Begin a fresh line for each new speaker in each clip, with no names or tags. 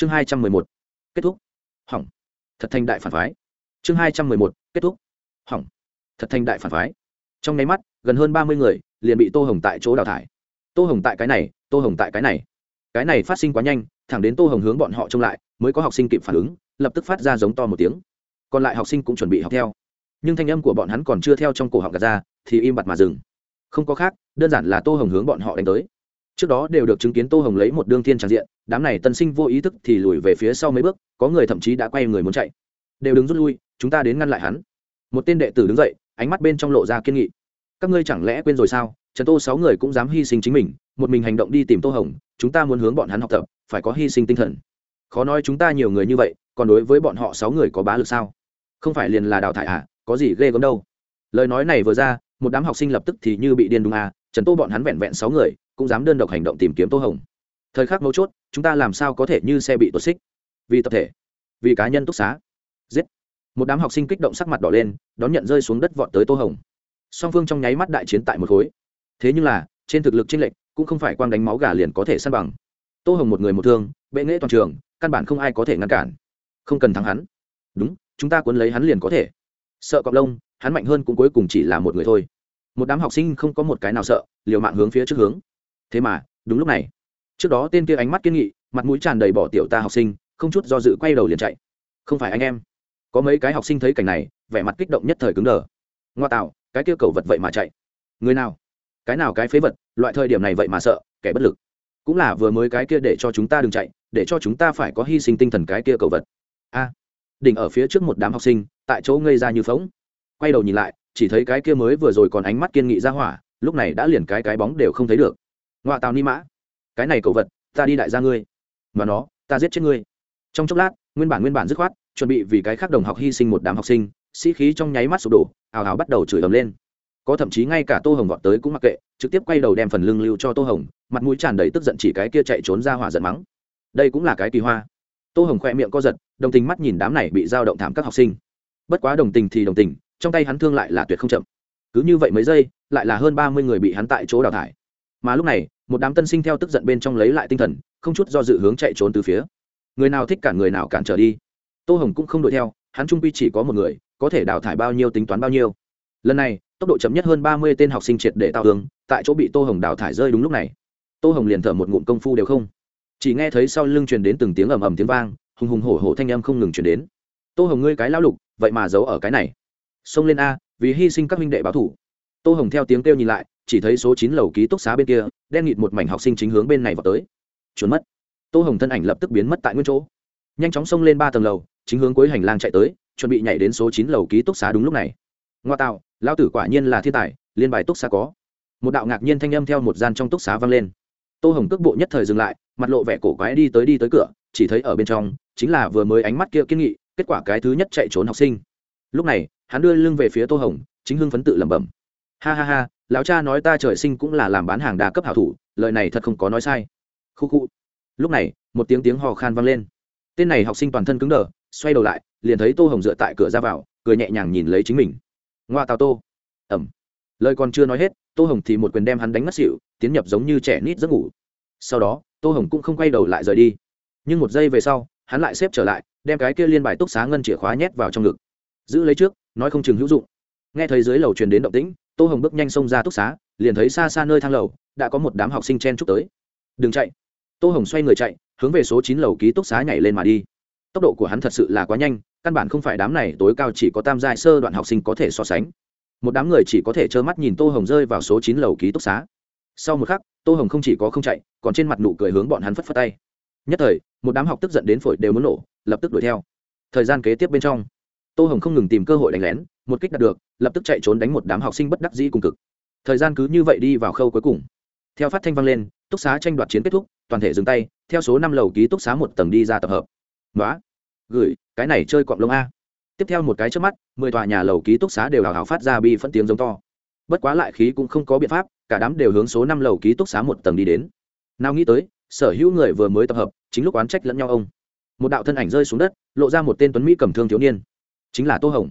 chương hai trăm mười một, kết thúc. Hỏng. Thật thành đại phản phái. Chương hai trăm mười một, kết thúc. Hỏng. Thật thành đại phản phái. Trong nháy mắt, gần hơn ba mươi người liền bị tô hồng tại chỗ đào thải. Tô hồng tại cái này, tô hồng tại cái này. Cái này phát sinh quá nhanh, thẳng đến tô hồng hướng bọn họ trông lại, mới có học sinh kịp phản ứng, lập tức phát ra giống to một tiếng. Còn lại học sinh cũng chuẩn bị học theo. Nhưng thanh âm của bọn hắn còn chưa theo trong cổ họng gạt ra, thì im bặt mà dừng. Không có khác, đơn giản là tô hồng hướng bọn họ đánh tới trước đó đều được chứng kiến tô hồng lấy một đương thiên tràn diện, đám này tân sinh vô ý thức thì lùi về phía sau mấy bước, có người thậm chí đã quay người muốn chạy. Đều đứng rút lui, chúng ta đến ngăn lại hắn. Một tên đệ tử đứng dậy, ánh mắt bên trong lộ ra kiên nghị. Các ngươi chẳng lẽ quên rồi sao? Trần tô sáu người cũng dám hy sinh chính mình, một mình hành động đi tìm tô hồng, chúng ta muốn hướng bọn hắn học tập, phải có hy sinh tinh thần. Khó nói chúng ta nhiều người như vậy, còn đối với bọn họ sáu người có bá lực sao? Không phải liền là đào thải à có gì ghê gớm đâu. Lời nói này vừa ra, một đám học sinh lập tức thì như bị điên đúng à trần tô bọn hắn vẹn vẹn sáu người cũng dám đơn độc hành động tìm kiếm tô hồng. Thời khắc mấu chốt, chúng ta làm sao có thể như xe bị tuột xích? Vì tập thể, vì cá nhân túc xá. Giết. Một đám học sinh kích động sắc mặt đỏ lên, đón nhận rơi xuống đất vọt tới tô hồng. Song phương trong nháy mắt đại chiến tại một khối. Thế nhưng là, trên thực lực t r ê n lệch, cũng không phải quang đánh máu gà liền có thể săn bằng. Tô hồng một người một thương, bệ nghễ toàn trường, căn bản không ai có thể ngăn cản. Không cần thắng hắn. Đúng, chúng ta cuốn lấy hắn liền có thể. Sợ cọp lông, hắn mạnh hơn cũng cuối cùng chỉ là một người thôi. Một đám học sinh không có một cái nào sợ, liều mạng hướng phía trước hướng thế mà, đúng lúc này. Trước đó tên kia ánh mắt kiên nghị, mặt mũi tràn đầy bỏ tiểu ta học sinh, không chút do dự quay đầu liền chạy. Không phải anh em. Có mấy cái học sinh thấy cảnh này, vẻ mặt kích động nhất thời cứng đờ. Ngoa tạo, cái kia cầu vật vậy mà chạy. Người nào? Cái nào cái phế vật, loại thời điểm này vậy mà sợ, kẻ bất lực. Cũng là vừa mới cái kia để cho chúng ta đừng chạy, để cho chúng ta phải có hy sinh tinh thần cái kia cầu vật. A. Đỉnh ở phía trước một đám học sinh, tại chỗ ngây ra như phóng quay đầu nhìn lại, chỉ thấy cái kia mới vừa rồi còn ánh mắt kiên nghị ra hỏa, lúc này đã liền cái cái bóng đều không thấy được ngoạ tàu ni mã. Cái này cậu vật, ta đi đại gia ngươi. Mà nó, ta giết chết ngươi. Trong chốc lát, nguyên bản nguyên bản dứt khoát, chuẩn bị vì cái khác đồng học hy sinh một đám học sinh, sĩ khí trong nháy mắt sụp đổ, ào ào bắt đầu chửi ầm lên. Có thậm chí ngay cả tô hồng gọn tới cũng mặc kệ, trực tiếp quay đầu đem phần lưng lưu cho tô hồng, mặt mũi tràn đầy tức giận chỉ cái kia chạy trốn ra hỏa giận mắng. Đây cũng là cái kỳ hoa. Tô hồng khoe miệng co giật, đồng tình mắt nhìn đám này bị dao động thảm các học sinh. Bất quá đồng tình thì đồng tình, trong tay hắn thương lại là tuyệt không chậm. Cứ như vậy mấy giây, lại là hơn ba mươi người bị hắn tại chỗ đào thải. Mà lúc này một đám tân sinh theo tức giận bên trong lấy lại tinh thần, không chút do dự hướng chạy trốn từ phía. Người nào thích cản người nào cản trở đi. Tô hồng cũng không đuổi theo, hắn trung quy chỉ có một người, có thể đào thải bao nhiêu tính toán bao nhiêu. Lần này, tốc độ chậm nhất hơn ba mươi tên học sinh triệt để tạo hướng tại chỗ bị tô hồng đào thải rơi đúng lúc này. Tô hồng liền thở một ngụm công phu đều không. Chỉ nghe thấy sau lưng truyền đến từng tiếng ầm ầm tiếng vang, hùng hùng hổ hổ thanh âm không ngừng truyền đến. Tô hồng ngươi cái lão lục, vậy mà giấu ở cái này. Xông lên a, vì hy sinh các minh đệ báo thủ. Tô hồng theo tiếng kêu nhìn lại chỉ thấy số chín lầu ký túc xá bên kia, đen nghịt một mảnh học sinh chính hướng bên này vào tới. Trốn mất. Tô hồng thân ảnh lập tức biến mất tại nguyên chỗ. Nhanh chóng xông lên ba tầng lầu, chính hướng cuối hành lang chạy tới, chuẩn bị nhảy đến số chín lầu ký túc xá đúng lúc này. Ngoa tạo lao tử quả nhiên là thiên tài, liên bài túc xá có. Một đạo ngạc nhiên thanh âm theo một gian trong túc xá vang lên. Tô hồng cước bộ nhất thời dừng lại, mặt lộ vẻ cổ quái đi tới đi tới cửa, chỉ thấy ở bên trong, chính là vừa mới ánh mắt kia kiên nghị, kết quả cái thứ nhất chạy trốn học sinh. Lúc này, hắn đưa lưng về phía tô hồng, chính hưng phấn tự lẩm bẩm ha ha ha, lão cha nói ta trời sinh cũng là làm bán hàng đa cấp hảo thủ, lời này thật không có nói sai. Khu khu. Lúc này, một tiếng tiếng hò khan vang lên. Tên này học sinh toàn thân cứng đờ, xoay đầu lại, liền thấy tô hồng dựa tại cửa ra vào, cười nhẹ nhàng nhìn lấy chính mình. Ngoa tào tô. Ẩm. Lời còn chưa nói hết, tô hồng thì một quyền đem hắn đánh ngất xịu tiến nhập giống như trẻ nít giấc ngủ. Sau đó, tô hồng cũng không quay đầu lại rời đi. Nhưng một giây về sau, hắn lại xếp trở lại, đem cái kia liên bài túc xá ngân chìa khóa nhét vào trong ngực. Giữ lấy trước, nói không chừng hữu dụng. Nghe thấy dưới lầu truyền đến động tĩnh tô hồng bước nhanh xông ra túc xá, liền thấy xa xa nơi thang lầu, đã có một đám học sinh chen chúc tới. Đừng chạy. Tô hồng xoay người chạy, hướng về số chín lầu ký túc xá nhảy lên mà đi. Tốc độ của hắn thật sự là quá nhanh, căn bản không phải đám này tối cao chỉ có tam giai sơ đoạn học sinh có thể so sánh. Một đám người chỉ có thể trơ mắt nhìn tô hồng rơi vào số chín lầu ký túc xá. Sau một khắc, tô hồng không chỉ có không chạy, còn trên mặt nụ cười hướng bọn hắn phất phất tay. Nhất thời, một đám học tức giận đến phổi đều muốn nổ, lập tức đuổi theo. Thời gian kế tiếp bên trong, tô hồng không ngừng tìm cơ hội đánh lén một kích đạt được, lập tức chạy trốn đánh một đám học sinh bất đắc dĩ cùng cực. Thời gian cứ như vậy đi vào khâu cuối cùng. Theo phát thanh vang lên, túc xá tranh đoạt chiến kết thúc, toàn thể dừng tay, theo số năm lầu ký túc xá một tầng đi ra tập hợp. Nói gửi, cái này chơi cọng lông a. Tiếp theo một cái trước mắt, mười tòa nhà lầu ký túc xá đều hào hào phát ra bi phân tiếng giống to. Bất quá lại khí cũng không có biện pháp, cả đám đều hướng số năm lầu ký túc xá một tầng đi đến. Nào nghĩ tới, sở hữu người vừa mới tập hợp, chính lúc oán trách lẫn nhau ông. Một đạo thân ảnh rơi xuống đất, lộ ra một tên tuấn mỹ cầm thương thiếu niên. Chính là tô hồng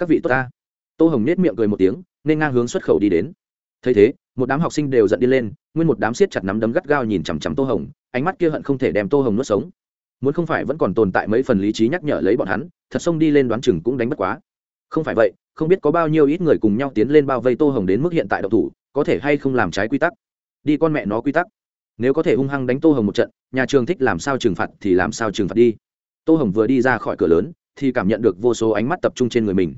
các vị tốt ta. Tô hồng nết miệng cười một tiếng, nên ngang hướng xuất khẩu đi đến. Thấy thế, một đám học sinh đều giận đi lên, nguyên một đám siết chặt nắm đấm gắt gao nhìn chằm chằm tô hồng, ánh mắt kia hận không thể đem tô hồng nuốt sống. Muốn không phải vẫn còn tồn tại mấy phần lý trí nhắc nhở lấy bọn hắn, thật xông đi lên đoán chừng cũng đánh bất quá. Không phải vậy, không biết có bao nhiêu ít người cùng nhau tiến lên bao vây tô hồng đến mức hiện tại độc thủ, có thể hay không làm trái quy tắc. Đi con mẹ nó quy tắc. Nếu có thể hung hăng đánh tô hồng một trận, nhà trường thích làm sao trừng phạt thì làm sao trừng phạt đi. Tô hồng vừa đi ra khỏi cửa lớn, thì cảm nhận được vô số ánh mắt tập trung trên người mình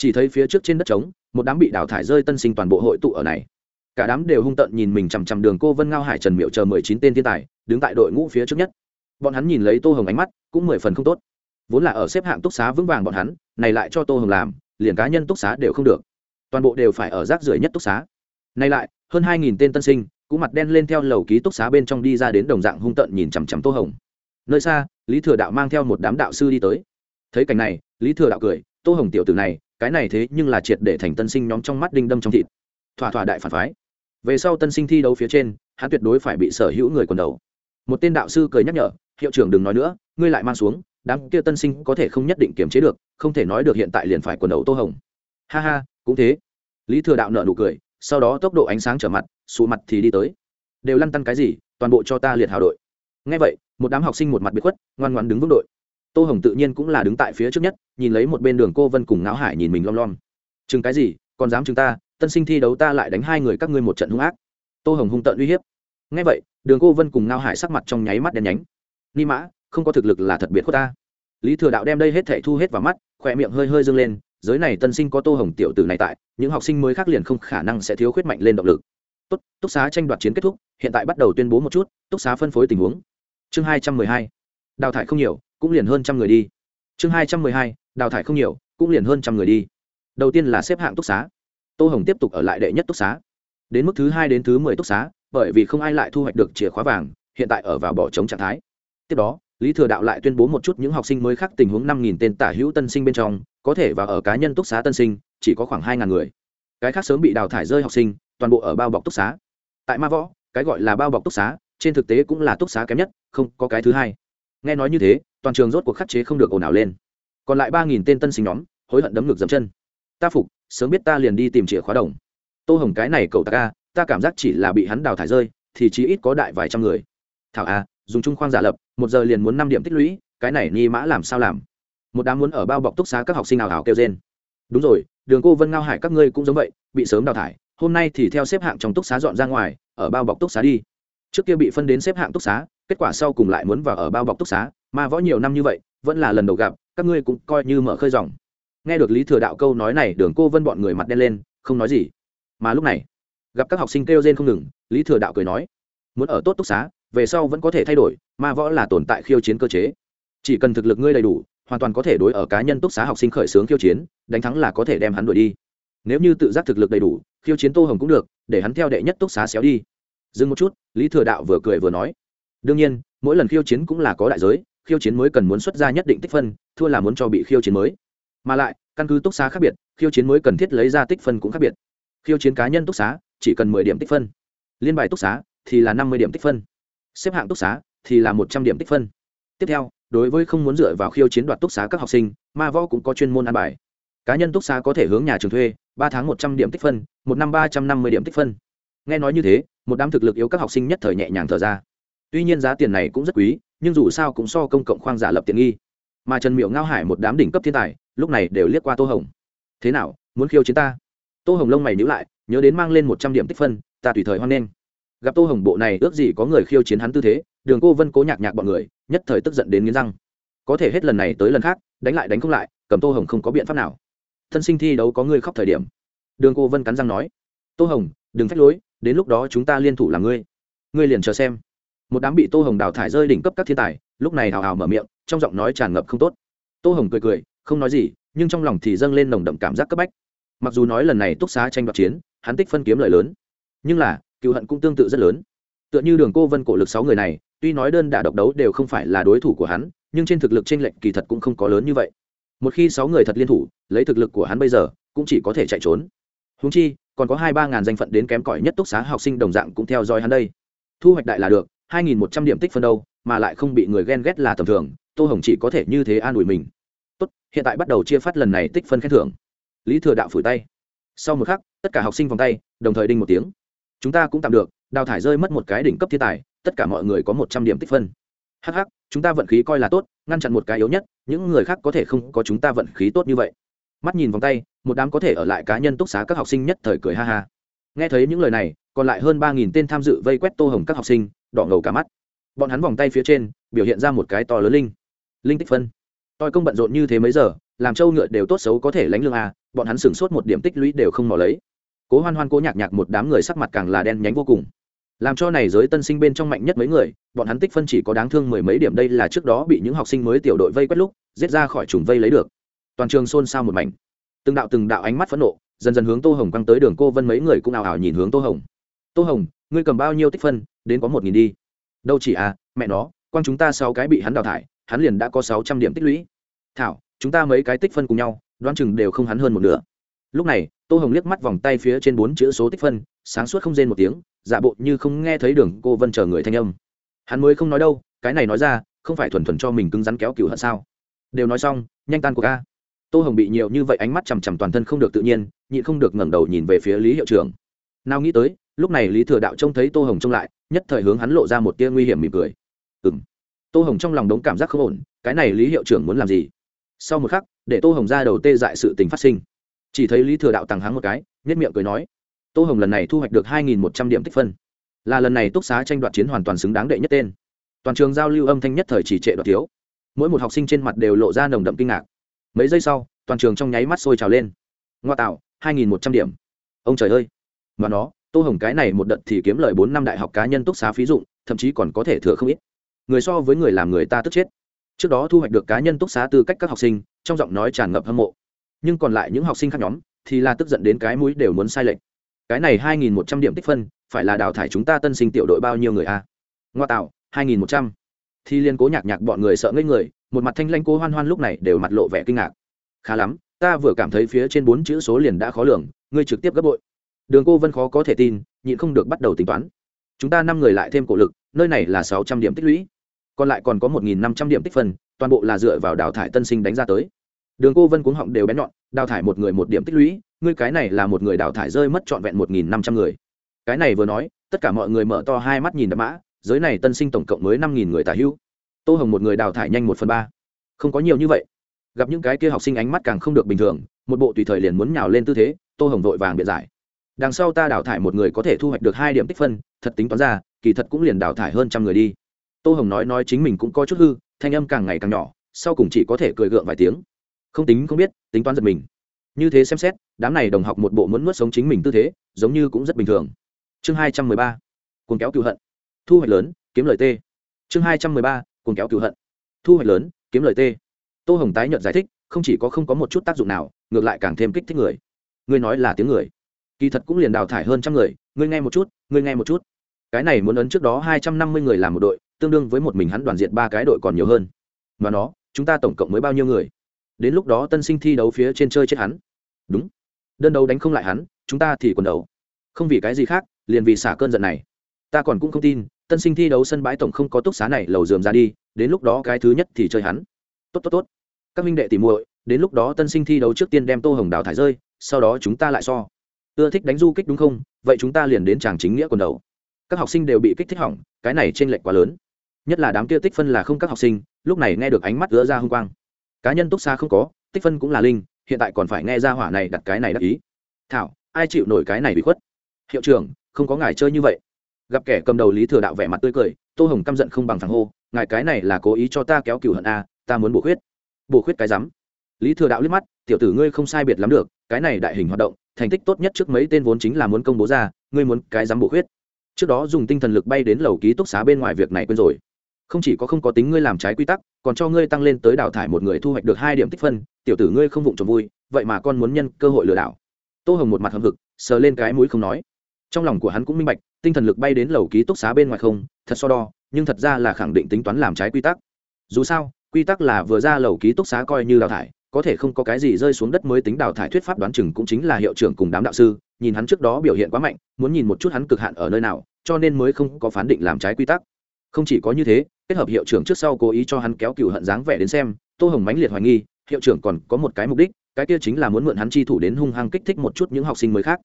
chỉ thấy phía trước trên đất trống, một đám bị đào thải rơi tân sinh toàn bộ hội tụ ở này. Cả đám đều hung tợn nhìn mình chằm chằm đường cô vân ngao hải trần miệu chờ mười chín tên thiên tài, đứng tại đội ngũ phía trước nhất. Bọn hắn nhìn lấy tô hồng ánh mắt, cũng mười phần không tốt. Vốn là ở xếp hạng túc xá vững vàng bọn hắn, này lại cho tô hồng làm, liền cá nhân túc xá đều không được. Toàn bộ đều phải ở rác rưởi nhất túc xá. Này lại, hơn hai nghìn tên tân sinh, cũng mặt đen lên theo lầu ký túc xá bên trong đi ra đến đồng dạng hung tợn nhìn chằm chằm tô hồng. Nơi xa, lý thừa đạo mang theo một đám đạo sư đi tới. Thấy cảnh này, lý thừa đạo cười, tô hồng tiểu tử này cái này thế nhưng là triệt để thành tân sinh nhóm trong mắt đinh đâm trong thịt. Thỏa thỏa đại phản phái. Về sau tân sinh thi đấu phía trên, hắn tuyệt đối phải bị sở hữu người quần đầu. Một tên đạo sư cười nhắc nhở, hiệu trưởng đừng nói nữa, ngươi lại mang xuống, đám kia tân sinh có thể không nhất định kiềm chế được, không thể nói được hiện tại liền phải quần đầu tô hồng. Ha ha, cũng thế. Lý thừa đạo nợ nụ cười, sau đó tốc độ ánh sáng trở mặt, sụ mặt thì đi tới. Đều lăn tăn cái gì, toàn bộ cho ta liệt hào đội. Ngay vậy, một đám học sinh một mặt bị khuất, ngoan ngoan đứng vững đội tô hồng tự nhiên cũng là đứng tại phía trước nhất, nhìn lấy một bên đường cô vân cùng ngáo hải nhìn mình lom lom. Chừng cái gì, còn dám chừng ta, tân sinh thi đấu ta lại đánh hai người các ngươi một trận hung ác. Tô hồng hung tợn uy hiếp. Ngay vậy, đường cô vân cùng ngao hải sắc mặt trong nháy mắt đen nhánh. Ni mã, không có thực lực là thật biệt của ta. Lý thừa đạo đem đây hết thảy thu hết vào mắt, khỏe miệng hơi hơi dâng lên, giới này tân sinh có tô hồng tiểu tử này tại, những học sinh mới khác liền không khả năng sẽ thiếu khuyết mạnh lên động lực. Tốt, túc xá tranh đoạt chiến kết thúc, hiện tại bắt đầu tuyên bố một chút, túc xá phân phối tình huống. Chương hai trăm mười hai. Đào thải không nhiều cũng liền hơn trăm người đi. Chương hai trăm mười hai, đào thải không nhiều, cũng liền hơn trăm người đi. Đầu tiên là xếp hạng túc xá. Tô hồng tiếp tục ở lại đệ nhất túc xá. Đến mức thứ hai đến thứ mười túc xá, bởi vì không ai lại thu hoạch được chìa khóa vàng, hiện tại ở vào bỏ trống trạng thái. Tiếp đó, lý thừa đạo lại tuyên bố một chút những học sinh mới khác tình huống năm nghìn tên tả hữu tân sinh bên trong, có thể vào ở cá nhân túc xá tân sinh, chỉ có khoảng hai ngàn người. Cái khác sớm bị đào thải rơi học sinh, toàn bộ ở bao bọc túc xá. Tại ma võ, cái gọi là bao bọc túc xá, trên thực tế cũng là túc xá kém nhất, không có cái thứ hai nghe nói như thế, toàn trường rốt cuộc khắc chế không được ồn ào lên. Còn lại ba nghìn tên tân sinh nhóm, hối hận đấm ngực dậm chân. Ta phục, sớm biết ta liền đi tìm chìa khóa đồng. Tô hồng, cái này cậu ta ca, ta cảm giác chỉ là bị hắn đào thải rơi, thì chí ít có đại vài trăm người. Thảo a dùng trung khoang giả lập, một giờ liền muốn năm điểm tích lũy, cái này ni mã làm sao làm? Một đám muốn ở bao bọc túc xá các học sinh nào hào kêu trên đúng rồi, đường cô vân ngao hải các ngươi cũng giống vậy, bị sớm đào thải, hôm nay thì theo xếp hạng trong túc xá dọn ra ngoài, ở bao bọc túc xá đi trước kia bị phân đến xếp hạng túc xá, kết quả sau cùng lại muốn vào ở bao bọc túc xá, mà võ nhiều năm như vậy, vẫn là lần đầu gặp, các ngươi cũng coi như mở khơi dòng. Nghe được lý thừa đạo câu nói này, đường cô vân bọn người mặt đen lên, không nói gì. Mà lúc này, gặp các học sinh kêu rên không ngừng, lý thừa đạo cười nói, muốn ở tốt túc xá, về sau vẫn có thể thay đổi, ma võ là tồn tại khiêu chiến cơ chế. Chỉ cần thực lực ngươi đầy đủ, hoàn toàn có thể đối ở cá nhân túc xá học sinh khởi xướng khiêu chiến, đánh thắng là có thể đem hắn đuổi đi. Nếu như tự giác thực lực đầy đủ, khiêu chiến tô hồng cũng được, để hắn theo đệ nhất túc xá xéo đi dừng một chút, lý thừa đạo vừa cười vừa nói. Đương nhiên, mỗi lần khiêu chiến cũng là có đại giới, khiêu chiến mới cần muốn xuất ra nhất định tích phân, thua là muốn cho bị khiêu chiến mới. Mà lại, căn cứ túc xá khác biệt, khiêu chiến mới cần thiết lấy ra tích phân cũng khác biệt. Khiêu chiến cá nhân túc xá, chỉ cần mười điểm tích phân. Liên bài túc xá, thì là năm mươi điểm tích phân. Xếp hạng túc xá, thì là một trăm điểm tích phân. Tiếp theo, đối với không muốn dựa vào khiêu chiến đoạt túc xá các học sinh, ma võ cũng có chuyên môn an bài. Cá nhân túc xá có thể hướng nhà trường thuê, ba tháng một trăm điểm tích phân, một năm ba trăm năm mươi điểm tích phân. Nghe nói như thế một đám thực lực yếu các học sinh nhất thời nhẹ nhàng thở ra. Tuy nhiên giá tiền này cũng rất quý, nhưng dù sao cũng so công cộng khoang giả lập tiện nghi. Mà trần miệu ngao hải một đám đỉnh cấp thiên tài, lúc này đều liếc qua tô hồng. Thế nào, muốn khiêu chiến ta? Tô hồng lông mày nhữ lại, nhớ đến mang lên một trăm điểm tích phân, ta tùy thời hoan nghênh. Gặp tô hồng bộ này ước gì có người khiêu chiến hắn tư thế, đường cô vân cố nhạc nhạc bọn người, nhất thời tức giận đến nghiến răng. Có thể hết lần này tới lần khác, đánh lại đánh không lại, cầm tô hồng không có biện pháp nào. Thân sinh thi đấu có người khóc thời điểm. Đường cô vân cắn răng nói, tô hồng, đừng phách lối đến lúc đó chúng ta liên thủ làm ngươi. Ngươi liền chờ xem. Một đám bị tô hồng đào thải rơi đỉnh cấp các thiên tài, lúc này hào hào mở miệng, trong giọng nói tràn ngập không tốt. Tô hồng cười cười, không nói gì, nhưng trong lòng thì dâng lên nồng đậm cảm giác cấp bách. Mặc dù nói lần này túc xá tranh đoạt chiến, hắn tích phân kiếm lợi lớn, nhưng là, cựu hận cũng tương tự rất lớn. Tựa như đường cô vân cổ lực sáu người này, tuy nói đơn đả độc đấu đều không phải là đối thủ của hắn, nhưng trên thực lực t r ê n lệch kỳ thật cũng không có lớn như vậy. Một khi sáu người thật liên thủ, lấy thực lực của hắn bây giờ, cũng chỉ có thể chạy trốn. Húng chi còn có hai ba ngàn danh phận đến kém cỏi nhất túc xá học sinh đồng dạng cũng theo dõi hắn đây. Thu hoạch đại là được, hai nghìn một trăm điểm tích phân đâu, mà lại không bị người ghen ghét là tầm thường, tô hồng chỉ có thể như thế an ủi mình. Tốt, hiện tại bắt đầu chia phát lần này tích phân khen thưởng. Lý thừa đạo phủi tay. Sau một khắc, tất cả học sinh vòng tay, đồng thời đinh một tiếng. Chúng ta cũng tạm được, đào thải rơi mất một cái đỉnh cấp thiên tài, tất cả mọi người có một trăm điểm tích phân. Hắc hắc, chúng ta vận khí coi là tốt, ngăn chặn một cái yếu nhất, những người khác có thể không có chúng ta vận khí tốt như vậy. Mắt nhìn vòng tay một đám có thể ở lại cá nhân túc xá các học sinh nhất thời cười ha ha. Nghe thấy những lời này, còn lại hơn ba nghìn tên tham dự vây quét tô hồng các học sinh, đỏ ngầu cả mắt. Bọn hắn vòng tay phía trên, biểu hiện ra một cái to lớn linh. Linh tích phân. Tôi công bận rộn như thế mấy giờ, làm trâu ngựa đều tốt xấu có thể lánh lương à bọn hắn sửng sốt một điểm tích lũy đều không mò lấy. Cố hoan hoan cố nhạc nhạc một đám người sắc mặt càng là đen nhánh vô cùng. Làm cho này giới tân sinh bên trong mạnh nhất mấy người, bọn hắn tích phân chỉ có đáng thương mười mấy điểm đây là trước đó bị những học sinh mới tiểu đội vây quét lúc, giết ra khỏi trùng vây lấy được. Toàn trường xôn xao một mảnh từng đạo từng đạo ánh mắt phẫn nộ, dần dần hướng tô hồng quăng tới đường cô vân, mấy người cũng ảo ảo nhìn hướng tô hồng. Tô hồng, ngươi cầm bao nhiêu tích phân, đến có một nghìn đi. Đâu chỉ à mẹ nó, quăng chúng ta sáu cái bị hắn đào thải, hắn liền đã có sáu trăm điểm tích lũy. Thảo, chúng ta mấy cái tích phân cùng nhau, đoán chừng đều không hắn hơn một nửa. Lúc này, tô hồng liếc mắt vòng tay phía trên bốn chữ số tích phân, sáng suốt không rên một tiếng, giả bộ như không nghe thấy đường cô vân chờ người thanh âm. Hắn mới không nói đâu, cái này nói ra, không phải thuần thuần cho mình cứng rắn kéo cựu hận sao? Đều nói xong, nhanh tan của ca tô hồng bị nhiều như vậy ánh mắt chằm chằm toàn thân không được tự nhiên, nhịn không được ngẩng đầu nhìn về phía lý hiệu trưởng nào nghĩ tới, lúc này lý thừa đạo trông thấy tô hồng trông lại, nhất thời hướng hắn lộ ra một tia nguy hiểm mỉm cười. Ừ m tô hồng trong lòng đống cảm giác không ổn, cái này lý hiệu trưởng muốn làm gì? Sau một khắc, để tô hồng ra đầu tê dại sự tình phát sinh. Chỉ thấy lý thừa đạo tàng hắng một cái nhất miệng cười nói, tô hồng lần này thu hoạch được hai nghìn một trăm điểm tích phân. Là lần này túc xá tranh đoạt chiến hoàn toàn xứng đáng đệ nhất tên. Toàn trường giao lưu âm thanh nhất thời chỉ trệ đoạt thiếu. Mỗi một học sinh trên mặt đều lộ ra nồng đậm kinh ngạc mấy giây sau, toàn trường trong nháy mắt sôi trào lên. Ngoa tạo, hai nghìn một trăm điểm. Ông trời ơi. Mà nó, tô hồng cái này một đợt thì kiếm lời bốn năm đại học cá nhân túc xá phí dụng, thậm chí còn có thể thừa không ít. Người so với người làm người ta tức chết. Trước đó thu hoạch được cá nhân túc xá tư cách các học sinh, trong giọng nói tràn ngập hâm mộ. Nhưng còn lại những học sinh khác nhóm, thì là tức giận đến cái mũi đều muốn sai lệch. Cái này hai nghìn một trăm điểm tích phân, phải là đào thải chúng ta tân sinh tiểu đội bao nhiêu người a? Ngoa tạo, hai nghìn một trăm. Thì liên cố nhạc nhạc bọn người sợ ngây người một mặt thanh lanh cô hoan hoan lúc này đều mặt lộ vẻ kinh ngạc. Khá lắm, ta vừa cảm thấy phía trên bốn chữ số liền đã khó lường, ngươi trực tiếp gấp bội. Đường cô vân khó có thể tin, nhịn không được bắt đầu tính toán. Chúng ta năm người lại thêm cổ lực, nơi này là sáu trăm điểm tích lũy. Còn lại còn có một nghìn năm trăm điểm tích phân toàn bộ là dựa vào đào thải tân sinh đánh ra tới. Đường cô vân cuống họng đều bén nhọn, đào thải một người một điểm tích lũy, ngươi cái này là một người đào thải rơi mất trọn vẹn một nghìn năm trăm người. Cái này vừa nói, tất cả mọi người mở to hai mắt nhìn đập mã, giới này tân sinh tổng cộng mới năm nghìn người tả hữu tô hồng một người đào thải nhanh một phần ba. Không có nhiều như vậy. Gặp những cái kia học sinh ánh mắt càng không được bình thường, một bộ tùy thời liền muốn nhào lên tư thế, tô hồng vội vàng biện giải. Đằng sau ta đào thải một người có thể thu hoạch được hai điểm tích phân, thật tính toán ra, kỳ thật cũng liền đào thải hơn trăm người đi. Tô hồng nói nói chính mình cũng có chút hư, thanh âm càng ngày càng nhỏ, sau cùng chỉ có thể cười gượng vài tiếng. Không tính không biết, tính toán giật mình. Như thế xem xét, đám này đồng học một bộ muốn nuốt sống chính mình tư thế, giống như cũng rất bình thường. Chương hai trăm mười ba. Cuồng kéo cựu hận. Thu hoạch lớn, kiếm lời t chương hai trăm mười ba cùng kéo cựu hận. Thu hoạch lớn, kiếm lời t tô hồng tái nhận giải thích, không chỉ có không có một chút tác dụng nào, ngược lại càng thêm kích thích người. Ngươi nói là tiếng người. Kỳ thật cũng liền đào thải hơn trăm người, ngươi nghe một chút, ngươi nghe một chút. Cái này muốn ấn trước đó hai trăm năm mươi người làm một đội, tương đương với một mình hắn đoàn diện ba cái đội còn nhiều hơn. Mà nó, chúng ta tổng cộng mới bao nhiêu người? Đến lúc đó tân sinh thi đấu phía trên chơi chết hắn. Đúng. Đơn đấu đánh không lại hắn, chúng ta thì quần đấu không vì cái gì khác, liền vì xả cơn giận này. Ta còn cũng không tin tân sinh thi đấu sân bãi tổng không có túc xá này lầu dườm ra đi, đến lúc đó cái thứ nhất thì chơi hắn. Tốt tốt tốt. Các minh đệ tìm muội, đến lúc đó tân sinh thi đấu trước tiên đem tô hồng đào thải rơi, sau đó chúng ta lại so. Ưa thích đánh du kích đúng không? Vậy chúng ta liền đến tràng chính nghĩa quần đầu. Các học sinh đều bị kích thích hỏng, cái này t r ê n lệch quá lớn. Nhất là đám kia tích phân là không các học sinh, lúc này nghe được ánh mắt gỡ ra h ư n g quang. Cá nhân túc xa không có, tích phân cũng là linh, hiện tại còn phải nghe ra hỏa này đặt cái này đắc ý. Thảo, ai chịu nổi cái này bị khuất? Hiệu trưởng, không có ngài chơi như vậy gặp kẻ cầm đầu lý thừa đạo vẻ mặt tươi cười, tô hồng căm giận không bằng thằng hô, ngài cái này là cố ý cho ta kéo cửu hận a ta muốn bổ khuyết. Bổ khuyết cái rắm? Lý thừa đạo liếc mắt, tiểu tử ngươi không sai biệt lắm được, cái này đại hình hoạt động, thành tích tốt nhất trước mấy tên vốn chính là muốn công bố ra, ngươi muốn cái dám bổ khuyết. Trước đó dùng tinh thần lực bay đến lầu ký túc xá bên ngoài việc này quên rồi. Không chỉ có không có tính ngươi làm trái quy tắc, còn cho ngươi tăng lên tới đào thải một người thu hoạch được hai điểm tích phân, tiểu tử ngươi không vụng trộm vui, vậy mà con muốn nhân cơ hội lừa đảo. Tô hồng một mặt hầm hực, sờ lên cái mũi không nói trong lòng của hắn cũng minh bạch, tinh thần lực bay đến lầu ký túc xá bên ngoài không, thật so đo, nhưng thật ra là khẳng định tính toán làm trái quy tắc. Dù sao, quy tắc là vừa ra lầu ký túc xá coi như đào thải, có thể không có cái gì rơi xuống đất mới tính đào thải thuyết pháp đoán chừng cũng chính là hiệu trưởng cùng đám đạo sư, nhìn hắn trước đó biểu hiện quá mạnh, muốn nhìn một chút hắn cực hạn ở nơi nào, cho nên mới không có phán định làm trái quy tắc. Không chỉ có như thế, kết hợp hiệu trưởng trước sau cố ý cho hắn kéo cựu hận dáng vẻ đến xem, tô hồng mãnh liệt hoài nghi, hiệu trưởng còn có một cái mục đích, cái kia chính là muốn mượn hắn chi thủ đến hung hăng kích thích một chút những học sinh mới khác.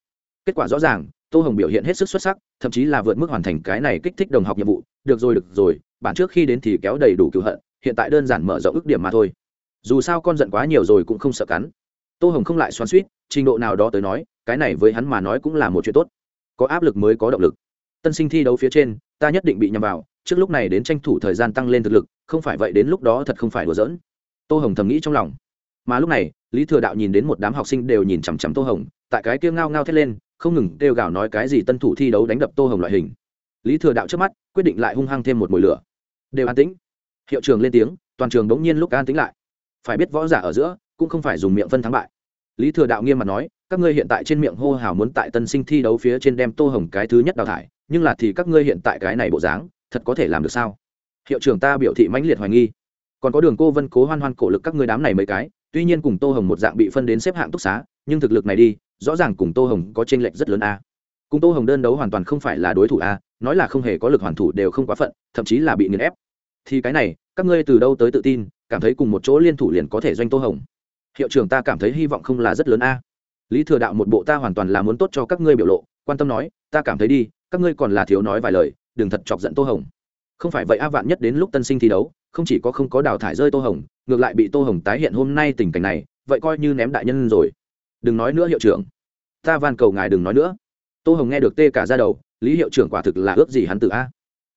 Kết quả rõ ràng tô hồng biểu hiện hết sức xuất sắc, thậm chí là vượt mức hoàn thành cái này kích thích đồng học nhiệm vụ. Được rồi được rồi bản trước khi đến thì kéo đầy đủ cựu hận, hiện tại đơn giản mở rộng ước điểm mà thôi. Dù sao con giận quá nhiều rồi cũng không sợ cắn. Tô hồng không lại xoắn suýt trình độ nào đó tới nói, cái này với hắn mà nói cũng là một chuyện tốt. Có áp lực mới có động lực. Tân sinh thi đấu phía trên, ta nhất định bị nhầm vào, trước lúc này đến tranh thủ thời gian tăng lên thực lực, không phải vậy đến lúc đó thật không phải đùa giỡn. Tô hồng thầm nghĩ trong lòng. Mà lúc này, lý thừa đạo nhìn đến một đám học sinh đều nhìn chằm chằm tô hồng, tại cái kia ngao ngao thét lên không ngừng kêu gào nói cái gì tân thủ thi đấu đánh đập tô hồng loại hình. Lý thừa đạo trước mắt, quyết định lại hung hăng thêm một mồi lửa. Đều an tĩnh. Hiệu trường lên tiếng, toàn trường đống nhiên lúc an tĩnh lại. Phải biết võ giả ở giữa, cũng không phải dùng miệng phân thắng bại. Lý thừa đạo nghiêm mặt nói, các ngươi hiện tại trên miệng hô hào muốn tại tân sinh thi đấu phía trên đem tô hồng cái thứ nhất đào thải, nhưng là thì các ngươi hiện tại cái này bộ dáng, thật có thể làm được sao? Hiệu trưởng ta biểu thị mãnh liệt hoài nghi. Còn có đường cô vân cố hoan hoan cổ lực các ngươi đám này mấy cái, tuy nhiên cùng tô hồng một dạng bị phân đến xếp hạng túc xá, nhưng thực lực này đi rõ ràng cùng tô hồng có t r ê n lệch rất lớn a. Cùng tô hồng đơn đấu hoàn toàn không phải là đối thủ a, nói là không hề có lực hoàn thủ đều không quá phận, thậm chí là bị nghiền ép. Thì cái này, các ngươi từ đâu tới tự tin, cảm thấy cùng một chỗ liên thủ liền có thể doanh tô hồng? Hiệu trưởng ta cảm thấy hy vọng không là rất lớn a. Lý thừa đạo một bộ ta hoàn toàn là muốn tốt cho các ngươi biểu lộ, quan tâm nói, ta cảm thấy đi, các ngươi còn là thiếu nói vài lời, đừng thật chọc giận tô hồng. Không phải vậy a, vạn nhất đến lúc tân sinh thi đấu, không chỉ có không có đào thải rơi tô hồng, ngược lại bị tô hồng tái hiện hôm nay tình cảnh này, vậy coi như ném đại nhân rồi đừng nói nữa hiệu trưởng. Ta van cầu ngài đừng nói nữa. Tô hồng nghe được tê cả ra đầu, lý hiệu trưởng quả thực là ước gì hắn tự a.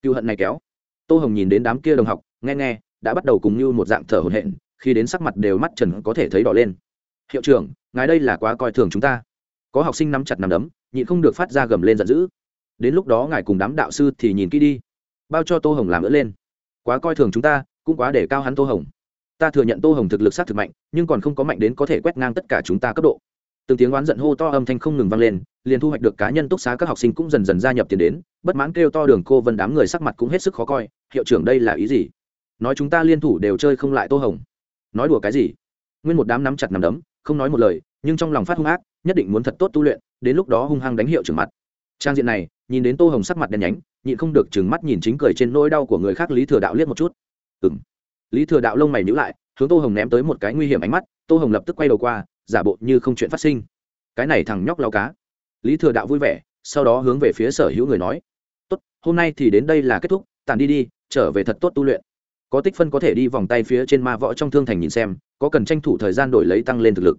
Cựu hận này kéo. Tô hồng nhìn đến đám kia đồng học, nghe nghe, đã bắt đầu cùng như một dạng thở hồn hện khi đến sắc mặt đều mắt trần có thể thấy đỏ lên. Hiệu trưởng, ngài đây là quá coi thường chúng ta. Có học sinh nắm chặt nắm đấm, nhịn không được phát ra gầm lên giận dữ. Đến lúc đó ngài cùng đám đạo sư thì nhìn kỹ đi. Bao cho tô hồng làm ỡ lên. Quá coi thường chúng ta, cũng quá để cao hắn tô hồng. Ta thừa nhận tô hồng thực lực s á t thực mạnh, nhưng còn không có mạnh đến có thể quét ngang tất cả chúng ta cấp độ từng tiếng oán giận hô to âm thanh không ngừng vang lên, liền thu hoạch được cá nhân túc xá các học sinh cũng dần dần gia nhập tiền đến, bất mãn kêu to đường cô vân đám người sắc mặt cũng hết sức khó coi, hiệu trưởng đây là ý gì? Nói chúng ta liên thủ đều chơi không lại tô hồng. Nói đùa cái gì? Nguyên một đám nắm chặt nắm đấm, không nói một lời, nhưng trong lòng phát hung ác, nhất định muốn thật tốt tu luyện, đến lúc đó hung hăng đánh hiệu trưởng mặt. Trang diện này, nhìn đến tô hồng sắc mặt đen nhánh, nhịn không được chừng mắt nhìn chính cười trên nỗi đau của người khác lý thừa đạo liếc một chút. Ừ m lý thừa đạo lông mày nhữ lại, hướng tô hồng ném tới một cái nguy hiểm ánh mắt, tô hồng lập tức quay đầu qua giả bộ như không chuyện phát sinh. Cái này thằng nhóc lao cá. Lý thừa đạo vui vẻ, sau đó hướng về phía sở hữu người nói, tốt, hôm nay thì đến đây là kết thúc tàn đi đi, trở về thật tốt tu luyện. Có tích phân có thể đi vòng tay phía trên ma võ trong thương thành nhìn xem, có cần tranh thủ thời gian đổi lấy tăng lên thực lực.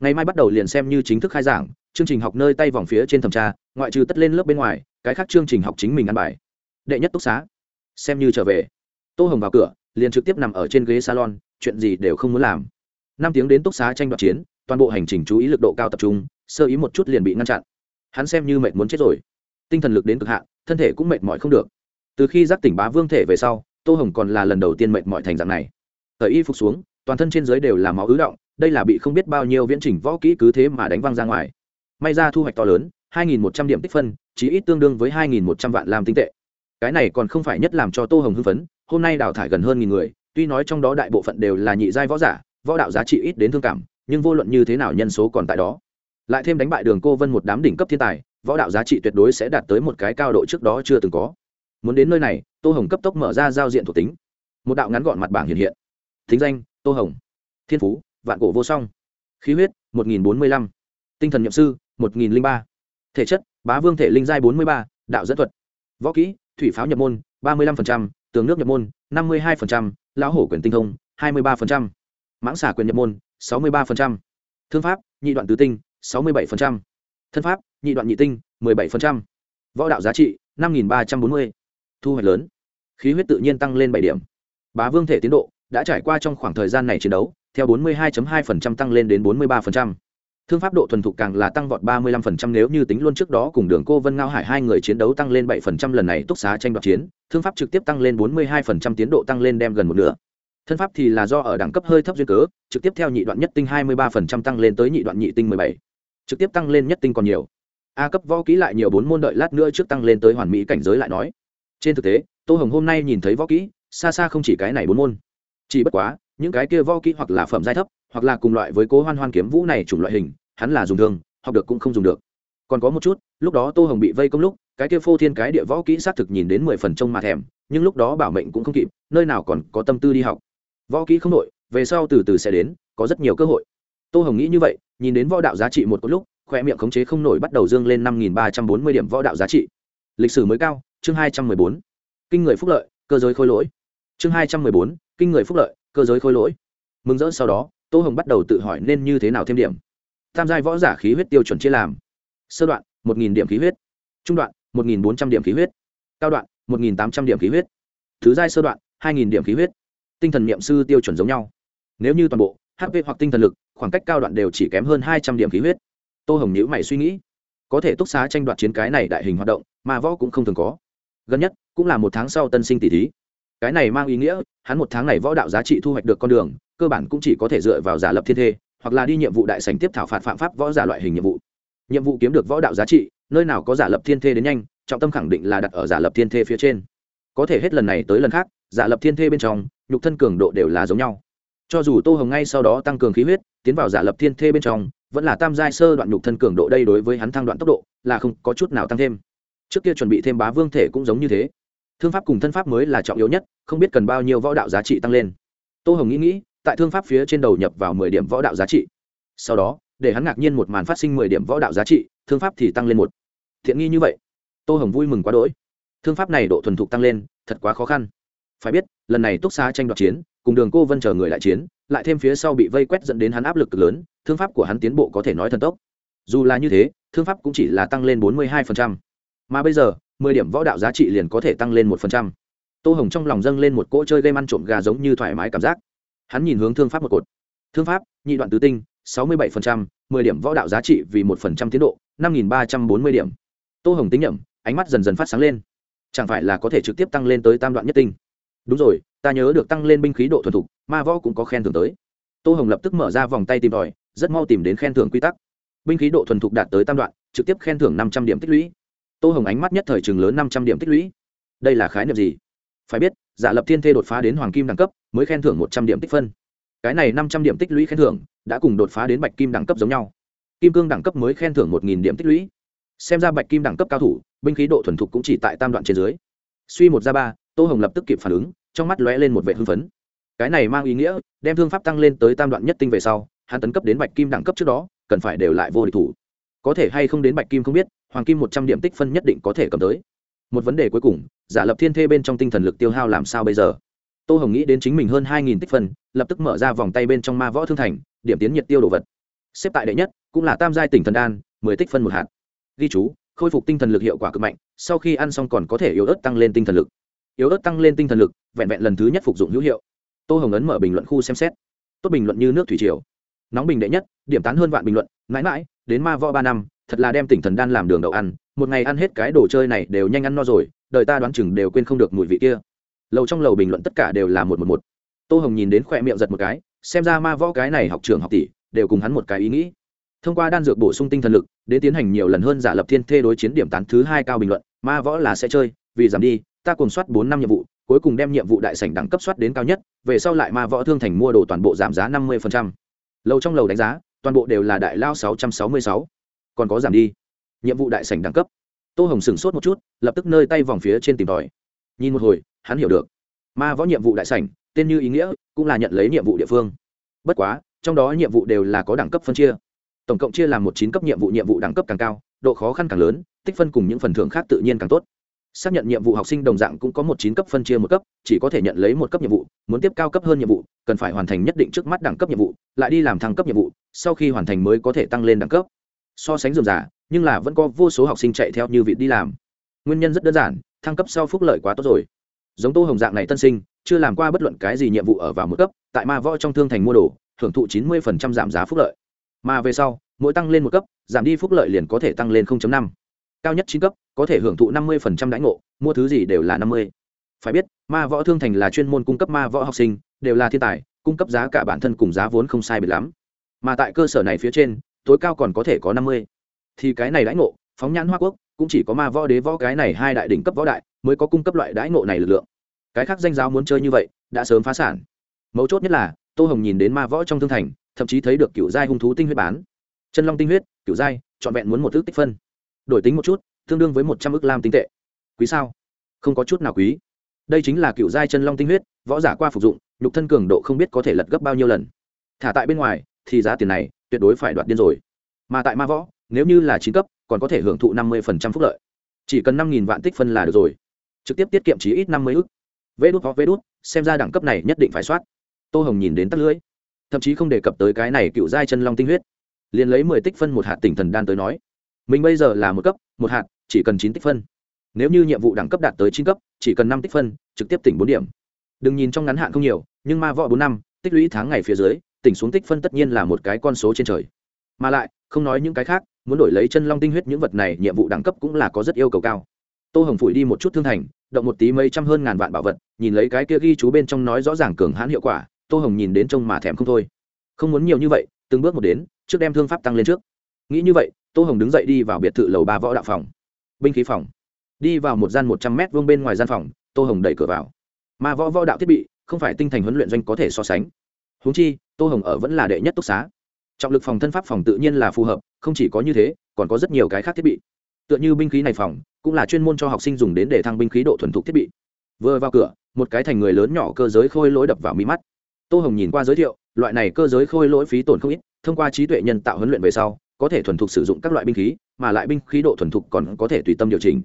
Ngày mai bắt đầu liền xem như chính thức khai giảng, chương trình học nơi tay vòng phía trên thẩm tra, ngoại trừ tất lên lớp bên ngoài, cái khác chương trình học chính mình ăn bài. Đệ nhất túc xá. Xem như trở về. Tô hồng vào cửa, liền trực tiếp nằm ở trên ghế salon, chuyện gì đều không muốn làm. Năm tiếng đến túc xá tranh đoạt chiến toàn bộ hành trình chú ý lực độ cao tập trung, sơ ý một chút liền bị ngăn chặn. Hắn xem như mệt muốn chết rồi. Tinh thần lực đến cực hạn, thân thể cũng mệt mỏi không được. Từ khi giác tỉnh bá vương thể về sau, tô hồng còn là lần đầu tiên mệt mỏi thành dạng này. Thời y phục xuống, toàn thân trên dưới đều là máu ứ động, đây là bị không biết bao nhiêu viễn trình võ kỹ cứ thế mà đánh văng ra ngoài. May ra thu hoạch to lớn 2.100 điểm tích phân, chí ít tương đương với 2.100 vạn làm tinh tệ. Cái này còn không phải nhất làm cho tô hồng hưng phấn, hôm nay đào thải gần hơn nghìn người, tuy nói trong đó đại bộ phận đều là nhị giai võ giả, võ đạo giá trị ít đến thương cảm nhưng vô luận như thế nào nhân số còn tại đó. Lại thêm đánh bại đường cô vân một đám đỉnh cấp thiên tài, võ đạo giá trị tuyệt đối sẽ đạt tới một cái cao độ trước đó chưa từng có. Muốn đến nơi này, tô hồng cấp tốc mở ra giao diện thuộc tính. Một đạo ngắn gọn mặt bảng hiện hiện. Thính danh, tô hồng. Thiên phú, vạn cổ vô song. Khí huyết, một nghìn bốn mươi lăm. Tinh thần nhậm sư, một nghìn ba. Thể chất, bá vương thể linh giai bốn mươi ba, đạo dẫn thuật. Võ kỹ, thủy pháo nhập môn, ba mươi năm tường nước nhập môn, năm mươi hai lão hổ quyền tinh thông, hai mươi ba mãng xà quyền nhập môn sáu mươi ba thương pháp nhị đoạn tứ tinh sáu mươi bảy thân pháp nhị đoạn nhị tinh một mươi bảy võ đạo giá trị năm ba trăm bốn mươi. Thu hoạch lớn. Khí huyết tự nhiên tăng lên bảy điểm. Bá vương thể tiến độ đã trải qua trong khoảng thời gian này chiến đấu theo 42.2% tăng lên đến 43%. Thương pháp độ thuần thục càng là tăng vọt 35% nếu như tính luôn trước đó cùng Đường Cô Vân Ngao Hải hai người chiến đấu tăng lên 7% lần này túc xá tranh đoạt chiến, thương pháp trực tiếp tăng lên 42% tiến độ tăng lên đem gần một nửa. Thân pháp thì là do ở đẳng cấp hơi thấp duyên cớ, trực tiếp theo nhị đoạn nhất tinh 23% tăng lên tới nhị đoạn nhị tinh 17. Trực tiếp tăng lên nhất tinh còn nhiều. A cấp võ kỹ lại nhiều bốn môn đợi lát nữa trước tăng lên tới hoàn mỹ cảnh giới lại nói. Trên thực tế, Tô Hồng hôm nay nhìn thấy võ kỹ, xa xa không chỉ cái này bốn môn. Chỉ bất quá, những cái kia võ kỹ hoặc là phẩm giai thấp hoặc là cùng loại với cố hoan hoan kiếm vũ này chủng loại hình hắn là dùng thường học được cũng không dùng được còn có một chút lúc đó tô hồng bị vây công lúc cái kia phô thiên cái địa võ kỹ xác thực nhìn đến mười phần trông mà thèm nhưng lúc đó bảo mệnh cũng không kịp nơi nào còn có tâm tư đi học võ kỹ không đội, về sau từ từ sẽ đến, có rất nhiều cơ hội. Tô hồng nghĩ như vậy, nhìn đến võ đạo giá trị một lúc khoe miệng khống chế không nổi bắt đầu dương lên năm nghìn ba trăm bốn mươi điểm võ đạo giá trị. Lịch sử mới cao, chương hai trăm mười bốn. Kinh người phúc lợi, cơ giới khôi lỗi. Chương hai trăm mười bốn, kinh người phúc lợi, cơ giới khôi lỗi. Mừng rỡ sau đó, tô hồng bắt đầu tự hỏi nên như thế nào thêm điểm. Tham gia võ giả khí huyết tiêu chuẩn chia làm. Sơ đoạn, một nghìn điểm khí huyết. Trung đoạn, một nghìn bốn trăm điểm khí huyết. Cao đoạn, một nghìn tám trăm điểm khí huyết. Thứ giai sơ đoạn, hai nghìn điểm khí huyết tinh thần niệm sư tiêu chuẩn giống nhau. Nếu như toàn bộ hp hoặc tinh thần lực, khoảng cách cao đoạn đều chỉ kém hơn hai trăm điểm khí huyết. Tô hồng nhữ mày suy nghĩ. Có thể túc xá tranh đoạt chiến cái này đại hình hoạt động, mà võ cũng không thường có. Gần nhất, cũng là một tháng sau tân sinh tỷ thí. Cái này mang ý nghĩa, hắn một tháng này võ đạo giá trị thu hoạch được con đường, cơ bản cũng chỉ có thể dựa vào giả lập thiên thê, hoặc là đi nhiệm vụ đại sành tiếp thảo phạt phạm pháp võ giả loại hình nhiệm vụ. Nhiệm vụ kiếm được võ đạo giá trị, nơi nào có giả lập thiên thê đến nhanh, trọng tâm khẳng định là đặt ở giả lập thiên thê phía trên. Có thể hết lần này tới lần khác, giả lập thiên thê bên trong nhục thân cường độ đều là giống nhau. Cho dù tô hồng ngay sau đó tăng cường khí huyết, tiến vào giả lập thiên thê bên trong, vẫn là tam giai sơ đoạn nhục thân cường độ đây đối với hắn thăng đoạn tốc độ là không có chút nào tăng thêm. Trước kia chuẩn bị thêm bá vương thể cũng giống như thế. Thương pháp cùng thân pháp mới là trọng yếu nhất, không biết cần bao nhiêu võ đạo giá trị tăng lên. Tô hồng nghĩ nghĩ, tại thương pháp phía trên đầu nhập vào mười điểm võ đạo giá trị. Sau đó, để hắn ngạc nhiên một màn phát sinh mười điểm võ đạo giá trị, thương pháp thì tăng lên một. Thiện nghi như vậy. Tô hồng vui mừng quá đỗi. Thương pháp này độ thuần thục tăng lên, thật quá khó khăn. Phải biết lần này túc xá tranh đoạt chiến, cùng đường cô vân chờ người lại chiến, lại thêm phía sau bị vây quét dẫn đến hắn áp lực cực lớn, thương pháp của hắn tiến bộ có thể nói thần tốc. Dù là như thế, thương pháp cũng chỉ là tăng lên bốn mươi hai phần trăm. Mà bây giờ, mười điểm võ đạo giá trị liền có thể tăng lên một phần trăm. Tô hồng trong lòng dâng lên một cỗ chơi game ăn trộm gà giống như thoải mái cảm giác. Hắn nhìn hướng thương pháp một cột. Thương pháp, nhị đoạn tứ tinh, sáu mươi bảy phần trăm, mười điểm võ đạo giá trị vì một phần trăm tiến độ, năm nghìn ba trăm bốn mươi điểm. Tô hồng tính nhẩm, ánh mắt dần dần phát sáng lên. Chẳng phải là có thể trực tiếp tăng lên tới tam đoạn nhất tinh đúng rồi, ta nhớ được tăng lên binh khí độ thuần thục, ma võ cũng có khen thưởng tới. Tô hồng lập tức mở ra vòng tay tìm tòi, rất mau tìm đến khen thưởng quy tắc. Binh khí độ thuần thục đạt tới tam đoạn, trực tiếp khen thưởng năm trăm điểm tích lũy. Tô hồng ánh mắt nhất thời trường lớn năm trăm điểm tích lũy. Đây là khái niệm gì? Phải biết, giả lập thiên thê đột phá đến hoàng kim đẳng cấp, mới khen thưởng một trăm điểm tích phân. Cái này năm trăm điểm tích lũy khen thưởng, đã cùng đột phá đến bạch kim đẳng cấp giống nhau. Kim cương đẳng cấp mới khen thưởng một nghìn điểm tích lũy. Xem ra bạch kim đẳng cấp cao thủ, binh khí độ thuần thục cũng chỉ tại tam đoạn trên dưới. Suy một ra ba tô hồng lập tức kịp phản ứng, trong mắt lóe lên một vệ hưng phấn. Cái này mang ý nghĩa, đem thương pháp tăng lên tới tam đoạn nhất tinh về sau, hắn tấn cấp đến bạch kim đẳng cấp trước đó, cần phải đều lại vô địch thủ. Có thể hay không đến bạch kim không biết, hoàng kim một trăm điểm tích phân nhất định có thể cầm tới. Một vấn đề cuối cùng, giả lập thiên thê bên trong tinh thần lực tiêu hao làm sao bây giờ? Tô hồng nghĩ đến chính mình hơn hai nghìn tích phân, lập tức mở ra vòng tay bên trong ma võ thương thành, điểm tiến nhiệt tiêu đồ vật. Xếp tại đệ nhất, cũng là tam giai tỉnh thần đan, mười tích phân một hạt. Ghi chú, khôi phục tinh thần lực hiệu quả cực mạnh, sau khi ăn xong còn có thể yếu ớt tăng lên tinh thần lực yếu ớt tăng lên tinh thần lực, vẹn vẹn lần thứ nhất phục dụng hữu hiệu. Tô hồng ấn mở bình luận khu xem xét. Tốt bình luận như nước thủy triều. Nóng bình đệ nhất, điểm tán hơn vạn bình luận, mãi mãi, đến ma võ ba năm, thật là đem tỉnh thần đan làm đường đậu ăn, một ngày ăn hết cái đồ chơi này đều nhanh ăn no rồi, đời ta đoán chừng đều quên không được mùi vị kia. Lầu trong lầu bình luận tất cả đều là một một một. Tô hồng nhìn đến khoe miệng giật một cái, xem ra ma võ cái này học trường học tỷ đều cùng hắn một cái ý nghĩ. Thông qua đan dược bổ sung tinh thần lực để tiến hành nhiều lần hơn giả lập thiên thê đối chiến điểm tán thứ hai cao bình luận, ma võ là sẽ chơi, vì giảm đi ta cùng soát bốn năm nhiệm vụ, cuối cùng đem nhiệm vụ đại sảnh đẳng cấp soát đến cao nhất, về sau lại ma võ thương thành mua đồ toàn bộ giảm giá năm mươi lầu trong lầu đánh giá, toàn bộ đều là đại lao sáu trăm sáu mươi sáu. Còn có giảm đi. Nhiệm vụ đại sảnh đẳng cấp. Tô hồng sửng sốt một chút, lập tức nơi tay vòng phía trên tìm tòi. Nhìn một hồi, hắn hiểu được. Ma võ nhiệm vụ đại sảnh, tên như ý nghĩa, cũng là nhận lấy nhiệm vụ địa phương. Bất quá, trong đó nhiệm vụ đều là có đẳng cấp phân chia. Tổng cộng chia làm một chín cấp nhiệm vụ nhiệm vụ đẳng cấp càng cao, độ khó khăn càng lớn, tích phân cùng những phần thưởng khác tự nhiên càng tốt xác nhận nhiệm vụ học sinh đồng dạng cũng có một chín cấp phân chia một cấp, chỉ có thể nhận lấy một cấp nhiệm vụ, muốn tiếp cao cấp hơn nhiệm vụ, cần phải hoàn thành nhất định trước mắt đẳng cấp nhiệm vụ, lại đi làm thăng cấp nhiệm vụ, sau khi hoàn thành mới có thể tăng lên đẳng cấp. So sánh dườm giả nhưng là vẫn có vô số học sinh chạy theo như vị đi làm. Nguyên nhân rất đơn giản, thăng cấp sau phúc lợi quá tốt rồi. Giống tô hồng dạng này tân sinh, chưa làm qua bất luận cái gì nhiệm vụ ở vào một cấp, tại ma võ trong thương thành mua đồ, hưởng thụ chín mươi giảm giá phúc lợi. Mà về sau, mỗi tăng lên một cấp, giảm đi phúc lợi liền có thể tăng lên năm cao nhất chín cấp, có thể hưởng thụ năm mươi đãi ngộ, mua thứ gì đều là năm mươi. Phải biết, ma võ thương thành là chuyên môn cung cấp ma võ học sinh, đều là thiên tài, cung cấp giá cả bản thân cùng giá vốn không sai biệt lắm. Mà tại cơ sở này phía trên, tối cao còn có thể có năm mươi. Thì cái này đãi ngộ, phóng nhãn hoa quốc, cũng chỉ có ma võ đế võ cái này hai đại đỉnh cấp võ đại, mới có cung cấp loại đãi ngộ này lực lượng. Cái khác danh giáo muốn chơi như vậy, đã sớm phá sản. Mấu chốt nhất là, tô hồng nhìn đến ma võ trong thương thành, thậm chí thấy được kiểu giai hung thú tinh huyết bán. Chân long tinh huyết kiểu giai, trọn vẹn muốn một ước tích phân đổi tính một chút, tương đương với một trăm ước lam tinh tệ. Quý sao? Không có chút nào quý. Đây chính là cựu giai chân long tinh huyết, võ giả qua phục dụng, nhục thân cường độ không biết có thể lật gấp bao nhiêu lần. Thả tại bên ngoài, thì giá tiền này tuyệt đối phải đoạt điên rồi. Mà tại ma võ, nếu như là chín cấp, còn có thể hưởng thụ năm mươi phúc lợi. Chỉ cần năm vạn tích phân là được rồi. Trực tiếp tiết kiệm chí ít năm mươi ước vê đút hoặc vê đút, xem ra đẳng cấp này nhất định phải soát. Tô hồng nhìn đến tắt lưỡi. Thậm chí không đề cập tới cái này cựu giai chân long tinh huyết. Liền lấy mười tích phân một hạt tỉnh thần đan tới nói mình bây giờ là một cấp, một hạt, chỉ cần chín tích phân. Nếu như nhiệm vụ đẳng cấp đạt tới chín cấp, chỉ cần năm tích phân, trực tiếp tỉnh bốn điểm. Đừng nhìn trong ngắn hạn không nhiều, nhưng ma võ bốn năm, tích lũy tháng ngày phía dưới, tỉnh xuống tích phân tất nhiên là một cái con số trên trời. Mà lại, không nói những cái khác, muốn đổi lấy chân long tinh huyết những vật này, nhiệm vụ đẳng cấp cũng là có rất yêu cầu cao. Tô hồng phủi đi một chút thương thành, động một tí mấy trăm hơn ngàn vạn bảo vật, nhìn lấy cái kia ghi chú bên trong nói rõ ràng cường hãn hiệu quả, tô hồng nhìn đến trông mà thèm không thôi. Không muốn nhiều như vậy, từng bước một đến, trước đem thương pháp tăng lên trước. Nghĩ như vậy tô hồng đứng dậy đi vào biệt thự lầu ba võ đạo phòng. Binh khí phòng. Đi vào một gian một trăm mét vuông bên ngoài gian phòng, tô hồng đẩy cửa vào. Mà võ võ đạo thiết bị, không phải tinh thành huấn luyện doanh có thể so sánh. Húng chi, tô hồng ở vẫn là đệ nhất túc xá. Trọng lực phòng thân pháp phòng tự nhiên là phù hợp, không chỉ có như thế, còn có rất nhiều cái khác thiết bị. Tựa như binh khí này phòng, cũng là chuyên môn cho học sinh dùng đến để thăng binh khí độ thuần thục thiết bị. Vừa vào cửa, một cái thành người lớn nhỏ cơ giới khôi lỗi đập vào mi mắt. Tô hồng nhìn qua giới thiệu, loại này cơ giới khôi lỗi phí tổn không ít, thông qua trí tuệ nhân tạo huấn luyện về sau có thể thuần thục sử dụng các loại binh khí, mà lại binh khí độ thuần thục còn có thể tùy tâm điều chỉnh.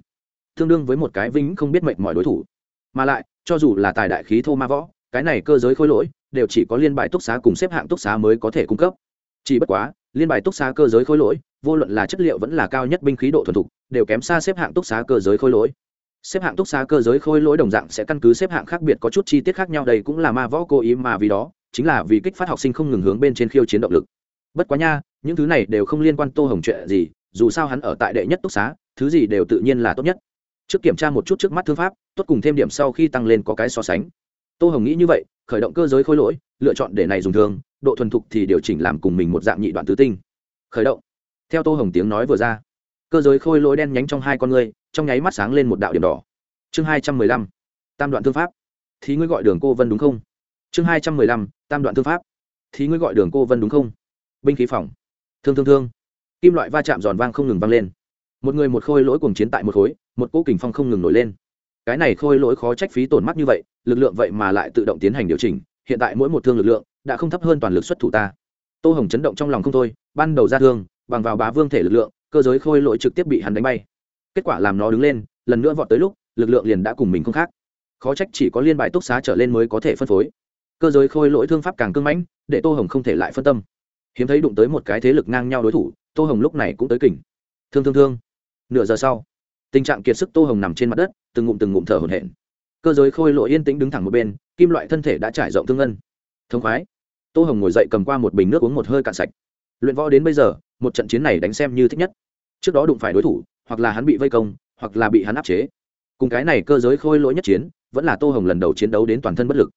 Tương đương với một cái vĩnh không biết mệnh mọi đối thủ. Mà lại, cho dù là tài đại khí thô ma võ, cái này cơ giới khôi lỗi, đều chỉ có liên bài túc xá cùng xếp hạng túc xá mới có thể cung cấp. Chỉ bất quá, liên bài túc xá cơ giới khôi lỗi, vô luận là chất liệu vẫn là cao nhất binh khí độ thuần thục, đều kém xa xếp hạng túc xá cơ giới khôi lỗi. Xếp hạng túc xá cơ giới khôi lỗi đồng dạng sẽ căn cứ xếp hạng khác biệt có chút chi tiết khác nhau, đây cũng là ma võ cố ý mà vì đó, chính là vì kích phát học sinh không ngừng hướng bên trên khiêu chiến động lực bất quá nha, những thứ này đều không liên quan tô hồng chuyện gì, dù sao hắn ở tại đệ nhất túc xá, thứ gì đều tự nhiên là tốt nhất. Trước kiểm tra một chút trước mắt thương pháp, tốt cùng thêm điểm sau khi tăng lên có cái so sánh. Tô hồng nghĩ như vậy, khởi động cơ giới khôi lỗi, lựa chọn để này dùng thường độ thuần thục thì điều chỉnh làm cùng mình một dạng nhị đoạn tứ tinh. Khởi động. Theo tô hồng tiếng nói vừa ra, cơ giới khôi lỗi đen nhánh trong hai con ngươi, trong nháy mắt sáng lên một đạo điểm đỏ. Chương hai trăm mười lăm, tam đoạn thương pháp. Thì ngươi gọi đường cô vân đúng không? Chương hai trăm mười lăm, tam đoạn thương pháp. Thì ngươi gọi đường cô vân đúng không? Binh khí phòng. Thương thương thương. Kim loại va chạm giòn vang không ngừng vang lên. Một người một khôi lỗi cùng chiến tại một khối, một cỗ kình phong không ngừng nổi lên. Cái này khôi lỗi khó trách phí tổn mắt như vậy, lực lượng vậy mà lại tự động tiến hành điều chỉnh, hiện tại mỗi một thương lực lượng đã không thấp hơn toàn lực xuất thủ ta. Tô hồng chấn động trong lòng không thôi, ban đầu ra thương, bằng vào bá vương thể lực lượng, cơ giới khôi lỗi trực tiếp bị hắn đánh bay. Kết quả làm nó đứng lên, lần nữa vọt tới lúc, lực lượng liền đã cùng mình không khác. Khó trách chỉ có liên bại túc xá trở lên mới có thể phân phối. Cơ giới khôi lỗi thương pháp càng cưng mãnh, để tô hồng không thể lại phân tâm hiếm thấy đụng tới một cái thế lực ngang nhau đối thủ, tô hồng lúc này cũng tới kỉnh. Thương thương thương. Nửa giờ sau, tình trạng kiệt sức tô hồng nằm trên mặt đất, từng ngụm từng ngụm thở hổn hển. Cơ giới khôi lỗi yên tĩnh đứng thẳng một bên, kim loại thân thể đã trải rộng thương ngân. Thông khoái. Tô hồng ngồi dậy cầm qua một bình nước uống một hơi cạn sạch. Luyện võ đến bây giờ, một trận chiến này đánh xem như thích nhất. Trước đó đụng phải đối thủ, hoặc là hắn bị vây công, hoặc là bị hắn áp chế. Cùng cái này cơ giới khôi lỗi nhất chiến, vẫn là tô hồng lần đầu chiến đấu đến toàn thân bất lực.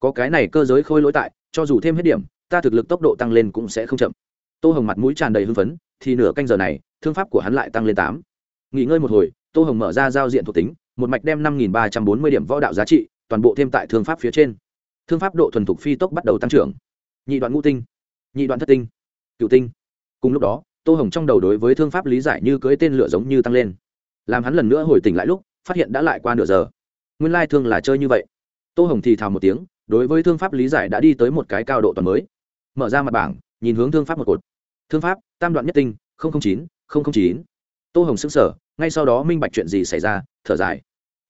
Có cái này cơ giới khôi lỗi tại, cho dù thêm hết điểm ta thực lực tốc độ tăng lên cũng sẽ không chậm. Tô hồng mặt mũi tràn đầy hưng phấn, thì nửa canh giờ này, thương pháp của hắn lại tăng lên tám. Nghỉ ngơi một hồi, tô hồng mở ra giao diện thuộc tính, một mạch đem năm nghìn ba trăm bốn mươi điểm võ đạo giá trị, toàn bộ thêm tại thương pháp phía trên. Thương pháp độ thuần thục phi tốc bắt đầu tăng trưởng. Nhị đoạn ngũ tinh, nhị đoạn thất tinh cựu tinh. Cùng lúc đó, tô hồng trong đầu đối với thương pháp lý giải như cưới tên lửa giống như tăng lên. Làm hắn lần nữa hồi tỉnh lại lúc, phát hiện đã lại qua nửa giờ. Nguyên lai thương là chơi như vậy. Tô hồng thì thào một tiếng, đối với thương pháp lý giải đã đi tới một cái cao độ toàn mới mở ra mặt bảng, nhìn hướng thương pháp một cột. Thương pháp, tam đoạn nhất tinh chín chín. Tô hồng xứng sở ngay sau đó minh bạch chuyện gì xảy ra, thở dài.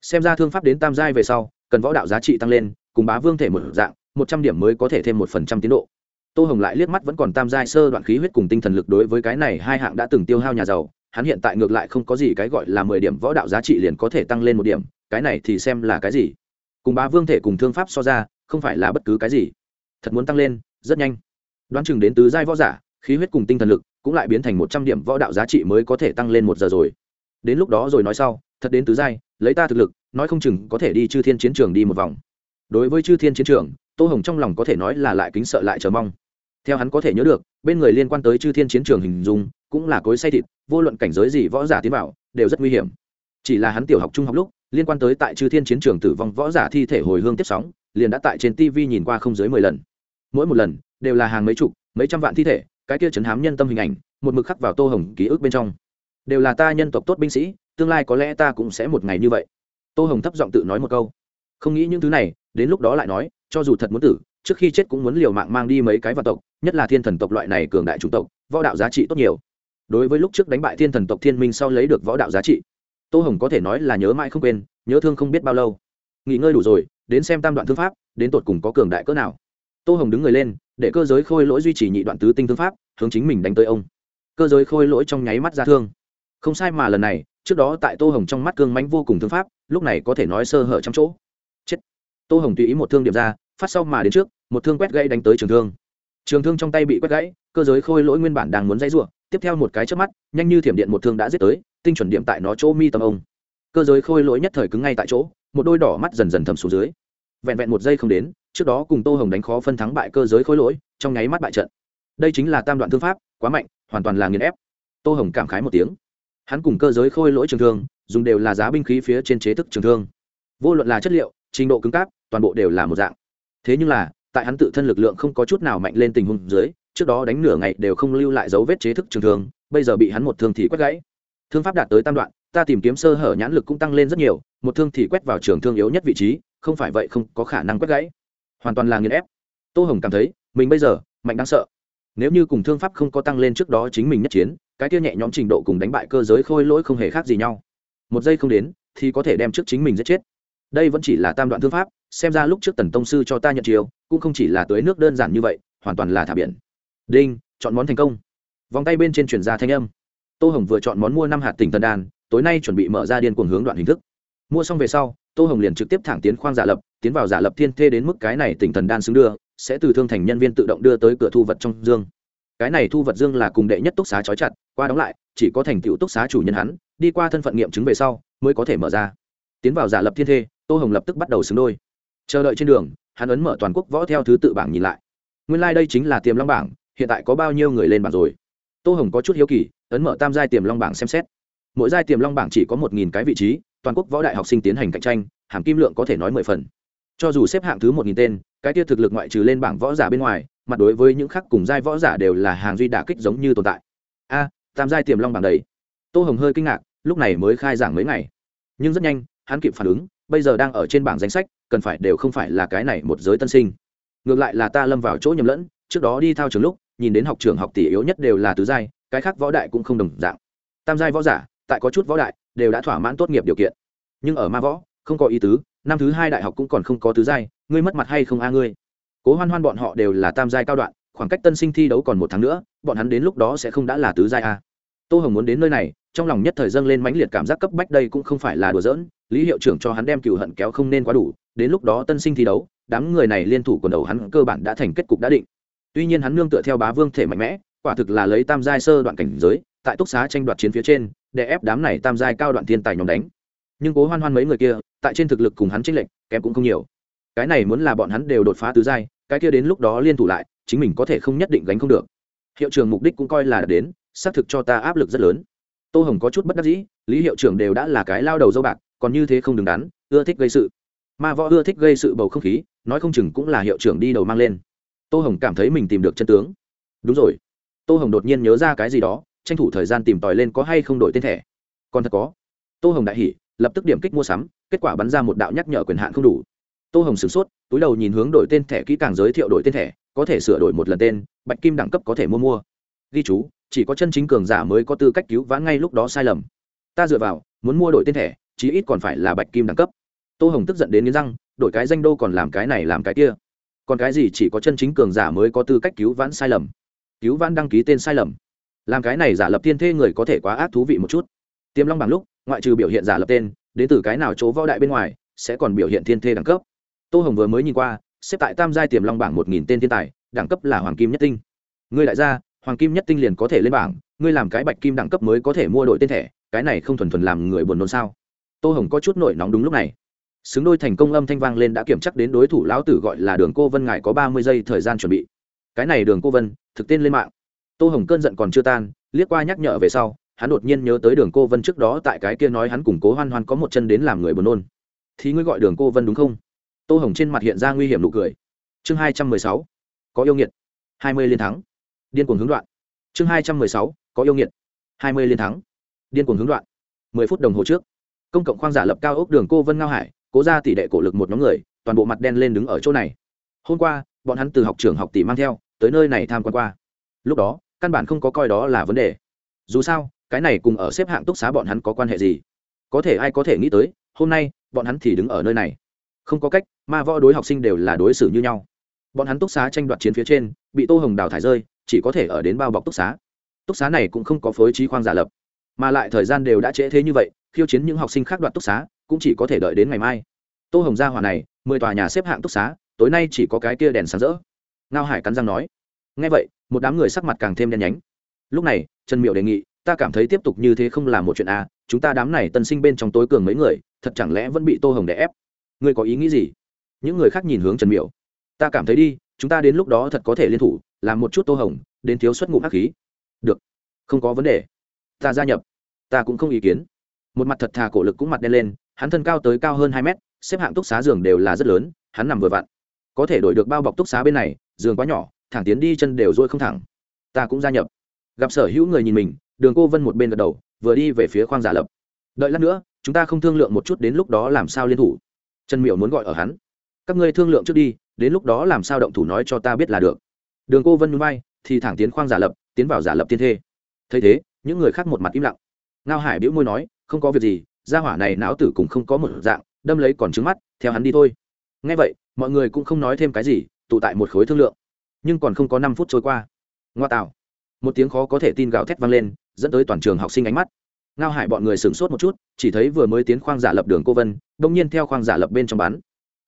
Xem ra thương pháp đến tam giai về sau, cần võ đạo giá trị tăng lên, cùng bá vương thể một dạng, một trăm điểm mới có thể thêm một phần trăm tiến độ. Tô hồng lại liếc mắt vẫn còn tam giai sơ đoạn khí huyết cùng tinh thần lực đối với cái này hai hạng đã từng tiêu hao nhà giàu, hắn hiện tại ngược lại không có gì cái gọi là mười điểm võ đạo giá trị liền có thể tăng lên một điểm, cái này thì xem là cái gì? Cùng bá vương thể cùng thương pháp so ra, không phải là bất cứ cái gì. Thật muốn tăng lên, rất nhanh đoán chừng đến tứ giai võ giả, khí huyết cùng tinh thần lực cũng lại biến thành một trăm điểm võ đạo giá trị mới có thể tăng lên một giờ rồi. Đến lúc đó rồi nói sau, thật đến tứ giai, lấy ta thực lực, nói không chừng có thể đi chư thiên chiến trường đi một vòng. Đối với chư thiên chiến trường, tô hồng trong lòng có thể nói là lại kính sợ lại chờ mong. Theo hắn có thể nhớ được, bên người liên quan tới chư thiên chiến trường hình dung, cũng là cối say thịt, vô luận cảnh giới gì võ giả tiến vào, đều rất nguy hiểm. Chỉ là hắn tiểu học, trung học lúc, liên quan tới tại chư thiên chiến trường tử vong võ giả thi thể hồi hương tiếp sóng, liền đã tại trên tv nhìn qua không dưới mười lần. Mỗi một lần đều là hàng mấy chục, mấy trăm vạn thi thể, cái kia chấn hám nhân tâm hình ảnh, một mực khắc vào tô hồng ký ức bên trong. Đều là ta nhân tộc tốt binh sĩ, tương lai có lẽ ta cũng sẽ một ngày như vậy. Tô hồng thấp giọng tự nói một câu. Không nghĩ những thứ này, đến lúc đó lại nói, cho dù thật muốn tử, trước khi chết cũng muốn liều mạng mang đi mấy cái vạn tộc, nhất là thiên thần tộc loại này cường đại chủng tộc, võ đạo giá trị tốt nhiều. Đối với lúc trước đánh bại thiên thần tộc thiên minh sau lấy được võ đạo giá trị, tô hồng có thể nói là nhớ mãi không quên, nhớ thương không biết bao lâu. Nghỉ ngơi đủ rồi, đến xem tam đoạn thương pháp, đến tột cùng có cường đại cỡ nào tô hồng đứng người lên, để cơ giới khôi lỗi duy trì nhị đoạn tứ tinh thương pháp, hướng chính mình đánh tới ông. Cơ giới khôi lỗi trong nháy mắt ra thương. Không sai mà lần này, trước đó tại tô hồng trong mắt cương mánh vô cùng thương pháp, lúc này có thể nói sơ hở trong chỗ. Chết. Tô hồng tùy ý một thương điểm ra, phát sau mà đến trước, một thương quét gãy đánh tới trường thương. Trường thương trong tay bị quét gãy, cơ giới khôi lỗi nguyên bản đang muốn dãy r u ộ tiếp theo một cái trước mắt, nhanh như thiểm điện một thương đã giết tới, tinh chuẩn điểm tại nó chỗ mi tâm ông. Cơ giới khôi lỗi nhất thời cứng ngay tại chỗ, một đôi đỏ mắt dần dần thầm xuống dưới. Vẹn vẹn một giây không đến trước đó cùng tô hồng đánh khó phân thắng bại cơ giới khối lỗi, trong nháy mắt bại trận. Đây chính là tam đoạn thương pháp, quá mạnh, hoàn toàn là nghiền ép. Tô hồng cảm khái một tiếng. Hắn cùng cơ giới khôi lỗi trường thương, dùng đều là giá binh khí phía trên chế thức trường thương. Vô luận là chất liệu, trình độ cứng cáp, toàn bộ đều là một dạng. Thế nhưng là, tại hắn tự thân lực lượng không có chút nào mạnh lên tình huống dưới, trước đó đánh nửa ngày đều không lưu lại dấu vết chế thức trường thương, bây giờ bị hắn một thương thì quét gãy. Thương pháp đạt tới tam đoạn, ta tìm kiếm sơ hở nhãn lực cũng tăng lên rất nhiều, một thương thì quét vào trường thương yếu nhất vị trí, không phải vậy không có khả năng quét gãy hoàn toàn là nghiền ép. Tô hồng cảm thấy, mình bây giờ, mạnh đáng sợ. Nếu như cùng thương pháp không có tăng lên trước đó chính mình nhất chiến, cái kia nhẹ nhõm trình độ cùng đánh bại cơ giới khôi lỗi không hề khác gì nhau. Một giây không đến, thì có thể đem trước chính mình giết chết. Đây vẫn chỉ là tam đoạn thương pháp, xem ra lúc trước tần tông sư cho ta nhận chiều cũng không chỉ là tưới nước đơn giản như vậy, hoàn toàn là thả biển. Đinh, chọn món thành công. Vòng tay bên trên chuyển ra thanh âm. Tô hồng vừa chọn món mua năm hạt tỉnh thần đan, tối nay chuẩn bị mở ra điên cuồng hướng đoạn hình thức mua xong về sau, tô hồng liền trực tiếp thẳng tiến khoang giả lập, tiến vào giả lập thiên thê đến mức cái này tỉnh thần đan xứng đưa, sẽ từ thương thành nhân viên tự động đưa tới cửa thu vật trong dương. Cái này thu vật dương là cùng đệ nhất túc xá trói chặt, qua đóng lại, chỉ có thành tựu túc xá chủ nhân hắn, đi qua thân phận nghiệm chứng về sau, mới có thể mở ra. Tiến vào giả lập thiên thê, tô hồng lập tức bắt đầu xứng đôi. Chờ đợi trên đường, hắn ấn mở toàn quốc võ theo thứ tự bảng nhìn lại. Nguyên lai、like、đây chính là tiềm long bảng, hiện tại có bao nhiêu người lên bảng rồi? Tô hồng có chút hiếu kỳ, ấn mở tam giai tiềm long bảng xem xét. Mỗi giai tiềm long bảng chỉ có một nghìn cái vị trí toàn quốc võ đại học sinh tiến hành cạnh tranh, hàm kim lượng có thể nói mười phần. Cho dù xếp hạng thứ một nghìn tên, cái tiêu thực lực ngoại trừ lên bảng võ giả bên ngoài, mặt đối với những khác cùng giai võ giả đều là hàng duy đả kích giống như tồn tại. A, tam giai tiềm long bảng đầy. Tô hồng hơi kinh ngạc, lúc này mới khai giảng mấy ngày. Nhưng rất nhanh, hắn kịp phản ứng, bây giờ đang ở trên bảng danh sách, cần phải đều không phải là cái này một giới tân sinh. Ngược lại là ta lâm vào chỗ nhầm lẫn, trước đó đi thao trường lúc, nhìn đến học trường học tỷ yếu nhất đều là tứ giai, cái khác võ đại cũng không đồng dạng. Tam giai võ giả, tại có chút võ đại đều đã thỏa mãn tốt nghiệp điều kiện. Nhưng ở ma võ, không có ý tứ, năm thứ hai đại học cũng còn không có tứ giai, ngươi mất mặt hay không a ngươi? Cố hoan hoan bọn họ đều là tam giai cao đoạn, khoảng cách tân sinh thi đấu còn một tháng nữa, bọn hắn đến lúc đó sẽ không đã là tứ giai a. Tô hồng muốn đến nơi này, trong lòng nhất thời dâng lên mãnh liệt cảm giác cấp bách đây cũng không phải là đùa giỡn, lý hiệu trưởng cho hắn đem cựu hận kéo không nên quá đủ, đến lúc đó tân sinh thi đấu, đám người này liên thủ quần đầu hắn cơ bản đã thành kết cục đã định. Tuy nhiên hắn nương tựa theo bá vương thể mạnh mẽ, quả thực là lấy tam giai sơ đoạn cảnh giới tại túc xá tranh đoạt chiến phía trên, để ép đám này tam giai cao đoạn thiên tài nhóm đánh. Nhưng cố hoan hoan mấy người kia, tại trên thực lực cùng hắn tranh lệch, kém cũng không nhiều. Cái này muốn là bọn hắn đều đột phá tứ giai, cái kia đến lúc đó liên thủ lại, chính mình có thể không nhất định gánh không được. Hiệu trưởng mục đích cũng coi là đến, xác thực cho ta áp lực rất lớn. Tô hồng có chút bất đắc dĩ, lý hiệu trưởng đều đã là cái lao đầu dâu bạc, còn như thế không đứng đắn, ưa thích gây sự. Mà võ ưa thích gây sự bầu không khí, nói không chừng cũng là hiệu trưởng đi đầu mang lên. Tô hồng cảm thấy mình tìm được chân tướng. Đúng rồi. Tô hồng đột nhiên nhớ ra cái gì đó tranh thủ thời gian tìm tòi lên có hay không đổi tên thẻ. Còn thật có. Tô hồng đại hỉ, lập tức điểm kích mua sắm, kết quả bắn ra một đạo nhắc nhở quyền hạn không đủ. Tô hồng sửng sốt, túi đầu nhìn hướng đổi tên thẻ kỹ càng giới thiệu đổi tên thẻ, có thể sửa đổi một lần tên, bạch kim đẳng cấp có thể mua mua. Ghi chú, chỉ có chân chính cường giả mới có tư cách cứu vãn ngay lúc đó sai lầm. Ta dựa vào, muốn mua đổi tên thẻ, chí ít còn phải là bạch kim đẳng cấp. Tô hồng tức giận đến nghiến răng, đổi cái danh đô còn làm cái này làm cái kia. Còn cái gì chỉ có chân chính cường giả mới có tư cách cứu vãn sai lầm? Cứu vãn đăng ký tên sai lầm làm cái này giả lập thiên thê người có thể quá ác thú vị một chút. Tiềm long bằng lúc, ngoại trừ biểu hiện giả lập tên, đến từ cái nào chỗ võ đại bên ngoài, sẽ còn biểu hiện thiên thê đẳng cấp. Tô hồng vừa mới nhìn qua, xếp tại tam giai tiềm long bảng một nghìn tên thiên tài, đẳng cấp là hoàng kim nhất tinh. Ngươi đại gia, hoàng kim nhất tinh liền có thể lên bảng, ngươi làm cái bạch kim đẳng cấp mới có thể mua đội tên thẻ, cái này không thuần thuần làm người buồn nôn sao? Tô hồng có chút nổi nóng đúng lúc này. Xứng đôi thành công âm thanh vang lên đã kiểm chắc đến đối thủ lão tử gọi là đường cô vân, ngài có ba mươi giây thời gian chuẩn bị. Cái này đường cô vân, thực tên lên mạng tô hồng cơn giận còn chưa tan, liếc qua nhắc nhở về sau, hắn đột nhiên nhớ tới đường cô vân trước đó tại cái kia nói hắn củng cố hoan hoan có một chân đến làm người buồn nôn. Thì ngươi gọi đường cô vân đúng không? Tô hồng trên mặt hiện ra nguy hiểm nụ cười. Chương hai trăm mười sáu, có yêu nghiệt. Hai mươi liên thắng. Điên cuồng hướng đoạn. Chương hai trăm mười sáu, có yêu nghiệt. Hai mươi liên thắng. Điên cuồng hướng đoạn. Mười phút đồng hồ trước, công cộng khoang giả lập cao ốc đường cô vân ngao hải, cố ra tỷ đệ cổ lực một nhóm người, toàn bộ mặt đen lên đứng ở chỗ này. Hôm qua, bọn hắn từ học trường học tỷ mang theo, tới nơi này tham quan qua. Lúc đó căn bản không có coi đó là vấn đề. Dù sao, cái này cùng ở xếp hạng túc xá bọn hắn có quan hệ gì? Có thể ai có thể nghĩ tới, hôm nay, bọn hắn thì đứng ở nơi này. Không có cách, ma võ đối học sinh đều là đối xử như nhau. Bọn hắn túc xá tranh đoạt chiến phía trên, bị tô hồng đào thải rơi, chỉ có thể ở đến bao bọc túc xá. Túc xá này cũng không có phối trí khoang giả lập. Mà lại thời gian đều đã trễ thế như vậy, khiêu chiến những học sinh khác đoạt túc xá, cũng chỉ có thể đợi đến ngày mai. Tô hồng gia hỏa này, mười tòa nhà xếp hạng túc xá, tối nay chỉ có cái kia đèn sáng rỡ. Ngao hải cắn răng nói ngay vậy, một đám người sắc mặt càng thêm đen nhánh. Lúc này, trần miệu đề nghị, ta cảm thấy tiếp tục như thế không là một chuyện à chúng ta đám này tân sinh bên trong tối cường mấy người, thật chẳng lẽ vẫn bị tô hồng đè ép? Ngươi có ý nghĩ gì? Những người khác nhìn hướng trần miệu ta cảm thấy đi, chúng ta đến lúc đó thật có thể liên thủ, làm một chút tô hồng, đến thiếu xuất ngụm hắc khí. Được, không có vấn đề. Ta gia nhập, ta cũng không ý kiến. Một mặt thật thà cổ lực cũng mặt đen lên, hắn thân cao tới cao hơn hai mét, xếp hạng túc xá giường đều là rất lớn, hắn nằm vừa vặn. Có thể đổi được bao bọc túc xá bên này, giường quá nhỏ thẳng tiến đi chân đều dôi không thẳng. Ta cũng gia nhập. Gặp sở hữu người nhìn mình, đường cô vân một bên gật đầu, vừa đi về phía khoang giả lập. Đợi lát nữa, chúng ta không thương lượng một chút đến lúc đó làm sao liên thủ. Trần miểu muốn gọi ở hắn. Các ngươi thương lượng trước đi, đến lúc đó làm sao động thủ nói cho ta biết là được. Đường cô vân núi bay thì thẳng tiến khoang giả lập, tiến vào giả lập tiên thê. Thấy thế, những người khác một mặt im lặng. Ngao hải biễu môi nói, không có việc gì, gia hỏa này não tử cũng không có một dạng, đâm lấy còn trứng mắt, theo hắn đi thôi. Ngay vậy, mọi người cũng không nói thêm cái gì, tụ tại một khối thương lượng nhưng còn không có năm phút trôi qua. Ngoa tạo. Một tiếng khó có thể tin gào thét vang lên, dẫn tới toàn trường học sinh ánh mắt. Ngao hải bọn người sửng sốt một chút, chỉ thấy vừa mới tiến khoang giả lập đường cô vân, đông nhiên theo khoang giả lập bên trong bắn.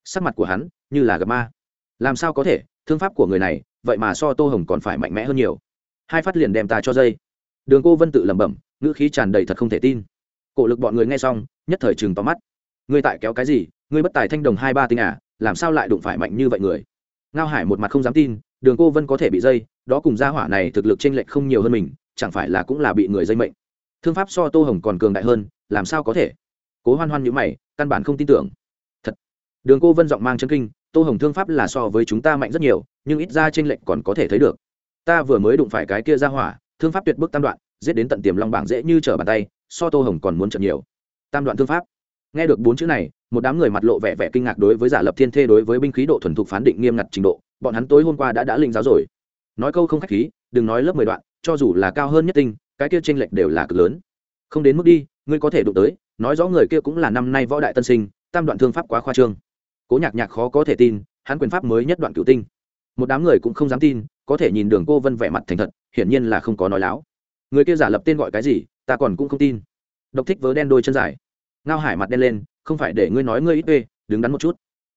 Sắc mặt của hắn như là gặp ma. Làm sao có thể, thương pháp của người này, vậy mà so tô hồng còn phải mạnh mẽ hơn nhiều. Hai phát liền đem ta cho dây. Đường cô vân tự lẩm bẩm, ngữ khí tràn đầy thật không thể tin. Cổ lực bọn người nghe xong, nhất thời chừng tóm mắt. Ngươi tại kéo cái gì? Ngươi bất tài thanh đồng hai ba tinh à làm sao lại đụng phải mạnh như vậy người? Ngao hải một mặt không dám tin đường cô vân có thể bị dây, đó cùng gia hỏa này thực lực t r ê n lệch không nhiều hơn mình, chẳng phải là cũng là bị người dây mệnh. Thương pháp so tô hồng còn cường đại hơn, làm sao có thể? Cố hoan hoan nhữ mày, căn bản không tin tưởng. Thật. Đường cô vân giọng mang chân kinh, tô hồng thương pháp là so với chúng ta mạnh rất nhiều, nhưng ít ra t r ê n lệch còn có thể thấy được. Ta vừa mới đụng phải cái kia ra hỏa, thương pháp tuyệt bức tam đoạn, giết đến tận tiềm long bảng dễ như trở bàn tay, so tô hồng còn muốn trận nhiều. Tam đoạn thương pháp. Nghe được bốn chữ này, một đám người mặt lộ vẻ vẻ kinh ngạc đối với giả lập thiên thê đối với binh khí độ thuần thục phán định nghiêm ngặt trình độ bọn hắn tối hôm qua đã đã linh giáo rồi. Nói câu không khách khí, đừng nói lớp mười đoạn, cho dù là cao hơn nhất tinh, cái kia chênh lệch đều là cực lớn. Không đến mức đi, ngươi có thể đụng tới, nói rõ người kia cũng là năm nay võ đại tân sinh, tam đoạn thương pháp quá khoa trương. Cố nhạc nhạc khó có thể tin, hắn quyền pháp mới nhất đoạn cửu tinh. Một đám người cũng không dám tin, có thể nhìn đường cô vân vẻ mặt thành thật, hiển nhiên là không có nói láo. Người kia giả lập tên gọi cái gì, ta còn cũng không tin. Độc thích vớ đen đôi chân dài. Ngao hải mặt đen lên, không phải để ngươi nói ngươi ít p đứng đắn một chút.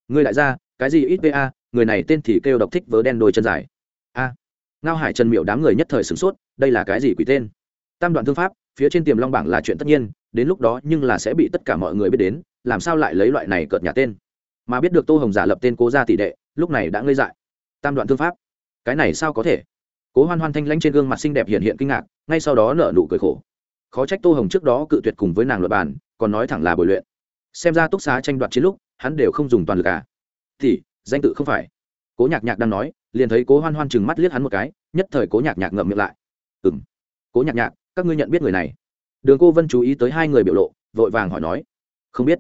Ngươi lại ra cái gì ít pa người này tên thì kêu độc thích vớ đen đôi chân dài. A, ngao hải trần miệu đám người nhất thời sửng sốt, đây là cái gì quỷ tên? Tam đoạn thương pháp, phía trên tiềm long bảng là chuyện tất nhiên, đến lúc đó nhưng là sẽ bị tất cả mọi người biết đến, làm sao lại lấy loại này cợt nhà tên? Mà biết được tô hồng giả lập tên cố gia tỷ đệ, lúc này đã ngây dại. Tam đoạn thương pháp, cái này sao có thể? Cố hoan hoan thanh lãnh trên gương mặt xinh đẹp hiện hiện kinh ngạc, ngay sau đó nở nụ cười khổ. Khó trách tô hồng trước đó cự tuyệt cùng với nàng luật bàn còn nói thẳng là bồi luyện. Xem ra túc xá tranh đoạt chiến lúc, hắn đều không dùng toàn lực à? Thì danh tự không phải. Cố nhạc nhạc đang nói, liền thấy cố hoan hoan chừng mắt liếc hắn một cái, nhất thời cố nhạc nhạc ngậm miệng lại. Ừ m cố nhạc nhạc, các ngươi nhận biết người này? Đường cô vân chú ý tới hai người biểu lộ, vội vàng hỏi nói. Không biết.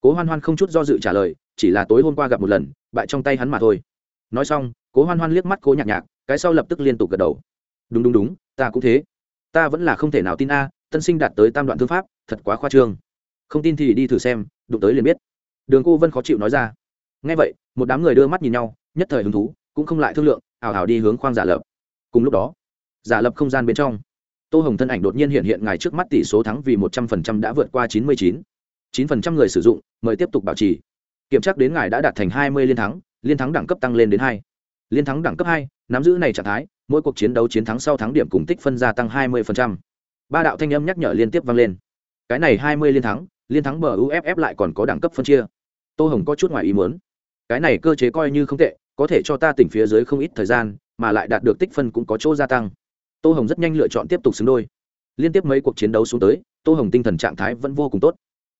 Cố hoan hoan không chút do dự trả lời, chỉ là tối hôm qua gặp một lần, bại trong tay hắn mà thôi. Nói xong, cố hoan hoan liếc mắt cố nhạc nhạc, cái sau lập tức liên tục gật đầu. Đúng đúng đúng, ta cũng thế. Ta vẫn là không thể nào tin a, tân sinh đạt tới tam đoạn thư pháp, thật quá khoa trương. Không tin thì đi thử xem, đụng tới liền biết. Đường cô vân khó chịu nói ra ngay vậy, một đám người đưa mắt nhìn nhau, nhất thời hứng thú, cũng không lại thương lượng ảo ảo đi hướng khoang giả lập. Cùng lúc đó, giả lập không gian bên trong, tô hồng thân ảnh đột nhiên hiện hiện ngài trước mắt tỷ số thắng vì một trăm phần trăm đã vượt qua chín mươi chín. chín phần trăm người sử dụng, mời tiếp tục bảo trì. Kiểm tra đến ngài đã đạt thành hai mươi liên thắng liên thắng đẳng cấp tăng lên đến hai. Liên thắng đẳng cấp hai, nắm giữ này trạng thái, mỗi cuộc chiến đấu chiến thắng sau thắng điểm cùng tích phân gia tăng hai mươi phần trăm. Ba đạo thanh âm nhắc nhở liên tiếp vang lên. Cái này hai mươi liên thắng liên thắng bờ uff lại còn có đẳng cấp phân chia. Tô hồng có chút ngoài ý muốn cái này cơ chế coi như không tệ, có thể cho ta tỉnh phía dưới không ít thời gian, mà lại đạt được tích phân cũng có chỗ gia tăng. Tô hồng rất nhanh lựa chọn tiếp tục xứng đôi. Liên tiếp mấy cuộc chiến đấu xuống tới, tô hồng tinh thần trạng thái vẫn vô cùng tốt.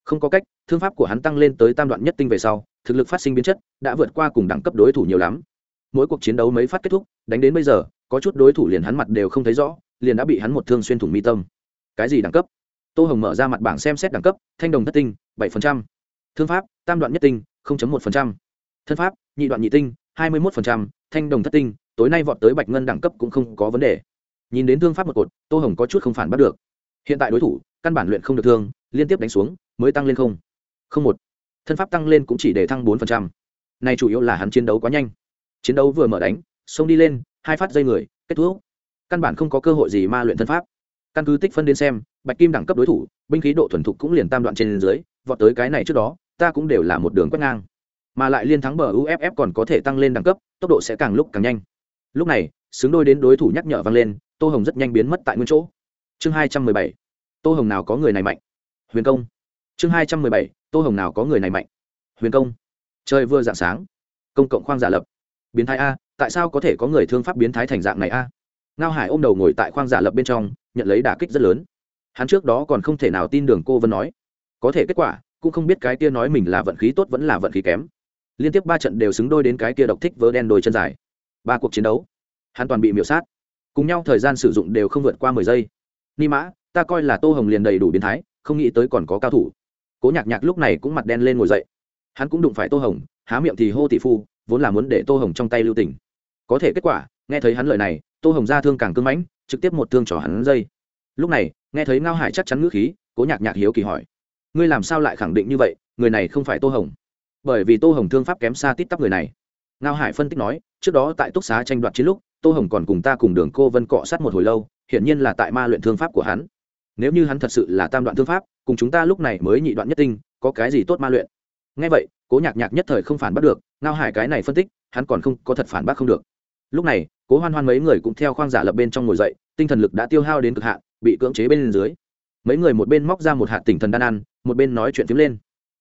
Không có cách, thương pháp của hắn tăng lên tới tam đoạn nhất tinh về sau, thực lực phát sinh biến chất, đã vượt qua cùng đẳng cấp đối thủ nhiều lắm. Mỗi cuộc chiến đấu mấy phát kết thúc, đánh đến bây giờ, có chút đối thủ liền hắn mặt đều không thấy rõ, liền đã bị hắn một thương xuyên thủng mi tâm. Cái gì đẳng cấp? Tô hồng mở ra mặt bảng xem xét đẳng cấp, thanh đồng thất tinh, bảy thương pháp, tam đoạn nhất tinh một thân pháp, nhị đoạn nhị tinh, hai mươi một thanh đồng thất tinh, tối nay vọt tới bạch ngân đẳng cấp cũng không có vấn đề. Nhìn đến thương pháp một cột, tô hồng có chút không phản bắt được. Hiện tại đối thủ, căn bản luyện không được thương, liên tiếp đánh xuống, mới tăng lên không. Không một. Thân pháp tăng lên cũng chỉ để thăng bốn phần trăm. Này chủ yếu là hắn chiến đấu quá nhanh. Chiến đấu vừa mở đánh, xông đi lên, hai phát dây người, kết thúc. Căn bản không có cơ hội gì ma luyện thân pháp. Căn cứ tích phân đến xem, bạch kim đẳng cấp đối thủ, binh khí độ thuần thục cũng liền tam đoạn trên dưới, vọt tới cái này trước đó, ta cũng đều là một đường quét ngang mà lại liên thắng bờ uff còn có thể tăng lên đẳng cấp, tốc độ sẽ càng lúc càng nhanh. Lúc này, xứng đôi đến đối thủ nhắc nhở vang lên, tô hồng rất nhanh biến mất tại nguyên chỗ. Chương hai trăm mười bảy, tô hồng nào có người này mạnh? Huyền công. Chương hai trăm mười bảy, tô hồng nào có người này mạnh? Huyền công. Trời vừa dạng sáng, công cộng khoang giả lập. Biến thái a, tại sao có thể có người thương pháp biến thái thành dạng này a? Ngao hải ôm đầu ngồi tại khoang giả lập bên trong, nhận lấy đả kích rất lớn. Hắn trước đó còn không thể nào tin đường cô vân nói. Có thể kết quả, cũng không biết cái kia nói mình là vận khí tốt vẫn là vận khí kém liên tiếp ba trận đều xứng đôi đến cái kia độc thích vớ đen đôi chân dài. Ba cuộc chiến đấu, hắn toàn bị miểu sát. Cùng nhau thời gian sử dụng đều không vượt qua mười giây. Ni mã, ta coi là tô hồng liền đầy đủ biến thái, không nghĩ tới còn có cao thủ. Cố nhạc nhạc lúc này cũng mặt đen lên ngồi dậy. Hắn cũng đụng phải tô hồng, há miệng thì hô tỷ phu, vốn là muốn để tô hồng trong tay lưu tỉnh có thể kết quả, nghe thấy hắn lời này, tô hồng ra thương càng cưng mãnh, trực tiếp một thương trỏ hắn dây. Lúc này, nghe thấy ngao hải chắc chắn ngữ khí, cố nhạc nhạc hiếu kỳ hỏi, ngươi làm sao lại khẳng định như vậy, người này không phải tô hồng? Bởi vì tô hồng thương pháp kém xa tít tắp người này. Ngao hải phân tích nói, trước đó tại túc xá tranh đoạt chiến lúc, tô hồng còn cùng ta cùng đường cô vân cọ sát một hồi lâu, hiển nhiên là tại ma luyện thương pháp của hắn. Nếu như hắn thật sự là tam đoạn thương pháp, cùng chúng ta lúc này mới nhị đoạn nhất tinh, có cái gì tốt ma luyện? Ngay vậy, cố nhạc nhạc nhất thời không phản bắt được, ngao hải cái này phân tích, hắn còn không có thật phản bác không được. Lúc này, cố hoan hoan mấy người cũng theo khoang giả lập bên trong ngồi dậy, tinh thần lực đã tiêu hao đến cực hạn, bị cưỡng chế bên dưới. Mấy người một bên móc ra một hạt tỉnh thần đan ăn, một bên nói chuyện phím lên.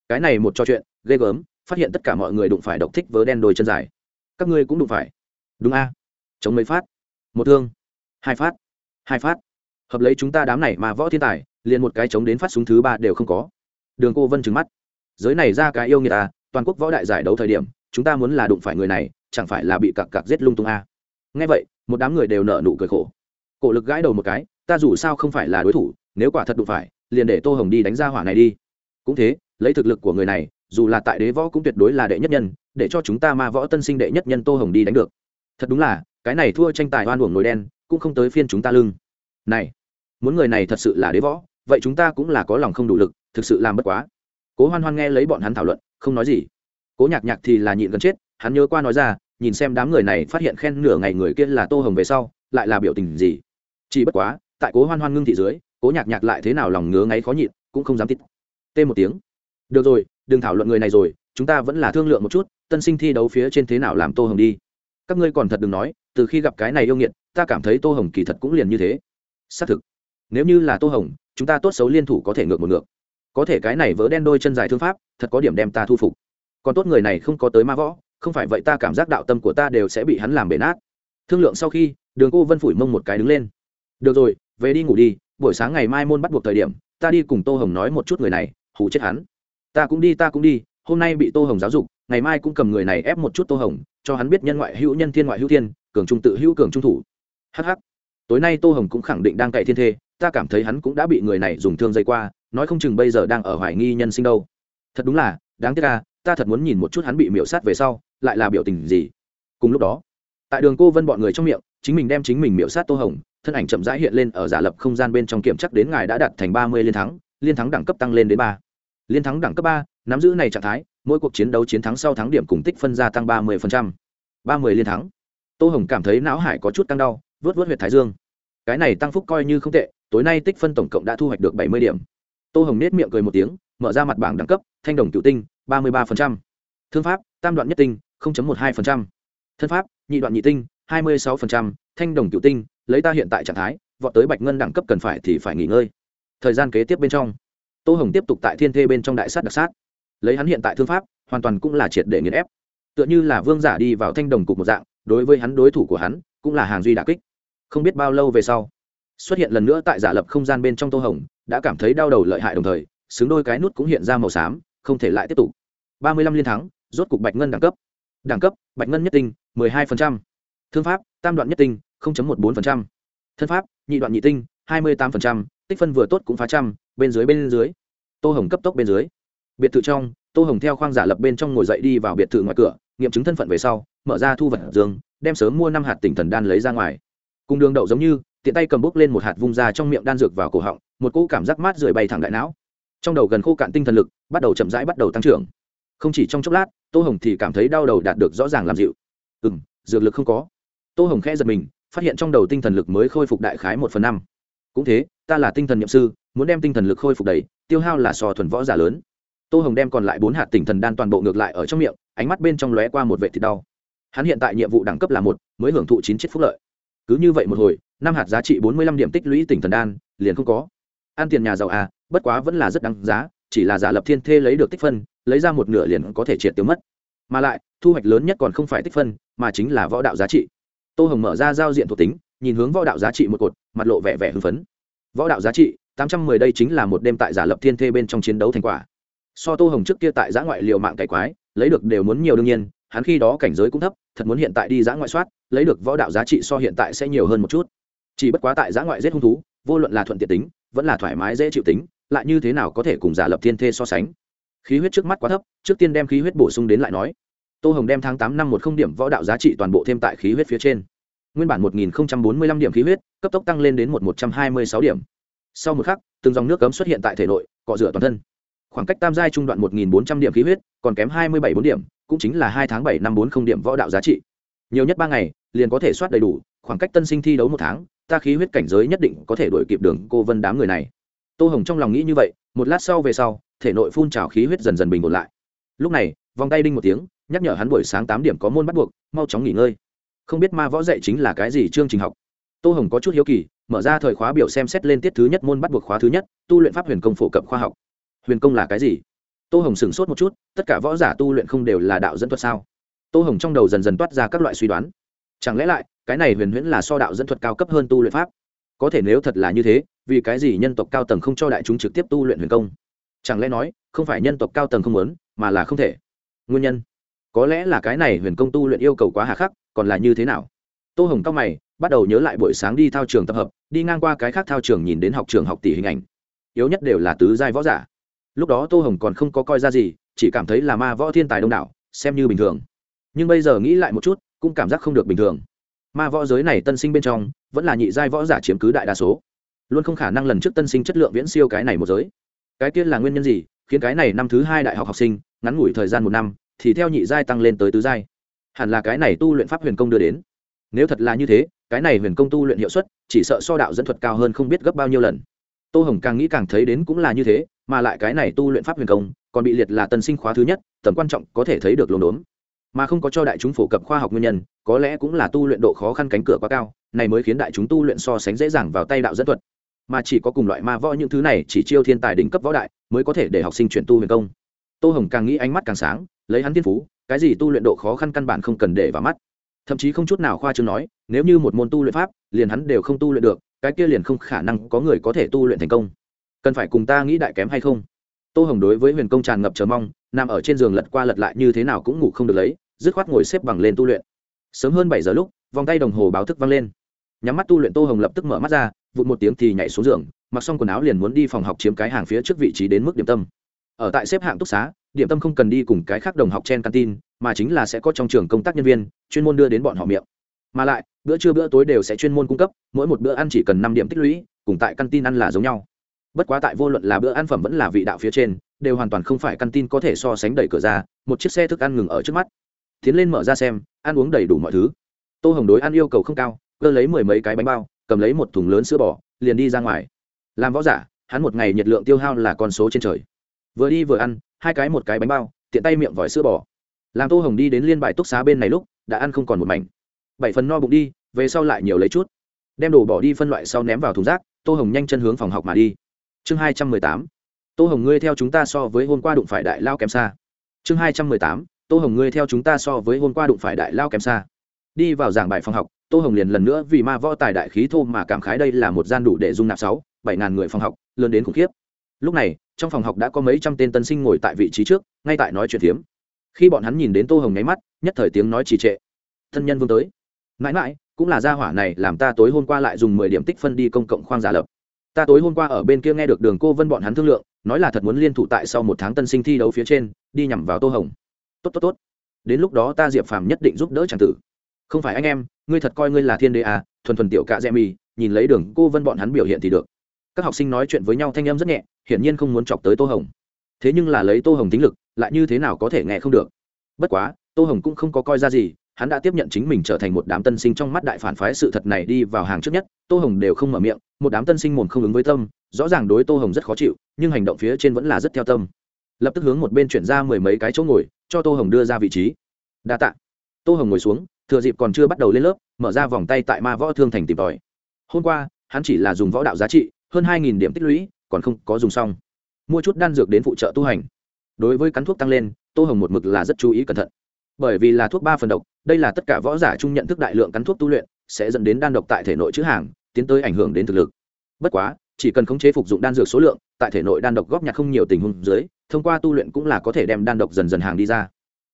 Cái này một trò chuyện, ghê gớm phát hiện tất cả mọi người đụng phải độc thích vớ đen đôi chân dài. Các ngươi cũng đụng phải. Đúng a. Chống mấy phát. Một thương. Hai phát. Hai phát. Hợp lấy chúng ta đám này mà võ thiên tài, liền một cái chống đến phát súng thứ ba đều không có. Đường cô vân trừng mắt. Giới này ra cái yêu người ta à, toàn quốc võ đại giải đấu thời điểm, chúng ta muốn là đụng phải người này, chẳng phải là bị cặc cặc giết lung tung a? Ngay vậy, một đám người đều nợ nụ cười khổ. Cổ lực gãi đầu một cái, ta dù sao không phải là đối thủ, nếu quả thật đụng phải, liền để tô hồng đi đánh ra hỏa này đi. Cũng thế, lấy thực lực của người này dù là tại đế võ cũng tuyệt đối là đệ nhất nhân, để cho chúng ta ma võ tân sinh đệ nhất nhân tô hồng đi đánh được. Thật đúng là, cái này thua tranh tài oan uổng nổi đen, cũng không tới phiên chúng ta lưng. Này, muốn người này thật sự là đế võ, vậy chúng ta cũng là có lòng không đủ lực, thực sự làm bất quá. Cố hoan hoan nghe lấy bọn hắn thảo luận, không nói gì. Cố nhạc nhạc thì là nhịn gần chết, hắn nhớ qua nói ra, nhìn xem đám người này phát hiện khen nửa ngày người kia là tô hồng về sau, lại là biểu tình gì. Chỉ bất quá, tại cố hoan hoan ngưng thị dưới, cố nhạc nhạc lại thế nào lòng ngứa ngáy khó nhịn, cũng không dám tít. Tê một tiếng. Được rồi đừng thảo luận người này rồi, chúng ta vẫn là thương lượng một chút, tân sinh thi đấu phía trên thế nào làm tô hồng đi. Các ngươi còn thật đừng nói, từ khi gặp cái này yêu nghiệt, ta cảm thấy tô hồng kỳ thật cũng liền như thế. Xác thực, nếu như là tô hồng, chúng ta tốt xấu liên thủ có thể ngược một ngược. Có thể cái này vỡ đen đôi chân dài thương pháp, thật có điểm đem ta thu phục. Còn tốt người này không có tới ma võ, không phải vậy ta cảm giác đạo tâm của ta đều sẽ bị hắn làm bể nát. Thương lượng sau khi, đường cô vân phủi mông một cái đứng lên. Được rồi, về đi ngủ đi, buổi sáng ngày mai môn bắt buộc thời điểm, ta đi cùng tô hồng nói một chút người này, hù chết hắn ta cũng đi, ta cũng đi, hôm nay bị tô hồng giáo dục, ngày mai cũng cầm người này ép một chút tô hồng, cho hắn biết nhân ngoại hữu nhân, thiên ngoại hữu thiên, cường trung tự hữu cường trung thủ. Hh tối nay tô hồng cũng khẳng định đang cậy thiên thê, ta cảm thấy hắn cũng đã bị người này dùng thương dây qua, nói không chừng bây giờ đang ở hoài nghi nhân sinh đâu. Thật đúng là, đáng tiếc ca ta thật muốn nhìn một chút hắn bị miễu sát về sau, lại là biểu tình gì. Cùng lúc đó, tại đường cô vân bọn người trong miệng, chính mình đem chính mình miễu sát tô hồng, thân ảnh chậm rãi hiện lên ở giả lập không gian bên trong kiểm chắc đến ngài đã đạt thành ba mươi liên thắng liên thắng đẳng cấp tăng lên đến ba liên thắng đẳng cấp ba, nắm giữ này trạng thái, mỗi cuộc chiến đấu chiến thắng sau thắng điểm cùng tích phân gia tăng ba mươi ba mươi liên thắng. Tô hồng cảm thấy não hải có chút tăng đau, vớt vớt huyệt thái dương. Cái này tăng phúc coi như không tệ, tối nay tích phân tổng cộng đã thu hoạch được bảy mươi điểm. Tô hồng nết miệng cười một tiếng, mở ra mặt bảng đẳng cấp, thanh đồng cựu tinh, ba mươi ba thương pháp, tam đoạn nhất tinh một hai thân pháp, nhị đoạn nhị tinh, hai mươi sáu thanh đồng cựu tinh, lấy ta hiện tại trạng thái, vọt tới bạch ngân đẳng cấp cần phải thì phải nghỉ ngơi. Thời gian kế tiếp bên trong tô hồng tiếp tục tại thiên thê bên trong đại sát đặc sát. Lấy hắn hiện tại thương pháp, hoàn toàn cũng là triệt để nghiền ép. Tựa như là vương giả đi vào thanh đồng cục một dạng, đối với hắn, đối thủ của hắn, cũng là hàng duy đà kích. Không biết bao lâu về sau, xuất hiện lần nữa tại giả lập không gian bên trong tô hồng, đã cảm thấy đau đầu lợi hại đồng thời, xứng đôi cái nút cũng hiện ra màu xám, không thể lại tiếp tục. Ba mươi lăm liên thắng, rốt cục bạch ngân đẳng cấp. Đẳng cấp, bạch ngân nhất tinh, mười hai phần trăm. Thương pháp, tam đoạn nhất tinh một bốn phần trăm. Thân pháp, nhị đoạn nhị tinh, hai mươi tám phần trăm. Tích phân vừa tốt cũng phá trăm bên dưới bên dưới. Tô hồng cấp tốc bên dưới. Biệt thự trong, tô hồng theo khoang giả lập bên trong ngồi dậy đi vào biệt thự ngoài cửa, nghiệm chứng thân phận về sau, mở ra thu vật dương đem sớm mua năm hạt tỉnh thần đan lấy ra ngoài. Cùng đường đậu giống như, tiện tay cầm bút lên một hạt vung ra trong miệng đan dược vào cổ họng, một cỗ cảm giác mát rượi bay thẳng đại não. Trong đầu gần khô cạn tinh thần lực, bắt đầu chậm rãi bắt đầu tăng trưởng. Không chỉ trong chốc lát, tô hồng thì cảm thấy đau đầu đạt được rõ ràng làm dịu. Ừ m dược lực không có. Tô hồng khẽ giật mình, phát hiện trong đầu tinh thần lực mới khôi phục đại khái một phần năm. Cũng thế, ta là tinh thần nhậm sư muốn đem tinh thần lực khôi phục đầy, tiêu hao là sò thuần võ giả lớn. Tô hồng đem còn lại bốn hạt tinh thần đan toàn bộ ngược lại ở trong miệng, ánh mắt bên trong lóe qua một vệ thịt đau. Hắn hiện tại nhiệm vụ đẳng cấp là một, mới hưởng thụ chín chiếc phúc lợi. Cứ như vậy một hồi, năm hạt giá trị bốn mươi lăm điểm tích lũy tinh thần đan, liền không có. Ăn tiền nhà giàu à bất quá vẫn là rất đáng giá, chỉ là giả lập thiên thê lấy được tích phân, lấy ra một nửa liền có thể triệt tiêu mất. Mà lại, thu hoạch lớn nhất còn không phải tích phân, mà chính là võ đạo giá trị. Tô hồng mở ra giao diện thuộc tính, nhìn hướng võ đạo giá trị một cột, mặt lộ vẻ vẻ hưng phấn. Võ đạo giá trị tám trăm mười đây chính là một đêm tại giả lập thiên thê bên trong chiến đấu thành quả. So tô hồng trước kia tại giã ngoại liều mạng cải quái, lấy được đều muốn nhiều đương nhiên, hắn khi đó cảnh giới cũng thấp, thật muốn hiện tại đi giã ngoại soát, lấy được võ đạo giá trị so hiện tại sẽ nhiều hơn một chút. Chỉ bất quá tại giã ngoại giết hung thú, vô luận là thuận tiện tính, vẫn là thoải mái dễ chịu tính, lại như thế nào có thể cùng giả lập thiên thê so sánh? Khí huyết trước mắt quá thấp, trước tiên đem khí huyết bổ sung đến lại nói. Tô hồng đem tháng tám năm một không điểm võ đạo giá trị toàn bộ thêm tại khí huyết phía trên. Nguyên bản một nghìn bốn mươi lăm điểm khí huyết, cấp tốc tăng lên đến một một trăm hai mươi sáu điểm sau một khắc, từng dòng nước cấm xuất hiện tại thể nội, cọ rửa toàn thân. Khoảng cách tam giai trung đoạn một nghìn bốn trăm điểm khí huyết, còn kém hai mươi bảy bốn điểm, cũng chính là hai tháng bảy năm bốn không điểm võ đạo giá trị. Nhiều nhất ba ngày, liền có thể soát đầy đủ, khoảng cách tân sinh thi đấu một tháng, ta khí huyết cảnh giới nhất định có thể đổi kịp đường cô vân đám người này. Tô hồng trong lòng nghĩ như vậy, một lát sau về sau, thể nội phun trào khí huyết dần dần bình ổn lại. Lúc này, vòng tay đinh một tiếng, nhắc nhở hắn buổi sáng tám điểm có môn bắt buộc, mau chóng nghỉ ngơi. Không biết ma võ dạy chính là cái gì chương trình học. Tô hồng có chút hiếu kỳ mở ra thời khóa biểu xem xét lên tiết thứ nhất môn bắt buộc khóa thứ nhất, tu luyện pháp huyền công phổ cập khoa học. Huyền công là cái gì? Tô hồng sửng sốt một chút, tất cả võ giả tu luyện không đều là đạo dẫn thuật sao? Tô hồng trong đầu dần dần toát ra các loại suy đoán. Chẳng lẽ lại, cái này huyền huyễn là so đạo dẫn thuật cao cấp hơn tu luyện pháp? Có thể nếu thật là như thế, vì cái gì nhân tộc cao tầng không cho đại chúng trực tiếp tu luyện huyền công? Chẳng lẽ nói, không phải nhân tộc cao tầng không muốn, mà là không thể? Nguyên nhân? Có lẽ là cái này huyền công tu luyện yêu cầu quá hà khắc, còn là như thế nào? Tô hồng cao mày, bắt đầu nhớ lại buổi sáng đi thao trường tập hợp, đi ngang qua cái khác thao trường nhìn đến học trường học tỷ hình ảnh. Yếu nhất đều là tứ giai võ giả. Lúc đó tô hồng còn không có coi ra gì, chỉ cảm thấy là ma võ thiên tài đông đảo, xem như bình thường. Nhưng bây giờ nghĩ lại một chút, cũng cảm giác không được bình thường. Ma võ giới này tân sinh bên trong, vẫn là nhị giai võ giả chiếm cứ đại đa số. Luôn không khả năng lần trước tân sinh chất lượng viễn siêu cái này một giới. Cái tiên là nguyên nhân gì? Khiến cái này năm thứ hai đại học học sinh, ngắn ngủi thời gian một năm, thì theo nhị giai tăng lên tới tứ giai. Hẳn là cái này tu luyện pháp huyền công đưa đến nếu thật là như thế, cái này huyền công tu luyện hiệu suất, chỉ sợ so đạo dẫn thuật cao hơn không biết gấp bao nhiêu lần. Tô hồng càng nghĩ càng thấy đến cũng là như thế, mà lại cái này tu luyện pháp huyền công, còn bị liệt là tân sinh khóa thứ nhất, tầm quan trọng có thể thấy được lồn đốn. Mà không có cho đại chúng phổ cập khoa học nguyên nhân, có lẽ cũng là tu luyện độ khó khăn cánh cửa quá cao, này mới khiến đại chúng tu luyện so sánh dễ dàng vào tay đạo dẫn thuật. Mà chỉ có cùng loại ma võ những thứ này chỉ chiêu thiên tài đỉnh cấp võ đại, mới có thể để học sinh chuyển tu huyền công. Tô hồng càng nghĩ ánh mắt càng sáng, lấy hắn thiên phú, cái gì tu luyện độ khó khăn căn bản không cần để vào mắt thậm chí không chút nào khoa chương nói, nếu như một môn tu luyện pháp, liền hắn đều không tu luyện được, cái kia liền không khả năng có người có thể tu luyện thành công. Cần phải cùng ta nghĩ đại kém hay không? Tô hồng đối với huyền công tràn ngập chờ mong, nằm ở trên giường lật qua lật lại như thế nào cũng ngủ không được lấy, dứt khoát ngồi xếp bằng lên tu luyện. Sớm hơn bảy giờ lúc, vòng tay đồng hồ báo thức vang lên. Nhắm mắt tu luyện tô hồng lập tức mở mắt ra, vụt một tiếng thì nhảy xuống giường, mặc xong quần áo liền muốn đi phòng học chiếm cái hàng phía trước vị trí đến mức điểm tâm. Ở tại xếp hạng túc xá điểm tâm không cần đi cùng cái khác đồng học trên canteen, mà chính là sẽ có trong trường công tác nhân viên, chuyên môn đưa đến bọn họ miệng. Mà lại, bữa trưa bữa tối đều sẽ chuyên môn cung cấp, mỗi một bữa ăn chỉ cần năm điểm tích lũy, cùng tại căn tin ăn là giống nhau. Bất quá tại vô luận là bữa ăn phẩm vẫn là vị đạo phía trên, đều hoàn toàn không phải căn tin có thể so sánh đẩy cửa ra, một chiếc xe thức ăn ngừng ở trước mắt. Tiến lên mở ra xem, ăn uống đầy đủ mọi thứ. Tô hồng đối ăn yêu cầu không cao, cơ lấy mười mấy cái bánh bao, cầm lấy một thùng lớn sữa bò, liền đi ra ngoài. Làm võ giả, hắn một ngày nhiệt lượng tiêu hao là con số trên trời. Vừa đi vừa ăn hai cái một cái bánh bao, tiện tay miệng vòi sữa bò. Làm tô hồng đi đến liên bài túc xá bên này lúc, đã ăn không còn một mảnh. Bảy phần no bụng đi, về sau lại nhiều lấy chút. Đem đồ bỏ đi phân loại sau ném vào thùng rác, tô hồng nhanh chân hướng phòng học mà đi. Chương hai trăm mười tám. Tô hồng ngươi theo chúng ta so với hôm qua đụng phải đại lao kém xa. Chương hai trăm mười tám. Tô hồng ngươi theo chúng ta so với hôm qua đụng phải đại lao kém xa. Đi vào giảng bài phòng học, tô hồng liền lần nữa vì ma võ tài đại khí thô mà cảm khái đây là một gian đủ để dung nạp sáu, bảy ngàn người phòng học, lớn đến khủng khiếp. Lúc này trong phòng học đã có mấy trăm tên tân sinh ngồi tại vị trí trước, ngay tại nói chuyện phiếm. Khi bọn hắn nhìn đến tô hồng nháy mắt, nhất thời tiếng nói trì trệ. Thân nhân vương tới. Mãi mãi, cũng là gia hỏa này, làm ta tối hôm qua lại dùng mười điểm tích phân đi công cộng khoang giả lập. Ta tối hôm qua ở bên kia nghe được đường cô vân bọn hắn thương lượng, nói là thật muốn liên thủ tại sau một tháng tân sinh thi đấu phía trên, đi nhằm vào tô hồng. Tốt tốt tốt. Đến lúc đó ta diệp phàm nhất định giúp đỡ c tử. Không phải anh em, ngươi thật coi ngươi là thiên đế à thuần thuần tiểu cạ dẹ mì, nhìn lấy đường cô vân bọn hắn biểu hiện thì được các học sinh nói chuyện với nhau thanh em rất nhẹ, hiển nhiên không muốn chọc tới tô hồng. Thế nhưng là lấy tô hồng tính lực, lại như thế nào có thể nghe không được. Bất quá, tô hồng cũng không có coi ra gì, hắn đã tiếp nhận chính mình trở thành một đám tân sinh trong mắt đại phản phái sự thật này đi vào hàng trước nhất, tô hồng đều không mở miệng, một đám tân sinh mồm không ứng với tâm, rõ ràng đối tô hồng rất khó chịu, nhưng hành động phía trên vẫn là rất theo tâm. Lập tức hướng một bên chuyển ra mười mấy cái chỗ ngồi, cho tô hồng đưa ra vị trí. Đa t ạ tô hồng ngồi xuống, thừa dịp còn chưa bắt đầu lên lớp, mở ra vòng tay tại ma võ thương thành tìm tòi. Hôm qua, hắn chỉ là dùng võ đạo giá trị hơn hai điểm tích lũy, còn không có dùng xong. Mua chút đan dược đến phụ trợ tu hành. Đối với cắn thuốc tăng lên, tô hồng một mực là rất chú ý cẩn thận. Bởi vì là thuốc ba phần độc, đây là tất cả võ giả chung nhận thức đại lượng cắn thuốc tu luyện, sẽ dẫn đến đan độc tại thể nội chữ hàng, tiến tới ảnh hưởng đến thực lực. Bất quá, chỉ cần khống chế phục dụng đan dược số lượng, tại thể nội đan độc góp nhặt không nhiều tình huống dưới, thông qua tu luyện cũng là có thể đem đan độc dần dần hàng đi ra.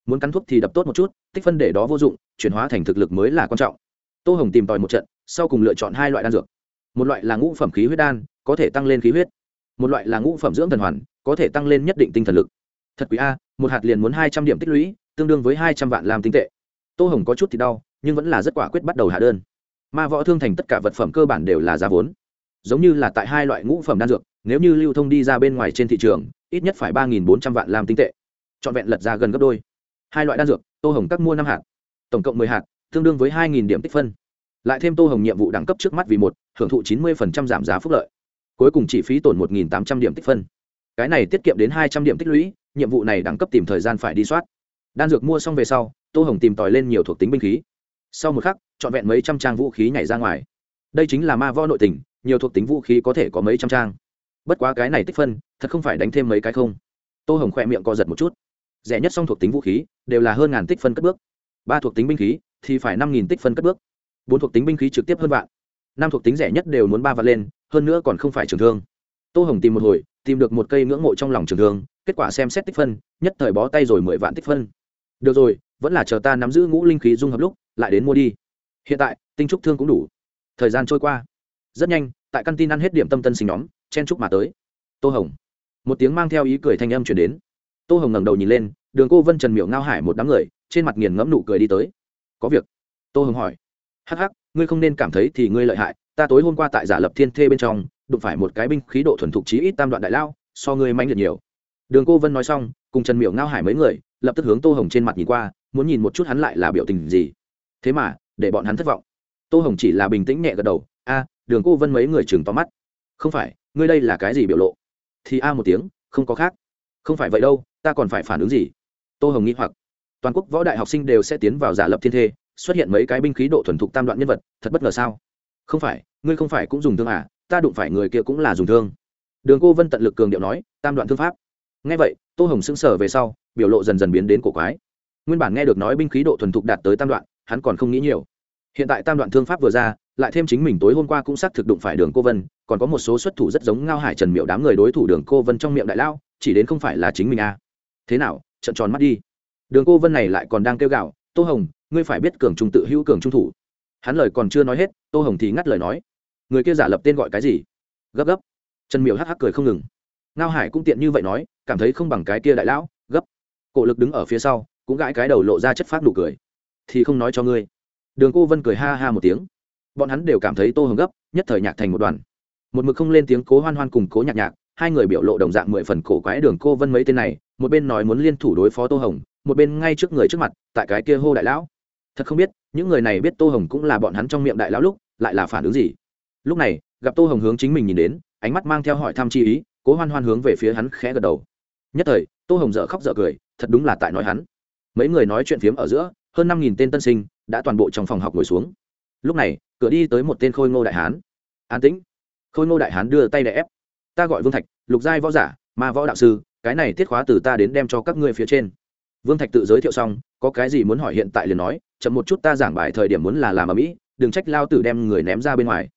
Muốn cắn thuốc thì đập tốt một chút, tích phân để đó vô dụng, chuyển hóa thành thực lực mới là quan trọng. Tô hồng tìm tòi một trận, sau cùng lựa chọn hai loại đan dược. Một loại là ngũ phẩm khí huyết đan có thể tăng lên khí huyết. Một loại là ngũ phẩm dưỡng thần hoàn, có thể tăng lên nhất định tinh thần lực. Thật quý a, một hạt liền muốn hai trăm điểm tích lũy, tương đương với hai trăm vạn làm tinh tệ. Tô hồng có chút thì đau, nhưng vẫn là rất quả quyết bắt đầu hạ đơn. Ma võ thương thành tất cả vật phẩm cơ bản đều là giá vốn. Giống như là tại hai loại ngũ phẩm đan dược, nếu như lưu thông đi ra bên ngoài trên thị trường, ít nhất phải ba bốn trăm vạn làm tinh tệ. Trọn vẹn lật ra gần gấp đôi. Hai loại đan dược, tô hồng cắt mua năm hạt. Tổng cộng mười hạt, tương đương với hai điểm tích phân. Lại thêm tô hồng nhiệm vụ đẳng cấp trước mắt vì một, hưởng thụ chín mươi giảm giá phúc lợi cuối cùng chỉ phí tổn một tám trăm điểm tích phân. Cái này tiết kiệm đến hai trăm điểm tích lũy, nhiệm vụ này đẳng cấp tìm thời gian phải đi soát. Đan dược mua xong về sau, tô hồng tìm tòi lên nhiều thuộc tính binh khí. Sau một khắc, trọn vẹn mấy trăm trang vũ khí nhảy ra ngoài. Đây chính là ma võ nội tình, nhiều thuộc tính vũ khí có thể có mấy trăm trang. Bất quá cái này tích phân, thật không phải đánh thêm mấy cái không. Tô hồng khỏe miệng co giật một chút. Rẻ nhất song thuộc tính vũ khí, đều là hơn ngàn tích phân cất bước. Ba thuộc tính binh khí, thì phải năm nghìn tích phân cất bước. Bốn thuộc tính binh khí trực tiếp hơn vạn năm thuộc tính rẻ nhất đều muốn ba vạn lên, hơn nữa còn không phải trường thương. Tô hồng tìm một hồi, tìm được một cây ngưỡng mộ trong lòng trường thương, kết quả xem xét tích phân, nhất thời bó tay rồi mười vạn tích phân. Được rồi, vẫn là chờ ta nắm giữ ngũ linh khí dung hợp lúc, lại đến mua đi. Hiện tại, tinh trúc thương cũng đủ. Thời gian trôi qua. Rất nhanh, tại căn tin ăn hết điểm tâm tân sinh nhóm, chen trúc mà tới. Tô hồng. Một tiếng mang theo ý cười thanh âm chuyển đến. Tô hồng ngẩng đầu nhìn lên, đường cô vân trần miệu ngao hải một đám người, trên mặt nghiền ngẫm nụ cười đi tới. Có việc. Tô hồng hỏi. Hắc hắc ngươi không nên cảm thấy thì ngươi lợi hại, ta tối hôm qua tại giả lập thiên thê bên trong, đụng phải một cái binh khí độ thuần thục chí ít tam đoạn đại lao, so ngươi manh liệt nhiều. Đường cô vân nói xong, cùng trần miệu ngao hải mấy người, lập tức hướng tô hồng trên mặt nhìn qua, muốn nhìn một chút hắn lại là biểu tình gì. Thế mà, để bọn hắn thất vọng. Tô hồng chỉ là bình tĩnh nhẹ gật đầu, a, đường cô vân mấy người chừng to mắt. Không phải, ngươi đây là cái gì biểu lộ? Thì a một tiếng, không có khác. Không phải vậy đâu, ta còn phải phản ứng gì? Tô hồng nghĩ hoặc. Toàn quốc võ đại học sinh đều sẽ tiến vào giả lập thiên thê xuất hiện mấy cái binh khí độ thuần thục tam đoạn nhân vật, thật bất ngờ sao? Không phải, ngươi không phải cũng dùng thương à ta đụng phải người kia cũng là dùng thương. Đường cô vân tận lực cường điệu nói, tam đoạn thương pháp. Ngay vậy, tô hồng sững sờ về sau, biểu lộ dần dần biến đến cổ quái. Nguyên bản nghe được nói binh khí độ thuần thục đạt tới tam đoạn, hắn còn không nghĩ nhiều. Hiện tại tam đoạn thương pháp vừa ra, lại thêm chính mình tối hôm qua cũng xác thực đụng phải đường cô vân, còn có một số xuất thủ rất giống ngao hải trần miệu đám người đối thủ đường cô vân trong miệng đại lao, chỉ đến không phải là chính mình à. thế nào, trận tròn mắt đi. Đường cô vân này lại còn đang kêu gạo tô hồng, ngươi phải biết cường trung tự hữu cường trung thủ. Hắn lời còn chưa nói hết, tô hồng thì ngắt lời nói. Người kia giả lập tên gọi cái gì? Gấp gấp. Trần miệu hắc hắc cười không ngừng. Ngao hải cũng tiện như vậy nói, cảm thấy không bằng cái kia đại lão, gấp. Cổ lực đứng ở phía sau, cũng gãi cái đầu lộ ra chất phát nụ cười. Thì không nói cho ngươi. Đường cô vân cười ha ha một tiếng. Bọn hắn đều cảm thấy tô hồng gấp, nhất thời nhạc thành một đoàn. Một mực không lên tiếng cố hoan hoan cùng cố nhạc nhạc, hai người biểu lộ đồng dạng mười phần cổ quái đường cô vân mấy tên này, một bên nói muốn liên thủ đối phó tô hồng một bên ngay trước người trước mặt, tại cái kia hô đại lão. Thật không biết, những người này biết tô hồng cũng là bọn hắn trong miệng đại lão lúc, lại là phản ứng gì? Lúc này, gặp tô hồng hướng chính mình nhìn đến, ánh mắt mang theo hỏi thăm chi ý, cố hoan hoan hướng về phía hắn khẽ gật đầu. Nhất thời, tô hồng dợ khóc dợ cười, thật đúng là tại nói hắn. Mấy người nói chuyện phiếm ở giữa, hơn năm nghìn tên tân sinh đã toàn bộ trong phòng học ngồi xuống. Lúc này, cửa đi tới một tên khôi ngô đại hán. An tĩnh. Khôi ngô đại hán đưa tay đè ép. Ta gọi vương thạch, lục giai võ giả, ma võ đạo sư, cái này tiết khóa từ ta đến đem cho các ngươi phía trên vương thạch tự giới thiệu xong, có cái gì muốn hỏi hiện tại liền nói, chậm một chút ta giảng bài thời điểm muốn là làm ở mỹ, đừng trách lao tử đem người ném ra bên ngoài.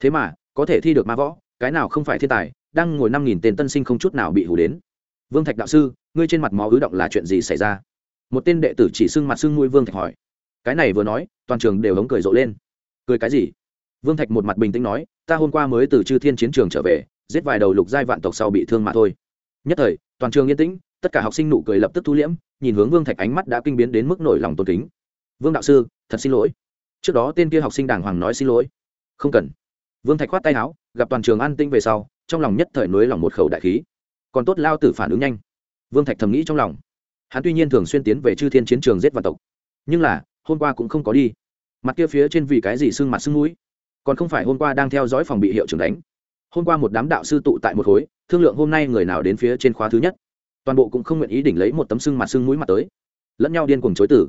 Thế mà, có thể thi được ma võ, cái nào không phải thiên tài, đang ngồi năm nghìn tên tân sinh không chút nào bị hủ đến. Vương thạch đạo sư, ngươi trên mặt máu ứ động là chuyện gì xảy ra? Một tên đệ tử chỉ xưng mặt xưng nuôi vương thạch hỏi. Cái này vừa nói, toàn trường đều hống cười rộ lên. Cười cái gì? Vương thạch một mặt bình tĩnh nói, ta hôm qua mới từ chư thiên chiến trường trở về, giết vài đầu lục giai vạn tộc sau bị thương mà thôi. Nhất thời, toàn trường yên tĩnh tất cả học sinh nụ cười lập tức thu liễm, nhìn hướng vương thạch ánh mắt đã kinh biến đến mức nổi lòng tôn kính. Vương đạo sư, thật xin lỗi. Trước đó tên kia học sinh đàng hoàng nói xin lỗi. Không cần. Vương thạch khoát tay áo, gặp toàn trường an tinh về sau, trong lòng nhất thời nối lòng một khẩu đại khí. Còn tốt lao tử phản ứng nhanh. Vương thạch thầm nghĩ trong lòng. Hắn tuy nhiên thường xuyên tiến về chư thiên chiến trường giết vạn tộc, nhưng là, hôm qua cũng không có đi. Mặt kia phía trên vì cái gì sưng mặt sưng mũi? Còn không phải hôm qua đang theo dõi phòng bị hiệu trưởng đánh. Hôm qua một đám đạo sư tụ tại một khối, thương lượng hôm nay người nào đến phía trên khóa thứ nhất toàn bộ cũng không nguyện ý đỉnh lấy một tấm xương mặt xương mũi mặt tới. Lẫn nhau điên cùng chối tử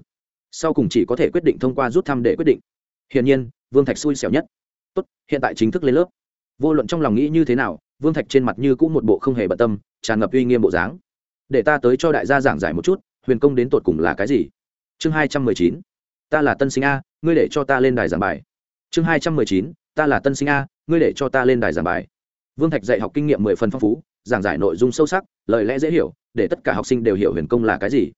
sau cùng chỉ có thể quyết định thông qua rút thăm để quyết định. Hiển nhiên, vương thạch xui xẻo nhất. Tốt, hiện tại chính thức lên lớp. Vô luận trong lòng nghĩ như thế nào, vương thạch trên mặt như cũng một bộ không hề bận tâm, tràn ngập uy nghiêm bộ dáng. Để ta tới cho đại gia giảng giải một chút, huyền công đến tột cùng là cái gì? Chương hai trăm mười chín. Ta là tân sinh a, ngươi để cho ta lên đài giảng bài. Chương hai trăm mười chín. Ta là tân sinh a, ngươi để cho ta lên đài giảng bài. Vương thạch dạy học kinh nghiệm mười phần phong phú, giảng giải nội dung sâu sắc, lời lẽ dễ hiểu để tất cả học sinh đều hiểu huyền công là cái gì.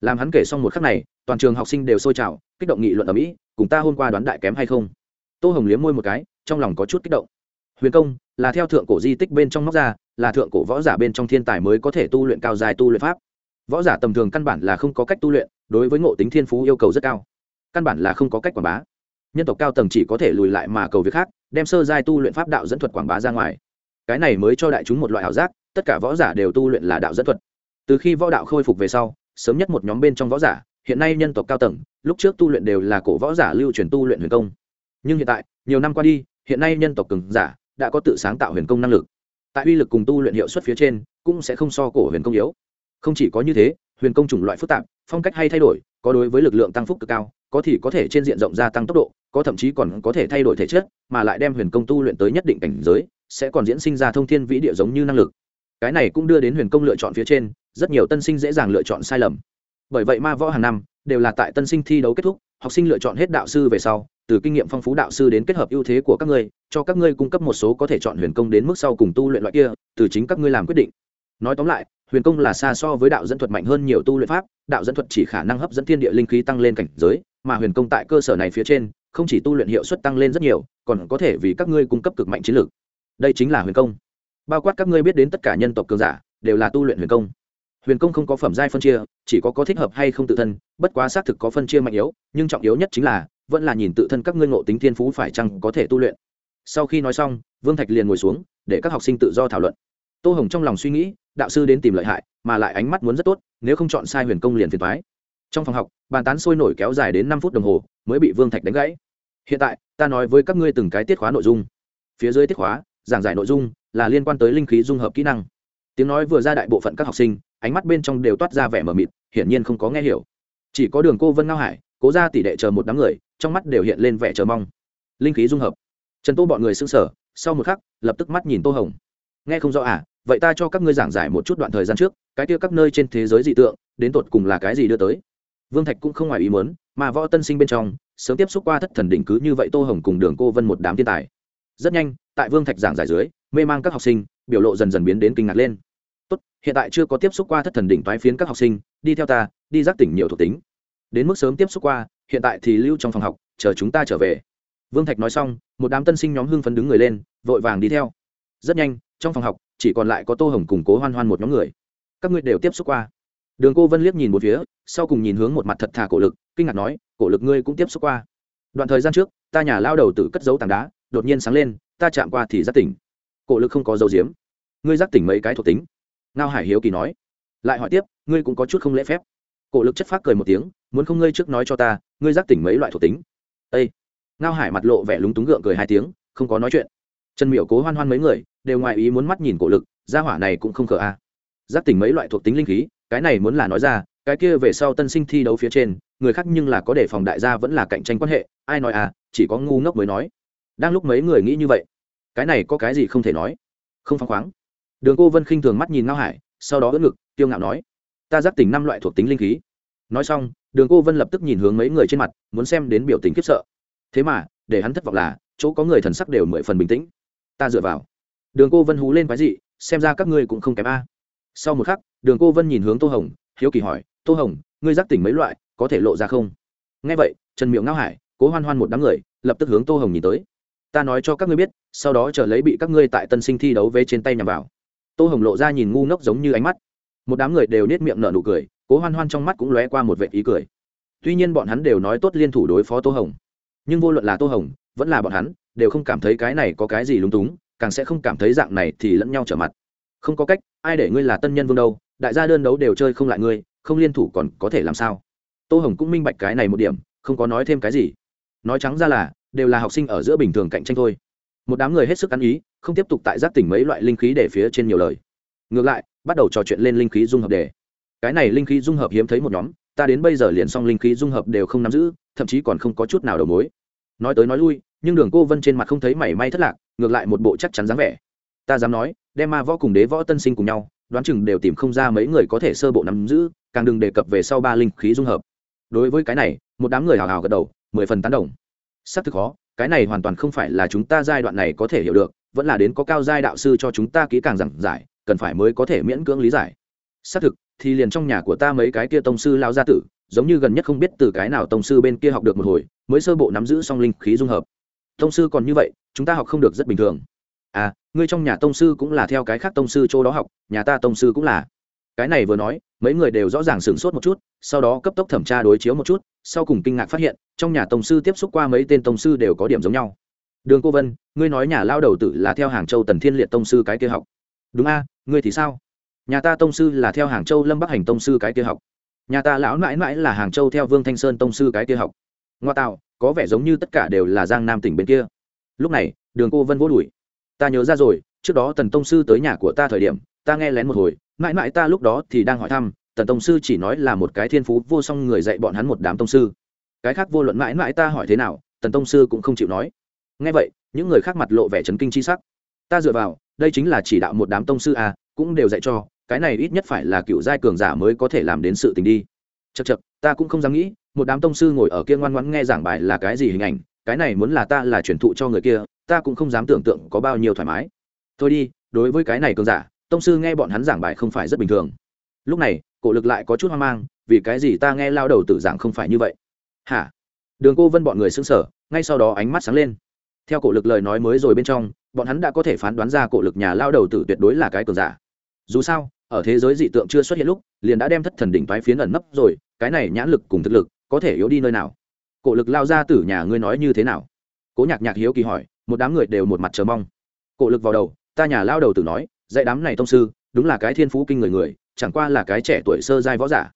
Làm hắn kể xong một khắc này, toàn trường học sinh đều sôi trào, kích động nghị luận ở mỹ, cùng ta hôm qua đoán đại kém hay không? Tô hồng liếm môi một cái, trong lòng có chút kích động. Huyền công là theo thượng cổ di tích bên trong móc ra, là thượng cổ võ giả bên trong thiên tài mới có thể tu luyện cao dài tu luyện pháp. Võ giả tầm thường căn bản là không có cách tu luyện, đối với ngộ tính thiên phú yêu cầu rất cao. Căn bản là không có cách quảng bá. Nhân tộc cao tầng chỉ có thể lùi lại mà cầu việc khác, đem sơ giai tu luyện pháp đạo dẫn thuật quảng bá ra ngoài. Cái này mới cho đại chúng một loại ảo giác, tất cả võ giả đều tu luyện là đạo dẫn thuật từ khi võ đạo khôi phục về sau, sớm nhất một nhóm bên trong võ giả, hiện nay nhân tộc cao tầng, lúc trước tu luyện đều là cổ võ giả lưu truyền tu luyện huyền công. Nhưng hiện tại, nhiều năm qua đi, hiện nay nhân tộc cường giả đã có tự sáng tạo huyền công năng lực. Tại uy lực cùng tu luyện hiệu suất phía trên, cũng sẽ không so cổ huyền công yếu. Không chỉ có như thế, huyền công chủng loại phức tạp, phong cách hay thay đổi, có đối với lực lượng tăng phúc cực cao, có thì có thể trên diện rộng gia tăng tốc độ, có thậm chí còn có thể thay đổi thể chất, mà lại đem huyền công tu luyện tới nhất định cảnh giới, sẽ còn diễn sinh ra thông thiên vĩ địa giống như năng lực cái này cũng đưa đến huyền công lựa chọn phía trên, rất nhiều tân sinh dễ dàng lựa chọn sai lầm. Bởi vậy ma võ hàng năm đều là tại tân sinh thi đấu kết thúc, học sinh lựa chọn hết đạo sư về sau, từ kinh nghiệm phong phú đạo sư đến kết hợp ưu thế của các ngươi, cho các ngươi cung cấp một số có thể chọn huyền công đến mức sau cùng tu luyện loại kia, từ chính các ngươi làm quyết định. Nói tóm lại, huyền công là xa so với đạo dẫn thuật mạnh hơn nhiều tu luyện pháp, đạo dẫn thuật chỉ khả năng hấp dẫn thiên địa linh khí tăng lên cảnh giới, mà huyền công tại cơ sở này phía trên, không chỉ tu luyện hiệu suất tăng lên rất nhiều, còn có thể vì các ngươi cung cấp cực mạnh chiến lược. Đây chính là huyền công bao quát các ngươi biết đến tất cả nhân tộc cường giả, đều là tu luyện huyền công. Huyền công không có phẩm giai phân chia, chỉ có có thích hợp hay không tự thân, bất quá xác thực có phân chia mạnh yếu, nhưng trọng yếu nhất chính là, vẫn là nhìn tự thân các ngươi ngộ tính thiên phú phải chăng có thể tu luyện. Sau khi nói xong, vương thạch liền ngồi xuống, để các học sinh tự do thảo luận. Tô hồng trong lòng suy nghĩ, đạo sư đến tìm lợi hại, mà lại ánh mắt muốn rất tốt, nếu không chọn sai huyền công liền phiền thoái trong phòng học, bàn tán sôi nổi kéo dài đến năm phút đồng hồ, mới bị vương thạch đánh gãy. Hiện tại, ta nói với các ngươi từng cái tiết khóa nội dung. Phía dưới tiết khóa giảng giải nội dung là liên quan tới linh khí dung hợp kỹ năng. Tiếng nói vừa ra đại bộ phận các học sinh, ánh mắt bên trong đều toát ra vẻ mờ mịt, hiển nhiên không có nghe hiểu. Chỉ có đường cô vân ngao hải, cố ra tỷ đệ chờ một đám người, trong mắt đều hiện lên vẻ chờ mong. Linh khí dung hợp. Trần tô bọn người xưng sở sau một khắc, lập tức mắt nhìn tô hồng. Nghe không rõ à vậy ta cho các ngươi giảng giải một chút đoạn thời gian trước, cái tiêu các nơi trên thế giới dị tượng, đến tột cùng là cái gì đưa tới? Vương thạch cũng không ngoài ý muốn, mà võ tân sinh bên trong, sớm tiếp xúc qua thất thần đỉnh cứ như vậy tô hồng cùng đường cô vân một đám thiên tài. Rất nhanh tại vương thạch giảng giải dưới, mê mang các học sinh, biểu lộ dần dần biến đến kinh ngạc lên. Tốt, hiện tại chưa có tiếp xúc qua thất thần đỉnh toái phiến các học sinh, đi theo ta, đi giác tỉnh nhiều thuộc tính. Đến mức sớm tiếp xúc qua, hiện tại thì lưu trong phòng học, chờ chúng ta trở về. Vương thạch nói xong, một đám tân sinh nhóm hưng phấn đứng người lên, vội vàng đi theo. Rất nhanh, trong phòng học, chỉ còn lại có tô hồng cùng cố hoan hoan một nhóm người. Các ngươi đều tiếp xúc qua. Đường cô vân liếc nhìn một phía, sau cùng nhìn hướng một mặt thật thà cổ lực, kinh ngạc nói, cổ lực ngươi cũng tiếp xúc qua. Đoạn thời gian trước, ta nhà lao đầu tự cất dấu tảng đá đột nhiên sáng lên, ta chạm qua thì giác tỉnh. Cổ lực không có dấu diếm ngươi giác tỉnh mấy cái thuộc tính? Ngao hải hiếu kỳ nói. Lại hỏi tiếp, ngươi cũng có chút không lễ phép. Cổ lực chất phát cười một tiếng, muốn không ngươi trước nói cho ta, ngươi giác tỉnh mấy loại thuộc tính? Â ngao hải mặt lộ vẻ lúng túng gượng cười hai tiếng, không có nói chuyện. Trần miểu cố hoan hoan mấy người, đều ngoài ý muốn mắt nhìn cổ lực, gia hỏa này cũng không cờ a. Giác tỉnh mấy loại thuộc tính linh khí, cái này muốn là nói ra, cái kia về sau tân sinh thi đấu phía trên, người khác nhưng là có đề phòng đại gia vẫn là cạnh tranh quan hệ, ai nói à chỉ có ngu ngốc mới nói đang lúc mấy người nghĩ như vậy, cái này có cái gì không thể nói. Không phăng khoáng. Đường cô vân khinh thường mắt nhìn ngao hải, sau đó ướt ngực tiêu ngạo nói, ta giác tỉnh năm loại thuộc tính linh khí. Nói xong, đường cô vân lập tức nhìn hướng mấy người trên mặt, muốn xem đến biểu tình khiếp sợ. Thế mà, để hắn thất vọng là, chỗ có người thần sắc đều mười phần bình tĩnh. Ta dựa vào. Đường cô vân hú lên quái dị, xem ra các ngươi cũng không kém a. Sau một khắc, đường cô vân nhìn hướng tô hồng, hiếu kỳ hỏi, tô hồng, ngươi giác tỉnh mấy loại, có thể lộ ra không? Ngay vậy, trần miệng ngao hải, cố hoan hoan một đám người, lập tức hướng tô hồng nhìn tới ta nói cho các ngươi biết, sau đó chờ lấy bị các ngươi tại tân sinh thi đấu vế trên tay nhằm vào. Tô hồng lộ ra nhìn ngu ngốc giống như ánh mắt. Một đám người đều nết miệng nở nụ cười, cố hoan hoan trong mắt cũng lóe qua một vệ ý cười. Tuy nhiên bọn hắn đều nói tốt liên thủ đối phó tô hồng, nhưng vô luận là tô hồng, vẫn là bọn hắn, đều không cảm thấy cái này có cái gì lúng túng, càng sẽ không cảm thấy dạng này thì lẫn nhau trở mặt. Không có cách, ai để ngươi là tân nhân vương đâu, đại gia đơn đấu đều chơi không lại ngươi, không liên thủ còn có thể làm sao? Tô hồng cũng minh bạch cái này một điểm, không có nói thêm cái gì. Nói trắng ra là đều là học sinh ở giữa bình thường cạnh tranh thôi. Một đám người hết sức ăn ý, không tiếp tục tại giác tỉnh mấy loại linh khí để phía trên nhiều lời. Ngược lại, bắt đầu trò chuyện lên linh khí dung hợp đề. Cái này linh khí dung hợp hiếm thấy một nhóm, ta đến bây giờ liền xong linh khí dung hợp đều không nắm giữ, thậm chí còn không có chút nào đầu mối. Nói tới nói lui, nhưng đường cô vân trên mặt không thấy mảy may thất lạc, ngược lại một bộ chắc chắn dáng vẻ. Ta dám nói, đem ma võ cùng đế võ tân sinh cùng nhau, đoán chừng đều tìm không ra mấy người có thể sơ bộ nắm giữ, càng đừng đề cập về sau ba linh khí dung hợp. Đối với cái này, một đám người hào hào gật đầu, mười phần tán đồng xác thực khó, cái này hoàn toàn không phải là chúng ta giai đoạn này có thể hiểu được, vẫn là đến có cao giai đạo sư cho chúng ta kỹ càng giảng giải, cần phải mới có thể miễn cưỡng lý giải. Xác thực, thì liền trong nhà của ta mấy cái kia tông sư lao gia tử, giống như gần nhất không biết từ cái nào tông sư bên kia học được một hồi, mới sơ bộ nắm giữ song linh khí dung hợp. Tông sư còn như vậy, chúng ta học không được rất bình thường. À ngươi trong nhà tông sư cũng là theo cái khác tông sư chỗ đó học, nhà ta tông sư cũng là cái này vừa nói, mấy người đều rõ ràng sửng sốt một chút, sau đó cấp tốc thẩm tra đối chiếu một chút, sau cùng kinh ngạc phát hiện, trong nhà tổng sư tiếp xúc qua mấy tên tổng sư đều có điểm giống nhau. Đường cô vân, ngươi nói nhà lao đầu tử là theo hàng châu tần thiên liệt tông sư cái kia học. Đúng a, ngươi thì sao? Nhà ta tông sư là theo hàng châu lâm bắc hành tông sư cái kia học. Nhà ta lão mãi mãi là hàng châu theo vương thanh sơn tông sư cái kia học. Ngoa tạo, có vẻ giống như tất cả đều là giang nam tỉnh bên kia. Lúc này, đường cô vân vô đùi ta nhớ ra rồi, trước đó tần tông sư tới nhà của ta thời điểm, ta nghe lén một hồi mãi mãi ta lúc đó thì đang hỏi thăm, tần tông sư chỉ nói là một cái thiên phú vô song người dạy bọn hắn một đám tông sư. Cái khác vô luận mãi mãi ta hỏi thế nào, tần tông sư cũng không chịu nói. Nghe vậy, những người khác mặt lộ vẻ chấn kinh c h i sắc. Ta dựa vào, đây chính là chỉ đạo một đám tông sư à cũng đều dạy cho, cái này ít nhất phải là cựu giai cường giả mới có thể làm đến sự tình đi. Chật chật ta cũng không dám nghĩ, một đám tông sư ngồi ở kia ngoan ngoãn nghe giảng bài là cái gì hình ảnh, cái này muốn là ta là truyền thụ cho người kia, ta cũng không dám tưởng tượng có bao nhiêu thoải mái. Thôi đi, đối với cái này cường giả tông sư nghe bọn hắn giảng bài không phải rất bình thường. Lúc này, cổ lực lại có chút hoang mang, vì cái gì ta nghe lao đầu tử giảng không phải như vậy? Hả? Đường cô vân bọn người xứng sở ngay sau đó ánh mắt sáng lên. Theo cổ lực lời nói mới rồi bên trong, bọn hắn đã có thể phán đoán ra cổ lực nhà lao đầu tử tuyệt đối là cái cường giả. Dù sao, ở thế giới dị tượng chưa xuất hiện lúc, liền đã đem thất thần đỉnh toái phiến ẩn nấp rồi, cái này nhãn lực cùng thực lực, có thể yếu đi nơi nào? Cổ lực lao ra từ nhà ngươi nói như thế nào? Cố nhạc nhạc hiếu kỳ hỏi, một đám người đều một mặt chờ mong. Cổ lực vào đầu, ta nhà lao đầu tử nói dạy đám này tông sư, đúng là cái thiên phú kinh người người, chẳng qua là cái trẻ tuổi sơ giai võ giả.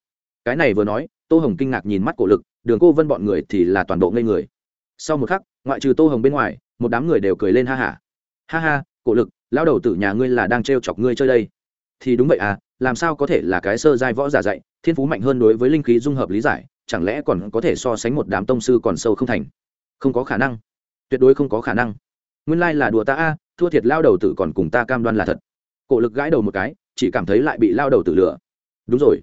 Cái này vừa nói, tô hồng kinh ngạc nhìn mắt cổ lực, đường cô vân bọn người thì là toàn bộ ngây người. Sau một khắc, ngoại trừ tô hồng bên ngoài, một đám người đều cười lên ha hả. Ha. ha ha cổ lực lao đầu tử nhà ngươi là đang trêu chọc ngươi chơi đây. Thì đúng vậy à làm sao có thể là cái sơ giai võ giả dạy, thiên phú mạnh hơn đối với linh khí dung hợp lý giải, chẳng lẽ còn có thể so sánh một đám tông sư còn sâu không thành? Không có khả năng. Tuyệt đối không có khả năng. Nguyên lai là đùa ta a, thua thiệt lao đầu tử còn cùng ta cam đoan là thật cổ lực gãi đầu một cái, chỉ cảm thấy lại bị lao đầu tự lửa đúng rồi.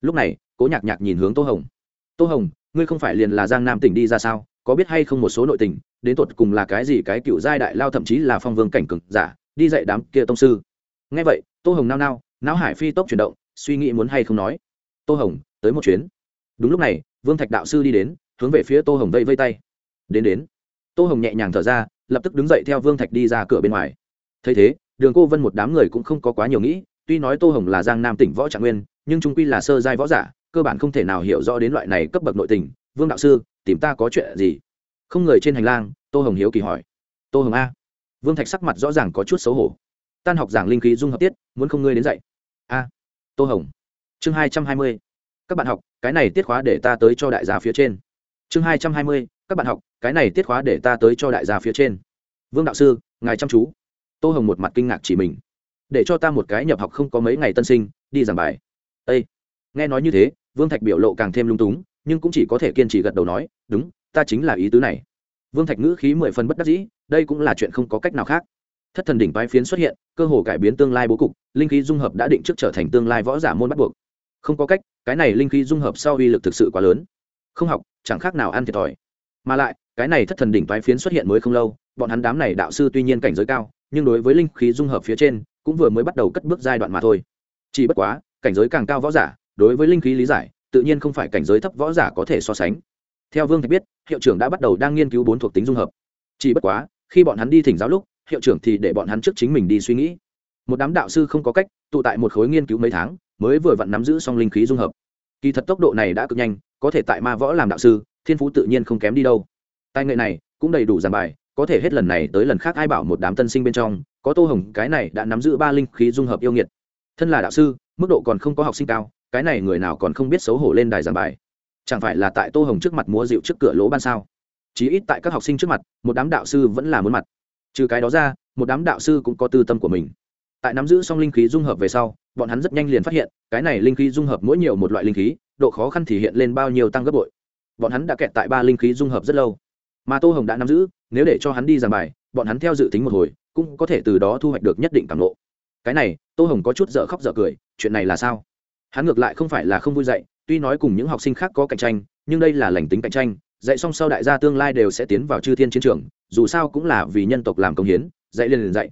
Lúc này, cố nhạc nhạc nhìn hướng tô hồng. Tô hồng, ngươi không phải liền là giang nam tỉnh đi ra sao? Có biết hay không một số nội tình, đến tột cùng là cái gì cái cựu giai đại lao thậm chí là phong vương cảnh cực giả, đi dạy đám kia tông sư. Nghe vậy, tô hồng nao nao, não hải phi tốc chuyển động, suy nghĩ muốn hay không nói. Tô hồng, tới một chuyến. Đúng lúc này, vương thạch đạo sư đi đến, hướng về phía tô hồng vây vây tay. Đến đến. Tô hồng nhẹ nhàng thở ra, lập tức đứng dậy theo vương thạch đi ra cửa bên ngoài. Thấy thế đường cô vân một đám người cũng không có quá nhiều nghĩ, tuy nói tô hồng là giang nam tỉnh võ trạng nguyên, nhưng trung quy là sơ giai võ giả, cơ bản không thể nào hiểu rõ đến loại này cấp bậc nội tình. Vương đạo sư, tìm ta có chuyện gì? Không người trên hành lang, tô hồng hiếu kỳ hỏi. Tô hồng a. Vương thạch sắc mặt rõ ràng có chút xấu hổ. Tan học giảng linh khí dung hợp tiết, muốn không ngươi đến dạy. A. Tô hồng. Chương hai trăm hai mươi. Các bạn học, cái này tiết khóa để ta tới cho đại gia phía trên. Chương hai trăm hai mươi, các bạn học, cái này tiết khóa để ta tới cho đại gia phía trên. Vương đạo sư, ngài chăm chú tô hồng một mặt kinh ngạc chỉ mình. Để cho ta một cái nhập học không có mấy ngày tân sinh, đi giảng bài. Â nghe nói như thế, vương thạch biểu lộ càng thêm lung túng, nhưng cũng chỉ có thể kiên trì gật đầu nói, đúng, ta chính là ý tứ này. Vương thạch ngữ khí mười phần bất đắc dĩ, đây cũng là chuyện không có cách nào khác. Thất thần đỉnh bái phiến xuất hiện, cơ hồ cải biến tương lai bố cục, linh khí dung hợp đã định trước trở thành tương lai võ giả môn bắt buộc. Không có cách, cái này linh khí dung hợp sau uy lực thực sự quá lớn. Không học, chẳng khác nào ăn thiệt thòi. Mà lại, cái này thất thần đỉnh bái phiến xuất hiện mới không lâu, bọn hắn đám này đạo sư tuy nhiên cảnh giới cao nhưng đối với linh khí dung hợp phía trên, cũng vừa mới bắt đầu cất bước giai đoạn mà thôi. Chỉ bất quá, cảnh giới càng cao võ giả, đối với linh khí lý giải, tự nhiên không phải cảnh giới thấp võ giả có thể so sánh. Theo vương thạch biết, hiệu trưởng đã bắt đầu đang nghiên cứu bốn thuộc tính dung hợp. Chỉ bất quá, khi bọn hắn đi thỉnh giáo lúc, hiệu trưởng thì để bọn hắn trước chính mình đi suy nghĩ. Một đám đạo sư không có cách, tụ tại một khối nghiên cứu mấy tháng, mới vừa vặn nắm giữ xong linh khí dung hợp. Kỳ thật tốc độ này đã cực nhanh, có thể tại ma võ làm đạo sư, thiên phú tự nhiên không kém đi đâu. Tài nghệ này, cũng đầy đủ giàn bài có thể hết lần này tới lần khác ai bảo một đám tân sinh bên trong, có tô hồng, cái này đã nắm giữ ba linh khí dung hợp yêu nghiệt. Thân là đạo sư, mức độ còn không có học sinh cao, cái này người nào còn không biết xấu hổ lên đài giảng bài. Chẳng phải là tại tô hồng trước mặt múa dịu trước cửa lỗ ban sao? Chí ít tại các học sinh trước mặt, một đám đạo sư vẫn là muốn mặt. Trừ cái đó ra, một đám đạo sư cũng có tư tâm của mình. Tại nắm giữ xong linh khí dung hợp về sau, bọn hắn rất nhanh liền phát hiện, cái này linh khí dung hợp mỗi nhiều một loại linh khí, độ khó khăn thì hiện lên bao nhiêu tăng gấp bội. Bọn hắn đã kẹt tại ba linh khí dung hợp rất lâu mà tô hồng đã nắm giữ, nếu để cho hắn đi giảng bài, bọn hắn theo dự tính một hồi, cũng có thể từ đó thu hoạch được nhất định cảm lộ cái này, tô hồng có chút dở khóc dở cười, chuyện này là sao? Hắn ngược lại không phải là không vui dạy, tuy nói cùng những học sinh khác có cạnh tranh, nhưng đây là lành tính cạnh tranh, dạy xong sau đại gia tương lai đều sẽ tiến vào chư thiên chiến trường, dù sao cũng là vì nhân tộc làm công hiến, dạy liền liền dạy.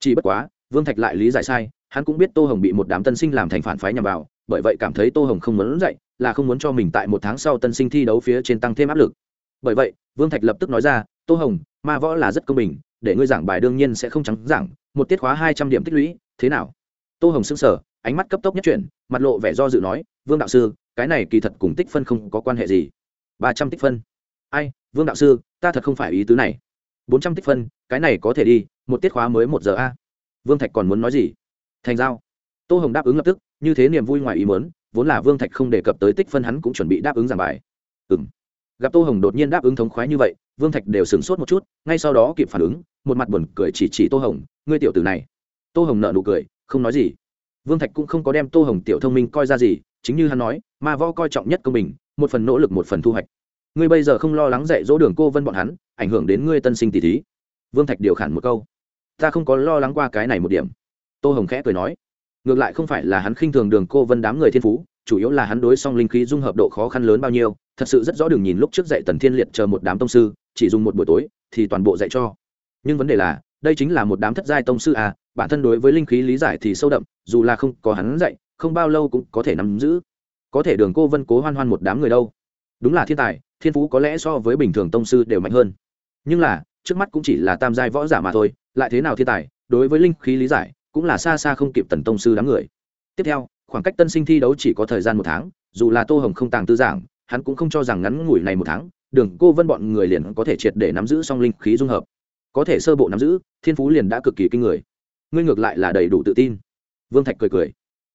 Chỉ bất quá, vương thạch lại lý giải sai, hắn cũng biết tô hồng bị một đám tân sinh làm thành phản phái nhằm vào, bởi vậy cảm thấy tô hồng không muốn dạy, là không muốn cho mình tại một tháng sau tân sinh thi đấu phía trên tăng thêm áp lực bởi vậy, vương thạch lập tức nói ra, tô hồng, ma võ là rất công bình, để ngươi giảng bài đương nhiên sẽ không trắng giảng, một tiết khóa hai trăm điểm tích lũy, thế nào? Tô hồng xứng sở ánh mắt cấp tốc nhất chuyển, mặt lộ vẻ do dự nói, vương đạo sư, cái này kỳ thật cùng tích phân không có quan hệ gì. Ba trăm tích phân. Ai, vương đạo sư, ta thật không phải ý tứ này. Bốn trăm tích phân, cái này có thể đi, một tiết khóa mới một giờ a. Vương thạch còn muốn nói gì? Thành giao. Tô hồng đáp ứng lập tức, như thế niềm vui ngoài ý mớn vốn là vương thạch không đề cập tới tích phân hắn cũng chuẩn bị đáp ứng giảng bài. Ừ m gặp tô hồng đột nhiên đáp ứng thống khoái như vậy vương thạch đều sửng sốt một chút ngay sau đó kịp phản ứng một mặt buồn cười chỉ chỉ tô hồng ngươi tiểu tử này tô hồng nợ nụ cười không nói gì vương thạch cũng không có đem tô hồng tiểu thông minh coi ra gì chính như hắn nói mà võ coi trọng nhất công bình một phần nỗ lực một phần thu hoạch ngươi bây giờ không lo lắng dạy dỗ đường cô vân bọn hắn ảnh hưởng đến ngươi tân sinh tỷ thí vương thạch điều khản một câu ta không có lo lắng qua cái này một điểm tô hồng khẽ cười nói ngược lại không phải là hắn khinh thường đường cô vân đám người thiên phú chủ yếu là hắn đối song linh khí dung hợp độ khó khăn lớn bao nhiêu, thật sự rất rõ đường nhìn lúc trước dạy tần thiên liệt chờ một đám tông sư, chỉ dùng một buổi tối thì toàn bộ dạy cho. Nhưng vấn đề là, đây chính là một đám thất giai tông sư à bản thân đối với linh khí lý giải thì sâu đậm, dù là không có hắn dạy, không bao lâu cũng có thể nắm giữ. Có thể đường cô vân cố hoan hoan một đám người đâu. Đúng là thiên tài, thiên phú có lẽ so với bình thường tông sư đều mạnh hơn. Nhưng là, trước mắt cũng chỉ là tam giai võ giả mà thôi, lại thế nào thiên tài, đối với linh khí lý giải, cũng là xa xa không kịp tần tông sư đám người. Tiếp theo khoảng cách tân sinh thi đấu chỉ có thời gian một tháng, dù là tô hồng không tàng tư giảng, hắn cũng không cho rằng ngắn ngủi này một tháng, đường cô vân bọn người liền có thể triệt để nắm giữ song linh khí dung hợp. Có thể sơ bộ nắm giữ, thiên phú liền đã cực kỳ kinh người. Ngươi ngược lại là đầy đủ tự tin. Vương thạch cười cười.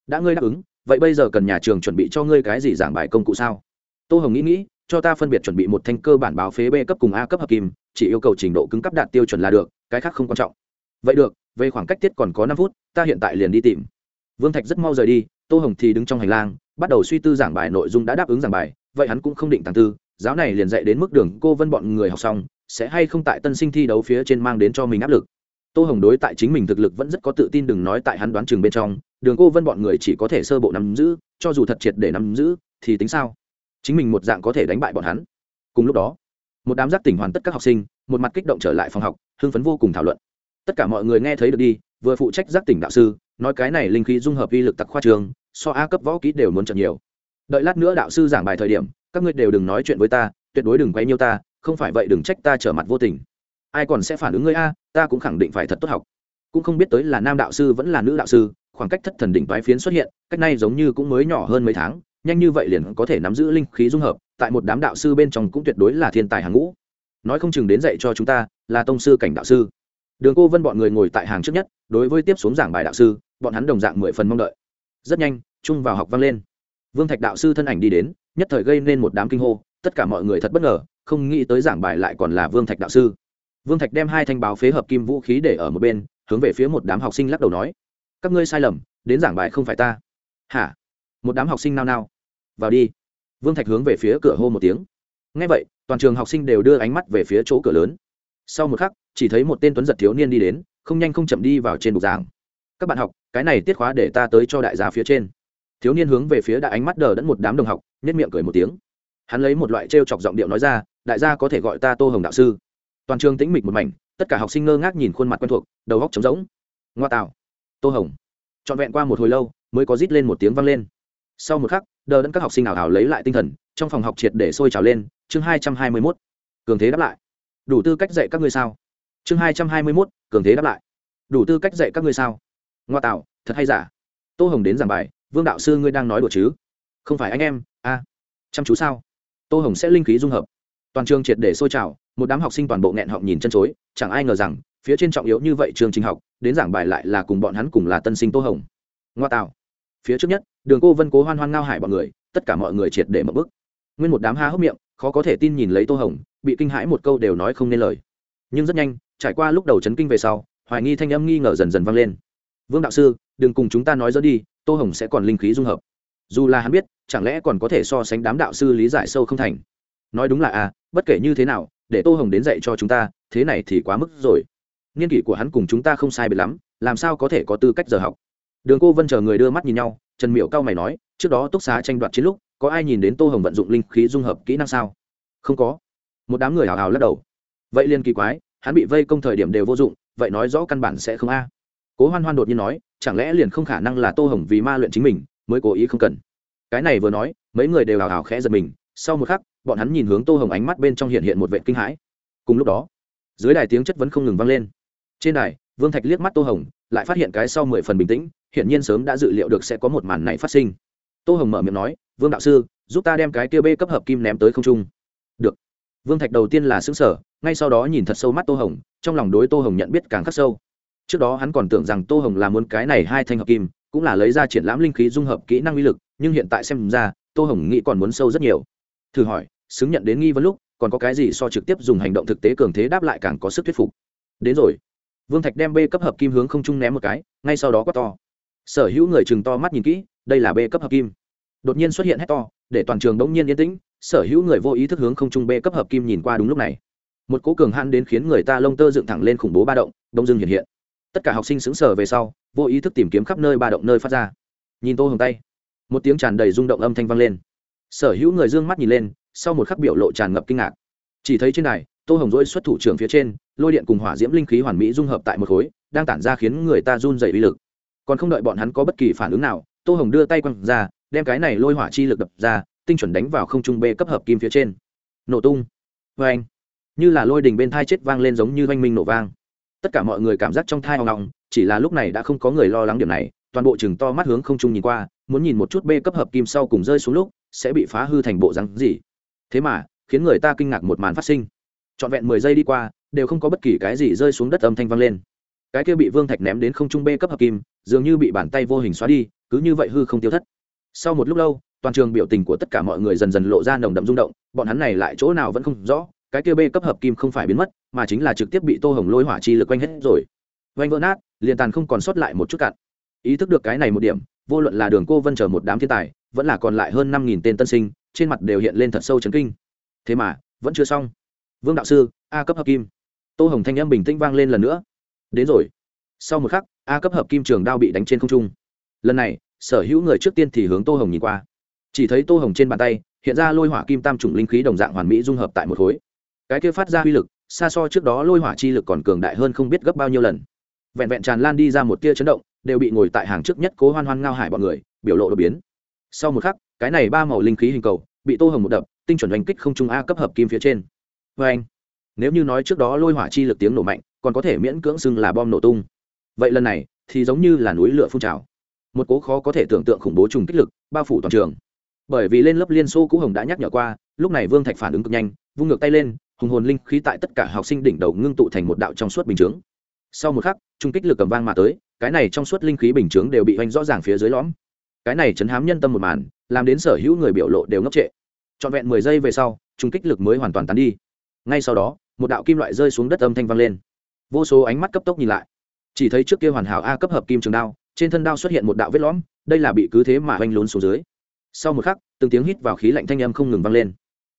Đã ngươi đáp ứng, vậy bây giờ cần nhà trường chuẩn bị cho ngươi cái gì giảng bài công cụ sao? Tô hồng nghĩ nghĩ, cho ta phân biệt chuẩn bị một thanh cơ bản báo phế b cấp cùng a cấp hợp kim, chỉ yêu cầu trình độ cứng cấp đạt tiêu chuẩn là được, cái khác không quan trọng. Vậy được, về khoảng cách tiết còn có năm phút, ta hiện tại liền đi tìm. Vương thạch rất mau rời đi tô hồng thì đứng trong hành lang, bắt đầu suy tư giảng bài nội dung đã đáp ứng giảng bài, vậy hắn cũng không định tàng tư, giáo này liền dạy đến mức đường cô vân bọn người học xong, sẽ hay không tại tân sinh thi đấu phía trên mang đến cho mình áp lực. Tô hồng đối tại chính mình thực lực vẫn rất có tự tin đừng nói tại hắn đoán chừng bên trong, đường cô vân bọn người chỉ có thể sơ bộ nắm giữ, cho dù thật triệt để nắm giữ, thì tính sao? Chính mình một dạng có thể đánh bại bọn hắn. Cùng lúc đó, một đám giác tỉnh hoàn tất các học sinh, một mặt kích động trở lại phòng học, hưng phấn vô cùng thảo luận. Tất cả mọi người nghe thấy được đi, vừa phụ trách giác tỉnh đạo sư, nói cái này linh khí dung hợp uy lực tặc khoa trường so a cấp võ kỹ đều muốn chậm nhiều. Đợi lát nữa đạo sư giảng bài thời điểm, các ngươi đều đừng nói chuyện với ta, tuyệt đối đừng quay nhiêu ta, không phải vậy đừng trách ta trở mặt vô tình. Ai còn sẽ phản ứng ngươi a, ta cũng khẳng định phải thật tốt học. Cũng không biết tới là nam đạo sư vẫn là nữ đạo sư, khoảng cách thất thần đỉnh toái phiến xuất hiện, cách này giống như cũng mới nhỏ hơn mấy tháng, nhanh như vậy liền có thể nắm giữ linh khí dung hợp, tại một đám đạo sư bên trong cũng tuyệt đối là thiên tài hàng ngũ. Nói không chừng đến dạy cho chúng ta, là tông sư cảnh đạo sư. Đường cô vân bọn người ngồi tại hàng trước nhất, đối với tiếp xuống giảng bài đạo sư, bọn hắn đồng dạng mười phần mong đợi. Rất nhanh chung vào học vang lên. Vương thạch đạo sư thân ảnh đi đến, nhất thời gây nên một đám kinh hô, tất cả mọi người thật bất ngờ, không nghĩ tới giảng bài lại còn là vương thạch đạo sư. Vương thạch đem hai thanh báo phế hợp kim vũ khí để ở một bên, hướng về phía một đám học sinh lắc đầu nói, các ngươi sai lầm, đến giảng bài không phải ta. Hả? Một đám học sinh nao nao? Vào đi. Vương thạch hướng về phía cửa hô một tiếng. Ngay vậy, toàn trường học sinh đều đưa ánh mắt về phía chỗ cửa lớn. Sau một khắc, chỉ thấy một tên tuấn giật thiếu niên đi đến, không nhanh không chậm đi vào trên bục giảng. Các bạn học, cái này tiết khóa để ta tới cho đại gia phía trên thiếu niên hướng về phía đại ánh mắt đờ đẫn một đám đồng học nhất miệng cười một tiếng. Hắn lấy một loại t r e o chọc giọng điệu nói ra, đại gia có thể gọi ta tô hồng đạo sư. Toàn trường tĩnh mịch một mảnh, tất cả học sinh ngơ ngác nhìn khuôn mặt quen thuộc, đầu góc trống rỗng. Ngoa tạo. Tô hồng. Trọn vẹn qua một hồi lâu, mới có rít lên một tiếng vang lên. Sau một khắc, đờ đẫn các học sinh ảo ảo lấy lại tinh thần, trong phòng học triệt để sôi trào lên, chương hai trăm hai mươi mốt. Cường thế đáp lại. Đủ tư cách dạy các ngươi sao? Chương hai trăm hai mươi mốt, cường thế đáp lại. Đủ tư cách dạy các ngươi sao? Ngoa tạo, thật hay giả? Tô hồng đến giảng bài vương đạo sư ngươi đang nói đùa chứ? Không phải anh em a chăm chú sao? Tô hồng sẽ linh khí dung hợp. Toàn trường triệt để sôi trào, một đám học sinh toàn bộ nghẹn họng nhìn chân chối, chẳng ai ngờ rằng, phía trên trọng yếu như vậy trường trình học, đến giảng bài lại là cùng bọn hắn cùng là tân sinh tô hồng. Ngoa tạo. Phía trước nhất, đường cô vân cố hoan hoan ngao hải bọn người, tất cả mọi người triệt để mở bức nguyên một đám há hốc miệng, khó có thể tin nhìn lấy tô hồng, bị kinh hãi một câu đều nói không nên lời. Nhưng rất nhanh, trải qua lúc đầu chấn kinh về sau, hoài nghi thanh âm nghi ngờ dần dần vang lên. Vương đạo sư, đừng cùng chúng ta nói dỡ đi tô hồng sẽ còn linh khí dung hợp. Dù là hắn biết, chẳng lẽ còn có thể so sánh đám đạo sư lý giải sâu không thành? Nói đúng là à bất kể như thế nào, để tô hồng đến dạy cho chúng ta, thế này thì quá mức rồi. Niên kỷ của hắn cùng chúng ta không sai biệt lắm, làm sao có thể có tư cách giờ học? Đường cô vân chờ người đưa mắt nhìn nhau, trần miệu cao mày nói, trước đó túc xá tranh đoạt chiến lúc, có ai nhìn đến tô hồng vận dụng linh khí dung hợp kỹ năng sao? Không có. Một đám người hào hào lắc đầu. Vậy liên kỳ quái, hắn bị vây công thời điểm đều vô dụng, vậy nói rõ căn bản sẽ không a. Cố hoan hoan đột nhiên nói chẳng lẽ liền không khả năng là tô hồng vì ma luyện chính mình, mới cố ý không cần? Cái này vừa nói, mấy người đều hào hào khẽ giật mình, sau một khắc, bọn hắn nhìn hướng tô hồng ánh mắt bên trong hiện hiện một vệ kinh hãi. Cùng lúc đó, dưới đài tiếng chất vấn không ngừng vang lên. Trên đài, vương thạch liếc mắt tô hồng, lại phát hiện cái sau mười phần bình tĩnh, hiển nhiên sớm đã dự liệu được sẽ có một màn này phát sinh. Tô hồng mở miệng nói, vương đạo sư, giúp ta đem cái kia bê cấp hợp kim ném tới không trung. Được. Vương thạch đầu tiên là xứng sở ngay sau đó nhìn thật sâu mắt tô hồng, trong lòng đối tô hồng nhận biết càng khắc sâu trước đó hắn còn tưởng rằng tô hồng là muốn cái này hai thanh hợp kim, cũng là lấy ra triển lãm linh khí dung hợp kỹ năng uy lực, nhưng hiện tại xem ra, tô hồng nghĩ còn muốn sâu rất nhiều. Thử hỏi, xứng nhận đến nghi vấn lúc, còn có cái gì so trực tiếp dùng hành động thực tế cường thế đáp lại càng có sức thuyết phục? Đến rồi. Vương thạch đem b cấp hợp kim hướng không trung ném một cái, ngay sau đó quát to. Sở hữu người chừng to mắt nhìn kỹ, đây là b cấp hợp kim. Đột nhiên xuất hiện hét to, để toàn trường đống nhiên yên tĩnh, sở hữu người vô ý thức hướng không trung b cấp hợp kim nhìn qua đúng lúc này. Một cố cường hãn đến khiến người ta lông tơ dựng thẳng lên khủng bố ba động, đông dưng hiện hiện tất cả học sinh xứng sở về sau, vô ý thức tìm kiếm khắp nơi ba động nơi phát ra. Nhìn tô hồng tay, một tiếng tràn đầy rung động âm thanh vang lên. Sở hữu người d ư ơ n g mắt nhìn lên, sau một khắc biểu lộ tràn ngập kinh ngạc. Chỉ thấy trên này tô hồng dỗi xuất thủ trưởng phía trên, lôi điện cùng hỏa diễm linh khí hoàn mỹ dung hợp tại một khối, đang tản ra khiến người ta run dày uy lực. Còn không đợi bọn hắn có bất kỳ phản ứng nào, tô hồng đưa tay quăng ra, đem cái này lôi hỏa chi lực đập ra, tinh chuẩn đánh vào không trung b cấp hợp kim phía trên. Nổ tung. Vê anh như là lôi đình bên thai chết vang lên giống như oanh minh nổ vang tất cả mọi người cảm giác trong thai hoang ngọng, chỉ là lúc này đã không có người lo lắng điểm này, toàn bộ chừng to mắt hướng không trung nhìn qua, muốn nhìn một chút b cấp hợp kim sau cùng rơi xuống lúc, sẽ bị phá hư thành bộ rắn gì. Thế mà, khiến người ta kinh ngạc một màn phát sinh. Trọn vẹn mười giây đi qua, đều không có bất kỳ cái gì rơi xuống đất âm thanh vang lên. Cái kia bị vương thạch ném đến không trung b cấp hợp kim, dường như bị bàn tay vô hình xóa đi, cứ như vậy hư không tiêu thất. Sau một lúc lâu, toàn trường biểu tình của tất cả mọi người dần dần lộ ra nồng đậm rung động, bọn hắn này lại chỗ nào vẫn không rõ, cái kia b cấp hợp kim không phải biến mất mà chính là trực tiếp bị tô hồng lôi hỏa chi lực quanh hết rồi. Vanh vỡ nát, liền tàn không còn sót lại một chút cạn ý thức được cái này một điểm, vô luận là đường cô vân chờ một đám thiên tài, vẫn là còn lại hơn năm nghìn tên tân sinh, trên mặt đều hiện lên thật sâu chấn kinh. Thế mà, vẫn chưa xong. Vương đạo sư, a cấp hợp kim. Tô hồng thanh âm bình tĩnh vang lên lần nữa. Đến rồi. Sau một khắc, a cấp hợp kim trường đao bị đánh trên không trung. Lần này, sở hữu người trước tiên thì hướng tô hồng nhìn qua. Chỉ thấy tô hồng trên bàn tay, hiện ra lôi hỏa kim tam trùng linh khí đồng dạng hoàn mỹ dung hợp tại một khối. Cái kia phát ra uy lực xa so trước đó lôi hỏa chi lực còn cường đại hơn không biết gấp bao nhiêu lần. Vẹn vẹn tràn lan đi ra một tia chấn động, đều bị ngồi tại hàng trước nhất cố hoan hoan ngao hải bọn người, biểu lộ đột biến. Sau một khắc, cái này ba màu linh khí hình cầu, bị tô hồng một đập, tinh chuẩn đánh kích không trung a cấp hợp kim phía trên. Vê anh nếu như nói trước đó lôi hỏa chi lực tiếng nổ mạnh, còn có thể miễn cưỡng xưng là bom nổ tung. Vậy lần này, thì giống như là núi lửa phun trào. Một cố khó có thể tưởng tượng khủng bố trùng kích lực, bao phủ toàn trường. Bởi vì lên lớp liên xô cũ hồng đã nhắc nhở qua, lúc này vương thạch phản ứng cực nhanh, vung ngược tay lên hùng hồn linh khí tại tất cả học sinh đỉnh đầu ngưng tụ thành một đạo trong suốt bình chướng. Sau một khắc, trung kích lực cầm vang mà tới, cái này trong suốt linh khí bình chướng đều bị hoành rõ ràng phía dưới lõm. Cái này chấn hám nhân tâm một màn, làm đến sở hữu người biểu lộ đều ngốc trệ. Trọn vẹn mười giây về sau, trung kích lực mới hoàn toàn tán đi. Ngay sau đó, một đạo kim loại rơi xuống đất âm thanh vang lên. Vô số ánh mắt cấp tốc nhìn lại. Chỉ thấy trước kia hoàn hảo a cấp hợp kim trường đao, trên thân đao xuất hiện một đạo vết lõm, đây là bị cứ thế mà oanh lún xuống dưới. Sau một khắc, từng tiếng hít vào khí lạnh thanh âm không ngừng vang lên.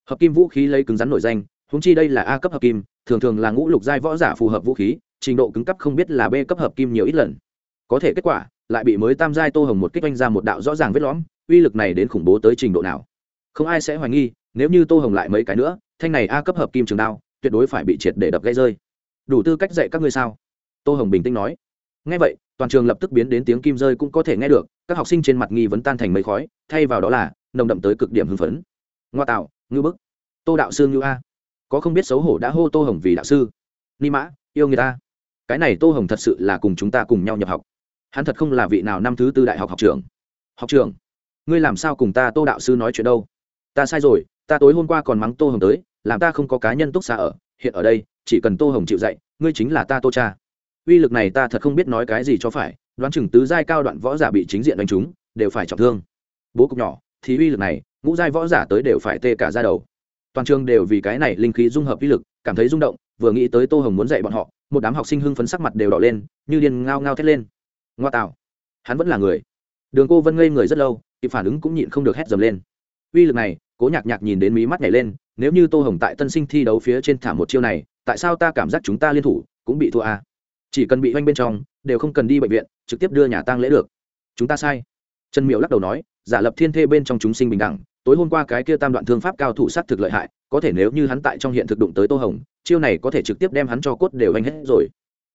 Hợp kim vũ khí lấy cứng rắn nổi danh húng chi đây là a cấp hợp kim, thường thường là ngũ lục giai võ giả phù hợp vũ khí, trình độ cứng cấp không biết là b cấp hợp kim nhiều ít lần. Có thể kết quả, lại bị mới tam giai tô hồng một kích oanh ra một đạo rõ ràng vết lõm, uy lực này đến khủng bố tới trình độ nào? Không ai sẽ hoài nghi, nếu như tô hồng lại mấy cái nữa, thanh này a cấp hợp kim trường đao, tuyệt đối phải bị triệt để đập gây rơi. Đủ tư cách dạy các ngươi sao? Tô hồng bình tĩnh nói. Ngay vậy, toàn trường lập tức biến đến tiếng kim rơi cũng có thể nghe được, các học sinh trên mặt nghi vấn tan thành mấy khói, thay vào đó là, nồng đậm tới cực điểm hưng phấn. Ngoa tạo, ngư bức. Tô đạo sương ngư a có không biết xấu hổ đã hô tô hồng vì đạo sư. Ni mã, yêu người ta. Cái này tô hồng thật sự là cùng chúng ta cùng nhau nhập học. Hắn thật không là vị nào năm thứ tư đại học học trường học trường ngươi làm sao cùng ta tô đạo sư nói chuyện đâu? Ta sai rồi, ta tối hôm qua còn mắng tô hồng tới, làm ta không có cá nhân túc xa ở, hiện ở đây, chỉ cần tô hồng chịu dạy, ngươi chính là ta tô cha. Uy lực này ta thật không biết nói cái gì cho phải, đoán chừng tứ giai cao đoạn võ giả bị chính diện đánh trúng, đều phải trọng thương. Bố cục nhỏ, thì uy lực này, ngũ giai võ giả tới đều phải tê cả ra đầu toàn trường đều vì cái này linh khí dung hợp uy lực, cảm thấy rung động, vừa nghĩ tới tô hồng muốn dạy bọn họ, một đám học sinh hưng phấn sắc mặt đều đỏ lên, như điên ngao ngao thét lên. Ngoa tạo. Hắn vẫn là người. Đường cô vân ngây người rất lâu, kịp phản ứng cũng nhịn không được hét dầm lên. Uy lực này, cố nhạc nhạc nhìn đến mí mắt nhảy lên, nếu như tô hồng tại tân sinh thi đấu phía trên thả một chiêu này, tại sao ta cảm giác chúng ta liên thủ cũng bị thua à? chỉ cần bị oanh bên trong, đều không cần đi bệnh viện, trực tiếp đưa nhà tang lễ được. Chúng ta sai. Trần miệu lắc đầu nói, giả lập thiên thê bên trong chúng sinh bình đẳng tối hôm qua cái kia tam đoạn thương pháp cao thủ sát thực lợi hại, có thể nếu như hắn tại trong hiện thực đụng tới tô hồng, chiêu này có thể trực tiếp đem hắn cho cốt đều anh hết rồi.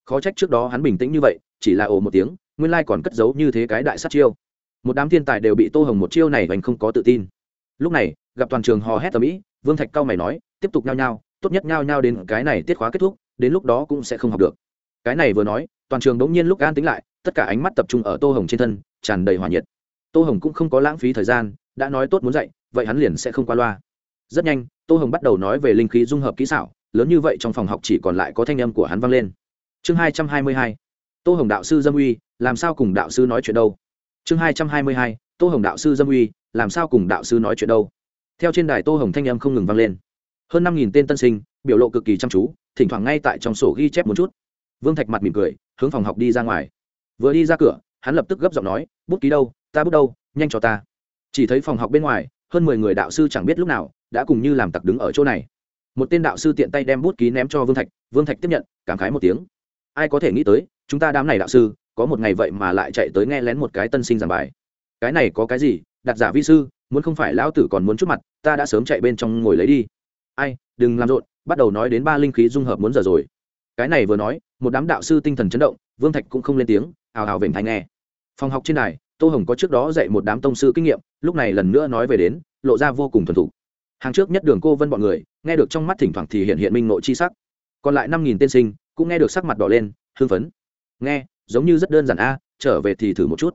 Khó trách trước đó hắn bình tĩnh như vậy, chỉ là ồ một tiếng, nguyên lai còn cất giấu như thế cái đại sát chiêu. Một đám thiên tài đều bị tô hồng một chiêu này vành không có tự tin. Lúc này, gặp toàn trường hò hét tầm ĩ, vương thạch cao mày nói, tiếp tục nhao nhao, tốt nhất nhao nhao đến cái này tiết khóa kết thúc, đến lúc đó cũng sẽ không học được. Cái này vừa nói, toàn trường đống nhiên lúc an tính lại, tất cả ánh mắt tập trung ở tô hồng trên thân, tràn đầy hòa nhiệt. Tô hồng cũng không có lãng phí thời gian, đã nói tốt muốn dạy vậy hắn liền sẽ không qua loa. Rất nhanh, tô hồng bắt đầu nói về linh khí dung hợp kỹ xảo, lớn như vậy trong phòng học chỉ còn lại có thanh âm của hắn vang lên. Chương hai trăm hai mươi hai, tô hồng đạo sư dâm uy, làm sao cùng đạo sư nói chuyện đâu? Chương hai trăm hai mươi hai, tô hồng đạo sư dâm uy, làm sao cùng đạo sư nói chuyện đâu? Theo trên đài tô hồng thanh âm không ngừng vang lên. Hơn năm nghìn tên tân sinh, biểu lộ cực kỳ chăm chú, thỉnh thoảng ngay tại trong sổ ghi chép một chút. Vương thạch mặt mỉm cười, hướng phòng học đi ra ngoài. Vừa đi ra cửa, hắn lập tức gấp giọng nói, bút ký đâu? Ta bút đâu? Nhanh cho ta. Chỉ thấy phòng học bên ngoài hơn mười người đạo sư chẳng biết lúc nào đã cùng như làm tặc đứng ở chỗ này. Một tên đạo sư tiện tay đem bút ký ném cho vương thạch vương thạch tiếp nhận, cảm khái một tiếng. Ai có thể nghĩ tới, chúng ta đám này đạo sư, có một ngày vậy mà lại chạy tới nghe lén một cái tân sinh giảng bài. Cái này có cái gì? Đặt giả vi sư, muốn không phải lão tử còn muốn chút mặt, ta đã sớm chạy bên trong ngồi lấy đi. Ai, đừng làm rộn, bắt đầu nói đến ba linh khí dung hợp muốn giờ rồi. Cái này vừa nói, một đám đạo sư tinh thần chấn động, vương thạch cũng không lên tiếng ào ào vểnh thành nghe. Phòng học trên đài tô hồng có trước đó dạy một đám tông sư kinh nghiệm, lúc này lần nữa nói về đến, lộ ra vô cùng thuần thục. Hàng trước nhất đường cô vân bọn người, nghe được trong mắt thỉnh thoảng thì hiện hiện minh nội chi sắc. Còn lại năm nghìn tiên sinh, cũng nghe được sắc mặt đỏ lên, hưng phấn. Nghe, giống như rất đơn giản a, trở về thì thử một chút.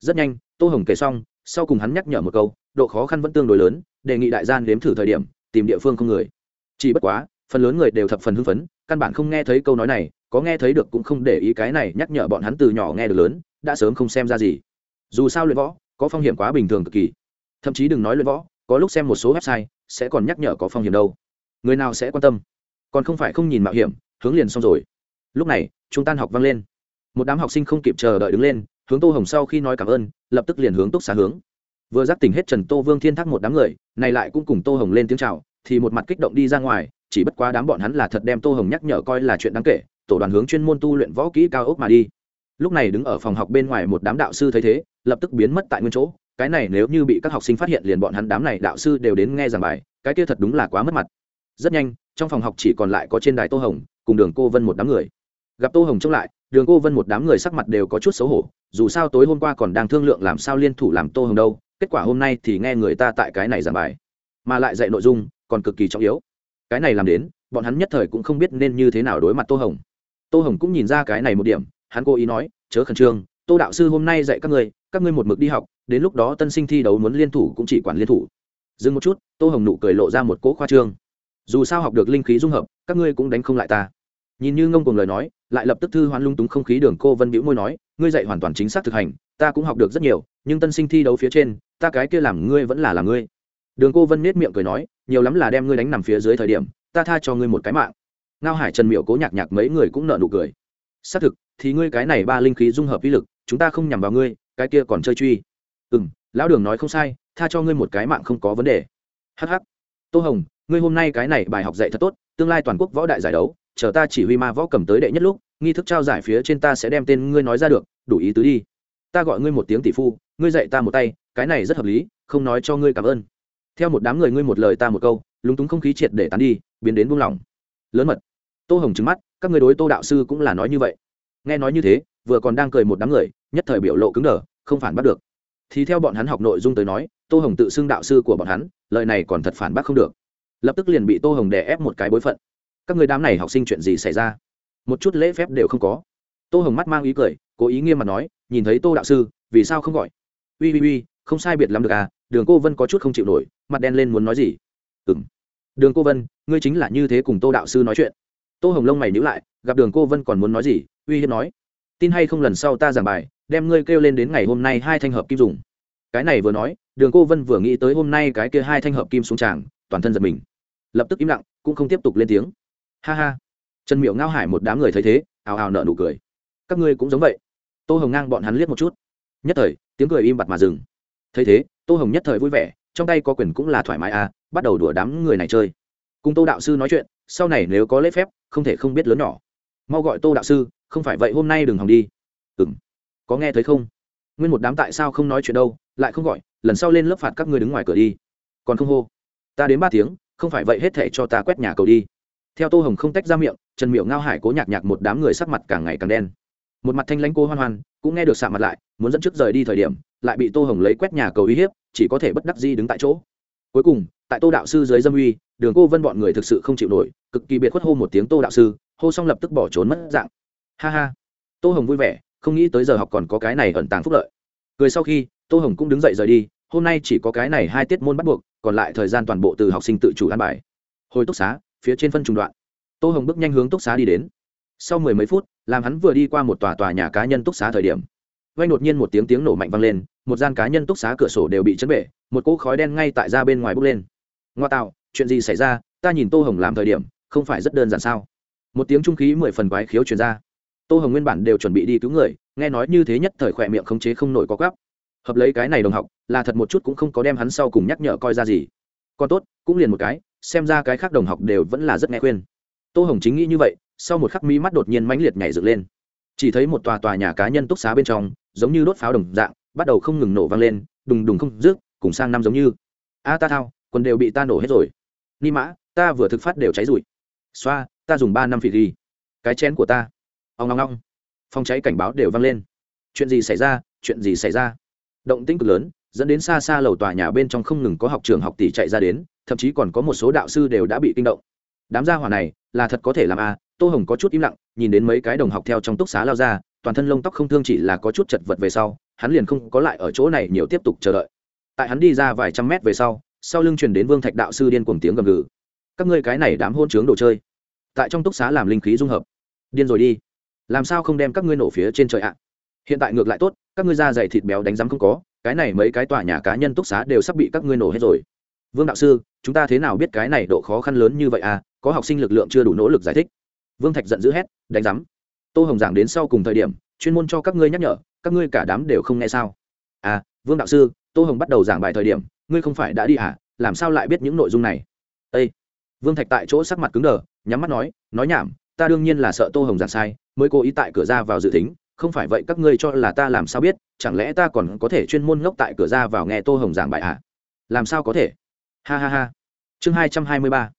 Rất nhanh, tô hồng kể xong, sau cùng hắn nhắc nhở một câu, độ khó khăn vẫn tương đối lớn, đề nghị đại gian đếm thử thời điểm, tìm địa phương không người. Chỉ bất quá, phần lớn người đều thập phần hưng phấn, căn bản không nghe thấy câu nói này, có nghe thấy được cũng không để ý cái này nhắc nhở bọn hắn từ nhỏ nghe được lớn, đã sớm không xem ra gì dù sao luyện võ có phong hiểm quá bình thường cực kỳ. Thậm chí đừng nói luyện võ, có lúc xem một số website, sẽ còn nhắc nhở có phong hiểm đâu. Người nào sẽ quan tâm? Còn không phải không nhìn mạo hiểm, hướng liền xong rồi. Lúc này chúng tan học vang lên. Một đám học sinh không kịp chờ đợi đứng lên, hướng tô hồng sau khi nói cảm ơn, lập tức liền hướng túc xá hướng. Vừa giác tỉnh hết trần tô vương thiên thác một đám người, này lại cũng cùng tô hồng lên tiếng c h à o thì một mặt kích động đi ra ngoài, chỉ bất quá đám bọn hắn là thật đem tô hồng nhắc nhở coi là chuyện đáng kể, tổ đoàn hướng chuyên môn tu luyện võ kỹ cao ốc mà đi lúc này đứng ở phòng học bên ngoài một đám đạo sư thấy thế, lập tức biến mất tại nguyên chỗ. Cái này nếu như bị các học sinh phát hiện liền bọn hắn đám này đạo sư đều đến nghe giảng bài, cái kia thật đúng là quá mất mặt. Rất nhanh, trong phòng học chỉ còn lại có trên đài tô hồng, cùng đường cô vân một đám người. Gặp tô hồng trông lại, đường cô vân một đám người sắc mặt đều có chút xấu hổ, dù sao tối hôm qua còn đang thương lượng làm sao liên thủ làm tô hồng đâu, kết quả hôm nay thì nghe người ta tại cái này giảng bài, mà lại dạy nội dung, còn cực kỳ trọng yếu. Cái này làm đến, bọn hắn nhất thời cũng không biết nên như thế nào đối mặt tô hồng. Tô hồng cũng nhìn ra cái này một điểm hắn cố ý nói, chớ khẩn trương, tô đạo sư hôm nay dạy các ngươi các ngươi một mực đi học, đến lúc đó tân sinh thi đấu muốn liên thủ cũng chỉ quản liên thủ. Dừng một chút, tô hồng nụ cười lộ ra một cỗ khoa trương. Dù sao học được linh khí dung hợp, các ngươi cũng đánh không lại ta. Nhìn như ngông cùng lời nói, lại lập tức thư hoán lung túng không khí đường cô vân bĩu môi nói, ngươi dạy hoàn toàn chính xác thực hành, ta cũng học được rất nhiều, nhưng tân sinh thi đấu phía trên, ta cái kia làm ngươi vẫn là làm ngươi. Đường cô vân nết miệng cười nói, nhiều lắm là đem ngươi đánh nằm phía dưới thời điểm, ta tha cho ngươi một cái mạng. Ngao hải trần miệu cố nhạc nhạc mấy người cũng nợ nụ cười. Xác thực thì ngươi cái này ba linh khí dung hợp vi lực, chúng ta không nhằm vào ngươi, cái kia còn chơi truy. Ừ m lão đường nói không sai, tha cho ngươi một cái mạng không có vấn đề. Hh tô hồng, ngươi hôm nay cái này bài học dạy thật tốt, tương lai toàn quốc võ đại giải đấu, chờ ta chỉ huy ma võ cầm tới đệ nhất lúc, nghi thức trao giải phía trên ta sẽ đem tên ngươi nói ra được, đủ ý tứ đi. Ta gọi ngươi một tiếng tỷ phu, ngươi dạy ta một tay, cái này rất hợp lý, không nói cho ngươi cảm ơn. Theo một đám người ngươi một lời ta một câu, lúng túng không khí triệt để tán đi, biến đến buông lỏng. Lớn mật. Tô hồng trứng mắt, các người đối tô đạo sư cũng là nói như vậy nghe nói như thế, vừa còn đang cười một đám người, nhất thời biểu lộ cứng đờ, không phản bắt được. Thì theo bọn hắn học nội dung tới nói, tô hồng tự xưng đạo sư của bọn hắn, lời này còn thật phản bác không được. Lập tức liền bị tô hồng đè ép một cái bối phận. Các người đám này học sinh chuyện gì xảy ra? Một chút lễ phép đều không có. Tô hồng mắt mang ý cười, cố ý nghiêm mặt nói, nhìn thấy tô đạo sư, vì sao không gọi? Ui ui ui, không sai biệt lắm được à đường cô vân có chút không chịu nổi, mặt đen lên muốn nói gì? Ừ m đường cô vân, ngươi chính là như thế cùng tô đạo sư nói chuyện tô hồng lông mày nhữ lại, gặp đường cô vân còn muốn nói gì, uy hiếp nói, tin hay không lần sau ta giảng bài, đem ngươi kêu lên đến ngày hôm nay hai thanh hợp kim dùng. Cái này vừa nói, đường cô vân vừa nghĩ tới hôm nay cái kia hai thanh hợp kim xuống tràng, toàn thân giật mình. Lập tức im lặng, cũng không tiếp tục lên tiếng. Ha ha. Trần miệu ngao hải một đám người thấy thế, ào ào nợ nụ cười. Các ngươi cũng giống vậy. Tô hồng ngang bọn hắn liếc một chút. Nhất thời, tiếng cười im bặt mà dừng. Thấy thế, tô hồng nhất thời vui vẻ, trong tay có quyền cũng là thoải mái à bắt đầu đùa đám người này chơi. Cùng tô đạo sư nói chuyện sau này nếu có lễ phép, không thể không biết lớn nhỏ. Mau gọi tô đạo sư, không phải vậy hôm nay đừng hòng đi. Ừng có nghe thấy không? Nguyên một đám tại sao không nói chuyện đâu, lại không gọi, lần sau lên lớp phạt các ngươi đứng ngoài cửa đi. Còn không hô? Ta đến ba tiếng, không phải vậy hết thể cho ta quét nhà cầu đi. Theo tô hồng không tách ra miệng, trần miệu ngao hải cố nhạc nhạc một đám người sắc mặt càng ngày càng đen. Một mặt thanh lãnh cô hoan hoan, cũng nghe được xạ mặt lại, muốn dẫn trước rời đi thời điểm, lại bị tô hồng lấy quét nhà cầu uy hiếp, chỉ có thể bất đắc di đứng tại chỗ. Cuối cùng tại tô đạo sư dưới dâm uy, đường cô vân bọn người thực sự không chịu nổi, cực kỳ biệt khuất hô một tiếng tô đạo sư, hô xong lập tức bỏ trốn mất dạng. Ha ha. Tô hồng vui vẻ, không nghĩ tới giờ học còn có cái này ẩn tàng phúc lợi. Cười sau khi, tô hồng cũng đứng dậy rời đi, hôm nay chỉ có cái này hai tiết môn bắt buộc, còn lại thời gian toàn bộ từ học sinh tự chủ ăn bài. Hồi túc xá, phía trên phân trung đoạn. Tô hồng bước nhanh hướng túc xá đi đến. Sau mười mấy phút, làm hắn vừa đi qua một tòa tòa nhà cá nhân túc xá thời điểm vay đột nhiên một tiếng tiếng nổ mạnh vang lên, một gian cá nhân túc xá cửa sổ đều bị chấn bể, một cỗ khói đen ngay tại ra bên ngoài bốc lên ngoa tạo chuyện gì xảy ra? Ta nhìn tô hồng làm thời điểm, không phải rất đơn giản sao? Một tiếng trung khí mười phần quái khiếu truyền ra. Tô hồng nguyên bản đều chuẩn bị đi cứu người, nghe nói như thế nhất thời khỏe miệng khống chế không nổi có gắp hợp lấy cái này đồng học, là thật một chút cũng không có đem hắn sau cùng nhắc nhở coi ra gì. Còn tốt, cũng liền một cái, xem ra cái khác đồng học đều vẫn là rất nghe khuyên. Tô hồng chính nghĩ như vậy, sau một khắc mi mắt đột nhiên mãnh liệt nhảy dựng lên. Chỉ thấy một tòa tòa nhà cá nhân túc xá bên trong, giống như đốt pháo đồng dạng, bắt đầu không ngừng nổ vang lên, đùng đùng không rước cùng sang năm giống như. A ta thao quần đều bị ta nổ hết rồi. Ni mã ta vừa thực phát đều cháy rụi. Xoa ta dùng ba năm phỉ ghi. Cái chén của ta. Ông ngong ngong phòng cháy cảnh báo đều vang lên. Chuyện gì xảy ra? Chuyện gì xảy ra? Động tĩnh cực lớn dẫn đến xa xa lầu tòa nhà bên trong không ngừng có học trường học tỷ chạy ra đến thậm chí còn có một số đạo sư đều đã bị kinh động. Đám gia hỏa này là thật có thể làm a à, tô hồng có chút im lặng nhìn đến mấy cái đồng học theo trong túc xá lao ra toàn thân lông tóc không thương chỉ là có chút chật vật về sau hắn liền không có lại ở chỗ này nhiều tiếp tục chờ đợi. Tại hắn đi ra vài trăm mét về sau sau lưng truyền đến vương thạch đạo sư điên cuồng tiếng gầm gừ. Các ngươi cái này đám hôn trướng đồ chơi. Tại trong túc xá làm linh khí dung hợp. Điên rồi đi. Làm sao không đem các ngươi nổ phía trên trời ạ? Hiện tại ngược lại tốt, các ngươi da dày thịt béo đánh rắm không có, cái này mấy cái tòa nhà cá nhân túc xá đều sắp bị các ngươi nổ hết rồi. Vương đạo sư, chúng ta thế nào biết cái này độ khó khăn lớn như vậy à? Có học sinh lực lượng chưa đủ nỗ lực giải thích. Vương thạch giận dữ hét, đánh rắm tô hồng giảng đến sau cùng thời điểm, chuyên môn cho các ngươi nhắc nhở, các ngươi cả đám đều không nghe sao? À vương đạo sư, tô hồng bắt đầu giảng bài thời điểm, ngươi không phải đã đi à? Làm sao lại biết những nội dung này? Â vương thạch tại chỗ sắc mặt cứng đờ, nhắm mắt nói nói nhảm, ta đương nhiên là sợ tô hồng giảng sai, mới cố ý tại cửa ra vào dự tính, không phải vậy các ngươi cho là ta làm sao biết, chẳng lẽ ta còn có thể chuyên môn ngốc tại cửa ra vào nghe tô hồng giảng bài à? Làm sao có thể? Ha ha ha. Chương hai trăm hai mươi ba.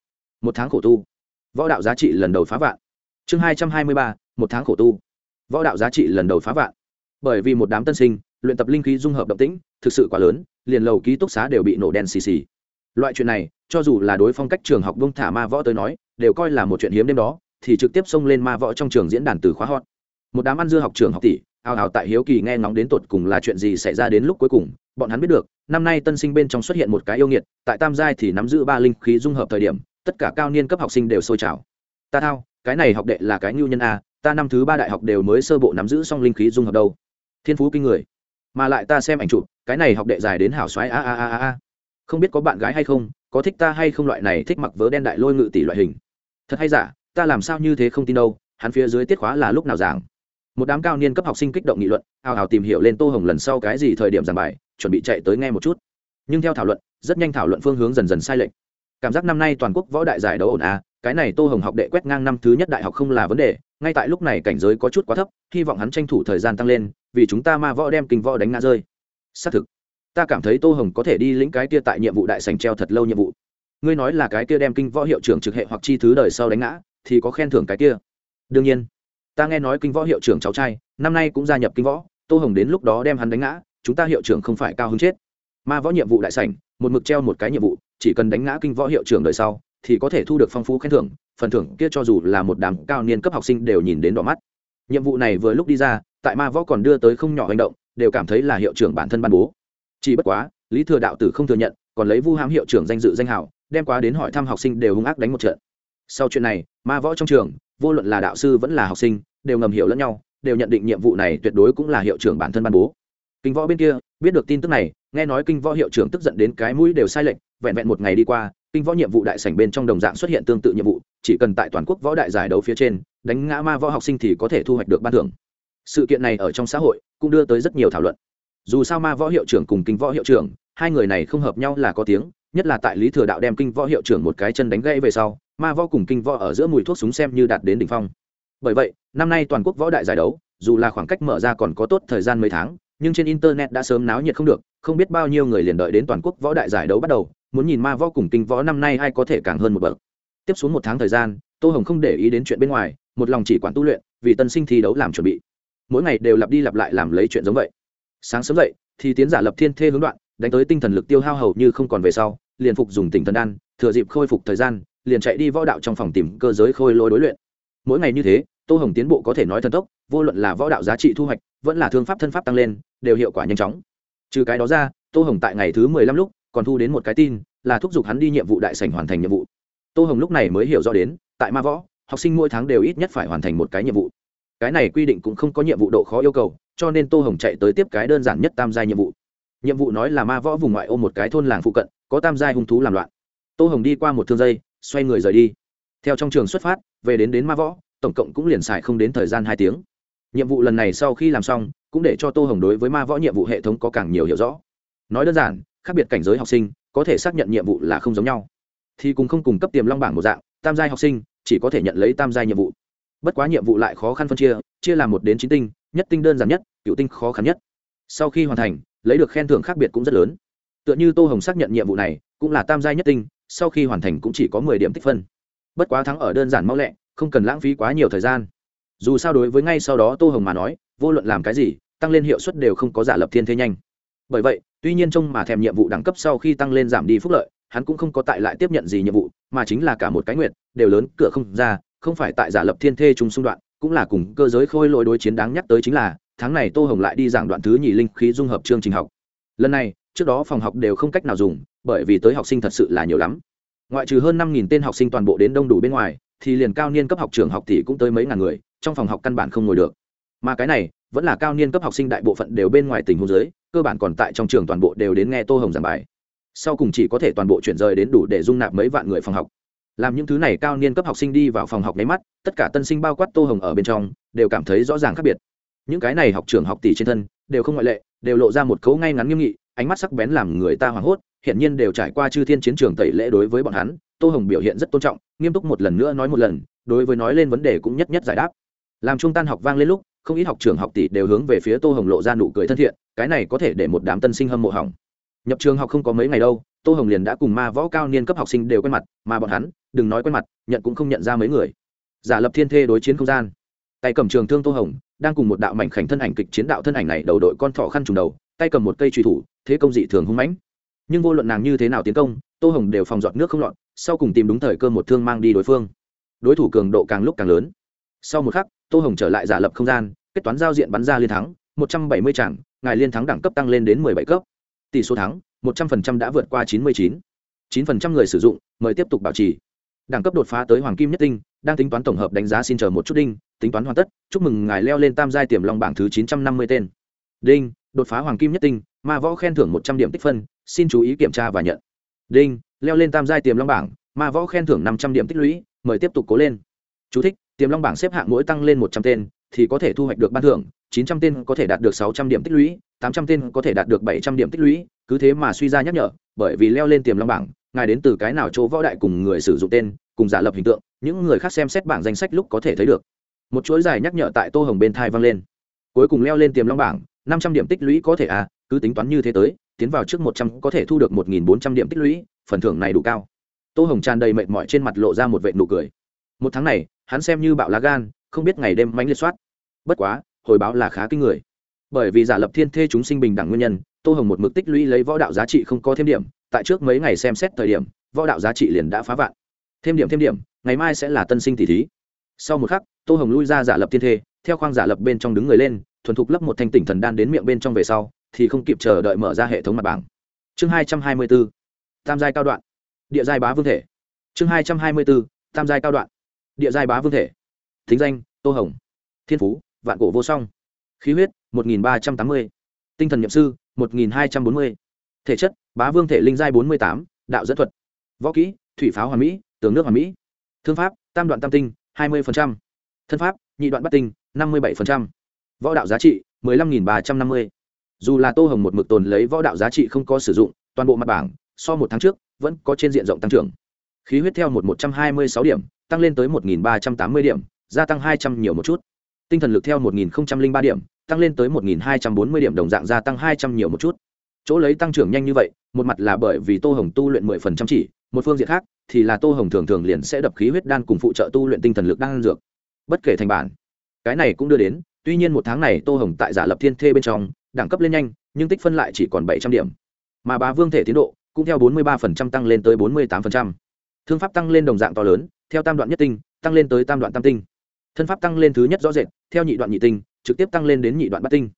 Một tháng khổ tu. Võ đạo giá trị lần đầu phá vạn. Chương hai trăm hai mươi ba, một tháng khổ tu. Võ đạo giá trị lần đầu phá vạn. Bởi vì một đám tân sinh luyện tập linh khí dung hợp động tĩnh, thực sự quá lớn, liền lầu ký túc xá đều bị nổ đen xì xì. Loại chuyện này, cho dù là đối phong cách trường học bông thả ma võ tới nói, đều coi là một chuyện hiếm đêm đó, thì trực tiếp xông lên ma võ trong trường diễn đàn từ khóa hot. Một đám ăn dưa học trường học tỷ, ào ào tại hiếu kỳ nghe ngóng đến tột cùng là chuyện gì xảy ra đến lúc cuối cùng, bọn hắn biết được, năm nay tân sinh bên trong xuất hiện một cái yêu nghiệt, tại tam giai thì nắm giữ ba linh khí dung hợp thời điểm, tất cả cao niên cấp học sinh đều sôi trào. Ta thao, cái này học đệ là cái ngưu nhân a, ta năm thứ ba đại học đều mới sơ bộ nắm giữ xong linh khí dung hợp đâu. Thiên phú kinh người mà lại ta xem ảnh chụp, cái này học đệ dài đến hảo xoáy a a a a không biết có bạn gái hay không, có thích ta hay không loại này thích mặc vớ đen đại lôi ngự tỷ loại hình. Thật hay giả, ta làm sao như thế không tin đâu, hắn phía dưới tiết khóa là lúc nào giảng. Một đám cao niên cấp học sinh kích động nghị luận hào hào tìm hiểu lên tô hồng lần sau cái gì thời điểm giảng bài, chuẩn bị chạy tới nghe một chút. Nhưng theo thảo luận, rất nhanh thảo luận phương hướng dần dần sai lệch cảm giác năm nay toàn quốc võ đại giải đấu ổn à cái này tô hồng học đệ quét ngang năm thứ nhất đại học không là vấn đề, ngay tại lúc này cảnh giới có chút quá thấp, hy vọng hắn tranh thủ thời gian tăng lên, vì chúng ta ma võ đem kinh võ đánh ngã rơi. Xác thực, ta cảm thấy tô hồng có thể đi lĩnh cái kia tại nhiệm vụ đại sành treo thật lâu nhiệm vụ. Ngươi nói là cái kia đem kinh võ hiệu trưởng trực hệ hoặc chi thứ đời sau đánh ngã, thì có khen thưởng cái kia. Đương nhiên, ta nghe nói kinh võ hiệu trưởng cháu trai, năm nay cũng gia nhập kinh võ, tô hồng đến lúc đó đem hắn đánh ngã, chúng ta hiệu trưởng không phải cao hứng chết. Ma võ nhiệm vụ đại sảnh, một mực treo một cái nhiệm vụ chỉ cần đánh ngã kinh võ hiệu trưởng đời sau, thì có thể thu được phong phú khen thưởng, phần thưởng kia cho dù là một đám cao niên cấp học sinh đều nhìn đến đỏ mắt. Nhiệm vụ này vừa lúc đi ra, tại ma võ còn đưa tới không nhỏ hành động, đều cảm thấy là hiệu trưởng bản thân ban bố. Chỉ bất quá, lý thừa đạo tử không thừa nhận, còn lấy vu hãm hiệu trưởng danh dự danh hảo đem quá đến hỏi thăm học sinh đều hung ác đánh một trận. Sau chuyện này, ma võ trong trường, vô luận là đạo sư vẫn là học sinh, đều ngầm hiểu lẫn nhau, đều nhận định nhiệm vụ này tuyệt đối cũng là hiệu trưởng bản thân ban bố. Kinh võ bên kia, biết được tin tức này nghe nói kinh võ hiệu trưởng tức giận đến cái mũi đều sai lệch, vẹn vẹn một ngày đi qua, kinh võ nhiệm vụ đại sảnh bên trong đồng dạng xuất hiện tương tự nhiệm vụ, chỉ cần tại toàn quốc võ đại giải đấu phía trên, đánh ngã ma võ học sinh thì có thể thu hoạch được ban thưởng. Sự kiện này ở trong xã hội cũng đưa tới rất nhiều thảo luận. Dù sao ma võ hiệu trưởng cùng kinh võ hiệu trưởng, hai người này không hợp nhau là có tiếng, nhất là tại lý thừa đạo đem kinh võ hiệu trưởng một cái chân đánh gãy về sau, ma võ cùng kinh võ ở giữa mùi thuốc súng xem như đạt đến đỉnh phong. Bởi vậy, năm nay toàn quốc võ đại giải đấu, dù là khoảng cách mở ra còn có tốt thời gian mấy tháng nhưng trên internet đã sớm náo nhiệt không được, không biết bao nhiêu người liền đợi đến toàn quốc võ đại giải đấu bắt đầu, muốn nhìn ma võ cùng kinh võ năm nay ai có thể càng hơn một bậc. Tiếp xuống một tháng thời gian, tô hồng không để ý đến chuyện bên ngoài, một lòng chỉ quản tu luyện, vì tân sinh thi đấu làm chuẩn bị. Mỗi ngày đều lặp đi lặp lại làm lấy chuyện giống vậy. Sáng sớm dậy, thì tiến giả lập thiên thê hướng đoạn, đánh tới tinh thần lực tiêu hao hầu như không còn về sau, liền phục dùng tỉnh thần đan, thừa dịp khôi phục thời gian, liền chạy đi võ đạo trong phòng tìm cơ giới khôi lối đối luyện. Mỗi ngày như thế, tô hồng tiến bộ có thể nói thần tốc, vô luận là võ đạo giá trị thu hoạch vẫn là thương pháp thân pháp tăng lên, đều hiệu quả nhanh chóng. Trừ cái đó ra, tô hồng tại ngày thứ mười lăm lúc còn thu đến một cái tin, là thúc giục hắn đi nhiệm vụ đại sảnh hoàn thành nhiệm vụ. Tô hồng lúc này mới hiểu rõ đến, tại ma võ, học sinh mỗi tháng đều ít nhất phải hoàn thành một cái nhiệm vụ. Cái này quy định cũng không có nhiệm vụ độ khó yêu cầu, cho nên tô hồng chạy tới tiếp cái đơn giản nhất tam giai nhiệm vụ. Nhiệm vụ nói là ma võ vùng ngoại ô một cái thôn làng phụ cận, có tam giai hung thú làm loạn. Tô hồng đi qua một thương dây, xoay người rời đi. Theo trong trường xuất phát, về đến đến ma võ, tổng cộng cũng liền xài không đến thời gian hai tiếng nhiệm vụ lần này sau khi làm xong, cũng để cho tô hồng đối với ma võ nhiệm vụ hệ thống có càng nhiều hiểu rõ. Nói đơn giản, khác biệt cảnh giới học sinh, có thể xác nhận nhiệm vụ là không giống nhau. Thì cùng không cung cấp tiềm long bảng một dạng, tam giai học sinh, chỉ có thể nhận lấy tam giai nhiệm vụ. Bất quá nhiệm vụ lại khó khăn phân chia chia làm một đến chín tinh, nhất tinh đơn giản nhất, cựu tinh khó khăn nhất. Sau khi hoàn thành, lấy được khen thưởng khác biệt cũng rất lớn. Tựa như tô hồng xác nhận nhiệm vụ này, cũng là tam giai nhất tinh, sau khi hoàn thành cũng chỉ có mười điểm tích phân. Bất quá thắng ở đơn giản mau lẹ, không cần lãng phí quá nhiều thời gian dù sao đối với ngay sau đó tô hồng mà nói, vô luận làm cái gì, tăng lên hiệu suất đều không có giả lập thiên thế nhanh. Bởi vậy, tuy nhiên trông mà thèm nhiệm vụ đẳng cấp sau khi tăng lên giảm đi phúc lợi, hắn cũng không có tại lại tiếp nhận gì nhiệm vụ, mà chính là cả một cái nguyện, đều lớn cửa không ra, không phải tại giả lập thiên thê chung xung đoạn, cũng là cùng cơ giới khôi lỗi đối chiến đáng nhắc tới chính là, tháng này tô hồng lại đi giảng đoạn thứ nhì linh khí dung hợp chương trình học. Lần này, trước đó phòng học đều không cách nào dùng, bởi vì tới học sinh thật sự là nhiều lắm. Ngoại trừ hơn năm tên học sinh toàn bộ đến đông đủ bên ngoài thì liền cao niên cấp học trường học tỷ cũng tới mấy ngàn người, trong phòng học căn bản không ngồi được. Mà cái này, vẫn là cao niên cấp học sinh đại bộ phận đều bên ngoài tình huống giới, cơ bản còn tại trong trường toàn bộ đều đến nghe tô hồng giảng bài. Sau cùng chỉ có thể toàn bộ chuyển rời đến đủ để dung nạp mấy vạn người phòng học. Làm những thứ này cao niên cấp học sinh đi vào phòng học nháy mắt, tất cả tân sinh bao quát tô hồng ở bên trong, đều cảm thấy rõ ràng khác biệt. Những cái này học trường học tỷ trên thân, đều không ngoại lệ, đều lộ ra một cấu ngay ngắn nghiêm nghị, ánh mắt sắc bén làm người ta hoảng hốt hiện nhiên đều trải qua chư thiên chiến trường tẩy lễ đối với bọn hắn tô hồng biểu hiện rất tôn trọng, nghiêm túc một lần nữa nói một lần, đối với nói lên vấn đề cũng nhất nhất giải đáp. Làm trung tan học vang lên lúc, không ít học trường học tỷ đều hướng về phía tô hồng lộ ra nụ cười thân thiện, cái này có thể để một đám tân sinh hâm mộ hỏng. Nhập trường học không có mấy ngày đâu, tô hồng liền đã cùng ma võ cao niên cấp học sinh đều quen mặt, mà bọn hắn, đừng nói quen mặt, nhận cũng không nhận ra mấy người. Giả lập thiên thê đối chiến không gian. Tay cầm trường thương tô hồng, đang cùng một đạo mảnh khảnh thân ảnh kịch chiến đạo thân ảnh này đầu đội con thỏ khăn trùng đầu, tay cầm một cây truy thủ, thế công dị thường hung mãnh. Nhưng vô luận nàng như thế nào tiến công, tô hồng đều phòng dọn nước không lọt sau cùng tìm đúng thời cơ một thương mang đi đối phương. Đối thủ cường độ càng lúc càng lớn. Sau một khắc, tô hồng trở lại giả lập không gian, kết toán giao diện bắn ra liên thắng, một trăm bảy mươi trảng ngài liên thắng đẳng cấp tăng lên đến mười bảy cấp. Tỷ số thắng, một trăm phần trăm đã vượt qua chín mươi chín. Chín phần trăm người sử dụng, mời tiếp tục bảo trì. Đẳng cấp đột phá tới hoàng kim nhất tinh, đang tính toán tổng hợp đánh giá xin chờ một chút đinh, tính toán hoàn tất, chúc mừng ngài leo lên tam giai tiềm long bảng thứ chín trăm năm mươi tên. Đinh, đột phá hoàng kim nhất tinh, ma võ khen thưởng một trăm điểm tích phân, xin chú ý kiểm tra và nhận. Đinh leo lên tam giai tiềm long bảng ma võ khen thưởng năm trăm điểm tích lũy mời tiếp tục cố lên. Chú thích, tiềm long bảng xếp hạng mỗi tăng lên một trăm tên thì có thể thu hoạch được ban thưởng chín trăm tên có thể đạt được sáu trăm điểm tích lũy tám trăm tên có thể đạt được bảy trăm điểm tích lũy cứ thế mà suy ra nhắc nhở bởi vì leo lên tiềm long bảng ngài đến từ cái nào chỗ võ đại cùng người sử dụng tên cùng giả lập hình tượng những người khác xem xét bảng danh sách lúc có thể thấy được. Một chuỗi dài nhắc nhở tại tô hồng bên thai vang lên. Cuối cùng leo lên tiềm long bảng năm trăm điểm tích lũy có thể à cứ tính toán như thế tới tiến vào trước một trăm có thể thu được một nghìn bốn trăm điểm tích lũy phần thưởng này đủ cao. Tô hồng tràn đầy mệt mỏi trên mặt lộ ra một vệ nụ cười. Một tháng này, hắn xem như bạo lá gan, không biết ngày đêm mánh liệt soát. Bất quá, hồi báo là khá kinh người. Bởi vì giả lập thiên thê chúng sinh bình đẳng nguyên nhân, tô hồng một mực tích lũy lấy võ đạo giá trị không có thêm điểm, tại trước mấy ngày xem xét thời điểm, võ đạo giá trị liền đã phá vạn. Thêm điểm thêm điểm, ngày mai sẽ là tân sinh tỷ thí. Sau một khắc, tô hồng lui ra giả lập thiên thê, theo khoang giả lập bên trong đứng người lên, thuần thục lấp một thanh tỉnh thần đan đến miệng bên trong về sau, thì không kịp chờ đợi mở ra hệ thống mặt bảng. Chương hai trăm hai mươi bốn tam giai cao đoạn. Địa giai bá vương thể. Chương hai trăm hai mươi bốn tam giai cao đoạn. Địa giai bá vương thể. Thính danh, tô hồng. Thiên phú, vạn cổ vô song. Khí huyết, một nghìn ba trăm tám mươi. Tinh thần nhậm sư, một nghìn hai trăm bốn mươi. Thể chất, bá vương thể linh giai bốn mươi tám, đạo dẫn thuật. Võ kỹ, thủy pháo hoàn mỹ, tường nước hoàn mỹ. Thương pháp, tam đoạn tam tinh, hai mươi thân pháp, nhị đoạn bắt tinh, năm mươi bảy võ đạo giá trị một mươi năm ba trăm năm mươi. Dù là tô hồng một mực tồn lấy võ đạo giá trị không có sử dụng, toàn bộ mặt bảng so một tháng trước, vẫn có trên diện rộng tăng trưởng. Khí huyết theo một một trăm hai mươi sáu điểm, tăng lên tới một nghìn ba trăm tám mươi điểm, gia tăng hai trăm nhiều một chút. Tinh thần lực theo một nghìn ba điểm, tăng lên tới một nghìn hai trăm bốn mươi điểm, đồng dạng gia tăng hai trăm nhiều một chút. Chỗ lấy tăng trưởng nhanh như vậy, một mặt là bởi vì tô hồng tu luyện mười phần trăm chỉ, một phương diện khác thì là tô hồng thường thường liền sẽ đập khí huyết đan cùng phụ trợ tu luyện tinh thần lực đan dược. Bất kể thành bản, cái này cũng đưa đến, tuy nhiên một tháng này tô hồng tại giả lập thiên thê bên trong, đẳng cấp lên nhanh, nhưng tích phân lại chỉ còn bảy trăm điểm. Mà bá vương thể tiến độ cũng theo bốn mươi ba tăng lên tới bốn mươi tám thương pháp tăng lên đồng dạng to lớn, theo tam đoạn nhất tinh, tăng lên tới tam đoạn tam tinh. Thân pháp tăng lên thứ nhất rõ rệt, theo nhị đoạn nhị tinh, trực tiếp tăng lên đến nhị đoạn bát tinh.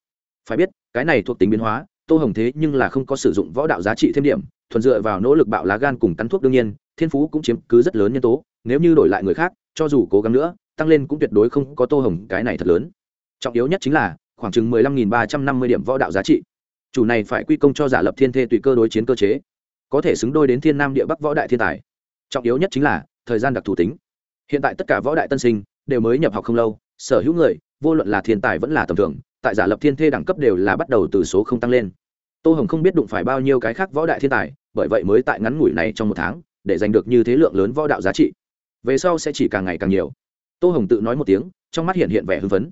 Phải biết, cái này thuộc tính biến hóa, tô hồng thế nhưng là không có sử dụng võ đạo giá trị thêm điểm, thuần dựa vào nỗ lực bạo lá gan cùng cắn thuốc đương nhiên, thiên phú cũng chiếm cứ rất lớn nhân tố, nếu như đổi lại người khác, cho dù cố gắng nữa, tăng lên cũng tuyệt đối không có tô hồng cái này thật lớn. Trọng yếu nhất chính là, khoảng chừng mười lăm nghìn ba trăm năm mươi điểm võ đạo giá trị. Chủ này phải quy công cho giả lập thiên thê tùy cơ đối chiến cơ chế có thể xứng đôi đến thiên nam địa bắc võ đại thiên tài. Trọng yếu nhất chính là, thời gian đặc thù tính. Hiện tại tất cả võ đại tân sinh đều mới nhập học không lâu, sở hữu người, vô luận là thiên tài vẫn là tầm thường, tại giả lập thiên thê đẳng cấp đều là bắt đầu từ số không tăng lên. Tô hồng không biết đụng phải bao nhiêu cái khác võ đại thiên tài, bởi vậy mới tại ngắn ngủi này trong một tháng, để giành được như thế lượng lớn võ đạo giá trị. Về sau sẽ chỉ càng ngày càng nhiều. Tô hồng tự nói một tiếng, trong mắt hiện hiện vẻ hưng phấn.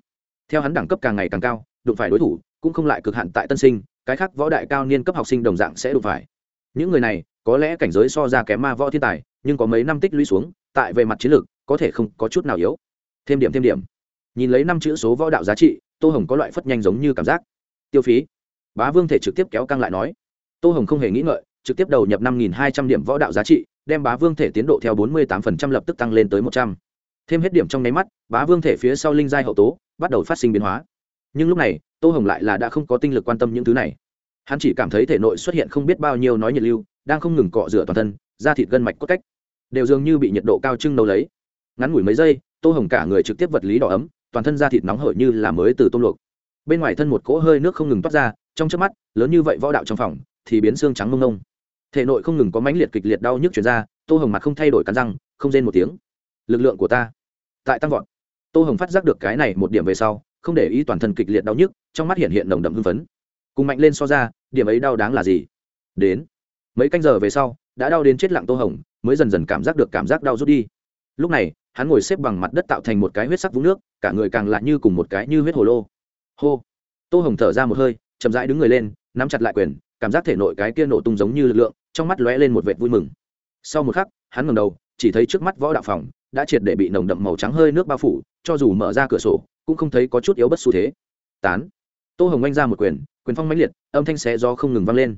Theo hắn đẳng cấp càng ngày càng cao, đụng phải đối thủ cũng không lại cực hạn tại tân sinh, cái khác võ đại cao niên cấp học sinh đồng dạng sẽ đụng phải những người này, có lẽ cảnh giới so ra kém ma võ thiên tài, nhưng có mấy năm tích lũy xuống, tại về mặt chiến lược, có thể không có chút nào yếu. Thêm điểm thêm điểm. Nhìn lấy năm chữ số võ đạo giá trị, tô hồng có loại phất nhanh giống như cảm giác. Tiêu phí. Bá vương thể trực tiếp kéo căng lại nói. Tô hồng không hề nghĩ ngợi, trực tiếp đầu nhập năm nghìn hai trăm điểm võ đạo giá trị, đem bá vương thể tiến độ theo bốn mươi tám phần trăm lập tức tăng lên tới một trăm. Thêm hết điểm trong nháy mắt, bá vương thể phía sau linh giai hậu tố, bắt đầu phát sinh biến hóa. Nhưng lúc này, tô hồng lại là đã không có tinh lực quan tâm những thứ này hắn chỉ cảm thấy thể nội xuất hiện không biết bao nhiêu nói nhiệt lưu, đang không ngừng cọ rửa toàn thân, da thịt gân mạch cốt cách, đều dường như bị nhiệt độ cao trưng nấu lấy. Ngắn ngủi mấy giây, tô hồng cả người trực tiếp vật lý đỏ ấm, toàn thân da thịt nóng hởi như là mới từ tôm luộc. Bên ngoài thân một cỗ hơi nước không ngừng toát ra, trong chớp mắt, lớn như vậy võ đạo trong phòng, thì biến xương trắng mông nông thể nội không ngừng có mãnh liệt kịch liệt đau nhức chuyển ra, tô hồng mặt không thay đổi cắn răng, không rên một tiếng. Lực lượng của ta tại tăng vọt. Tô hồng phát giác được cái này một điểm về sau, không để ý toàn thân kịch liệt đau nhức, trong mắt hiện hiện nồng đậm hưng phấn cùng mạnh lên so ra, điểm ấy đau đáng là gì? Đến. Mấy canh giờ về sau, đã đau đến chết lặng tô hồng, mới dần dần cảm giác được cảm giác đau rút đi. Lúc này, hắn ngồi xếp bằng mặt đất tạo thành một cái huyết sắc vũng nước, cả người càng lạ như cùng một cái như huyết hồ lô. Hô. Tô hồng thở ra một hơi, chậm rãi đứng người lên, nắm chặt lại quyền, cảm giác thể nội cái kia nổ tung giống như lực lượng, trong mắt lóe lên một vệt vui mừng. Sau một khắc, hắn ngẩng đầu, chỉ thấy trước mắt võ đạo phòng đã triệt để bị nồng đậm màu trắng hơi nước bao phủ, cho dù mở ra cửa sổ, cũng không thấy có chút yếu bất xu thế. Tán. Tô hồng oanh ra một quyền quyền phong mãnh liệt, âm thanh xé do không ngừng vang lên.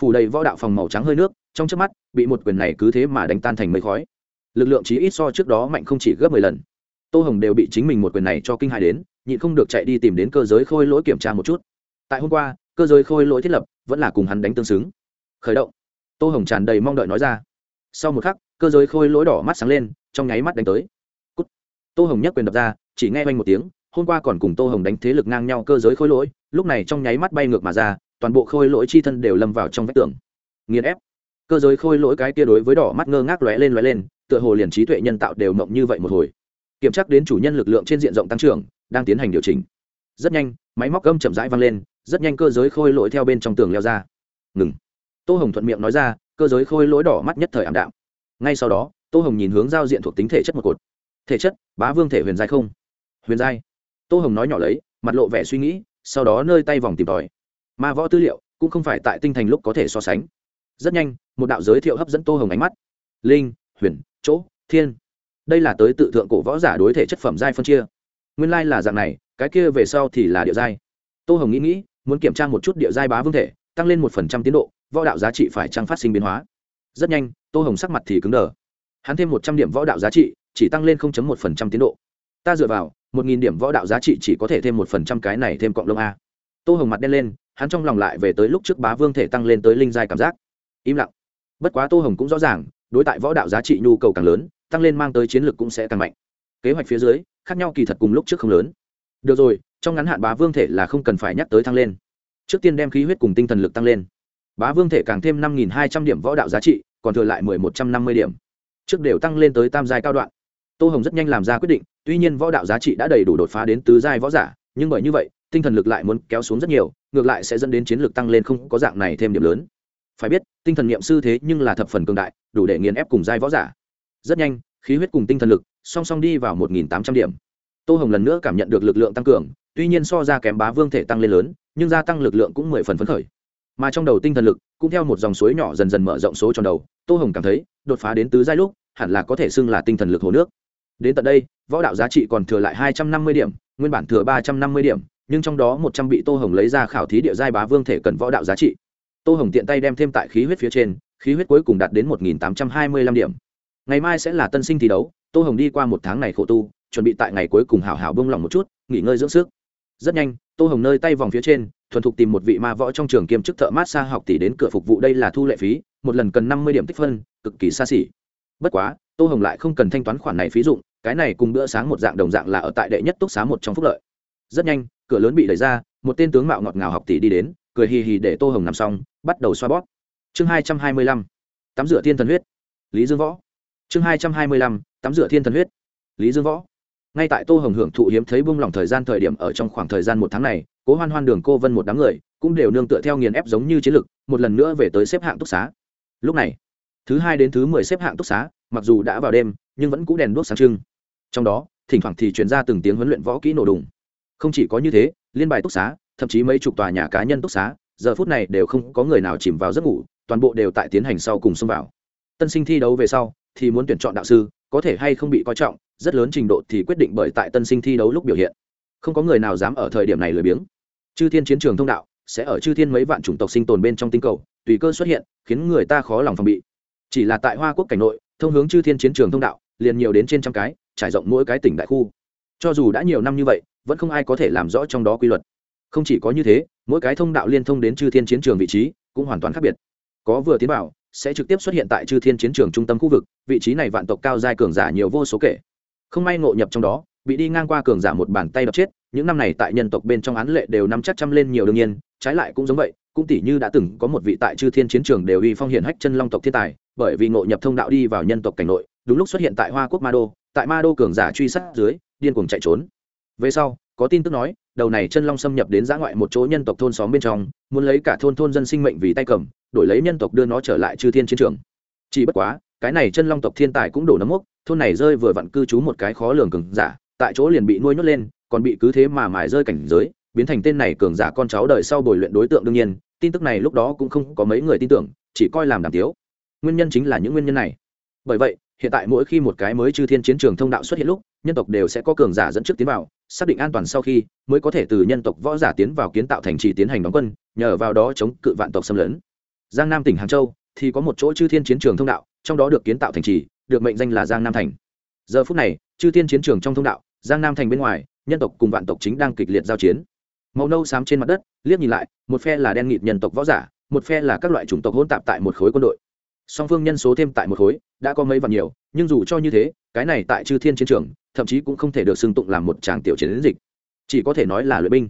Phủ đầy võ đạo phòng màu trắng hơi nước, trong trước mắt, bị một quyền này cứ thế mà đánh tan thành mây khói. Lực lượng chí ít so trước đó mạnh không chỉ gấp mười lần. Tô hồng đều bị chính mình một quyền này cho kinh hại đến, nhịn không được chạy đi tìm đến cơ giới khôi lỗi kiểm tra một chút. Tại hôm qua, cơ giới khôi lỗi thiết lập, vẫn là cùng hắn đánh tương xứng. Khởi động. Tô hồng tràn đầy mong đợi nói ra. Sau một khắc, cơ giới khôi lỗi đỏ mắt sáng lên, trong nháy mắt đánh tới. Cút. tô hồng nhấc quyền đập ra, chỉ nghe oanh một tiếng hôm qua còn cùng tô hồng đánh thế lực ngang nhau cơ giới khôi lỗi, lúc này trong nháy mắt bay ngược mà ra, toàn bộ khôi lỗi chi thân đều lâm vào trong vách tường. Nghiền ép. Cơ giới khôi lỗi cái kia đối với đỏ mắt ngơ ngác lóe lên lóe lên, tựa hồ liền trí tuệ nhân tạo đều mộng như vậy một hồi. Kiểm tra đến chủ nhân lực lượng trên diện rộng tăng trưởng, đang tiến hành điều chỉnh. Rất nhanh, máy móc gâm chậm rãi vang lên, rất nhanh cơ giới khôi lỗi theo bên trong tường leo ra. Ngừng. Tô hồng thuận miệng nói ra, cơ giới khôi lỗi đỏ mắt nhất thời ảm đạm. Ngay sau đó, tô hồng nhìn hướng giao diện thuộc tính thể chất một cột. Thể chất, bá vương thể huyền giai không? Huyền giai tô hồng nói nhỏ lấy, mặt lộ vẻ suy nghĩ, sau đó nơi tay vòng tìm tòi. Ma võ tư liệu cũng không phải tại tinh thành lúc có thể so sánh. Rất nhanh, một đạo giới thiệu hấp dẫn tô hồng ánh mắt. Linh, huyền, chỗ, thiên. Đây là tới tự thượng cổ võ giả đối thể chất phẩm giai phân chia. Nguyên lai là dạng này, cái kia về sau thì là địa giai. Tô hồng nghĩ nghĩ, muốn kiểm tra một chút địa giai bá vương thể, tăng lên một phần trăm tiến độ, võ đạo giá trị phải trăng phát sinh biến hóa. Rất nhanh, tô hồng sắc mặt thì cứng đờ. Hắn thêm một trăm điểm võ đạo giá trị, chỉ tăng lên một phần trăm tiến độ ta dựa vào, một nghìn điểm võ đạo giá trị chỉ có thể thêm một phần trăm cái này thêm cọng lông a. Tô hồng mặt đen lên, hắn trong lòng lại về tới lúc trước bá vương thể tăng lên tới linh giai cảm giác. Im lặng. Bất quá tô hồng cũng rõ ràng, đối tại võ đạo giá trị nhu cầu càng lớn, tăng lên mang tới chiến lược cũng sẽ càng mạnh. Kế hoạch phía dưới, khác nhau kỳ thật cùng lúc trước không lớn. Được rồi, trong ngắn hạn bá vương thể là không cần phải nhắc tới tăng lên. Trước tiên đem khí huyết cùng tinh thần lực tăng lên. Bá vương thể càng thêm năm nghìn hai trăm điểm võ đạo giá trị, còn thừa lại mười một trăm năm mươi điểm. Trước đều tăng lên tới tam giai cao đoạn tô hồng rất nhanh làm ra quyết định, tuy nhiên võ đạo giá trị đã đầy đủ đột phá đến tứ giai võ giả, nhưng bởi như vậy, tinh thần lực lại muốn kéo xuống rất nhiều, ngược lại sẽ dẫn đến chiến lược tăng lên không có dạng này thêm điểm lớn. Phải biết, tinh thần n i ệ m sư thế nhưng là thập phần cường đại, đủ để nghiền ép cùng giai võ giả. Rất nhanh, khí huyết cùng tinh thần lực, song song đi vào một nghìn tám trăm điểm. Tô hồng lần nữa cảm nhận được lực lượng tăng cường, tuy nhiên so ra kém bá vương thể tăng lên lớn, nhưng gia tăng lực lượng cũng mười phần phấn khởi. Mà trong đầu tinh thần lực, cũng theo một dòng suối nhỏ dần dần mở rộng số tròn đầu, tô hồng cảm thấy, đột phá đến tứ giai lúc, hẳn là có thể xưng là tinh thần lực hồ nước đến tận đây, võ đạo giá trị còn thừa lại hai trăm năm mươi điểm, nguyên bản thừa ba trăm năm mươi điểm, nhưng trong đó một trăm bị tô hồng lấy ra khảo thí địa giai bá vương thể cần võ đạo giá trị. Tô hồng tiện tay đem thêm tại khí huyết phía trên, khí huyết cuối cùng đạt đến một nghìn tám trăm hai mươi lăm điểm. Ngày mai sẽ là tân sinh thi đấu, tô hồng đi qua một tháng này khổ tu, chuẩn bị tại ngày cuối cùng hảo hảo bông lòng một chút, nghỉ ngơi dưỡng sức. Rất nhanh, tô hồng nơi tay vòng phía trên, thuần thục tìm một vị ma võ trong trường kiêm chức thợ mát xa học tỷ đến cửa phục vụ đây là thu lệ phí, một lần cần năm mươi điểm tích phân, cực kỳ xa xỉ. Bất quá tô hồng lại không cần thanh toán khoản này phí dụng cái này cùng bữa sáng một dạng đồng dạng là ở tại đệ nhất túc xá một trong phúc lợi. Rất nhanh cửa lớn bị đẩy ra một tên tướng mạo ngọt ngào học tỷ đi đến cười hì hì để tô hồng nằm xong bắt đầu xoa bóp. Chương hai trăm hai mươi lăm tắm rửa thiên thần huyết. Lý dương võ. Chương hai trăm hai mươi lăm tắm rửa thiên thần huyết. Lý dương võ. Ngay tại tô hồng hưởng thụ hiếm thấy bung lỏng thời gian thời điểm ở trong khoảng thời gian một tháng này cố hoan hoan đường cô vân một đám người cũng đều nương tựa theo nghiền ép giống như chiến lực, một lần nữa về tới xếp hạng túc xá. Lúc này thứ hai đến thứ mười xếp hạng túc xá, mặc dù đã vào đêm, nhưng vẫn cũ đèn đuốc sáng trưng. Trong đó, thỉnh thoảng thì chuyển ra từng tiếng huấn luyện võ kỹ nổ đùng. Không chỉ có như thế, liên bài túc xá, thậm chí mấy chục tòa nhà cá nhân túc xá, giờ phút này đều không có người nào chìm vào giấc ngủ, toàn bộ đều tại tiến hành sau cùng xông vào. Tân sinh thi đấu về sau, thì muốn tuyển chọn đạo sư, có thể hay không bị coi trọng, rất lớn trình độ thì quyết định bởi tại tân sinh thi đấu lúc biểu hiện. Không có người nào dám ở thời điểm này lười biếng. Chư thiên chiến trường thông đạo, sẽ ở chư thiên mấy vạn chủng tộc sinh tồn bên trong tinh cầu, tùy cơ xuất hiện, khiến người ta khó lòng phòng bị chỉ là tại hoa quốc cảnh nội, thông hướng chư thiên chiến trường thông đạo, liền nhiều đến trên trăm cái, trải rộng mỗi cái tỉnh đại khu. Cho dù đã nhiều năm như vậy, vẫn không ai có thể làm rõ trong đó quy luật. Không chỉ có như thế, mỗi cái thông đạo liên thông đến chư thiên chiến trường vị trí, cũng hoàn toàn khác biệt. Có vừa tiến bảo, sẽ trực tiếp xuất hiện tại chư thiên chiến trường trung tâm khu vực, vị trí này vạn tộc cao giai cường giả nhiều vô số kể. Không may ngộ nhập trong đó, bị đi ngang qua cường giả một bàn tay đập chết, những năm này tại nhân tộc bên trong án lệ đều nắm chắc trăm lên nhiều đương nhiên, trái lại cũng giống vậy, cũng tỷ như đã từng có một vị tại chư thiên chiến trường đều uy phong hiển hách chân long tộc thiên tài bởi vì ngộ nhập thông đạo đi vào nhân tộc cảnh nội, đúng lúc xuất hiện tại hoa quốc ma đô, tại ma đô cường giả truy sát dưới, điên cuồng chạy trốn. Về sau, có tin tức nói, đầu này chân long xâm nhập đến giã ngoại một chỗ nhân tộc thôn xóm bên trong, muốn lấy cả thôn thôn dân sinh mệnh vì tay cầm, đổi lấy nhân tộc đưa nó trở lại chư thiên chiến trường. Chỉ bất quá, cái này chân long tộc thiên tài cũng đổ nấm mốc, thôn này rơi vừa vặn cư trú một cái khó lường cường giả, tại chỗ liền bị nuôi nhốt lên, còn bị cứ thế mà mài rơi cảnh giới, biến thành tên này cường giả con cháu đời sau bồi luyện đối tượng đương nhiên, tin tức này lúc đó cũng không có mấy người tin tưởng, chỉ coi làm đàm tiếu nguyên nhân chính là những nguyên nhân này. Bởi vậy, hiện tại mỗi khi một cái mới chư thiên chiến trường thông đạo xuất hiện lúc, nhân tộc đều sẽ có cường giả dẫn trước tiến vào, xác định an toàn sau khi mới có thể từ nhân tộc võ giả tiến vào kiến tạo thành trì tiến hành đóng quân, nhờ vào đó chống cự vạn tộc xâm lấn. Giang nam tỉnh hàng châu thì có một chỗ chư thiên chiến trường thông đạo, trong đó được kiến tạo thành trì, được mệnh danh là giang nam thành. Giờ phút này, chư thiên chiến trường trong thông đạo, giang nam thành bên ngoài, nhân tộc cùng vạn tộc chính đang kịch liệt giao chiến. Màu nâu xám trên mặt đất, liếc nhìn lại, một phe là đen nghịt nhân tộc võ giả, một phe là các loại chủng tộc hỗn tạp tại một khối quân đội song phương nhân số thêm tại một khối, đã có mấy vạn nhiều, nhưng dù cho như thế, cái này tại chư thiên chiến trường, thậm chí cũng không thể được xưng tụng làm một tràng tiểu chiến dịch. Chỉ có thể nói là luyện binh.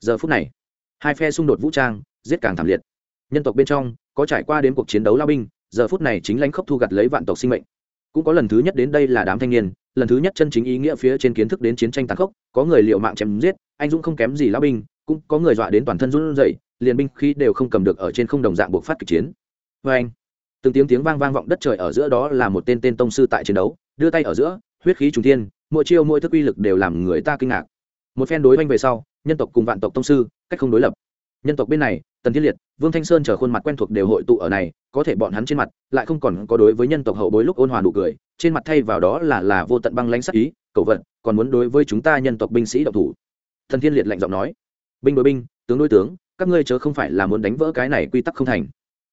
Giờ phút này, hai phe xung đột vũ trang, giết càng thảm liệt. Nhân tộc bên trong, có trải qua đến cuộc chiến đấu lao binh, giờ phút này chính lãnh khốc thu gặt lấy vạn tộc sinh mệnh. Cũng có lần thứ nhất đến đây là đám thanh niên, lần thứ nhất chân chính ý nghĩa phía trên kiến thức đến chiến tranh tàn khốc, có người liệu mạng chém giết, anh dũng không kém gì lao binh, cũng có người dọa đến toàn thân run rẩy, liền binh khi đều không cầm được ở trên không đồng dạng buộc phát kịch chiến. Vê anh từng tiếng tiếng vang vang vọng đất trời ở giữa đó là một tên tên tông sư tại chiến đấu, đưa tay ở giữa, huyết khí trùng thiên, mỗi chiêu mỗi thức uy lực đều làm người ta kinh ngạc. Một phen đối oanh về sau, nhân tộc cùng vạn tộc tông sư, cách không đối lập. Nhân tộc bên này, tần thiên liệt, vương thanh sơn chở khuôn mặt quen thuộc đều hội tụ ở này, có thể bọn hắn trên mặt lại không còn có đối với nhân tộc hậu bối lúc ôn hòa nụ cười, trên mặt thay vào đó là là vô tận băng lãnh sắc ý cầu vận còn muốn đối với chúng ta nhân tộc binh sĩ độc thủ? Thần thiên liệt lạnh giọng nói. Binh đối binh, tướng đối tướng, các ngươi chớ không phải là muốn đánh vỡ cái này quy tắc không thành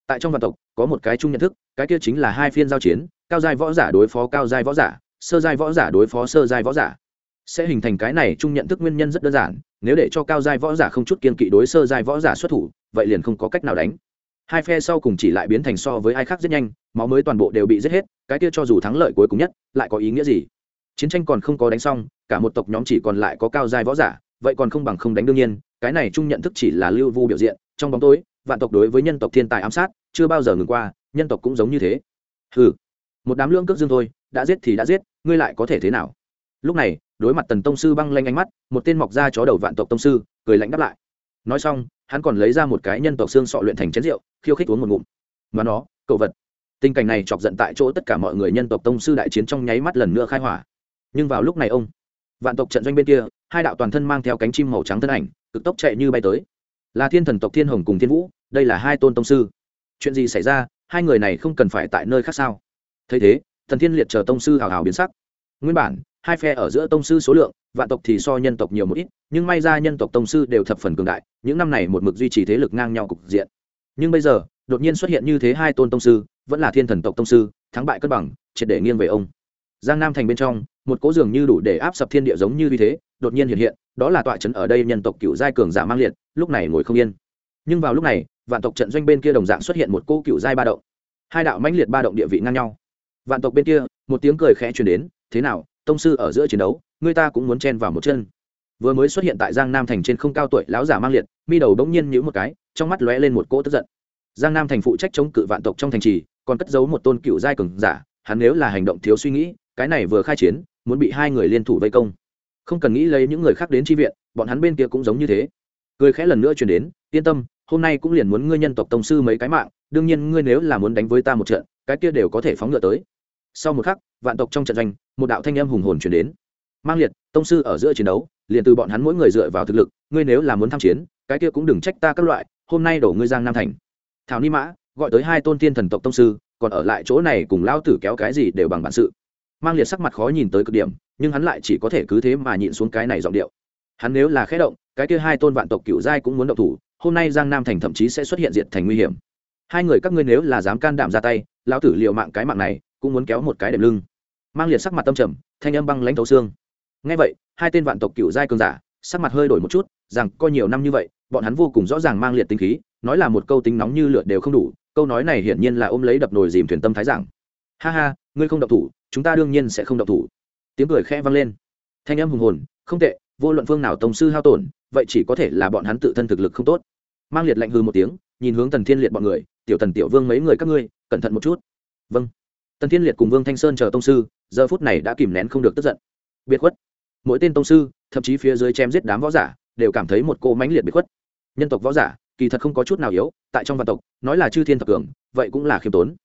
tại trong vạn tộc, có một cái chung nhận thức, cái kia chính là hai phiên giao chiến, cao giai võ giả đối phó cao giai võ giả, sơ giai võ giả đối phó sơ giai võ giả. Sẽ hình thành cái này chung nhận thức nguyên nhân rất đơn giản, nếu để cho cao giai võ giả không chút kiên kỵ đối sơ giai võ giả xuất thủ, vậy liền không có cách nào đánh. Hai phe sau cùng chỉ lại biến thành so với ai khác rất nhanh, máu mới toàn bộ đều bị giết hết, cái kia cho dù thắng lợi cuối cùng nhất, lại có ý nghĩa gì? Chiến tranh còn không có đánh xong, cả một tộc nhóm chỉ còn lại có cao giai võ giả, vậy còn không bằng không đánh đương nhiên, cái này chung nhận thức chỉ là lưu vu biểu diện, trong bóng tối vạn tộc đối với nhân tộc thiên tài ám sát, chưa bao giờ ngừng qua, nhân tộc cũng giống như thế. Ừ một đám lưỡng cước dương thôi, đã giết thì đã giết, ngươi lại có thể thế nào? Lúc này, đối mặt tần tông sư băng lanh ánh mắt, một tên mọc ra chó đầu vạn tộc tông sư, cười lạnh đáp lại. Nói xong, hắn còn lấy ra một cái nhân tộc xương sọ luyện thành chén rượu, khiêu khích uống một ngụm. Mà nó, cậu vật. Tình cảnh này chọc giận tại chỗ tất cả mọi người nhân tộc tông sư đại chiến trong nháy mắt lần nữa khai hỏa. Nhưng vào lúc này ông, vạn tộc trận doanh bên kia, hai đạo toàn thân mang theo cánh chim màu trắng thân ảnh, cực tốc chạy như bay tới là thiên thần tộc thiên hồng cùng thiên vũ, đây là hai tôn tông sư. Chuyện gì xảy ra? Hai người này không cần phải tại nơi khác sao? Thấy thế, thần thiên liệt chờ tông sư hào hào biến sắc. Nguyên bản, hai phe ở giữa tông sư số lượng, vạn tộc thì so nhân tộc nhiều một ít, nhưng may ra nhân tộc tông sư đều thập phần cường đại, những năm này một mực duy trì thế lực ngang nhau cục diện. Nhưng bây giờ, đột nhiên xuất hiện như thế hai tôn tông sư, vẫn là thiên thần tộc tông sư, thắng bại cân bằng, triệt để nghiêng về ông. Giang nam thành bên trong, một cố dường như đủ để áp sập thiên địa giống như vì thế đột nhiên hiện hiện, đó là tọa trấn ở đây nhân tộc cựu giai cường giả mang liệt, lúc này ngồi không yên. Nhưng vào lúc này, vạn tộc trận doanh bên kia đồng dạng xuất hiện một cô cựu giai ba động. Hai đạo mãnh liệt ba động địa vị ngang nhau. Vạn tộc bên kia, một tiếng cười khẽ truyền đến, thế nào, tông sư ở giữa chiến đấu, người ta cũng muốn chen vào một chân. Vừa mới xuất hiện tại giang nam thành trên không cao tuổi lão giả mang liệt, mi đầu đống nhiên nhíu một cái, trong mắt lóe lên một cỗ tức giận. Giang nam thành phụ trách chống cự vạn tộc trong thành trì, còn cất giấu một tôn cựu giai cường giả, hắn nếu là hành động thiếu suy nghĩ, cái này vừa khai chiến, muốn bị hai người liên thủ vây công không cần nghĩ lấy những người khác đến tri viện, bọn hắn bên kia cũng giống như thế. Cười khẽ lần nữa chuyển đến, yên tâm, hôm nay cũng liền muốn ngươi nhân tộc tông sư mấy cái mạng, đương nhiên ngươi nếu là muốn đánh với ta một trận, cái kia đều có thể phóng ngựa tới. Sau một khắc, vạn tộc trong trận doanh, một đạo thanh âm hùng hồn chuyển đến. Mang liệt, tông sư ở giữa chiến đấu, liền từ bọn hắn mỗi người dựa vào thực lực, ngươi nếu là muốn tham chiến, cái kia cũng đừng trách ta các loại, hôm nay đổ ngươi giang nam thành. Thảo ni mã gọi tới hai tôn tiên thần tộc tông sư, còn ở lại chỗ này cùng lao tử kéo cái gì đều bằng bản sự. Mang liệt sắc mặt khó nhìn tới cực điểm nhưng hắn lại chỉ có thể cứ thế mà nhịn xuống cái này giọng điệu. Hắn nếu là khé động, cái kia hai tôn vạn tộc cựu giai cũng muốn động thủ, hôm nay giang nam thành thậm chí sẽ xuất hiện diện thành nguy hiểm. Hai người các ngươi nếu là dám can đảm ra tay, lão tử liệu mạng cái mạng này, cũng muốn kéo một cái đệm lưng. Mang liệt sắc mặt tâm trầm, thanh âm băng lãnh thấu xương. Ngay vậy, hai tên vạn tộc cựu giai cường giả, sắc mặt hơi đổi một chút, rằng coi nhiều năm như vậy, bọn hắn vô cùng rõ ràng mang liệt tính khí, nói là một câu tính nóng như lửa đều không đủ, câu nói này hiển nhiên là ôm lấy đập nồi dìm thuyền tâm thái giảng. Ha ha, ngươi không độc thủ, chúng ta đương nhiên sẽ không độc thủ tiếng cười khẽ vang lên. Thanh âm hùng hồn, không tệ, vô luận phương nào tổng sư hao tổn, vậy chỉ có thể là bọn hắn tự thân thực lực không tốt. Mang liệt lạnh hư một tiếng, nhìn hướng tần thiên liệt bọn người, tiểu tần tiểu vương mấy người các ngươi, cẩn thận một chút. Vâng. Tần thiên liệt cùng vương thanh sơn chờ tông sư, giờ phút này đã kìm nén không được tức giận. Biệt khuất. Mỗi tên tông sư, thậm chí phía dưới chém giết đám võ giả, đều cảm thấy một cô mãnh liệt biệt khuất. Nhân tộc võ giả, kỳ thật không có chút nào yếu, tại trong vạn tộc, nói là chư thiên thập cường, vậy cũng là khiêm tốn.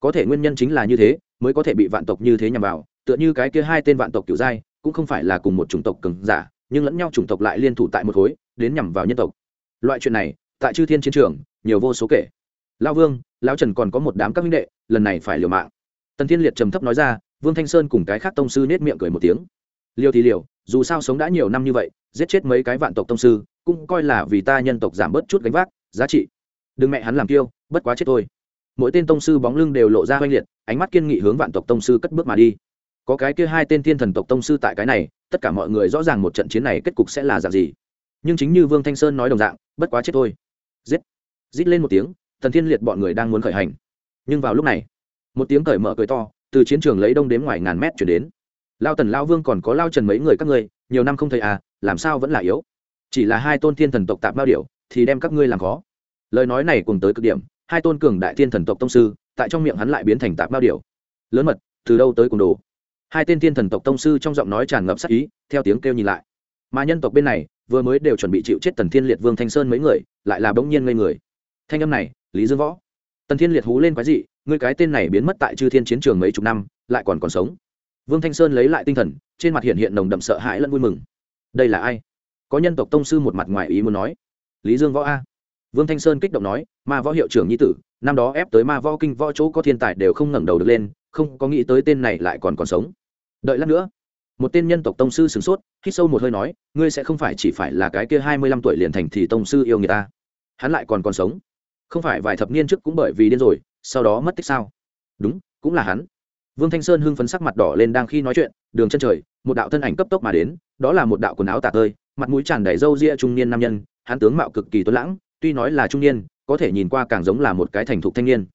Có thể nguyên nhân chính là như thế, mới có thể bị vạn tộc như thế nhằm vào tựa như cái kia hai tên vạn tộc kiểu giai, cũng không phải là cùng một chủng tộc cường giả, nhưng lẫn nhau chủng tộc lại liên thủ tại một khối, đến nhằm vào nhân tộc. Loại chuyện này, tại chư thiên chiến trường, nhiều vô số kể. Lao vương lao trần còn có một đám các minh đệ, lần này phải liều mạng. Tần thiên liệt trầm thấp nói ra, vương thanh sơn cùng cái khác tông sư nết miệng cười một tiếng. Liều thì liều, dù sao sống đã nhiều năm như vậy, giết chết mấy cái vạn tộc tông sư, cũng coi là vì ta nhân tộc giảm bớt chút gánh vác, giá trị. Đừng mẹ hắn làm kiêu, bất quá chết thôi. Mỗi tên tông sư bóng lưng đều lộ ra oanh liệt, ánh mắt kiên nghị hướng vạn tộc tông sư cất bước mà đi có cái kia hai tên thiên thần tộc tông sư tại cái này, tất cả mọi người rõ ràng một trận chiến này kết cục sẽ là dạng gì. Nhưng chính như vương thanh sơn nói đồng dạng, bất quá chết thôi. Giết. Rít lên một tiếng, thần thiên liệt bọn người đang muốn khởi hành. Nhưng vào lúc này, một tiếng cởi mở cười to, từ chiến trường lấy đông đến ngoài ngàn mét chuyển đến. Lao tần, lao vương còn có lao trần mấy người các ngươi, nhiều năm không thấy à làm sao vẫn là yếu? Chỉ là hai tôn thiên thần tộc tạm bao điệu thì đem các ngươi làm khó. Lời nói này cùng tới cực điểm, hai tôn cường đại thiên thần tộc tông sư, tại trong miệng hắn lại biến thành tạp bao điệu lớn mật, từ đâu tới cùng đồ? Hai tên thiên thần tộc tông sư trong giọng nói tràn ngập sắc ý, theo tiếng kêu nhìn lại. Mà nhân tộc bên này, vừa mới đều chuẩn bị chịu chết tần thiên liệt vương thanh sơn mấy người, lại là bỗng nhiên ngây người. Thanh âm này, lý dương võ. Tần thiên liệt hú lên quái dị, ngươi cái tên này biến mất tại chư thiên chiến trường mấy chục năm, lại còn còn sống. Vương thanh sơn lấy lại tinh thần, trên mặt hiện hiện nồng đậm sợ hãi lẫn vui mừng. Đây là ai? Có nhân tộc tông sư một mặt ngoài ý muốn nói. Lý dương võ a. Vương thanh sơn kích động nói, ma võ hiệu trưởng nhi tử, năm đó ép tới ma võ kinh võ chỗ có thiên tài đều không ngẩng đầu được lên không có nghĩ tới tên này lại còn còn sống. Đợi lát nữa, một tên nhân tộc tông sư sửng sốt, hít sâu một hơi nói, ngươi sẽ không phải chỉ phải là cái kia hai mươi lăm tuổi liền thành thì tông sư yêu người ta. Hắn lại còn còn sống. Không phải vài thập niên trước cũng bởi vì điên rồi, sau đó mất tích sao? Đúng, cũng là hắn. Vương thanh sơn hưng phấn sắc mặt đỏ lên đang khi nói chuyện, đường chân trời, một đạo thân ảnh cấp tốc mà đến, đó là một đạo quần áo tả tơi, mặt mũi tràn đầy râu ria trung niên nam nhân, hắn tướng mạo cực kỳ tuấn lãng, tuy nói là trung niên, có thể nhìn qua càng giống là một cái thành thục thanh niên.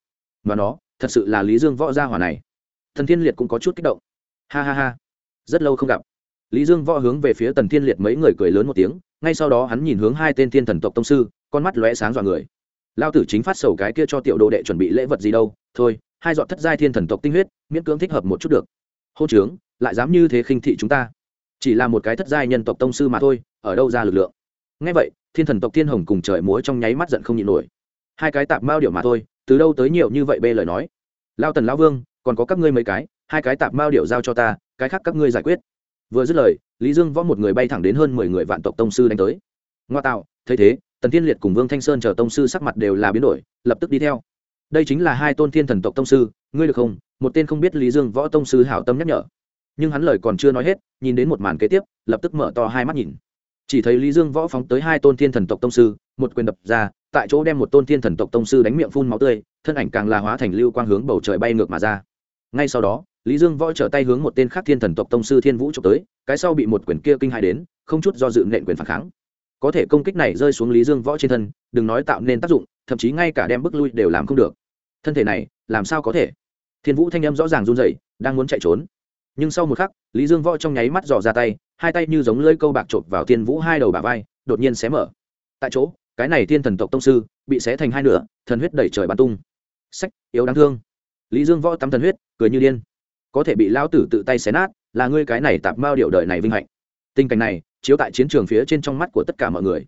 Và nó, thật sự là lý dương võ gia hòa này thần thiên liệt cũng có chút kích động. Ha ha ha. Rất lâu không gặp. Lý dương võ hướng về phía tần thiên liệt mấy người cười lớn một tiếng, ngay sau đó hắn nhìn hướng hai tên thiên thần tộc tông sư, con mắt lóe sáng dọa người. Lao tử chính phát sầu cái kia cho tiểu đồ đệ chuẩn bị lễ vật gì đâu, thôi, hai dọn thất giai thiên thần tộc tinh huyết, miễn cưỡng thích hợp một chút được. Hô trướng lại dám như thế khinh thị chúng ta. Chỉ là một cái thất giai nhân tộc tông sư mà thôi, ở đâu ra lực lượng? Ngay vậy, thiên thần tộc thiên hồng cùng trời múa trong nháy mắt giận không nhịn nổi. Hai cái tạp mao điệu mà thôi, từ đâu tới nhiều như vậy bê lời nói? Lao tần lao vương còn có các ngươi mấy cái, hai cái tạp mao điệu giao cho ta, cái khác các ngươi giải quyết. Vừa dứt lời, lý dương võ một người bay thẳng đến hơn mười người vạn tộc tông sư đánh tới. Ngoa tạo, thấy thế, tần thiên liệt cùng vương thanh sơn chờ tông sư sắc mặt đều là biến đổi, lập tức đi theo. Đây chính là hai tôn thiên thần tộc tông sư, ngươi được không? Một tên không biết lý dương võ tông sư hảo tâm nhắc nhở. Nhưng hắn lời còn chưa nói hết, nhìn đến một màn kế tiếp, lập tức mở to hai mắt nhìn. Chỉ thấy lý dương võ phóng tới hai tôn thiên thần tộc tông sư, một quyền đập ra, tại chỗ đem một tôn thiên thần tộc tông sư đánh miệng phun máu tươi, thân ảnh càng là hóa thành lưu quang hướng bầu trời bay ngược mà ra ngay sau đó, lý dương võ trở tay hướng một tên khác thiên thần tộc tông sư thiên vũ trộm tới, cái sau bị một quyền kia kinh hại đến, không chút do dự nện quyền phản kháng. Có thể công kích này rơi xuống lý dương võ trên thân, đừng nói tạo nên tác dụng, thậm chí ngay cả đem bước lui đều làm không được. Thân thể này, làm sao có thể? Thiên vũ thanh âm rõ ràng run dậy đang muốn chạy trốn. Nhưng sau một khắc, lý dương võ trong nháy mắt dò ra tay, hai tay như giống lưỡi câu bạc chộp vào thiên vũ hai đầu bà vai, đột nhiên xé mở. Tại chỗ, cái này thiên thần tộc tông sư, bị xé thành hai nửa, thần huyết đẩy trời bắn tung. Sách, yếu đáng thương. Lý dương võ tắm thần huyết cười như điên. Có thể bị lão tử tự tay xé nát, là ngươi cái này tạp mao điệu đời này vinh hạnh. Tình cảnh này, chiếu tại chiến trường phía trên trong mắt của tất cả mọi người.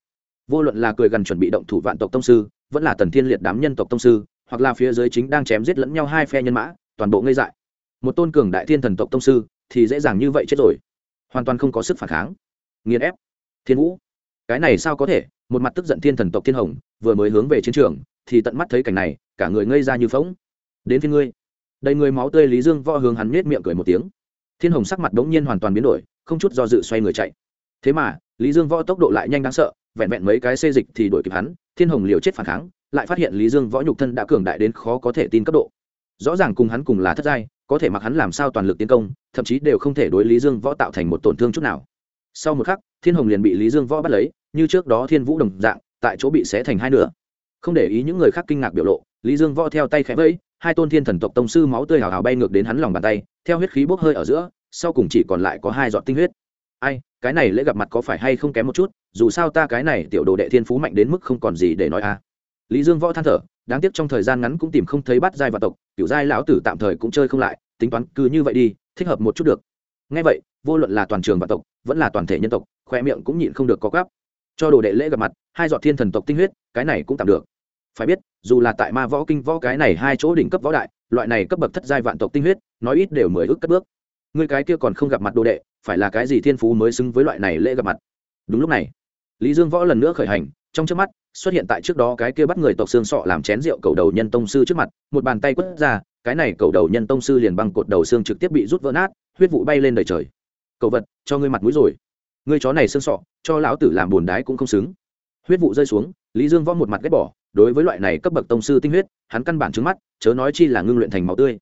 Vô luận là cười gần chuẩn bị động thủ vạn tộc tông sư, vẫn là tần thiên liệt đám nhân tộc tông sư, hoặc là phía dưới chính đang chém giết lẫn nhau hai phe nhân mã, toàn bộ ngây dại. Một tôn cường đại thiên thần tộc tông sư, thì dễ dàng như vậy chết rồi. Hoàn toàn không có sức phản kháng. Nghiền ép. Thiên vũ. Cái này sao có thể? Một mặt tức giận thiên thần tộc thiên hồng, vừa mới hướng về chiến trường, thì tận mắt thấy cảnh này, cả người ngây ra như phóng đến phía ngươi đầy người máu tươi lý dương võ hướng hắn nết miệng cười một tiếng. Thiên hồng sắc mặt đống nhiên hoàn toàn biến đổi, không chút do dự xoay người chạy. Thế mà, lý dương võ tốc độ lại nhanh đáng sợ, vẹn vẹn mấy cái xê dịch thì đuổi kịp hắn, thiên hồng liều chết phản kháng, lại phát hiện lý dương võ nhục thân đã cường đại đến khó có thể tin cấp độ. Rõ ràng cùng hắn cùng là thất giai, có thể mặc hắn làm sao toàn lực tiến công, thậm chí đều không thể đối lý dương võ tạo thành một tổn thương chút nào. Sau một khắc, thiên hồng liền bị lý dương võ bắt lấy, như trước đó thiên vũ đồng dạng, tại chỗ bị xé thành hai nửa. Không để ý những người khác kinh ngạc biểu lộ, lý dương võ theo tay khẽ vẫy hai tôn thiên thần tộc tông sư máu tươi hào hào bay ngược đến hắn lòng bàn tay, theo huyết khí bốc hơi ở giữa, sau cùng chỉ còn lại có hai giọt tinh huyết. Ai, cái này lễ gặp mặt có phải hay không kém một chút, dù sao ta cái này tiểu đồ đệ thiên phú mạnh đến mức không còn gì để nói a. À. lý dương võ than thở, đáng tiếc trong thời gian ngắn cũng tìm không thấy bắt giai và tộc, kiểu giai lão tử tạm thời cũng chơi không lại, tính toán cứ như vậy đi, thích hợp một chút được. Ngay vậy, vô luận là toàn trường và tộc, vẫn là toàn thể nhân tộc, khoe miệng cũng nhịn không được có gắp cho đồ đệ lễ gặp mặt, hai giọt thiên thần tộc tinh huyết, cái này cũng tạm được phải biết, dù là tại ma võ kinh võ cái này hai chỗ đỉnh cấp võ đại, loại này cấp bậc thất giai vạn tộc tinh huyết, nói ít đều mười ước cất bước. Người cái kia còn không gặp mặt đồ đệ, phải là cái gì thiên phú mới xứng với loại này lễ gặp mặt? Đúng lúc này, lý dương võ lần nữa khởi hành, trong trước mắt, xuất hiện tại trước đó cái kia bắt người tộc xương sọ làm chén rượu cầu đầu nhân tông sư trước mặt, một bàn tay quất ra, cái này cầu đầu nhân tông sư liền băng cột đầu xương trực tiếp bị rút vỡ nát, huyết vụ bay lên đời trời. Cầu vật, cho ngươi mặt mũi rồi. Ngươi chó này xương sọ, cho lão tử làm bùn đái cũng không xứng. Huyết vụ rơi xuống, lý dương võ một mặt ghét bỏ đối với loại này cấp bậc tông sư tinh huyết, hắn căn bản trứng mắt, chớ nói chi là ngưng luyện thành máu tươi.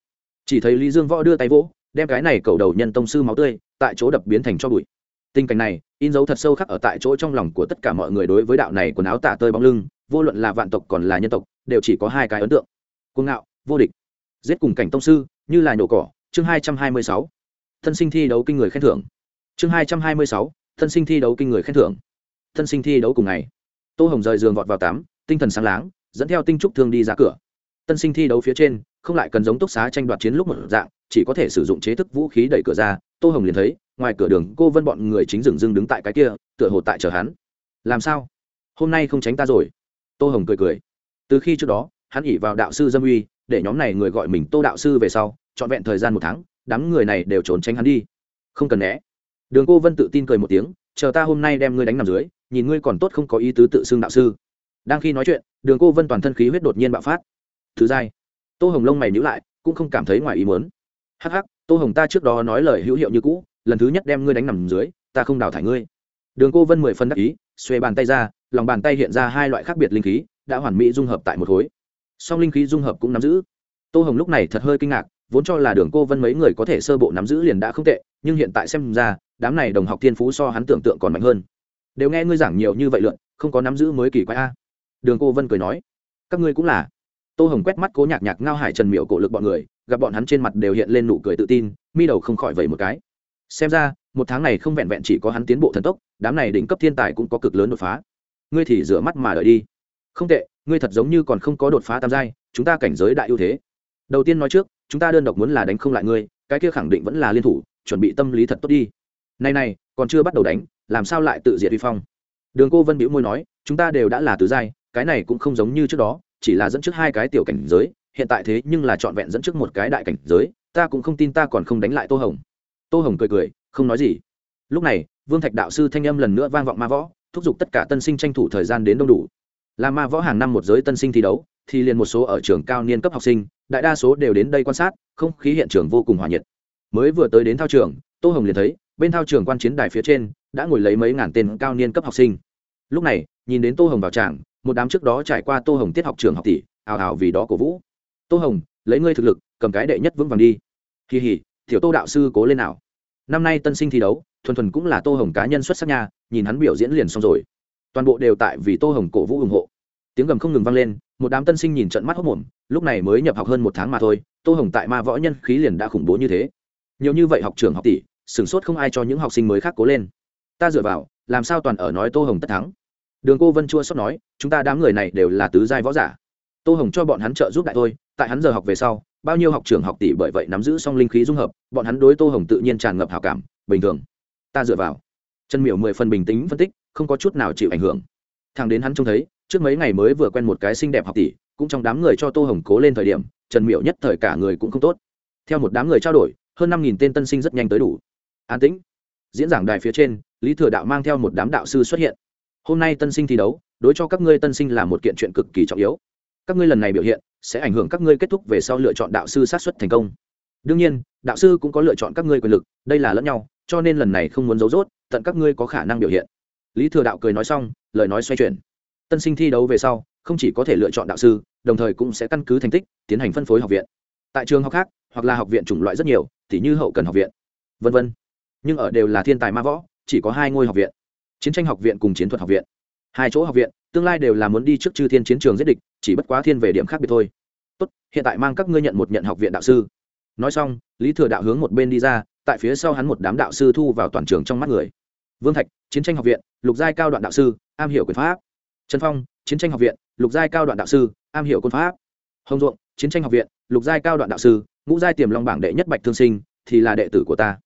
Chỉ thấy lý dương võ đưa tay vỗ, đem cái này cầu đầu nhân tông sư máu tươi, tại chỗ đập biến thành cho bụi. Tình cảnh này, in dấu thật sâu khắc ở tại chỗ trong lòng của tất cả mọi người đối với đạo này quần áo tả tơi bóng lưng, vô luận là vạn tộc còn là nhân tộc, đều chỉ có hai cái ấn tượng. Cuồng ngạo, vô địch. Giết cùng cảnh tông sư, như là nhổ cỏ. Chương hai trăm hai mươi sáu. Thân sinh thi đấu kinh người khen thưởng. Chương hai trăm hai mươi sáu. Thân sinh thi đấu kinh người khen thưởng. Thân sinh thi đấu cùng ngày. Tô hồng rời giường vọt vào tắm tinh thần sáng láng, dẫn theo tinh trúc thương đi ra cửa. Tân sinh thi đấu phía trên, không lại cần giống túc xá tranh đoạt chiến lúc một dạng, chỉ có thể sử dụng chế thức vũ khí đẩy cửa ra, tô hồng liền thấy, ngoài cửa đường, cô vân bọn người chính dừng dưng đứng tại cái kia, tựa hồ tại chờ hắn. Làm sao? Hôm nay không tránh ta rồi. Tô hồng cười cười. Từ khi trước đó, hắn ỉ vào đạo sư dâm uy, để nhóm này người gọi mình tô đạo sư về sau, trọn vẹn thời gian một tháng, đám người này đều trốn tránh hắn đi. Không cần né. Đường cô vân tự tin cười một tiếng, chờ ta hôm nay đem ngươi đánh nằm dưới, nhìn ngươi còn tốt không có ý tứ tự xưng đạo sư đang khi nói chuyện, đường cô vân toàn thân khí huyết đột nhiên bạo phát. Thứ dai tô hồng lông mày nhữ lại, cũng không cảm thấy ngoài ý muốn. Hắc hắc, tô hồng ta trước đó nói lời hữu hiệu như cũ, lần thứ nhất đem ngươi đánh nằm dưới, ta không đào thải ngươi. Đường cô vân mười phân đắc ý, xuê bàn tay ra, lòng bàn tay hiện ra hai loại khác biệt linh khí, đã hoàn mỹ dung hợp tại một khối. Song linh khí dung hợp cũng nắm giữ. Tô hồng lúc này thật hơi kinh ngạc, vốn cho là đường cô vân mấy người có thể sơ bộ nắm giữ liền đã không tệ, nhưng hiện tại xem ra, đám này đồng học thiên phú so hắn tưởng tượng còn mạnh hơn. Đều nghe ngươi giảng nhiều như vậy lượn không có nắm giữ mới kỳ quái a đường cô vân cười nói, các ngươi cũng là. Tô hồng quét mắt cố nhạc nhạc ngao hải trần miệu cổ lực bọn người, gặp bọn hắn trên mặt đều hiện lên nụ cười tự tin, mi đầu không khỏi vậy một cái. Xem ra, một tháng này không vẹn vẹn chỉ có hắn tiến bộ thần tốc, đám này đỉnh cấp thiên tài cũng có cực lớn đột phá. Ngươi thì rửa mắt mà đợi đi. Không tệ, ngươi thật giống như còn không có đột phá tam giai, chúng ta cảnh giới đại ưu thế. Đầu tiên nói trước, chúng ta đơn độc muốn là đánh không lại ngươi, cái kia khẳng định vẫn là liên thủ, chuẩn bị tâm lý thật tốt đi. Này này, còn chưa bắt đầu đánh, làm sao lại tự diệt vi phong? Đường cô vân biểu môi nói, chúng ta đều đã là tứ giai cái này cũng không giống như trước đó, chỉ là dẫn trước hai cái tiểu cảnh giới, hiện tại thế nhưng là trọn vẹn dẫn trước một cái đại cảnh giới, ta cũng không tin ta còn không đánh lại tô hồng. Tô hồng cười cười, không nói gì. Lúc này, vương thạch đạo sư thanh âm lần nữa vang vọng ma võ, thúc giục tất cả tân sinh tranh thủ thời gian đến đông đủ. Là ma võ hàng năm một giới tân sinh thi đấu, thì liền một số ở trường cao niên cấp học sinh, đại đa số đều đến đây quan sát, không khí hiện trường vô cùng hòa nhiệt. Mới vừa tới đến thao trường, tô hồng liền thấy, bên thao trường quan chiến đài phía trên, đã ngồi lấy mấy ngàn tên cao niên cấp học sinh. Lúc này, nhìn đến tô hồng vào tràng một đám trước đó trải qua tô hồng tiết học trường học tỷ, ào ào vì đó cổ vũ. Tô hồng, lấy ngươi thực lực, cầm cái đệ nhất vững vàng đi. Kỳ hỉ tiểu tô đạo sư cố lên nào. Năm nay tân sinh thi đấu, thuần thuần cũng là tô hồng cá nhân xuất sắc nha, nhìn hắn biểu diễn liền xong rồi. Toàn bộ đều tại vì tô hồng cổ vũ ủng hộ. Tiếng gầm không ngừng vang lên, một đám tân sinh nhìn trận mắt hốc mồm, lúc này mới nhập học hơn một tháng mà thôi, tô hồng tại ma võ nhân khí liền đã khủng bố như thế. Nhiều như vậy học trường học tỷ, sửng sốt không ai cho những học sinh mới khác cố lên. Ta dựa vào, làm sao toàn ở nói tô hồng tất thắng? Đường cô vân chua sót nói, chúng ta đám người này đều là tứ giai võ giả. Tô hồng cho bọn hắn trợ giúp đại thôi, tại hắn giờ học về sau, bao nhiêu học trường học tỷ bởi vậy nắm giữ song linh khí dung hợp, bọn hắn đối tô hồng tự nhiên tràn ngập hào cảm, bình thường. Ta dựa vào. Chân miểu mười phần bình tĩnh phân tích, không có chút nào chịu ảnh hưởng. Thằng đến hắn trông thấy, trước mấy ngày mới vừa quen một cái xinh đẹp học tỷ, cũng trong đám người cho tô hồng cố lên thời điểm, trần miểu nhất thời cả người cũng không tốt. Theo một đám người trao đổi, hơn năm nghìn tên tân sinh rất nhanh tới đủ. An tĩnh. Diễn giảng đài phía trên, lý thừa đạo mang theo một đám đạo sư xuất hiện hôm nay tân sinh thi đấu, đối cho các ngươi tân sinh là một kiện chuyện cực kỳ trọng yếu. Các ngươi lần này biểu hiện, sẽ ảnh hưởng các ngươi kết thúc về sau lựa chọn đạo sư sát xuất thành công. Đương nhiên, đạo sư cũng có lựa chọn các ngươi quyền lực, đây là lẫn nhau, cho nên lần này không muốn giấu dốt tận các ngươi có khả năng biểu hiện. Lý thừa đạo cười nói xong, lời nói xoay chuyển. Tân sinh thi đấu về sau, không chỉ có thể lựa chọn đạo sư, đồng thời cũng sẽ căn cứ thành tích, tiến hành phân phối học viện. Tại trường học khác, hoặc là học viện chủng loại rất nhiều t h như hậu cần học viện v v nhưng ở đều là thiên tài ma võ, chỉ có hai ngôi học viện chiến tranh học viện cùng chiến thuật học viện. Hai chỗ học viện, tương lai đều là muốn đi trước chư thiên chiến trường giết địch, chỉ bất quá thiên về điểm khác biệt thôi. Tốt, hiện tại mang các ngươi nhận một nhận học viện đạo sư. Nói xong, lý thừa đạo hướng một bên đi ra, tại phía sau hắn một đám đạo sư thu vào toàn trường trong mắt người. Vương thạch, chiến tranh học viện, lục giai cao đoạn đạo sư, am hiểu quyền pháp. Trần phong, chiến tranh học viện, lục giai cao đoạn đạo sư, am hiểu quân pháp. Hồng duộng, chiến tranh học viện, lục giai cao đoạn đạo sư, ngũ giai tiềm long bảng đệ nhất bạch thương sinh, thì là đệ tử của ta.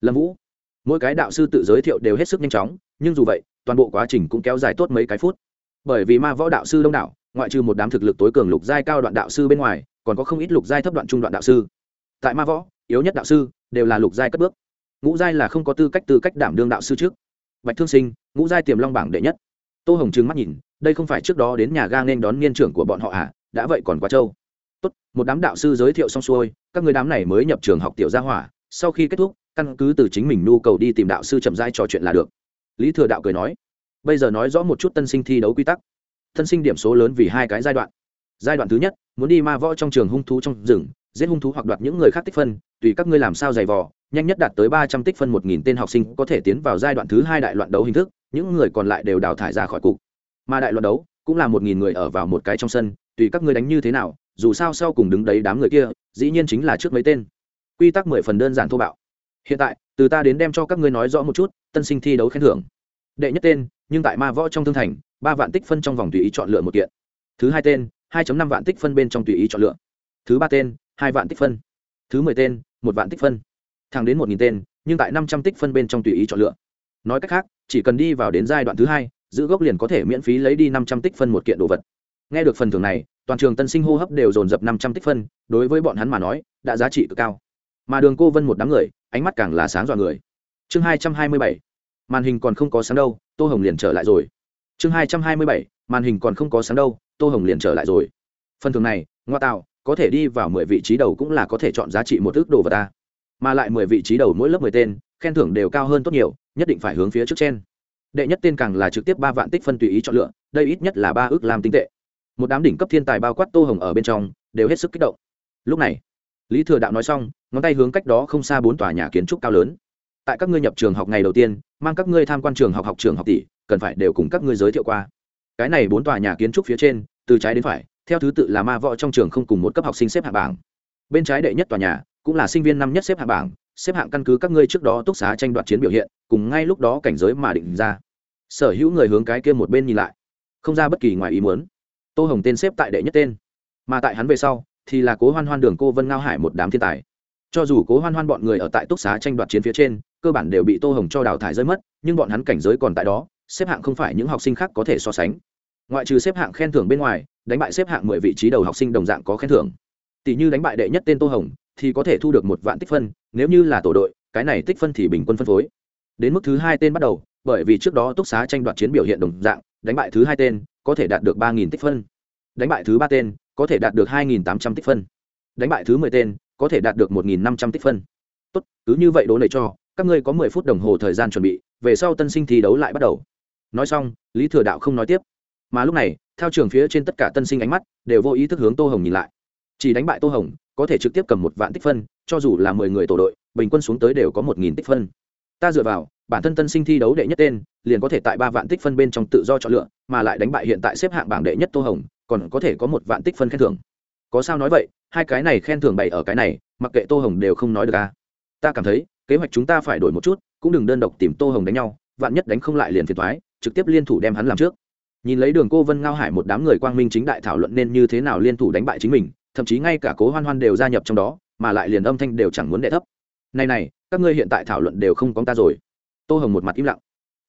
Lâm vũ mỗi cái đạo sư tự giới thiệu đều hết sức nhanh chóng, nhưng dù vậy, toàn bộ quá trình cũng kéo dài tốt mấy cái phút. Bởi vì ma võ đạo sư đông đảo, ngoại trừ một đám thực lực tối cường lục giai cao đoạn đạo sư bên ngoài, còn có không ít lục giai thấp đoạn trung đoạn đạo sư. Tại ma võ, yếu nhất đạo sư đều là lục giai cất bước. Ngũ giai là không có tư cách tư cách đảm đương đạo sư trước. Bạch thương sinh, ngũ giai tiềm long bảng đệ nhất. Tô hồng trừng mắt nhìn, đây không phải trước đó đến nhà ga nên đón niên trưởng của bọn họ à? Đã vậy còn quá trâu. Tốt, một đám đạo sư giới thiệu xong xuôi, các người đám này mới nhập trường học tiểu gia hỏa sau khi kết thúc, căn cứ từ chính mình nhu cầu đi tìm đạo sư chậm rãi trò chuyện là được. Lý thừa đạo cười nói, bây giờ nói rõ một chút tân sinh thi đấu quy tắc. Tân sinh điểm số lớn vì hai cái giai đoạn. Giai đoạn thứ nhất, muốn đi ma võ trong trường hung thú trong rừng, giết hung thú hoặc đoạt những người khác tích phân, tùy các ngươi làm sao giày vò, nhanh nhất đạt tới ba trăm tích phân một nghìn tên học sinh có thể tiến vào giai đoạn thứ hai đại loạn đấu hình thức, những người còn lại đều đào thải ra khỏi cục. Mà đại loạn đấu cũng là một nghìn người ở vào một cái trong sân, tùy các ngươi đánh như thế nào, dù sao sau cùng đứng đấy đám người kia, dĩ nhiên chính là trước mấy tên quy tắc mười phần đơn giản thô bạo. Hiện tại, từ ta đến đem cho các ngươi nói rõ một chút, tân sinh thi đấu khen thưởng. Đệ nhất tên, nhưng tại ma võ trong thương thành, ba vạn tích phân trong vòng tùy ý chọn lựa một kiện. Thứ hai tên, hai năm vạn tích phân bên trong tùy ý chọn lựa. Thứ ba tên, hai vạn tích phân. Thứ mười tên, một vạn tích phân. Thẳng đến một nghìn tên, nhưng tại năm trăm tích phân bên trong tùy ý chọn lựa. Nói cách khác, chỉ cần đi vào đến giai đoạn thứ hai, giữ gốc liền có thể miễn phí lấy đi năm trăm tích phân một kiện đồ vật. Nghe được phần thưởng này, toàn trường tân sinh hô hấp đều dồn dập năm trăm tích phân, đối với bọn hắn mà nói, đã giá trị cực cao mà đường cô vân một đám người, ánh mắt càng là sáng dọa người. Chương hai trăm hai mươi bảy, màn hình còn không có sáng đâu, tô hồng liền trở lại rồi. Chương hai trăm hai mươi bảy, màn hình còn không có sáng đâu, tô hồng liền trở lại rồi. Phần thưởng này, ngoa tạo, có thể đi vào mười vị trí đầu cũng là có thể chọn giá trị một ước đồ vật ta. Mà lại mười vị trí đầu mỗi lớp mười tên, khen thưởng đều cao hơn tốt nhiều, nhất định phải hướng phía trước trên. Đệ nhất tên càng là trực tiếp ba vạn tích phân tùy ý chọn lựa, đây ít nhất là ba ước làm tinh tệ. Một đám đỉnh cấp thiên tài bao quát tô hồng ở bên trong, đều hết sức kích động. Lúc này lý thừa đạo nói xong, ngón tay hướng cách đó không xa bốn tòa nhà kiến trúc cao lớn. Tại các ngươi nhập trường học ngày đầu tiên, mang các ngươi tham quan trường học học trường học tỷ, cần phải đều cùng các ngươi giới thiệu qua. Cái này bốn tòa nhà kiến trúc phía trên, từ trái đến phải, theo thứ tự là ma võ trong trường không cùng một cấp học sinh xếp hạng bảng. Bên trái đệ nhất tòa nhà, cũng là sinh viên năm nhất xếp hạng bảng, xếp hạng căn cứ các ngươi trước đó túc xá tranh đoạt chiến biểu hiện, cùng ngay lúc đó cảnh giới mà định ra. Sở hữu người hướng cái kia một bên nhìn lại, không ra bất kỳ ngoài ý muốn. Tô hồng tên xếp tại đệ nhất tên, mà tại hắn về sau thì là cố hoan hoan đường cô vân ngao hải một đám thiên tài cho dù cố hoan hoan bọn người ở tại túc xá tranh đoạt chiến phía trên cơ bản đều bị tô hồng cho đào thải rơi mất nhưng bọn hắn cảnh giới còn tại đó xếp hạng không phải những học sinh khác có thể so sánh ngoại trừ xếp hạng khen thưởng bên ngoài đánh bại xếp hạng mười vị trí đầu học sinh đồng dạng có khen thưởng tỷ như đánh bại đệ nhất tên tô hồng thì có thể thu được một vạn tích phân nếu như là tổ đội cái này tích phân thì bình quân phân phối đến mức thứ hai tên bắt đầu bởi vì trước đó túc xá tranh đoạt chiến biểu hiện đồng dạng đánh bại thứ hai tên có thể đạt được ba nghìn tích phân đánh bại thứ ba tên có thể đạt được hai nghìn tám trăm tích phân. Đánh bại thứ mười tên, có thể đạt được một nghìn năm trăm tích phân. Tốt, cứ như vậy đố nệ cho, các ngươi có mười phút đồng hồ thời gian chuẩn bị, về sau tân sinh thi đấu lại bắt đầu. Nói xong, lý thừa đạo không nói tiếp. Mà lúc này theo trường phía trên tất cả tân sinh ánh mắt đều vô ý thức hướng tô hồng nhìn lại. Chỉ đánh bại tô hồng, có thể trực tiếp cầm một vạn tích phân, cho dù là mười người tổ đội, bình quân xuống tới đều có một nghìn tích phân. Ta dựa vào, bản thân tân sinh thi đấu đệ nhất tên, liền có thể tại ba vạn tích phân bên trong tự do chọn lựa, mà lại đánh bại hiện tại xếp hạng bảng đệ nhất tô hồng còn có thể có một vạn tích phân khen thưởng. Có sao nói vậy, hai cái này khen thưởng bày ở cái này, mặc kệ tô hồng đều không nói được à. Ta cảm thấy, kế hoạch chúng ta phải đổi một chút, cũng đừng đơn độc tìm tô hồng đánh nhau, vạn nhất đánh không lại liền phiền thoái trực tiếp liên thủ đem hắn làm trước. Nhìn lấy đường cô vân ngao hải một đám người quang minh chính đại thảo luận nên như thế nào liên thủ đánh bại chính mình, thậm chí ngay cả cố hoan hoan đều gia nhập trong đó, mà lại liền âm thanh đều chẳng muốn đệ thấp. Này này, các ngươi hiện tại thảo luận đều không có ta rồi. Tô hồng một mặt im lặng.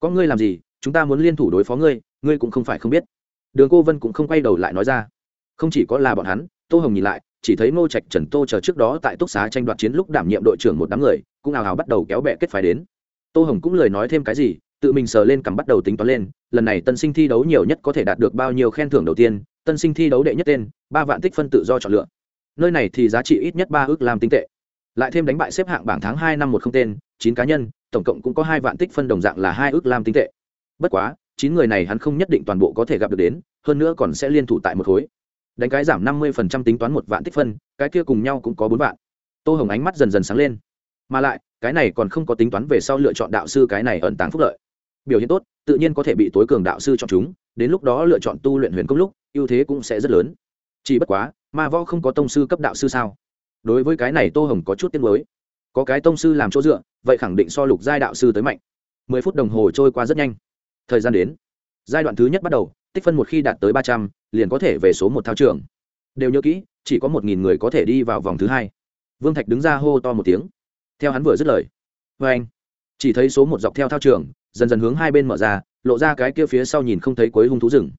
Có ngươi làm gì, chúng ta muốn liên thủ đối phó ngươi ngươi cũng không phải không biết đường cô vân cũng không quay đầu lại nói ra. Không chỉ có là bọn hắn, tô hồng nhìn lại, chỉ thấy ngô trạch, trần tô chờ trước đó tại túc xá tranh đoạt chiến lúc đảm nhiệm đội trưởng một đám người, cũng ào ào bắt đầu kéo bẹ kết phái đến. Tô hồng cũng lời nói thêm cái gì, tự mình sờ lên cằm bắt đầu tính toán lên, lần này tân sinh thi đấu nhiều nhất có thể đạt được bao nhiêu khen thưởng đầu tiên, tân sinh thi đấu đệ nhất tên, ba vạn tích phân tự do chọn lựa. Nơi này thì giá trị ít nhất ba ước làm tinh tệ. Lại thêm đánh bại xếp hạng bảng tháng hai năm một không tên, chín cá nhân, tổng cộng cũng có hai vạn tích phân đồng dạng là hai ước làm tinh tệ. Bất quá chín người này hắn không nhất định toàn bộ có thể gặp được đến, hơn nữa còn sẽ liên thủ tại một khối. Đánh cái giảm năm mươi phần trăm tính toán một vạn tích phân, cái kia cùng nhau cũng có bốn vạn. Tô hồng ánh mắt dần dần sáng lên. Mà lại, cái này còn không có tính toán về sau lựa chọn đạo sư cái này ẩn tàng phúc lợi. Biểu hiện tốt, tự nhiên có thể bị tối cường đạo sư chọn chúng, đến lúc đó lựa chọn tu luyện huyền công lúc, ưu thế cũng sẽ rất lớn. Chỉ bất quá, ma võ không có tông sư cấp đạo sư sao? Đối với cái này tô hồng có chút tiếc mới có cái tông sư làm chỗ dựa, vậy khẳng định so lục giai đạo sư tới mạnh. Mười phút đồng hồ trôi qua rất nhanh thời gian đến. Giai đoạn thứ nhất bắt đầu, tích phân một khi đạt tới ba trăm, liền có thể về số một thao trường. Đều nhớ kỹ, chỉ có một nghìn người có thể đi vào vòng thứ hai. Vương thạch đứng ra hô to một tiếng. Theo hắn vừa dứt lời. Vê anh, chỉ thấy số một dọc theo thao trường, dần dần hướng hai bên mở ra, lộ ra cái kia phía sau nhìn không thấy cuối hung thú rừng.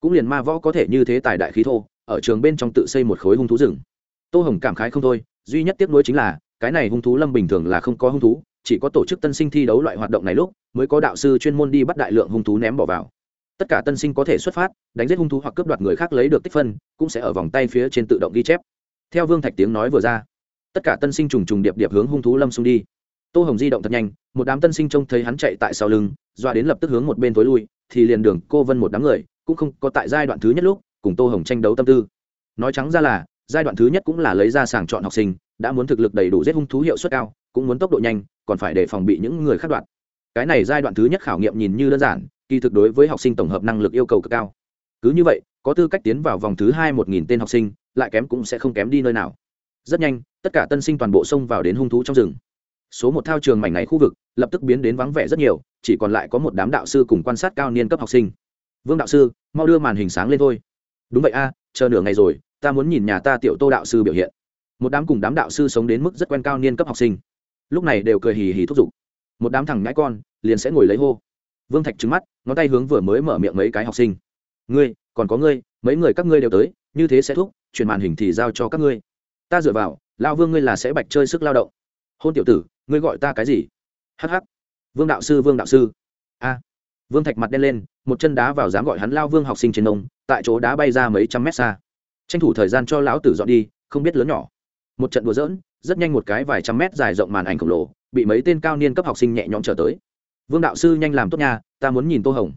Cũng liền ma võ có thể như thế tài đại khí thô, ở trường bên trong tự xây một khối hung thú rừng. Tô hồng cảm khái không thôi, duy nhất tiếc nuối chính là, cái này hung thú lâm bình thường là không có hung thú chỉ có tổ chức tân sinh thi đấu loại hoạt động này lúc, mới có đạo sư chuyên môn đi bắt đại lượng hung thú ném bỏ vào. Tất cả tân sinh có thể xuất phát, đánh giết hung thú hoặc cướp đoạt người khác lấy được tích phân, cũng sẽ ở vòng tay phía trên tự động ghi chép. Theo vương thạch tiếng nói vừa ra, tất cả tân sinh trùng trùng điệp điệp hướng hung thú lâm xung đi. Tô hồng di động thật nhanh, một đám tân sinh trông thấy hắn chạy tại sau lưng doa đến lập tức hướng một bên tối lui, thì liền đường cô vân một đám người, cũng không có tại giai đoạn thứ nhất lúc, cùng tô hồng tranh đấu tâm tư. Nói trắng ra là, giai đoạn thứ nhất cũng là lấy ra sàng chọn học sinh, đã muốn thực lực đầy đủ giết hung thú hiệu suất cao cũng muốn tốc độ nhanh, còn phải để phòng bị những người khác đoạt. Cái này giai đoạn thứ nhất khảo nghiệm nhìn như đơn giản, kỳ thực đối với học sinh tổng hợp năng lực yêu cầu cực cao. Cứ như vậy, có tư cách tiến vào vòng thứ hai một nghìn tên học sinh, lại kém cũng sẽ không kém đi nơi nào. Rất nhanh, tất cả tân sinh toàn bộ xông vào đến hung thú trong rừng. Số một thao trường mảnh này khu vực, lập tức biến đến vắng vẻ rất nhiều, chỉ còn lại có một đám đạo sư cùng quan sát cao niên cấp học sinh. Vương đạo sư, mau đưa màn hình sáng lên thôi. Đúng vậy a, chờ nửa ngày rồi, ta muốn nhìn nhà ta tiểu tô đạo sư biểu hiện. Một đám cùng đám đạo sư sống đến mức rất quen cao niên cấp học sinh lúc này đều cười hì hì thúc giục. Một đám thằng ngãi con liền sẽ ngồi lấy hô. Vương thạch trứng mắt, ngón tay hướng vừa mới mở miệng mấy cái học sinh. Ngươi, còn có ngươi, mấy người các ngươi đều tới, như thế sẽ thúc, chuyển màn hình thì giao cho các ngươi. Ta dựa vào lao vương ngươi là sẽ bạch chơi sức lao động. Hôn tiểu tử, ngươi gọi ta cái gì? Hh vương đạo sư, vương đạo sư. A. Vương thạch mặt đen lên, một chân đá vào dám gọi hắn lao vương học sinh trên nông, tại chỗ đá bay ra mấy trăm mét xa. Tranh thủ thời gian cho lão tử dọn đi, không biết lớn nhỏ một trận đùa giỡn, rất nhanh một cái vài trăm mét dài rộng màn ảnh khổng lồ, bị mấy tên cao niên cấp học sinh nhẹ nhõm trở tới. Vương đạo sư nhanh làm tốt nha, ta muốn nhìn tô hồng.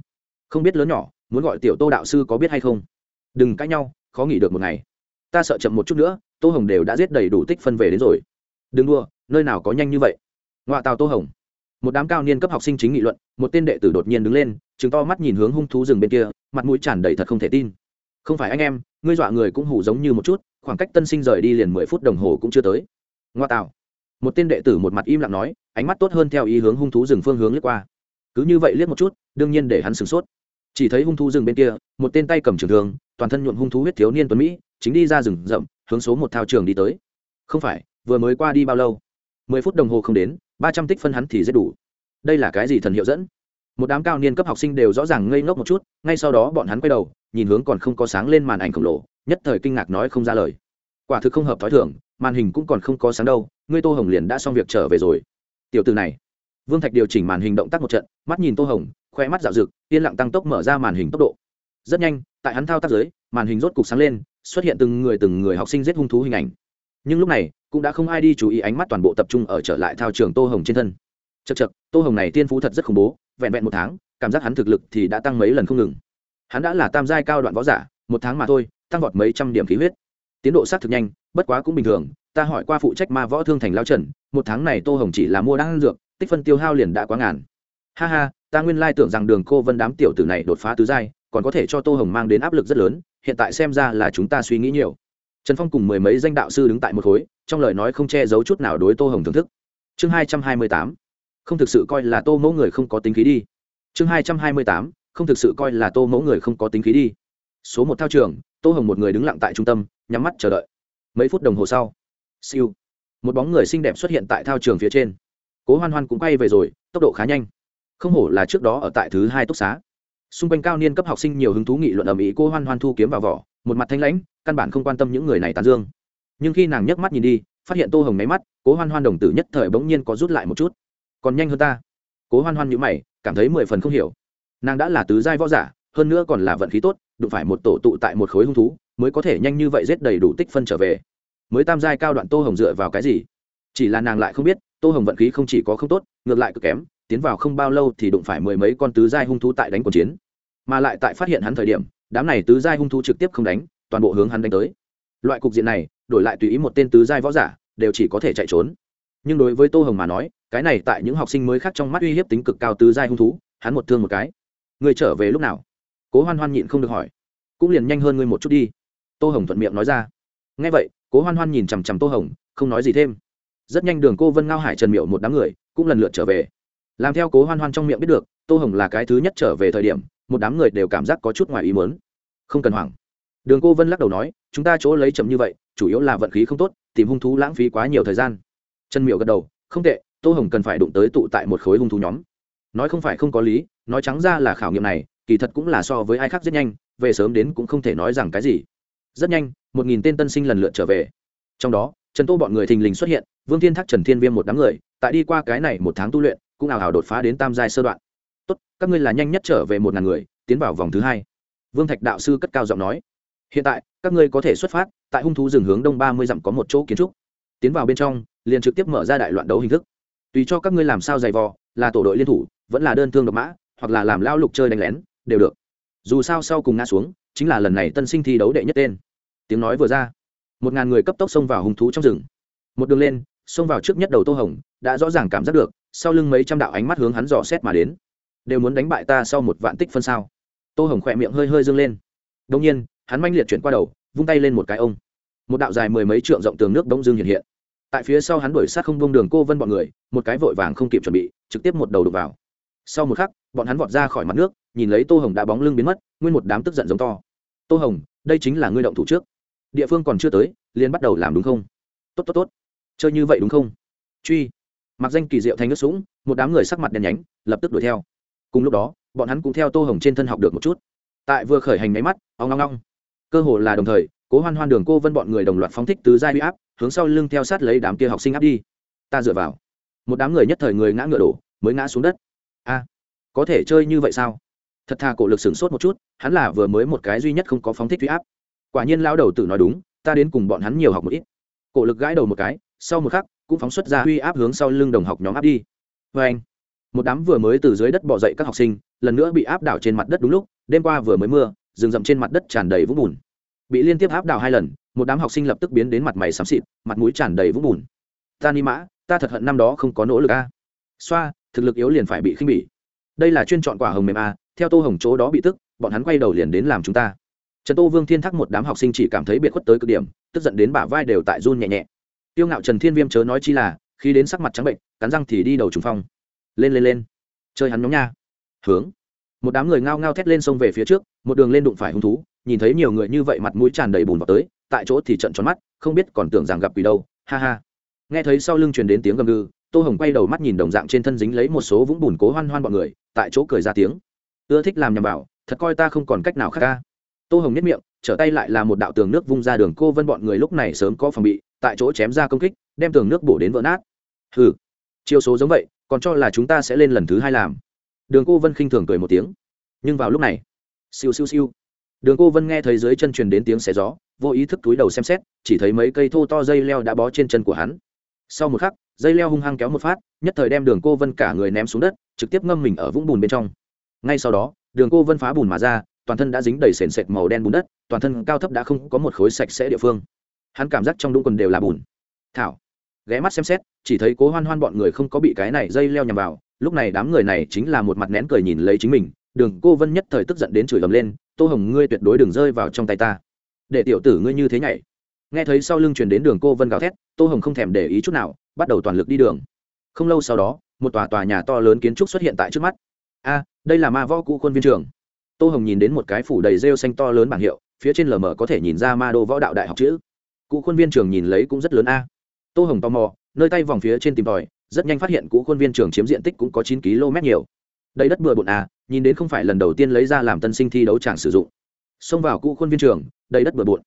Không biết lớn nhỏ, muốn gọi tiểu tô đạo sư có biết hay không? Đừng cãi nhau, khó nghỉ được một ngày. Ta sợ chậm một chút nữa, tô hồng đều đã giết đầy đủ tích phân về đến rồi. Đừng đua nơi nào có nhanh như vậy. Ngoại tàu tô hồng. Một đám cao niên cấp học sinh chính nghị luận, một tên đệ tử đột nhiên đứng lên chứng to mắt nhìn hướng hung thú rừng bên kia, mặt mũi tràn đầy thật không thể tin. Không phải anh em, ngươi dọa người cũng hủ giống như một chút khoảng cách tân sinh rời đi liền mười phút đồng hồ cũng chưa tới. Ngoa tạo. Một tên đệ tử một mặt im lặng nói, ánh mắt tốt hơn theo ý hướng hung thú rừng phương hướng lướt qua. Cứ như vậy liếc một chút, đương nhiên để hắn sửng sốt. Chỉ thấy hung thú rừng bên kia, một tên tay cầm trường thường toàn thân nhuộm hung thú huyết thiếu niên tuấn mỹ, chính đi ra rừng rậm, hướng số một thao trường đi tới. Không phải, vừa mới qua đi bao lâu? Mười phút đồng hồ không đến, ba trăm tích phân hắn thì rất đủ. Đây là cái gì thần hiệu dẫn? Một đám cao niên cấp học sinh đều rõ ràng ngây ngốc một chút, ngay sau đó bọn hắn quay đầu nhìn hướng còn không có sáng lên màn ảnh khổng lồ, nhất thời kinh ngạc nói không ra lời. Quả thực không hợp t h ó i thưởng màn hình cũng còn không có sáng đâu, ngươi tô hồng liền đã xong việc trở về rồi. Tiểu từ này. Vương thạch điều chỉnh màn hình động tác một trận, mắt nhìn tô hồng, khoe mắt dạo rực, yên lặng tăng tốc mở ra màn hình tốc độ. Rất nhanh, tại hắn thao tác giới màn hình rốt cục sáng lên, xuất hiện từng người từng người học sinh giết hung thú hình ảnh. Nhưng lúc này, cũng đã không ai đi chú ý ánh mắt toàn bộ tập trung ở trở lại thao trường tô hồng trên thân. Chật chật tô hồng này tiên phú thật rất khủng bố, vẹn vẹn một tháng, cảm giác hắn thực lực thì đã tăng mấy lần không ngừng hắn đã là tam giai cao đoạn võ giả, một tháng mà thôi, tăng vọt mấy trăm điểm khí huyết. Tiến độ xác thực nhanh, bất quá cũng bình thường, ta hỏi qua phụ trách ma võ thương thành lao trần, một tháng này tô hồng chỉ là mua đan dược, tích phân tiêu hao liền đã quá ngàn. Ha ha, ta nguyên lai tưởng rằng đường cô vân đám tiểu tử này đột phá tứ giai, còn có thể cho tô hồng mang đến áp lực rất lớn, hiện tại xem ra là chúng ta suy nghĩ nhiều. Trần phong cùng mười mấy danh đạo sư đứng tại một khối, trong lời nói không che giấu chút nào đối tô hồng thưởng thức. Chương hai trăm hai mươi tám. Không thực sự coi là tô mẫu người không có tính khí đi. Chương hai trăm hai mươi tám không thực sự coi là tô mẫu người không có tính khí đi. Số một thao trường, tô hồng một người đứng lặng tại trung tâm, nhắm mắt chờ đợi. Mấy phút đồng hồ sau, siêu. Một bóng người xinh đẹp xuất hiện tại thao trường phía trên. Cố hoan hoan cũng quay về rồi, tốc độ khá nhanh. Không hổ là trước đó ở tại thứ hai túc xá. Xung quanh cao niên cấp học sinh nhiều hứng thú nghị luận ầm ĩ cô hoan hoan thu kiếm vào vỏ, một mặt thanh lãnh, căn bản không quan tâm những người này tán dương. Nhưng khi nàng nhấc mắt nhìn đi, phát hiện tô hồng máy mắt, cố hoan hoan đồng tử nhất thời bỗng nhiên có rút lại một chút. Còn nhanh hơn ta. Cố hoan hoan nhữ mày, cảm thấy mười phần không hiểu nàng đã là tứ giai võ giả, hơn nữa còn là vận khí tốt, đụng phải một tổ tụ tại một khối hung thú, mới có thể nhanh như vậy giết đầy đủ tích phân trở về. Mới tam giai cao đoạn tô hồng dựa vào cái gì? Chỉ là nàng lại không biết, tô hồng vận khí không chỉ có không tốt, ngược lại cực kém, tiến vào không bao lâu thì đụng phải mười mấy con tứ giai hung thú tại đánh cuộc chiến. Mà lại tại phát hiện hắn thời điểm, đám này tứ giai hung thú trực tiếp không đánh, toàn bộ hướng hắn đánh tới. Loại cục diện này, đổi lại tùy ý một tên tứ giai võ giả, đều chỉ có thể chạy trốn. Nhưng đối với tô hồng mà nói, cái này tại những học sinh mới khác trong mắt uy hiếp tính cực cao tứ giai hung thú, hắn một thương một cái người trở về lúc nào? Cố hoan hoan nhịn không được hỏi. Cũng liền nhanh hơn ngươi một chút đi. Tô hồng thuận miệng nói ra. Ngay vậy, cố hoan hoan nhìn chằm chằm tô hồng, không nói gì thêm. Rất nhanh đường cô vân ngao hải trần miệu một đám người cũng lần lượt trở về. Làm theo cố hoan hoan trong miệng biết được, tô hồng là cái thứ nhất trở về thời điểm, một đám người đều cảm giác có chút ngoài ý mớn không cần hoảng. Đường cô vân lắc đầu nói, chúng ta chỗ lấy chậm như vậy, chủ yếu là vận khí không tốt, tìm hung thú lãng phí quá nhiều thời gian. Trần miệu gật đầu, không tệ, tô hồng cần phải đụng tới tụ tại một khối hung thú nhóm nói không phải không có lý, nói trắng ra là khảo nghiệm này, kỳ thật cũng là so với ai khác rất nhanh, về sớm đến cũng không thể nói rằng cái gì. Rất nhanh, một nghìn tên tân sinh lần lượt trở về. Trong đó, trần tô bọn người thình lình xuất hiện, vương thiên thác, trần thiên viêm một đám người, tại đi qua cái này một tháng tu luyện, cũng ảo ảo đột phá đến tam giai sơ đoạn. Tốt, các ngươi là nhanh nhất trở về một ngàn người, tiến vào vòng thứ hai. Vương thạch đạo sư cất cao giọng nói. Hiện tại, các ngươi có thể xuất phát, tại hung thú rừng hướng đông ba mươi dặm có một chỗ kiến trúc. Tiến vào bên trong, liền trực tiếp mở ra đại loạn đấu hình thức. Tùy cho các ngươi làm sao giày vò, là tổ đội liên thủ vẫn là đơn thương độc mã, hoặc là làm lao lục chơi đánh lén, đều được. Dù sao sau cùng ngã xuống, chính là lần này tân sinh thi đấu đệ nhất tên. Tiếng nói vừa ra, một ngàn người cấp tốc xông vào hung thú trong rừng. Một đường lên, xông vào trước nhất đầu tô hồng, đã rõ ràng cảm giác được, sau lưng mấy trăm đạo ánh mắt hướng hắn dò xét mà đến. Đều muốn đánh bại ta sau một vạn tích phân sao? Tô hồng khỏe miệng hơi hơi dâng lên. Đông nhiên, hắn manh liệt chuyển qua đầu, vung tay lên một cái ông. Một đạo dài mười mấy trượng rộng tường nước đông dương hiện hiện. Tại phía sau hắn đuổi sát không bông đường cô vân bọn người, một cái vội vàng không kịp chuẩn bị, trực tiếp một đầu đục vào sau một khắc, bọn hắn vọt ra khỏi mặt nước, nhìn lấy tô hồng đã bóng lưng biến mất, nguyên một đám tức giận giống to. Tô hồng, đây chính là ngươi động thủ trước. Địa phương còn chưa tới, liền bắt đầu làm đúng không? Tốt tốt tốt. Chơi như vậy đúng không? Truy. Mặc danh kỳ diệu thành nước sũng, một đám người sắc mặt đen nhánh, lập tức đuổi theo. Cùng lúc đó, bọn hắn cũng theo tô hồng trên thân học được một chút. Tại vừa khởi hành máy mắt, ong ngong ngong cơ hồ là đồng thời, cố hoan hoan, đường cô vân bọn người đồng loạt phóng thích tứ giai huy áp, hướng sau lưng theo sát lấy đám kia học sinh áp đi. Ta dựa vào. Một đám người nhất thời người ngã ngựa đổ, mới ngã xuống đất a có thể chơi như vậy sao? Thật thà cổ lực sửng sốt một chút, hắn là vừa mới một cái duy nhất không có phóng thích huy áp. Quả nhiên lao đầu tự nói đúng, ta đến cùng bọn hắn nhiều học một ít. Cổ lực gãi đầu một cái, sau một khắc, cũng phóng xuất ra huy áp hướng sau lưng đồng học nhóm áp đi. Vê anh, một đám vừa mới từ dưới đất bỏ dậy các học sinh, lần nữa bị áp đảo trên mặt đất đúng lúc, đêm qua vừa mới mưa, rừng rậm trên mặt đất tràn đầy vũng bùn. Bị liên tiếp áp đảo hai lần, một đám học sinh lập tức biến đến mặt mày xám xịt, mặt mũi tràn đầy vũng bùn. Ta ni mã, ta thật hận năm đó không có nỗ lực a. Xoa thực lực yếu liền phải bị khinh bỉ. Đây là chuyên chọn quả hồng mềm a, theo tô hồng chỗ đó bị tức, bọn hắn quay đầu liền đến làm chúng ta. Trần tô vương thiên thắc một đám học sinh chỉ cảm thấy biệt khuất tới cực điểm, tức giận đến bả vai đều tại run nhẹ nhẹ. Tiêu ngạo trần thiên viêm chớ nói chi là, khi đến sắc mặt trắng bệnh, cắn răng thì đi đầu trùng phong. Lên lên lên. Chơi hắn nhóm nha. Hướng. Một đám người ngao ngao thét lên sông về phía trước, một đường lên đụng phải hung thú, nhìn thấy nhiều người như vậy mặt mũi tràn đầy bùn vào tới, tại chỗ thì trận tròn mắt, không biết còn tưởng rằng gặp quỷ đâu. Ha ha. Nghe thấy sau lưng truyền đến tiếng gầm gừ tô hồng quay đầu mắt nhìn đồng dạng trên thân dính lấy một số vũng bùn cố hoan hoan bọn người, tại chỗ cười ra tiếng. Ưa thích làm nhầm bảo thật coi ta không còn cách nào khác ca. Tô hồng nhất miệng, trở tay lại là một đạo tường nước vung ra đường cô vân bọn người lúc này sớm có phòng bị, tại chỗ chém ra công kích, đem tường nước bổ đến vỡ nát. Hừ, chiêu số giống vậy, còn cho là chúng ta sẽ lên lần thứ hai làm. Đường cô vân khinh thường cười một tiếng. Nhưng vào lúc này, siêu siêu siêu. Đường cô vân nghe thấy dưới chân truyền đến tiếng xé gió, vô ý thức túi đầu xem xét, chỉ thấy mấy cây thô to dây leo đã bó trên chân của hắn. Sau một khắc dây leo hung hăng kéo một phát, nhất thời đem đường cô vân cả người ném xuống đất, trực tiếp ngâm mình ở vũng bùn bên trong. Ngay sau đó, đường cô vân phá bùn mà ra, toàn thân đã dính đầy sền sệt màu đen bùn đất, toàn thân cao thấp đã không có một khối sạch sẽ địa phương. Hắn cảm giác trong đũng quần đều là bùn. Thảo, ghé mắt xem xét, chỉ thấy cố hoan hoan bọn người không có bị cái này dây leo nhằm vào, lúc này đám người này chính là một mặt nén cười nhìn lấy chính mình, đường cô vân nhất thời tức giận đến chửi ầm lên, tô hồng, ngươi tuyệt đối đừng rơi vào trong tay ta. Để tiểu tử ngươi như thế nhảy nghe thấy sau lưng truyền đến đường cô vân gào thét, tô hồng không thèm để ý chút nào, bắt đầu toàn lực đi đường. Không lâu sau đó, một tòa tòa nhà to lớn kiến trúc xuất hiện tại trước mắt. A à, đây là ma võ cụ quân viên trường. Tô hồng nhìn đến một cái phủ đầy rêu xanh to lớn bảng hiệu, phía trên lờ mờ có thể nhìn ra ma đô võ đạo đại học chữ. Cụ khuôn viên trường nhìn lấy cũng rất lớn a. Tô hồng tò mò, nơi tay vòng phía trên tìm tòi, rất nhanh phát hiện cụ khuôn viên trường chiếm diện tích cũng có chín km nhiều. Đây đất bừa bộn a, nhìn đến không phải lần đầu tiên lấy ra làm tân sinh thi đấu tràng sử dụng. Xông vào cụ khuôn viên trường đầy đất bừa bộn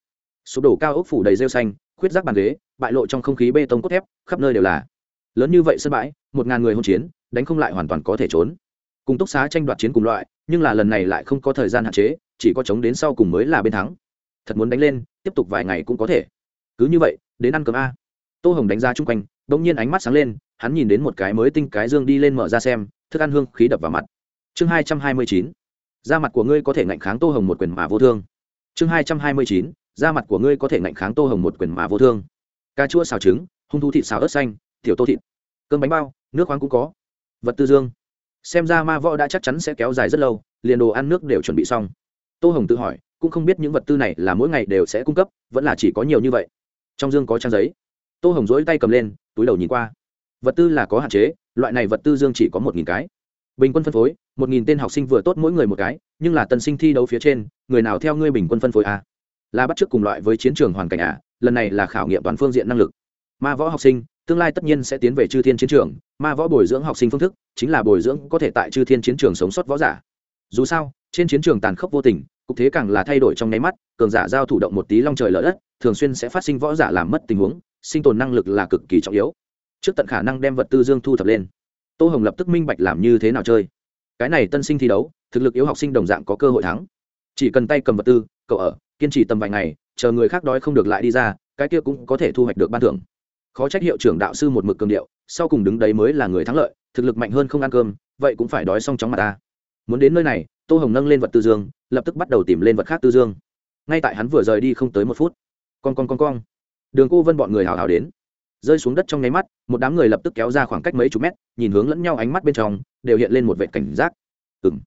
sụp đổ cao ốc phủ đầy rêu xanh, khuyết rác bàn ghế, bại lộ trong không khí bê tông cốt thép, khắp nơi đều là. Lớn như vậy sân bãi, một ngàn người hôn chiến, đánh không lại hoàn toàn có thể trốn. Cùng túc xá tranh đoạt chiến cùng loại, nhưng là lần này lại không có thời gian hạn chế, chỉ có chống đến sau cùng mới là bên thắng. Thật muốn đánh lên, tiếp tục vài ngày cũng có thể. Cứ như vậy, đến ăn cơm a. Tô hồng đánh ra chung quanh đ ỗ n g nhiên ánh mắt sáng lên, hắn nhìn đến một cái mới tinh cái dương đi lên mở ra xem, thức ăn hương, khí đập vào mặt. Chương hai trăm hai mươi chín. Da mặt của ngươi có thể ngạnh kháng tô hồng một quyền mà vô thương. Chương hai trăm hai mươi chín da mặt của ngươi có thể ngạnh kháng tô hồng một quyền mà vô thương. Cà chua xào trứng, hung thu thịt xào ớt xanh, tiểu tô thịt. Cơm bánh bao, nước khoáng cũng có. Vật tư dương. Xem ra ma võ đã chắc chắn sẽ kéo dài rất lâu, liền đồ ăn nước đều chuẩn bị xong. Tô hồng tự hỏi, cũng không biết những vật tư này là mỗi ngày đều sẽ cung cấp, vẫn là chỉ có nhiều như vậy. Trong dương có trang giấy. Tô hồng dỗi tay cầm lên, túi đầu nhìn qua. Vật tư là có hạn chế, loại này vật tư dương chỉ có một nghìn cái. Bình quân phân phối, một nghìn tên học sinh vừa tốt mỗi người một cái, nhưng là tân sinh thi đấu phía trên, người nào theo ngươi bình quân phân phối à? Là bắt chước cùng loại với chiến trường hoàn cảnh à? lần này là khảo nghiệm toàn phương diện năng lực. Ma võ học sinh, tương lai tất nhiên sẽ tiến về chư thiên chiến trường, ma võ bồi dưỡng học sinh phương thức chính là bồi dưỡng có thể tại chư thiên chiến trường sống sót võ giả. Dù sao, trên chiến trường tàn khốc vô tình, cục thế càng là thay đổi trong nháy mắt, cường giả giao thủ động một tí long trời lở đất, thường xuyên sẽ phát sinh võ giả làm mất tình huống, sinh tồn năng lực là cực kỳ trọng yếu. Trước tận khả năng đem vật tư dương thu thập lên. Tô hồng lập tức minh bạch làm như thế nào chơi. Cái này tân sinh thi đấu, thực lực yếu học sinh đồng dạng có cơ hội thắng. Chỉ cần tay cầm vật tư, cậu ở kiên trì tầm vài ngày, chờ người khác đói không được lại đi ra, cái kia cũng có thể thu hoạch được ban thưởng. Khó trách hiệu trưởng đạo sư một mực cường điệu, sau cùng đứng đấy mới là người thắng lợi, thực lực mạnh hơn không ăn cơm, vậy cũng phải đói xong chóng mặt ta. Muốn đến nơi này, tô hồng nâng lên vật tư dương, lập tức bắt đầu tìm lên vật khác tư dương. Ngay tại hắn vừa rời đi không tới một phút con con con con đường cô vân bọn người hào hào đến. Rơi xuống đất trong nháy mắt, một đám người lập tức kéo ra khoảng cách mấy chục mét, nhìn hướng lẫn nhau ánh mắt bên trong, đều hiện lên một vệ cảnh giác. Ừ m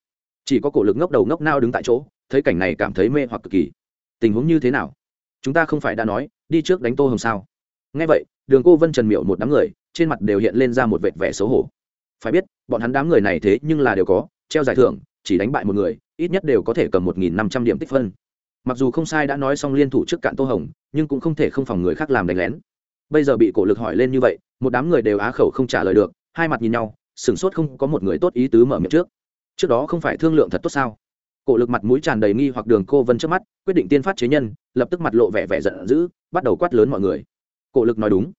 chỉ có cổ lực ngốc đầu ngốc nao đứng tại chỗ, thấy cảnh này cảm thấy mê hoặc cực kỳ tình huống như thế nào? Chúng ta không phải đã nói, đi trước đánh tô hồng sao? Ngay vậy, đường cô vân trần miệu một đám người, trên mặt đều hiện lên ra một vệt vẻ xấu hổ. Phải biết, bọn hắn đám người này thế nhưng là đều có, treo giải thưởng, chỉ đánh bại một người, ít nhất đều có thể cầm một nghìn năm trăm điểm tích phân. Mặc dù không sai đã nói xong liên thủ trước cạn tô hồng, nhưng cũng không thể không phòng người khác làm đánh lén. Bây giờ bị cổ lực hỏi lên như vậy, một đám người đều á khẩu không trả lời được, hai mặt nhìn nhau, sửng sốt không có một người tốt ý tứ mở miệng trước. Trước đó không phải thương lượng thật tốt sao? Cổ lực mặt mũi tràn đầy nghi hoặc đường cô vân trước mắt, quyết định tiên phát chế nhân, lập tức mặt lộ vẻ vẻ giận dữ, bắt đầu quát lớn mọi người. Cổ lực nói đúng.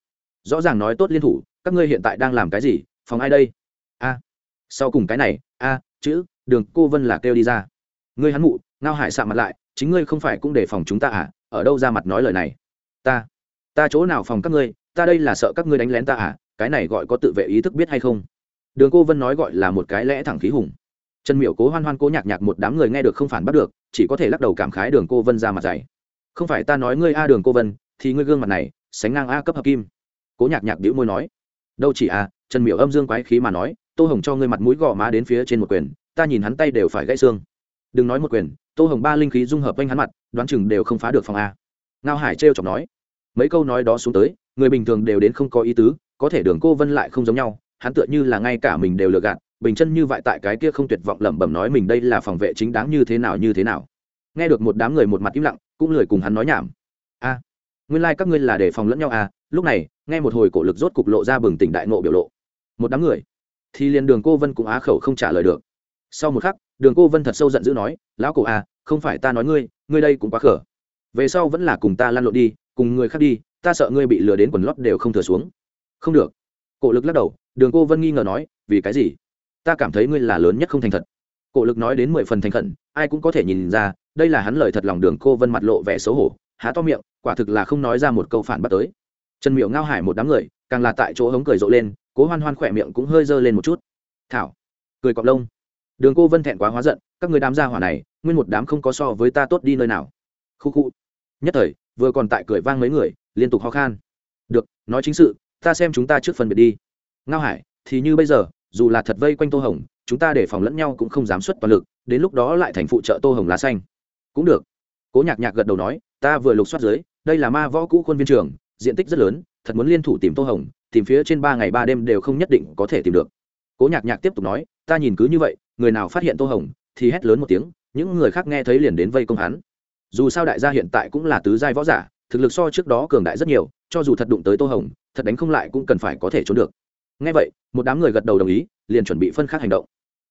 Rõ ràng nói tốt liên thủ, các ngươi hiện tại đang làm cái gì, phòng ai đây? A. Sau cùng cái này, a, chữ, đường cô vân là kêu đi ra. Ngươi hắn mụ, ngao hải sạ mặt lại, chính ngươi không phải cũng để phòng chúng ta à? Ở đâu ra mặt nói lời này? Ta. Ta chỗ nào phòng các ngươi? Ta đây là sợ các ngươi đánh lén ta à? Cái này gọi có tự vệ ý thức biết hay không? Đường cô vân nói gọi là một cái lẽ thẳng khí hùng trần miểu cố hoan hoan cố nhạc nhạc một đám người nghe được không phản bắt được, chỉ có thể lắc đầu cảm khái đường cô vân ra mặt dày. Không phải ta nói ngươi a đường cô vân, thì ngươi gương mặt này, sánh ngang a cấp hợp kim. Cố nhạc nhạc bĩu môi nói. Đâu chỉ a trần miểu âm dương quái khí mà nói, tô hồng cho ngươi mặt mũi gò má đến phía trên một quyền, ta nhìn hắn tay đều phải gãy xương. Đừng nói một quyền, tô hồng ba linh khí dung hợp quanh hắn mặt, đoán chừng đều không phá được phòng a. Ngao hải trêu chọc nói. Mấy câu nói đó xuống tới, người bình thường đều đến không có ý tứ, có thể đường cô vân lại không giống nhau, hắn tựa như là ngay cả mình đều lừa gạt bình chân như vậy tại cái kia không tuyệt vọng lẩm bẩm nói mình đây là phòng vệ chính đáng như thế nào như thế nào. Nghe được một đám người một mặt im lặng, cũng lười cùng hắn nói nhảm. A, nguyên lai、like、các ngươi là để phòng lẫn nhau à lúc này, nghe một hồi cổ lực rốt cục lộ ra bừng tỉnh đại nộ biểu lộ. Một đám người, thì liền đường cô vân cũng á khẩu không trả lời được. Sau một khắc, đường cô vân thật sâu giận dữ nói, lão cổ à không phải ta nói ngươi ngươi đây cũng quá khở. Về sau vẫn là cùng ta lăn lộn đi, cùng người khác đi, ta sợ ngươi bị lừa đến quần lót đều không thừa xuống. Không được. Cổ lực lắc đầu, đường cô vân nghi ngờ nói, vì cái gì? Ta cảm thấy ngươi là lớn nhất không thành thật. Cổ lực nói đến mười phần thành khẩn, ai cũng có thể nhìn ra, đây là hắn lời thật lòng đường cô vân mặt lộ vẻ xấu hổ, há to miệng, quả thực là không nói ra một câu phản bắt tới. Trần miệu ngao hải một đám người, càng là tại chỗ hống cười rộ lên, cố hoan hoan khỏe miệng cũng hơi dơ lên một chút. Thảo, cười cọc lông. Đường cô vân thẹn quá hóa giận, các người đám gia hỏa này, nguyên một đám không có so với ta tốt đi nơi nào. Khu khu. Nhất thời, vừa còn tại cười vang mấy người, liên tục ho khan. Được, nói chính sự, ta xem chúng ta trước phần biệt đi. Ngao hải, thì như bây giờ dù là thật vây quanh tô hồng, chúng ta để phòng lẫn nhau cũng không dám xuất toàn lực, đến lúc đó lại thành phụ trợ tô hồng lá xanh. Cũng được. Cố nhạc nhạc gật đầu nói, ta vừa lục soát dưới, đây là ma võ cũ khuôn viên trường, diện tích rất lớn, thật muốn liên thủ tìm tô hồng, tìm phía trên ba ngày ba đêm đều không nhất định có thể tìm được. Cố nhạc nhạc tiếp tục nói, ta nhìn cứ như vậy, người nào phát hiện tô hồng, thì hét lớn một tiếng, những người khác nghe thấy liền đến vây công hắn. Dù sao đại gia hiện tại cũng là tứ giai võ giả, thực lực so trước đó cường đại rất nhiều, cho dù thật đụng tới tô hồng, thật đánh không lại cũng cần phải có thể trốn được ngay vậy, một đám người gật đầu đồng ý, liền chuẩn bị phân khác hành động.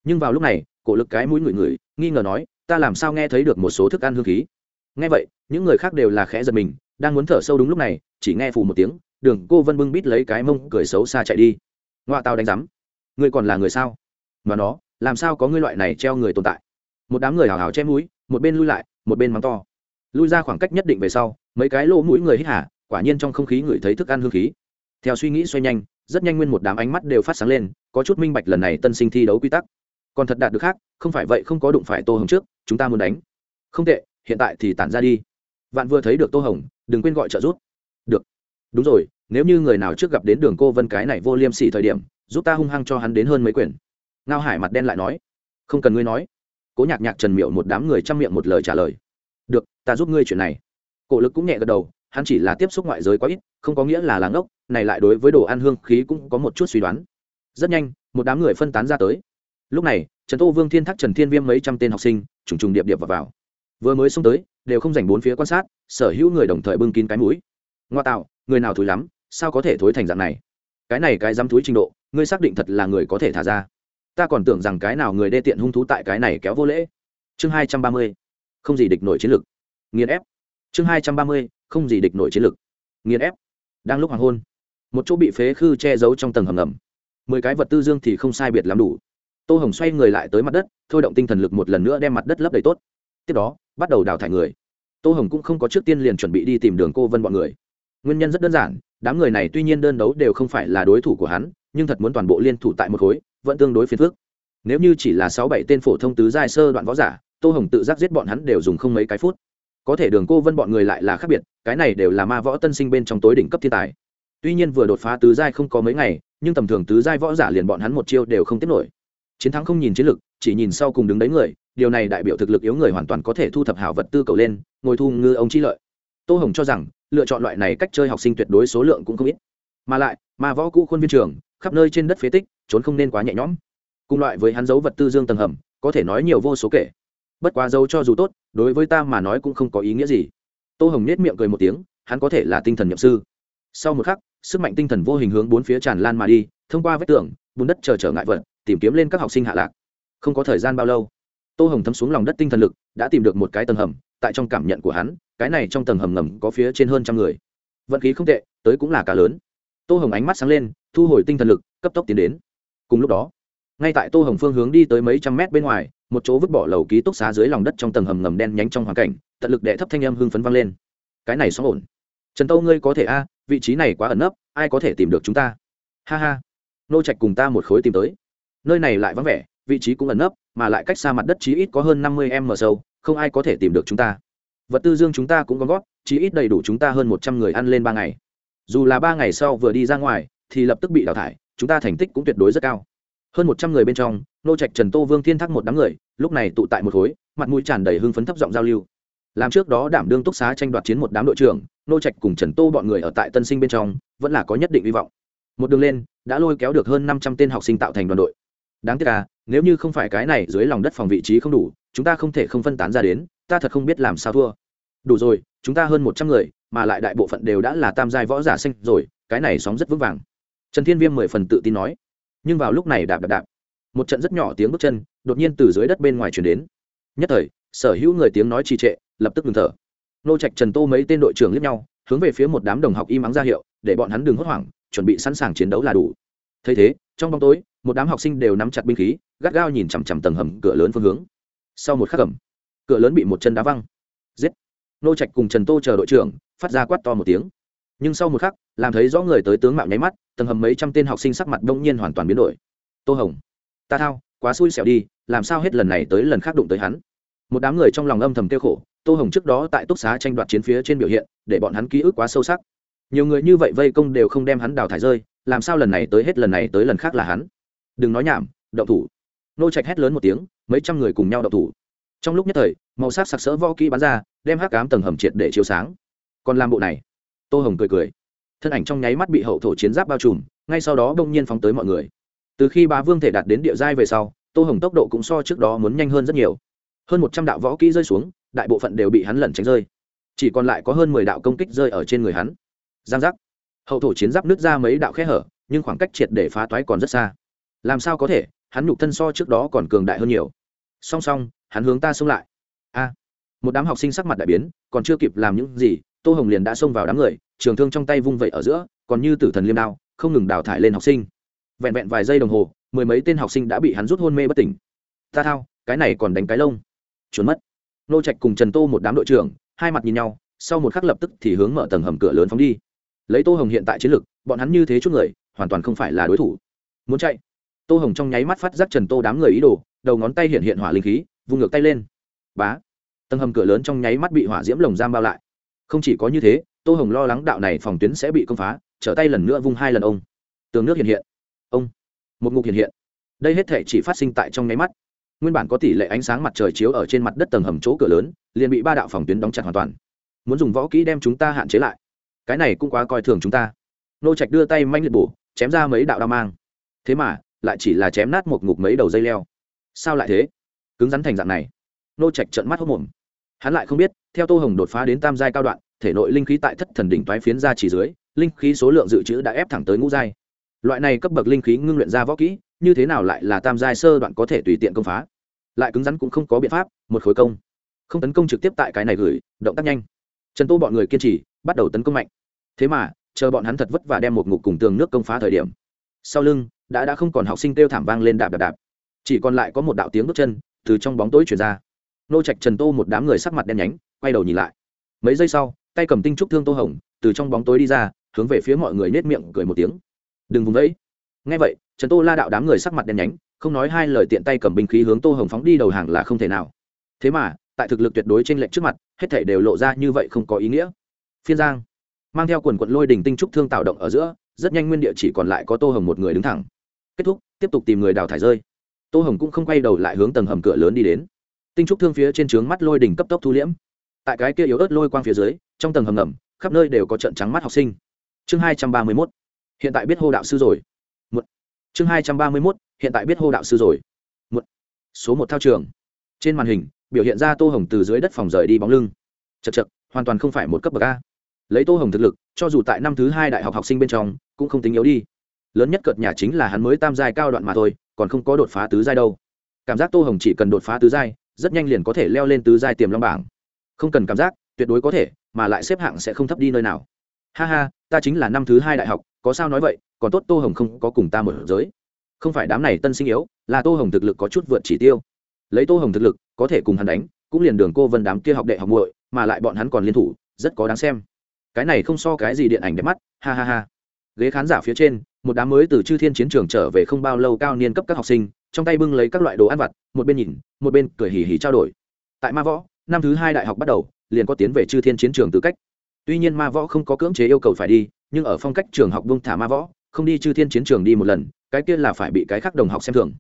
Nhưng vào lúc này, cổ lực cái mũi người người nghi ngờ nói, ta làm sao nghe thấy được một số thức ăn hương khí? Ngay vậy, những người khác đều là khẽ giật mình, đang muốn thở sâu đúng lúc này, chỉ nghe phù một tiếng, đường cô vân bưng bít lấy cái mông, cười xấu xa chạy đi. Ngoạ tao đánh rắm ngươi còn là người sao? Mà nó, làm sao có ngươi loại này treo người tồn tại? Một đám người hào hào che mũi, một bên lui lại, một bên mắng to. Lui ra khoảng cách nhất định về sau, mấy cái lỗ mũi người hít hả quả nhiên trong không khí ngửi thấy thức ăn hương khí. Theo suy nghĩ xoay nhanh rất nhanh nguyên một đám ánh mắt đều phát sáng lên, có chút minh bạch lần này tân sinh thi đấu quy tắc. Còn thật đạt được khác, không phải vậy không có đụng phải tô hồng trước, chúng ta muốn đánh. Không tệ, hiện tại thì tản ra đi. Vạn vừa thấy được tô hồng, đừng quên gọi trợ giúp. Được. Đúng rồi, nếu như người nào trước gặp đến đường cô vân cái này vô liêm sỉ thời điểm, giúp ta hung hăng cho hắn đến hơn mấy quyền ngao hải mặt đen lại nói. Không cần ngươi nói. Cố nhạc nhạc trần miệu một đám người chăm miệng một lời trả lời. Được, ta giúp ngươi chuyện này. Cổ lực cũng nhẹ gật đầu hắn chỉ là tiếp xúc ngoại giới quá ít không có nghĩa là làng ốc này lại đối với đồ ăn hương khí cũng có một chút suy đoán. Rất nhanh một đám người phân tán ra tới. Lúc này trần tô vương thiên thác trần thiên viêm mấy trăm tên học sinh trùng trùng điệp điệp vào, vào. vừa mới xông tới đều không dành bốn phía quan sát sở hữu người đồng thời bưng kín cái mũi. Ngoa tạo người nào thối lắm sao có thể thối thành dạng này? Cái này cái dám thối trình độ ngươi xác định thật là người có thể thả ra. Ta còn tưởng rằng cái nào người đê tiện hung thú tại cái này kéo vô lễ. Chương hai trăm ba mươi không gì địch nổi chiến lược. Nghiền ép. Chương hai trăm ba mươi không gì địch nổi chiến lực, nghiền ép. Đang lúc hoàng hôn một chỗ bị phế khư che giấu trong tầng hầm ngầm. Mười cái vật tư dương thì không sai biệt lắm đủ. Tô hồng xoay người lại tới mặt đất thôi động tinh thần lực một lần nữa đem mặt đất lấp đầy tốt. Tiếp đó bắt đầu đào thải người. Tô hồng cũng không có trước tiên liền chuẩn bị đi tìm đường cô vân bọn người. Nguyên nhân rất đơn giản đám người này tuy nhiên đơn đấu đều không phải là đối thủ của hắn nhưng thật muốn toàn bộ liên thủ tại một khối vẫn tương đối phiền phức. Nếu như chỉ là sáu bảy tên phổ thông tứ giai sơ đoạn võ giả tô hồng tự giác giết bọn hắn đều dùng không mấy cái phút có thể đường cô vân bọn người lại là khác biệt, cái này đều là ma võ tân sinh bên trong tối đỉnh cấp thiên tài. Tuy nhiên vừa đột phá tứ giai không có mấy ngày, nhưng tầm thường tứ giai võ giả liền bọn hắn một chiêu đều không tiếp nổi. Chiến thắng không nhìn chiến lực, chỉ nhìn sau cùng đứng đấy người, điều này đại biểu thực lực yếu người hoàn toàn có thể thu thập hảo vật tư cầu lên, ngồi thu ngư ông chi lợi. Tô hồng cho rằng, lựa chọn loại này cách chơi học sinh tuyệt đối số lượng cũng không ít. Mà lại, ma võ cũ khuôn viên trường, khắp nơi trên đất phế tích, trốn không nên quá nhẹ nhõm. Cùng loại với hắn giấu vật tư dương tầng hầm, có thể nói nhiều vô số kể bất quá dâu cho dù tốt, đối với ta mà nói cũng không có ý nghĩa gì. Tô hồng nết miệng cười một tiếng, hắn có thể là tinh thần nhậm sư. Sau một khắc, sức mạnh tinh thần vô hình hướng bốn phía tràn lan mà đi, thông qua vết tường, bùn đất chờ trở ngại vật, tìm kiếm lên các học sinh hạ lạc. Không có thời gian bao lâu, tô hồng thấm xuống lòng đất tinh thần lực, đã tìm được một cái tầng hầm, tại trong cảm nhận của hắn, cái này trong tầng hầm ngầm có phía trên hơn trăm người. Vận khí không tệ, tới cũng là cả lớn. Tô hồng ánh mắt sáng lên, thu hồi tinh thần lực, cấp tốc tiến đến. Cùng lúc đó, ngay tại tô hồng phương hướng đi tới mấy trăm mét bên ngoài một chỗ vứt bỏ lầu ký túc xá dưới lòng đất trong tầng hầm ngầm đen nhánh trong hoàn cảnh, tận lực đệ thấp thanh âm hưng phấn vang lên. Cái này xóm ổn. Trần tâu, ngươi có thể a, vị trí này quá ẩn nấp, ai có thể tìm được chúng ta? Ha ha. Nô trạch cùng ta một khối tìm tới. Nơi này lại vắng vẻ, vị trí cũng ẩn nấp, mà lại cách xa mặt đất chí ít có hơn năm mươi m sâu, không ai có thể tìm được chúng ta. Vật tư dương chúng ta cũng gom góp, chí ít đầy đủ chúng ta hơn một trăm người ăn lên ba ngày. Dù là ba ngày sau vừa đi ra ngoài, thì lập tức bị đào thải, chúng ta thành tích cũng tuyệt đối rất cao hơn một trăm người bên trong, nô trạch trần tô vương thiên thác một đám người, lúc này tụ tại một khối, mặt mũi tràn đầy hưng phấn thấp giọng giao lưu. Làm trước đó đảm đương túc xá tranh đoạt chiến một đám đội trưởng, nô trạch cùng trần tô bọn người ở tại tân sinh bên trong, vẫn là có nhất định hy vọng. Một đường lên, đã lôi kéo được hơn năm trăm tên học sinh tạo thành đoàn đội. Đáng tiếc à nếu như không phải cái này dưới lòng đất phòng vị trí không đủ, chúng ta không thể không phân tán ra đến, ta thật không biết làm sao thua. Đủ rồi, chúng ta hơn một trăm người, mà lại đại bộ phận đều đã là tam giai võ giả xanh rồi, cái này sóng rất vững vàng. Trần thiên viêm mười phần tự tin nói nhưng vào lúc này đạp đạp đạp, một trận rất nhỏ tiếng bước chân đột nhiên từ dưới đất bên ngoài chuyển đến. Nhất thời, sở hữu người tiếng nói trì trệ lập tức ngừng thở. Nô trạch, trần tô mấy tên đội trưởng liếc nhau, hướng về phía một đám đồng học im ắng ra hiệu, để bọn hắn đừng hốt hoảng, chuẩn bị sẵn sàng chiến đấu là đủ. Thấy thế, trong bóng tối, một đám học sinh đều nắm chặt binh khí, gắt gao nhìn chằm chằm tầng hầm cửa lớn phương hướng. Sau một khắc cầm cửa lớn bị một chân đá văng. Giết! Nô trạch cùng trần tô chờ đội trưởng, phát ra quát to một tiếng nhưng sau một khắc, làm thấy rõ người tới tướng mạo nháy mắt, tầng hầm mấy trăm tên học sinh sắc mặt đông nhiên hoàn toàn biến đổi. Tô hồng, ta thao, quá xui xẻo đi, làm sao hết lần này tới lần khác đụng tới hắn? Một đám người trong lòng âm thầm kêu khổ, tô hồng trước đó tại túc xá tranh đoạt chiến phía trên biểu hiện, để bọn hắn ký ức quá sâu sắc. Nhiều người như vậy vây công đều không đem hắn đào thải rơi, làm sao lần này tới hết lần này tới lần khác là hắn? Đừng nói nhảm đậu thủ. Nô trạch hét lớn một tiếng, mấy trăm người cùng nhau đậu thủ. Trong lúc nhất thời, màu sắc sặc sỡ vo kỹ bắn ra, đem hắc cám tầng hầm triệt để chiếu sáng. Còn làm bộ này tô hồng cười cười. Thân ảnh trong nháy mắt bị hậu thổ chiến giáp bao trùm, ngay sau đó đông nhiên phóng tới mọi người. Từ khi bá vương thể đạt đến địa giai về sau, tô hồng tốc độ cũng so trước đó muốn nhanh hơn rất nhiều. Hơn một trăm đạo võ kỹ rơi xuống, đại bộ phận đều bị hắn lẩn tránh rơi. Chỉ còn lại có hơn mười đạo công kích rơi ở trên người hắn. Giang giác. Hậu thổ chiến giáp nước ra mấy đạo khe hở, nhưng khoảng cách triệt để phá toái còn rất xa. Làm sao có thể, hắn nhục thân so trước đó còn cường đại hơn nhiều. Song song, hắn hướng ta xông lại. A. Một đám học sinh sắc mặt đại biến, còn chưa kịp làm những gì tô hồng liền đã xông vào đám người, trường thương trong tay vung vẩy ở giữa, còn như tử thần liêm đao, không ngừng đào thải lên học sinh. Vẹn vẹn vài giây đồng hồ, mười mấy tên học sinh đã bị hắn rút hôn mê bất tỉnh. Ta thao, cái này còn đánh cái lông. Trốn mất. Nô trạch cùng trần tô một đám đội trưởng, hai mặt nhìn nhau, sau một khắc lập tức thì hướng mở tầng hầm cửa lớn phóng đi. Lấy tô hồng hiện tại chiến lực, bọn hắn như thế chút người, hoàn toàn không phải là đối thủ. Muốn chạy? Tô hồng trong nháy mắt phát giác trần tô đám người ý đồ, đầu ngón tay hiện hiện hỏa linh khí, vung ngược tay lên. Bá! Tầng hầm cửa lớn trong nháy mắt bị hỏa diễm lồng giam bao lại không chỉ có như thế, tô hồng lo lắng đạo này phòng tuyến sẽ bị công phá, trở tay lần nữa vung hai lần ông. Tường nước hiện hiện. Ông. Một ngục hiện hiện. Đây hết thể chỉ phát sinh tại trong nháy mắt. Nguyên bản có tỷ lệ ánh sáng mặt trời chiếu ở trên mặt đất tầng hầm chỗ cửa lớn, liền bị ba đạo phòng tuyến đóng chặt hoàn toàn. Muốn dùng võ kỹ đem chúng ta hạn chế lại. Cái này cũng quá coi thường chúng ta. Nô trạch đưa tay manh liệt bổ, chém ra mấy đạo đao mang. Thế mà, lại chỉ là chém nát một ngục mấy đầu dây leo. Sao lại thế? Cứng rắn thành dạng này. Nô trạch trợn mắt hốc mồm. Hắn lại không biết theo tô hồng đột phá đến tam giai cao đoạn, thể nội linh khí tại thất thần đỉnh toái phiến ra chỉ dưới, linh khí số lượng dự trữ đã ép thẳng tới ngũ giai. Loại này cấp bậc linh khí ngưng luyện ra võ kỹ, như thế nào lại là tam giai sơ đoạn có thể tùy tiện công phá? Lại cứng rắn cũng không có biện pháp, một khối công. Không tấn công trực tiếp tại cái này gửi, động tác nhanh. Trần tô bọn người kiên trì, bắt đầu tấn công mạnh. Thế mà, chờ bọn hắn thật vất vả đem một ngục cùng tường nước công phá thời điểm, sau lưng, đã đã không còn học sinh kêu thảm vang lên đạp đạp đạp. Chỉ còn lại có một đạo tiếng bước chân từ trong bóng tối chuyển ra. Nô trạch trần tô một đám người sắc mặt đen nhánh quay đầu nhìn lại. Mấy giây sau, tay cầm tinh trúc thương tô hồng, từ trong bóng tối đi ra, hướng về phía mọi người nết miệng cười một tiếng. Đừng vùng vẫy. Ngay vậy, trần tô la đạo đám người sắc mặt đen nhánh, không nói hai lời tiện tay cầm binh khí hướng tô hồng phóng đi đầu hàng là không thể nào. Thế mà, tại thực lực tuyệt đối trên lệnh trước mặt, hết thể đều lộ ra như vậy không có ý nghĩa. Phiên giang mang theo quần quận lôi đình tinh trúc thương tạo động ở giữa, rất nhanh nguyên địa chỉ còn lại có tô hồng một người đứng thẳng. Kết thúc, tiếp tục tìm người đào thải rơi. Tô hồng cũng không quay đầu lại hướng tầng hầm cửa lớn đi đến. Tinh trúc thương phía trên trướng mắt lôi đỉnh cấp tốc thu liễm tại cái kia yếu ớt lôi quang phía dưới, trong tầng hầm ngầm, khắp nơi đều có trận trắng mắt học sinh. Chương hai trăm ba mươi mốt. Hiện tại biết hô đạo sư rồi. Một. Chương hai trăm ba mươi mốt. Hiện tại biết hô đạo sư rồi. Một. Số một thao trường. Trên màn hình, biểu hiện ra tô hồng từ dưới đất phòng rời đi bóng lưng. Chật chật hoàn toàn không phải một cấp bậc a. Lấy tô hồng thực lực, cho dù tại năm thứ hai đại học học sinh bên trong, cũng không tính yếu đi. Lớn nhất cợt nhà chính là hắn mới tam giai cao đoạn mà thôi, còn không có đột phá tứ giai đâu. Cảm giác tô hồng chỉ cần đột phá tứ giai, rất nhanh liền có thể leo lên tứ giai tiềm long bảng không cần cảm giác, tuyệt đối có thể, mà lại xếp hạng sẽ không thấp đi nơi nào. Ha ha, ta chính là năm thứ hai đại học, có sao nói vậy, còn tốt tô hồng không có cùng ta một giới. Không phải đám này tân sinh yếu, là tô hồng thực lực có chút vượt chỉ tiêu. Lấy tô hồng thực lực, có thể cùng hắn đánh, cũng liền đường cô vân đám kia học đệ học muội, mà lại bọn hắn còn liên thủ, rất có đáng xem. Cái này không so cái gì điện ảnh đẹp mắt, ha ha ha. Ghế khán giả phía trên, một đám mới từ chư thiên chiến trường trở về không bao lâu cao niên cấp các học sinh, trong tay bưng lấy các loại đồ ăn vặt, một bên nhìn, một bên cười hì hì trao đổi. Tại ma võ năm thứ hai đại học bắt đầu, liền có tiến về chư thiên chiến trường tư cách. Tuy nhiên ma võ không có cưỡng chế yêu cầu phải đi, nhưng ở phong cách trường học bông thả ma võ, không đi chư thiên chiến trường đi một lần, cái kia là phải bị cái khác đồng học xem thường.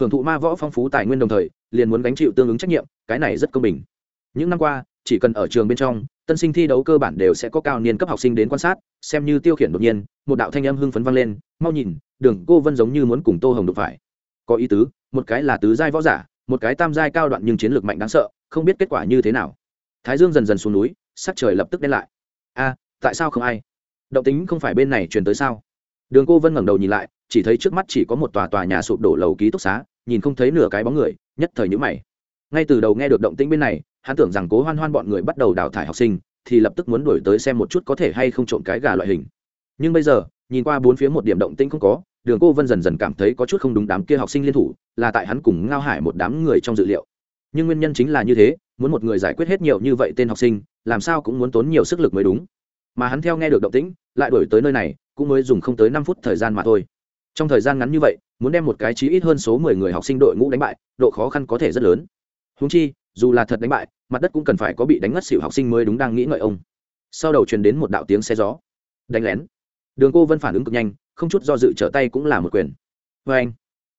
Hưởng thụ ma võ phong phú tài nguyên đồng thời, liền muốn gánh chịu tương ứng trách nhiệm, cái này rất công bình. Những năm qua, chỉ cần ở trường bên trong, tân sinh thi đấu cơ bản đều sẽ có cao niên cấp học sinh đến quan sát, xem như tiêu khiển đột nhiên, một đạo thanh âm hưng phấn vang lên, mau nhìn, đường cô vân giống như muốn cùng tô hồng đụng phải. Có ý tứ, một cái là tứ giai võ giả, một cái tam giai cao đoạn nhưng chiến lược mạnh đáng sợ không biết kết quả như thế nào. Thái dương dần dần xuống núi, sắc trời lập tức đen lại. A, tại sao không ai? Động tính không phải bên này truyền tới sao? Đường cô vân ngẩng đầu nhìn lại, chỉ thấy trước mắt chỉ có một tòa tòa nhà sụp đổ lầu ký túc xá, nhìn không thấy nửa cái bóng người, nhất thời nhữ mày. Ngay từ đầu nghe được động tĩnh bên này, hắn tưởng rằng cố hoan hoan bọn người bắt đầu đào thải học sinh, thì lập tức muốn đổi tới xem một chút có thể hay không trộm cái gà loại hình. Nhưng bây giờ, nhìn qua bốn phía một điểm động tĩnh không có, đường cô vân dần dần cảm thấy có chút không đúng đám kia học sinh liên thủ, là tại hắn cùng ngao hải một đám người trong dự liệu nhưng nguyên nhân chính là như thế, muốn một người giải quyết hết nhiều như vậy tên học sinh, làm sao cũng muốn tốn nhiều sức lực mới đúng. Mà hắn theo nghe được động tĩnh, lại đổi tới nơi này, cũng mới dùng không tới năm phút thời gian mà thôi. Trong thời gian ngắn như vậy, muốn đem một cái chí ít hơn số mười người học sinh đội ngũ đánh bại, độ khó khăn có thể rất lớn. Húng chi, dù là thật đánh bại, mặt đất cũng cần phải có bị đánh ngất xỉu học sinh mới đúng đang nghĩ ngợi ông. Sau đầu truyền đến một đạo tiếng xe gió. Đánh lén. Đường cô vân phản ứng cực nhanh, không chút do dự trở tay cũng là một quyền. Vê anh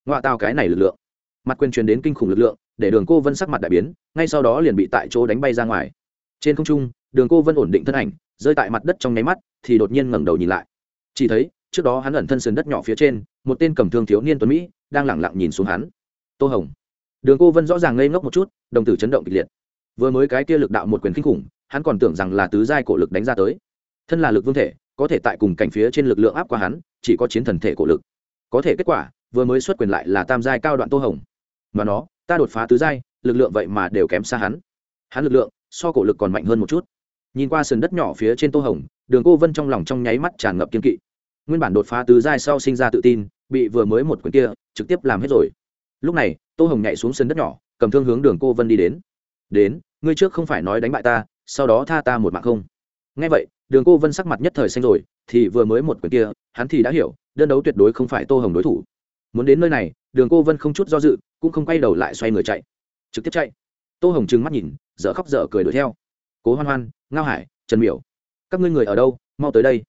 ngoạ tao cái này lực lượng. Mặt quyền truyền đến kinh khủng lực lượng để đường cô vân sắc mặt đại biến, ngay sau đó liền bị tại chỗ đánh bay ra ngoài. Trên không trung, đường cô vân ổn định thân ảnh, rơi tại mặt đất trong nháy mắt, thì đột nhiên ngẩng đầu nhìn lại. Chỉ thấy, trước đó hắn ẩn thân sườn đất nhỏ phía trên, một tên cầm thương thiếu niên tuấn mỹ đang lẳng lặng nhìn xuống hắn. Tô hồng. Đường cô vân rõ ràng ngây ngốc một chút, đồng tử chấn động kịch liệt. Vừa mới cái kia lực đạo một quyền kinh khủng, hắn còn tưởng rằng là tứ giai cổ lực đánh ra tới. Thân là lực vương thể, có thể tại cùng cảnh phía trên lực lượng áp qua hắn, chỉ có chiến thần thể cổ lực. Có thể kết quả, vừa mới xuất quyền lại là tam giai cao đoạn tô hồng. Mà nó ta đột phá tứ giai, lực lượng vậy mà đều kém xa hắn. Hắn lực lượng, so cổ lực còn mạnh hơn một chút. Nhìn qua sườn đất nhỏ phía trên tô hồng, đường cô vân trong lòng trong nháy mắt tràn ngập kiên kỵ. Nguyên bản đột phá tứ giai sau sinh ra tự tin, bị vừa mới một quyền kia, trực tiếp làm hết rồi. Lúc này, tô hồng nhảy xuống sân đất nhỏ, cầm thương hướng đường cô vân đi đến. Đến, ngươi trước không phải nói đánh bại ta, sau đó tha ta một mạng không? Ngay vậy, đường cô vân sắc mặt nhất thời xanh rồi, thì vừa mới một quyền kia, hắn thì đã hiểu, đơn đấu tuyệt đối không phải tô hồng đối thủ. Muốn đến nơi này, đường cô vân không chút do dự cũng không quay đầu lại xoay người chạy. Trực tiếp chạy. Tô hồng trừng mắt nhìn, dở khóc dở cười đuổi theo. Cố hoan hoan, ngao hải, trần miểu. Các ngươi người ở đâu? Mau tới đây.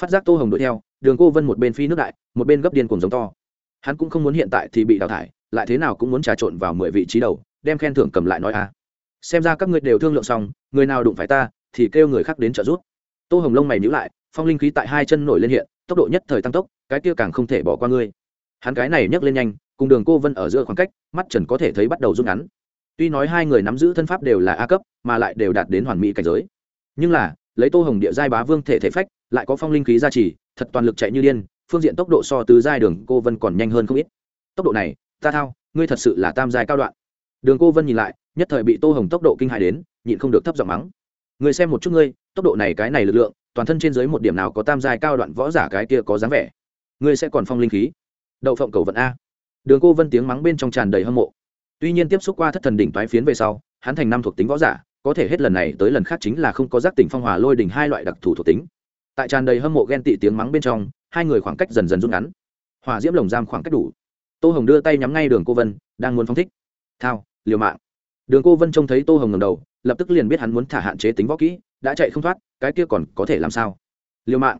Phát giác tô hồng đuổi theo, đường cô vân một bên phi nước đại, một bên gấp điên cùng giống to. Hắn cũng không muốn hiện tại thì bị đào thải, lại thế nào cũng muốn trà trộn vào mười vị trí đầu, đem khen thưởng cầm lại nói a. Xem ra các ngươi đều thương lượng xong, người nào đụng phải ta, thì kêu người khác đến trợ giúp. Tô hồng lông mày nhữ lại, phong linh khí tại hai chân nổi lên hiện, tốc độ nhất thời tăng tốc, cái kia càng không thể bỏ qua ngươi. Hắn cái này nhấc lên nhanh cùng đường cô vân ở giữa khoảng cách, mắt trần có thể thấy bắt đầu rút ngắn. Tuy nói hai người nắm giữ thân pháp đều là a cấp, mà lại đều đạt đến hoàn mỹ cảnh giới. Nhưng là, lấy tô hồng địa giai bá vương thể thể phách, lại có phong linh khí gia trì, thật toàn lực chạy như điên, phương diện tốc độ so từ giai đường cô vân còn nhanh hơn không ít. Tốc độ này, ta thao, ngươi thật sự là tam giai cao đoạn. Đường cô vân nhìn lại, nhất thời bị tô hồng tốc độ kinh hại đến, nhịn không được thấp giọng mắng. Người xem một chút ngươi, tốc độ này cái này lực lượng, toàn thân trên dưới một điểm nào có tam giai cao đoạn võ giả cái kia có dáng vẻ. Ngươi sẽ còn phong linh khí. Đậu phộng cầu vận a đường cô vân tiếng mắng bên trong tràn đầy hâm mộ. Tuy nhiên tiếp xúc qua thất thần đỉnh toái phiến về sau, hắn thành năm thuộc tính võ giả, có thể hết lần này tới lần khác chính là không có giác tỉnh phong hòa lôi đỉnh hai loại đặc thù thuộc tính. Tại tràn đầy hâm mộ ghen tị tiếng mắng bên trong, hai người khoảng cách dần dần rút ngắn. Hòa diễm lồng giam khoảng cách đủ. Tô hồng đưa tay nhắm ngay đường cô vân, đang muốn phóng thích. Thao, liều mạng. Đường cô vân trông thấy tô hồng ngầm đầu, lập tức liền biết hắn muốn thả hạn chế tính võ kỹ, đã chạy không thoát, cái kia còn có thể làm sao? Liều mạng.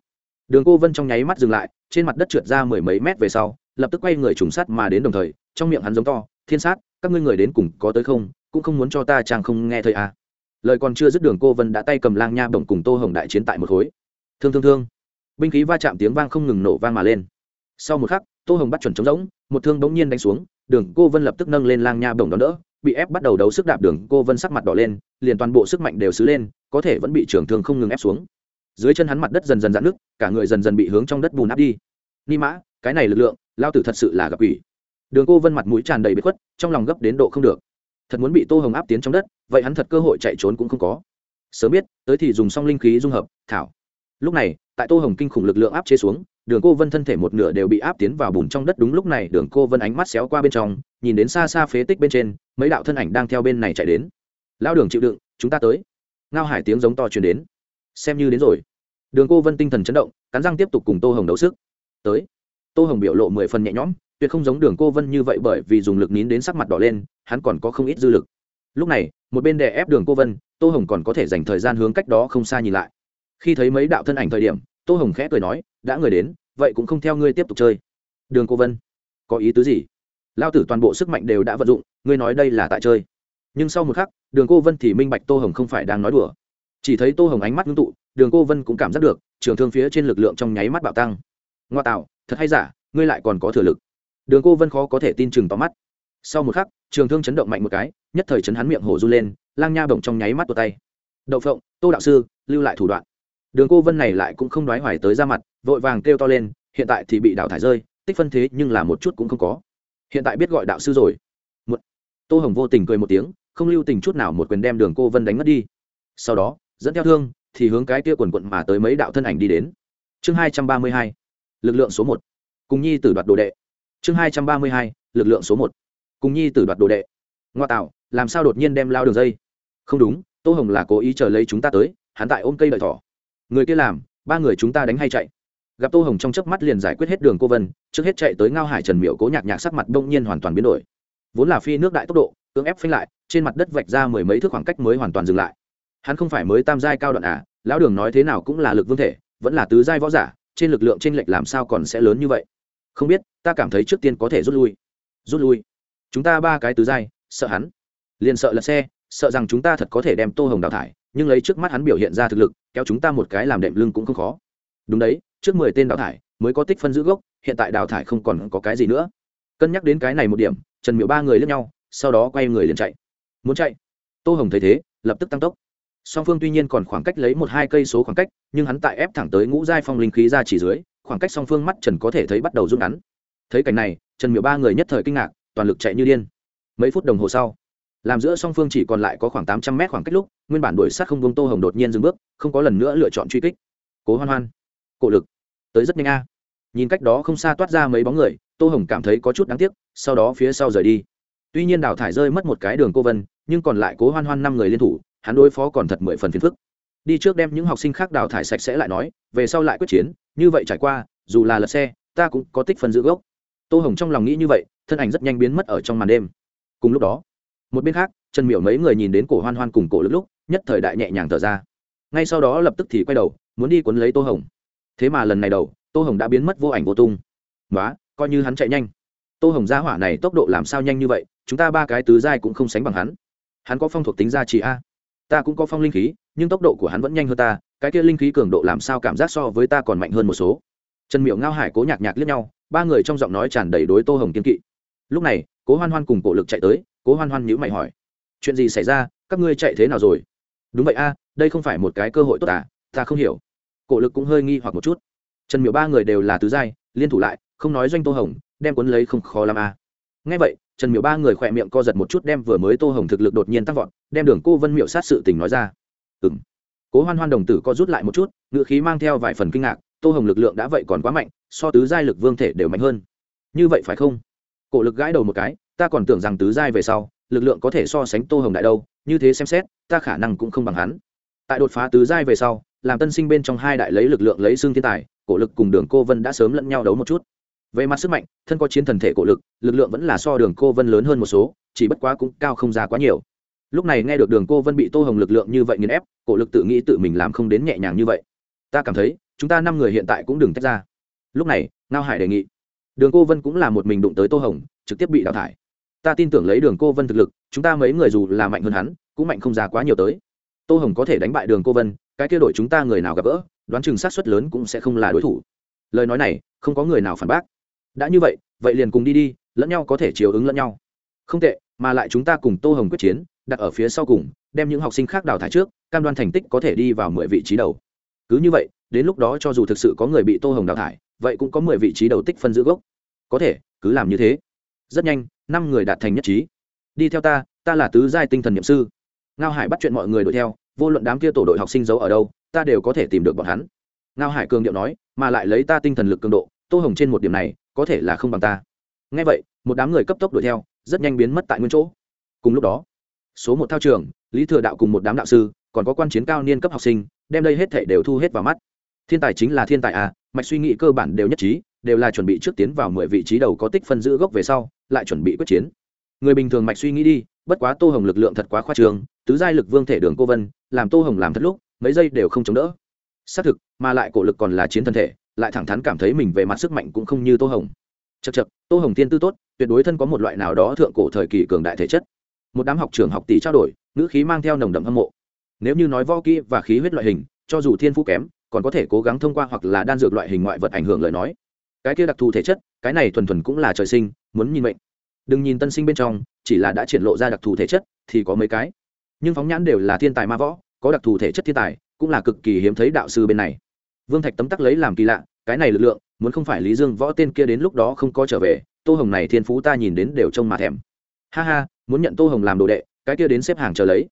Đường cô vân trong nháy mắt dừng lại, trên mặt đất trượt ra mười mấy mét về sau lập tức quay người trùng sát mà đến đồng thời, trong miệng hắn giống to, thiên sát, các ngươi người đến cùng có tới không? Cũng không muốn cho ta chàng không nghe thời à. lời còn chưa dứt đường, cô vân đã tay cầm lang nha bổng cùng tô hồng đại chiến tại một khối. Thương thương thương. Binh khí va chạm tiếng vang không ngừng nổ vang mà lên. Sau một khắc, tô hồng bắt chuẩn trống rỗng, một thương bỗng nhiên đánh xuống, đường cô vân lập tức nâng lên lang nha bổng đón đỡ, bị ép bắt đầu đấu sức đạp đường, cô vân sắc mặt đỏ lên, liền toàn bộ sức mạnh đều xứ lên, có thể vẫn bị trưởng thương không ngừng ép xuống. Dưới chân hắn mặt đất dần dần dạn nước cả người dần dần bị hướng trong đất bùn áp đi. Ni mã cái này lực lượng, lao tử thật sự là gặp ủy đường cô vân mặt mũi tràn đầy bếp khuất, trong lòng gấp đến độ không được. Thật muốn bị tô hồng áp tiến trong đất, vậy hắn thật cơ hội chạy trốn cũng không có. Sớm biết, tới thì dùng xong linh khí dung hợp, thảo. Lúc này, tại tô hồng kinh khủng lực lượng áp chế xuống, đường cô vân thân thể một nửa đều bị áp tiến vào bùn trong đất. Đúng lúc này, đường cô vân ánh mắt xéo qua bên trong, nhìn đến xa xa phế tích bên trên, mấy đạo thân ảnh đang theo bên này chạy đến. Lao đường chịu đựng, chúng ta tới. Ngao hải tiếng giống to truyền đến. Xem như đến rồi. Đường cô vân tinh thần chấn động, cắn răng tiếp tục cùng tô hồng đấu sức. Tới tô hồng biểu lộ mười phần nhẹ nhõm, tuyệt không giống đường cô vân như vậy bởi vì dùng lực nín đến sắc mặt đỏ lên, hắn còn có không ít dư lực. Lúc này, một bên đè ép đường cô vân, tô hồng còn có thể dành thời gian hướng cách đó không xa nhìn lại. Khi thấy mấy đạo thân ảnh thời điểm, tô hồng khẽ cười nói, đã người đến, vậy cũng không theo ngươi tiếp tục chơi. Đường cô vân, có ý tứ gì? Lao tử toàn bộ sức mạnh đều đã vận dụng, ngươi nói đây là tại chơi. Nhưng sau một khắc, đường cô vân thì minh bạch tô hồng không phải đang nói đùa. Chỉ thấy tô hồng ánh mắt ngưng tụ, đường cô vân cũng cảm giác được, trường thương phía trên lực lượng trong nháy mắt bạo tăng. Ngoa tạo thật hay giả, ngươi lại còn có thừa lực. Đường cô vân khó có thể tin chừng tóm mắt. Sau một khắc, trường thương chấn động mạnh một cái, nhất thời chấn hắn miệng hổ r u lên, lang nha bổng trong nháy mắt tột tay. Đậu phộng, tô đạo sư, lưu lại thủ đoạn. Đường cô vân này lại cũng không đoái hoài tới ra mặt, vội vàng kêu to lên, hiện tại thì bị đào thải rơi, tích phân thế nhưng là một chút cũng không có. Hiện tại biết gọi đạo sư rồi. Một tô hồng vô tình cười một tiếng, không lưu tình chút nào một quyền đem đường cô vân đánh mất đi. Sau đó, dẫn theo thương, thì hướng cái kia quần quận mà tới mấy đạo thân ảnh đi đến. Chương hai trăm ba mươi hai lực lượng số một. Cùng nhi tử đoạt đồ đệ. Chương hai trăm ba mươi hai, lực lượng số một. Cùng nhi tử đoạt đồ đệ. Ngoa tạo, làm sao đột nhiên đem lao đường dây? Không đúng, tô hồng là cố ý chờ lấy chúng ta tới, hắn tại ôm cây đợi thỏ. Người kia làm, ba người chúng ta đánh hay chạy. Gặp tô hồng trong chớp mắt liền giải quyết hết đường cô vân, trước hết chạy tới ngao hải trần miệu cố nhạc nhạc sắc mặt đông nhiên hoàn toàn biến đổi. Vốn là phi nước đại tốc độ, cưỡng ép phanh lại, trên mặt đất vạch ra mười mấy thước khoảng cách mới hoàn toàn dừng lại. Hắn không phải mới tam giai cao đoạn à lão đường nói thế nào cũng là lực vương thể, vẫn là tứ giai võ giả trên lực lượng trên lệch làm sao còn sẽ lớn như vậy? Không biết, ta cảm thấy trước tiên có thể rút lui. Rút lui? Chúng ta ba cái tứ giai, sợ hắn. Liền sợ lật xe, sợ rằng chúng ta thật có thể đem tô hồng đào thải, nhưng lấy trước mắt hắn biểu hiện ra thực lực, kéo chúng ta một cái làm đệm lưng cũng không khó. Đúng đấy, trước mười tên đào thải mới có tích phân giữ gốc, hiện tại đào thải không còn có cái gì nữa. Cân nhắc đến cái này một điểm, trần miễu ba người lướt nhau, sau đó quay người liền chạy. Muốn chạy? Tô hồng thấy thế, lập tức tăng tốc song phương tuy nhiên còn khoảng cách lấy một hai cây số khoảng cách, nhưng hắn tại ép thẳng tới ngũ giai phong linh khí ra chỉ dưới, khoảng cách song phương mắt trần có thể thấy bắt đầu rút ngắn. Thấy cảnh này, trần miểu ba người nhất thời kinh ngạc, toàn lực chạy như điên. Mấy phút đồng hồ sau, làm giữa song phương chỉ còn lại có khoảng tám trăm mét khoảng cách lúc, nguyên bản đuổi sát không buông tô hồng đột nhiên dừng bước, không có lần nữa lựa chọn truy kích. Cố hoan hoan, cổ lực, tới rất nhanh a. Nhìn cách đó không xa toát ra mấy bóng người, tô hồng cảm thấy có chút đáng tiếc, sau đó phía sau rời đi. Tuy nhiên đào thải rơi mất một cái đường cô vân, nhưng còn lại cố hoan hoan năm người liên thủ hắn đối phó còn thật mười phần phiền phức. Đi trước đem những học sinh khác đào thải sạch sẽ lại nói về sau lại quyết chiến như vậy trải qua dù là lật xe ta cũng có tích phần giữ gốc. Tô hồng trong lòng nghĩ như vậy thân ảnh rất nhanh biến mất ở trong màn đêm. Cùng lúc đó một bên khác trần miểu mấy người nhìn đến cổ hoan hoan cùng cổ lúc lúc nhất thời đại nhẹ nhàng thở ra. Ngay sau đó lập tức thì quay đầu muốn đi cuốn lấy tô hồng. Thế mà lần này đầu tô hồng đã biến mất vô ảnh vô tung. Quá, coi như hắn chạy nhanh. Tô hồng gia hỏa này tốc độ làm sao nhanh như vậy chúng ta ba cái tứ giai cũng không sánh bằng hắn. Hắn có phong thuộc tính gia trì a ta cũng có phong linh khí, nhưng tốc độ của hắn vẫn nhanh hơn ta, cái kia linh khí cường độ làm sao cảm giác so với ta còn mạnh hơn một số. Trần miệu ngao hải cố nhạc nhạc liếc nhau, ba người trong giọng nói tràn đầy đối tô hồng kiên kỵ. Lúc này, cố hoan hoan cùng cổ lực chạy tới, cố hoan hoan nhữ mày hỏi, chuyện gì xảy ra? Các ngươi chạy thế nào rồi? Đúng vậy a, đây không phải một cái cơ hội tốt à ta không hiểu. Cổ lực cũng hơi nghi hoặc một chút. Trần Miệu ba người đều là tứ giai, liên thủ lại, không nói doanh tô hồng, đem cuốn lấy không khó làm a. Ngay vậy, trần Miệu ba người khỏe miệng co giật một chút, đem vừa mới tô hồng thực lực đột nhiên tăng vọt đem đường cô vân miệu sát sự tình nói ra. Ừ m cố hoan hoan đồng tử co rút lại một chút ngự khí mang theo vài phần kinh ngạc, tô hồng lực lượng đã vậy còn quá mạnh, so tứ giai lực vương thể đều mạnh hơn. Như vậy phải không? Cổ lực gãi đầu một cái, ta còn tưởng rằng tứ giai về sau, lực lượng có thể so sánh tô hồng đại đâu, như thế xem xét, ta khả năng cũng không bằng hắn. Tại đột phá tứ giai về sau, làm tân sinh bên trong hai đại lấy lực lượng lấy xương thiên tài, cổ lực cùng đường cô vân đã sớm lẫn nhau đấu một chút. Về mặt sức mạnh, thân có chiến thần thể cổ lực lực lượng vẫn là so đường cô vân lớn hơn một số, chỉ bất quá cũng cao không ra quá nhiều lúc này nghe được đường cô vân bị tô hồng lực lượng như vậy nghiền ép, cổ lực tự nghĩ tự mình làm không đến nhẹ nhàng như vậy. Ta cảm thấy, chúng ta năm người hiện tại cũng đừng tách ra. Lúc này, ngao hải đề nghị. Đường cô vân cũng là một mình đụng tới tô hồng, trực tiếp bị đào thải. Ta tin tưởng lấy đường cô vân thực lực, chúng ta mấy người dù là mạnh hơn hắn, cũng mạnh không ra quá nhiều tới. Tô hồng có thể đánh bại đường cô vân, cái kia đổi chúng ta người nào gặp gỡ, đoán chừng sát xuất lớn cũng sẽ không là đối thủ. Lời nói này, không có người nào phản bác. Đã như vậy vậy liền cùng đi đi, lẫn nhau có thể chiều ứng lẫn nhau. Không tệ, mà lại chúng ta cùng tô hồng quyết chiến đặt ở phía sau cùng, đem những học sinh khác đào thải trước, cam đoan thành tích có thể đi vào mười vị trí đầu. Cứ như vậy, đến lúc đó cho dù thực sự có người bị tô hồng đào thải, vậy cũng có mười vị trí đầu tích phân giữ gốc. Có thể, cứ làm như thế. Rất nhanh, năm người đạt thành nhất trí. Đi theo ta ta là tứ giai tinh thần nhậm sư. Ngao hải bắt chuyện mọi người đuổi theo, vô luận đám kia tổ đội học sinh giấu ở đâu, ta đều có thể tìm được bọn hắn. Ngao hải cường điệu nói, mà lại lấy ta tinh thần lực cường độ, tô hồng trên một điểm này, có thể là không bằng ta. Ngay vậy, một đám người cấp tốc đuổi theo, rất nhanh biến mất tại nguyên chỗ. Cùng lúc đó số một thao trường, lý thừa đạo cùng một đám đạo sư, còn có quan chiến cao niên cấp học sinh, đem đây hết thể đều thu hết vào mắt. Thiên tài chính là thiên tài à mạch suy nghĩ cơ bản đều nhất trí, đều là chuẩn bị trước tiến vào mười vị trí đầu có tích phân giữ gốc về sau, lại chuẩn bị quyết chiến. Người bình thường mạch suy nghĩ đi, bất quá tô hồng lực lượng thật quá khoa trường tứ giai lực vương thể đường cô vân, làm tô hồng làm thật lúc, mấy giây đều không chống đỡ. Xác thực, mà lại cổ lực còn là chiến thân thể, lại thẳng thắn cảm thấy mình về mặt sức mạnh cũng không như tô hồng. Chật chật tô hồng tiên tư tốt, tuyệt đối thân có một loại nào đó thượng cổ thời kỳ cường đại thể chất một đám học trưởng học tỷ trao đổi, ngữ khí mang theo nồng đậm hâm mộ. Nếu như nói võ kỹ và khí huyết loại hình, cho dù thiên phú kém, còn có thể cố gắng thông qua hoặc là đan dược loại hình ngoại vật ảnh hưởng lời nói. Cái kia đặc thù thể chất, cái này thuần thuần cũng là trời sinh, muốn nhìn mệnh. Đừng nhìn tân sinh bên trong, chỉ là đã triển lộ ra đặc thù thể chất, thì có mấy cái. Nhưng phóng nhãn đều là thiên tài ma võ, có đặc thù thể chất thiên tài, cũng là cực kỳ hiếm thấy đạo sư bên này. Vương thạch tấm tắc lấy làm kỳ lạ, cái này lực lượng, muốn không phải lý dương võ tên kia đến lúc đó không có trở về, tô hồng này thiên phú ta nhìn đến đều trông mà thèm ha ha, muốn nhận tô hồng làm đồ đệ, cái kia đến xếp hàng chờ lấy.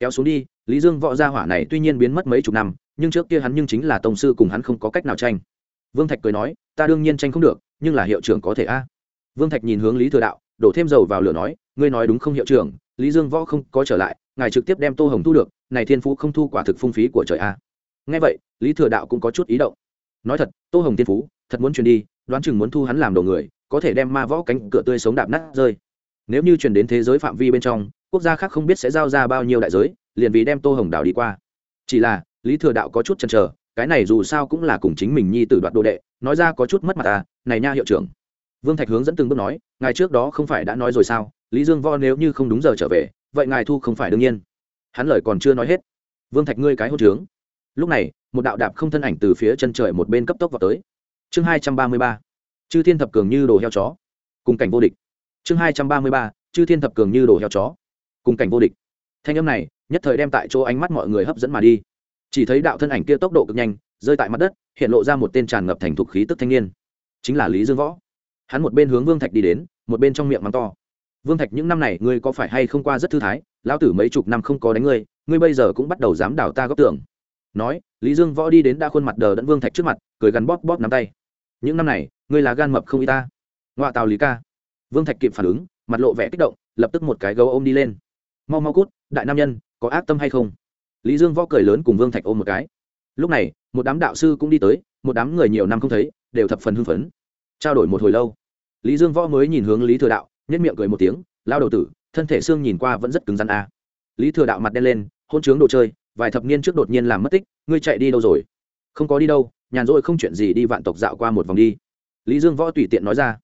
Kéo xuống đi, lý dương võ gia hỏa này tuy nhiên biến mất mấy chục năm, nhưng trước kia hắn nhưng chính là tổng sư cùng hắn không có cách nào tranh. Vương thạch cười nói, ta đương nhiên tranh không được, nhưng là hiệu trưởng có thể a. Vương thạch nhìn hướng lý thừa đạo, đổ thêm dầu vào lửa nói, ngươi nói đúng không hiệu trưởng, lý dương võ không có trở lại, ngài trực tiếp đem tô hồng thu được, này thiên phú không thu quả thực phung phí của trời a. Nghe vậy, lý thừa đạo cũng có chút ý động. Nói thật, tô hồng thiên phú, thật muốn truyền đi, đoán chừng muốn thu hắn làm đồ người, có thể đem ma võ cánh cửa tươi sống đạp nát rơi nếu như truyền đến thế giới phạm vi bên trong, quốc gia khác không biết sẽ giao ra bao nhiêu đại giới, liền vì đem tô hồng đào đi qua. Chỉ là, lý thừa đạo có chút chần trở cái này dù sao cũng là cùng chính mình nhi tử đoạt đồ đệ, nói ra có chút mất mặt à này nha hiệu trưởng. Vương thạch hướng dẫn từng bước nói, ngài trước đó không phải đã nói rồi sao, lý dương vo nếu như không đúng giờ trở về, vậy ngài thu không phải đương nhiên. Hắn lời còn chưa nói hết. Vương thạch ngươi cái hô trướng. Lúc này, một đạo đạp không thân ảnh từ phía chân trời một bên cấp tốc vào tới. Chương hai trăm ba mươi ba. Chư thiên thập cường như đồ heo chó. Cùng cảnh vô địch chương hai trăm ba mươi ba, chư thiên thập cường như đồ heo chó. Cùng cảnh vô địch. Thanh âm này, nhất thời đem tại chỗ ánh mắt mọi người hấp dẫn mà đi. Chỉ thấy đạo thân ảnh kia tốc độ cực nhanh, rơi tại mặt đất, hiện lộ ra một tên tràn ngập thành thục khí tức thanh niên. Chính là lý dương võ. Hắn một bên hướng vương thạch đi đến, một bên trong miệng mắng to. Vương thạch, những năm này ngươi có phải hay không qua rất thư thái? Lão tử mấy chục năm không có đánh ngươi ngươi bây giờ cũng bắt đầu dám đảo ta góp tưởng nói, lý dương võ đi đến đa khuôn mặt đờ đẫn vương thạch trước mặt, cười gắn bóp bóp nắm tay. Những năm này, ngươi là gan mập không y ta. Ngoại tào lý ca vương thạch kịp phản ứng, mặt lộ vẻ kích động, lập tức một cái gấu ôm đi lên. Mau mau cút, đại nam nhân, có ác tâm hay không? Lý dương võ cười lớn cùng vương thạch ôm một cái. Lúc này, một đám đạo sư cũng đi tới, một đám người nhiều năm không thấy, đều thập phần hưng phấn. Trao đổi một hồi lâu, lý dương võ mới nhìn hướng lý thừa đạo nhất miệng cười một tiếng lao đầu tử, thân thể xương nhìn qua vẫn rất cứng rắn a. Lý thừa đạo mặt đen lên, hôn chướng đồ chơi, vài thập niên trước đột nhiên làm mất tích, ngươi chạy đi đâu rồi? Không có đi đâu, nhàn rỗi không chuyện gì đi vạn tộc dạo qua một vòng đi. Lý dương võ tùy tiện nói ra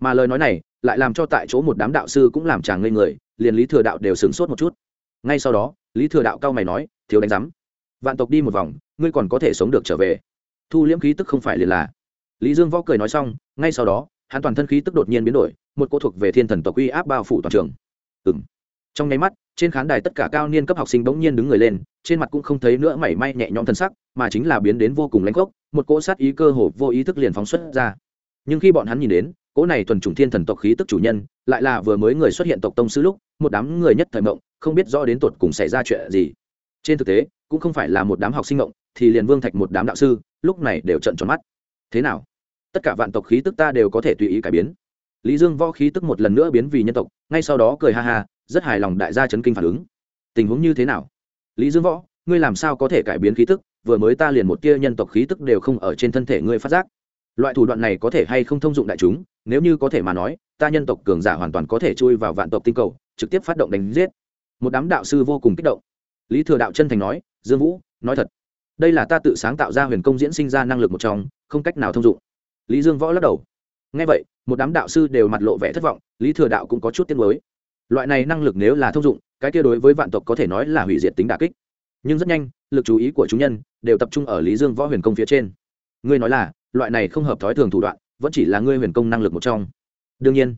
mà lời nói này lại làm cho tại chỗ một đám đạo sư cũng làm chàng ngây người, liền lý thừa đạo đều sửng sốt một chút. Ngay sau đó, lý thừa đạo cao mày nói, thiếu đánh giám, vạn tộc đi một vòng, ngươi còn có thể sống được trở về. Thu liễm khí tức không phải liền là. Lý dương võ cười nói xong, ngay sau đó, hắn toàn thân khí tức đột nhiên biến đổi, một cô thuộc về thiên thần tộc uy áp bao phủ toàn trường. Ừng trong nháy mắt, trên khán đài tất cả cao niên cấp học sinh bỗng nhiên đứng người lên, trên mặt cũng không thấy nữa mảy may nhẹ nhõm thân sắc, mà chính là biến đến vô cùng lãnh gốc, một cỗ sát ý cơ hồ vô ý thức liền phóng xuất ra. Nhưng khi bọn hắn nhìn đến cỗ này thuần chủng thiên thần tộc khí tức chủ nhân, lại là vừa mới người xuất hiện tộc tông sư lúc, một đám người nhất thời mộng, không biết rõ đến tột cùng xảy ra chuyện gì. Trên thực tế, cũng không phải là một đám học sinh mộng, thì liền vương thạch một đám đạo sư, lúc này đều trận tròn mắt. Thế nào? Tất cả vạn tộc khí tức ta đều có thể tùy ý cải biến. Lý dương võ khí tức một lần nữa biến vì nhân tộc, ngay sau đó cười ha ha, rất hài lòng đại gia chấn kinh phản ứng. Tình huống như thế nào? Lý dương võ, ngươi làm sao có thể cải biến khí tức? Vừa mới ta liền một tia nhân tộc khí tức đều không ở trên thân thể ngươi phát giác loại thủ đoạn này có thể hay không thông dụng đại chúng, nếu như có thể mà nói, ta nhân tộc cường giả hoàn toàn có thể chui vào vạn tộc tinh cầu, trực tiếp phát động đánh giết. Một đám đạo sư vô cùng kích động. Lý thừa đạo chân thành nói, dương vũ, nói thật, đây là ta tự sáng tạo ra huyền công diễn sinh ra năng lực một trong, không cách nào thông dụng. Lý dương võ lắc đầu. Ngay vậy, một đám đạo sư đều mặt lộ vẻ thất vọng, lý thừa đạo cũng có chút tiếc mới loại này năng lực nếu là thông dụng, cái kia đối với vạn tộc có thể nói là hủy diệt tính đà kích. Nhưng rất nhanh, lực chú ý của chúng nhân đều tập trung ở lý dương võ huyền công phía trên. Ngươi nói là loại này không hợp thói thường thủ đoạn, vẫn chỉ là ngươi huyền công năng lực một trong. Đương nhiên,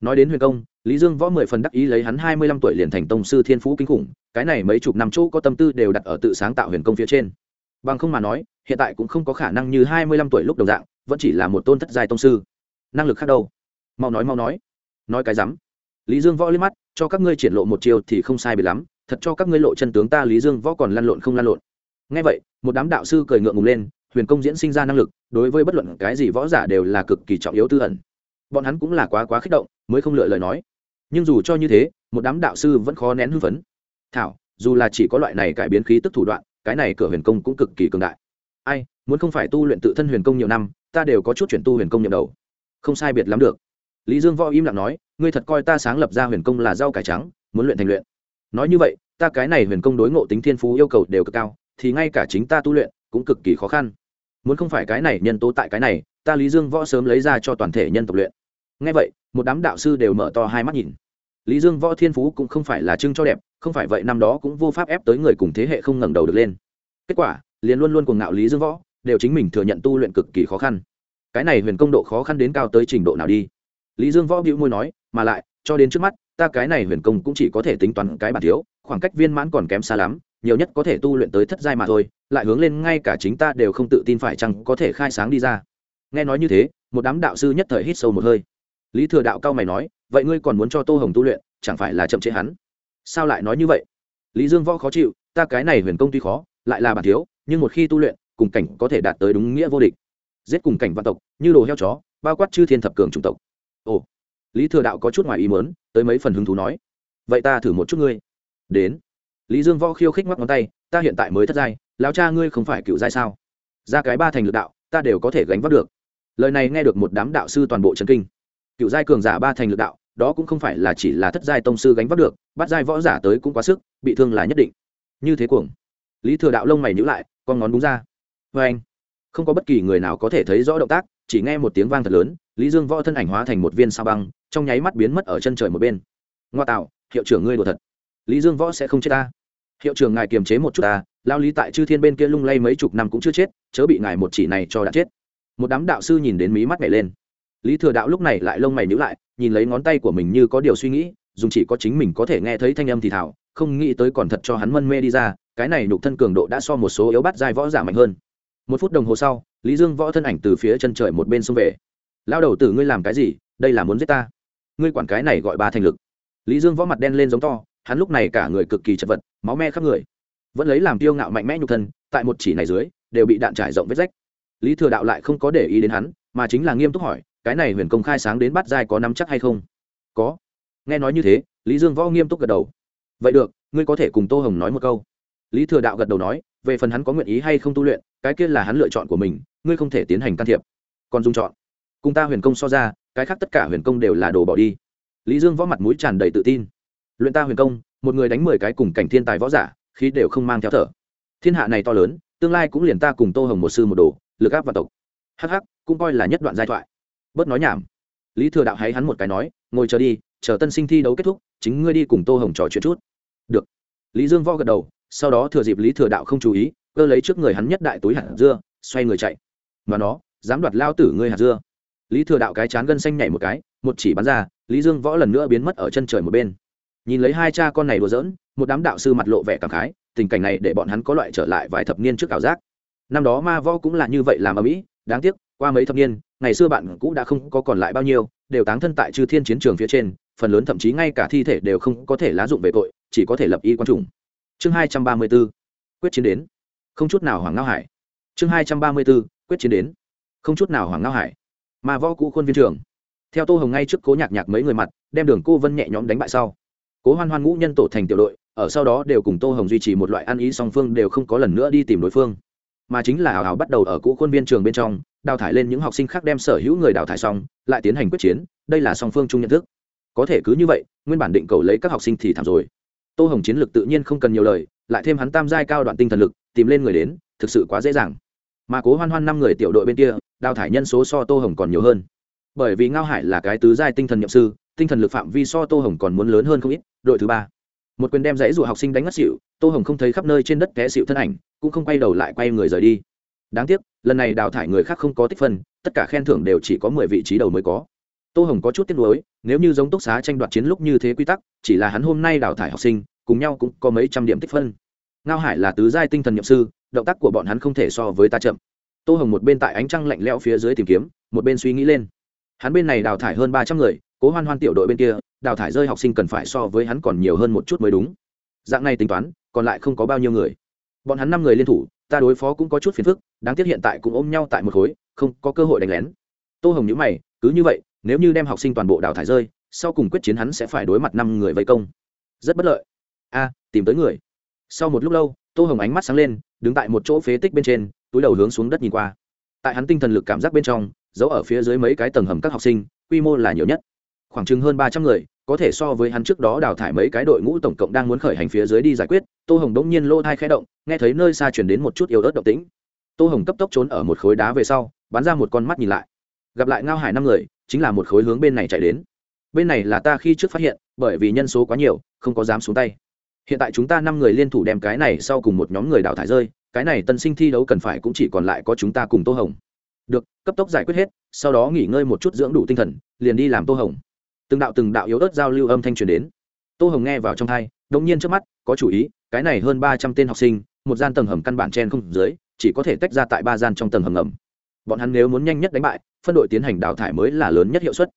nói đến huyền công, lý dương võ mười phần đắc ý lấy hắn hai mươi lăm tuổi liền thành tông sư thiên phú kinh khủng, cái này mấy chục năm chỗ có tâm tư đều đặt ở tự sáng tạo huyền công phía trên. Bằng không mà nói, hiện tại cũng không có khả năng như hai mươi lăm tuổi lúc đồng dạng, vẫn chỉ là một tôn thất giai tông sư. Năng lực khác đâu? Mau nói mau nói. Nói cái rắm. Lý dương võ liếc mắt, cho các ngươi triển lộ một chiều thì không sai biệt lắm, thật cho các ngươi lộ chân tướng ta lý dương võ còn lăn lộn không lăn lộn. Ngay vậy, một đám đạo sư cười ngượng ngùng lên huyền công diễn sinh ra năng lực, đối với bất luận cái gì võ giả đều là cực kỳ trọng yếu tư ẩn. Bọn hắn cũng là quá quá kích động, mới không lựa lời nói. Nhưng dù cho như thế, một đám đạo sư vẫn khó nén hưng phấn. Thảo, dù là chỉ có loại này cải biến khí tức thủ đoạn, cái này cửa huyền công cũng cực kỳ cường đại. Ai, muốn không phải tu luyện tự thân huyền công nhiều năm, ta đều có chút chuyển tu huyền công nhậm đầu. Không sai biệt lắm được. Lý dương võ im lặng nói, ngươi thật coi ta sáng lập ra huyền công là rau cải trắng, muốn luyện thành luyện. Nói như vậy, ta cái này huyền công đối ngộ tính thiên phú yêu cầu đều cực cao, thì ngay cả chính ta tu luyện cũng cực kỳ khó khăn. Muốn không phải cái này nhân tố tại cái này, ta lý dương võ sớm lấy ra cho toàn thể nhân tộc luyện. Ngay vậy, một đám đạo sư đều mở to hai mắt nhìn. Lý dương võ thiên phú cũng không phải là trưng cho đẹp, không phải vậy năm đó cũng vô pháp ép tới người cùng thế hệ không ngẩng đầu được lên. Kết quả, liền luôn luôn cùng ngạo lý dương võ, đều chính mình thừa nhận tu luyện cực kỳ khó khăn. Cái này huyền công độ khó khăn đến cao tới trình độ nào đi? Lý dương võ bĩu môi nói, mà lại, cho đến trước mắt, ta cái này huyền công cũng chỉ có thể tính toán cái bản thiếu, khoảng cách viên mãn còn kém xa lắm nhiều nhất có thể tu luyện tới thất giai mà thôi, lại hướng lên ngay cả chính ta đều không tự tin phải chăng có thể khai sáng đi ra. Nghe nói như thế, một đám đạo sư nhất thời hít sâu một hơi. Lý thừa đạo cao mày nói, vậy ngươi còn muốn cho tô hồng tu luyện, chẳng phải là chậm chế hắn? Sao lại nói như vậy? Lý dương võ khó chịu, ta cái này huyền công tuy khó, lại là bản thiếu, nhưng một khi tu luyện, cùng cảnh có thể đạt tới đúng nghĩa vô địch. Giết cùng cảnh vạn tộc, như đồ heo chó, bao quát chư thiên thập cường chủng tộc. Ồ. Lý thừa đạo có chút ngoài ý mớn tới mấy phần hứng thú nói, vậy ta thử một chút ngươi. Đến lý dương võ khiêu khích ngoắc ngón tay, ta hiện tại mới thất giai, lão cha ngươi không phải cựu giai sao? Ra cái ba thành lực đạo, ta đều có thể gánh vác được. Lời này nghe được một đám đạo sư toàn bộ trần kinh. Cựu giai cường giả ba thành lực đạo, đó cũng không phải là chỉ là thất giai tông sư gánh vác được, bắt giai võ giả tới cũng quá sức, bị thương là nhất định. Như thế cuồng. Lý thừa đạo lông mày nhữ lại, con ngón đúng ra. Vê anh. Không có bất kỳ người nào có thể thấy rõ động tác, chỉ nghe một tiếng vang thật lớn, lý dương võ thân ảnh hóa thành một viên sao băng, trong nháy mắt biến mất ở chân trời một bên. Ngoa tạo, hiệu trưởng ngươi đùa thật. Lý dương võ sẽ không chết ta hiệu trưởng ngài kiềm chế một chút ta, lao lý tại chư thiên bên kia lung lay mấy chục năm cũng chưa chết, chớ bị ngài một chỉ này cho đã chết. Một đám đạo sư nhìn đến mí mắt nhảy lên. Lý thừa đạo lúc này lại lông mày nhữ lại, nhìn lấy ngón tay của mình như có điều suy nghĩ, dùng chỉ có chính mình có thể nghe thấy thanh âm thì thảo, không nghĩ tới còn thật cho hắn mân mê đi ra, cái này nhục thân cường độ đã so một số yếu bắt dai võ giả mạnh hơn. Một phút đồng hồ sau, lý dương võ thân ảnh từ phía chân trời một bên xông về. Lao đầu tử, ngươi làm cái gì? Đây là muốn giết ta. Ngươi quản cái này gọi ba thành lực. Lý dương võ mặt đen lên giống to hắn lúc này cả người cực kỳ chật vật, máu me khắp người. Vẫn lấy làm tiêu ngạo mạnh mẽ nhục thân, tại một chỉ này dưới, đều bị đạn trải rộng vết rách. Lý thừa đạo lại không có để ý đến hắn, mà chính là nghiêm túc hỏi, cái này huyền công khai sáng đến bắt giai có nắm chắc hay không? Có. Nghe nói như thế, lý dương võ nghiêm túc gật đầu. Vậy được, ngươi có thể cùng tô hồng nói một câu. Lý thừa đạo gật đầu nói, về phần hắn có nguyện ý hay không tu luyện, cái kia là hắn lựa chọn của mình, ngươi không thể tiến hành can thiệp. Còn dung chọn. Cùng ta huyền công so ra, cái khác tất cả huyền công đều là đồ bỏ đi. Lý dương võ mặt mũi tràn đầy tự tin luyện ta huyền công, một người đánh mười cái cùng cảnh thiên tài võ giả, khí đều không mang theo thở. Thiên hạ này to lớn, tương lai cũng liền ta cùng tô hồng một sư một đồ, lực áp và tộc. Hh cũng coi là nhất đoạn giai thoại. Bớt nói nhảm. Lý thừa đạo hay hắn một cái nói, ngồi chờ đi, chờ tân sinh thi đấu kết thúc, chính ngươi đi cùng tô hồng trò chuyện chút. Được. Lý dương võ gật đầu, sau đó thừa dịp lý thừa đạo không chú ý, cơ lấy trước người hắn nhất đại túi hạt dưa, xoay người chạy. Mà nó, dám đoạt lao tử ngươi hạt dưa. Lý thừa đạo cái chán gân xanh nhảy một cái, một chỉ bắn ra, lý dương võ lần nữa biến mất ở chân trời một bên nhìn lấy hai cha con này đùa giỡn, một đám đạo sư mặt lộ vẻ cảm khái, tình cảnh này để bọn hắn có loại trở lại vài thập niên trước ảo giác. Năm đó ma võ cũng là như vậy làm ở mỹ, đáng tiếc, qua mấy thập niên, ngày xưa bạn cũ đã không có còn lại bao nhiêu, đều táng thân tại chư thiên chiến trường phía trên, phần lớn thậm chí ngay cả thi thể đều không có thể lá dụng về tội, chỉ có thể lập y quan trùng. Chương hai trăm ba mươi b ố quyết chiến đến. Không chút nào hoàng ngao hải. Chương hai trăm ba mươi b ố quyết chiến đến. Không chút nào hoàng ngao hải. Mà võ cũ khuôn viên trường. Theo tô hồng ngay trước cố nhạc nhạc mấy người mặt, đem đường cô vân nhẹ nhõm đánh bại sau cố hoan hoan ngũ nhân tổ thành tiểu đội, ở sau đó đều cùng tô hồng duy trì một loại ăn ý song phương đều không có lần nữa đi tìm đối phương. Mà chính là hào hào bắt đầu ở cũ khuôn viên trường bên trong, đào thải lên những học sinh khác đem sở hữu người đào thải xong, lại tiến hành quyết chiến, đây là song phương chung nhận thức. Có thể cứ như vậy, nguyên bản định cầu lấy các học sinh thì thảm rồi. Tô hồng chiến lược tự nhiên không cần nhiều lời, lại thêm hắn tam giai cao đoạn tinh thần lực, tìm lên người đến, thực sự quá dễ dàng. Mà cố hoan hoan năm người tiểu đội bên kia, đào thải nhân số so tô hồng còn nhiều hơn. Bởi vì ngao hải là cái tứ giai tinh thần nhậm sư tinh thần lực phạm vi so tô hồng còn muốn lớn hơn không ít, đội thứ ba. Một quyền đem dãy dụ học sinh đánh ngất xịu tô hồng không thấy khắp nơi trên đất té xịu thân ảnh, cũng không quay đầu lại quay người rời đi. Đáng tiếc, lần này đào thải người khác không có tích phân, tất cả khen thưởng đều chỉ có mười vị trí đầu mới có. Tô hồng có chút tiếc nuối, nếu như giống túc xá tranh đoạt chiến lúc như thế quy tắc, chỉ là hắn hôm nay đào thải học sinh, cùng nhau cũng có mấy trăm điểm tích phân. Ngao hải là tứ giai tinh thần nhậm sư, động tác của bọn hắn không thể so với ta chậm. Tô hồng một bên tại ánh trăng lạnh lẽo phía dưới tìm kiếm, một bên suy nghĩ lên. Hắn bên này đào thải hơn ba trăm người cố hoan hoan tiểu đội bên kia, đào thải rơi học sinh cần phải so với hắn còn nhiều hơn một chút mới đúng. Dạng này tính toán, còn lại không có bao nhiêu người. Bọn hắn năm người liên thủ, ta đối phó cũng có chút phiền phức, đáng tiếc hiện tại cũng ôm nhau tại một khối, không có cơ hội đánh lén. Tô hồng nhữ mày, cứ như vậy, nếu như đem học sinh toàn bộ đào thải rơi, sau cùng quyết chiến hắn sẽ phải đối mặt năm người vây công. Rất bất lợi. A, tìm tới người. Sau một lúc lâu, tô hồng ánh mắt sáng lên, đứng tại một chỗ phế tích bên trên, túi đầu hướng xuống đất nhìn qua. Tại hắn tinh thần lực cảm giác bên trong giấu ở phía dưới mấy cái tầng hầm các học sinh, quy mô là nhiều nhất khoảng chừng hơn ba trăm người, có thể so với hắn trước đó đào thải mấy cái đội ngũ tổng cộng đang muốn khởi hành phía dưới đi giải quyết, tô hồng đống nhiên lô thai khẽ động, nghe thấy nơi xa chuyển đến một chút yếu ớt động tĩnh. Tô hồng cấp tốc trốn ở một khối đá về sau, bắn ra một con mắt nhìn lại. Gặp lại ngao hải năm người, chính là một khối hướng bên này chạy đến. Bên này là ta khi trước phát hiện, bởi vì nhân số quá nhiều, không có dám xuống tay. Hiện tại chúng ta năm người liên thủ đem cái này sau cùng một nhóm người đào thải rơi, cái này tân sinh thi đấu cần phải cũng chỉ còn lại có chúng ta cùng tô hồng. Được, cấp tốc giải quyết hết, sau đó nghỉ ngơi một chút dưỡng đủ tinh thần, liền đi làm tô hồng từng đạo từng đạo yếu ớt giao lưu âm thanh truyền đến. Tô hồng nghe vào trong thai đống nhiên trước mắt, có chủ ý, cái này hơn ba trăm tên học sinh, một gian tầng hầm căn bản trên không dưới, chỉ có thể tách ra tại ba gian trong tầng hầm ngầm. Bọn hắn nếu muốn nhanh nhất đánh bại, phân đội tiến hành đào thải mới là lớn nhất hiệu suất.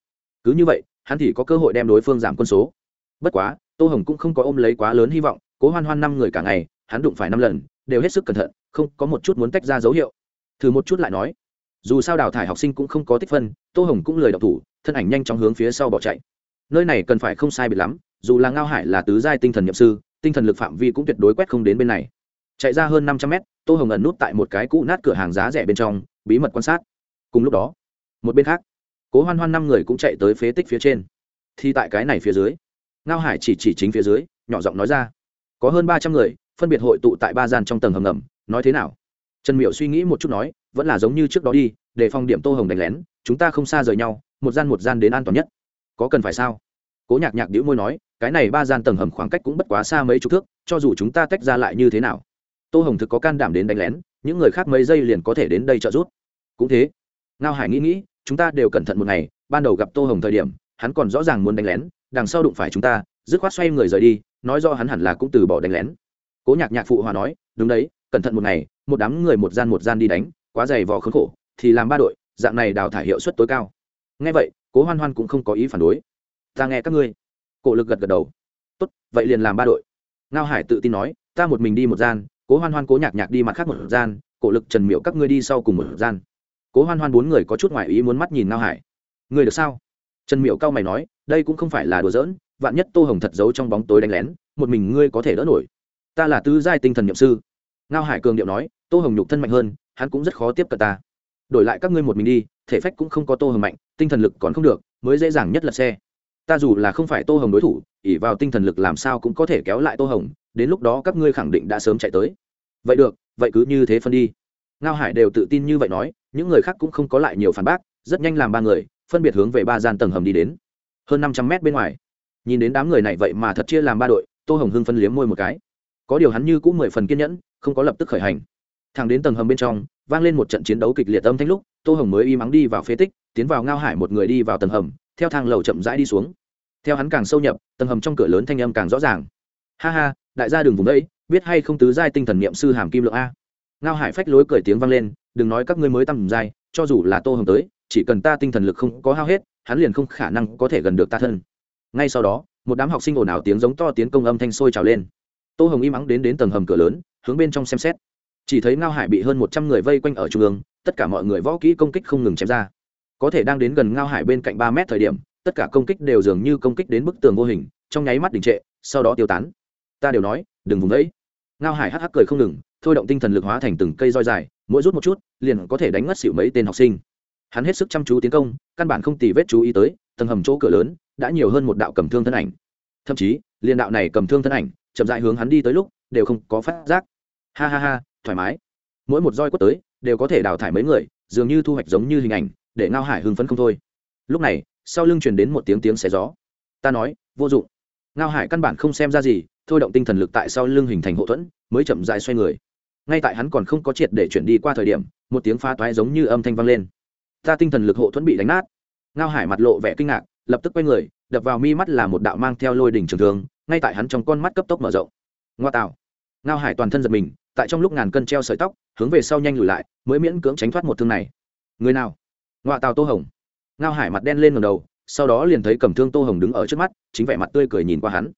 Cứ như vậy, hắn thì có cơ hội đem đối phương giảm quân số. Bất quá, tô hồng cũng không có ôm lấy quá lớn hy vọng, cố hoan hoan năm người cả ngày, hắn đụng phải năm lần, đều hết sức cẩn thận, không có một chút muốn tách ra dấu hiệu. Thử một chút lại nói, dù sao đào thải học sinh cũng không có tích phân, tô hồng cũng lời đọc thủ thân ảnh nhanh chóng hướng phía sau bỏ chạy. Nơi này cần phải không sai biệt lắm, dù là ngao hải là tứ giai tinh thần nhậm sư, tinh thần lực phạm vi cũng tuyệt đối quét không đến bên này. Chạy ra hơn năm trăm mét, tô hồng ẩn nút tại một cái cũ nát cửa hàng giá rẻ bên trong, bí mật quan sát. Cùng lúc đó, một bên khác, cố hoan hoan năm người cũng chạy tới phế tích phía trên. Thì tại cái này phía dưới, ngao hải chỉ chỉ chính phía dưới, nhỏ giọng nói ra. Có hơn ba trăm người, phân biệt hội tụ tại ba gian trong tầng hầm ngầm, nói thế nào? Trần miệu suy nghĩ một chút nói, vẫn là giống như trước đó đi, để phòng điểm tô hồng đánh lén, chúng ta không xa rời nhau một gian một gian đến an toàn nhất. Có cần phải sao? Cố nhạc nhạc đĩu môi nói, cái này ba gian tầng hầm khoảng cách cũng bất quá xa mấy chục thước, cho dù chúng ta tách ra lại như thế nào? Tô hồng thực có can đảm đến đánh lén, những người khác mấy giây liền có thể đến đây trợ giúp. Cũng thế. Ngao hải nghĩ nghĩ, chúng ta đều cẩn thận một ngày, ban đầu gặp tô hồng thời điểm, hắn còn rõ ràng muốn đánh lén, đằng sau đụng phải chúng ta, dứt khoát xoay người rời đi, nói do hắn hẳn là cũng từ bỏ đánh lén. Cố nhạc nhạc phụ hòa nói, đúng đấy, cẩn thận một ngày, một đám người một gian một gian đi đánh, quá dày vò khốn khổ, thì làm ba đội, dạng này đào thải hiệu suất tối cao nghe vậy, cố hoan hoan cũng không có ý phản đối. Ta nghe các ngươi. Cổ lực gật gật đầu. Tốt, vậy liền làm ba đội. Ngao hải tự tin nói, ta một mình đi một gian. Cố hoan hoan cố nhạc nhạc đi mặt khác một gian. Cổ lực trần miệu các ngươi đi sau cùng một gian. Cố hoan hoan bốn người có chút ngoại ý muốn mắt nhìn ngao hải. Người được sao? Trần miệu cao mày nói, đây cũng không phải là đùa giỡn, vạn nhất tô hồng thật giấu trong bóng tối đánh lén, một mình ngươi có thể đỡ nổi. Ta là tứ giai tinh thần nhậm sư. Ngao hải cường điệu nói, tô hồng nhục thân mạnh hơn, hắn cũng rất khó tiếp cận ta. Đổi lại các ngươi một mình đi thể phách cũng không có tô hồng mạnh, tinh thần lực còn không được, mới dễ dàng nhất là xe. Ta dù là không phải tô hồng đối thủ ỉ vào tinh thần lực làm sao cũng có thể kéo lại tô hồng, đến lúc đó các ngươi khẳng định đã sớm chạy tới. Vậy được, vậy cứ như thế phân đi. Ngao hải đều tự tin như vậy nói, những người khác cũng không có lại nhiều phản bác, rất nhanh làm ba người, phân biệt hướng về ba gian tầng hầm đi đến. Hơn năm trăm mét bên ngoài, nhìn đến đám người này vậy mà thật chia làm ba đội, tô hồng hưng phân liếm môi một cái. Có điều hắn như cũng mười phần kiên nhẫn, không có lập tức khởi hành. Thẳng đến tầng hầm bên trong, vang lên một trận chiến đấu kịch liệt âm thanh lúc tô hồng mới y mắng đi vào phế tích, tiến vào ngao hải một người đi vào tầng hầm, theo thang lầu chậm rãi đi xuống. Theo hắn càng sâu nhập, tầng hầm trong cửa lớn thanh âm càng rõ ràng. Ha ha, đại gia đường vùng đấy biết hay không tứ giai tinh thần niệm sư hàm kim lượng a. Ngao hải phách lối cười tiếng vang lên, đừng nói các ngươi mới tầm giai, cho dù là tô hồng tới, chỉ cần ta tinh thần lực không có hao hết, hắn liền không khả năng có thể gần được ta thân. Ngay sau đó, một đám học sinh ồn ào tiếng giống to tiến công âm thanh sôi trào lên. Tô hồng im ắng đến đến tầng hầm cửa lớn, hướng bên trong xem xét. Chỉ thấy ngao hải bị hơn một trăm người vây quanh ở trung ương tất cả mọi người võ kỹ công kích không ngừng chém ra. Có thể đang đến gần ngao hải bên cạnh ba mét thời điểm, tất cả công kích đều dường như công kích đến bức tường vô hình, trong nháy mắt đình trệ, sau đó tiêu tán. Ta đều nói, đừng vùng đấy ngao hải hắc hắc cười không ngừng, thôi động tinh thần lực hóa thành từng cây roi dài, mỗi rút một chút, liền có thể đánh ngất xỉu mấy tên học sinh. Hắn hết sức chăm chú tiến công, căn bản không tì vết chú ý tới, tầng hầm chỗ cửa lớn, đã nhiều hơn một đạo cầm thương thân ảnh. Thậm chí, liền đạo này cầm thương thân ảnh, chậm dại hướng hắn đi tới lúc, đều không có phát giác. Ha ha ha, thoải mái mỗi một roi quất tới đều có thể đào thải mấy người, dường như thu hoạch giống như hình ảnh, để ngao hải hưng phấn không thôi. Lúc này, sau lưng truyền đến một tiếng tiếng xé gió. Ta nói, vô dụng. Ngao hải căn bản không xem ra gì, thôi động tinh thần lực tại sau lưng hình thành hậu thuẫn, mới chậm dại xoay người. Ngay tại hắn còn không có triệt để chuyển đi qua thời điểm, một tiếng pha toái giống như âm thanh vang lên. Ta tinh thần lực hộ thuẫn bị đánh nát. Ngao hải mặt lộ vẻ kinh ngạc, lập tức quay người, đập vào mi mắt là một đạo mang theo lôi đỉnh trường thường ngay tại hắn trong con mắt cấp tốc mở rộng. Ngoa tạo. Ngao hải toàn thân giật mình tại trong lúc ngàn cân treo sợi tóc, hướng về sau nhanh lùi lại, mới miễn cưỡng tránh thoát một thương này. Người nào? Ngoại tàu tô hồng. Ngao hải mặt đen lên ngầm đầu, sau đó liền thấy cầm thương tô hồng đứng ở trước mắt, chính vẻ mặt tươi cười nhìn qua hắn.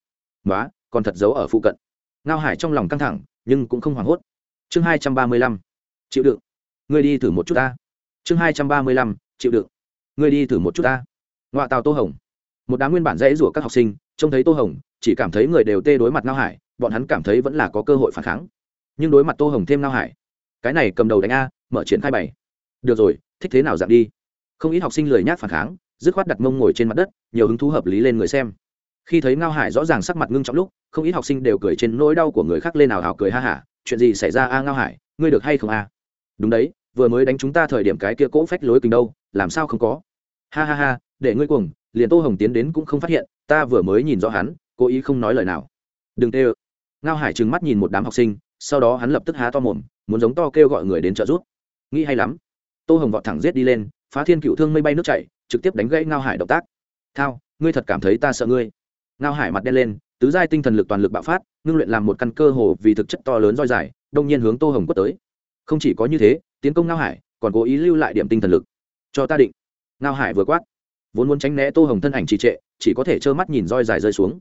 Nói còn thật giấu ở phụ cận. Ngao hải trong lòng căng thẳng, nhưng cũng không hoảng hốt. Chương hai trăm ba mươi lăm, chịu đựng. Ngươi đi thử một chút ta. Chương hai trăm ba mươi lăm, chịu đựng. Ngươi đi thử một chút ta. Ngoại tàu tô hồng. Một đám nguyên bản dễ rủa các học sinh, trông thấy tô hồng, chỉ cảm thấy người đều tê đối mặt ngao hải, bọn hắn cảm thấy vẫn là có cơ hội phản kháng nhưng đối mặt tô hồng thêm ngao hải, cái này cầm đầu đánh a, mở triển khai bảy. Được rồi, thích thế nào dạng đi. Không ít học sinh lười nhác phản kháng, dứt khoát đặt mông ngồi trên mặt đất, nhiều hứng thú hợp lý lên người xem. Khi thấy ngao hải rõ ràng sắc mặt ngưng trọng lúc, không ít học sinh đều cười trên nỗi đau của người khác lên nào hào cười ha hả, chuyện gì xảy ra a ngao hải, ngươi được hay không a? Đúng đấy, vừa mới đánh chúng ta thời điểm cái kia cỗ phách lối kình đâu, làm sao không có? Ha ha ha, để ngươi cuồng, liền tô hồng tiến đến cũng không phát hiện, ta vừa mới nhìn rõ hắn, cố ý không nói lời nào. Đừng tê ơ. Ngao hải trừng mắt nhìn một đám học sinh sau đó hắn lập tức há to mồm, muốn giống to kêu gọi người đến trợ giúp. Nghĩ hay lắm. Tô hồng vọt thẳng giết đi lên, phá thiên cựu thương mây bay nước chảy, trực tiếp đánh gãy ngao hải động tác. Thao, ngươi thật cảm thấy ta sợ ngươi. Ngao hải mặt đen lên, tứ giai tinh thần lực toàn lực bạo phát, ngưng luyện làm một căn cơ hồ vì thực chất to lớn roi dài, đông nhiên hướng tô hồng quất tới. Không chỉ có như thế, tiến công ngao hải, còn cố ý lưu lại điểm tinh thần lực. Cho ta định. Ngao hải vừa quát. Vốn muốn tránh né tô hồng thân ảnh trì trệ, chỉ có thể trơ mắt nhìn roi dài rơi xuống.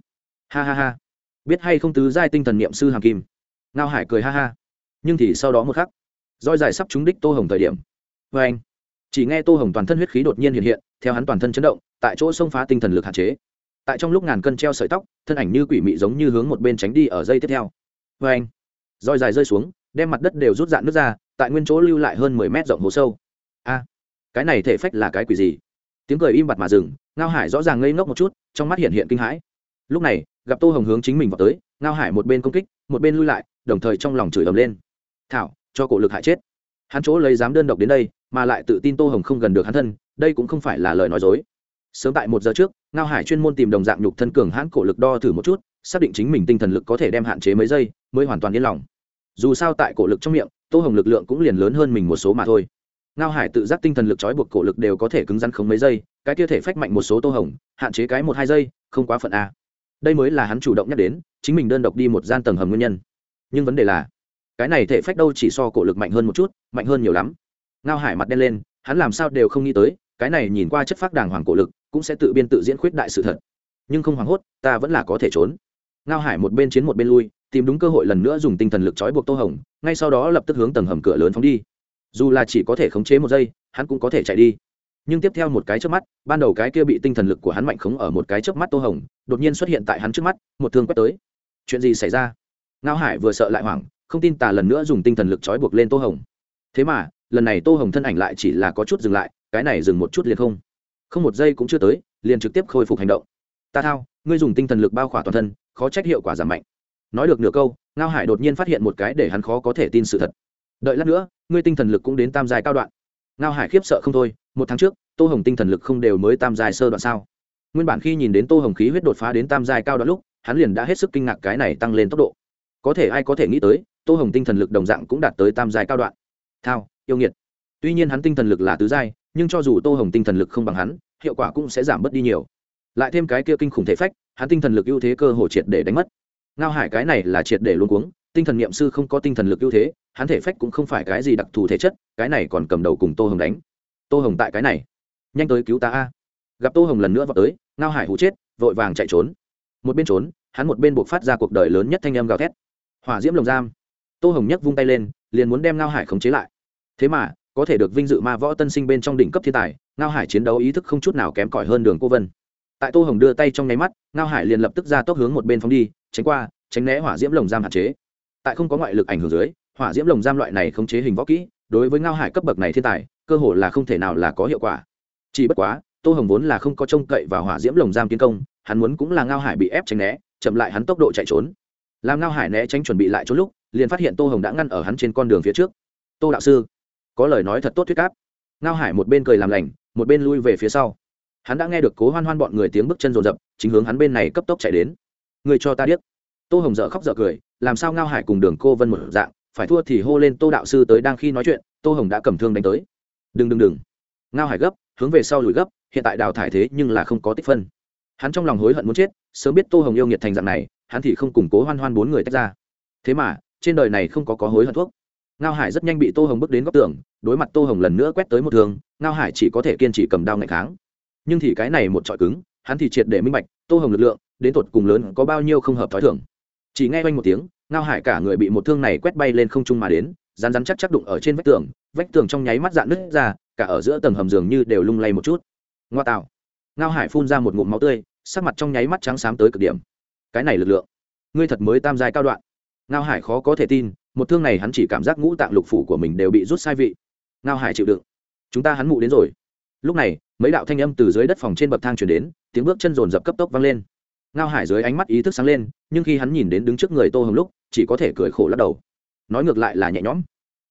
Ha ha ha. Biết hay không tứ giai tinh thần niệm sư hàm kim? Ngao hải cười ha ha. Nhưng thì sau đó một khắc, roi dài sắp trúng đích tô hồng thời điểm. Vê anh, chỉ nghe tô hồng toàn thân huyết khí đột nhiên hiện hiện, theo hắn toàn thân chấn động, tại chỗ xông phá tinh thần lực hạn chế. Tại trong lúc ngàn cân treo sợi tóc, thân ảnh như quỷ mị giống như hướng một bên tránh đi ở dây tiếp theo. Vê anh, roi dài rơi xuống, đem mặt đất đều rút dạn nước ra, tại nguyên chỗ lưu lại hơn mười mét rộng hố sâu. A, cái này thể phách là cái quỷ gì? Tiếng cười im bặt mà dừng, ngao hải rõ ràng ngây ngốc một chút, trong mắt hiện hiện kinh hãi. Lúc này, gặp tô hồng hướng chính mình vào tới, ngao hải một bên công kích, một bên lui lại đồng thời trong lòng chửi ầm lên. Thảo, cho cổ lực hại chết. Hắn chỗ lấy dám đơn độc đến đây, mà lại tự tin tô hồng không gần được hắn thân, đây cũng không phải là lời nói dối. Sớm tại một giờ trước, ngao hải chuyên môn tìm đồng dạng nhục thân cường hãn cổ lực đo thử một chút, xác định chính mình tinh thần lực có thể đem hạn chế mấy giây, mới hoàn toàn yên lòng. Dù sao tại cổ lực trong miệng, tô hồng lực lượng cũng liền lớn hơn mình một số mà thôi. Ngao hải tự giác tinh thần lực trói buộc cổ lực đều có thể cứng rắn không mấy giây, cái kia thể phách mạnh một số tô hồng, hạn chế cái một hai giây, không quá phận a đây mới là hắn chủ động nhắc đến, chính mình đơn độc đi một gian tầng hầm nguyên nhân nhưng vấn đề là, cái này thể phách đâu chỉ so cổ lực mạnh hơn một chút, mạnh hơn nhiều lắm. Ngao hải mặt đen lên, hắn làm sao đều không nghĩ tới, cái này nhìn qua chất phác đàng hoàng cổ lực, cũng sẽ tự biên tự diễn khuyết đại sự thật. Nhưng không hoảng hốt, ta vẫn là có thể trốn. Ngao hải một bên chiến một bên lui, tìm đúng cơ hội lần nữa dùng tinh thần lực trói buộc tô hồng, ngay sau đó lập tức hướng tầng hầm cửa lớn phóng đi. Dù là chỉ có thể khống chế một giây, hắn cũng có thể chạy đi. Nhưng tiếp theo một cái trước mắt, ban đầu cái kia bị tinh thần lực của hắn mạnh khống ở một cái trước mắt tô hồng, đột nhiên xuất hiện tại hắn trước mắt, một thương quét tới. Chuyện gì xảy ra? Ngao hải vừa sợ lại hoảng, không tin tà lần nữa dùng tinh thần lực trói buộc lên tô hồng. Thế mà, lần này tô hồng thân ảnh lại chỉ là có chút dừng lại, cái này dừng một chút liền không. Không một giây cũng chưa tới, liền trực tiếp khôi phục hành động. Ta thao, ngươi dùng tinh thần lực bao khỏa toàn thân, khó trách hiệu quả giảm mạnh. Nói được nửa câu, ngao hải đột nhiên phát hiện một cái để hắn khó có thể tin sự thật. Đợi lát nữa, ngươi tinh thần lực cũng đến tam dài cao đoạn. Ngao hải khiếp sợ không thôi, một tháng trước, tô hồng tinh thần lực không đều mới tam dài sơ đoạn sao? Nguyên bản khi nhìn đến tô hồng khí huyết đột phá đến tam dài cao đoạn lúc, hắn liền đã hết sức kinh ngạc cái này tăng lên tốc độ có thể ai có thể nghĩ tới, tô hồng tinh thần lực đồng dạng cũng đạt tới tam giai cao đoạn. Thao, yêu nghiệt. Tuy nhiên hắn tinh thần lực là tứ giai, nhưng cho dù tô hồng tinh thần lực không bằng hắn, hiệu quả cũng sẽ giảm bớt đi nhiều. Lại thêm cái kia kinh khủng thể phách, hắn tinh thần lực ưu thế cơ hồ triệt để đánh mất. Ngao hải cái này là triệt để luôn cuống, tinh thần n i ệ m sư không có tinh thần lực ưu thế, hắn thể phách cũng không phải cái gì đặc thù thể chất, cái này còn cầm đầu cùng tô hồng đánh. Tô hồng tại cái này, nhanh tới cứu ta a. Gặp tô hồng lần nữa vào tới, ngao hải hụ chết, vội vàng chạy trốn. Một bên trốn, hắn một bên buộc phát ra cuộc đời lớn nhất thanh âm gào thét hỏa diễm lồng giam. Tô hồng nhấc vung tay lên, liền muốn đem ngao hải khống chế lại. Thế mà, có thể được vinh dự ma võ tân sinh bên trong đỉnh cấp thiên tài, ngao hải chiến đấu ý thức không chút nào kém cỏi hơn đường cô vân. Tại tô hồng đưa tay trong nháy mắt, ngao hải liền lập tức ra tốc hướng một bên phóng đi, tránh qua, tránh né hỏa diễm lồng giam hạn chế. Tại không có ngoại lực ảnh hưởng dưới, hỏa diễm lồng giam loại này không chế hình võ kỹ, đối với ngao hải cấp bậc này thiên tài, cơ hồ là không thể nào là có hiệu quả. Chỉ bất quá, tô hồng vốn là không có trông cậy vào hỏa diễm lồng giam tiến công, hắn muốn cũng là ngao hải bị ép tránh né, chậm lại hắn tốc độ chạy trốn làm ngao hải né tránh chuẩn bị lại chỗ lúc, liền phát hiện tô hồng đã ngăn ở hắn trên con đường phía trước. Tô đạo sư, có lời nói thật tốt thuyết cáp ngao hải một bên cười làm lành, một bên lui về phía sau. Hắn đã nghe được cố hoan hoan bọn người tiếng bước chân rồn rập, chính hướng hắn bên này cấp tốc chạy đến. Người cho ta biết tô hồng dợ khóc dợ cười, làm sao ngao hải cùng đường cô vân một dạng, phải thua thì hô lên tô đạo sư tới đang khi nói chuyện, tô hồng đã cầm thương đánh tới. Đừng đừng đừng. Ngao hải gấp, hướng về sau lùi gấp, hiện tại đào thải thế nhưng là không có tích phân. Hắn trong lòng hối hận muốn chết, sớm biết tô hồng yêu nghiệt thành dạng này hắn thì không củng cố hoan hoan bốn người tách ra. Thế mà, trên đời này không có có hối hận thuốc. Ngao hải rất nhanh bị tô hồng bước đến góc tường, đối mặt tô hồng lần nữa quét tới một thường ngao hải chỉ có thể kiên trì cầm đao ngày kháng. Nhưng thì cái này một trọi cứng, hắn thì triệt để minh bạch, tô hồng lực lượng, đến tột cùng lớn có bao nhiêu không hợp t h ó i thưởng chỉ nghe quanh một tiếng, ngao hải cả người bị một thương này quét bay lên không trung mà đến rán rán chắc chắc đụng ở trên vách tường vách tường trong nháy mắt dạn nứt ra, cả ở giữa tầng hầm giường như đều lung lay một chút. Ngoa tạo. Ngao hải phun ra một ngụm máu tươi, sắc mặt trong nháy mắt trắng xám tới cực điểm cái này lực lượng. Ngươi thật mới tam giai cao đoạn. Ngao hải khó có thể tin, một thương này hắn chỉ cảm giác ngũ tạng lục phủ của mình đều bị rút sai vị. Ngao hải chịu đựng. Chúng ta hắn mụ đến rồi. Lúc này, mấy đạo thanh âm từ dưới đất phòng trên bậc thang chuyển đến, tiếng bước chân rồn rập cấp tốc vang lên. Ngao hải dưới ánh mắt ý thức sáng lên, nhưng khi hắn nhìn đến đứng trước người tô hồng lúc, chỉ có thể cười khổ lắc đầu. Nói ngược lại là nhẹ nhõm.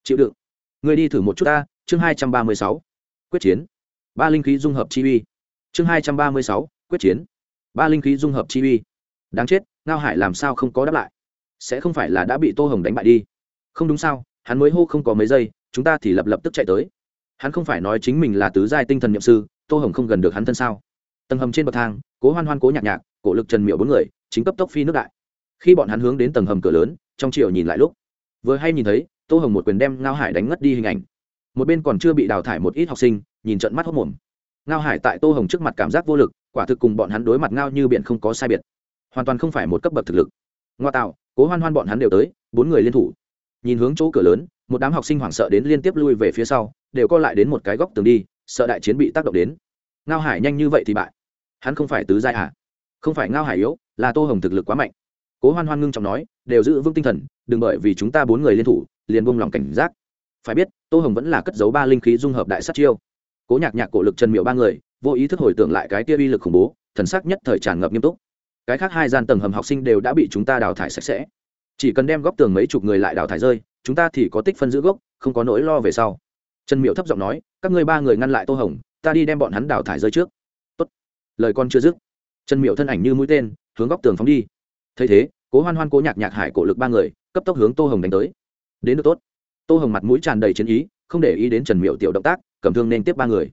Chịu đựng. Người đi thử một chút ta, chương hai trăm ba mươi sáu. Quyết chiến. Ba linh khí dung hợp chi uy. Chương hai trăm ba mươi sáu, quyết chiến. Ba linh khí dung hợp chi uy đáng chết, ngao hải làm sao không có đáp lại? Sẽ không phải là đã bị tô hồng đánh bại đi. Không đúng sao, hắn mới hô không có mấy giây, chúng ta thì lập lập tức chạy tới. Hắn không phải nói chính mình là tứ giai tinh thần nhậm sư, tô hồng không gần được hắn thân sao? Tầng hầm trên bậc thang, cố hoan hoan cố nhạc nhạc, cổ lực trần miệu bốn người, chính cấp tốc phi nước đại. Khi bọn hắn hướng đến tầng hầm cửa lớn, trong chiều nhìn lại lúc, vừa hay nhìn thấy, tô hồng một quyền đem ngao hải đánh ngất đi hình ảnh. Một bên còn chưa bị đào thải một ít học sinh, nhìn trận mắt hốc mồm. Ngao hải tại tô hồng trước mặt cảm giác vô lực, quả thực cùng bọn hắn đối mặt ngao như biển không có sai biệt hoàn toàn không phải một cấp bậc thực lực. Ngoa tạo, cố hoan hoan bọn hắn đều tới, bốn người liên thủ. Nhìn hướng chỗ cửa lớn, một đám học sinh hoảng sợ đến liên tiếp lui về phía sau, đều co lại đến một cái góc tường đi, sợ đại chiến bị tác động đến. Ngao hải nhanh như vậy thì bại. Hắn không phải tứ giai à? Không phải ngao hải yếu, là tô hồng thực lực quá mạnh. Cố hoan hoan ngưng trọng nói, đều giữ vững tinh thần, đừng bởi vì chúng ta bốn người liên thủ, liền buông lòng cảnh giác. Phải biết, tô hồng vẫn là cất giấu ba linh khí dung hợp đại sát chiêu. Cố nhạc nhạc cổ lực trần miệu ba người, vô ý thức hồi tưởng lại cái tia uy lực khủng bố, thần sắc nhất thời tràn ngập nghiêm túc cái khác hai gian tầng hầm học sinh đều đã bị chúng ta đào thải sạch sẽ. Chỉ cần đem góc tường mấy chục người lại đào thải rơi, chúng ta thì có tích phân giữ gốc, không có nỗi lo về sau. Trần miệu thấp giọng nói, các ngươi ba người ngăn lại tô hồng, ta đi đem bọn hắn đào thải rơi trước. Tốt. lời con chưa dứt, trần miệu thân ảnh như mũi tên, hướng góc tường phóng đi. Thấy thế, cố hoan hoan, cố nhạc nhạc hải, cổ lực ba người, cấp tốc hướng tô hồng đánh tới. Đến được tốt. Tô hồng mặt mũi tràn đầy chiến ý, không để ý đến trần miệu tiểu động tác, cầm thương nên tiếp ba người.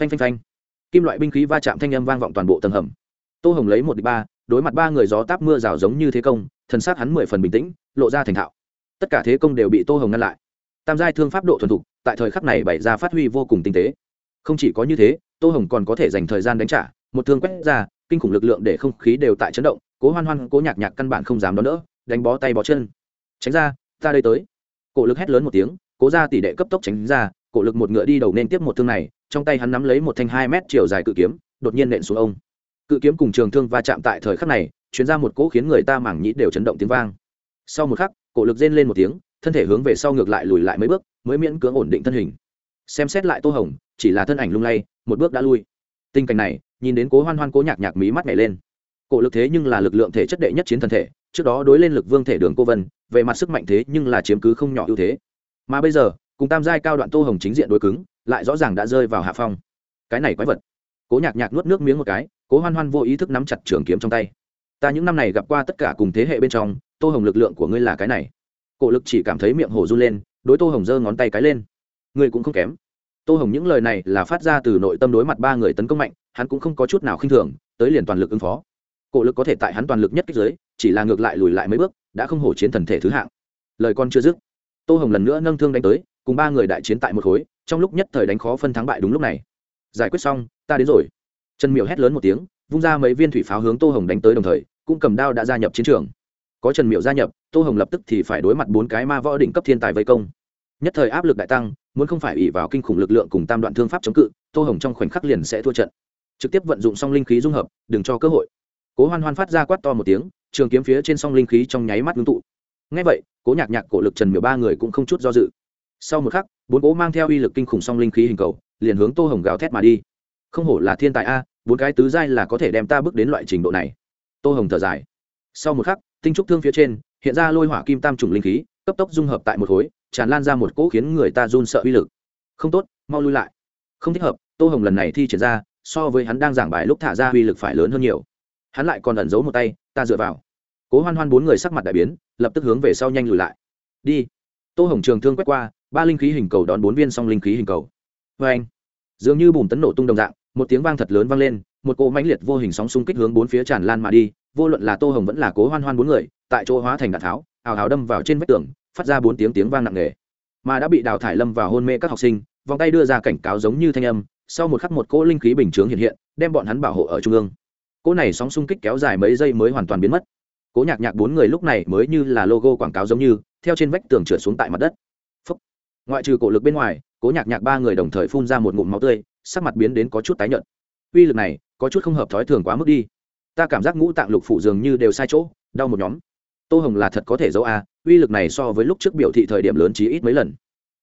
Phanh phanh phanh. Kim loại binh khí va chạm thanh âm vang vọng toàn bộ tầng hầm. Tô hồng lấy một đ ba đối mặt ba người gió táp mưa rào giống như thế công, thần sát hắn mười phần bình tĩnh, lộ ra thành thạo. Tất cả thế công đều bị tô hồng ngăn lại. Tam giai thương pháp độ thuần thục, tại thời khắc này bày ra phát huy vô cùng tinh tế. Không chỉ có như thế, tô hồng còn có thể dành thời gian đánh trả, một thương quét ra, kinh khủng lực lượng để không khí đều tại chấn động, cố hoan hoan, cố nhạc nhạc căn bản không dám đón đỡ, đánh bó tay bó chân. Tránh ra, ta đây tới. Cổ lực hét lớn một tiếng, cố ra tỷ đệ cấp tốc tránh ra, cổ lực một ngựa đi đầu nên tiếp một thương này, trong tay hắn nắm lấy một thanh hai mét chiều dài cự kiếm, đột nhiên nện xuống ông cự kiếm cùng trường thương va chạm tại thời khắc này chuyến ra một cỗ khiến người ta mảng nhĩ đều chấn động tiếng vang. Sau một khắc, cổ lực rên lên một tiếng, thân thể hướng về sau ngược lại lùi lại mấy bước, mới miễn cưỡng ổn định thân hình. Xem xét lại tô hồng, chỉ là thân ảnh lung lay, một bước đã lui. Tình cảnh này, nhìn đến cố hoan hoan cố nhạc nhạc mí mắt nhảy lên. Cổ lực thế nhưng là lực lượng thể chất đệ nhất chiến thân thể, trước đó đối lên lực vương thể đường cô vân, về mặt sức mạnh thế nhưng là chiếm cứ không nhỏ ưu thế. Mà bây giờ, cùng tam giai cao đoạn tô hồng chính diện đối cứng, lại rõ ràng đã rơi vào hạ phong. Cái này quái vật. Cố nhạc nhạc nuốt nước miếng một cái cố hoan hoan vô ý thức nắm chặt trường kiếm trong tay. Ta những năm này gặp qua tất cả cùng thế hệ bên trong, tô hồng lực lượng của ngươi là cái này. Cổ lực chỉ cảm thấy miệng hổ run lên, đối tô hồng giơ ngón tay cái lên. Ngươi cũng không kém. Tô hồng những lời này là phát ra từ nội tâm đối mặt ba người tấn công mạnh, hắn cũng không có chút nào khinh thường, tới liền toàn lực ứng phó. Cổ lực có thể tại hắn toàn lực nhất kích giới chỉ là ngược lại lùi lại mấy bước, đã không hổ chiến thần thể thứ hạng. Lời con chưa dứt, tô hồng lần nữa nâng thương đánh tới, cùng ba người đại chiến tại một khối, trong lúc nhất thời đánh khó phân thắng bại đúng lúc này. Giải quyết xong, ta đến rồi trần miểu hét lớn một tiếng, vung ra mấy viên thủy pháo hướng tô hồng đánh tới đồng thời, cũng cầm đao đã gia nhập chiến trường. Có trần miểu gia nhập, tô hồng lập tức thì phải đối mặt bốn cái ma võ đỉnh cấp thiên tài vây công. Nhất thời áp lực đại tăng, muốn không phải ỉ vào kinh khủng lực lượng cùng tam đoạn thương pháp chống cự, tô hồng trong khoảnh khắc liền sẽ thua trận. Trực tiếp vận dụng song linh khí dung hợp, đừng cho cơ hội. Cố hoan hoan phát ra quát to một tiếng, trường kiếm phía trên song linh khí trong nháy mắt ngưng tụ. Ngay vậy, cố nhạc nhạc, cổ lực trần miểu ba người cũng không chút do dự. Sau một khắc, bốn cố mang theo uy lực kinh khủng song linh khí hình cầu, liền hướng tô hồng gào thét mà đi không hổ là thiên tài a, bốn cái tứ giai là có thể đem ta bước đến loại trình độ này. Tô hồng thở dài. Sau một khắc, tinh trúc thương phía trên, hiện ra lôi hỏa kim tam trùng linh khí, cấp tốc dung hợp tại một khối, tràn lan ra một cỗ khiến người ta run sợ uy lực. Không tốt, mau lui lại. Không thích hợp, tô hồng lần này thi triển ra, so với hắn đang giảng bài lúc thả ra uy lực phải lớn hơn nhiều. Hắn lại còn ẩn giấu một tay, ta dựa vào. Cố hoan hoan bốn người sắc mặt đại biến, lập tức hướng về sau nhanh lùi lại. Đi. Tô hồng trường thương quét qua, ba linh khí hình cầu đón bốn viên song linh khí hình cầu. Vê anh dường như bùm tấn nổ tung đồng dạng, một tiếng vang thật lớn vang lên, một cỗ mãnh liệt vô hình sóng xung kích hướng bốn phía tràn lan mà đi, vô luận là tô hồng vẫn là cố hoan hoan bốn người, tại chỗ hóa thành đạn tháo, ào ào đâm vào trên vách tường, phát ra bốn tiếng tiếng vang nặng nề. Mà đã bị đào thải lâm vào hôn mê các học sinh, vòng tay đưa ra cảnh cáo giống như thanh âm, sau một khắc một cỗ linh khí bình chướng hiện hiện, đem bọn hắn bảo hộ ở trung ương. Cỗ này sóng xung kích kéo dài mấy giây mới hoàn toàn biến mất. Cố nhạc nhạc bốn người lúc này mới như là logo quảng cáo giống như, theo trên vách tường trượt xuống tại mặt đất. Phúc. ngoại trừ cổ lực bên ngoài cố nhạc nhạc ba người đồng thời phun ra một ngụm máu tươi, sắc mặt biến đến có chút tái nhợt. Uy lực này, có chút không hợp thói thường quá mức đi. Ta cảm giác ngũ tạng lục phủ dường như đều sai chỗ, đau một nhóm. Tô hồng là thật có thể giấu a, uy lực này so với lúc trước biểu thị thời điểm lớn chí ít mấy lần.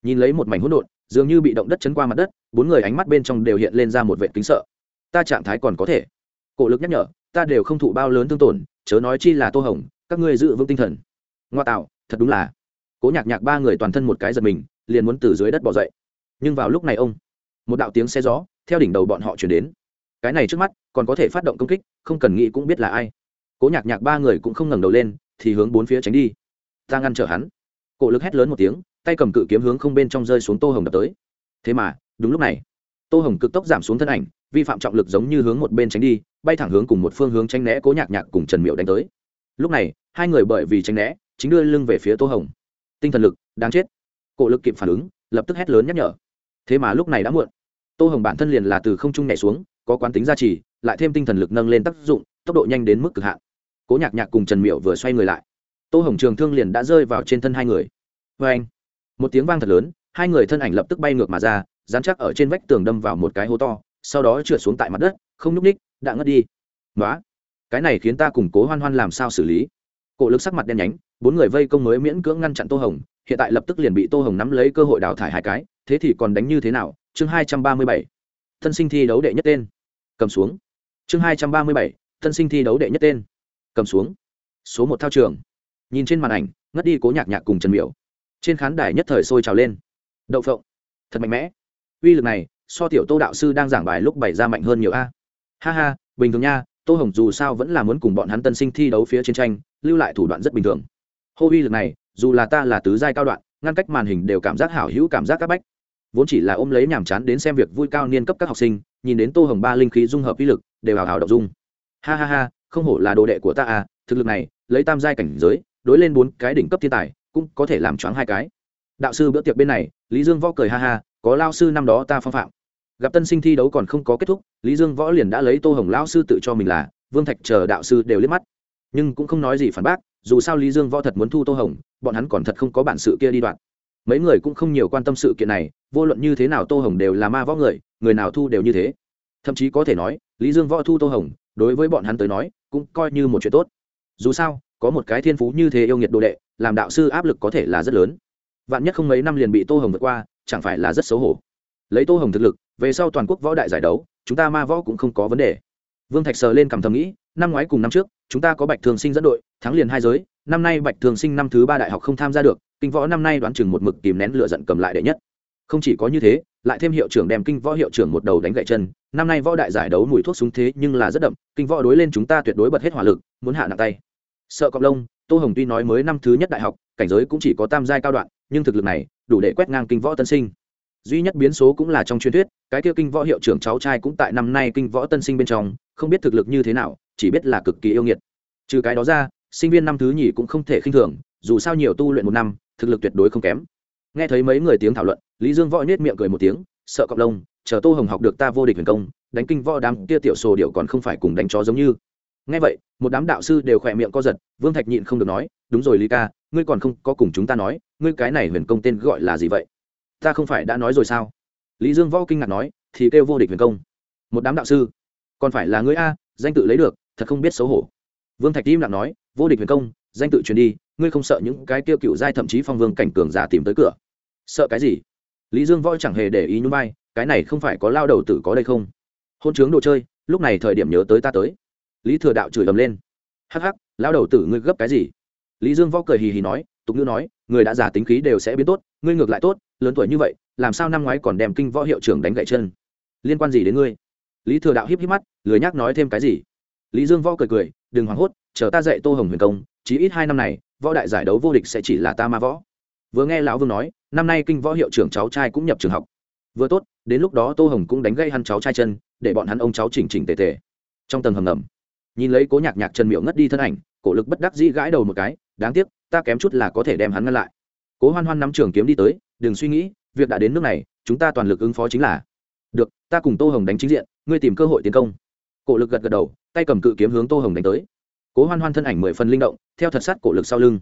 Nhìn lấy một mảnh hỗn độn, dường như bị động đất chấn qua mặt đất, bốn người ánh mắt bên trong đều hiện lên ra một vệ kính sợ. Ta trạng thái còn có thể. Cổ lực nhắc nhở, ta đều không thụ bao lớn thương tổn, chớ nói chi là tô hồng, các ngươi giữ vững tinh thần. Ngoa tạo, thật đúng là. Cố nhạc nhạc ba người toàn thân một cái giật mình, liền muốn từ dưới đất bỏ dậy nhưng vào lúc này ông, một đạo tiếng xe gió theo đỉnh đầu bọn họ chuyển đến. Cái này trước mắt, còn có thể phát động công kích, không cần nghĩ cũng biết là ai. Cố nhạc nhạc ba người cũng không ngẩng đầu lên, thì hướng bốn phía tránh đi. Ta ngăn trở hắn. Cổ lực hét lớn một tiếng, tay cầm cự kiếm hướng không bên trong rơi xuống tô hồng đập tới. Thế mà, đúng lúc này, tô hồng cực tốc giảm xuống thân ảnh, vi phạm trọng lực giống như hướng một bên tránh đi, bay thẳng hướng cùng một phương hướng tránh né cố nhạc nhạc cùng trần miệu đánh tới. Lúc này, hai người bởi vì tránh né, chính đưa lưng về phía tô hồng. Tinh thần lực, đáng chết. Cổ lực kịp phản ứng, lập tức hét lớn nhắc nhở thế mà lúc này đã muộn. Tô hồng bản thân liền là từ không trung nhảy xuống, có quán tính gia trì, lại thêm tinh thần lực nâng lên tác dụng, tốc độ nhanh đến mức cực hạn. Cố nhạc nhạc cùng trần miệu vừa xoay người lại. Tô hồng trường thương liền đã rơi vào trên thân hai người. Vê anh, một tiếng vang thật lớn, hai người thân ảnh lập tức bay ngược mà ra, dán chắc ở trên vách tường đâm vào một cái hố to, sau đó trượt xuống tại mặt đất, không nhúc ních đã ngất đi. Nói cái này khiến ta củng cố hoan hoan làm sao xử lý? Cổ lực sắc mặt đen nhánh, bốn người vây công mới miễn cưỡng ngăn chặn tô hồng hiện tại lập tức liền bị tô hồng nắm lấy cơ hội đào thải hai cái, thế thì còn đánh như thế nào? Chương hai trăm ba mươi bảy, thân sinh thi đấu đệ nhất tên. Cầm xuống. Chương hai trăm ba mươi bảy, thân sinh thi đấu đệ nhất tên. Cầm xuống. Số một thao trường. Nhìn trên màn ảnh, ngất đi cố nhạc nhạc cùng trần miểu. Trên khán đài nhất thời sôi trào lên. Đậu phộng. Thật mạnh mẽ. Uy lực này, so tiểu tô đạo sư đang giảng bài lúc bày ra mạnh hơn nhiều a. Ha ha, bình thường nha, tô hồng dù sao vẫn là muốn cùng bọn hắn tân sinh thi đấu phía chiến tranh, lưu lại thủ đoạn rất bình thường. Hô uy lực này dù là ta là tứ giai cao đoạn, ngăn cách màn hình đều cảm giác hảo hữu, cảm giác các bách. Vốn chỉ là ôm lấy nhàm chán đến xem việc vui cao niên cấp các học sinh, nhìn đến tô hồng ba linh khí dung hợp uy lực, đều hào hào động dung. Ha ha ha, không hổ là đồ đệ của ta à thực lực này, lấy tam giai cảnh giới, đối lên bốn cái đỉnh cấp thiên tài, cũng có thể làm choáng hai cái. Đạo sư bữa tiệc bên này, lý dương võ cười ha ha, có lao sư năm đó ta phong phạm. Gặp tân sinh thi đấu còn không có kết thúc, lý dương võ liền đã lấy tô hồng lao sư tự cho mình là, vương thạch chờ đạo sư đều liếc mắt nhưng cũng không nói gì phản bác, dù sao lý dương võ thật muốn thu tô hồng, bọn hắn còn thật không có bản sự kia đi đoạn. Mấy người cũng không nhiều quan tâm sự kiện này, vô luận như thế nào tô hồng đều là ma võ người người nào thu đều như thế. Thậm chí có thể nói, lý dương võ thu tô hồng, đối với bọn hắn tới nói, cũng coi như một chuyện tốt. Dù sao, có một cái thiên phú như thế yêu nghiệt đồ đệ, làm đạo sư áp lực có thể là rất lớn. Vạn nhất không mấy năm liền bị tô hồng vượt qua, chẳng phải là rất xấu hổ. Lấy tô hồng thực lực, về sau toàn quốc võ đại giải đấu, chúng ta ma võ cũng không có vấn đề. Vương thạch sờ lên cầm thầm nghĩ năm ngoái cùng năm trước, chúng ta có bạch thường sinh dẫn đội, thắng liền hai giới. Năm nay bạch thường sinh năm thứ ba đại học không tham gia được, kinh võ năm nay đoán chừng một mực kìm nén lựa giận cầm lại đệ nhất. Không chỉ có như thế, lại thêm hiệu trưởng đem kinh võ hiệu trưởng một đầu đánh gậy chân. Năm nay võ đại giải đấu mùi thuốc súng thế nhưng là rất đậm, kinh võ đối lên chúng ta tuyệt đối bật hết hỏa lực, muốn hạ nặng tay. Sợ cọc lông, tô hồng tuy nói mới năm thứ nhất đại học, cảnh giới cũng chỉ có tam giai cao đoạn, nhưng thực lực này đủ để quét ngang kinh võ tân sinh. Duy nhất biến số cũng là trong truyền thuyết, cái kia kinh võ hiệu trưởng cháu trai cũng tại năm nay kinh võ tân sinh bên trong, không biết thực lực như thế nào chỉ biết là cực kỳ yêu nghiệt. Trừ cái đó ra, sinh viên năm thứ nhì cũng không thể khinh thường, dù sao nhiều tu luyện một năm, thực lực tuyệt đối không kém. Nghe thấy mấy người tiếng thảo luận, lý dương võ nết miệng cười một tiếng, sợ cọc lông, chờ tô hồng học được ta vô địch huyền công, đánh kinh võ đám kia tiểu sồ điệu còn không phải cùng đánh chó giống như. Nghe vậy, một đám đạo sư đều khỏe miệng co giật, vương thạch nhịn không được nói, đúng rồi lý ca, ngươi còn không có cùng chúng ta nói, ngươi cái này huyền công tên gọi là gì vậy? Ta không phải đã nói rồi sao? Lý dương võ kinh ngạc nói, thì kêu vô địch huyền công. Một đám đạo sư, còn phải là ngươi a, danh tự lấy được thật không biết xấu hổ. Vương thạch im lặng nói, vô địch huyền công, danh tự truyền đi, ngươi không sợ những cái tiêu cựu giai thậm chí phong vương cảnh cường giả tìm tới cửa? Sợ cái gì? Lý dương võ chẳng hề để ý nhún vai, cái này không phải có lao đầu tử có đây không? Hôn chướng đồ chơi, lúc này thời điểm nhớ tới ta tới. Lý thừa đạo chửi ầm lên, hắc hắc, lao đầu tử ngươi gấp cái gì? Lý dương võ cười hì hì nói, tục ngữ nói, người đã già tính khí đều sẽ biến tốt, ngươi ngược lại tốt, lớn tuổi như vậy, làm sao năm ngoái còn đem kinh võ hiệu trưởng đánh gậy chân? Liên quan gì đến ngươi? Lý thừa đạo híp híp mắt, lười nhác nói thêm cái gì? Lý dương võ cười cười, đừng hoảng hốt, chờ ta dạy tô hồng huyền công, chí ít hai năm này, võ đại giải đấu vô địch sẽ chỉ là ta ma võ. Vừa nghe lão vương nói, năm nay kinh võ hiệu trưởng cháu trai cũng nhập trường học. Vừa tốt, đến lúc đó tô hồng cũng đánh gây hắn cháu trai chân, để bọn hắn ông cháu chỉnh chỉnh tề tề. Trong tầng hầm ngầm, nhìn lấy cố nhạc nhạc trần miệu ngất đi thân ảnh, cổ lực bất đắc dĩ gãi đầu một cái, đáng tiếc, ta kém chút là có thể đem hắn ngăn lại. Cố hoan hoan nắm trường kiếm đi tới, đừng suy nghĩ, việc đã đến nước này, chúng ta toàn lực ứng phó chính là. Được, ta cùng tô hồng đánh chính diện, ngươi tìm cơ hội tiến công. Cổ lực gật gật đầu tay cầm cự kiếm hướng tô hồng đánh tới. Cố hoan hoan thân ảnh mười phần linh động, theo thật sát cổ lực sau lưng.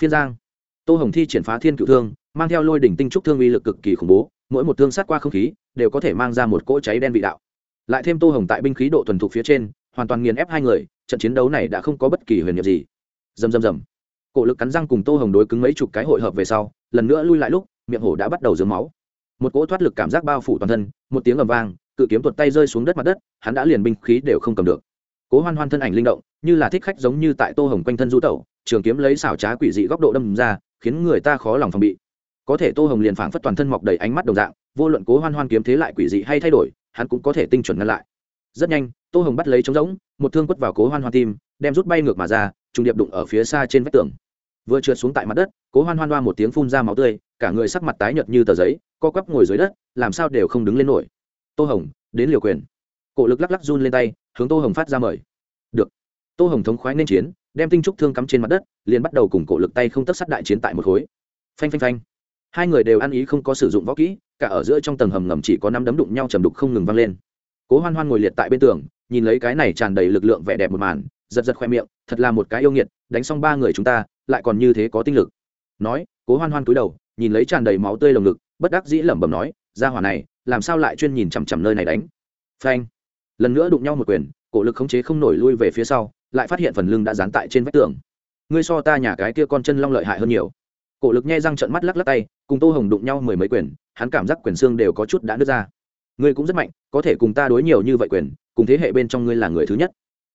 Phiên giang. Tô hồng thi triển phá thiên cựu thương, mang theo lôi đỉnh tinh trúc thương uy lực cực kỳ khủng bố, mỗi một thương sát qua không khí, đều có thể mang ra một cỗ cháy đen vị đạo. Lại thêm tô hồng tại binh khí độ thuần thục phía trên, hoàn toàn nghiền ép hai người, trận chiến đấu này đã không có bất kỳ huyền nhiệm gì. Dầm dầm dầm cổ lực cắn răng cùng tô hồng đối cứng mấy chục cái hội hợp về sau, lần nữa lui lại lúc, miệng hổ đã bắt đầu dướng máu. Một cỗ thoát lực cảm giác bao phủ toàn thân, một tiếng ầm vang, cự kiếm tuột tay rơi xuống đất mặt đất, hắn đã liền binh khí đều không cầm được cố hoan hoan thân ảnh linh động, như là thích khách giống như tại tô hồng quanh thân du tẩu, trường kiếm lấy xảo trá quỷ dị góc độ đâm ra, khiến người ta khó lòng phòng bị. Có thể tô hồng liền phảng phất toàn thân mọc đầy ánh mắt đồng dạng, vô luận cố hoan hoan kiếm thế lại quỷ dị hay thay đổi, hắn cũng có thể tinh chuẩn ngăn lại. Rất nhanh, tô hồng bắt lấy trống rỗng, một thương quất vào cố hoan hoan tim, đem rút bay ngược mà ra, trùng điệp đụng ở phía xa trên vách tường. Vừa trượt xuống tại mặt đất, cố hoan hoan hoa một tiếng phun ra máu tươi, cả người sắc mặt tái nhợt như tờ giấy, co quắp ngồi dưới đất, làm sao đều không đứng lên nổi. Tô hồng, đến liều quyền. Cổ lực lắc lắc run lên tay hướng tô hồng phát ra mời. Được. Tô hồng thống khoái nên chiến, đem tinh trúc thương cắm trên mặt đất, liền bắt đầu cùng cổ lực tay không tất sát đại chiến tại một khối. Phanh phanh phanh. Hai người đều ăn ý không có sử dụng võ kỹ, cả ở giữa trong tầng hầm ngầm chỉ có năm đấm đụng nhau trầm đục không ngừng vang lên. Cố hoan hoan ngồi liệt tại bên tường, nhìn lấy cái này tràn đầy lực lượng vẻ đẹp một màn, giật giật khoe miệng, thật là một cái yêu nghiệt, đánh xong ba người chúng ta, lại còn như thế có tinh lực. Nói, cố hoan hoan cúi đầu, nhìn lấy tràn đầy máu tươi lồng ngực, bất đắc dĩ lẩm bẩm nói ra hỏa này, làm sao lại chuyên nhìn chằm chằm nơi này đánh? Phanh lần nữa đụng nhau một quyền, cổ lực khống chế không nổi lui về phía sau, lại phát hiện phần lưng đã dán tại trên vách tường. Ngươi so ta nhà cái kia con chân long lợi hại hơn nhiều. Cổ lực nghe răng trận mắt lắc lắc tay, cùng tô hồng đụng nhau mười mấy quyền, hắn cảm giác quyền xương đều có chút đã nứt ra. Ngươi cũng rất mạnh, có thể cùng ta đối nhiều như vậy quyền, cùng thế hệ bên trong ngươi là người thứ nhất.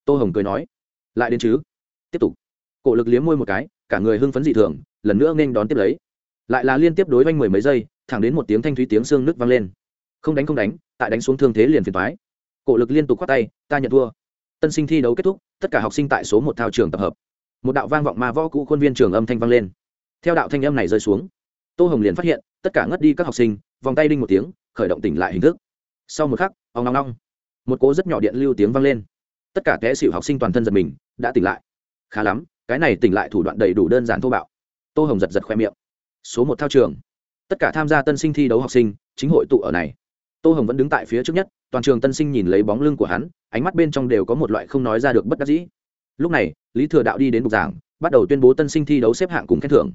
Tô hồng cười nói. Lại đến chứ? Tiếp tục. Cổ lực liếm môi một cái, cả người hưng phấn dị thường, lần nữa nên đón tiếp lấy. Lại là liên tiếp đối vanh mười mấy giây, thẳng đến một tiếng thanh thúy tiếng xương nứt vang lên. Không đánh không đánh, tại đánh xuống thương thế liền phiền thoái cổ lực liên tục khoát tay, ta nhận thua. Tân sinh thi đấu kết thúc, tất cả học sinh tại số một thao trường tập hợp. Một đạo vang vọng ma võ cũ khuôn viên trường âm thanh vang lên. Theo đạo thanh âm này rơi xuống, tô hồng liền phát hiện, tất cả ngất đi các học sinh, vòng tay đinh một tiếng, khởi động tỉnh lại hình thức. Sau một khắc ông long long một cố rất nhỏ điện lưu tiếng vang lên. Tất cả kẽ xịu học sinh toàn thân giật mình, đã tỉnh lại. Khá lắm, cái này tỉnh lại thủ đoạn đầy đủ đơn giản thô bạo. Tô hồng giật giật khoe miệng. Số một thao trường. Tất cả tham gia tân sinh thi đấu học sinh, chính hội tụ ở này tô hồng vẫn đứng tại phía trước nhất, toàn trường tân sinh nhìn lấy bóng lưng của hắn, ánh mắt bên trong đều có một loại không nói ra được bất đắc dĩ. Lúc này, lý thừa đạo đi đến bục giảng, bắt đầu tuyên bố tân sinh thi đấu xếp hạng cùng khen thưởng.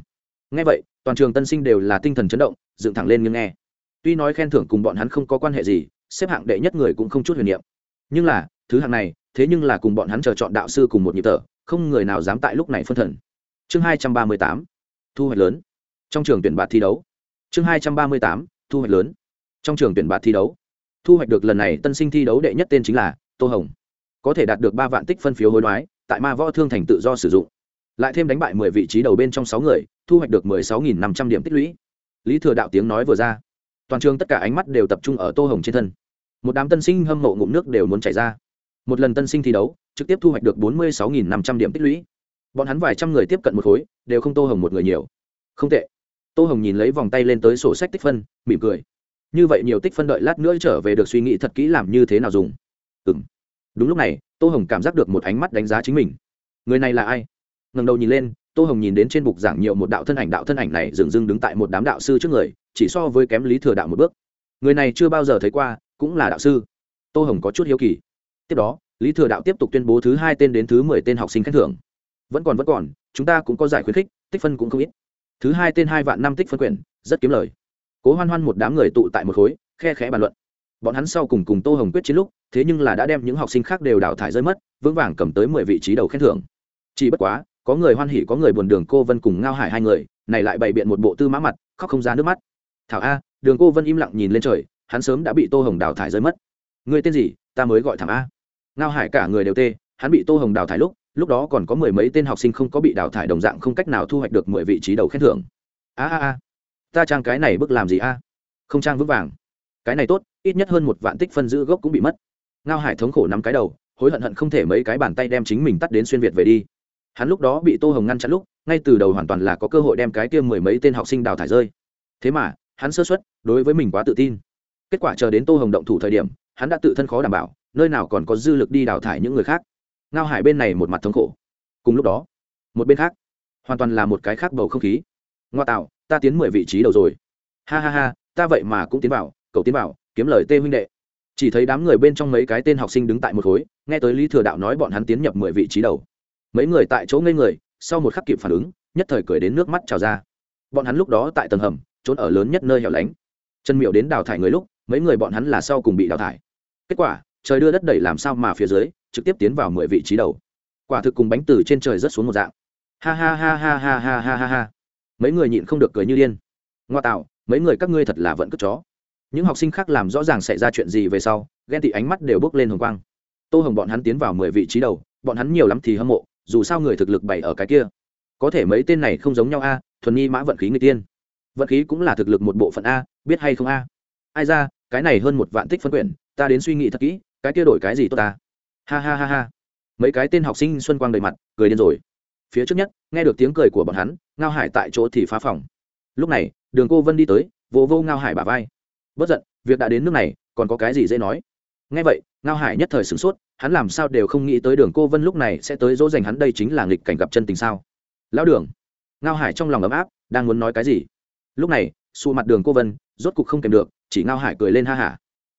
Ngay vậy, toàn trường tân sinh đều là tinh thần chấn động, dựng thẳng lên nghiêng nghe. Tuy nói khen thưởng cùng bọn hắn không có quan hệ gì, xếp hạng đệ nhất người cũng không chút huyền niệm. Nhưng là, thứ hạng này, thế nhưng là cùng bọn hắn chờ chọn đạo sư cùng một nhịp tở không người nào dám tại lúc này phân thần. Chương hai trăm ba mươi tám, thu hoạch lớn. Trong trường tuyển bạt thi đấu. Chương hai trăm ba mươi tám, thu hoạch lớn trong trường tuyển bạt thi đấu, thu hoạch được lần này tân sinh thi đấu đệ nhất tên chính là tô hồng. Có thể đạt được ba vạn tích phân phiếu hối đoái, tại ma võ thương thành tự do sử dụng. Lại thêm đánh bại mười vị trí đầu bên trong sáu người, thu hoạch được mười sáu nghìn năm trăm điểm tích lũy. Lý thừa đạo tiếng nói vừa ra, toàn trường tất cả ánh mắt đều tập trung ở tô hồng trên thân. Một đám tân sinh hâm mộ ngụm nước đều muốn chảy ra. Một lần tân sinh thi đấu, trực tiếp thu hoạch được bốn mươi sáu nghìn năm trăm điểm tích lũy. Bọn hắn vài trăm người tiếp cận một khối, đều không tô hồng một người nhiều. Không tệ. Tô hồng nhìn lấy vòng tay lên tới sổ sách tích phân, mỉm cười như vậy nhiều tích phân đợi lát nữa trở về được suy nghĩ thật kỹ làm như thế nào dùng. Ừ m đúng lúc này tô hồng cảm giác được một ánh mắt đánh giá chính mình. Người này là ai? Ngần đầu nhìn lên tô hồng nhìn đến trên bục giảng nhiều một đạo thân ảnh đạo thân ảnh này dừng dưng đứng tại một đám đạo sư trước người chỉ so với kém lý thừa đạo một bước. Người này chưa bao giờ thấy qua cũng là đạo sư. Tô hồng có chút hiếu kỳ. Tiếp đó lý thừa đạo tiếp tục tuyên bố thứ hai tên đến thứ mười tên học sinh khen thưởng. Vẫn còn vẫn còn chúng ta cũng có giải khuyến khích tích phân cũng không ít. Thứ hai tên hai vạn năm tích phân quyền, rất kiếm lời cố hoan hoan một đám người tụ tại một khối, khe khẽ bàn luận. Bọn hắn sau cùng cùng tô hồng quyết chiến lúc, thế nhưng là đã đem những học sinh khác đều đào thải rơi mất, vững vàng cầm tới mười vị trí đầu khen thưởng. Chỉ bất quá, có người hoan hỉ, có người buồn đường cô vân cùng ngao hải hai người, này lại bày biện một bộ tư mã mặt, khóc không ra nước mắt. Thảo a, đường cô vân im lặng nhìn lên trời, hắn sớm đã bị tô hồng đào thải rơi mất. Người tên gì? Ta mới gọi thảo a. Ngao hải cả người đều tê, hắn bị tô hồng đào thải lúc lúc đó còn có mười mấy tên học sinh không có bị đào thải đồng dạng không cách nào thu hoạch được mười vị trí đầu khen thưởng. A a a ta trang cái này bức làm gì a? À? Không trang vững vàng. Cái này tốt, ít nhất hơn một vạn tích phân giữ gốc cũng bị mất. Ngao hải thống khổ nắm cái đầu, hối hận hận không thể mấy cái bàn tay đem chính mình tắt đến xuyên việt về đi. Hắn lúc đó bị tô hồng ngăn chặn lúc, ngay từ đầu hoàn toàn là có cơ hội đem cái kia mười mấy tên học sinh đào thải rơi. Thế mà, hắn sơ xuất đối với mình quá tự tin. Kết quả chờ đến tô hồng động thủ thời điểm, hắn đã tự thân khó đảm bảo, nơi nào còn có dư lực đi đào thải những người khác. Ngao hải bên này một mặt thống khổ. Cùng lúc đó, một bên khác, hoàn toàn là một cái khác bầu không khí. Ngoa tạo ta tiến mười vị trí đầu rồi. Ha ha ha, ta vậy mà cũng tiến vào, cậu tiến vào, kiếm lời tê huynh đệ. Chỉ thấy đám người bên trong mấy cái tên học sinh đứng tại một khối, nghe tới lý thừa đạo nói bọn hắn tiến nhập mười vị trí đầu. Mấy người tại chỗ ngây người, sau một khắc kịp phản ứng, nhất thời cười đến nước mắt trào ra. Bọn hắn lúc đó tại tầng hầm, trốn ở lớn nhất nơi hẻo lánh. Chân miệu đến đào thải người lúc, mấy người bọn hắn là sau cùng bị đào thải. Kết quả, trời đưa đất đẩy làm sao mà phía dưới, trực tiếp tiến vào mười vị trí đầu. Quả thực cùng bánh từ trên trời rớt xuống một dạng. Ha ha ha ha ha ha ha ha ha mấy người nhịn không được cười như điên. Ngoa tạo, mấy người các ngươi thật là vẫn cất chó. Những học sinh khác làm rõ ràng xảy ra chuyện gì về sau, ghen tị ánh mắt đều bước lên hồng quang. Tô hồng bọn hắn tiến vào mười vị trí đầu, bọn hắn nhiều lắm thì hâm mộ, dù sao người thực lực bày ở cái kia. Có thể mấy tên này không giống nhau a, thuần nhi mã vận khí người tiên. Vận khí cũng là thực lực một bộ phận a, biết hay không a? Ai ra, cái này hơn một vạn tích phân quyển, ta đến suy nghĩ thật kỹ, cái kia đổi cái gì tốt ta? Ha ha ha ha. Mấy cái tên học sinh xuân quang đầy mặt, cười điên rồi. Phía trước nhất, nghe được tiếng cười của bọn hắn ngao hải tại chỗ thì phá phòng. Lúc này đường cô vân đi tới vỗ vô, vô ngao hải bà vai. Bất giận việc đã đến nước này còn có cái gì dễ nói? Ngay vậy ngao hải nhất thời sửng sốt hắn làm sao đều không nghĩ tới đường cô vân lúc này sẽ tới dỗ dành hắn đây chính là nghịch cảnh gặp chân tình sao? Lão đường. Ngao hải trong lòng ấm áp đang muốn nói cái gì? Lúc này xù mặt đường cô vân rốt cục không kèm được chỉ ngao hải cười lên ha hả.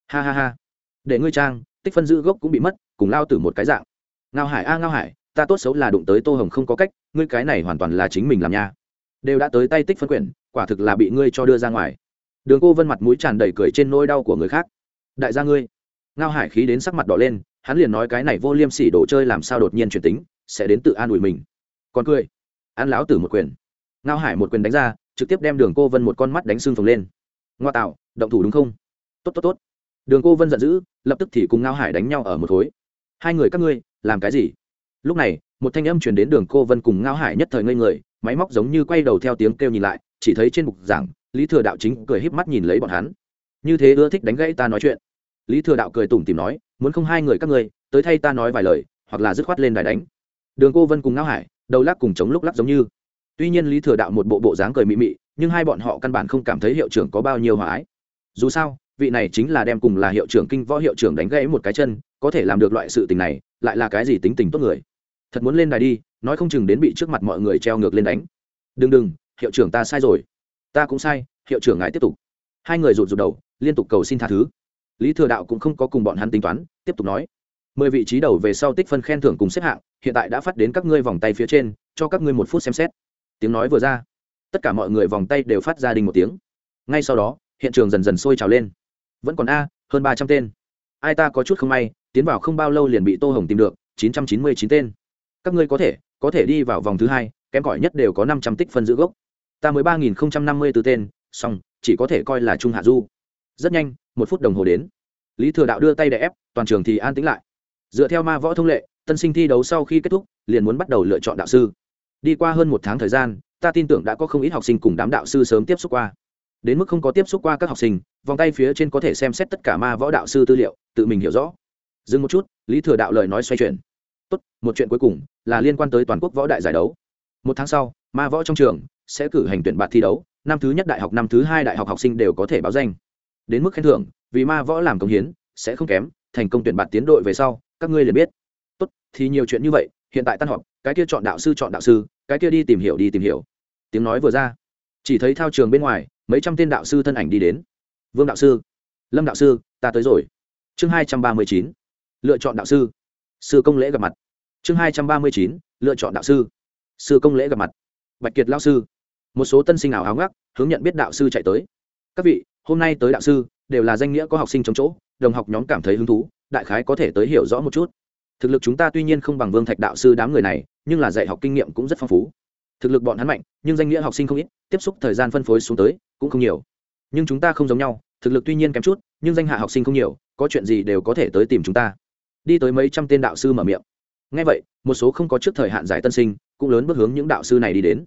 Ha. ha ha ha. Để ngươi trang tích phân giữ gốc cũng bị mất cùng lao tử một cái dạng. Ngao hải a ngao hải ta tốt xấu là đụng tới tô hồng không có cách, ngươi cái này hoàn toàn là chính mình làm nha. Đều đã tới tay tích phân quyển quả thực là bị ngươi cho đưa ra ngoài. Đường cô vân mặt mũi tràn đầy cười trên nỗi đau của người khác. Đại gia ngươi. Ngao hải khí đến sắc mặt đỏ lên, hắn liền nói cái này vô liêm sỉ đồ chơi làm sao đột nhiên chuyển tính, sẽ đến tự an ủi mình. Còn cười. Ăn lão tử một quyền. Ngao hải một quyền đánh ra, trực tiếp đem đường cô vân một con mắt đánh xương phồng lên. Ngoa tạo, động thủ đúng không? Tốt tốt tốt. Đường cô vân giận dữ, lập tức thì cùng ngao hải đánh nhau ở một khối. Hai người các ngươi, làm cái gì? Lúc này, một thanh âm chuyển đến đường cô vân cùng ngao hải nhất thời ngây người, máy móc giống như quay đầu theo tiếng kêu nhìn lại, chỉ thấy trên bục giảng, lý thừa đạo chính cười híp mắt nhìn lấy bọn hắn. Như thế ưa thích đánh gãy ta nói chuyện. Lý thừa đạo cười tủm tìm nói, muốn không hai người các ngươi, tới thay ta nói vài lời, hoặc là dứt khoát lên đài đánh. Đường cô vân cùng ngao hải, đầu lắc cùng chống lúc lắc giống như. Tuy nhiên lý thừa đạo một bộ bộ dáng cười mị mị, nhưng hai bọn họ căn bản không cảm thấy hiệu trưởng có bao nhiêu hòa ái. Dù sao, vị này chính là đem cùng là hiệu trưởng kinh võ hiệu trưởng đánh gãy một cái chân, có thể làm được loại sự tình này, lại là cái gì tính tình tốt người? Thật muốn lên đài đi, nói không chừng đến bị trước mặt mọi người treo ngược lên đánh. Đừng đừng, hiệu trưởng ta sai rồi. Ta cũng sai, hiệu trưởng ngài tiếp tục. Hai người rụt rụt đầu, liên tục cầu xin tha thứ. Lý thừa đạo cũng không có cùng bọn hắn tính toán, tiếp tục nói. Mười vị trí đầu về sau tích phân khen thưởng cùng xếp hạng, hiện tại đã phát đến các ngươi vòng tay phía trên, cho các ngươi một phút xem xét. Tiếng nói vừa ra, tất cả mọi người vòng tay đều phát ra đình một tiếng. Ngay sau đó, hiện trường dần dần sôi trào lên. Vẫn còn a, hơn ba trăm tên. Ai ta có chút không may, tiến vào không bao lâu liền bị tô hồng tìm được, chín trăm chín mươi chín tên các ngươi có thể có thể đi vào vòng thứ hai, kém cỏi nhất đều có năm trăm tích phân giữ gốc. Ta mới ba nghìn không trăm năm mươi từ tên song chỉ có thể coi là trung hạ du. Rất nhanh, một phút đồng hồ đến. Lý thừa đạo đưa tay để ép, toàn trường thì an tĩnh lại. Dựa theo ma võ thông lệ, tân sinh thi đấu sau khi kết thúc, liền muốn bắt đầu lựa chọn đạo sư. Đi qua hơn một tháng thời gian, ta tin tưởng đã có không ít học sinh cùng đám đạo sư sớm tiếp xúc qua. Đến mức không có tiếp xúc qua các học sinh, vòng tay phía trên có thể xem xét tất cả ma võ đạo sư tư liệu, tự mình hiểu rõ. Dừng một chút, lý thừa đạo lời nói xoay chuyển tốt, một chuyện cuối cùng là liên quan tới toàn quốc võ đại giải đấu. Một tháng sau, ma võ trong trường sẽ cử hành tuyển bạt thi đấu, năm thứ nhất đại học, năm thứ hai đại học học sinh đều có thể báo danh. Đến mức khen thưởng, vì ma võ làm công hiến, sẽ không kém, thành công tuyển bạt tiến đội về sau, các ngươi liền biết. Tốt, thì nhiều chuyện như vậy, hiện tại tan họp, cái kia chọn đạo sư chọn đạo sư, cái kia đi tìm hiểu đi tìm hiểu. Tiếng nói vừa ra, chỉ thấy thao trường bên ngoài, mấy trăm tên đạo sư thân ảnh đi đến. Vương đạo sư, lâm đạo sư, ta tới rồi. Chương hai trăm ba mươi chín, lựa chọn đạo sư sư công lễ gặp mặt. Chương hai trăm ba mươi chín, lựa chọn đạo sư. Sư công lễ gặp mặt. Bạch kiệt lao sư. Một số tân sinh ảo háo ngắc, hướng nhận biết đạo sư chạy tới. Các vị, hôm nay tới đạo sư, đều là danh nghĩa có học sinh chống chỗ, đồng học nhóm cảm thấy hứng thú, đại khái có thể tới hiểu rõ một chút. Thực lực chúng ta tuy nhiên không bằng vương thạch đạo sư đám người này, nhưng là dạy học kinh nghiệm cũng rất phong phú. Thực lực bọn hắn mạnh, nhưng danh nghĩa học sinh không ít, tiếp xúc thời gian phân phối xuống tới, cũng không nhiều. Nhưng chúng ta không giống nhau, thực lực tuy nhiên kém chút, nhưng danh hạ học sinh không nhiều, có chuyện gì đều có thể tới tìm chúng ta đi tới mấy trăm tên đạo sư mở miệng. Ngay vậy, một số không có trước thời hạn giải tân sinh cũng lớn bước hướng những đạo sư này đi đến.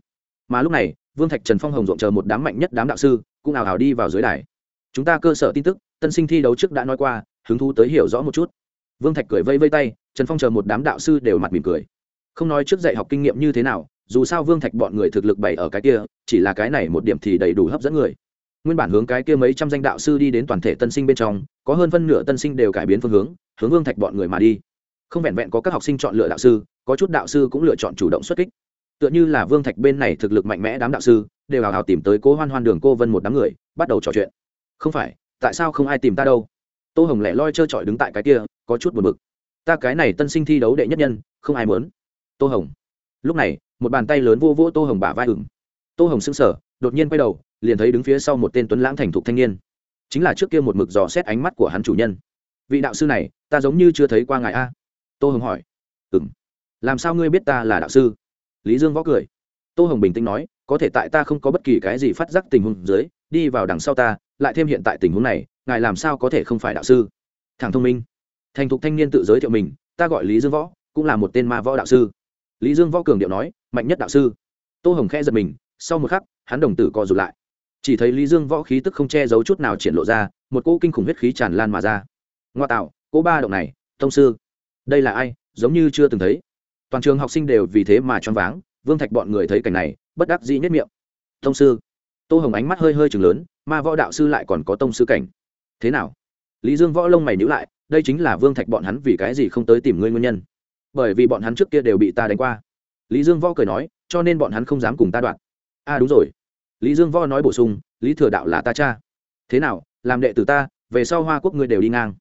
Mà lúc này, vương thạch trần phong hồng rộng chờ một đám mạnh nhất đám đạo sư cũng ảo ảo đi vào dưới đài. Chúng ta cơ sở tin tức, tân sinh thi đấu trước đã nói qua, hứng thú tới hiểu rõ một chút. Vương thạch cười vây vây tay, trần phong chờ một đám đạo sư đều mặt mỉm cười. Không nói trước dạy học kinh nghiệm như thế nào, dù sao vương thạch bọn người thực lực bày ở cái kia, chỉ là cái này một điểm thì đầy đủ hấp dẫn người. Nguyên bản hướng cái kia mấy trăm danh đạo sư đi đến toàn thể tân sinh bên trong có hơn phân nửa tân sinh đều cải biến phương hướng hướng vương thạch bọn người mà đi. Không vẹn vẹn có các học sinh chọn lựa đạo sư, có chút đạo sư cũng lựa chọn chủ động xuất kích. Tựa như là vương thạch bên này thực lực mạnh mẽ đám đạo sư, đều hào hào tìm tới cố hoan hoan đường cô vân một đám người, bắt đầu trò chuyện. Không phải, tại sao không ai tìm ta đâu? Tô hồng lẻ loi trơ trọi đứng tại cái kia, có chút buồn bực. Ta cái này tân sinh thi đấu đệ nhất nhân, không ai muốn. Tô hồng. Lúc này, một bàn tay lớn vô vô tô hồng bả vai ửng. Tô hồng sững sờ, đột nhiên quay đầu, liền thấy đứng phía sau một tên tuấn lãng thành thục thanh niên chính là trước kia một mực dò xét ánh mắt của hắn chủ nhân. Vị đạo sư này, ta giống như chưa thấy qua ngài a. Tô hồng hỏi. Ừng làm sao ngươi biết ta là đạo sư? Lý dương võ cười. Tô hồng bình tĩnh nói, có thể tại ta không có bất kỳ cái gì phát giác tình huống dưới, đi vào đằng sau ta, lại thêm hiện tại tình huống này, ngài làm sao có thể không phải đạo sư? Thẳng thông minh. Thành thục thanh niên tự giới thiệu mình, ta gọi lý dương võ, cũng là một tên ma võ đạo sư. Lý dương võ cường điệu nói, mạnh nhất đạo sư. Tô hồng khe giật mình, sau một khắc, hắn đồng tử co rụt lại chỉ thấy lý dương võ khí tức không che giấu chút nào triển lộ ra một cỗ kinh khủng huyết khí tràn lan mà ra. Ngoa tạo cỗ ba động này thông sư đây là ai? Giống như chưa từng thấy. Toàn trường học sinh đều vì thế mà choáng váng vương thạch bọn người thấy cảnh này bất đắc dĩ nhất miệng. Thông sư tô hồng ánh mắt hơi hơi chừng lớn mà võ đạo sư lại còn có tông sư cảnh. Thế nào? Lý dương võ lông mày nhữ lại đây chính là vương thạch bọn hắn vì cái gì không tới tìm ngươi nguyên nhân? Bởi vì bọn hắn trước kia đều bị ta đánh qua. Lý dương võ cười nói cho nên bọn hắn không dám cùng ta đoạn. A à, đúng rồi lý dương võ nói bổ sung, lý thừa đạo là ta cha. Thế nào, làm đệ tử ta, về sau hoa quốc ngươi đều đi ngang.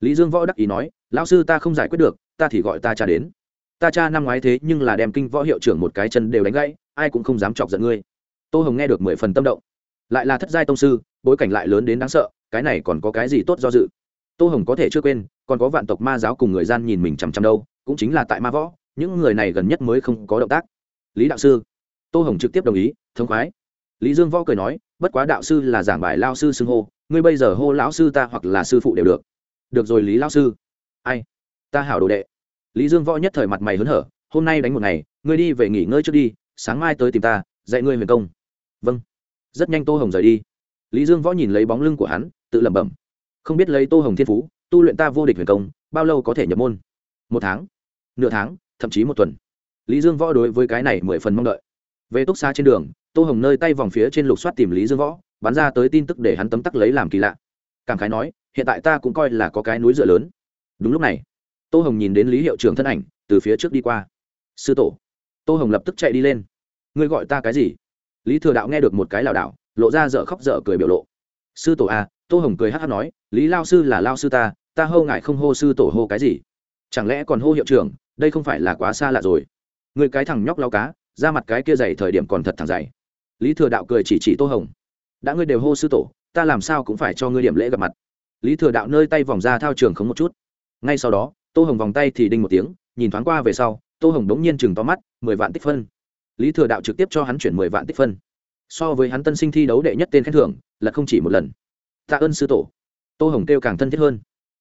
Lý dương võ đắc ý nói, lão sư ta không giải quyết được, ta thì gọi ta cha đến. Ta cha năm ngoái thế nhưng là đem kinh võ hiệu trưởng một cái chân đều đánh gãy, ai cũng không dám chọc giận ngươi. Tô hồng nghe được mười phần tâm động. Lại là thất giai tông sư, bối cảnh lại lớn đến đáng sợ, cái này còn có cái gì tốt do dự? Tô hồng có thể chưa quên, còn có vạn tộc ma giáo cùng người gian nhìn mình chằm chằm đâu, cũng chính là tại ma võ, những người này gần nhất mới không có động tác. Lý đạo sư. Tô hồng trực tiếp đồng ý, thống khoái lý dương võ cười nói, bất quá đạo sư là giảng bài lao sư xưng hô, ngươi bây giờ hô lão sư ta hoặc là sư phụ đều được. Được rồi lý lao sư. Ai? Ta hảo đồ đệ. Lý dương võ nhất thời mặt mày hớn hở, hôm nay đánh một ngày, ngươi đi về nghỉ ngơi trước đi, sáng mai tới tìm ta, dạy ngươi huyền công. Vâng. Rất nhanh tô hồng rời đi. Lý dương võ nhìn lấy bóng lưng của hắn, tự lẩm bẩm, không biết lấy tô hồng thiên phú, tu luyện ta vô địch huyền công, bao lâu có thể nhập môn? Một tháng, nửa tháng, thậm chí một tuần. Lý dương võ đối với cái này mười phần mong đợi. Về túc xa trên đường tô hồng nơi tay vòng phía trên lục soát tìm lý dương võ bắn ra tới tin tức để hắn tấm tắc lấy làm kỳ lạ. Cảm khái nói hiện tại ta cũng coi là có cái núi dựa lớn. Đúng lúc này tô hồng nhìn đến lý hiệu trưởng thân ảnh từ phía trước đi qua. Sư tổ. Tô hồng lập tức chạy đi lên. Ngươi gọi ta cái gì? Lý thừa đạo nghe được một cái lảo đảo lộ ra dở khóc dở cười biểu lộ. Sư tổ a à, tô hồng cười hát hát nói lý lao sư là lao sư ta ta hô ngại không hô sư tổ hô cái gì? Chẳng lẽ còn hô hiệu trưởng đây không phải là quá xa lạ rồi? Người cái thằng nhóc lao cá ra mặt cái kia dày thời điểm còn thật thẳng dày lý thừa đạo cười chỉ chỉ tô hồng. Đã ngươi đều hô sư tổ, ta làm sao cũng phải cho ngươi điểm lễ gặp mặt. Lý thừa đạo nơi tay vòng ra thao trường không một chút. Ngay sau đó, tô hồng vòng tay thì đinh một tiếng, nhìn thoáng qua về sau, tô hồng đống nhiên chừng to mắt, mười vạn tích phân. Lý thừa đạo trực tiếp cho hắn chuyển mười vạn tích phân. So với hắn tân sinh thi đấu đệ nhất tên khen thưởng, là không chỉ một lần. Tạ ơn sư tổ. Tô hồng kêu càng thân thiết hơn.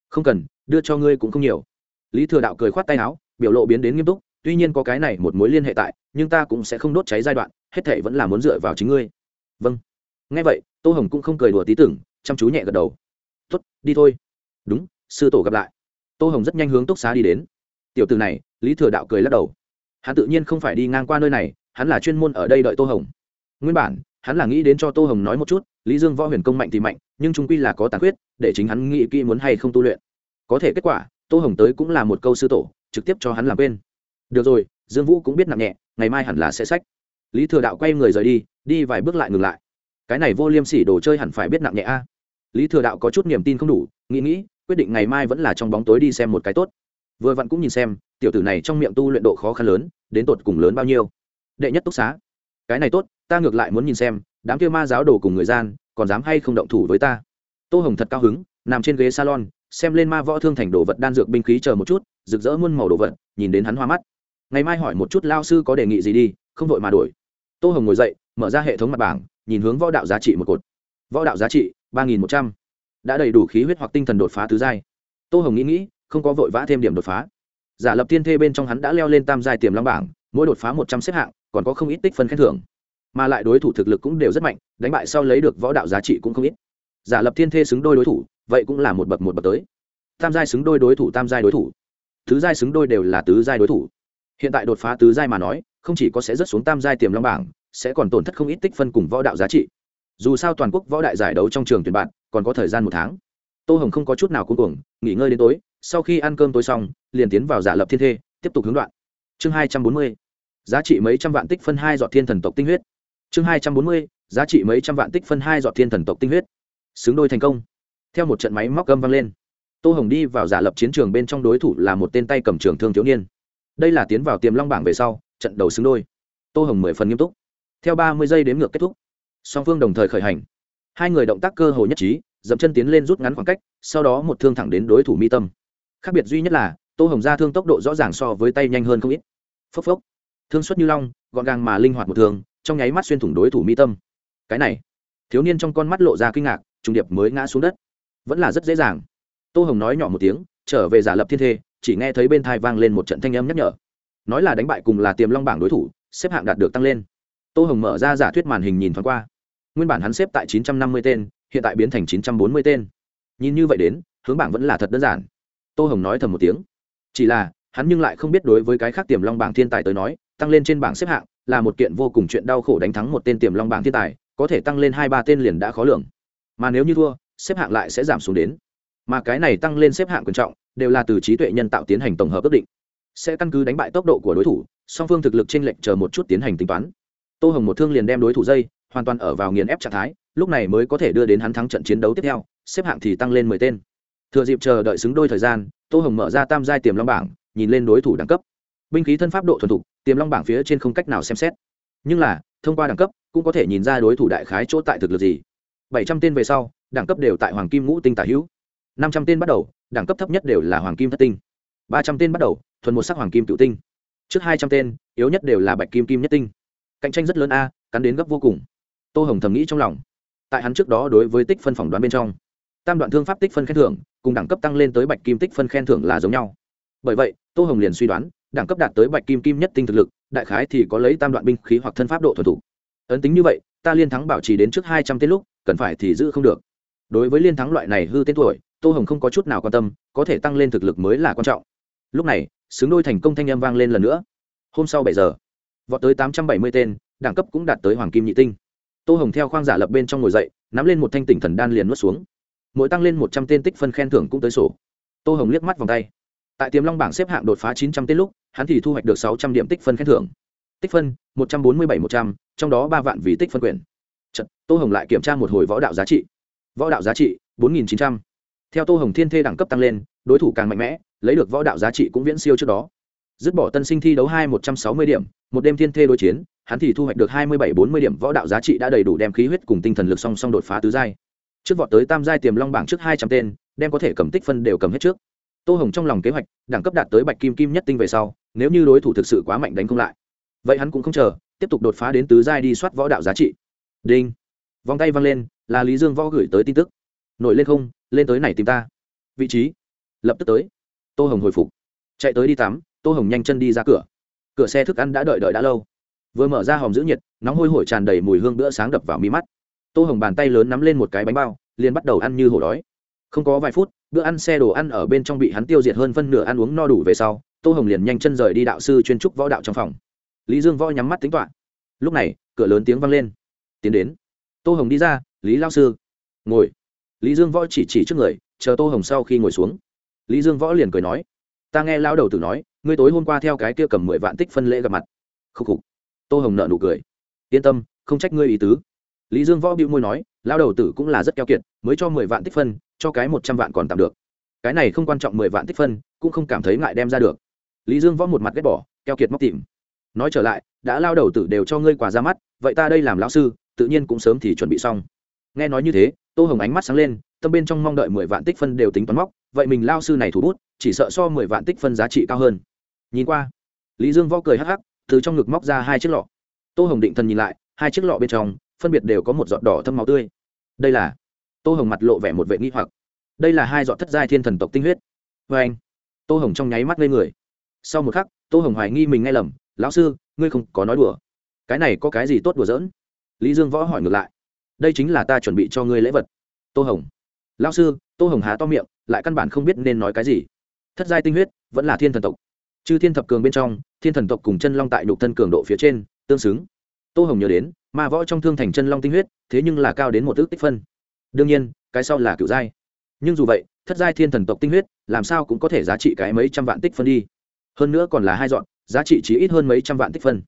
Không cần, đưa cho ngươi cũng không nhiều. Lý thừa đạo cười khoát tay áo, biểu lộ biến đến nghiêm túc, tuy nhiên có cái này một mối liên hệ tại, nhưng ta cũng sẽ không đốt cháy giai đoạn hết thể vẫn là muốn dựa vào chính ngươi. Vâng. Nghe vậy, tô hồng cũng không cười đùa tí tưởng, chăm chú nhẹ gật đầu. Tuất đi thôi. Đúng, sư tổ gặp lại. Tô hồng rất nhanh hướng túc xá đi đến. Tiểu từ này, lý thừa đạo cười lắc đầu. Hắn tự nhiên không phải đi ngang qua nơi này, hắn là chuyên môn ở đây đợi tô hồng. Nguyên bản, hắn là nghĩ đến cho tô hồng nói một chút, lý dương võ huyền công mạnh thì mạnh, nhưng trung quy là có tàn khuyết, để chính hắn nghĩ kỹ muốn hay không tu luyện. Có thể kết quả, tô hồng tới cũng là một câu sư tổ, trực tiếp cho hắn làm bên được rồi, dương vũ cũng biết nặng nhẹ, ngày mai hẳn là sẽ sách lý thừa đạo quay người rời đi đi vài bước lại ngừng lại. Cái này vô liêm sỉ đồ chơi hẳn phải biết nặng nhẹ a. Lý thừa đạo có chút niềm tin không đủ, nghĩ nghĩ, quyết định ngày mai vẫn là trong bóng tối đi xem một cái tốt. Vừa vặn cũng nhìn xem, tiểu tử này trong miệng tu luyện độ khó khăn lớn, đến tột cùng lớn bao nhiêu. Đệ nhất túc xá. Cái này tốt, ta ngược lại muốn nhìn xem, đám kia ma giáo đồ cùng người gian, còn dám hay không động thủ với ta. Tô hồng thật cao hứng, nằm trên ghế salon, xem lên ma võ thương thành đồ vật đan dược binh khí chờ một chút, rực rỡ muôn màu đồ vật, nhìn đến hắn hoa mắt. Ngày mai hỏi một chút lao sư có đề nghị gì đi, không vội mà đổi tô hồng ngồi dậy, mở ra hệ thống mặt bảng, nhìn hướng võ đạo giá trị một cột. Võ đạo giá trị, ba nghìn một trăm. Đã đầy đủ khí huyết hoặc tinh thần đột phá tứ giai. Tô hồng nghĩ nghĩ, không có vội vã thêm điểm đột phá. Giả lập tiên thê bên trong hắn đã leo lên tam giai tiềm long bảng, mỗi đột phá một trăm xếp hạng, còn có không ít tích phân khen thưởng. Mà lại đối thủ thực lực cũng đều rất mạnh, đánh bại sau lấy được võ đạo giá trị cũng không ít. Giả lập thiên thê xứng đôi đối thủ, vậy cũng là một bậc một bậc tới. Tam giai xứng đôi đối thủ, tam giai đối thủ. Thứ giai xứng đôi đều là tứ giai đối thủ hiện tại đột phá tứ giai mà nói, không chỉ có sẽ rớt xuống tam giai tiềm long bảng, sẽ còn tổn thất không ít tích phân cùng võ đạo giá trị. Dù sao toàn quốc võ đại giải đấu trong trường tuyển bạn, còn có thời gian một tháng. Tô hồng không có chút nào cuối cùng nghỉ ngơi đến tối, sau khi ăn cơm tối xong, liền tiến vào giả lập thiên thê, tiếp tục hướng đoạn. Chương hai trăm bốn mươi, giá trị mấy trăm vạn tích phân hai dọn thiên thần tộc tinh huyết. Chương hai trăm bốn mươi, giá trị mấy trăm vạn tích phân hai dọn thiên thần tộc tinh huyết. Xứng đôi thành công. Theo một trận máy móc gâm vang lên, tô hồng đi vào giả lập chiến trường bên trong đối thủ là một tên tay cầm trường thương thiếu niên đây là tiến vào tiềm long bảng về sau, trận đầu xứng đôi. Tô hồng mười phần nghiêm túc. Theo ba mươi giây đếm ngược kết thúc, song phương đồng thời khởi hành. Hai người động tác cơ hồ nhất trí, dậm chân tiến lên rút ngắn khoảng cách, sau đó một thương thẳng đến đối thủ mi tâm. Khác biệt duy nhất là, tô hồng ra thương tốc độ rõ ràng so với tay nhanh hơn không ít. Phốc phốc. Thương xuất như long, gọn gàng mà linh hoạt một thương trong nháy mắt xuyên thủng đối thủ mi tâm. Cái này, thiếu niên trong con mắt lộ ra kinh ngạc, trùng điệp mới ngã xuống đất. Vẫn là rất dễ dàng. Tô hồng nói nhỏ một tiếng, trở về giả lập thiên thê chỉ nghe thấy bên thai vang lên một trận thanh âm nhắc nhở. Nói là đánh bại cùng là tiềm long bảng đối thủ, xếp hạng đạt được tăng lên. Tô hồng mở ra giả thuyết màn hình nhìn thoáng qua. Nguyên bản hắn xếp tại chín trăm năm mươi tên, hiện tại biến thành chín trăm bốn mươi tên. Nhìn như vậy đến, hướng bảng vẫn là thật đơn giản. Tô hồng nói thầm một tiếng. Chỉ là, hắn nhưng lại không biết đối với cái khác tiềm long bảng thiên tài tới nói, tăng lên trên bảng xếp hạng là một kiện vô cùng chuyện đau khổ đánh thắng một tên tiềm long bảng thiên tài, có thể tăng lên hai ba tên liền đã khó lường. Mà nếu như thua, xếp hạng lại sẽ giảm xuống đến mà cái này tăng lên xếp hạng quan trọng, đều là từ trí tuệ nhân tạo tiến hành tổng hợp ước định. Sẽ căn cứ đánh bại tốc độ của đối thủ, song phương thực lực trên lệnh chờ một chút tiến hành tính toán. Tô hồng một thương liền đem đối thủ dây, hoàn toàn ở vào nghiền ép trạng thái, lúc này mới có thể đưa đến hắn thắng trận chiến đấu tiếp theo, xếp hạng thì tăng lên mười tên. Thừa dịp chờ đợi xứng đôi thời gian, tô hồng mở ra tam giai tiềm long bảng, nhìn lên đối thủ đẳng cấp. Binh khí thân pháp độ thuần thục, tiềm long bảng phía trên không cách nào xem xét. Nhưng là, thông qua đẳng cấp, cũng có thể nhìn ra đối thủ đại khái chỗ tại thực lực gì. Bảy trăm tên về sau, đẳng cấp đều tại hoàng kim ngũ tinh tả hữu năm trăm tên bắt đầu, đẳng cấp thấp nhất đều là hoàng kim thất tinh. ba trăm tên bắt đầu, thuần một sắc hoàng kim cựu tinh. Trước hai trăm tên, yếu nhất đều là bạch kim kim nhất tinh. Cạnh tranh rất lớn a, cắn đến gấp vô cùng. Tô hồng thầm nghĩ trong lòng. Tại hắn trước đó đối với tích phân phỏng đoán bên trong, tam đoạn thương pháp tích phân khen thưởng cùng đẳng cấp tăng lên tới bạch kim tích phân khen thưởng là giống nhau. Bởi vậy, tô hồng liền suy đoán, đẳng cấp đạt tới bạch kim kim nhất tinh thực lực, đại khái thì có lấy tam đoạn binh khí hoặc thân pháp độ thuần thủ ấn tính như vậy, ta liên thắng bảo trì đến trước hai trăm tên lúc, cần phải thì giữ không được. Đối với liên thắng loại này hư tên tuổi tô hồng không có chút nào quan tâm có thể tăng lên thực lực mới là quan trọng. Lúc này xứng đôi thành công thanh â m vang lên lần nữa. Hôm sau bảy giờ vọt tới tám trăm bảy mươi tên đẳng cấp cũng đạt tới hoàng kim nhị tinh. Tô hồng theo khoang giả lập bên trong ngồi dậy nắm lên một thanh tỉnh thần đan liền nuốt xuống. Mỗi tăng lên một trăm tên tích phân khen thưởng cũng tới sổ. Tô hồng liếc mắt vòng tay. Tại tiềm long bảng xếp hạng đột phá chín trăm tên lúc hắn thì thu hoạch được sáu trăm điểm tích phân khen thưởng. Tích phân một trăm bốn mươi bảy một trăm trong đó ba vạn vì tích phân quyền. Chật, tô hồng lại kiểm tra một hồi võ đạo giá trị. Võ đạo giá trị bốn nghìn chín trăm theo tô hồng thiên thê đẳng cấp tăng lên, đối thủ càng mạnh mẽ, lấy được võ đạo giá trị cũng viễn siêu trước đó. Dứt bỏ tân sinh thi đấu hai một trăm sáu mươi điểm, một đêm thiên thê đối chiến, hắn thì thu hoạch được hai mươi bảy bốn mươi điểm võ đạo giá trị đã đầy đủ đem khí huyết cùng tinh thần lực song song đột phá tứ giai. Trước vọt tới tam giai tiềm long bảng trước hai trăm tên, đem có thể cầm tích phân đều cầm hết trước. Tô hồng trong lòng kế hoạch, đẳng cấp đạt tới bạch kim kim nhất tinh về sau, nếu như đối thủ thực sự quá mạnh đánh không lại, vậy hắn cũng không chờ, tiếp tục đột phá đến tứ giai đi soát võ đạo giá trị. Đinh. Vòng tay văng lên, là lý dương võ gửi tới tin tức nổi lên không, lên tới này tìm ta. Vị trí, lập tức tới. Tô hồng hồi phục. Chạy tới đi tắm, tô hồng nhanh chân đi ra cửa. Cửa xe thức ăn đã đợi đợi đã lâu. Vừa mở ra hòm giữ nhiệt, nóng hôi hổi tràn đầy mùi hương bữa sáng đập vào mi mắt. Tô hồng bàn tay lớn nắm lên một cái bánh bao, liền bắt đầu ăn như hổ đói. Không có vài phút, bữa ăn xe đồ ăn ở bên trong bị hắn tiêu diệt hơn phân nửa ăn uống no đủ về sau, tô hồng liền nhanh chân rời đi đạo sư chuyên trúc võ đạo trong phòng. Lý dương võ nhắm mắt tính toạ lúc này, cửa lớn tiếng vang lên. Tiến đến. Tô hồng đi ra, lý lao sư, ngồi lý dương võ chỉ chỉ trước người, chờ tô hồng sau khi ngồi xuống. Lý dương võ liền cười nói, ta nghe lao đầu tử nói, ngươi tối hôm qua theo cái kia cầm mười vạn tích phân lễ gặp mặt. Khúc khục. Tô hồng nợ nụ cười, yên tâm, không trách ngươi ý tứ. Lý dương võ bịu môi nói lao đầu tử cũng là rất keo kiệt, mới cho mười vạn tích phân, cho cái một trăm vạn còn tạm được. Cái này không quan trọng mười vạn tích phân, cũng không cảm thấy ngại đem ra được. Lý dương võ một mặt ghét bỏ, keo kiệt móc tìm. Nói trở lại, đã lao đầu tử đều cho ngươi quà ra mắt, vậy ta đây làm lão sư, tự nhiên cũng sớm thì chuẩn bị xong. Nghe nói như thế tô hồng ánh mắt sáng lên, tâm bên trong mong đợi mười vạn tích phân đều tính toán móc, vậy mình lao sư này thủ bút, chỉ sợ so mười vạn tích phân giá trị cao hơn. Nhìn qua, lý dương võ cười hắc hắc, từ trong ngực móc ra hai chiếc lọ. Tô hồng định thần nhìn lại, hai chiếc lọ bên trong, phân biệt đều có một giọt đỏ thâm máu tươi. Đây là, tô hồng mặt lộ vẻ một vệ nghi hoặc. Đây là hai giọt thất giai thiên thần tộc tinh huyết. Vê anh, tô hồng trong nháy mắt lên người. Sau một khắc, tô hồng hoài nghi mình nghe lầm, lão sư, ngươi không có nói đùa. Cái này có cái gì tốt đùa giỡn? Lý dương võ hỏi ngược lại đây chính là ta chuẩn bị cho ngươi lễ vật. Tô hồng. Lão sư, tô hồng há to miệng, lại căn bản không biết nên nói cái gì. Thất giai tinh huyết, vẫn là thiên thần tộc. Chứ thiên thập cường bên trong, thiên thần tộc cùng chân long tại nhục thân cường độ phía trên, tương xứng. Tô hồng nhớ đến, ma võ trong thương thành chân long tinh huyết, thế nhưng là cao đến một ước tích phân. Đương nhiên, cái sau là cựu giai. Nhưng dù vậy, thất giai thiên thần tộc tinh huyết, làm sao cũng có thể giá trị cái mấy trăm vạn tích phân đi. Hơn nữa còn là hai dọn, giá trị chỉ ít hơn mấy trăm vạn tích phân.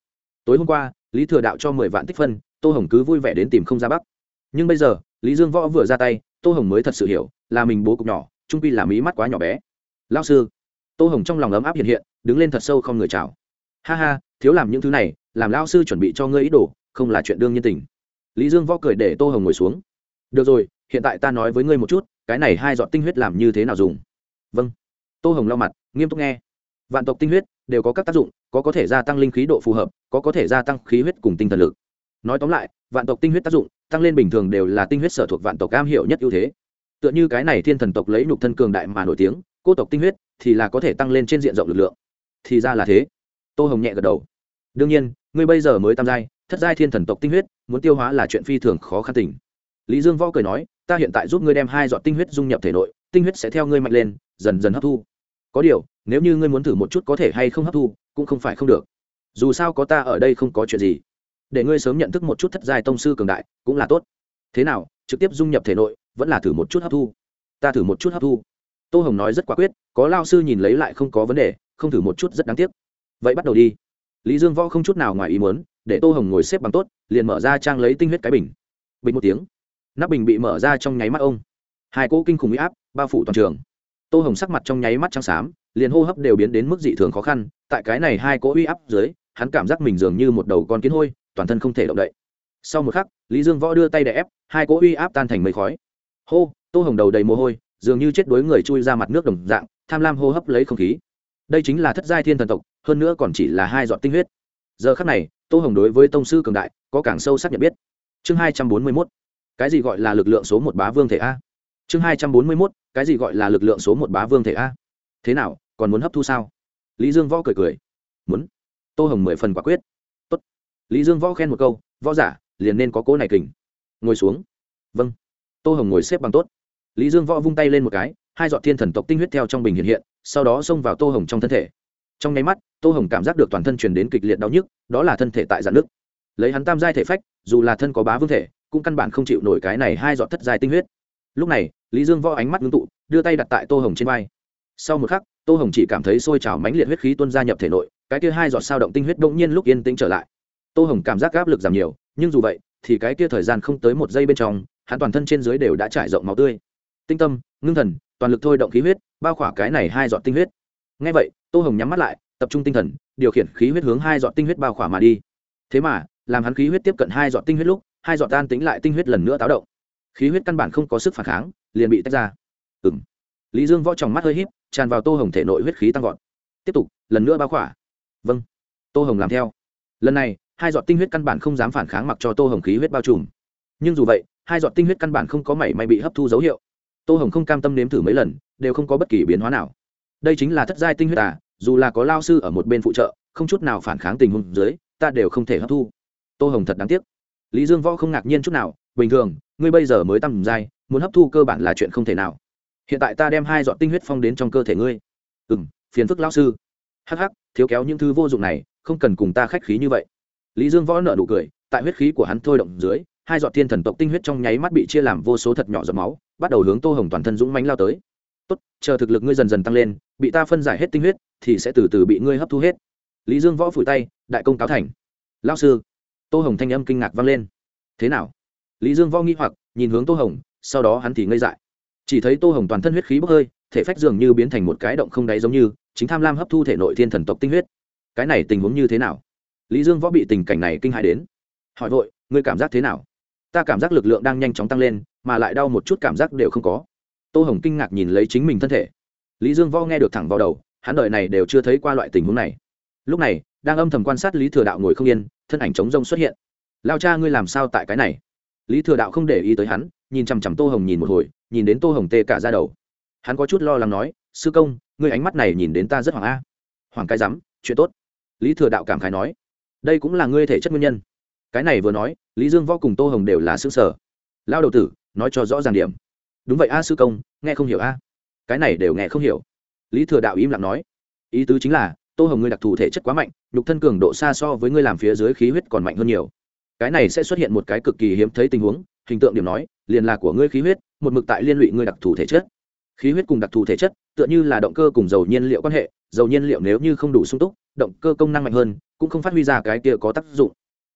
Tối hôm qua, lý thừa đạo cho mười vạn tích phân, tô hồng cứ vui vẻ đến tìm không ra bắc nhưng bây giờ, lý dương võ vừa ra tay, tô hồng mới thật sự hiểu là mình bố cục nhỏ trung pi là mí mắt quá nhỏ bé. Lao sư, tô hồng trong lòng ấm áp hiện hiện, đứng lên thật sâu không người chào. Ha ha, thiếu làm những thứ này, làm lao sư chuẩn bị cho ngươi ý đồ, không là chuyện đương nhiên tình. Lý dương võ cười để tô hồng ngồi xuống. Được rồi, hiện tại ta nói với ngươi một chút, cái này hai dọn tinh huyết làm như thế nào dùng? Vâng. Tô hồng lau mặt, nghiêm túc nghe. Vạn tộc tinh huyết đều có các tác dụng, có có thể gia tăng linh khí độ phù hợp, có có thể gia tăng khí huyết cùng tinh thần lực. Nói tóm lại, vạn tộc tinh huyết tác dụng tăng lên bình thường đều là tinh huyết sở thuộc vạn tộc cam hiệu nhất ưu thế. Tựa như cái này thiên thần tộc lấy nhục thân cường đại mà nổi tiếng, cô tộc tinh huyết thì là có thể tăng lên trên diện rộng lực lượng. Thì ra là thế. Tô hồng nhẹ gật đầu. Đương nhiên, ngươi bây giờ mới tam giai, thất giai thiên thần tộc tinh huyết, muốn tiêu hóa là chuyện phi thường khó khăn tình. Lý dương võ cười nói, ta hiện tại giúp ngươi đem hai giọt tinh huyết dung nhập thể nội, tinh huyết sẽ theo ngươi mạnh lên, dần dần hấp thu. Có điều, nếu như ngươi muốn thử một chút có thể hay không hấp thu, cũng không phải không được. Dù sao có ta ở đây không có chuyện gì để ngươi sớm nhận thức một chút thất giai tông sư cường đại, cũng là tốt. Thế nào, trực tiếp dung nhập thể nội, vẫn là thử một chút hấp thu. Ta thử một chút hấp thu. Tô hồng nói rất quả quyết, có lao sư nhìn lấy lại không có vấn đề, không thử một chút rất đáng tiếc. Vậy bắt đầu đi. Lý dương võ không chút nào ngoài ý muốn, để tô hồng ngồi xếp bằng tốt, liền mở ra trang lấy tinh huyết cái bình. Bình một tiếng. Nắp bình bị mở ra trong nháy mắt ông. Hai cỗ kinh khủng huy áp bao phủ toàn trường. Tô hồng sắc mặt trong nháy mắt trắng xám, liền hô hấp đều biến đến mức dị thường khó khăn, tại cái này hai cỗ uy áp dưới, hắn cảm giác mình dường như một đầu con kiến hôi toàn thân không thể động đậy. Sau một khắc, lý dương võ đưa tay đè ép, hai cỗ uy áp tan thành mây khói. Hô, tô hồng đầu đầy mồ hôi, dường như chết đuối người chui ra mặt nước đồng dạng, tham lam hô hấp lấy không khí. Đây chính là thất giai thiên thần tộc, hơn nữa còn chỉ là hai giọt tinh huyết. Giờ khắc này, tô hồng đối với tông sư cường đại, có càng sâu sắc nhận biết. Chương hai trăm bốn mươi mốt, cái gì gọi là lực lượng số một bá vương thể a? Chương hai trăm bốn mươi mốt, cái gì gọi là lực lượng số một bá vương thể a? Thế nào, còn muốn hấp thu sao? Lý dương võ cười cười. Muốn. Tô hồng mười phần quả quyết lý dương võ khen một câu, võ giả, liền nên có cố này kình. Ngồi xuống. Vâng. Tô hồng ngồi xếp bằng tốt. Lý dương võ vung tay lên một cái, hai giọt thiên thần tộc tinh huyết theo trong bình hiện hiện, sau đó xông vào tô hồng trong thân thể. Trong nháy mắt, tô hồng cảm giác được toàn thân truyền đến kịch liệt đau nhức, đó là thân thể tại dạn nước lấy hắn tam giai thể phách, dù là thân có bá vương thể, cũng căn bản không chịu nổi cái này hai giọt thất giai tinh huyết. Lúc này, lý dương võ ánh mắt ngưng tụ, đưa tay đặt tại tô hồng trên vai. Sau một khắc, tô hồng chỉ cảm thấy sôi trào mãnh liệt huyết khí tuôn ra nhập thể nội, cái kia hai giọt sao động tinh huyết bỗng nhiên lúc yên tĩnh trở lại tô hồng cảm giác áp lực giảm nhiều, nhưng dù vậy, thì cái kia thời gian không tới một giây bên trong, hắn toàn thân trên dưới đều đã trải rộng máu tươi. Tinh tâm, ngưng thần, toàn lực thôi động khí huyết, bao khỏa cái này hai giọt tinh huyết. Ngay vậy, tô hồng nhắm mắt lại, tập trung tinh thần, điều khiển khí huyết hướng hai giọt tinh huyết bao khỏa mà đi. Thế mà, làm hắn khí huyết tiếp cận hai giọt tinh huyết lúc, hai giọt tan tính lại tinh huyết lần nữa táo động. Khí huyết căn bản không có sức phản kháng, liền bị tách ra. Ừ m lý dương võ tròng mắt hơi h í p tràn vào tô hồng thể nội huyết khí tăng vọt. Tiếp tục, lần nữa bao khỏa. Vâng. Tô hồng làm theo. Lần này hai giọt tinh huyết căn bản không dám phản kháng mặc cho tô hồng khí huyết bao trùm. Nhưng dù vậy hai giọt tinh huyết căn bản không có mảy may bị hấp thu dấu hiệu. Tô hồng không cam tâm nếm thử mấy lần đều không có bất kỳ biến hóa nào. Đây chính là thất giai tinh huyết à dù là có lao sư ở một bên phụ trợ không chút nào phản kháng tình huống dưới ta đều không thể hấp thu. Tô hồng thật đáng tiếc. Lý dương võ không ngạc nhiên chút nào bình thường ngươi bây giờ mới tăng giai, muốn hấp thu cơ bản là chuyện không thể nào. Hiện tại ta đem hai giọt tinh huyết phong đến trong cơ thể ngươi. Ừ m phiền phức lao sư. Hh thiếu kéo những thứ vô dụng này không cần cùng ta khách khí như vậy lý dương võ nợ nụ cười, tại huyết khí của hắn thôi động dưới, hai giọt thiên thần tộc tinh huyết trong nháy mắt bị chia làm vô số thật nhỏ giọt máu, bắt đầu hướng tô hồng toàn thân dũng mánh lao tới. Tốt, chờ thực lực ngươi dần dần tăng lên, bị ta phân giải hết tinh huyết, thì sẽ từ từ bị ngươi hấp thu hết. Lý dương võ phủi tay, đại công cáo thành. Lao sư. Tô hồng thanh âm kinh ngạc vang lên. Thế nào? Lý dương võ nghi hoặc, nhìn hướng tô hồng, sau đó hắn thì ngây dại. Chỉ thấy tô hồng toàn thân huyết khí bốc hơi, thể phách dường như biến thành một cái động không đáy giống như, chính tham lam hấp thu thể nội thiên thần tộc tinh huyết. Cái này tình huống như thế nào? Lý dương võ bị tình cảnh này kinh hại đến. Hỏi vội, ngươi cảm giác thế nào? Ta cảm giác lực lượng đang nhanh chóng tăng lên, mà lại đau một chút cảm giác đều không có. Tô hồng kinh ngạc nhìn lấy chính mình thân thể. Lý dương võ nghe được thẳng vào đầu, hắn đợi này đều chưa thấy qua loại tình huống này. Lúc này, đang âm thầm quan sát lý thừa đạo ngồi không yên, thân ảnh trống rông xuất hiện. Lao cha, ngươi làm sao tại cái này? Lý thừa đạo không để ý tới hắn, nhìn chằm chằm tô hồng nhìn một hồi, nhìn đến tô hồng tê cả ra đầu. Hắn có chút lo lắng nói, sư công, ngươi ánh mắt này nhìn đến ta rất hoàng a. Hoàng cái rắm, chuyện tốt. Lý thừa đạo cảm khái nói đây cũng là ngươi thể chất nguyên nhân. Cái này vừa nói, lý dương võ cùng tô hồng đều là xứ sở lao đầu tử, nói cho rõ ràng điểm. Đúng vậy a, sư công, nghe không hiểu a. Cái này đều nghe không hiểu. Lý thừa đạo im lặng nói. Ý tứ chính là, tô hồng ngươi đặc thù thể chất quá mạnh, nhục thân cường độ xa so với ngươi làm phía dưới khí huyết còn mạnh hơn nhiều. Cái này sẽ xuất hiện một cái cực kỳ hiếm thấy tình huống, hình tượng điểm nói, liền là của ngươi khí huyết, một mực tại liên lụy ngươi đặc thù thể chất. Khí huyết cùng đặc thù thể chất, tựa như là động cơ cùng dầu nhiên liệu quan hệ, dầu nhiên liệu nếu như không đủ sung túc, động cơ công năng mạnh hơn cũng không phát huy ra cái kia có tác dụng.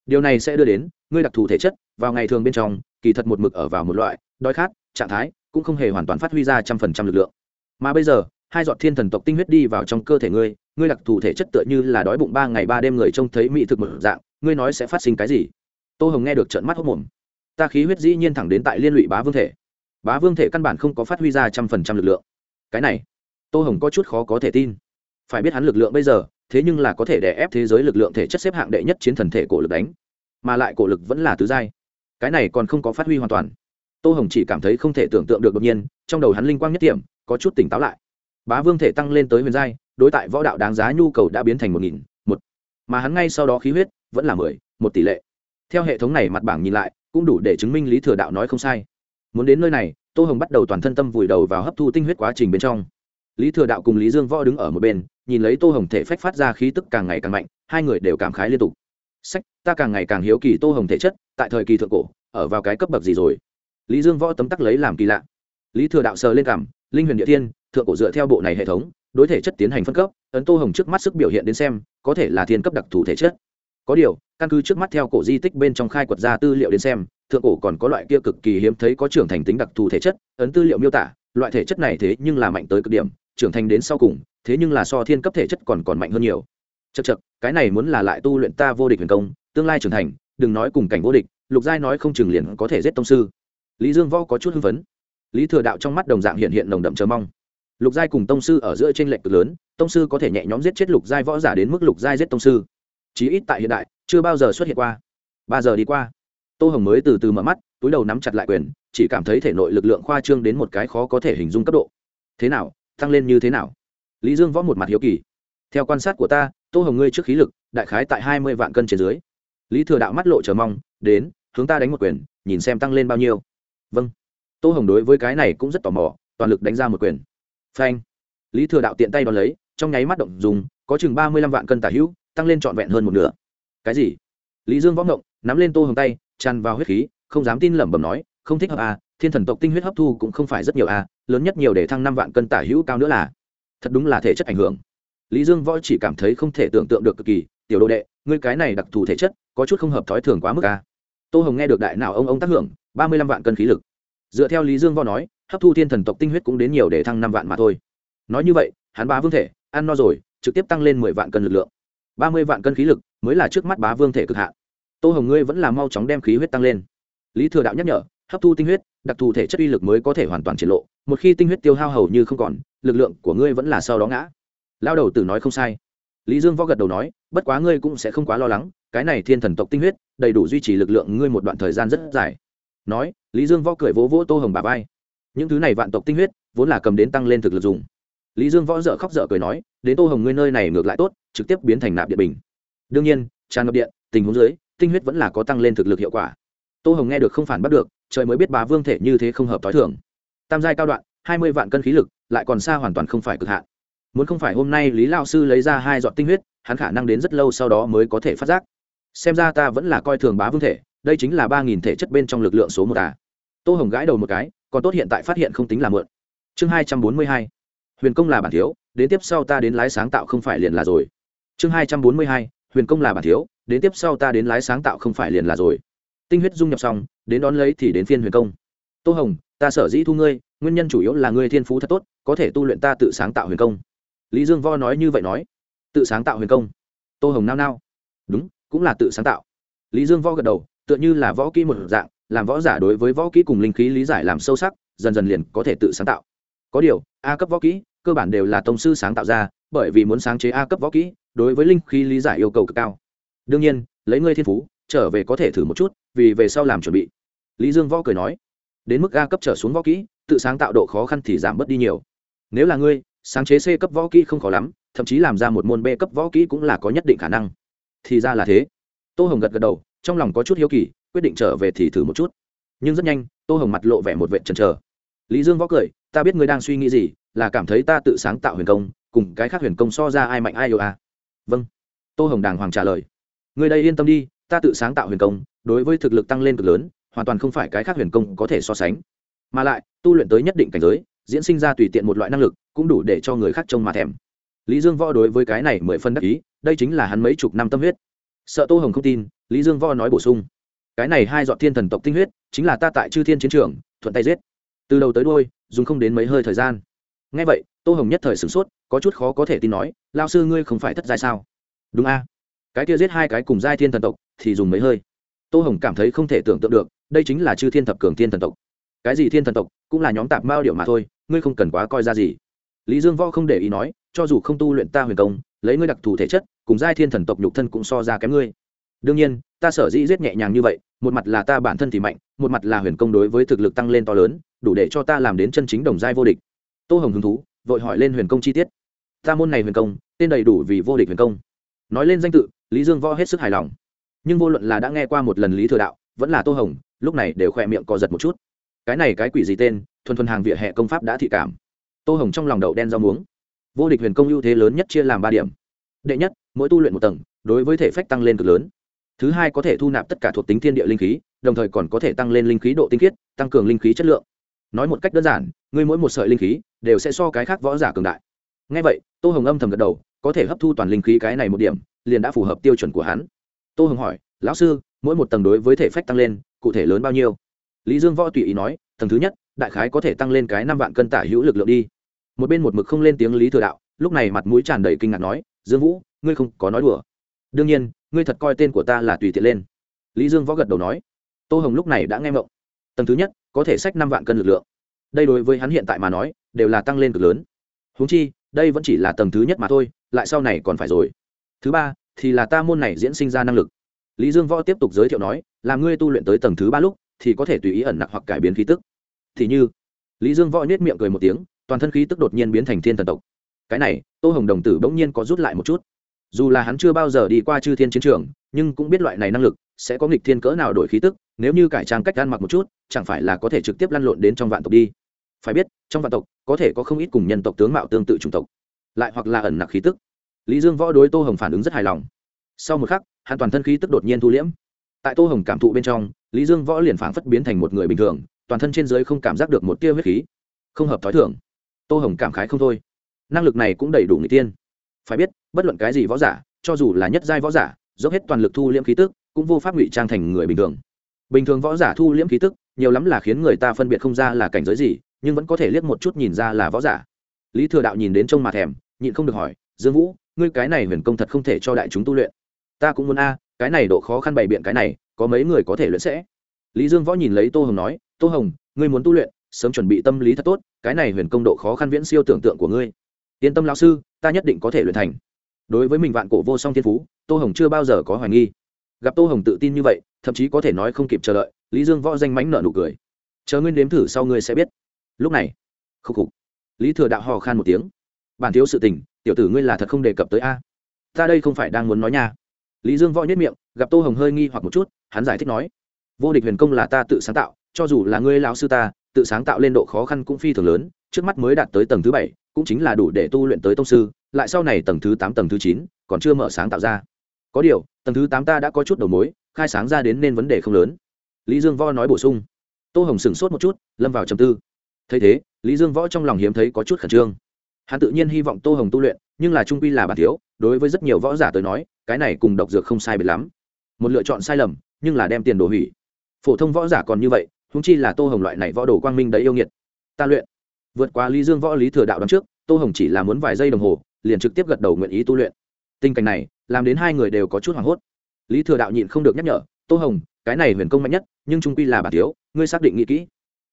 Điều này sẽ đưa đến, ngươi đặc thù thể chất vào ngày thường bên trong, kỳ thật một mực ở vào một loại đói khát, trạng thái, cũng không hề hoàn toàn phát huy ra trăm phần trăm lực lượng. Mà bây giờ, hai giọt thiên thần tộc tinh huyết đi vào trong cơ thể ngươi ngươi đặc thù thể chất tựa như là đói bụng ba ngày ba đêm người trông thấy mỹ thực một dạng, ngươi nói sẽ phát sinh cái gì? Tô hồng nghe được trận mắt hốc mồm ta khí huyết dĩ nhiên thẳng đến tại liên lụy bá vương thể. Bá vương thể căn bản không có phát huy ra trăm phần trăm lực lượng. Cái này, tô hồng có chút khó có thể tin. Phải biết hắn lực lượng bây giờ thế nhưng là có thể đè ép thế giới lực lượng thể chất xếp hạng đệ nhất chiến thần thể cổ lực đánh, mà lại cổ lực vẫn là tứ giai. Cái này còn không có phát huy hoàn toàn. Tô hồng chỉ cảm thấy không thể tưởng tượng được đột nhiên, trong đầu hắn linh quang nhất điểm có chút tỉnh táo lại. Bá vương thể tăng lên tới huyền giai, đối tại võ đạo đáng giá nhu cầu đã biến thành một nghìn, một. Mà hắn ngay sau đó khí huyết vẫn là mười, một tỷ lệ. Theo hệ thống này mặt bảng nhìn lại, cũng đủ để chứng minh lý thừa đạo nói không sai. Muốn đến nơi này, tô hồng bắt đầu toàn thân tâm vùi đầu vào hấp thu tinh huyết quá trình bên trong. Lý thừa đạo cùng lý dương võ đứng ở một bên nhìn lấy tô hồng thể phách phát ra khí tức càng ngày càng mạnh, hai người đều cảm khái liên tục. Sách, ta càng ngày càng hiếu kỳ tô hồng thể chất, tại thời kỳ thượng cổ, ở vào cái cấp bậc gì rồi? Lý dương võ tấm tắc lấy làm kỳ lạ. Lý thừa đạo sờ lên cảm, linh huyền địa thiên, thượng cổ dựa theo bộ này hệ thống, đối thể chất tiến hành phân cấp, ấn tô hồng trước mắt sức biểu hiện đến xem, có thể là thiên cấp đặc thù thể chất. Có điều, căn cứ trước mắt theo cổ di tích bên trong khai quật ra tư liệu đến xem, thượng cổ còn có loại kia cực kỳ hiếm thấy có trưởng thành tính đặc thù thể chất, ấn tư liệu miêu tả, loại thể chất này thế nhưng là mạnh tới cực điểm, trưởng thành đến sau cùng thế nhưng là so thiên cấp thể chất còn còn mạnh hơn nhiều. Chật chật cái này muốn là lại tu luyện ta vô địch huyền công, tương lai trưởng thành, đừng nói cùng cảnh vô địch, lục giai nói không chừng liền có thể giết tông sư. Lý dương võ có chút hưng phấn. Lý thừa đạo trong mắt đồng dạng hiện hiện nồng đậm chờ mong. Lục giai cùng tông sư ở giữa trên lệnh cực lớn, tông sư có thể nhẹ nhõm giết chết lục giai võ giả đến mức lục giai giết tông sư. Chí ít tại hiện đại, chưa bao giờ xuất hiện qua. Ba giờ đi qua, tô hồng mới từ từ mở mắt, túi đầu nắm chặt lại quyền, chỉ cảm thấy thể nội lực lượng khoa trương đến một cái khó có thể hình dung cấp độ. Thế nào, tăng lên như thế nào? Lý dương võ một mặt hiếu kỳ. Theo quan sát của ta, tô hồng ngươi trước khí lực, đại khái tại hai mươi vạn cân trên dưới. Lý thừa đạo mắt lộ chờ mong, đến, hướng ta đánh một quyền, nhìn xem tăng lên bao nhiêu. Vâng. Tô hồng đối với cái này cũng rất tò mò, toàn lực đánh ra một quyền. Phanh. Lý thừa đạo tiện tay đón lấy, trong nháy mắt động dùng, có chừng ba mươi lăm vạn cân tả hữu, tăng lên trọn vẹn hơn một nửa. Cái gì? Lý dương võ ngộng, nắm lên tô hồng tay, tràn vào huyết khí, không dám tin lẩm bẩm nói, không thích hợp à thiên thần tộc tinh huyết hấp thu cũng không phải rất nhiều à lớn nhất nhiều để thăng năm vạn cân tả hữu cao nữa là thật đúng là thể chất ảnh hưởng. Lý dương võ chỉ cảm thấy không thể tưởng tượng được cực kỳ, tiểu đồ đệ, ngươi cái này đặc thù thể chất, có chút không hợp thói thường quá mức ca tô hồng nghe được đại nào ông ông tác hưởng, ba mươi lăm vạn cân khí lực. Dựa theo lý dương võ nói, hấp thu thiên thần tộc tinh huyết cũng đến nhiều để thăng năm vạn mà thôi. Nói như vậy, hắn bá vương thể, ăn no rồi, trực tiếp tăng lên mười vạn cân lực lượng. ba mươi vạn cân khí lực mới là trước mắt bá vương thể cực hạn. Tô hồng ngươi vẫn là mau chóng đem khí huyết tăng lên. Lý thừa đạo nhắc nhở, hấp thu tinh huyết, đặc thù thể chất uy lực mới có thể hoàn toàn triển lộ, một khi tinh huyết tiêu hao hầu như không còn lực lượng của ngươi vẫn là sau đó ngã. Lao đầu tử nói không sai. Lý dương võ gật đầu nói, bất quá ngươi cũng sẽ không quá lo lắng, cái này thiên thần tộc tinh huyết, đầy đủ duy trì lực lượng ngươi một đoạn thời gian rất dài. Nói, lý dương võ cười vỗ vỗ tô hồng bà vai. Những thứ này vạn tộc tinh huyết, vốn là cầm đến tăng lên thực lực dùng. Lý dương võ dợ khóc dợ cười nói, đến tô hồng ngươi nơi này ngược lại tốt, trực tiếp biến thành nạp điện bình. Đương nhiên, tràn ngập điện, tình huống dưới, tinh huyết vẫn là có tăng lên thực lực hiệu quả. Tô hồng nghe được không phản bắt được, trời mới biết bà vương thể như thế không hợp t h i thường. Tam giai cao đoạn, hai mươi vạn cân khí lực lại còn xa hoàn toàn không phải cực hạn. Muốn không phải hôm nay lý lao sư lấy ra hai dọn tinh huyết, hắn khả năng đến rất lâu sau đó mới có thể phát giác. Xem ra ta vẫn là coi thường bá vương thể, đây chính là ba nghìn thể chất bên trong lực lượng số một à. tô hồng gãi đầu một cái, còn tốt hiện tại phát hiện không tính là mượn. Chương hai trăm bốn mươi hai. Huyền công là bản thiếu, đến tiếp sau ta đến lái sáng tạo không phải liền là rồi. Chương hai trăm bốn mươi hai. Huyền công là bản thiếu, đến tiếp sau ta đến lái sáng tạo không phải liền là rồi. Tinh huyết dung nhập xong, đến đón lấy thì đến phiên huyền công. Tô hồng, ta sở dĩ thu ngươi, nguyên nhân chủ yếu là ngươi thiên phú thật tốt có thể tu luyện ta tự sáng tạo huyền công. Lý dương vo nói như vậy nói. Tự sáng tạo huyền công. Tô hồng nao nao. Đúng, cũng là tự sáng tạo. Lý dương võ gật đầu, tựa như là võ kỹ một dạng, làm võ giả đối với võ kỹ cùng linh khí lý giải làm sâu sắc, dần dần liền có thể tự sáng tạo. Có điều, a cấp võ kỹ, cơ bản đều là tông sư sáng tạo ra, bởi vì muốn sáng chế a cấp võ kỹ, đối với linh khí lý giải yêu cầu cực cao. Đương nhiên, lấy ngươi thiên phú, trở về có thể thử một chút, vì về sau làm chuẩn bị. Lý dương võ cười nói, đến mức a cấp trở xuống võ kỹ, tự sáng tạo độ khó khăn thì giảm bớt đi nhiều nếu là ngươi, sáng chế c cấp võ kỹ không khó lắm, thậm chí làm ra một môn b cấp võ kỹ cũng là có nhất định khả năng. Thì ra là thế. Tô hồng gật gật đầu, trong lòng có chút hiếu kỳ, quyết định trở về thì thử một chút. Nhưng rất nhanh, tô hồng mặt lộ vẻ một vệ trần trờ lý dương võ cười, ta biết ngươi đang suy nghĩ gì, là cảm thấy ta tự sáng tạo huyền công, cùng cái khác huyền công so ra ai mạnh ai yêu à. vâng. Tô hồng đàng hoàng trả lời. Người đây yên tâm đi, ta tự sáng tạo huyền công, đối với thực lực tăng lên cực lớn, hoàn toàn không phải cái khác huyền công có thể so sánh. Mà lại, tu luyện tới nhất định cảnh giới diễn sinh ra tùy tiện một loại năng lực, cũng đủ để cho người khác trông mà thèm. Lý dương võ đối với cái này mười phân đắc ý, đây chính là hắn mấy chục năm tâm huyết. Sợ tô hồng không tin, lý dương võ nói bổ sung. Cái này hai dọn thiên thần tộc tinh huyết, chính là ta tại chư thiên chiến trường, thuận tay giết. Từ đầu tới đôi dùng không đến mấy hơi thời gian. Ngay vậy, tô hồng nhất thời sửng sốt, có chút khó có thể tin nói lao sư ngươi không phải thất giai sao? Đúng a. Cái kia giết hai cái cùng giai thiên thần tộc, thì dùng mấy hơi. Tô hồng cảm thấy không thể tưởng tượng được, đây chính là chư thiên thập cường thiên thần tộc cái gì thiên thần tộc, cũng là nhóm tạp mao điệu mà thôi, ngươi không cần quá coi ra gì. Lý dương võ không để ý nói, cho dù không tu luyện ta huyền công, lấy ngươi đặc thù thể chất, cùng giai thiên thần tộc nhục thân cũng so ra kém ngươi. Đương nhiên, ta sở dĩ giết nhẹ nhàng như vậy, một mặt là ta bản thân thì mạnh, một mặt là huyền công đối với thực lực tăng lên to lớn, đủ để cho ta làm đến chân chính đồng giai vô địch. Tô hồng hứng thú, vội hỏi lên huyền công chi tiết. Ta môn này huyền công, tên đầy đủ vì vô địch huyền công. Nói lên danh tự, lý dương võ hết sức hài lòng. Nhưng vô luận là đã nghe qua một lần lý thừa đạo, vẫn là tô hồng, lúc này đều khỏe miệng co giật một chút cái này cái quỷ gì tên, thuần thuần hàng vỉa hè công pháp đã thị cảm. Tô hồng trong lòng đậu đen rau muống. Vô địch huyền công ưu thế lớn nhất chia làm ba điểm. Đệ nhất, mỗi tu luyện một tầng, đối với thể phách tăng lên cực lớn. Thứ hai có thể thu nạp tất cả thuộc tính thiên địa linh khí, đồng thời còn có thể tăng lên linh khí độ tinh khiết, tăng cường linh khí chất lượng. Nói một cách đơn giản, ngươi mỗi một sợi linh khí đều sẽ so cái khác võ giả cường đại. Ngay vậy, tô hồng âm thầm gật đầu, có thể hấp thu toàn linh khí cái này một điểm, liền đã phù hợp tiêu chuẩn của hắn. Tô hồng hỏi, lão sư, mỗi một tầng đối với thể phách tăng lên, cụ thể lớn bao nhiêu? Lý dương võ tùy ý nói, tầng thứ nhất, đại khái có thể tăng lên cái năm vạn cân tả hữu lực lượng đi. Một bên một mực không lên tiếng lý thừa đạo, lúc này mặt mũi tràn đầy kinh ngạc nói, dương vũ, ngươi không có nói đùa. Đương nhiên, ngươi thật coi tên của ta là tùy tiện lên. Lý dương võ gật đầu nói. Tô hồng lúc này đã nghe mộng tầng thứ nhất, có thể sách năm vạn cân lực lượng. Đây đối với hắn hiện tại mà nói, đều là tăng lên cực lớn. Húng chi, đây vẫn chỉ là tầng thứ nhất mà thôi, lại sau này còn phải rồi. Thứ ba, thì là ta môn này diễn sinh ra năng lực. Lý dương võ tiếp tục giới thiệu nói là ngươi tu luyện tới tầng thứ ba lúc thì có thể tùy ý ẩn nặc hoặc cải biến khí tức. Thì như, lý dương võ nhét miệng cười một tiếng, toàn thân khí tức đột nhiên biến thành thiên thần tộc. Cái này, tô hồng đồng tử bỗng nhiên có rút lại một chút. Dù là hắn chưa bao giờ đi qua chư thiên chiến trường, nhưng cũng biết loại này năng lực sẽ có nghịch thiên cỡ nào đổi khí tức, nếu như cải trang cách ăn mặc một chút, chẳng phải là có thể trực tiếp lăn lộn đến trong vạn tộc đi. Phải biết, trong vạn tộc, có thể có không ít cùng nhân tộc tướng mạo tương tự chủng tộc, lại hoặc là ẩn nặc khí tức. Lý dương võ đối tô hồng phản ứng rất hài lòng. Sau một khắc, hắn toàn thân khí tức đột nhiên thu liễm tại tô hồng cảm thụ bên trong, lý dương võ liền phảng phất biến thành một người bình thường, toàn thân trên dưới không cảm giác được một tia huyết khí. Không hợp t h ó i thưởng tô hồng cảm khái không thôi. Năng lực này cũng đầy đủ người tiên. Phải biết, bất luận cái gì võ giả, cho dù là nhất giai võ giả, dốc hết toàn lực thu liễm khí tức, cũng vô pháp ngụy trang thành người bình thường. Bình thường võ giả thu liễm khí tức, nhiều lắm là khiến người ta phân biệt không ra là cảnh giới gì, nhưng vẫn có thể liếc một chút nhìn ra là võ giả. Lý thừa đạo nhìn đến trông mà thèm, nhịn không được hỏi, dương vũ, ngươi cái này huyền công thật không thể cho đại chúng tu luyện. Ta cũng muốn a cái này độ khó khăn bày biện cái này, có mấy người có thể luyện sẽ. Lý dương võ nhìn lấy tô hồng nói, tô hồng, ngươi muốn tu luyện, sớm chuẩn bị tâm lý thật tốt, cái này huyền công độ khó khăn viễn siêu tưởng tượng của ngươi. Yên tâm lão sư, ta nhất định có thể luyện thành. Đối với mình vạn cổ vô song thiên phú, tô hồng chưa bao giờ có hoài nghi. Gặp tô hồng tự tin như vậy, thậm chí có thể nói không kịp chờ đợi, lý dương võ danh mánh nợ nụ cười. Chờ nguyên đếm thử sau ngươi sẽ biết. Lúc này, khúc khục, lý thừa đạo hò khan một tiếng. Bản thiếu sự tình, tiểu tử ngươi là thật không đề cập tới a. Ta đây không phải đang muốn nói nha lý dương võ nhất miệng, gặp tô hồng hơi nghi hoặc một chút, hắn giải thích nói, vô địch huyền công là ta tự sáng tạo, cho dù là ngươi lão sư ta, tự sáng tạo lên độ khó khăn cũng phi thường lớn, trước mắt mới đạt tới tầng thứ bảy, cũng chính là đủ để tu luyện tới tông sư, lại sau này tầng thứ tám, tầng thứ chín, còn chưa mở sáng tạo ra. Có điều, tầng thứ tám ta đã có chút đầu mối, khai sáng ra đến nên vấn đề không lớn. Lý dương võ nói bổ sung. Tô hồng sửng sốt một chút, lâm vào trầm tư. Thấy thế, lý dương võ trong lòng hiếm thấy có chút khẩn trương. Hắn tự nhiên hy vọng tô hồng tu luyện, nhưng là trung quy là bản thiếu, đối với rất nhiều võ giả tới nói cái này cùng độc dược không sai biệt lắm. Một lựa chọn sai lầm, nhưng là đem tiền đồ hủy. Phổ thông võ giả còn như vậy húng chi là tô hồng loại này võ đồ quang minh đấy yêu nghiệt. Ta luyện. Vượt qua lý dương võ lý thừa đạo đ trước, tô hồng chỉ là muốn vài giây đồng hồ, liền trực tiếp gật đầu nguyện ý tu luyện. Tình cảnh này, làm đến hai người đều có chút hoảng hốt. Lý thừa đạo nhịn không được nhắc nhở, tô hồng, cái này huyền công mạnh nhất, nhưng trung quy là bản thiếu, ngươi xác định nghĩ kỹ.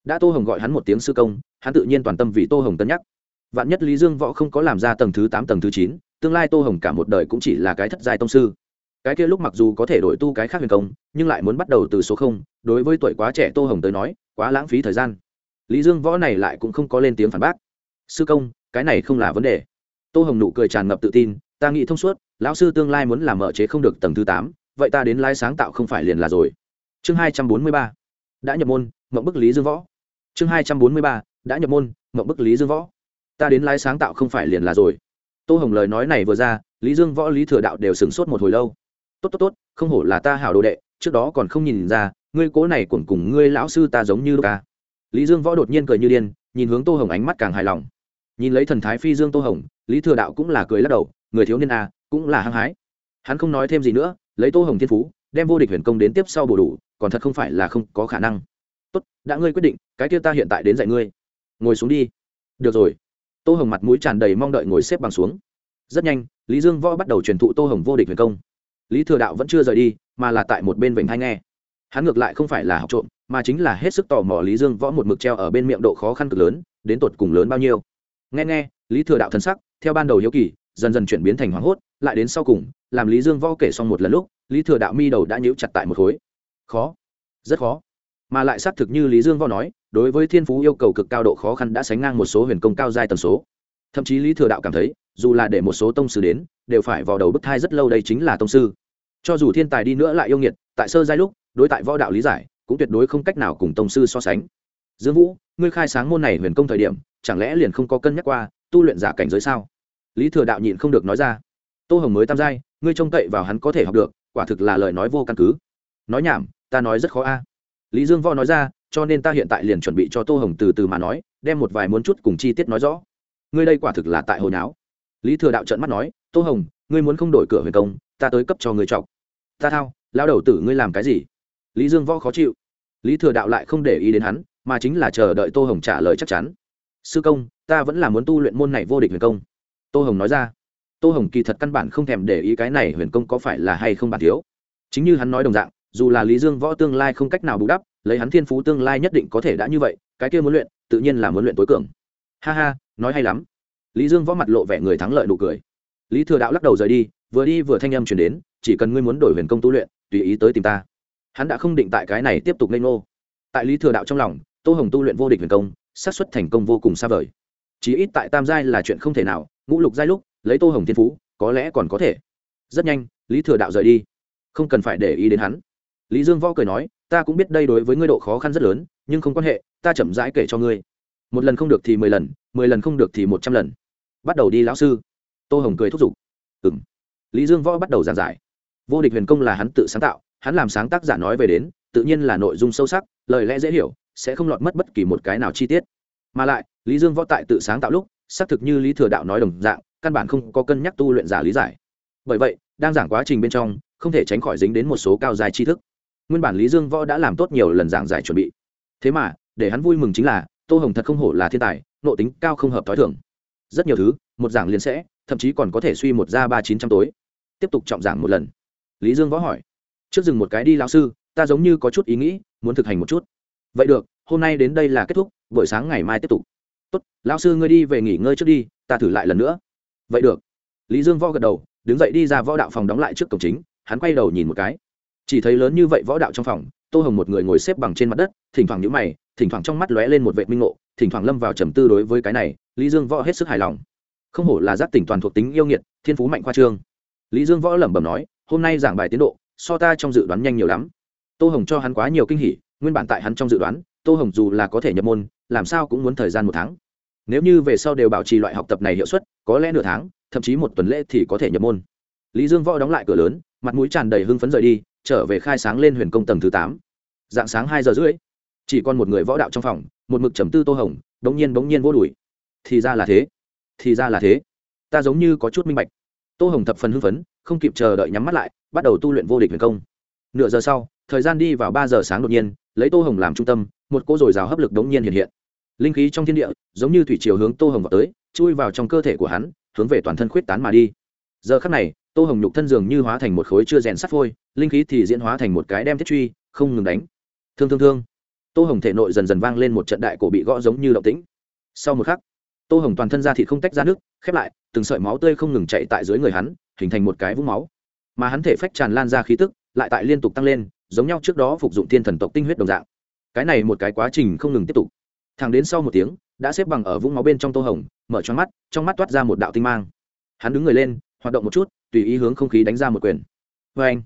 Đã tô hồng gọi hắn một tiếng sư công, hắn tự nhiên toàn tâm vì tô hồng cân nhắc. Vạn nhất lý dương võ không có làm ra tầng thứ tám, tầng thứ chín tương lai tô hồng cả một đời cũng chỉ là cái thất giai tông sư. Cái kia lúc mặc dù có thể đổi tu cái khác huyền công, nhưng lại muốn bắt đầu từ số không, đối với tuổi quá trẻ tô hồng tới nói, quá lãng phí thời gian. Lý dương võ này lại cũng không có lên tiếng phản bác. Sư công, cái này không là vấn đề. Tô hồng nụ cười tràn ngập tự tin, ta nghĩ thông suốt, lão sư tương lai muốn làm mở chế không được tầng thứ tám, vậy ta đến lai sáng tạo không phải liền là rồi. Chương hai trăm bốn mươi ba. Đã nhập môn, mộng bức lý dương võ. Chương hai trăm bốn mươi ba. Đã nhập môn, mộng bức lý dương võ. Ta đến lái sáng tạo không phải liền là rồi tô hồng lời nói này vừa ra, lý dương võ lý thừa đạo đều sửng sốt một hồi lâu. Tốt tốt tốt, không hổ là ta hảo đồ đệ, trước đó còn không nhìn ra, ngươi cố này cuồng cùng ngươi lão sư ta giống như ca à. lý dương võ đột nhiên cười như điên, nhìn hướng tô hồng ánh mắt càng hài lòng. Nhìn lấy thần thái phi dương tô hồng, lý thừa đạo cũng là cười lắc đầu, người thiếu niên a cũng là hăng hái. Hắn không nói thêm gì nữa, lấy tô hồng thiên phú, đem vô địch huyền công đến tiếp sau bổ đủ, còn thật không phải là không có khả năng. Tốt, đã ngươi quyết định, cái kia ta hiện tại đến dạy ngươi. Ngồi xuống đi. Được rồi tô hồng mặt mũi tràn đầy mong đợi ngồi xếp bằng xuống. Rất nhanh, lý dương võ bắt đầu truyền thụ tô hồng vô địch huyền công. Lý thừa đạo vẫn chưa rời đi, mà là tại một bên vịnh hay nghe. Hắn ngược lại không phải là học trộm, mà chính là hết sức tò mò lý dương võ một mực treo ở bên miệng độ khó khăn cực lớn, đến tột cùng lớn bao nhiêu. Nghe nghe, lý thừa đạo thân sắc, theo ban đầu hiếu kỳ, dần dần chuyển biến thành hoảng hốt, lại đến sau cùng, làm lý dương võ kể xong một lần lúc, lý thừa đạo mi đầu đã nhíu chặt tại một khối. Khó, rất khó. Mà lại xác thực như lý dương võ nói đối với thiên phú yêu cầu cực cao độ khó khăn đã sánh ngang một số huyền công cao giai tần số. Thậm chí lý thừa đạo cảm thấy, dù là để một số tông sư đến, đều phải vào đầu bức thai rất lâu đây chính là tông sư. Cho dù thiên tài đi nữa lại yêu nghiệt, tại sơ giai lúc, đối tại võ đạo lý giải, cũng tuyệt đối không cách nào cùng tông sư so sánh. Dương vũ, ngươi khai sáng môn này huyền công thời điểm, chẳng lẽ liền không có cân nhắc qua, tu luyện giả cảnh giới sao? Lý thừa đạo nhịn không được nói ra. Tô hồng mới tam giai, ngươi trông cậy vào hắn có thể học được, quả thực là lời nói vô căn cứ. Nói nhảm, ta nói rất khó a. Lý dương võ nói ra cho nên ta hiện tại liền chuẩn bị cho tô hồng từ từ mà nói, đem một vài muốn chút cùng chi tiết nói rõ. Ngươi đây quả thực là tại hồi náo lý thừa đạo trợn mắt nói, tô hồng, ngươi muốn không đổi cửa huyền công, ta tới cấp cho ngươi chọc. Ta thao lao đầu tử ngươi làm cái gì? Lý dương võ khó chịu. Lý thừa đạo lại không để ý đến hắn, mà chính là chờ đợi tô hồng trả lời chắc chắn. Sư công, ta vẫn là muốn tu luyện môn này vô địch huyền công. Tô hồng nói ra. Tô hồng kỳ thật căn bản không thèm để ý cái này huyền công có phải là hay không bản thiếu. Chính như hắn nói đồng dạng, dù là lý dương võ tương lai không cách nào bù đắp lấy hắn thiên phú tương lai nhất định có thể đã như vậy, cái kia muốn luyện, tự nhiên là muốn luyện tối cường. Ha ha, nói hay lắm. Lý dương võ mặt lộ vẻ người thắng lợi nụ cười. Lý thừa đạo lắc đầu rời đi, vừa đi vừa thanh âm chuyển đến, chỉ cần ngươi muốn đổi huyền công tu luyện, tùy ý tới tìm ta. Hắn đã không định tại cái này tiếp tục lên ngô. Tại lý thừa đạo trong lòng, tô hồng tu luyện vô địch huyền công, xác suất thành công vô cùng xa vời. Chỉ ít tại tam giai là chuyện không thể nào, ngũ lục giai lúc, lấy tô hồng thiên phú, có lẽ còn có thể. Rất nhanh, lý thừa đạo rời đi. Không cần phải để ý đến hắn. Lý dương võ cười nói ta cũng biết đây đối với ngươi độ khó khăn rất lớn, nhưng không quan hệ, ta chậm rãi kể cho ngươi. Một lần không được thì mười lần mười lần không được thì một trăm lần. Bắt đầu đi, lão sư. Tô hồng cười thúc giục. Ừ m lý dương võ bắt đầu giảng giải. Vô địch huyền công là hắn tự sáng tạo, hắn làm sáng tác giả nói về đến, tự nhiên là nội dung sâu sắc, lời lẽ dễ hiểu, sẽ không lọt mất bất kỳ một cái nào chi tiết. Mà lại, lý dương võ tại tự sáng tạo lúc, xác thực như lý thừa đạo nói đồng dạng, căn bản không có cân nhắc tu luyện giả lý giải. Bởi vậy, đang giảng quá trình bên trong, không thể tránh khỏi dính đến một số cao dài tri thức nguyên bản lý dương võ đã làm tốt nhiều lần giảng giải chuẩn bị. Thế mà, để hắn vui mừng chính là, tô hồng thật không hổ là thiên tài nộ tính cao không hợp t h ó i thưởng rất nhiều thứ, một giảng liền sẽ, thậm chí còn có thể suy một ra ba chín trăm tối. Tiếp tục trọng giảng một lần. Lý dương võ hỏi, trước dừng một cái đi lão sư, ta giống như có chút ý nghĩ, muốn thực hành một chút. Vậy được, hôm nay đến đây là kết thúc, buổi sáng ngày mai tiếp tục. Tốt, lão sư ngươi đi về nghỉ ngơi trước đi, ta thử lại lần nữa. Vậy được. Lý dương võ gật đầu, đứng dậy đi ra võ đạo phòng đóng lại trước cổng chính, hắn quay đầu nhìn một cái chỉ thấy lớn như vậy võ đạo trong phòng, tô hồng một người ngồi xếp bằng trên mặt đất, thỉnh thoảng nhũ mày, thỉnh thoảng trong mắt lóe lên một vệ minh ngộ, thỉnh thoảng lâm vào trầm tư đối với cái này, lý dương võ hết sức hài lòng. Không hổ là giác tỉnh toàn thuộc tính yêu nghiệt, thiên phú mạnh khoa trương. Lý dương võ lẩm bẩm nói, hôm nay giảng bài tiến độ, so ta trong dự đoán nhanh nhiều lắm. Tô hồng cho hắn quá nhiều kinh hỉ, nguyên bản tại hắn trong dự đoán, tô hồng dù là có thể nhập môn, làm sao cũng muốn thời gian một tháng. Nếu như về sau đều bảo trì loại học tập này hiệu suất, có lẽ nửa tháng, thậm chí một tuần lễ thì có thể nhập môn. Lý dương võ đóng lại cửa lớn, mặt mũi tràn đầy hưng phấn rời đi trở về khai sáng lên huyền công tầng thứ tám. Dạng sáng hai giờ rưỡi, chỉ còn một người võ đạo trong phòng, một mực trầm tư tô hồng bỗng nhiên bỗng nhiên vô đùi. Thì ra là thế, thì ra là thế. Ta giống như có chút minh bạch. Tô hồng thập phần hưng phấn, không kịp chờ đợi nhắm mắt lại, bắt đầu tu luyện vô địch huyền công. Nửa giờ sau, thời gian đi vào ba giờ sáng đột nhiên, lấy tô hồng làm trung tâm, một cỗ dồi dào hấp lực đống nhiên hiện hiện. Linh khí trong thiên địa, giống như thủy chiều hướng tô hồng vào tới, chui vào trong cơ thể của hắn, hướng về toàn thân khuyết tán mà đi. Giờ khắc này tô hồng nhục thân dường như hóa thành một khối chưa rèn sắt phôi, linh khí thì diễn hóa thành một cái đem thiết truy, không ngừng đánh. Thương thương thương. Tô hồng thể nội dần dần vang lên một trận đại cổ bị gõ giống như động tĩnh. Sau một khắc, tô hồng toàn thân ra thịt không tách ra nước, khép lại, từng sợi máu tươi không ngừng chạy tại dưới người hắn, hình thành một cái vũng máu. Mà hắn thể phách tràn lan ra khí tức, lại tại liên tục tăng lên, giống nhau trước đó phục dụng thiên thần tộc tinh huyết đồng dạng. Cái này một cái quá trình không ngừng tiếp tục. Thẳng đến sau một tiếng, đã xếp bằng ở vũng máu bên trong tô hồng, mở cho mắt, trong mắt toát ra một đạo tinh mang. Hắn đứng người lên hoạt động một chút, tùy ý hướng không khí đánh ra một quyền. Vê anh,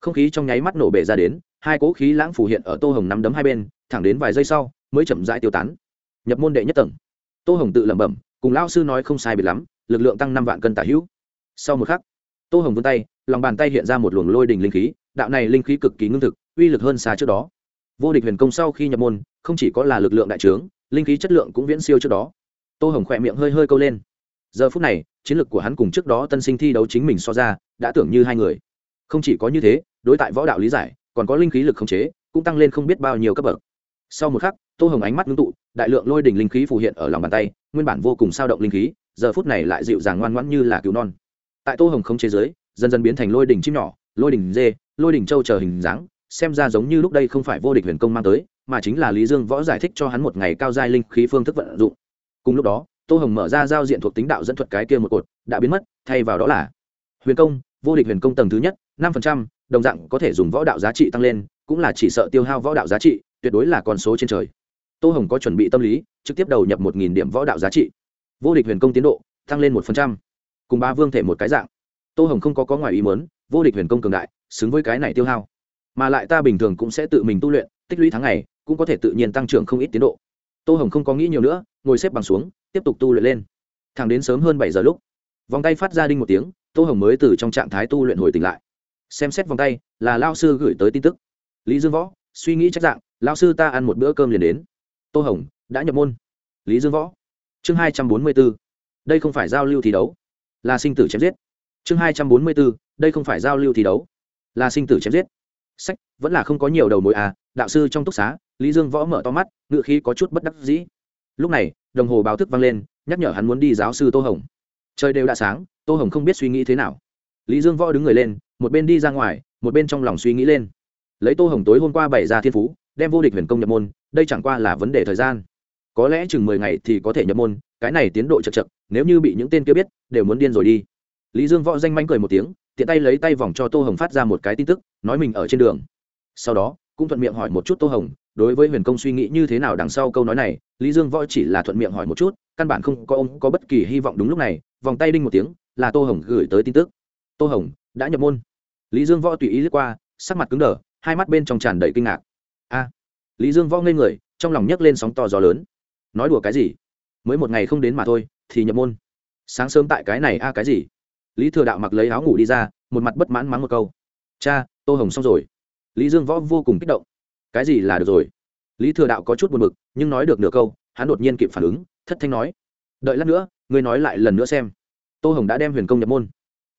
không khí trong nháy mắt nổ bể ra đến, hai cỗ khí lãng phủ hiện ở tô hồng nắm đấm hai bên, thẳng đến vài giây sau, mới chậm rãi tiêu tán. Nhập môn đệ nhất tầng. Tô hồng tự lẩm bẩm, cùng lão sư nói không sai biệt lắm, lực lượng tăng năm vạn cân tả hữu. Sau một khắc, tô hồng vươn tay, lòng bàn tay hiện ra một luồng lôi đình linh khí, đạo này linh khí cực kỳ ngưng thực, uy lực hơn xa trước đó. Vô địch huyền công sau khi nhập môn, không chỉ có là lực lượng đại trướng, linh khí chất lượng cũng viễn siêu trước đó. Tô hồng khỏe miệng hơi hơi câu lên giờ phút này, chiến lược của hắn cùng trước đó tân sinh thi đấu chính mình so ra, đã tưởng như hai người. Không chỉ có như thế, đối tại võ đạo lý giải, còn có linh khí lực khống chế, cũng tăng lên không biết bao nhiêu cấp bậc. Sau một khắc, tô hồng ánh mắt ngưng tụ, đại lượng lôi đỉnh linh khí phù hiện ở lòng bàn tay, nguyên bản vô cùng sao động linh khí, giờ phút này lại dịu dàng ngoan ngoãn như là cứu non. Tại tô hồng không chế giới dần dần biến thành lôi đỉnh chim nhỏ, lôi đỉnh dê, lôi đỉnh trâu chờ hình dáng, xem ra giống như lúc đây không phải vô địch huyền công mang tới, mà chính là lý dương võ giải thích cho hắn một ngày cao giai linh khí phương thức vận dụng. Cùng lúc đó tô hồng mở ra giao diện thuộc tính đạo dẫn thuật cái kia một cột, đã biến mất, thay vào đó là huyền công, vô địch huyền công tầng thứ nhất, năm phần trăm, đồng dạng có thể dùng võ đạo giá trị tăng lên, cũng là chỉ sợ tiêu hao võ đạo giá trị, tuyệt đối là con số trên trời. Tô hồng có chuẩn bị tâm lý, trực tiếp đầu nhập một nghìn điểm võ đạo giá trị. Vô địch huyền công tiến độ, tăng lên một phần trăm. Cùng ba vương thể một cái dạng. Tô hồng không có có ngoài ý mớn vô địch huyền công cường đại, xứng với cái này tiêu hao. Mà lại ta bình thường cũng sẽ tự mình tu luyện, tích lũy tháng ngày, cũng có thể tự nhiên tăng trưởng không ít tiến độ tô hồng không có nghĩ nhiều nữa, ngồi xếp bằng xuống, tiếp tục tu luyện lên. Thẳng đến sớm hơn bảy giờ lúc, vòng tay phát ra đinh một tiếng, tô hồng mới từ trong trạng thái tu luyện hồi tỉnh lại. Xem xét vòng tay, là lao sư gửi tới tin tức. Lý dương võ, suy nghĩ chắc dạng lao sư ta ăn một bữa cơm liền đến. Tô hồng, đã nhập môn. Lý dương võ, chương hai trăm bốn mươi b ố đây không phải giao lưu thi đấu, là sinh tử chém giết. Chương hai trăm bốn mươi b ố đây không phải giao lưu thi đấu, là sinh tử chém giết. Sách, vẫn là không có nhiều đầu mối à đạo sư trong túc xá lý dương võ mở to mắt ngựa khí có chút bất đắc dĩ. Lúc này, đồng hồ báo thức vang lên, nhắc nhở hắn muốn đi giáo sư tô hồng. Trời đều đã sáng, tô hồng không biết suy nghĩ thế nào. Lý dương võ đứng người lên, một bên đi ra ngoài, một bên trong lòng suy nghĩ lên. Lấy tô hồng tối hôm qua bày ra thiên phú, đem vô địch huyền công nhập môn, đây chẳng qua là vấn đề thời gian. Có lẽ chừng mười ngày thì có thể nhập môn, cái này tiến độ chật chật, nếu như bị những tên kia biết, đều muốn điên rồi đi. Lý dương võ danh manh cười một tiếng, tiện tay lấy tay vòng cho tô hồng phát ra một cái tin tức, nói mình ở trên đường. Sau đó, cũng thuận miệng hỏi một chút tô hồng đối với huyền công suy nghĩ như thế nào đằng sau câu nói này, lý dương võ chỉ là thuận miệng hỏi một chút, căn bản không có ông, có bất kỳ hy vọng đúng lúc này, vòng tay đinh một tiếng, là tô hồng gửi tới tin tức. Tô hồng, đã nhập môn. Lý dương võ tùy ý lướt qua, sắc mặt cứng đờ, hai mắt bên trong tràn đầy kinh ngạc. A. Lý dương võ ngây người, trong lòng nhấc lên sóng to gió lớn. Nói đùa cái gì? Mới một ngày không đến mà thôi, thì nhập môn. Sáng sớm tại cái này a cái gì? Lý thừa đạo mặc lấy áo ngủ đi ra, một mặt bất mãn mắng một câu. Cha, tô hồng xong rồi. Lý dương võ vô cùng kích động cái gì là được rồi? Lý thừa đạo có chút buồn b ự c nhưng nói được nửa câu, hắn đột nhiên kịp phản ứng, thất thanh nói, đợi lát nữa, ngươi nói lại lần nữa xem. Tô hồng đã đem huyền công nhập môn.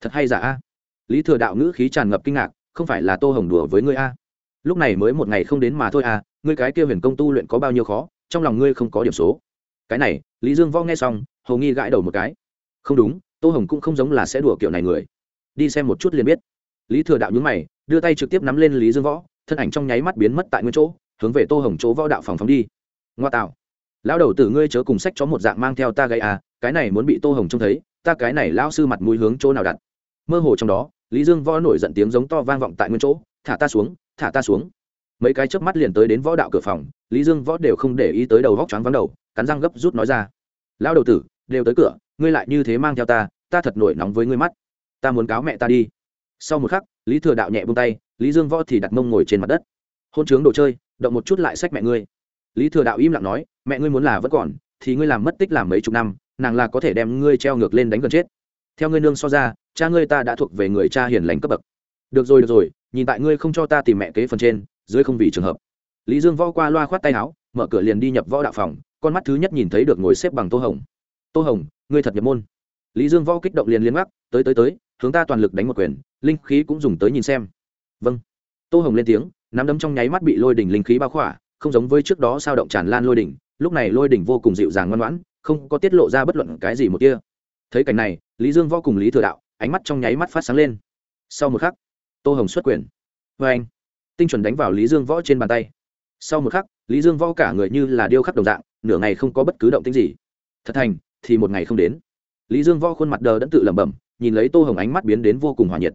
Thật hay giả a? Lý thừa đạo ngữ khí tràn ngập kinh ngạc, không phải là tô hồng đùa với ngươi a? Lúc này mới một ngày không đến mà thôi a ngươi cái kia huyền công tu luyện có bao nhiêu khó, trong lòng ngươi không có điểm số. Cái này, lý dương võ nghe xong, hầu nghi gãi đầu một cái. Không đúng, tô hồng cũng không giống là sẽ đùa kiểu này người. Đi xem một chút liền biết. Lý thừa đạo nhúng mày, đưa tay trực tiếp nắm lên lý dương võ thân ảnh trong nháy mắt biến mất tại nguyên chỗ, hướng về tô hồng chỗ võ đạo phòng phóng đi. Ngoa tạo. Lão đầu tử ngươi chớ cùng sách cho một dạng mang theo ta gây à cái này muốn bị tô hồng trông thấy, ta cái này lão sư mặt mũi hướng chỗ nào đặt? Mơ hồ trong đó, lý dương võ nổi giận tiếng giống to vang vọng tại nguyên chỗ, thả ta xuống, thả ta xuống. Mấy cái chớp mắt liền tới đến võ đạo cửa phòng, lý dương võ đều không để ý tới đầu vóc choáng vắng đầu, cắn răng gấp rút nói ra, lão đầu tử, đều tới cửa, ngươi lại như thế mang theo ta ta thật nổi nóng với ngươi mắt. Ta muốn cáo mẹ ta đi. Sau một khắc, lý thừa đạo nhẹ buông tay lý dương võ thì đặt mông ngồi trên mặt đất. Hôn chướng đồ chơi, động một chút lại sách mẹ ngươi. Lý thừa đạo im lặng nói, mẹ ngươi muốn là vẫn còn, thì ngươi làm mất tích làm mấy chục năm, nàng là có thể đem ngươi treo ngược lên đánh gần chết. Theo ngươi nương so ra, cha ngươi ta đã thuộc về người cha hiền lành cấp bậc. Được rồi được rồi, nhìn tại ngươi không cho ta tìm mẹ kế phần trên, dưới không vì trường hợp. Lý dương võ qua loa khoát tay áo, mở cửa liền đi nhập võ đạo phòng, con mắt thứ nhất nhìn thấy được ngồi xếp bằng tô hồng. Tô hồng, ngươi thật nhập môn. Lý dương võ kích động liền liên gác tới tới tới, hướng ta toàn lực đánh một quyền, linh khí cũng dùng tới nhìn xem vâng. Tô hồng lên tiếng, nắm đấm trong nháy mắt bị lôi đỉnh linh khí bao khỏa, không giống với trước đó sao động tràn lan lôi đỉnh, lúc này lôi đỉnh vô cùng dịu dàng ngoan ngoãn, không có tiết lộ ra bất luận cái gì một kia thấy cảnh này, lý dương võ cùng lý thừa đạo, ánh mắt trong nháy mắt phát sáng lên. Sau một khắc, tô hồng xuất quyền. Vê anh, tinh chuẩn đánh vào lý dương võ trên bàn tay. Sau một khắc, lý dương võ cả người như là điêu khắc đồng dạng, nửa ngày không có bất cứ động tính gì. Thật thành, thì một ngày không đến. Lý dương võ khuôn mặt đờ đẫn tự lẩm bẩm, nhìn lấy tô hồng ánh mắt biến đến vô cùng hòa nhiệt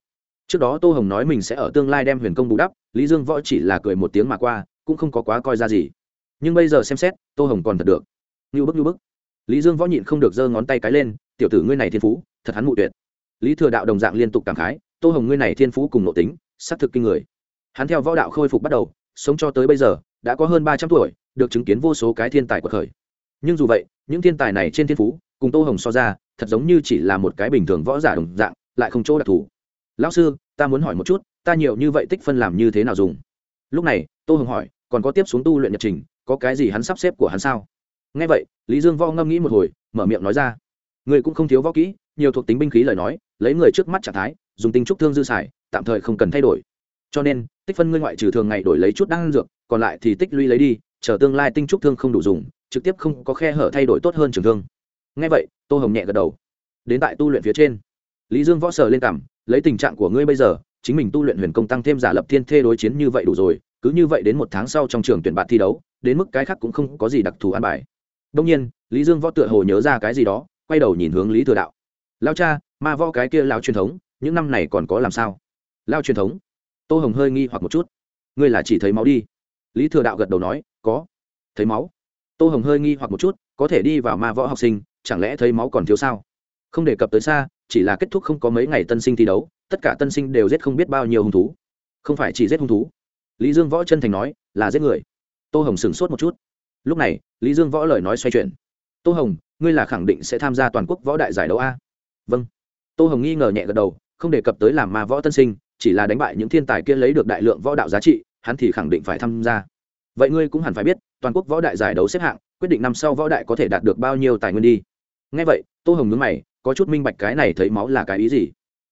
trước đó tô hồng nói mình sẽ ở tương lai đem huyền công bù đắp, lý dương võ chỉ là cười một tiếng mà qua, cũng không có quá coi ra gì. Nhưng bây giờ xem xét, tô hồng còn thật được. Như bức như bức. Lý dương võ nhịn không được giơ ngón tay cái lên, tiểu tử ngươi này thiên phú, thật hắn mụ tuyệt. Lý thừa đạo đồng dạng liên tục cảm khái, tô hồng ngươi này thiên phú cùng nội tính s á c thực kinh người. Hắn theo võ đạo khôi phục bắt đầu, sống cho tới bây giờ, đã có hơn ba trăm tuổi, được chứng kiến vô số cái thiên tài của khởi. Nhưng dù vậy, những thiên tài này trên thiên phú, cùng tô hồng so ra, thật giống như chỉ là một cái bình thường võ giả đồng dạng, lại không chỗ đặc thù lão sư, ta muốn hỏi một chút, ta nhiều như vậy tích phân làm như thế nào dùng? Lúc này, tô hồng hỏi, còn có tiếp xuống tu luyện nhật trình, có cái gì hắn sắp xếp của hắn sao? Nghe vậy, lý dương võ ngâm nghĩ một hồi, mở miệng nói ra, người cũng không thiếu võ kỹ, nhiều thuộc tính binh khí lời nói, lấy người trước mắt trạng thái, dùng tinh trúc thương dư xài, tạm thời không cần thay đổi. Cho nên, tích phân ngươi ngoại trừ thường ngày đổi lấy chút đan dược, còn lại thì tích lũy lấy đi, chờ tương lai tinh trúc thương không đủ dùng, trực tiếp không có khe hở thay đổi tốt hơn trường thương. Ngay vậy, tô hồng nhẹ gật đầu. Đến tại tu luyện phía trên, lý dương võ sờ lên cảm lấy tình trạng của ngươi bây giờ, chính mình tu luyện huyền công tăng thêm giả lập thiên thê đối chiến như vậy đủ rồi, cứ như vậy đến một tháng sau trong trường tuyển bạn thi đấu, đến mức cái khác cũng không có gì đặc thù an bài. Đông nhiên, lý dương võ tựa hồ nhớ ra cái gì đó, quay đầu nhìn hướng lý thừa đạo. Lao cha, ma võ cái kia lao truyền thống, những năm này còn có làm sao? Lao truyền thống? Tô hồng hơi nghi hoặc một chút. Ngươi là chỉ thấy máu đi. Lý thừa đạo gật đầu nói, có. Thấy máu? Tô hồng hơi nghi hoặc một chút, có thể đi vào ma võ học sinh, chẳng lẽ thấy máu còn thiếu sao? Không đề cập tới xa, chỉ là kết thúc không có mấy ngày tân sinh thi đấu, tất cả tân sinh đều giết không biết bao nhiêu hung thú. Không phải chỉ giết hung thú. Lý dương võ chân thành nói, là giết người. Tô hồng sửng sốt một chút. Lúc này, lý dương võ lời nói xoay chuyển. Tô hồng, ngươi là khẳng định sẽ tham gia toàn quốc võ đại giải đấu a? Vâng. Tô hồng nghi ngờ nhẹ gật đầu, không đề cập tới làm ma võ tân sinh, chỉ là đánh bại những thiên tài kia lấy được đại lượng võ đạo giá trị, hắn thì khẳng định phải tham gia. Vậy ngươi cũng hẳn phải biết, toàn quốc võ đại giải đấu xếp hạng, quyết định năm sau võ đại có thể đạt được bao nhiêu tài nguyên đi. Ngay vậy, tô hồng nhớ mày có chút minh bạch cái này thấy máu là cái ý gì.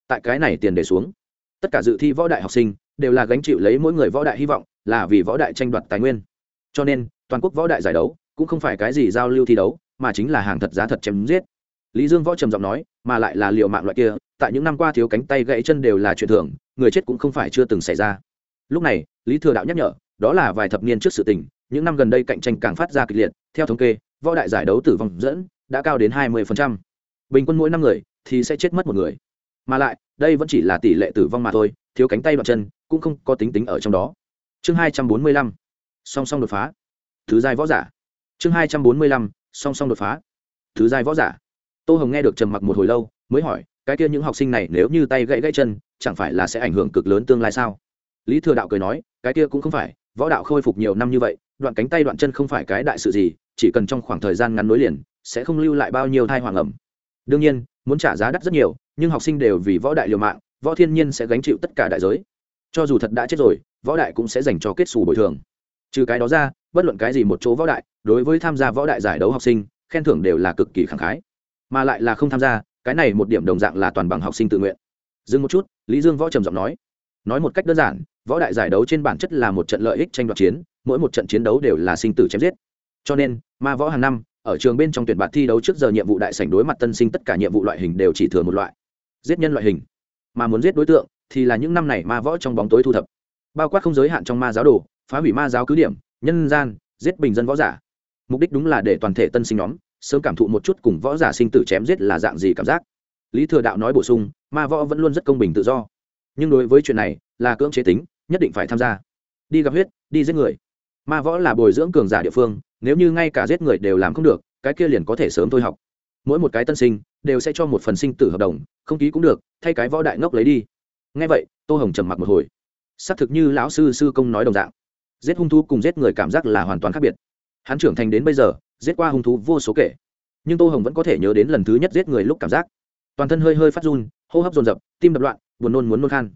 Tại cái này tiền để xuống, tất cả dự thi võ đại học sinh đều là gánh chịu lấy mỗi người võ đại hy vọng là vì võ đại tranh đoạt tài nguyên. Cho nên, toàn quốc võ đại giải đấu cũng không phải cái gì giao lưu thi đấu, mà chính là hàng thật giá thật chém giết. Lý dương võ trầm giọng nói, mà lại là liệu mạng loại kia, tại những năm qua thiếu cánh tay gãy chân đều là chuyện thường, người chết cũng không phải chưa từng xảy ra. Lúc này, lý thừa đạo nhắc nhở, đó là vài thập niên trước sự tình, những năm gần đây cạnh tranh càng phát ra kịch liệt, theo thống kê, võ đại giải đấu tử vong dẫn đã cao đến hai mươi phần trăm bình quân mỗi năm người thì sẽ chết mất một người. Mà lại, đây vẫn chỉ là tỷ lệ tử vong mà thôi, thiếu cánh tay đoạn chân cũng không có tính tính ở trong đó. Chương hai trăm bốn mươi lăm, song song đột phá. Thứ giai võ giả. Chương hai trăm bốn mươi lăm, song song đột phá. Thứ giai võ giả. Tô hồng nghe được trầm mặc một hồi lâu, mới hỏi, cái kia những học sinh này nếu như tay gãy gãy chân, chẳng phải là sẽ ảnh hưởng cực lớn tương lai sao? Lý thừa đạo cười nói, cái kia cũng không phải, võ đạo khôi phục nhiều năm như vậy, đoạn cánh tay đoạn chân không phải cái đại sự gì, chỉ cần trong khoảng thời gian ngắn nối liền, sẽ không lưu lại bao nhiêu thai hoàng ẩm đương nhiên, muốn trả giá đắt rất nhiều, nhưng học sinh đều vì võ đại liều mạng, võ thiên nhiên sẽ gánh chịu tất cả đại giới. Cho dù thật đã chết rồi, võ đại cũng sẽ dành cho kết xù bồi thường. Trừ cái đó ra, bất luận cái gì một chỗ võ đại, đối với tham gia võ đại giải đấu học sinh, khen thưởng đều là cực kỳ khẳng khái. Mà lại là không tham gia, cái này một điểm đồng dạng là toàn bằng học sinh tự nguyện. Dừng một chút, lý dương võ trầm giọng nói. Nói một cách đơn giản, võ đại giải đấu trên bản chất là một trận lợi ích tranh đoạt chiến, mỗi một trận chiến đấu đều là sinh tử chém giết. Cho nên, ma võ hàng năm ở trường bên trong tuyển bạt thi đấu trước giờ nhiệm vụ đại sảnh đối mặt tân sinh tất cả nhiệm vụ loại hình đều chỉ thừa một loại, giết nhân loại hình. Mà muốn giết đối tượng thì là những năm này ma võ trong bóng tối thu thập, bao quát không giới hạn trong ma giáo đồ, phá hủy ma giáo cứ điểm, nhân gian, giết bình dân võ giả. Mục đích đúng là để toàn thể tân sinh nhóm sớm cảm thụ một chút cùng võ giả sinh tử chém giết là dạng gì cảm giác. Lý thừa đạo nói bổ sung, ma võ vẫn luôn rất công bình tự do. Nhưng đối với chuyện này là cưỡng chế tính, nhất định phải tham gia. Đi gặp huyết, đi giết người. Ma võ là bồi dưỡng cường giả địa phương nếu như ngay cả giết người đều làm không được, cái kia liền có thể sớm thôi học. Mỗi một cái tân sinh đều sẽ cho một phần sinh tử hợp đồng, không ký cũng được, thay cái võ đại ngốc lấy đi. Ngay vậy, tô hồng trầm mặc một hồi. Xác thực như lão sư sư công nói đồng dạng, giết hung thú cùng giết người cảm giác là hoàn toàn khác biệt. Hắn trưởng thành đến bây giờ, giết qua hung thú vô số kể. Nhưng tô hồng vẫn có thể nhớ đến lần thứ nhất giết người lúc cảm giác. Toàn thân hơi hơi phát run, hô hấp dồn dập, tim đập loạn, buồn nôn muốn nôn khan.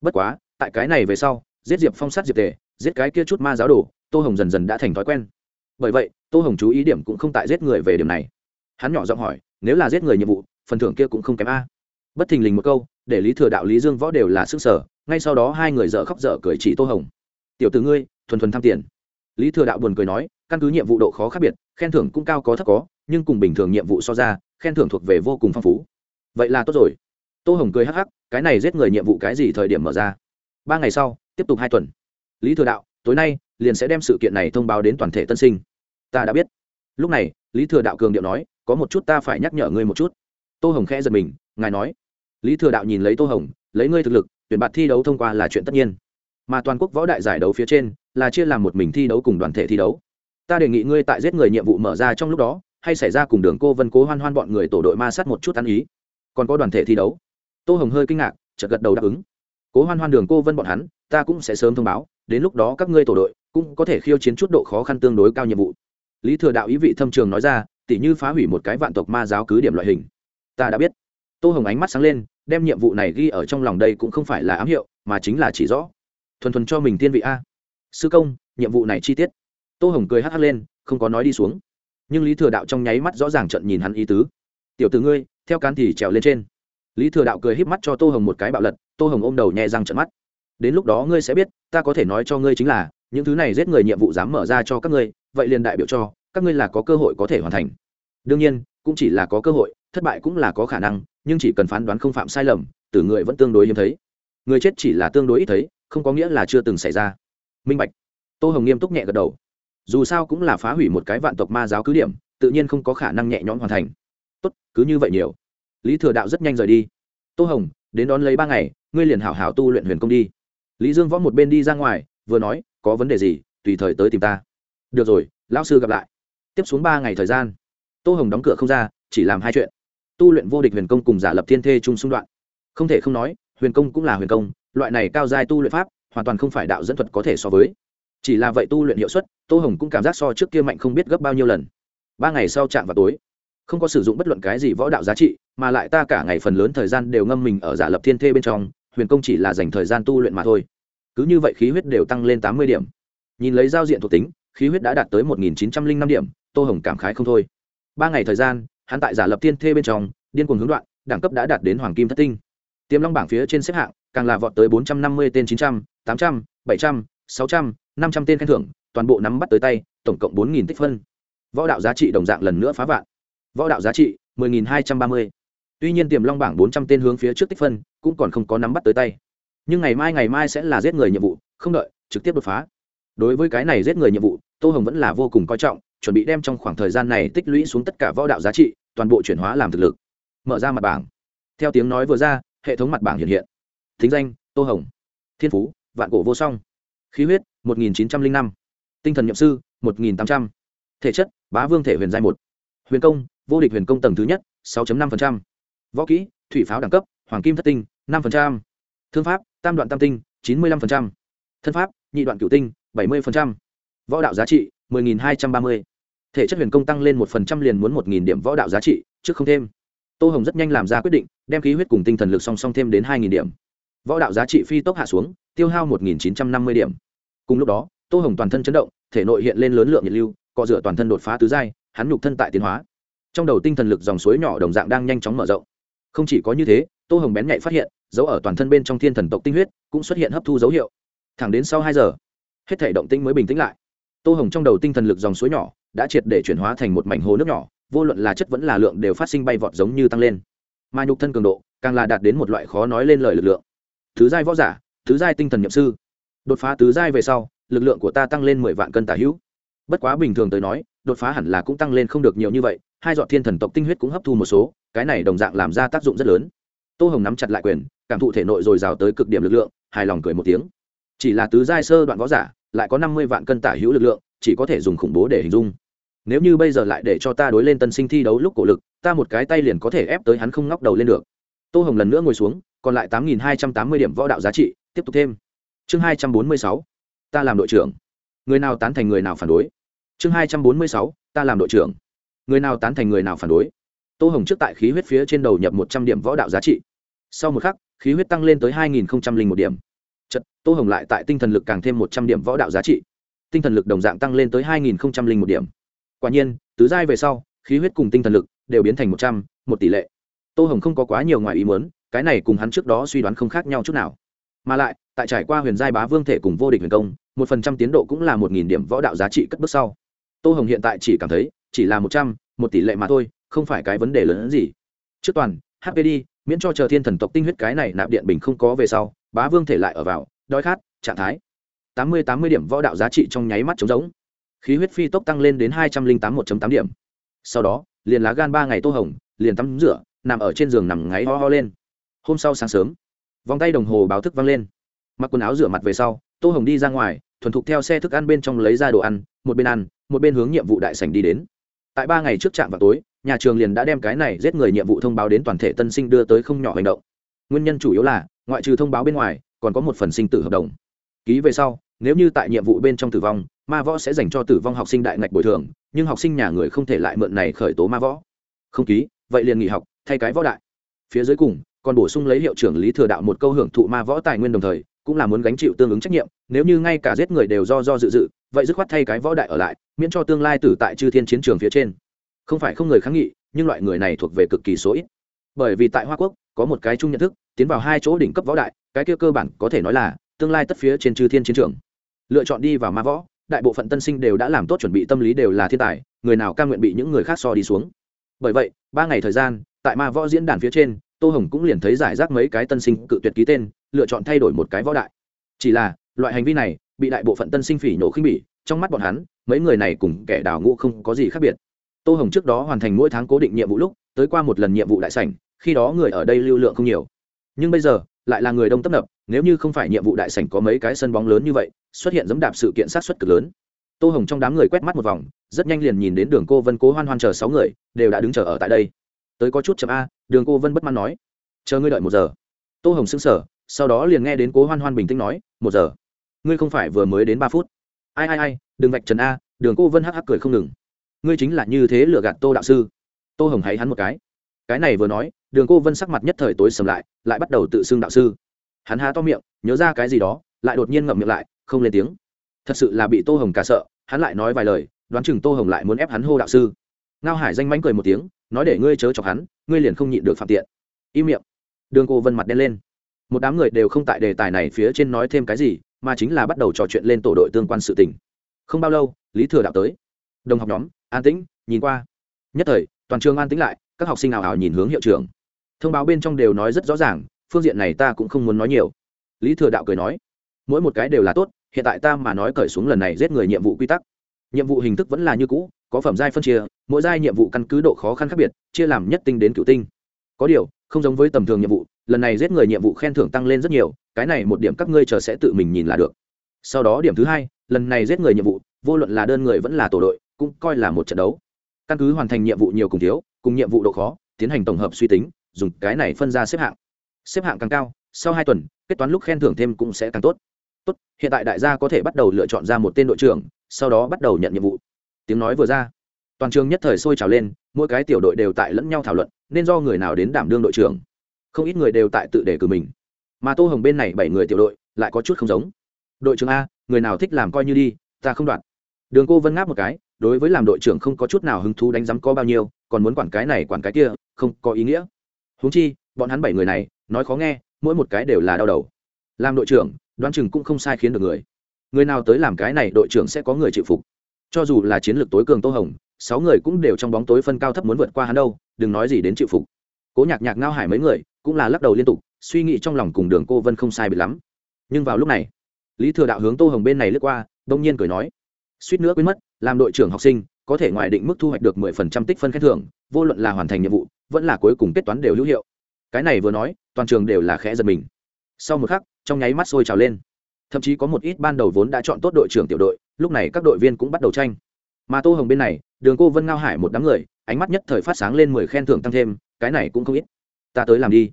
Bất quá, tại cái này về sau, giết diệp phong sát diệp tề, giết cái kia chút ma giáo đồ, tô hồng dần dần đã thành thói quen bởi vậy, tô hồng chú ý điểm cũng không tại giết người về điểm này. Hắn nhỏ giọng hỏi, nếu là giết người nhiệm vụ, phần thưởng kia cũng không kém a. Bất thình lình một câu, để lý thừa đạo, lý dương võ đều là sức sở ngay sau đó hai người dợ khóc dở cười chỉ tô hồng. Tiểu từ ngươi, thuần thuần tham tiền. Lý thừa đạo buồn cười nói, căn cứ nhiệm vụ độ khó khác biệt, khen thưởng cũng cao có thấp có, nhưng cùng bình thường nhiệm vụ so ra, khen thưởng thuộc về vô cùng phong phú. Vậy là tốt rồi. Tô hồng cười hắc hắc, cái này giết người nhiệm vụ cái gì thời điểm mở ra? Ba ngày sau, tiếp tục hai tuần. Lý thừa đạo tối nay liền sẽ đem sự kiện này thông báo đến toàn thể tân sinh. Ta đã biết. Lúc này, lý thừa đạo cường điệu nói, có một chút ta phải nhắc nhở ngươi một chút. Tô hồng khẽ giật mình, ngài nói. Lý thừa đạo nhìn lấy tô hồng, lấy ngươi thực lực, tuyển bạt thi đấu thông qua là chuyện tất nhiên. Mà toàn quốc võ đại giải đấu phía trên, là chia làm một mình thi đấu cùng đoàn thể thi đấu. Ta đề nghị ngươi tại giết người nhiệm vụ mở ra trong lúc đó, hay xảy ra cùng đường cô vân cố hoan hoan bọn người tổ đội ma sát một chút ăn ý. Còn có đoàn thể thi đấu. Tô hồng hơi kinh ngạc, chợt gật đầu đáp ứng. Cố hoan hoan đường cô vân bọn hắn, ta cũng sẽ sớm thông báo đến lúc đó các ngươi tổ đội cũng có thể khiêu chiến chút độ khó khăn tương đối cao nhiệm vụ. Lý thừa đạo ý vị thâm trường nói ra, tỉ như phá hủy một cái vạn tộc ma giáo cứ điểm loại hình. Ta đã biết. Tô hồng ánh mắt sáng lên, đem nhiệm vụ này ghi ở trong lòng đây cũng không phải là ám hiệu, mà chính là chỉ rõ. Thuần thuần cho mình tiên vị a. Sư công, nhiệm vụ này chi tiết. Tô hồng cười hắc hắc lên, không có nói đi xuống. Nhưng lý thừa đạo trong nháy mắt rõ ràng trận nhìn hắn ý tứ. Tiểu từ ngươi, theo cán thì trèo lên trên. Lý thừa đạo cười híp mắt cho tô hồng một cái bạo lật, tô hồng ôm đầu nhẹ răng trận mắt. Đến lúc đó ngươi sẽ biết ta có thể nói cho ngươi chính là, những thứ này giết người nhiệm vụ dám mở ra cho các ngươi, vậy liền đại biểu cho, các ngươi là có cơ hội có thể hoàn thành. Đương nhiên, cũng chỉ là có cơ hội, thất bại cũng là có khả năng, nhưng chỉ cần phán đoán không phạm sai lầm, tử người vẫn tương đối hiếm thấy. Người chết chỉ là tương đối ít thấy, không có nghĩa là chưa từng xảy ra. Minh bạch. Tô hồng nghiêm túc nhẹ gật đầu. Dù sao cũng là phá hủy một cái vạn tộc ma giáo cứ điểm, tự nhiên không có khả năng nhẹ nhõm hoàn thành. Tốt, cứ như vậy nhiều. Lý thừa đạo rất nhanh rời đi. Tô hồng, đến đón lấy ba ngày, ngươi liền hảo hảo tu luyện huyền công đi lý dương võ một bên đi ra ngoài, vừa nói, có vấn đề gì, tùy thời tới tìm ta. Được rồi, lão sư gặp lại. Tiếp xuống ba ngày thời gian, tô hồng đóng cửa không ra, chỉ làm hai chuyện. Tu luyện vô địch huyền công cùng giả lập thiên thê chung xung đoạn. Không thể không nói, huyền công cũng là huyền công, loại này cao giai tu luyện pháp, hoàn toàn không phải đạo dẫn thuật có thể so với. Chỉ là vậy tu luyện hiệu suất, tô hồng cũng cảm giác so trước kia mạnh không biết gấp bao nhiêu lần. Ba ngày sau chạm vào tối, không có sử dụng bất luận cái gì võ đạo giá trị, mà lại ta cả ngày phần lớn thời gian đều ngâm mình ở giả lập thiên thê bên trong huyền công chỉ là dành thời gian tu luyện mà thôi. Cứ như vậy khí huyết đều tăng lên tám mươi điểm. Nhìn lấy giao diện thuộc tính, khí huyết đã đạt tới một nghìn chín trăm linh năm điểm, tô hồng cảm khái không thôi. Ba ngày thời gian, hắn tại giả lập thiên thê bên trong, điên cuồng hướng đoạn, đẳng cấp đã đạt đến hoàng kim thất tinh. Tiềm long bảng phía trên xếp hạng, càng là vọt tới bốn trăm năm mươi tên chín trăm, tám trăm, bảy trăm, sáu trăm, năm trăm tên khen thưởng, toàn bộ nắm bắt tới tay, tổng cộng bốn nghìn tích phân. Võ đạo giá trị đồng dạng lần nữa phá vạn. Võ đạo giá trị mười nghìn hai trăm ba mươi tuy nhiên tiềm long bảng bốn trăm tên hướng phía trước tích phân, cũng còn không có nắm bắt tới tay. Nhưng ngày mai ngày mai sẽ là giết người nhiệm vụ, không đợi, trực tiếp đột phá. Đối với cái này giết người nhiệm vụ, tô hồng vẫn là vô cùng coi trọng, chuẩn bị đem trong khoảng thời gian này tích lũy xuống tất cả võ đạo giá trị, toàn bộ chuyển hóa làm thực lực. Mở ra mặt bảng. Theo tiếng nói vừa ra, hệ thống mặt bảng hiện hiện. Thính danh, tô hồng. Thiên phú, vạn cổ vô song. Khí huyết, một nghìn chín trăm linh năm. Tinh thần nhậm sư, một nghìn tám trăm. Thể chất, bá vương thể huyền giai một. Huyền công, vô địch huyền công tầng thứ nhất, sáu năm võ kỹ, thủy pháo đẳng cấp, hoàng kim thất tinh, năm thương pháp, tam đoạn tam tinh, chín mươi năm thân pháp, nhị đoạn cửu tinh, bảy mươi võ đạo giá trị một mươi hai trăm ba mươi. Thể chất huyền công tăng lên một phần trăm liền muốn một nghìn điểm võ đạo giá trị, trước không thêm. Tô hồng rất nhanh làm ra quyết định, đem khí huyết cùng tinh thần lực song song thêm đến hai nghìn điểm. Võ đạo giá trị phi tốc hạ xuống, tiêu hao một nghìn chín trăm năm mươi điểm. Cùng lúc đó, tô hồng toàn thân chấn động, thể nội hiện lên lớn lượng nhiệt lưu cọ rửa toàn thân đột phá tứ giai, hắn nhục thân tại tiến hóa. Trong đầu tinh thần lực dòng suối nhỏ đồng dạng đang nhanh chóng mở rộng không chỉ có như thế, tô hồng bén nhạy phát hiện, dấu ở toàn thân bên trong thiên thần tộc tinh huyết, cũng xuất hiện hấp thu dấu hiệu. Thẳng đến sau hai giờ, hết thể động tinh mới bình tĩnh lại. Tô hồng trong đầu tinh thần lực dòng suối nhỏ, đã triệt để chuyển hóa thành một mảnh hồ nước nhỏ, vô luận là chất vẫn là lượng đều phát sinh bay vọt giống như tăng lên. Mà nhục thân cường độ, càng là đạt đến một loại khó nói lên lời lực lượng. Thứ giai võ giả, thứ giai tinh thần nhậm sư. Đột phá tứ giai về sau, lực lượng của ta tăng lên mười vạn cân tả hữu. Bất quá bình thường tới nói đột phá hẳn là cũng tăng lên không được nhiều như vậy, hai dọn thiên thần tộc tinh huyết cũng hấp thu một số, cái này đồng dạng làm ra tác dụng rất lớn. Tô hồng nắm chặt lại quyền, cảm thụ thể nội dồi dào tới cực điểm lực lượng, hài lòng cười một tiếng. Chỉ là tứ giai sơ đoạn võ giả, lại có năm mươi vạn cân tả hữu lực lượng, chỉ có thể dùng khủng bố để hình dung. Nếu như bây giờ lại để cho ta đối lên tân sinh thi đấu lúc cổ lực, ta một cái tay liền có thể ép tới hắn không ngóc đầu lên được. Tô hồng lần nữa ngồi xuống, còn lại tám nghìn hai trăm tám mươi điểm võ đạo giá trị, tiếp tục thêm. Chương hai trăm bốn mươi sáu, ta làm đội trưởng. Người nào tán thành người nào phản đối? Chương hai trăm bốn mươi sáu ta làm đội trưởng. Người nào tán thành người nào phản đối. Tô hồng trước tại khí huyết phía trên đầu nhập một trăm điểm võ đạo giá trị. Sau một khắc khí huyết tăng lên tới hai nghìn một điểm. Chật, tô hồng lại tại tinh thần lực càng thêm một trăm điểm võ đạo giá trị. Tinh thần lực đồng dạng tăng lên tới hai nghìn một điểm. Quả nhiên tứ giai về sau khí huyết cùng tinh thần lực đều biến thành một trăm một tỷ lệ. Tô hồng không có quá nhiều ngoài ý muốn cái này cùng hắn trước đó suy đoán không khác nhau chút nào. Mà lại tại trải qua huyền giai bá vương thể cùng vô địch huyền công một phần trăm tiến độ cũng là một nghìn điểm võ đạo giá trị cất bước sau tô hồng hiện tại chỉ cảm thấy, chỉ là một trăm, một tỷ lệ mà thôi, không phải cái vấn đề lớn hơn gì. Trước toàn hp đi, miễn cho chờ thiên thần tộc tinh huyết cái này nạp điện bình không có về sau, bá vương thể lại ở vào, đói khát, trạng thái. Tám mươi tám mươi điểm võ đạo giá trị trong nháy mắt trống giống khí huyết phi tốc tăng lên đến hai trăm linh tám một tám điểm. Sau đó, liền lá gan ba ngày tô hồng, liền tắm rửa, nằm ở trên giường nằm ngáy ho ho lên. Hôm sau sáng sớm, vòng tay đồng hồ báo thức vang lên. Mặc quần áo rửa mặt về sau, tô hồng đi ra ngoài thuần thục theo xe thức ăn bên trong lấy ra đồ ăn, một bên ăn, một bên hướng nhiệm vụ đại sảnh đi đến. Tại ba ngày trước trạm vào tối, nhà trường liền đã đem cái này giết người nhiệm vụ thông báo đến toàn thể tân sinh đưa tới không nhỏ hành động. Nguyên nhân chủ yếu là, ngoại trừ thông báo bên ngoài, còn có một phần sinh tử hợp đồng. Ký về sau, nếu như tại nhiệm vụ bên trong tử vong, ma võ sẽ dành cho tử vong học sinh đại ngạch bồi thường, nhưng học sinh nhà người không thể lại mượn này khởi tố ma võ. Không ký, vậy liền nghỉ học, thay cái võ đại. Phía dưới cùng, còn bổ sung lấy hiệu trưởng lý thừa đạo một câu hưởng thụ ma võ tài nguyên đồng thời cũng là muốn gánh chịu tương ứng trách nhiệm, nếu như ngay cả giết người đều do do dự dự, vậy dứt khoát thay cái võ đại ở lại, miễn cho tương lai tử tại chư thiên chiến trường phía trên. Không phải không người kháng nghị, nhưng loại người này thuộc về cực kỳ số ít. Bởi vì tại hoa quốc, có một cái chung nhận thức, tiến vào hai chỗ đỉnh cấp võ đại, cái kia cơ bản có thể nói là tương lai tất phía trên chư thiên chiến trường. Lựa chọn đi vào ma võ, đại bộ phận tân sinh đều đã làm tốt chuẩn bị tâm lý đều là thiên tài, người nào cam nguyện bị những người khác so đi xuống. Bởi vậy, ba ngày thời gian, tại ma võ diễn đàn phía trên tô hồng cũng liền thấy giải rác mấy cái tân sinh cự tuyệt ký tên, lựa chọn thay đổi một cái võ đại. Chỉ là, loại hành vi này, bị đại bộ phận tân sinh phỉ nhổ khinh bỉ, trong mắt bọn hắn, mấy người này cùng kẻ đào ngũ không có gì khác biệt. Tô hồng trước đó hoàn thành mỗi tháng cố định nhiệm vụ lúc, tới qua một lần nhiệm vụ đại sảnh, khi đó người ở đây lưu lượng không nhiều. Nhưng bây giờ, lại là người đông tấp nập, nếu như không phải nhiệm vụ đại sảnh có mấy cái sân bóng lớn như vậy, xuất hiện dẫm đạp sự kiện sát xuất cực lớn. Tô hồng trong đám người quét mắt một vòng, rất nhanh liền nhìn đến đường cô vân cố hoan hoan chờ sáu người, đều đã đứng chờ ở tại đây tới có chút chậm a, đường cô vân bất mãn nói. Chờ ngươi đợi một giờ. Tô hồng xưng sở sau đó liền nghe đến cố hoan hoan bình tĩnh nói, một giờ. Ngươi không phải vừa mới đến ba phút. Ai ai ai, đừng vạch trần a, đường cô vân hắc hắc cười không ngừng. Ngươi chính là như thế lừa gạt tô đạo sư. Tô hồng hãy hắn một cái. Cái này vừa nói, đường cô vân sắc mặt nhất thời tối sầm lại lại bắt đầu tự xưng đạo sư. Hắn há to miệng, nhớ ra cái gì đó, lại đột nhiên ngậm miệng lại, không lên tiếng. Thật sự là bị tô hồng cả sợ, hắn lại nói vài lời, đoán chừng tô hồng lại muốn ép hắn hô đạo sư. Ngao hải danh mánh cười một tiếng nói để ngươi chớ chọc hắn, ngươi liền không nhịn được phạm tiện. Im miệng. Đường cô vân mặt đen lên. Một đám người đều không tại đề tài này phía trên nói thêm cái gì, mà chính là bắt đầu trò chuyện lên tổ đội tương quan sự tình. Không bao lâu, lý thừa đạo tới. Đồng học nhóm, an tĩnh, nhìn qua. Nhất thời, toàn trường an tĩnh lại, các học sinh ảo ảo nhìn hướng hiệu trưởng. Thông báo bên trong đều nói rất rõ ràng, phương diện này ta cũng không muốn nói nhiều. Lý thừa đạo cười nói, mỗi một cái đều là tốt, hiện tại ta mà nói cởi xuống lần này giết người nhiệm vụ quy tắc. Nhiệm vụ hình thức vẫn là như cũ có phẩm giai phân chia, mỗi giai nhiệm vụ căn cứ độ khó khăn khác biệt, chia làm nhất tinh đến cựu tinh. Có điều, không giống với tầm thường nhiệm vụ, lần này giết người nhiệm vụ khen thưởng tăng lên rất nhiều, cái này một điểm các ngươi chờ sẽ tự mình nhìn là được. Sau đó điểm thứ hai, lần này giết người nhiệm vụ, vô luận là đơn người vẫn là tổ đội, cũng coi là một trận đấu. Căn cứ hoàn thành nhiệm vụ nhiều cùng thiếu, cùng nhiệm vụ độ khó, tiến hành tổng hợp suy tính, dùng cái này phân ra xếp hạng. Xếp hạng càng cao, sau hai tuần, kết toán lúc khen thưởng thêm cũng sẽ càng tốt. Tốt, hiện tại đại gia có thể bắt đầu lựa chọn ra một tên đội trưởng, sau đó bắt đầu nhận nhiệm vụ tiếng nói vừa ra, toàn trường nhất thời sôi trào lên, mỗi cái tiểu đội đều tại lẫn nhau thảo luận, nên do người nào đến đảm đương đội trưởng. Không ít người đều tại tự đề cử mình. Mà tô hồng bên này bảy người tiểu đội, lại có chút không giống. Đội trưởng a, người nào thích làm coi như đi, ta không đoạt. Đường cô vân ngáp một cái, đối với làm đội trưởng không có chút nào hứng thú đánh giám có bao nhiêu, còn muốn quản cái này quản cái kia, không có ý nghĩa. Húng chi, bọn hắn bảy người này, nói khó nghe, mỗi một cái đều là đau đầu. Làm đội trưởng, đoán chừng cũng không sai khiến được người. Người nào tới làm cái này, đội trưởng sẽ có người chịu phục cho dù là chiến lược tối cường tô hồng, sáu người cũng đều trong bóng tối phân cao thấp muốn vượt qua hắn đâu, đừng nói gì đến chịu phục. Cố nhạc nhạc ngao hải mấy người, cũng là lắc đầu liên tục, suy nghĩ trong lòng cùng đường cô vân không sai bị lắm. Nhưng vào lúc này, lý thừa đạo hướng tô hồng bên này lướt qua, đông nhiên cười nói, suýt nữa quên mất, làm đội trưởng học sinh, có thể ngoài định mức thu hoạch được mười phần trăm tích phân khen thưởng, vô luận là hoàn thành nhiệm vụ, vẫn là cuối cùng kết toán đều hữu hiệu. Cái này vừa nói, toàn trường đều là khẽ giật mình. Sau một khắc, trong nháy mắt sôi trào lên. Thậm chí có một ít ban đầu vốn đã chọn tốt đội trưởng tiểu đội lúc này các đội viên cũng bắt đầu tranh. Mà tô hồng bên này, đường cô vân ngao hải một đám người, ánh mắt nhất thời phát sáng lên mười khen thưởng tăng thêm, cái này cũng không ít. Ta tới làm đi.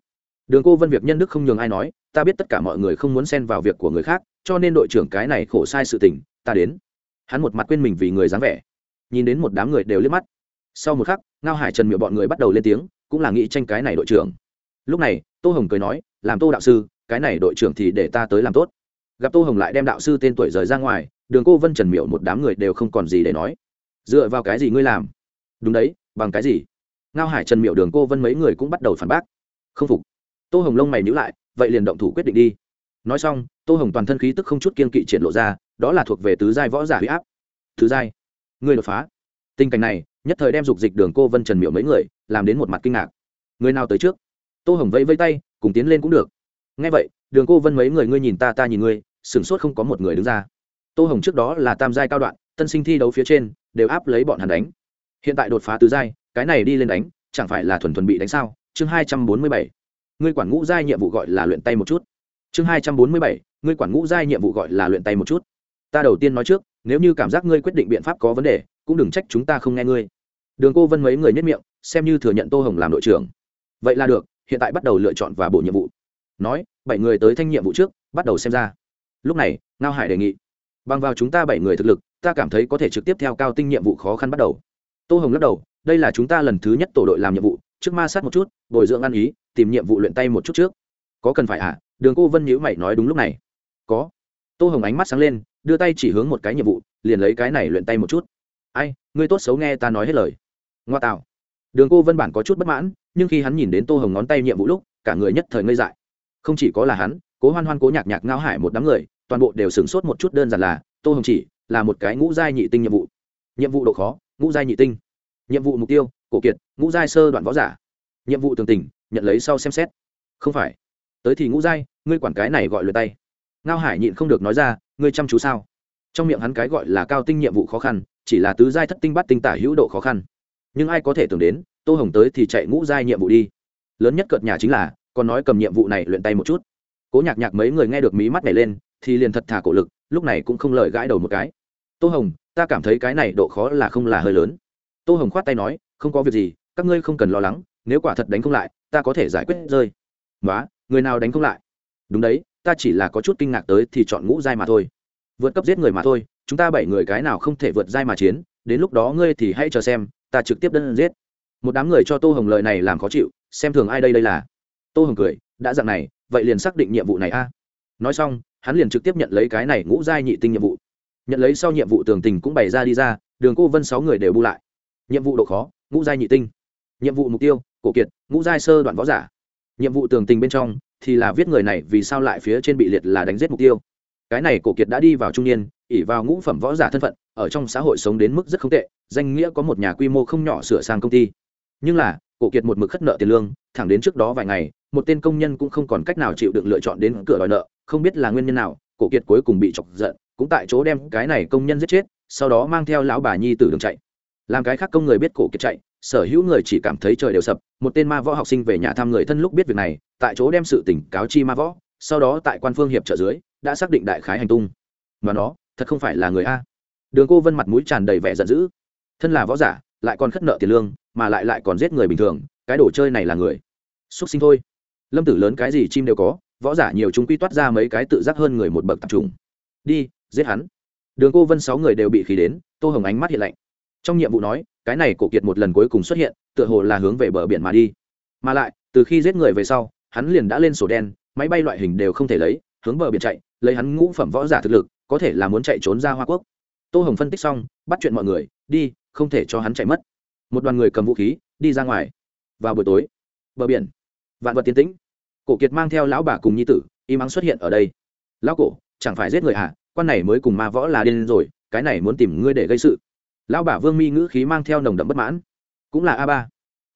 Đường cô vân việc nhân đức không nhường ai nói, ta biết tất cả mọi người không muốn xen vào việc của người khác, cho nên đội trưởng cái này khổ sai sự tình, ta đến. Hắn một mặt quên mình vì người dáng vẻ. Nhìn đến một đám người đều liếc mắt. Sau một khắc, ngao hải trần miệng bọn người bắt đầu lên tiếng, cũng là nghĩ tranh cái này đội trưởng. Lúc này, tô hồng cười nói, làm tô đạo sư, cái này đội trưởng thì để ta tới làm tốt. Gặp tô hồng lại đem đạo sư tên tuổi rời ra ngoài đường cô vân trần miệu một đám người đều không còn gì để nói. Dựa vào cái gì ngươi làm? Đúng đấy, bằng cái gì? Ngao hải trần miệu đường cô vân mấy người cũng bắt đầu phản bác. Không phục. Tô hồng lông mày nhữ lại, vậy liền động thủ quyết định đi. Nói xong, tô hồng toàn thân khí tức không chút kiên kỵ triển lộ ra, đó là thuộc về tứ giai võ giả huy áp. Thứ giai. Người đột phá. Tình cảnh này, nhất thời đem dục dịch đường cô vân trần miệu mấy người, làm đến một mặt kinh ngạc. Người nào tới trước? Tô hồng vẫy vẫy tay, cùng tiến lên cũng được. Ngay vậy, đường cô vân mấy người, ngươi nhìn ta ta nhìn ngươi, sửng sốt không có một người đứng ra tô hồng trước đó là tam giai cao đoạn, tân sinh thi đấu phía trên, đều áp lấy bọn hắn đánh. Hiện tại đột phá tứ giai, cái này đi lên đánh, chẳng phải là thuần thuần bị đánh sao? Chương hai trăm bốn mươi bảy. Ngươi quản ngũ giai nhiệm vụ gọi là luyện tay một chút. Chương hai trăm bốn mươi bảy. Ngươi quản ngũ giai nhiệm vụ gọi là luyện tay một chút. Ta đầu tiên nói trước, nếu như cảm giác ngươi quyết định biện pháp có vấn đề, cũng đừng trách chúng ta không nghe ngươi. Đường cô vân mấy người nhất miệng, xem như thừa nhận tô hồng làm đội trưởng. Vậy là được, hiện tại bắt đầu lựa chọn và bổ nhiệm vụ. Nói, bảy người tới thanh nhiệm vụ trước, bắt đầu xem ra. Lúc này, ngao hải đề nghị bằng vào chúng ta bảy người thực lực, ta cảm thấy có thể trực tiếp theo cao tinh nhiệm vụ khó khăn bắt đầu. Tô hồng lắc đầu, đây là chúng ta lần thứ nhất tổ đội làm nhiệm vụ, trước ma sát một chút, bồi dưỡng ăn ý, tìm nhiệm vụ luyện tay một chút trước. Có cần phải à đường cô vân nhữ mày nói đúng lúc này. Có. Tô hồng ánh mắt sáng lên, đưa tay chỉ hướng một cái nhiệm vụ, liền lấy cái này luyện tay một chút. Ai ngươi tốt xấu nghe ta nói hết lời. Ngoa tạo. Đường cô vân bản có chút bất mãn, nhưng khi hắn nhìn đến tô hồng ngón tay nhiệm vụ lúc, cả người nhất thời ngây dại. Không chỉ có là hắn, cố hoan hoan cố nhạc nhạc ngao hải một đám người toàn bộ đều sửng sốt một chút đơn giản là, tô hồng chỉ là một cái ngũ giai nhị tinh nhiệm vụ. Nhiệm vụ độ khó, ngũ giai nhị tinh. Nhiệm vụ mục tiêu, cổ kiệt, ngũ giai sơ đoạn võ giả. Nhiệm vụ tường tình, nhận lấy sau xem xét. Không phải. Tới thì ngũ giai, ngươi quản cái này gọi lượt tay. Ngao hải nhịn không được nói ra, ngươi chăm chú sao? Trong miệng hắn cái gọi là cao tinh nhiệm vụ khó khăn, chỉ là tứ giai thất tinh bắt tinh tả hữu độ khó khăn. Nhưng ai có thể tưởng đến, tô hồng tới thì chạy ngũ giai nhiệm vụ đi. Lớn nhất cợt nhà chính là, còn nói cầm nhiệm vụ này luyện tay một chút. Cố nhạc nhạc mấy người nghe được mí mắt này lên thì liền thật thả cổ lực, lúc này cũng không lời gãi đầu một cái. Tô hồng, ta cảm thấy cái này độ khó là không là hơi lớn. Tô hồng khoát tay nói, không có việc gì, các ngươi không cần lo lắng, nếu quả thật đánh không lại, ta có thể giải quyết rơi. Nói người nào đánh không lại? Đúng đấy, ta chỉ là có chút kinh ngạc tới thì chọn ngũ giai mà thôi. Vượt cấp giết người mà thôi, chúng ta bảy người cái nào không thể vượt giai mà chiến, đến lúc đó ngươi thì hãy chờ xem, ta trực tiếp đơn giết. Một đám người cho tô hồng lời này làm khó chịu, xem thường ai đây đây là. Tô hồng cười, đã dạng này, vậy liền xác định nhiệm vụ này a. Nói xong hắn liền trực tiếp nhận lấy cái này ngũ giai nhị tinh nhiệm vụ. Nhận lấy sau nhiệm vụ tường tình cũng bày ra đi ra, đường cô vân sáu người đều bu lại. Nhiệm vụ độ khó, ngũ giai nhị tinh. Nhiệm vụ mục tiêu, cổ kiệt, ngũ giai sơ đoạn võ giả. Nhiệm vụ tường tình bên trong thì là viết người này vì sao lại phía trên bị liệt là đánh giết mục tiêu. Cái này cổ kiệt đã đi vào trung niên ỉ vào ngũ phẩm võ giả thân phận, ở trong xã hội sống đến mức rất không tệ, danh nghĩa có một nhà quy mô không nhỏ sửa sang công ty. Nhưng là, cổ kiệt một mực khất nợ tiền lương, thẳng đến trước đó vài ngày, một tên công nhân cũng không còn cách nào chịu đựng lựa chọn đến cửa đòi nợ không biết là nguyên nhân nào, cổ kiệt cuối cùng bị chọc giận, cũng tại chỗ đem cái này công nhân giết chết, sau đó mang theo lão bà nhi từ đường chạy. Làm cái khác công người biết cổ kiệt chạy, sở hữu người chỉ cảm thấy trời đều sập, một tên ma võ học sinh về nhà thăm người thân lúc biết việc này, tại chỗ đem sự tỉnh cáo chi ma võ, sau đó tại quan phương hiệp trợ dưới, đã xác định đại khái hành tung. Mà nó, thật không phải là người a. Đường cô vân mặt mũi tràn đầy vẻ giận dữ. Thân là võ giả, lại còn khất nợ tiền lương, mà lại lại còn giết người bình thường, cái đồ chơi này là người. Xúc sinh thôi. Lâm tử lớn cái gì chim đều có võ giả nhiều chúng quy toát ra mấy cái tự giác hơn người một bậc tập trung đi, giết hắn. Đường cô vân sáu người đều bị khí đến, tô hồng ánh mắt hiện lạnh. Trong nhiệm vụ nói, cái này cổ kiệt một lần cuối cùng xuất hiện, tựa hồ là hướng về bờ biển mà đi. Mà lại, từ khi giết người về sau, hắn liền đã lên sổ đen, máy bay loại hình đều không thể lấy, hướng bờ biển chạy, lấy hắn ngũ phẩm võ giả thực lực, có thể là muốn chạy trốn ra hoa quốc. Tô hồng phân tích xong, bắt chuyện mọi người, đi, không thể cho hắn chạy mất. Một đoàn người cầm vũ khí, đi ra ngoài. Vào buổi tối, bờ biển, vạn vật tiến tĩnh cổ kiệt mang theo lão bà cùng nhi tử im ắng xuất hiện ở đây. Lão cổ, chẳng phải giết người à quan này mới cùng ma võ là điên rồi, cái này muốn tìm ngươi để gây sự. Lão bà vương mi ngữ khí mang theo nồng đậm bất mãn. Cũng là a ba.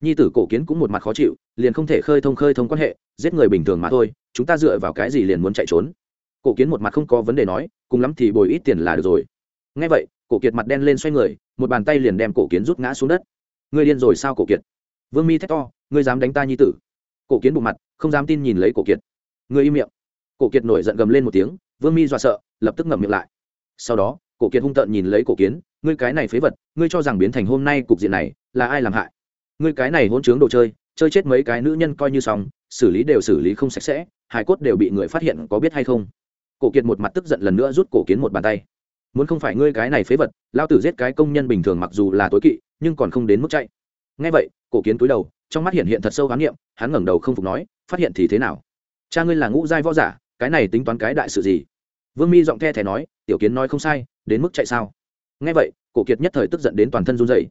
Nhi tử cổ kiến cũng một mặt khó chịu, liền không thể khơi thông khơi thông quan hệ, giết người bình thường mà thôi, chúng ta dựa vào cái gì liền muốn chạy trốn? Cổ kiến một mặt không có vấn đề nói, cùng lắm thì bồi ít tiền là được rồi. Ngay vậy, cổ kiệt mặt đen lên xoay người, một bàn tay liền đem cổ kiến rút ngã xuống đất. Ngươi điên rồi sao, cổ kiệt? Vương mi thét to, ngươi dám đánh ta nhi tử? Cổ kiến bụng mặt không dám tin nhìn lấy cổ kiệt. Người im miệng. Cổ kiệt nổi giận gầm lên một tiếng, vương mi dọa sợ, lập tức ngậm miệng lại. Sau đó, cổ kiệt hung tợn nhìn lấy cổ kiến, ngươi cái này phế vật, ngươi cho rằng biến thành hôm nay cục diện này là ai làm hại? Ngươi cái này hôn chướng đồ chơi chơi chết mấy cái nữ nhân coi như xong, xử lý đều xử lý không sạch sẽ hải cốt đều bị người phát hiện có biết hay không? Cổ kiệt một mặt tức giận lần nữa rút cổ kiến một bàn tay. Muốn không phải ngươi cái này phế vật, lao tử giết cái công nhân bình thường mặc dù là tối kỵ, nhưng còn không đến mức chạy. Ngay vậy, cổ kiến túi đầu, trong mắt hiện hiện thật sâu khám nghiệm hắn ngẩng đầu không phục nói, phát hiện thì thế nào? Cha ngươi là ngũ giai võ giả, cái này tính toán cái đại sự gì? Vương mi giọng the thẻ nói, tiểu kiến nói không sai, đến mức chạy sao? Nghe vậy, cổ kiệt nhất thời tức giận đến toàn thân run rẩy.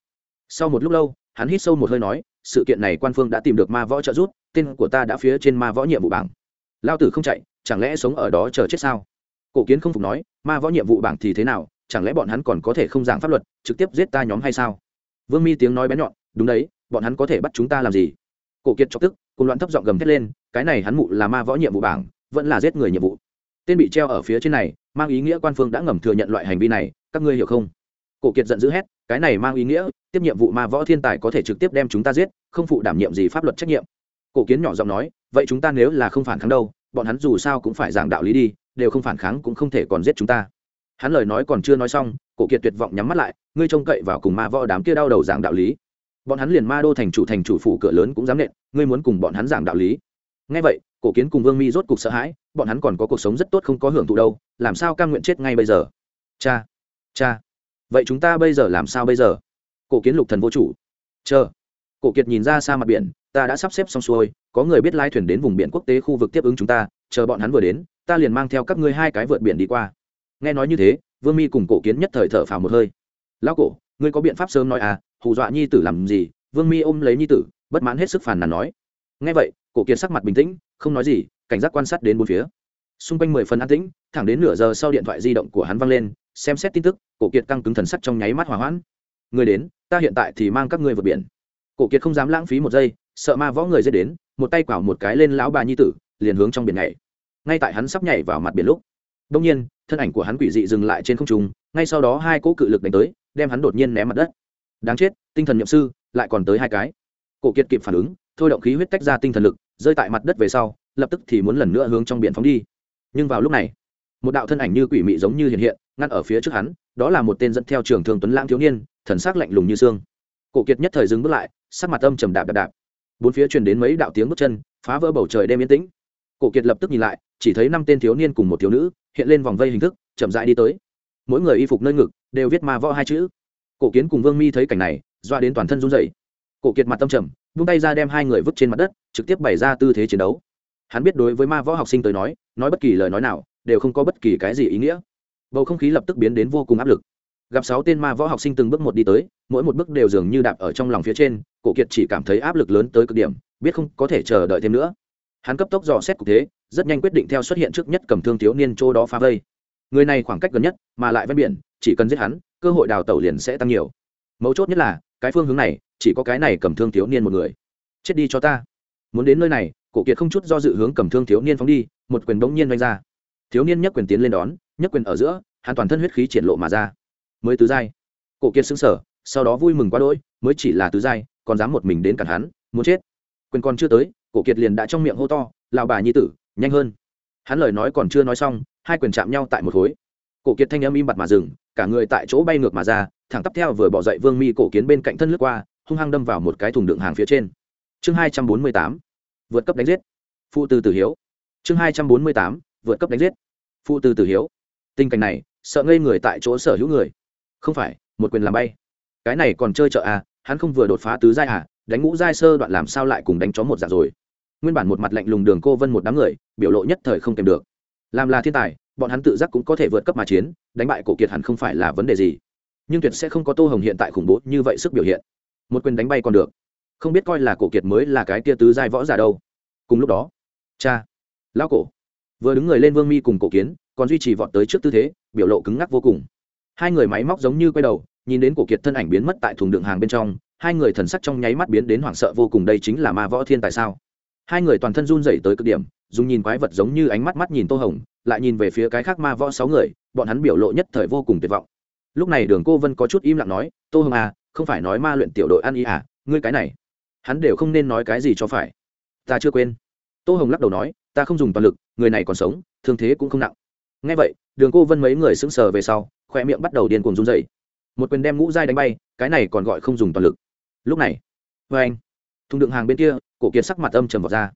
Sau một lúc lâu, hắn hít sâu một hơi nói, sự kiện này quan phương đã tìm được ma võ trợ rút tên của ta đã phía trên ma võ nhiệm vụ bảng. Lao tử không chạy, chẳng lẽ sống ở đó chờ chết sao? Cổ kiến không phục nói, ma võ nhiệm vụ bảng thì thế nào, chẳng lẽ bọn hắn còn có thể không giảng pháp luật, trực tiếp giết ta nhóm hay sao? Vương mi tiếng nói bé nhọn, đúng đấy, bọn hắn có thể bắt chúng ta làm gì? Cổ kiệt chọc tức, cùng loạn thấp giọng gầm thét lên, cái này hắn mụ là ma võ nhiệm vụ bảng, vẫn là giết người nhiệm vụ. Tên bị treo ở phía trên này, mang ý nghĩa quan phương đã ngầm thừa nhận loại hành vi này, các ngươi hiểu không? Cổ kiệt giận dữ hét, cái này mang ý nghĩa, tiếp nhiệm vụ ma võ thiên tài có thể trực tiếp đem chúng ta giết, không phụ đảm nhiệm gì pháp luật trách nhiệm. Cổ kiến nhỏ giọng nói, vậy chúng ta nếu là không phản kháng đâu, bọn hắn dù sao cũng phải giảng đạo lý đi, đều không phản kháng cũng không thể còn giết chúng ta. Hắn lời nói còn chưa nói xong, cổ kiệt tuyệt vọng nhắm mắt lại, ngươi trông cậy vào cùng ma võ đám kia đau đầu giảng đạo lý bọn hắn liền ma đô thành chủ thành chủ phủ cửa lớn cũng dám nện, ngươi muốn cùng bọn hắn giảng đạo lý. Ngay vậy, cổ kiến cùng vương mi rốt cục sợ hãi, bọn hắn còn có cuộc sống rất tốt không có hưởng thụ đâu, làm sao cam nguyện chết ngay bây giờ? Cha cha, vậy chúng ta bây giờ làm sao bây giờ? Cổ kiến lục thần vô chủ. Chờ. Cổ kiệt nhìn ra xa mặt biển, ta đã sắp xếp xong xuôi, có người biết lai thuyền đến vùng biển quốc tế khu vực tiếp ứng chúng ta, chờ bọn hắn vừa đến, ta liền mang theo các ngươi hai cái vượt biển đi qua. Nghe nói như thế, vương mi cùng cổ kiến nhất thời thở phào một hơi. Lão cổ, ngươi có biện pháp sớm nói à hù dọa nhi tử làm gì, vương mi ôm lấy nhi tử, bất mãn hết sức phàn nàn nói. Nghe vậy, cổ kiệt sắc mặt bình tĩnh, không nói gì, cảnh giác quan sát đến bốn phía. Xung quanh mười phần an tĩnh, thẳng đến nửa giờ sau điện thoại di động của hắn văng lên, xem xét tin tức, cổ kiệt căng cứng thần sắc trong nháy mắt hỏa hoãn. Người đến, ta hiện tại thì mang các ngươi vượt biển. Cổ kiệt không dám lãng phí một giây, sợ ma võ người dễ đến, một tay quảo một cái lên lão bà nhi tử, liền hướng trong biển nhảy. Ngay tại hắn sắp nhảy vào mặt biển lúc đông nhiên, thân ảnh của hắn quỷ dị dừng lại trên không trung, ngay sau đó hai cỗ cự lực đánh tới, đem hắn đột nhiên ném mặt đất đáng chết, tinh thần nhậm sư, lại còn tới hai cái. Cổ kiệt kịp phản ứng, thôi động khí huyết tách ra tinh thần lực, rơi tại mặt đất về sau, lập tức thì muốn lần nữa hướng trong biển phóng đi. Nhưng vào lúc này, một đạo thân ảnh như quỷ mị giống như hiện hiện, ngăn ở phía trước hắn, đó là một tên dẫn theo trường thường tuấn lãng thiếu niên, thần sắc lạnh lùng như xương. Cổ kiệt nhất thời dừng bước lại, sắc mặt âm trầm đạp đạp đạp. Bốn phía truyền đến mấy đạo tiếng bước chân, phá vỡ bầu trời đêm yên tĩnh. Cổ kiệt lập tức nhìn lại, chỉ thấy năm tên thiếu niên cùng một thiếu nữ, hiện lên vòng vây hình thức, chậm rãi đi tới. Mỗi người y phục nơi ngực, đều viết ma võ hai chữ cổ kiến cùng vương mi thấy cảnh này, doa đến toàn thân run rẩy. Cổ kiệt mặt tâm trầm, vung tay ra đem hai người vứt trên mặt đất, trực tiếp bày ra tư thế chiến đấu. Hắn biết đối với ma võ học sinh tới nói nói bất kỳ lời nói nào, đều không có bất kỳ cái gì ý nghĩa. Bầu không khí lập tức biến đến vô cùng áp lực. Gặp sáu tên ma võ học sinh từng bước một đi tới, mỗi một bước đều dường như đạp ở trong lòng phía trên, cổ kiệt chỉ cảm thấy áp lực lớn tới cực điểm, biết không có thể chờ đợi thêm nữa. Hắn cấp tốc dò xét cục thế, rất nhanh quyết định theo xuất hiện trước nhất cầm thương thiếu niên châu đó phá vây. Người này khoảng cách gần nhất, mà lại ven biển, chỉ cần giết hắn cơ hội đào tẩu liền sẽ tăng nhiều. Mấu chốt nhất là, cái phương hướng này, chỉ có cái này cầm thương thiếu niên một người. Chết đi cho ta. Muốn đến nơi này, cổ kiệt không chút do dự hướng cầm thương thiếu niên phóng đi, một quyền bỗng nhiên đánh ra. Thiếu niên nhất quyền tiến lên đón nhất quyền ở giữa, hắn toàn thân huyết khí triển lộ mà ra. Mới tứ giai. Cổ kiệt xứng sở sau đó vui mừng quá đỗi, mới chỉ là tứ giai, còn dám một mình đến cản hắn, muốn chết. Quyền còn chưa tới, cổ kiệt liền đã trong miệng hô to lào bà nhi tử, nhanh hơn. Hắn lời nói còn chưa nói xong, hai quyền chạm nhau tại một khối. Cổ kiệt thanh âm im bặt mà dừng cả người tại chỗ bay ngược mà ra, thẳng tắp theo vừa bỏ dậy vương mi cổ kiến bên cạnh thân lướt qua, hung hăng đâm vào một cái thùng đựng hàng phía trên. Chương hai trăm bốn mươi tám, vượt cấp đánh giết. Phụ từ tử hiếu. Chương hai trăm bốn mươi tám, vượt cấp đánh giết. Phụ từ tử hiếu. Tình cảnh này, sợ ngây người tại chỗ sở hữu người. Không phải, một quyền làm bay. Cái này còn chơi chợ à hắn không vừa đột phá tứ giai à đánh ngũ giai sơ đoạn làm sao lại cùng đánh chó một dạng rồi. Nguyên bản một mặt lạnh lùng đường cô vân một đám người, biểu lộ nhất thời không kèm được. Làm là thiên tài bọn hắn tự giác cũng có thể vượt cấp mà chiến, đánh bại cổ kiệt hẳn không phải là vấn đề gì. Nhưng tuyệt sẽ không có tô hồng hiện tại khủng bố như vậy sức biểu hiện. Một quyền đánh bay còn được. Không biết coi là cổ kiệt mới là cái tia tứ giai võ giả đâu. Cùng lúc đó, cha, lão cổ, vừa đứng người lên vương mi cùng cổ kiến, còn duy trì vọt tới trước tư thế, biểu lộ cứng ngắc vô cùng. Hai người máy móc giống như quay đầu, nhìn đến cổ kiệt thân ảnh biến mất tại thùng đựng hàng bên trong, hai người thần sắc trong nháy mắt biến đến hoảng sợ vô cùng đây chính là ma võ thiên tại sao? Hai người toàn thân run dậy tới cực điểm, dùng nhìn quái vật giống như ánh mắt mắt nhìn tô hồng lại nhìn về phía cái khác ma võ sáu người, bọn hắn biểu lộ nhất thời vô cùng tuyệt vọng. Lúc này đường cô vân có chút im lặng nói, tô hồng à không phải nói ma luyện tiểu đội ăn ý à ngươi cái này, hắn đều không nên nói cái gì cho phải. Ta chưa quên. Tô hồng lắc đầu nói, ta không dùng toàn lực, người này còn sống, thương thế cũng không nặng. Ngay vậy, đường cô vân mấy người sững sờ về sau khoe miệng bắt đầu điên cuồng run dày một quyền đem ngũ dai đánh bay, cái này còn gọi không dùng toàn lực. Lúc này vê anh, thùng đựng hàng bên kia, cổ kiệt sắc mặt âm trầm vào ra.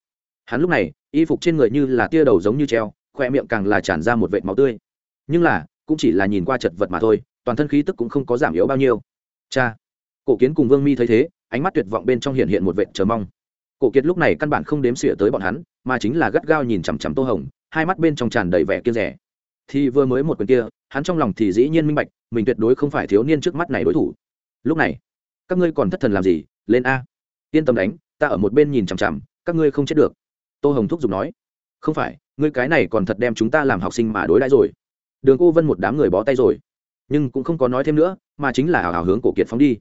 Hắn lúc này, y phục trên người như là tia đầu giống như treo khoe miệng càng là tràn ra một vệt máu tươi. Nhưng là, cũng chỉ là nhìn qua chật vật mà thôi, toàn thân khí tức cũng không có giảm yếu bao nhiêu. Cha, cổ kiến cùng vương mi thấy thế, ánh mắt tuyệt vọng bên trong hiện hiện một vệt chờ mong. Cổ kiệt lúc này căn bản không đếm xỉa tới bọn hắn, mà chính là gắt gao nhìn chằm chằm tô hồng, hai mắt bên trong tràn đầy vẻ kiên rẻ. Thì vừa mới một quyền kia, hắn trong lòng thì dĩ nhiên minh bạch, mình tuyệt đối không phải thiếu niên trước mắt này đối thủ. Lúc này, các ngươi còn thất thần làm gì? Lên a. Yên tâm đánh, ta ở một bên nhìn chằm chằm, các ngươi không chết được. Tô hồng thúc giục nói. Không phải ngươi cái này còn thật đem chúng ta làm học sinh mà đối đãi rồi. Đường cô vân một đám người bó tay rồi. Nhưng cũng không có nói thêm nữa, mà chính là hào hào hướng cổ kiệt phóng đi.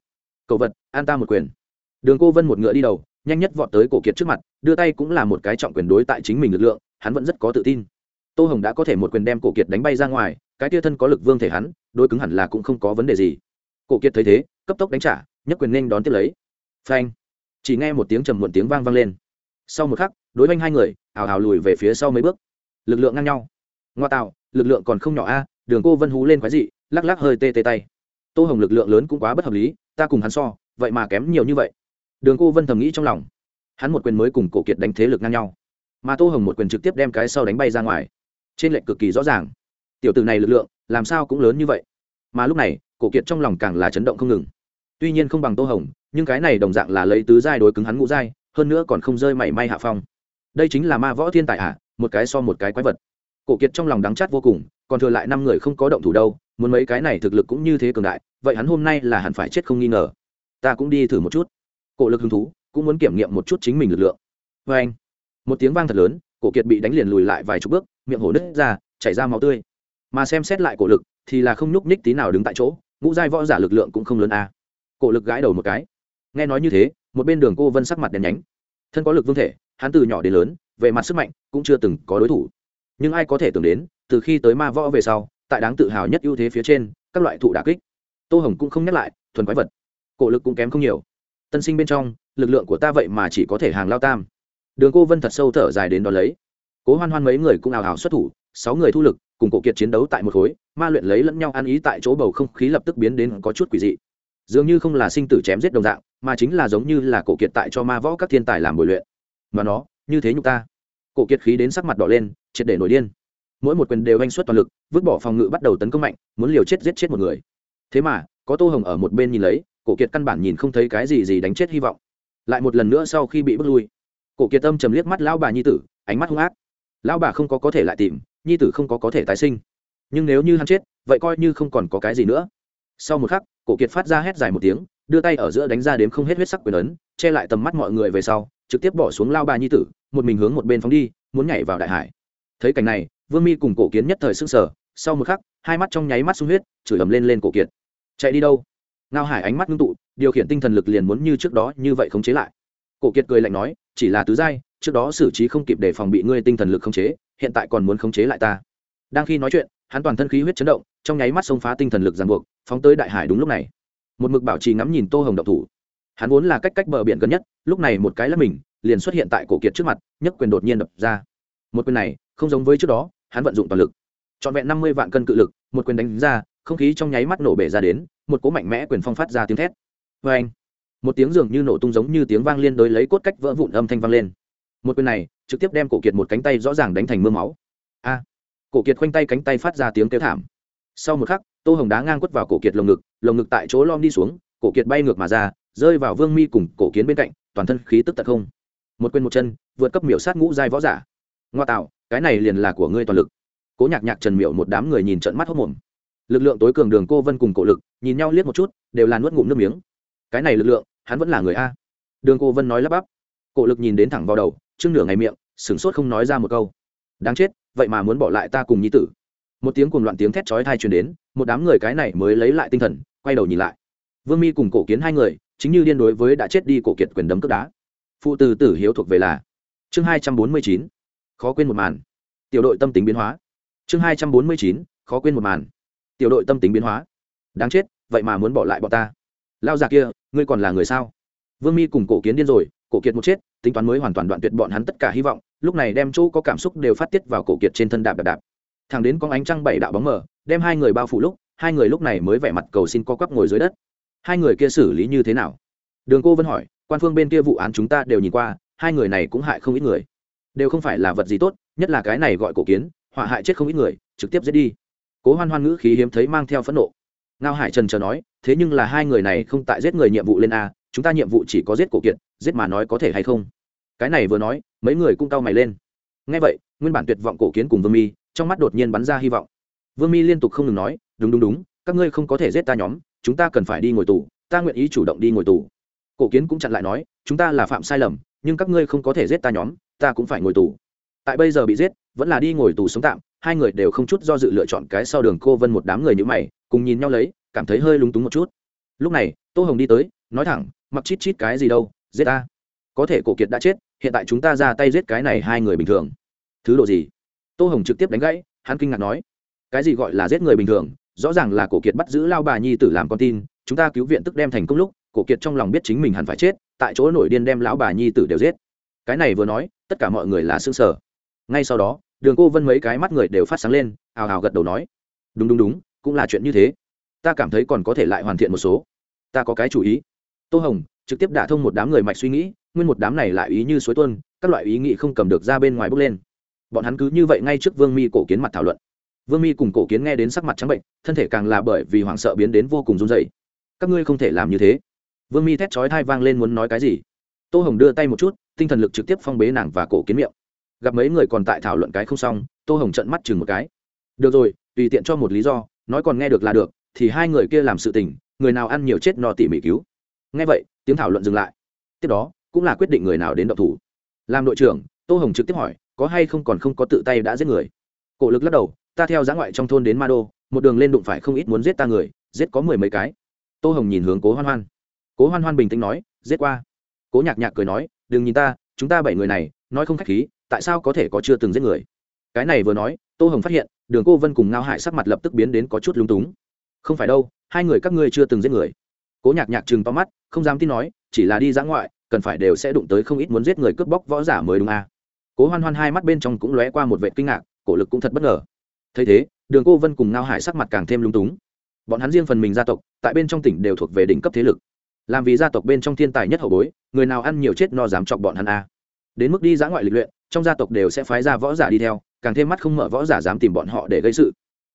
Cậu vật, an ta một quyền. Đường cô vân một ngựa đi đầu, nhanh nhất vọt tới cổ kiệt trước mặt, đưa tay cũng là một cái trọng quyền đối tại chính mình lực lượng, hắn vẫn rất có tự tin. Tô hồng đã có thể một quyền đem cổ kiệt đánh bay ra ngoài, cái tia thân có lực vương thể hắn đôi cứng hẳn là cũng không có vấn đề gì. Cổ kiệt thấy thế, cấp tốc đánh trả, nhất quyền nên đón tiếp lấy. Phanh. Chỉ nghe một tiếng trầm muộn tiếng vang vang lên. Sau một khắc, đối với hai người, hào hào lùi về phía sau mấy bước lực lượng ngang nhau. Ngoa tạo, lực lượng còn không nhỏ a, đường cô vân hú lên quái dị, lắc lắc hơi tê tê tay. Tô hồng lực lượng lớn cũng quá bất hợp lý, ta cùng hắn so, vậy mà kém nhiều như vậy. Đường cô vân thầm nghĩ trong lòng. Hắn một quyền mới cùng cổ kiệt đánh thế lực ngang nhau. Mà tô hồng một quyền trực tiếp đem cái sau đánh bay ra ngoài. Trên lệnh cực kỳ rõ ràng. Tiểu tử này lực lượng, làm sao cũng lớn như vậy. Mà lúc này, cổ kiệt trong lòng càng là chấn động không ngừng. Tuy nhiên không bằng tô hồng, nhưng cái này đồng dạng là lấy tứ giai đối cứng hắn ngũ giai, hơn nữa còn không rơi mảy may hạ phong. Đây chính là ma võ thiên tài ạ một cái so một cái quái vật. Cổ kiệt trong lòng đắng chát vô cùng, còn thừa lại năm người không có động thủ đâu, muốn mấy cái này thực lực cũng như thế cường đại, vậy hắn hôm nay là hẳn phải chết không nghi ngờ. Ta cũng đi thử một chút. Cổ lực hứng thú, cũng muốn kiểm nghiệm một chút chính mình lực lượng. Vê anh, một tiếng vang thật lớn, cổ kiệt bị đánh liền lùi lại vài chục bước, miệng hổ nứt ra, chảy ra máu tươi. Mà xem xét lại cổ lực, thì là không nhúc nhích tí nào đứng tại chỗ, ngũ giai võ giả lực lượng cũng không lớn a. À. cổ lực gãi đầu một cái. Nghe nói như thế, một bên đường cô vân sắc mặt đèn nhánh. Thân có lực vương thể, hắn từ nhỏ đến lớn về mặt sức mạnh cũng chưa từng có đối thủ. Nhưng ai có thể tưởng đến, từ khi tới ma võ về sau, tại đáng tự hào nhất ưu thế phía trên, các loại thụ đà kích. Tô hồng cũng không nhắc lại, thuần quái vật. Cổ lực cũng kém không nhiều. Tân sinh bên trong, lực lượng của ta vậy mà chỉ có thể hàng lao tam. Đường cô vân thật sâu thở dài đến đón lấy. Cố hoan hoan mấy người cũng ào ào xuất thủ, sáu người thu lực, cùng cổ kiệt chiến đấu tại một khối, ma luyện lấy lẫn nhau ăn ý tại chỗ bầu không khí lập tức biến đến có chút quỷ dị. Dường như không là sinh tử chém giết đồng dạng, mà chính là giống như là cổ kiệt tại cho ma võ các thiên tài làm bồi luyện. Mà nó như thế nhục ta. Cổ kiệt khí đến sắc mặt đỏ lên, triệt để nổi điên. Mỗi một quyền đều anh xuất toàn lực, vứt bỏ phòng ngự bắt đầu tấn công mạnh, muốn liều chết giết chết một người. Thế mà, có tô hồng ở một bên nhìn lấy, cổ kiệt căn bản nhìn không thấy cái gì gì đánh chết hy vọng. Lại một lần nữa sau khi bị bước lui, cổ kiệt tâm trầm liếc mắt lão bà nhi tử, ánh mắt hung ác. Lão bà không có có thể lại tìm, nhi tử không có có thể tái sinh. Nhưng nếu như hắn chết, vậy coi như không còn có cái gì nữa. Sau một khắc, cổ kiệt phát ra hét dài một tiếng, đưa tay ở giữa đánh ra đếm không hết huyết sắc quyền ấn, che lại tầm mắt mọi người về sau, trực tiếp bỏ xuống lao bà nhi tử một mình hướng một bên phóng đi, muốn nhảy vào đại hải. Thấy cảnh này, vương mi cùng cổ kiến nhất thời s ư n g sở sau một khắc, hai mắt trong nháy mắt sung huyết, chửi ầm lên lên cổ kiệt. Chạy đi đâu? Ngao hải ánh mắt ngưng tụ, điều khiển tinh thần lực liền muốn như trước đó như vậy khống chế lại. Cổ kiệt cười lạnh nói, chỉ là tứ giai, trước đó xử trí không kịp để phòng bị ngươi tinh thần lực khống chế, hiện tại còn muốn khống chế lại ta. Đang khi nói chuyện, hắn toàn thân khí huyết chấn động, trong nháy mắt xông phá tinh thần lực ràng buộc, phóng tới đại hải đúng lúc này. Một mực bảo trì ngắm nhìn tô hồng độc thủ. Hắn vốn là cách cách bờ biển gần nhất, lúc này một cái là mình liền xuất hiện tại cổ kiệt trước mặt, nhất quyền đột nhiên đập ra. Một quyền này, không giống với trước đó, hắn vận dụng toàn lực. Trọn vẹn năm mươi vạn cân cự lực, một quyền đánh ra, không khí trong nháy mắt nổ bể ra đến, một cỗ mạnh mẽ quyền phong phát ra tiếng thét. Vê anh, một tiếng dường như nổ tung giống như tiếng vang liên đối lấy cốt cách vỡ vụn âm thanh vang lên. Một quyền này, trực tiếp đem cổ kiệt một cánh tay rõ ràng đánh thành mưa máu. A, cổ kiệt khoanh tay cánh tay phát ra tiếng kêu thảm. Sau một khắc, tô hồng đá ngang quất vào cổ kiệt lồng ngực lồng ngực tại chỗ lom đi xuống, cổ kiệt bay ngược mà ra, rơi vào vương mi cùng cổ kiến bên cạnh, toàn thân khí tức tật không một quên một chân, vượt cấp miểu sát ngũ giai võ giả. Ngoa tạo, cái này liền là của ngươi toàn lực. Cố nhạc nhạc trần miệu một đám người nhìn trận mắt hốc mồm. Lực lượng tối cường đường cô vân cùng cổ lực, nhìn nhau liếc một chút, đều là nuốt ngụm nước miếng. Cái này lực lượng, hắn vẫn là người a. Đường cô vân nói lắp bắp. Cổ lực nhìn đến thẳng vào đầu chưng nửa ngày miệng, sửng sốt không nói ra một câu. Đáng chết, vậy mà muốn bỏ lại ta cùng nhi tử. Một tiếng cuồng loạn tiếng thét chói thai truyền đến, một đám người cái này mới lấy lại tinh thần, quay đầu nhìn lại. Vương mi cùng cổ kiến hai người, chính như điên đối với đã chết đi cổ kiệt quyền đấm cướp đá phụ từ tử hiếu thuộc về là chương hai trăm bốn mươi chín, khó quên một màn. Tiểu đội tâm tính biến hóa. Chương hai trăm bốn mươi chín, khó quên một màn. Tiểu đội tâm tính biến hóa. Đáng chết, vậy mà muốn bỏ lại bọn ta. Lao già kia, ngươi còn là người sao? Vương mi cùng cổ kiến điên rồi, cổ kiệt một chết, tính toán mới hoàn toàn đoạn tuyệt bọn hắn tất cả hy vọng, lúc này đem chỗ có cảm xúc đều phát tiết vào cổ kiệt trên thân đạp đạp đạp. Thằng đến con ánh trăng bảy đạo bóng mờ, đem hai người bao phủ lúc, hai người lúc này mới vẻ mặt cầu xin co quắp ngồi dưới đất. Hai người kia xử lý như thế nào? Đường cô vân hỏi quan phương bên kia vụ án chúng ta đều nhìn qua, hai người này cũng hại không ít người. Đều không phải là vật gì tốt, nhất là cái này gọi cổ kiến, họa hại chết không ít người, trực tiếp giết đi. Cố hoan hoan ngữ khí hiếm thấy mang theo phẫn nộ. Ngao hải trần chờ nói, thế nhưng là hai người này không tại giết người nhiệm vụ lên a, chúng ta nhiệm vụ chỉ có giết cổ kiệt, giết mà nói có thể hay không? Cái này vừa nói, mấy người cũng cau mày lên. Ngay vậy, nguyên bản tuyệt vọng cổ kiến cùng vương mi, trong mắt đột nhiên bắn ra hy vọng. Vương mi liên tục không ngừng nói, đúng đúng đúng, các ngươi không có thể giết ta nhóm, chúng ta cần phải đi ngồi tù, ta nguyện ý chủ động đi ngồi tù cổ kiến cũng chặn lại nói, chúng ta là phạm sai lầm, nhưng các ngươi không có thể giết ta nhóm, ta cũng phải ngồi tù. Tại bây giờ bị giết, vẫn là đi ngồi tù sống tạm, hai người đều không chút do dự lựa chọn cái sau đường cô vân một đám người như mày, cùng nhìn nhau lấy, cảm thấy hơi lúng túng một chút. Lúc này, tô hồng đi tới, nói thẳng, mặc chít chít cái gì đâu, giết ta. Có thể cổ kiệt đã chết, hiện tại chúng ta ra tay giết cái này hai người bình thường. Thứ độ gì? Tô hồng trực tiếp đánh gãy, hắn kinh ngạc nói, cái gì gọi là giết người bình thường? Rõ ràng là cổ kiệt bắt giữ lao bà nhi tử làm con tin, chúng ta cứu viện tức đem thành công lúc cổ kiệt trong lòng biết chính mình hẳn phải chết, tại chỗ nổi điên đem lão bà nhi tử đều giết. Cái này vừa nói, tất cả mọi người là xương sở ngay sau đó, đường cô vân mấy cái mắt người đều phát sáng lên, ào ào gật đầu nói, đúng đúng đúng, cũng là chuyện như thế. Ta cảm thấy còn có thể lại hoàn thiện một số. Ta có cái chủ ý. Tô hồng trực tiếp đả thông một đám người mạch suy nghĩ, nguyên một đám này lại ý như suối tuân các loại ý nghĩ không cầm được ra bên ngoài bốc lên. Bọn hắn cứ như vậy ngay trước vương mi cổ kiến mặt thảo luận. Vương mi cùng cổ kiến nghe đến sắc mặt trắng bệnh, thân thể càng là bởi vì hoảng sợ biến đến vô cùng run dày các ngươi không thể làm như thế vương mi thét chói thai vang lên muốn nói cái gì? Tô hồng đưa tay một chút, tinh thần lực trực tiếp phong bế nàng và cổ kiến miệng. Gặp mấy người còn tại thảo luận cái không xong, tô hồng trận mắt chừng một cái. Được rồi, tùy tiện cho một lý do, nói còn nghe được là được, thì hai người kia làm sự tình, người nào ăn nhiều chết no tỉ mỉ cứu. Nghe vậy, tiếng thảo luận dừng lại. Tiếp đó, cũng là quyết định người nào đến đậu thủ. Làm đội trưởng, tô hồng trực tiếp hỏi, có hay không còn không có tự tay đã giết người? Cổ lực lắc đầu, ta theo giã ngoại trong thôn đến ma đô, một đường lên đụng phải không ít muốn giết ta người, giết có mười mấy cái. Tô hồng nhìn hướng cố hoan hoan cố hoan hoan bình tĩnh nói, giết qua. Cố nhạc nhạc cười nói, đừng nhìn ta, chúng ta bảy người này, nói không k h á c h khí, tại sao có thể có chưa từng giết người? Cái này vừa nói, tô hồng phát hiện, đường cô vân cùng ngao Hải sắc mặt lập tức biến đến có chút lúng túng. Không phải đâu, hai người các ngươi chưa từng giết người. Cố nhạc nhạc chừng to mắt, không dám tin nói, chỉ là đi dã ngoại, cần phải đều sẽ đụng tới không ít muốn giết người cướp bóc võ giả mới đúng à. cố hoan hoan hai mắt bên trong cũng lóe qua một vệ kinh ngạc, cổ lực cũng thật bất ngờ. Thấy thế, đường cô vân cùng ngao hải sắc mặt càng thêm lúng túng. Bọn hắn riêng phần mình gia tộc, tại bên trong tỉnh đều thuộc về đỉnh cấp thế lực làm vì gia tộc bên trong thiên tài nhất hậu bối, người nào ăn nhiều chết no dám chọc bọn hắn a. Đến mức đi dã ngoại lịch luyện, trong gia tộc đều sẽ phái ra võ giả đi theo, càng thêm mắt không mở võ giả dám tìm bọn họ để gây sự.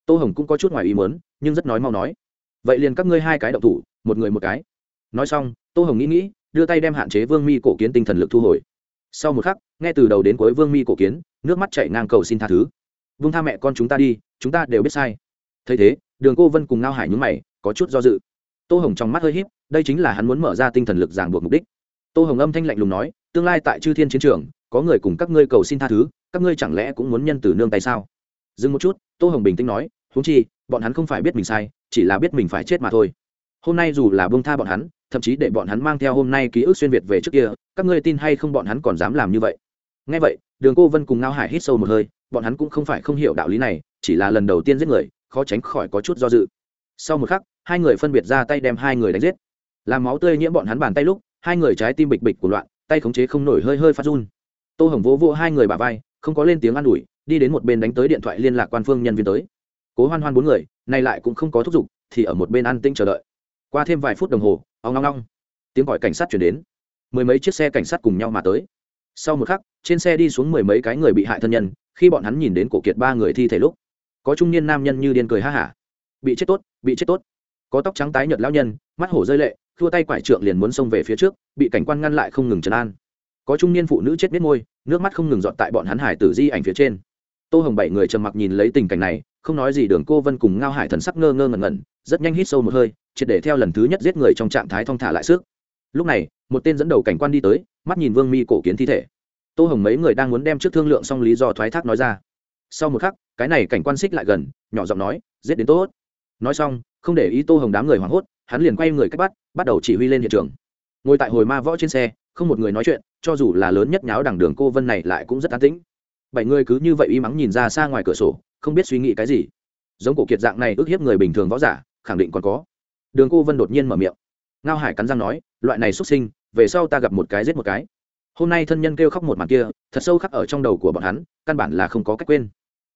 Tô hồng cũng có chút ngoài ý mớn nhưng rất nói mau nói. Vậy liền các ngươi hai cái động thủ, một người một cái. Nói xong, tô hồng nghĩ nghĩ, đưa tay đem hạn chế vương mi cổ kiến tinh thần lực thu hồi. Sau một khắc, nghe từ đầu đến cuối vương mi cổ kiến, nước mắt chảy ngang cầu xin tha thứ. Vung tha mẹ con chúng ta đi, chúng ta đều biết sai. Thấy thế, đường cô vân cùng ngao hải nhúng mày, có chút do dự. Tô hồng trong mắt hơi híp đây chính là hắn muốn mở ra tinh thần lực ràng buộc mục đích. Tô hồng âm thanh lạnh lùng nói, tương lai tại chư thiên chiến trường, có người cùng các ngươi cầu xin tha thứ, các ngươi chẳng lẽ cũng muốn nhân từ nương tay sao? Dừng một chút, tô hồng bình tĩnh nói, huống chi, bọn hắn không phải biết mình sai, chỉ là biết mình phải chết mà thôi. Hôm nay dù là bông tha bọn hắn, thậm chí để bọn hắn mang theo hôm nay ký ức xuyên việt về trước kia, các ngươi tin hay không bọn hắn còn dám làm như vậy? Ngay vậy, đường cô vân cùng ngao hải hít sâu một hơi, bọn hắn cũng không phải không hiểu đạo lý này, chỉ là lần đầu tiên giết người, khó tránh khỏi có chút do dự. Sau một khắc, hai người phân biệt ra tay đem hai người đánh giết làm máu tươi nhiễm bọn hắn bàn tay lúc, hai người trái tim bịch bịch của loạn, tay khống chế không nổi hơi hơi phát run. Tô hồng vỗ vỗ hai người bà vai, không có lên tiếng an ủi, đi đến một bên đánh tới điện thoại liên lạc quan phương nhân viên tới. Cố hoan hoan bốn người nay lại cũng không có thúc giục, thì ở một bên an tinh chờ đợi. Qua thêm vài phút đồng hồ, ong long long tiếng gọi cảnh sát chuyển đến. Mười mấy chiếc xe cảnh sát cùng nhau mà tới. Sau một khắc, trên xe đi xuống mười mấy cái người bị hại thân nhân, khi bọn hắn nhìn đến cổ kiệt ba người thi thể lúc, có trung niên nam nhân như điên cười ha hả. Bị chết tốt, bị chết tốt. Có tóc trắng tái nhợt lão nhân, mắt hổ rơi lệ thua tay quải trượng liền muốn xông về phía trước, bị cảnh quan ngăn lại không ngừng trấn an. Có trung niên phụ nữ chết biết môi, nước mắt không ngừng dọn tại bọn hắn hải tử di ảnh phía trên. Tô hồng bảy người trầm mặc nhìn lấy tình cảnh này, không nói gì đường cô vân cùng ngao hải thần sắc ngơ ngơ ngẩn ngẩn, rất nhanh hít sâu một hơi, triệt để theo lần thứ nhất giết người trong trạng thái thong thả lại sức. Lúc này, một tên dẫn đầu cảnh quan đi tới, mắt nhìn vương mi cổ kiến thi thể. Tô hồng mấy người đang muốn đem trước thương lượng xong lý do thoái thác nói ra. Sau một khắc, cái này cảnh quan xích lại gần, nhỏ giọng nói, giết đến tốt. Nói xong không để ý tô hồng đám người hoảng hốt, hắn liền quay người cách bắt bắt đầu chỉ huy lên hiện trường. Ngồi tại hồi ma võ trên xe, không một người nói chuyện, cho dù là lớn nhất nháo đằng đường cô vân này lại cũng rất an tĩnh. Bảy người cứ như vậy y mắng nhìn ra xa ngoài cửa sổ, không biết suy nghĩ cái gì. Giống cổ kiệt dạng này ức hiếp người bình thường võ giả, khẳng định còn có. Đường cô vân đột nhiên mở miệng. Ngao hải cắn răng nói, loại này xuất sinh, về sau ta gặp một cái giết một cái. Hôm nay thân nhân kêu khóc một màn kia, thật sâu khắc ở trong đầu của bọn hắn, căn bản là không có cách quên.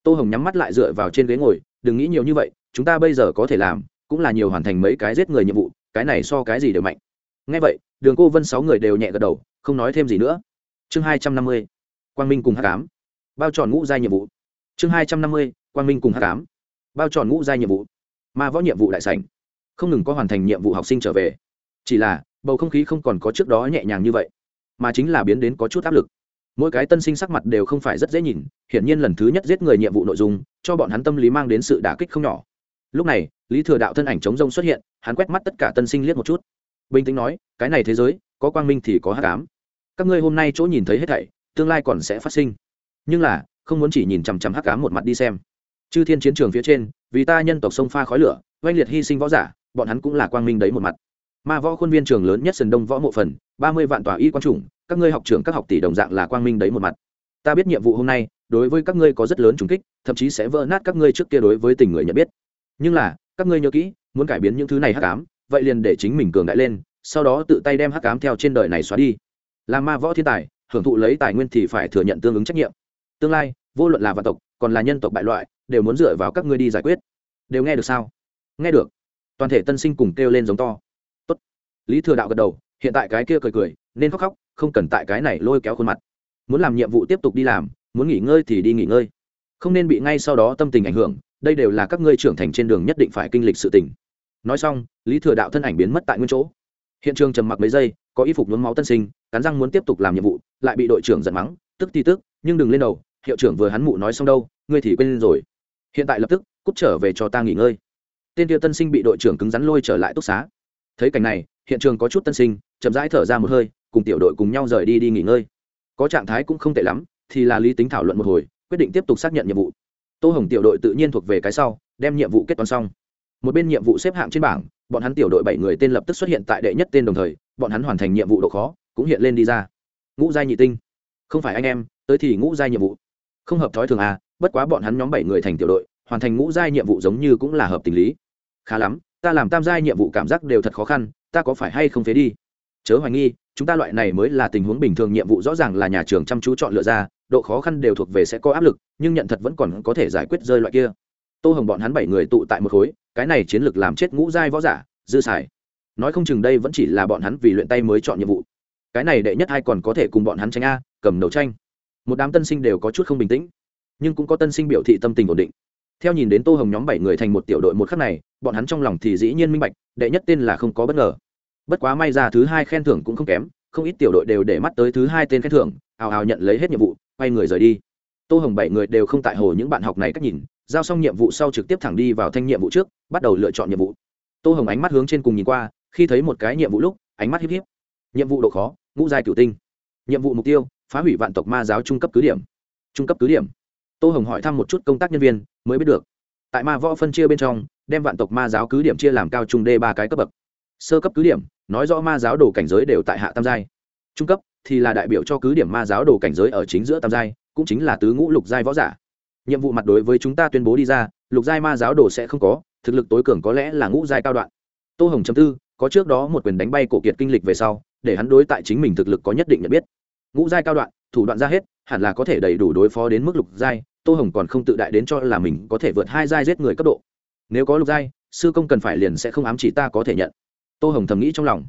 Tô hồng nhắm mắt lại dựa vào trên ghế ngồi, đừng nghĩ nhiều như vậy, chúng ta bây giờ có thể làm cũng là nhiều hoàn thành mấy cái giết người nhiệm vụ, cái này so cái gì đều mạnh. Ngay vậy, đường cô vân sáu người đều nhẹ gật đầu, không nói thêm gì nữa. Chương hai trăm năm mươi, quang minh cùng hát cám bao tròn ngũ giai nhiệm vụ. Chương hai trăm năm mươi, quang minh cùng hát cám bao tròn ngũ giai nhiệm vụ. Ma võ nhiệm vụ đại sảnh. Không ngừng có hoàn thành nhiệm vụ học sinh trở về. Chỉ là, bầu không khí không còn có trước đó nhẹ nhàng như vậy, mà chính là biến đến có chút áp lực. Mỗi cái tân sinh sắc mặt đều không phải rất dễ nhìn, hiển nhiên lần thứ nhất giết người nhiệm vụ nội dung, cho bọn hắn tâm lý mang đến sự đả kích không nhỏ. Lúc này lý thừa đạo thân ảnh chống rông xuất hiện, hắn quét mắt tất cả tân sinh liếc một chút. Bình tĩnh nói, cái này thế giới, có quang minh thì có hát cám các ngươi hôm nay chỗ nhìn thấy hết thảy, tương lai còn sẽ phát sinh. Nhưng là, không muốn chỉ nhìn chằm chằm hắc cám một mặt đi xem. Chư thiên chiến trường phía trên, vì ta nhân tộc sông pha khói lửa, oanh liệt hy sinh võ giả, bọn hắn cũng là quang minh đấy một mặt. Ma võ khuôn viên trường lớn nhất sần đông võ mộ phần, ba mươi vạn tòa y quan chủng các ngươi học trưởng các học tỷ đồng dạng là quang minh đấy một mặt. Ta biết nhiệm vụ hôm nay, đối với các ngươi có rất lớn trùng kích, thậm chí sẽ vỡ nát các ngươi trước kia đối với tình người nhận biết. Nhưng là các ngươi nhớ kỹ, muốn cải biến những thứ này hắc ám, vậy liền để chính mình cường đại lên, sau đó tự tay đem hắc ám theo trên đời này xóa đi. Làm ma võ thiên tài, hưởng thụ lấy tài nguyên thì phải thừa nhận tương ứng trách nhiệm. Tương lai, vô luận là vạn tộc, còn là nhân tộc bại loại, đều muốn dựa vào các ngươi đi giải quyết. Đều nghe được sao? Nghe được. Toàn thể tân sinh cùng kêu lên giống to. Tốt. lý thừa đạo gật đầu, hiện tại cái kia cười cười, nên khóc khóc, không cần tại cái này lôi kéo khuôn mặt. Muốn làm nhiệm vụ tiếp tục đi làm, muốn nghỉ ngơi thì đi nghỉ ngơi. Không nên bị ngay sau đó tâm tình ảnh hưởng đây đều là các ngươi trưởng thành trên đường nhất định phải kinh lịch sự tình. Nói xong, lý thừa đạo thân ảnh biến mất tại nguyên chỗ. Hiện trường trầm mặc mấy giây, có y phục nhuốm máu tân sinh, cắn răng muốn tiếp tục làm nhiệm vụ, lại bị đội trưởng giận mắng, tức thì tức, nhưng đừng lên đầu, hiệu trưởng vừa hắn mụ nói xong đâu, ngươi thì quên rồi. Hiện tại lập tức, cút trở về cho ta nghỉ ngơi. Tên kia tân sinh bị đội trưởng cứng rắn lôi trở lại túc xá. Thấy cảnh này, hiện trường có chút tân sinh, chậm rãi thở ra một hơi, cùng tiểu đội cùng nhau rời đi đi nghỉ ngơi. Có trạng thái cũng không tệ lắm, thì là lý tính thảo luận một hồi, quyết định tiếp tục xác nhận nhiệm vụ tô hồng tiểu đội tự nhiên thuộc về cái sau, đem nhiệm vụ kết toán xong. Một bên nhiệm vụ xếp hạng trên bảng, bọn hắn tiểu đội bảy người tên lập tức xuất hiện tại đệ nhất tên đồng thời, bọn hắn hoàn thành nhiệm vụ độ khó cũng hiện lên đi ra. Ngũ giai nhị tinh. Không phải anh em, tới thì ngũ giai nhiệm vụ. Không hợp thói thường à bất quá bọn hắn nhóm bảy người thành tiểu đội, hoàn thành ngũ giai nhiệm vụ giống như cũng là hợp tình lý. Khá lắm, ta làm tam giai nhiệm vụ cảm giác đều thật khó khăn, ta có phải hay không phế đi? Chớ hoài nghi, chúng ta loại này mới là tình huống bình thường nhiệm vụ rõ ràng là nhà trường chăm chú chọn lựa ra độ khó khăn đều thuộc về sẽ có áp lực, nhưng nhận thật vẫn còn có thể giải quyết rơi loại kia. Tô hồng bọn hắn bảy người tụ tại một khối, cái này chiến lược làm chết ngũ giai võ giả, dư xài. Nói không chừng đây vẫn chỉ là bọn hắn vì luyện tay mới chọn nhiệm vụ. Cái này đệ nhất ai còn có thể cùng bọn hắn tranh a, cầm đầu tranh. Một đám tân sinh đều có chút không bình tĩnh, nhưng cũng có tân sinh biểu thị tâm tình ổn định. Theo nhìn đến tô hồng nhóm bảy người thành một tiểu đội một khắc này, bọn hắn trong lòng thì dĩ nhiên minh bạch, đệ nhất tên là không có bất ngờ. Bất quá may ra thứ hai khen thưởng cũng không kém, không ít tiểu đội đều để mắt tới thứ hai tên khen thưởng ào ào nhận lấy hết nhiệm vụ quay người rời đi. Tô hồng bảy người đều không tại hồ những bạn học này cách nhìn, giao xong nhiệm vụ sau trực tiếp thẳng đi vào thanh nhiệm vụ trước, bắt đầu lựa chọn nhiệm vụ. Tô hồng ánh mắt hướng trên cùng nhìn qua, khi thấy một cái nhiệm vụ lúc, ánh mắt híp híp. Nhiệm vụ độ khó, ngũ giai cửu tinh. Nhiệm vụ mục tiêu, phá hủy vạn tộc ma giáo trung cấp cứ điểm. Trung cấp cứ điểm. Tô hồng hỏi thăm một chút công tác nhân viên, mới biết được. Tại ma võ phân chia bên trong, đem vạn tộc ma giáo cứ điểm chia làm cao trung d ba cái cấp bậc. Sơ cấp cứ điểm, nói rõ ma giáo đồ cảnh giới đều tại hạ tam giai. Trung cấp thì là đại biểu cho cứ điểm ma giáo đồ cảnh giới ở chính giữa tam giai, cũng chính là tứ ngũ lục giai võ giả. Nhiệm vụ mặt đối với chúng ta tuyên bố đi ra, lục giai ma giáo đồ sẽ không có, thực lực tối cường có lẽ là ngũ giai cao đoạn. Tô hồng chấm tư, có trước đó một quyền đánh bay cổ kiệt kinh lịch về sau, để hắn đối tại chính mình thực lực có nhất định nhận biết. Ngũ giai cao đoạn, thủ đoạn ra hết, hẳn là có thể đầy đủ đối phó đến mức lục giai, tô hồng còn không tự đại đến cho là mình có thể vượt hai giai giết người cấp độ. Nếu có lục giai, sư công cần phải liền sẽ không ám chỉ ta có thể nhận. Tô hồng thầm nghĩ trong lòng.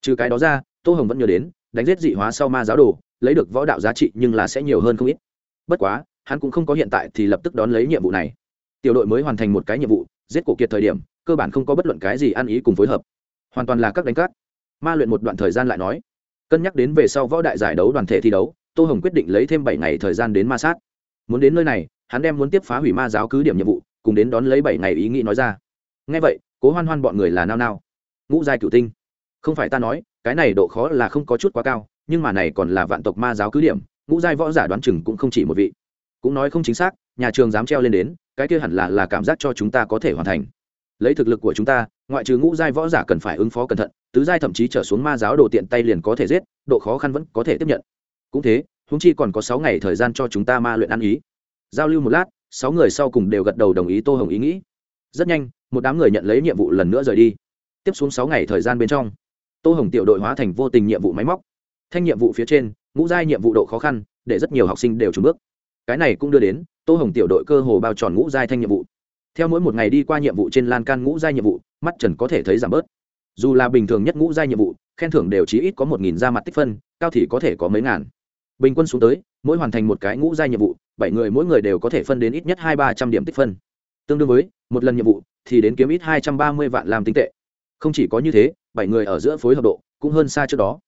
Trừ cái đó ra, tô hồng vẫn nhớ đến đánh giết dị hóa sau ma giáo đồ, lấy được võ đạo giá trị nhưng là sẽ nhiều hơn không ít. Bất quá, hắn cũng không có hiện tại thì lập tức đón lấy nhiệm vụ này. Tiểu đội mới hoàn thành một cái nhiệm vụ, giết cổ kiệt thời điểm, cơ bản không có bất luận cái gì ăn ý cùng phối hợp. Hoàn toàn là các đánh cát. Ma luyện một đoạn thời gian lại nói, cân nhắc đến về sau võ đại giải đấu đoàn thể thi đấu, tô hồng quyết định lấy thêm bảy ngày thời gian đến ma sát. Muốn đến nơi này, hắn đem muốn tiếp phá hủy ma giáo cứ điểm nhiệm vụ, cùng đến đón lấy bảy ngày ý nghĩ nói ra. Ngay vậy, cố hoan hoan bọn người là nao nao. Ngũ giai cửu tinh. Không phải ta nói cái này độ khó là không có chút quá cao, nhưng mà này còn là vạn tộc ma giáo cứ điểm, ngũ giai võ giả đoán chừng cũng không chỉ một vị. Cũng nói không chính xác, nhà trường dám treo lên đến, cái kia hẳn là là cảm giác cho chúng ta có thể hoàn thành. Lấy thực lực của chúng ta, ngoại trừ ngũ giai võ giả cần phải ứng phó cẩn thận, tứ giai thậm chí trở xuống ma giáo đồ tiện tay liền có thể giết, độ khó khăn vẫn có thể tiếp nhận. Cũng thế húng chi còn có sáu ngày thời gian cho chúng ta ma luyện ăn ý. Giao lưu một lát, sáu người sau cùng đều gật đầu đồng ý tô hồng ý nghĩ. Rất nhanh, một đám người nhận lấy nhiệm vụ lần nữa rời đi. Tiếp xuống sáu ngày thời gian bên trong tô hồng tiểu đội hóa thành vô tình nhiệm vụ máy móc. Thanh nhiệm vụ phía trên, ngũ giai nhiệm vụ độ khó khăn, để rất nhiều học sinh đều trùng bước. Cái này cũng đưa đến, tô hồng tiểu đội cơ hồ bao tròn ngũ giai thanh nhiệm vụ. Theo mỗi một ngày đi qua nhiệm vụ trên lan can ngũ giai nhiệm vụ, mắt trần có thể thấy giảm bớt. Dù là bình thường nhất ngũ giai nhiệm vụ, khen thưởng đều chỉ ít có một nghìn ra mặt tích phân, cao thì có thể có mấy ngàn. Bình quân xuống tới, mỗi hoàn thành một cái ngũ giai nhiệm vụ, bảy người mỗi người đều có thể phân đến ít nhất hai ba trăm điểm tích phân. Tương đương với, một lần nhiệm vụ, thì đến kiếm ít hai trăm ba mươi vạn làm tinh tệ không chỉ có như thế, bảy người ở giữa phối hợp độ cũng hơn xa trước đó.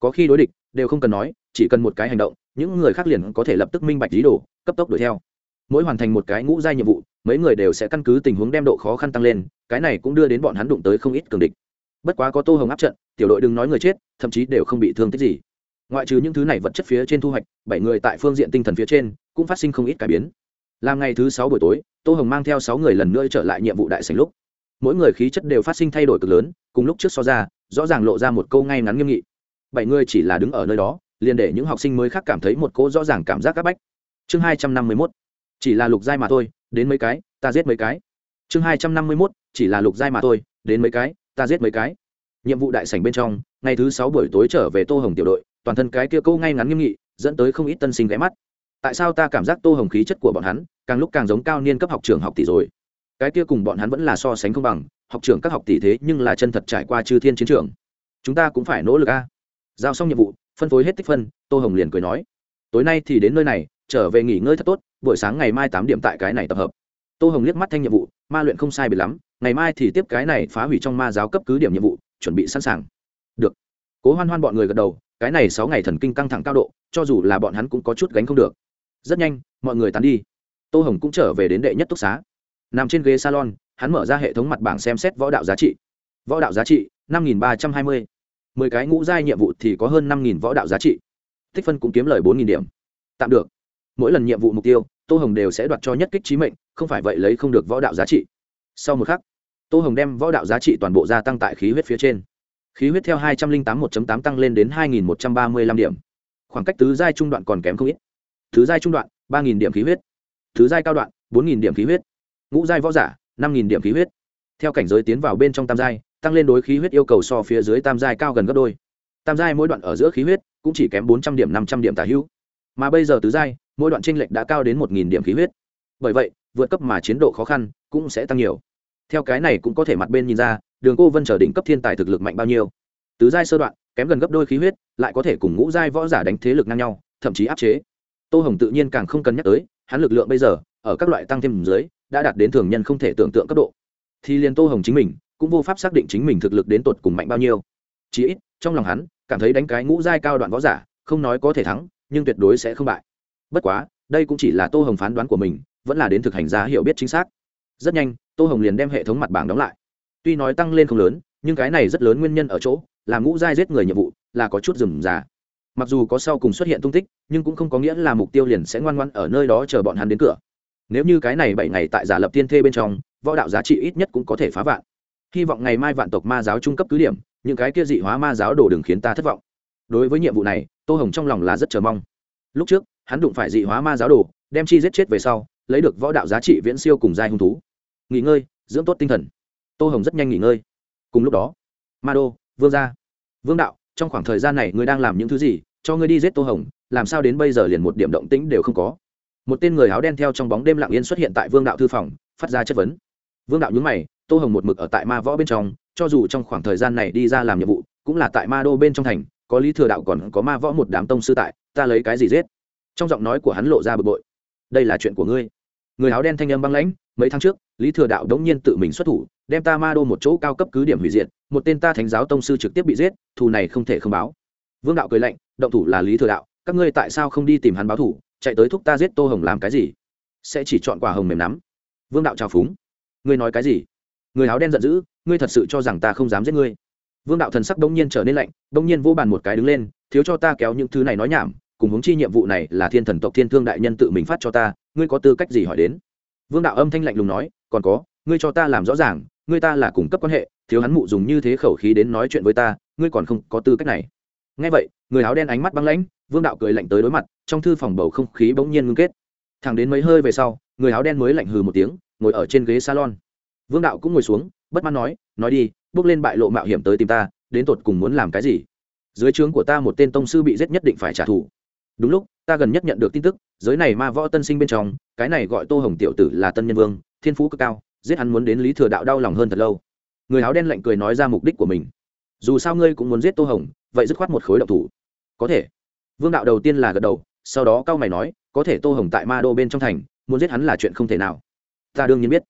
Có khi đối địch, đều không cần nói, chỉ cần một cái hành động, những người khác liền có thể lập tức minh bạch lý đồ, cấp tốc đuổi theo. Mỗi hoàn thành một cái ngũ giai nhiệm vụ, mấy người đều sẽ căn cứ tình huống đem độ khó khăn tăng lên, cái này cũng đưa đến bọn hắn đụng tới không ít cường địch. Bất quá có tô hồng áp trận, tiểu đội đừng nói người chết, thậm chí đều không bị thương tích gì. Ngoại trừ những thứ này vật chất phía trên thu hoạch, bảy người tại phương diện tinh thần phía trên cũng phát sinh không ít cải biến. Làm ngày thứ sáu buổi tối, tô hồng mang theo sáu người lần nữa trở lại nhiệm vụ đại sành lúc mỗi người khí chất đều phát sinh thay đổi cực lớn, cùng lúc trước so ra, rõ ràng lộ ra một câu ngay ngắn nghiêm nghị. Bảy người chỉ là đứng ở nơi đó, liền để những học sinh mới khác cảm thấy một cỗ rõ ràng cảm giác áp bách. Chương hai trăm năm mươi mốt, chỉ là lục giai mà thôi, đến mấy cái, ta giết mấy cái. Chương hai trăm năm mươi mốt, chỉ là lục giai mà thôi, đến mấy cái, ta giết mấy cái. Nhiệm vụ đại sảnh bên trong, ngày thứ sáu buổi tối trở về tô hồng tiểu đội, toàn thân cái kia câu ngay ngắn nghiêm nghị, dẫn tới không ít tân sinh ghé mắt. Tại sao ta cảm giác tô hồng khí chất của bọn hắn càng lúc càng giống cao niên cấp học trường học tỷ rồi? Cái kia cùng bọn hắn vẫn là so sánh không bằng, học trường các học tỷ thế nhưng là chân thật trải qua chư thiên chiến trường. Chúng ta cũng phải nỗ lực a. Giao xong nhiệm vụ, phân phối hết tích phân, tô hồng liền cười nói. Tối nay thì đến nơi này, trở về nghỉ ngơi thật tốt, buổi sáng ngày mai tám điểm tại cái này tập hợp. Tô hồng liếc mắt thanh nhiệm vụ, ma luyện không sai biệt lắm, ngày mai thì tiếp cái này phá hủy trong ma giáo cấp cứ điểm nhiệm vụ, chuẩn bị sẵn sàng. Được. Cố hoan hoan bọn người gật đầu, cái này sáu ngày thần kinh căng thẳng cao độ, cho dù là bọn hắn cũng có chút gánh không được. Rất nhanh, mọi người tán đi. Tô hồng cũng trở về đến đệ nhất túc xá nằm trên ghế salon, hắn mở ra hệ thống mặt bảng xem xét võ đạo giá trị. Võ đạo giá trị, năm nghìn ba trăm hai mươi. Mười cái ngũ giai nhiệm vụ thì có hơn năm nghìn võ đạo giá trị. Tích phân cũng kiếm lời bốn nghìn điểm. Tạm được. Mỗi lần nhiệm vụ mục tiêu, tô hồng đều sẽ đoạt cho nhất kích trí mệnh, không phải vậy lấy không được võ đạo giá trị. Sau một khắc, tô hồng đem võ đạo giá trị toàn bộ gia tăng tại khí huyết phía trên. Khí huyết theo hai trăm linh tám một tám tăng lên đến hai nghìn một trăm ba mươi lăm điểm. Khoảng cách tứ giai trung đoạn còn kém không ít. Thứ giai trung đoạn, ba nghìn điểm khí huyết. Thứ giai cao đoạn, bốn nghìn điểm khí huyết ngũ giai võ giả, năm nghìn điểm khí huyết. Theo cảnh giới tiến vào bên trong tam giai, tăng lên đối khí huyết yêu cầu so phía dưới tam giai cao gần gấp đôi. Tam giai mỗi đoạn ở giữa khí huyết cũng chỉ kém bốn trăm điểm, năm trăm điểm tả hữu. Mà bây giờ tứ giai, mỗi đoạn tranh lệch đã cao đến một nghìn điểm khí huyết. Bởi vậy, vượt cấp mà chiến độ khó khăn cũng sẽ tăng nhiều. Theo cái này cũng có thể mặt bên nhìn ra, đường cô vân trở đỉnh cấp thiên tài thực lực mạnh bao nhiêu. Tứ giai sơ đoạn, kém gần gấp đôi khí huyết, lại có thể cùng ngũ giai võ giả đánh thế lực ngang nhau, thậm chí áp chế. Tô hồng tự nhiên càng không cần nhắc tới, hắn lực lượng bây giờ, ở các loại tăng thêm dưới đã đạt đến thường nhân không thể tưởng tượng cấp độ. Thì liền tô hồng chính mình, cũng vô pháp xác định chính mình thực lực đến tột cùng mạnh bao nhiêu. Chí ít, trong lòng hắn, cảm thấy đánh cái ngũ giai cao đoạn võ giả, không nói có thể thắng, nhưng tuyệt đối sẽ không bại. Bất quá, đây cũng chỉ là tô hồng phán đoán của mình, vẫn là đến thực hành giá hiểu biết chính xác. Rất nhanh, tô hồng liền đem hệ thống mặt bảng đóng lại. Tuy nói tăng lên không lớn, nhưng cái này rất lớn nguyên nhân ở chỗ là ngũ giai giết người nhiệm vụ, là có chút rừng già mặc dù có sau cùng xuất hiện tung tích, nhưng cũng không có nghĩa là mục tiêu liền sẽ ngoan ngoan ở nơi đó chờ bọn hắn đến cửa nếu như cái này bảy ngày tại giả lập tiên thê bên trong, võ đạo giá trị ít nhất cũng có thể phá vạn. Hy vọng ngày mai vạn tộc ma giáo trung cấp cứ điểm, những cái kia dị hóa ma giáo đồ đừng khiến ta thất vọng. Đối với nhiệm vụ này, tô hồng trong lòng là rất chờ mong. Lúc trước, hắn đụng phải dị hóa ma giáo đồ, đem chi giết chết về sau, lấy được võ đạo giá trị viễn siêu cùng giai hung thú. Nghỉ ngơi, dưỡng tốt tinh thần. Tô hồng rất nhanh nghỉ ngơi. Cùng lúc đó, ma đô, vương gia, vương đạo, trong khoảng thời gian này ngươi đang làm những thứ gì, cho ngươi đi giết tô hồng, làm sao đến bây giờ liền một điểm động tĩnh đều không có một tên người áo đen theo trong bóng đêm lặng yên xuất hiện tại vương đạo thư phòng, phát ra chất vấn. Vương đạo nhúng mày, tô hồng một mực ở tại ma võ bên trong, cho dù trong khoảng thời gian này đi ra làm nhiệm vụ, cũng là tại ma đô bên trong thành, có lý thừa đạo còn có ma võ một đám tông sư tại, ta lấy cái gì giết? Trong giọng nói của hắn lộ ra bực bội. Đây là chuyện của ngươi. Người áo đen thanh âm băng lãnh, mấy tháng trước, lý thừa đạo đống nhiên tự mình xuất thủ, đem ta ma đô một chỗ cao cấp cứ điểm hủy diệt, một tên ta thánh giáo tông sư trực tiếp bị giết, thù này không thể không báo. Vương đạo cười lạnh, động thủ là lý thừa đạo, các ngươi tại sao không đi tìm hắn báo thủ? Chạy tới thúc ta giết tô hồng làm cái gì? Sẽ chỉ chọn quả hồng mềm nắm. Vương đạo trào phúng. Ngươi nói cái gì? Người áo đen giận dữ, ngươi thật sự cho rằng ta không dám giết ngươi. Vương đạo thần sắc đông nhiên trở nên lạnh đông nhiên vô bàn một cái đứng lên, thiếu cho ta kéo những thứ này nói nhảm, cùng hướng chi nhiệm vụ này là thiên thần tộc thiên thương đại nhân tự mình phát cho ta, ngươi có tư cách gì hỏi đến? Vương đạo âm thanh lạnh lùng nói, còn có, ngươi cho ta làm rõ ràng, ngươi ta là cung cấp quan hệ, thiếu hắn mụ dùng như thế khẩu khí đến nói chuyện với ta, ngươi còn không có tư cách này. Ngay vậy, người áo đen ánh mắt băng lãnh vương đạo cười lạnh tới đối mặt, trong thư phòng bầu không khí bỗng nhiên ngưng kết. Thẳng đến mấy hơi về sau, người áo đen mới lạnh hừ một tiếng, ngồi ở trên ghế salon. Vương đạo cũng ngồi xuống, bất mãn nói nói đi, bước lên bại lộ mạo hiểm tới tìm ta, đến tột cùng muốn làm cái gì? Dưới trướng của ta một tên tông sư bị giết nhất định phải trả thù. Đúng lúc, ta gần nhất nhận được tin tức, giới này ma võ tân sinh bên trong, cái này gọi tô hồng tiểu tử là tân nhân vương, thiên phú cực cao, giết hắn muốn đến lý thừa đạo đau lòng hơn thật lâu. Người áo đen lạnh cười nói ra mục đích của mình. Dù sao ngươi cũng muốn giết tô hồng, vậy dứt khoát một khối độc thủ. Có thể vương đạo đầu tiên là gật đầu, sau đó cao mày nói, có thể tô hồng tại ma đô bên trong thành, muốn giết hắn là chuyện không thể nào. Ta đương nhiên biết.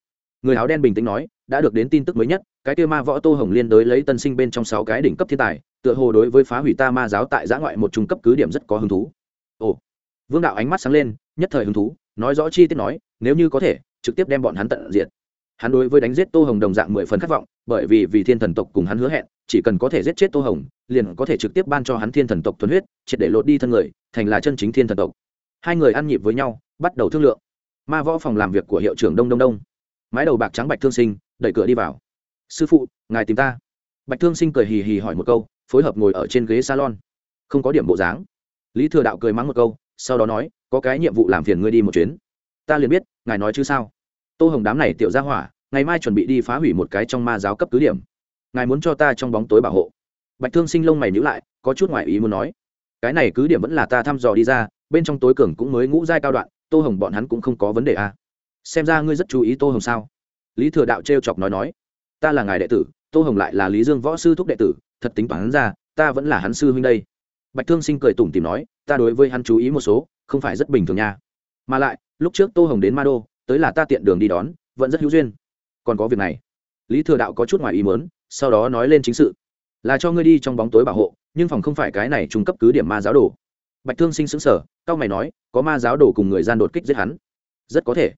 Người áo đen bình tĩnh nói, đã được đến tin tức mới nhất, cái kia ma võ tô hồng liên đối lấy tân sinh bên trong sáu cái đỉnh cấp thiên tài, tựa hồ đối với phá hủy ta ma giáo tại giã ngoại một trung cấp cứ điểm rất có hứng thú. Ồ. Vương đạo ánh mắt sáng lên, nhất thời hứng thú, nói rõ chi tiết nói, nếu như có thể, trực tiếp đem bọn hắn tận diệt hắn đối với đánh giết tô hồng đồng dạng mười phần khát vọng, bởi vì vì thiên thần tộc cùng hắn hứa hẹn, chỉ cần có thể giết chết tô hồng, liền có thể trực tiếp ban cho hắn thiên thần tộc thuần huyết, triệt để lột đi thân người, thành là chân chính thiên thần tộc. Hai người ăn nhịp với nhau, bắt đầu thương lượng. Ma võ phòng làm việc của hiệu trưởng đông đông đông. Mái đầu bạc trắng bạch thương sinh, đẩy cửa đi vào. Sư phụ, ngài tìm ta. Bạch thương sinh cười hì hì hỏi một câu, phối hợp ngồi ở trên ghế salon. Không có điểm bộ dáng. Lý thừa đạo cười mắng một câu, sau đó nói, có cái nhiệm vụ làm phiền ngươi đi một chuyến. Ta liền biết, ngài nói chứ sao? Tô hồng đám này tiểu ra hỏa, ngày mai chuẩn bị đi phá hủy một cái trong ma giáo cấp cứ điểm. Ngài muốn cho ta trong bóng tối bảo hộ. Bạch thương sinh lông mày nhữ lại, có chút ngoại ý muốn nói. Cái này cứ điểm vẫn là ta thăm dò đi ra, bên trong tối cường cũng mới ngũ giai cao đoạn, tô hồng bọn hắn cũng không có vấn đề à. xem ra ngươi rất chú ý tô hồng sao? Lý thừa đạo t r e o chọc nói nói. Ta là ngài đệ tử, tô hồng lại là lý dương võ sư thúc đệ tử, thật tính toán ra, ta vẫn là hắn sư huynh đây. Bạch thương sinh cười tủm tìm nói, ta đối với hắn chú ý một số, không phải rất bình thường nha. Mà lại, lúc trước tô hồng đến ma đô tới là ta tiện đường đi đón, vẫn rất hữu duyên. Còn có việc này. Lý thừa đạo có chút ngoài ý mớn sau đó nói lên chính sự. Là cho ngươi đi trong bóng tối bảo hộ, nhưng phòng không phải cái này trung cấp cứ điểm ma giáo đồ. Bạch thương sinh xứng sở cao mày nói, có ma giáo đồ cùng người gian đột kích giết hắn. Rất có thể.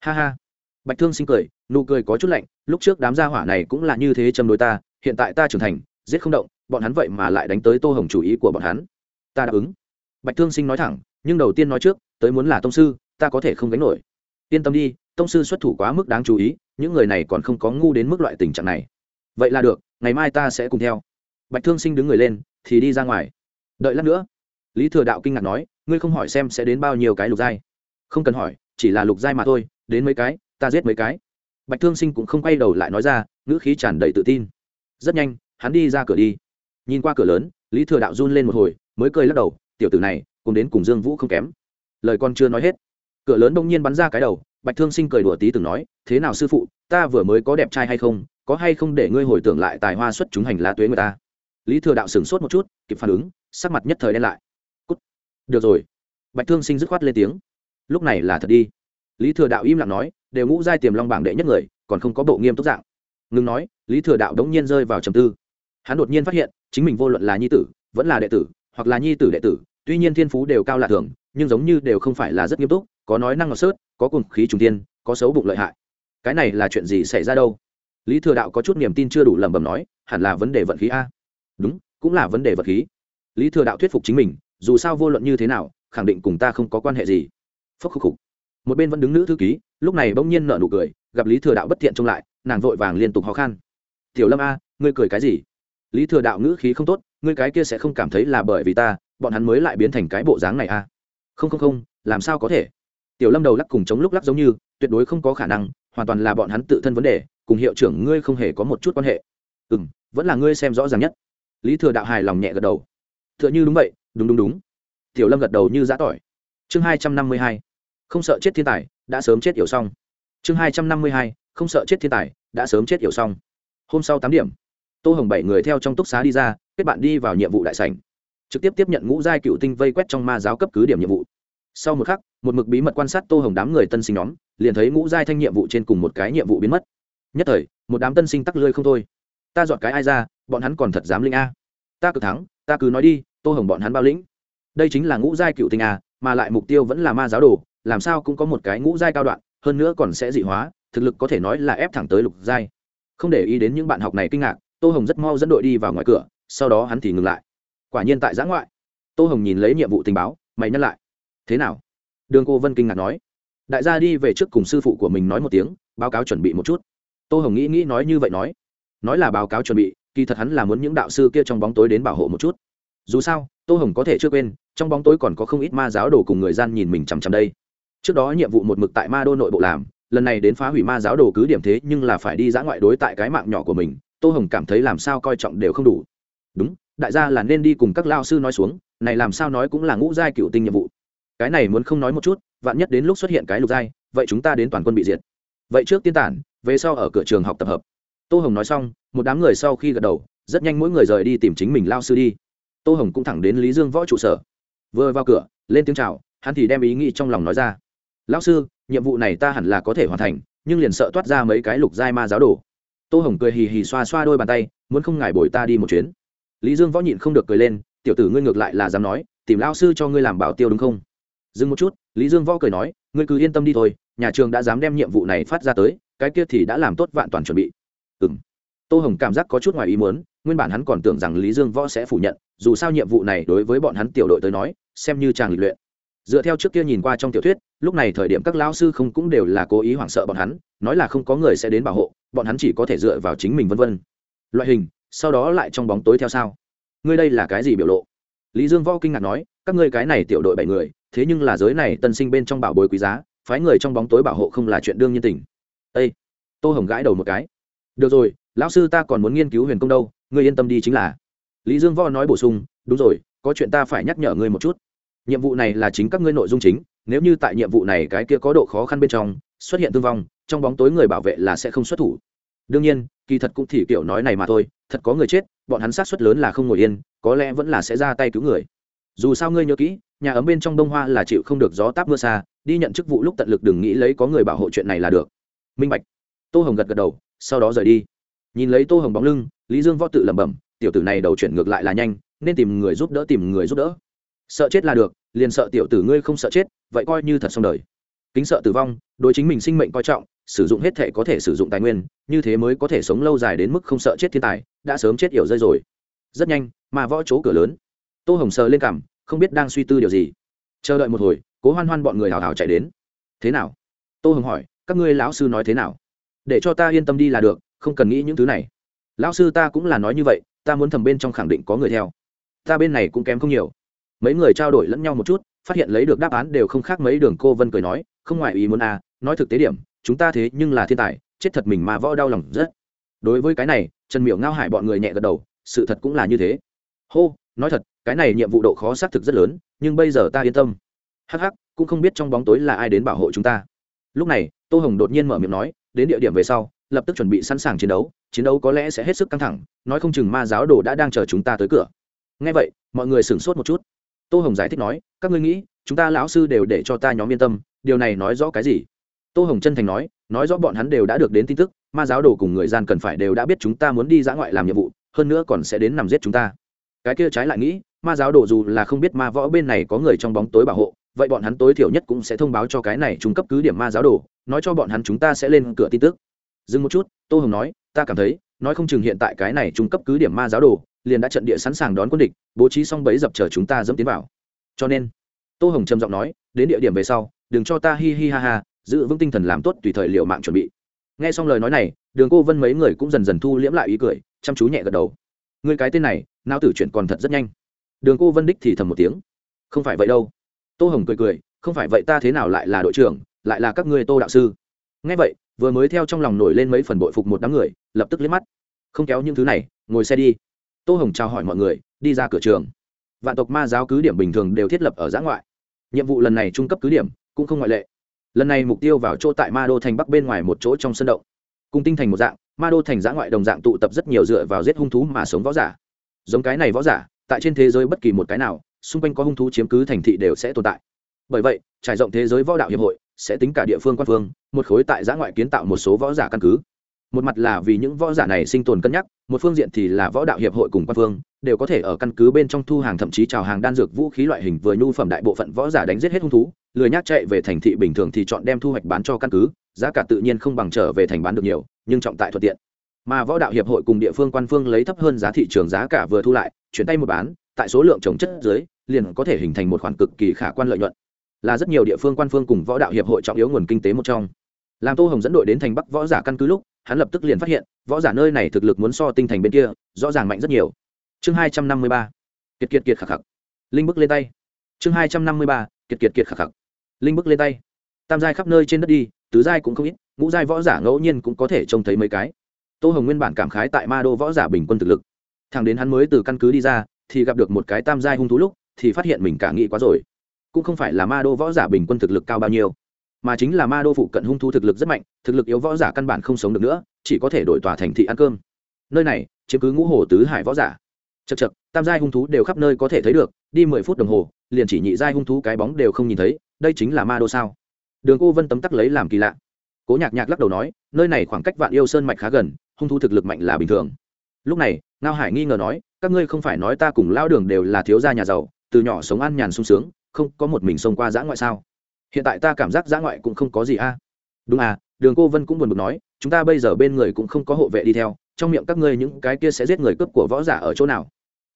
Ha ha. Bạch thương sinh cười, nụ cười có chút lạnh, lúc trước đám gia hỏa này cũng là như thế châm đối ta, hiện tại ta trưởng thành, giết không động, bọn hắn vậy mà lại đánh tới tô hồng chủ ý của bọn hắn. Ta đáp ứng. Bạch thương sinh nói thẳng, nhưng đầu tiên nói trước, tới muốn là tông sư, ta có thể không gánh nổi yên tâm đi, tông sư xuất thủ quá mức đáng chú ý, những người này còn không có ngu đến mức loại tình trạng này. Vậy là được, ngày mai ta sẽ cùng theo. Bạch thương sinh đứng người lên, thì đi ra ngoài. Đợi lát nữa. Lý thừa đạo kinh ngạc nói, ngươi không hỏi xem sẽ đến bao nhiêu cái lục giai. Không cần hỏi, chỉ là lục giai mà thôi, đến mấy cái, ta giết mấy cái. Bạch thương sinh cũng không quay đầu lại nói ra, ngữ khí tràn đầy tự tin. Rất nhanh, hắn đi ra cửa đi. Nhìn qua cửa lớn, lý thừa đạo run lên một hồi, mới cười lắc đầu, tiểu tử này, cùng đến cùng dương vũ không kém. Lời con chưa nói hết cửa lớn đông nhiên bắn ra cái đầu, bạch thương sinh cười đùa tí từng nói, thế nào sư phụ, ta vừa mới có đẹp trai hay không? Có hay không để ngươi hồi tưởng lại tài hoa xuất chúng hành lá tuế người ta? Lý thừa đạo sửng sốt một chút, kịp phản ứng, sắc mặt nhất thời đen lại. Cút. được rồi. Bạch thương sinh dứt khoát lên tiếng. Lúc này là thật đi. Lý thừa đạo im lặng nói, đều ngũ giai tiềm long bảng đệ nhất người, còn không có bộ nghiêm túc dạng. Ngừng nói, lý thừa đạo đống nhiên rơi vào trầm tư. Hắn đột nhiên phát hiện, chính mình vô luận là nhi tử, vẫn là đệ tử, hoặc là nhi tử đệ tử, tuy nhiên thiên phú đều cao lạ thường, nhưng giống như đều không phải là rất nghiêm túc có nói năng ngọt sớt, có cùng khí trùng tiên có xấu bụng lợi hại. Cái này là chuyện gì xảy ra đâu? Lý thừa đạo có chút niềm tin chưa đủ lẩm bẩm nói, hẳn là vấn đề vận khí a. Đúng, cũng là vấn đề vật khí. Lý thừa đạo thuyết phục chính mình, dù sao vô luận như thế nào, khẳng định cùng ta không có quan hệ gì. Phốc khúc khục. Một bên vẫn đứng nữ thư ký, lúc này bỗng nhiên nở nụ cười, gặp lý thừa đạo bất thiện trông lại, nàng vội vàng liên tục khó khăn tiểu lâm a, ngươi cười cái gì? Lý thừa đạo ngữ khí không tốt, ngươi cái kia sẽ không cảm thấy là bởi vì ta, bọn hắn mới lại biến thành cái bộ dáng này a. Không không không, làm sao có thể? Tiểu lâm đầu lắc cùng chống lúc lắc giống như, tuyệt đối không có khả năng, hoàn toàn là bọn hắn tự thân vấn đề, cùng hiệu trưởng ngươi không hề có một chút quan hệ. Ừ m vẫn là ngươi xem rõ ràng nhất. Lý thừa đạo hài lòng nhẹ gật đầu. T h ư ợ n h ư đúng vậy, đúng đúng đúng. Tiểu lâm gật đầu như giã tỏi. Chương hai trăm năm mươi hai. Không sợ chết thiên tài, đã sớm chết yểu xong. Chương hai trăm năm mươi hai. Không sợ chết thiên tài, đã sớm chết yểu xong. Hôm sau tám điểm. Tô hồng bảy người theo trong túc xá đi ra, kết bạn đi vào nhiệm vụ đại sảnh. Trực tiếp tiếp nhận ngũ giai cựu tinh vây quét trong ma giáo cấp cứ điểm nhiệm vụ sau một khắc, một mực bí mật quan sát tô hồng đám người tân sinh nhóm, liền thấy ngũ giai thanh nhiệm vụ trên cùng một cái nhiệm vụ biến mất. Nhất thời, một đám tân sinh tắc lươi không thôi. Ta dọn cái ai ra, bọn hắn còn thật dám linh a. Ta cứ thắng, ta cứ nói đi, tô hồng bọn hắn bao lĩnh. Đây chính là ngũ giai cựu tinh a, mà lại mục tiêu vẫn là ma giáo đồ, làm sao cũng có một cái ngũ giai cao đoạn, hơn nữa còn sẽ dị hóa, thực lực có thể nói là ép thẳng tới lục giai. Không để ý đến những bạn học này kinh ngạc, tô hồng rất mau dẫn đội đi vào ngoài cửa, sau đó hắn thì ngừng lại. Quả nhiên tại giã ngoại, tô hồng nhìn lấy nhiệm vụ tình báo, mày nhắc lại thế nào? Đường cô vân kinh ngạc nói. Đại gia đi về trước cùng sư phụ của mình nói một tiếng, báo cáo chuẩn bị một chút. Tô hồng nghĩ nghĩ nói như vậy nói. Nói là báo cáo chuẩn bị, kỳ thật hắn là muốn những đạo sư kia trong bóng tối đến bảo hộ một chút. Dù sao, tô hồng có thể chưa quên, trong bóng tối còn có không ít ma giáo đồ cùng người gian nhìn mình chằm chằm đây. Trước đó nhiệm vụ một mực tại ma đô nội bộ làm, lần này đến phá hủy ma giáo đồ cứ điểm thế nhưng là phải đi giã ngoại đối tại cái mạng nhỏ của mình, tô hồng cảm thấy làm sao coi trọng đều không đủ. Đúng, đại gia là nên đi cùng các lao sư nói xuống, này làm sao nói cũng là ngũ giai cựu tinh nhiệm vụ cái này muốn không nói một chút, vạn nhất đến lúc xuất hiện cái lục giai, vậy chúng ta đến toàn quân bị diệt. Vậy trước tiên tản, về sau ở cửa trường học tập hợp. Tô hồng nói xong, một đám người sau khi gật đầu, rất nhanh mỗi người rời đi tìm chính mình lao sư đi. Tô hồng cũng thẳng đến lý dương võ trụ sở. Vừa vào cửa, lên tiếng c h à o hắn thì đem ý nghĩ trong lòng nói ra. Lão sư, nhiệm vụ này ta hẳn là có thể hoàn thành, nhưng liền sợ toát ra mấy cái lục giai ma giáo đồ. Tô hồng cười hì hì xoa xoa đôi bàn tay, muốn không ngài bồi ta đi một chuyến. Lý dương võ nhịn không được cười lên, tiểu tử ngươi ngược lại là dám nói, tìm lao sư cho ngươi làm bảo tiêu đúng không? Dừng một chút, lý dương võ cười nói, ngươi cứ yên tâm đi thôi, nhà trường đã dám đem nhiệm vụ này phát ra tới, cái kia thì đã làm tốt vạn toàn chuẩn bị. Ừ m tô hồng cảm giác có chút ngoài ý muốn, nguyên bản hắn còn tưởng rằng lý dương võ sẽ phủ nhận, dù sao nhiệm vụ này đối với bọn hắn tiểu đội tới nói, xem như chàng lịch luyện. Dựa theo trước kia nhìn qua trong tiểu thuyết, lúc này thời điểm các lão sư không cũng đều là cố ý hoảng sợ bọn hắn, nói là không có người sẽ đến bảo hộ, bọn hắn chỉ có thể dựa vào chính mình vân vân. Loại hình, sau đó lại trong bóng tối theo sao? Ngươi đây là cái gì biểu lộ? Lý dương võ kinh ngạc nói, các ngươi cái này tiểu đội bảy người thế nhưng là giới này tân sinh bên trong bảo bối quý giá, phái người trong bóng tối bảo hộ không là chuyện đương nhiên tình. Ây tô hồng gãi đầu một cái. Được rồi, lão sư ta còn muốn nghiên cứu huyền công đâu, ngươi yên tâm đi chính là. Lý dương võ nói bổ sung, đúng rồi, có chuyện ta phải nhắc nhở ngươi một chút. Nhiệm vụ này là chính các ngươi nội dung chính, nếu như tại nhiệm vụ này cái kia có độ khó khăn bên trong, xuất hiện thương vong, trong bóng tối người bảo vệ là sẽ không xuất thủ. Đương nhiên, kỳ thật cũng thì kiểu nói này mà thôi, thật có người chết, bọn hắn sát xuất lớn là không ngồi yên, có lẽ vẫn là sẽ ra tay cứu người. Dù sao ngươi nhớ kỹ nhà ấm bên trong đông hoa là chịu không được gió táp mưa xa, đi nhận chức vụ lúc tận lực đừng nghĩ lấy có người bảo hộ chuyện này là được. Minh bạch. Tô hồng gật gật đầu, sau đó rời đi. Nhìn lấy tô hồng bóng lưng, lý dương võ tự lẩm bẩm, tiểu tử này đầu chuyển ngược lại là nhanh, nên tìm người giúp đỡ tìm người giúp đỡ. Sợ chết là được, liền sợ tiểu tử ngươi không sợ chết, vậy coi như thật xong đời. Kính sợ tử vong, đối chính mình sinh mệnh coi trọng, sử dụng hết thể có thể sử dụng tài nguyên, như thế mới có thể sống lâu dài đến mức không sợ chết thiên tài, đã sớm chết yểu rơi rồi. Rất nhanh, mà võ chỗ cửa lớn. Tô hồng sờ lên cằm không biết đang suy tư điều gì. Chờ đợi một hồi, cố hoan hoan bọn người hào hào chạy đến. Thế nào? Tô hồng hỏi, các ngươi lão sư nói thế nào? Để cho ta yên tâm đi là được, không cần nghĩ những thứ này. Lão sư ta cũng là nói như vậy, ta muốn thầm bên trong khẳng định có người theo. Ta bên này cũng kém không nhiều. Mấy người trao đổi lẫn nhau một chút, phát hiện lấy được đáp án đều không khác mấy đường cô vân cười nói, không ngoại ý muốn à nói thực tế điểm, chúng ta thế nhưng là thiên tài, chết thật mình mà võ đau lòng rất. Đối với cái này, trần miểu ngao hải bọn người nhẹ gật đầu, sự thật cũng là như thế. Hô nói thật, cái này nhiệm vụ độ khó xác thực rất lớn, nhưng bây giờ ta yên tâm. Hh cũng không biết trong bóng tối là ai đến bảo hộ chúng ta. Lúc này, tô hồng đột nhiên mở miệng nói, đến địa điểm về sau, lập tức chuẩn bị sẵn sàng chiến đấu chiến đấu có lẽ sẽ hết sức căng thẳng, nói không chừng ma giáo đồ đã đang chờ chúng ta tới cửa. Ngay vậy, mọi người sửng sốt một chút. Tô hồng giải thích nói, các ngươi nghĩ, chúng ta lão sư đều để cho ta nhóm yên tâm, điều này nói rõ cái gì? Tô hồng chân thành nói nói rõ bọn hắn đều đã được đến tin tức, ma giáo đồ cùng người gian cần phải đều đã biết chúng ta muốn đi dã ngoại làm nhiệm vụ, hơn nữa còn sẽ đến nằm giết chúng ta cái kia trái lại nghĩ, ma giáo đồ dù là không biết ma võ bên này có người trong bóng tối bảo hộ, vậy bọn hắn tối thiểu nhất cũng sẽ thông báo cho cái này trung cấp cứ điểm ma giáo đồ, nói cho bọn hắn chúng ta sẽ lên cửa tin tức. Dừng một chút, tô hồng nói, ta cảm thấy, nói không chừng hiện tại cái này trung cấp cứ điểm ma giáo đồ, liền đã trận địa sẵn sàng đón quân địch, bố trí xong bẫy dập chờ chúng ta dẫm tiến vào. Cho nên, tô hồng trầm giọng nói, đến địa điểm về sau, đừng cho ta hi hi ha ha, giữ vững tinh thần làm tốt tùy thời liệu mạng chuẩn bị. Nghe xong lời nói này, đường cô vân mấy người cũng dần dần thu liễm lại ý cười, chăm chú nhẹ gật đầu người cái tên này nao tử chuyển còn thật rất nhanh. Đường cô vân đích thì thầm một tiếng. Không phải vậy đâu. Tô hồng cười cười, không phải vậy ta thế nào lại là đội trưởng, lại là các ngươi tô đạo sư. Nghe vậy, vừa mới theo trong lòng nổi lên mấy phần bội phục một đám người, lập tức liếc mắt. Không kéo những thứ này, ngồi xe đi. Tô hồng chào hỏi mọi người, đi ra cửa trường. Vạn tộc ma giáo cứ điểm bình thường đều thiết lập ở giã ngoại. Nhiệm vụ lần này trung cấp cứ điểm, cũng không ngoại lệ. Lần này mục tiêu vào chỗ tại ma đô thành bắc bên ngoài một chỗ trong sân động. Cùng tinh thành một dạng ma đô thành giã ngoại đồng dạng tụ tập rất nhiều dựa vào giết hung thú mà sống võ giả. Giống cái này võ giả, tại trên thế giới bất kỳ một cái nào, xung quanh có hung thú chiếm cứ thành thị đều sẽ tồn tại. Bởi vậy, trải rộng thế giới võ đạo hiệp hội sẽ tính cả địa phương quan phương, một khối tại giã ngoại kiến tạo một số võ giả căn cứ. Một mặt là vì những võ giả này sinh tồn cân nhắc, một phương diện thì là võ đạo hiệp hội cùng quan phương đều có thể ở căn cứ bên trong thu hàng, thậm chí trào hàng đan dược vũ khí loại hình vừa nhu phẩm đại bộ phận võ giả đánh giết hết hung thú, lười nhác chạy về thành thị bình thường thì chọn đem thu hoạch bán cho căn cứ, giá cả tự nhiên không bằng trở về thành bán được nhiều, nhưng trọng tại thuận tiện. Mà võ đạo hiệp hội cùng địa phương quan phương lấy thấp hơn giá thị trường giá cả vừa thu lại, chuyển tay một bán, tại số lượng trồng chất dưới, liền có thể hình thành một khoản cực kỳ khả quan lợi nhuận. Là rất nhiều địa phương quan phương cùng võ đạo hiệp hội trọng yếu nguồn kinh tế một trong. Làm tô hồng dẫn đội đến thành bắc võ giả căn cứ lúc, hắn lập tức liền phát hiện, võ giả nơi này thực lực muốn so tinh thành bên kia, rõ ràng mạnh rất nhiều chương hai trăm năm mươi ba. Kiệt kiệt kiệt khạc khạc. Linh bức lên tay. Chương hai trăm năm mươi ba. Kiệt kiệt kiệt khạc khạc. Linh bức lên tay. Tam giai khắp nơi trên đất đi, tứ giai cũng không ít, ngũ giai võ giả ngẫu nhiên cũng có thể trông thấy mấy cái. Tô hồng nguyên bản cảm khái tại ma đô võ giả bình quân thực lực. Thằng đến hắn mới từ căn cứ đi ra, thì gặp được một cái tam giai hung thú lúc, thì phát hiện mình cả nghĩ quá rồi. Cũng không phải là ma đô võ giả bình quân thực lực cao bao nhiêu, mà chính là ma đô phụ cận hung thú thực lực rất mạnh, thực lực yếu võ giả căn bản không sống được nữa, chỉ có thể đổi tòa thành thị ăn cơm. Nơi này, chiếm cứ ngũ hồ tứ hải võ giả chật chật, tam giai hung thú đều khắp nơi có thể thấy được, đi mười phút đồng hồ, liền chỉ nhị giai hung thú cái bóng đều không nhìn thấy, đây chính là ma đô sao? Đường cô vân tấm tắc lấy làm kỳ lạ. Cố nhạc nhạc lắc đầu nói, nơi này khoảng cách vạn yêu sơn mạch khá gần, hung thú thực lực mạnh là bình thường. Lúc này, ngao hải nghi ngờ nói, các ngươi không phải nói ta cùng lao đường đều là thiếu gia nhà giàu, từ nhỏ sống ăn nhàn sung sướng, không có một mình xông qua giã ngoại sao? Hiện tại ta cảm giác giã ngoại cũng không có gì a. Đúng à đường cô vân cũng buồn bực nói, chúng ta bây giờ bên người cũng không có hộ vệ đi theo, trong miệng các ngươi những cái kia sẽ giết người cướp của võ giả ở chỗ nào?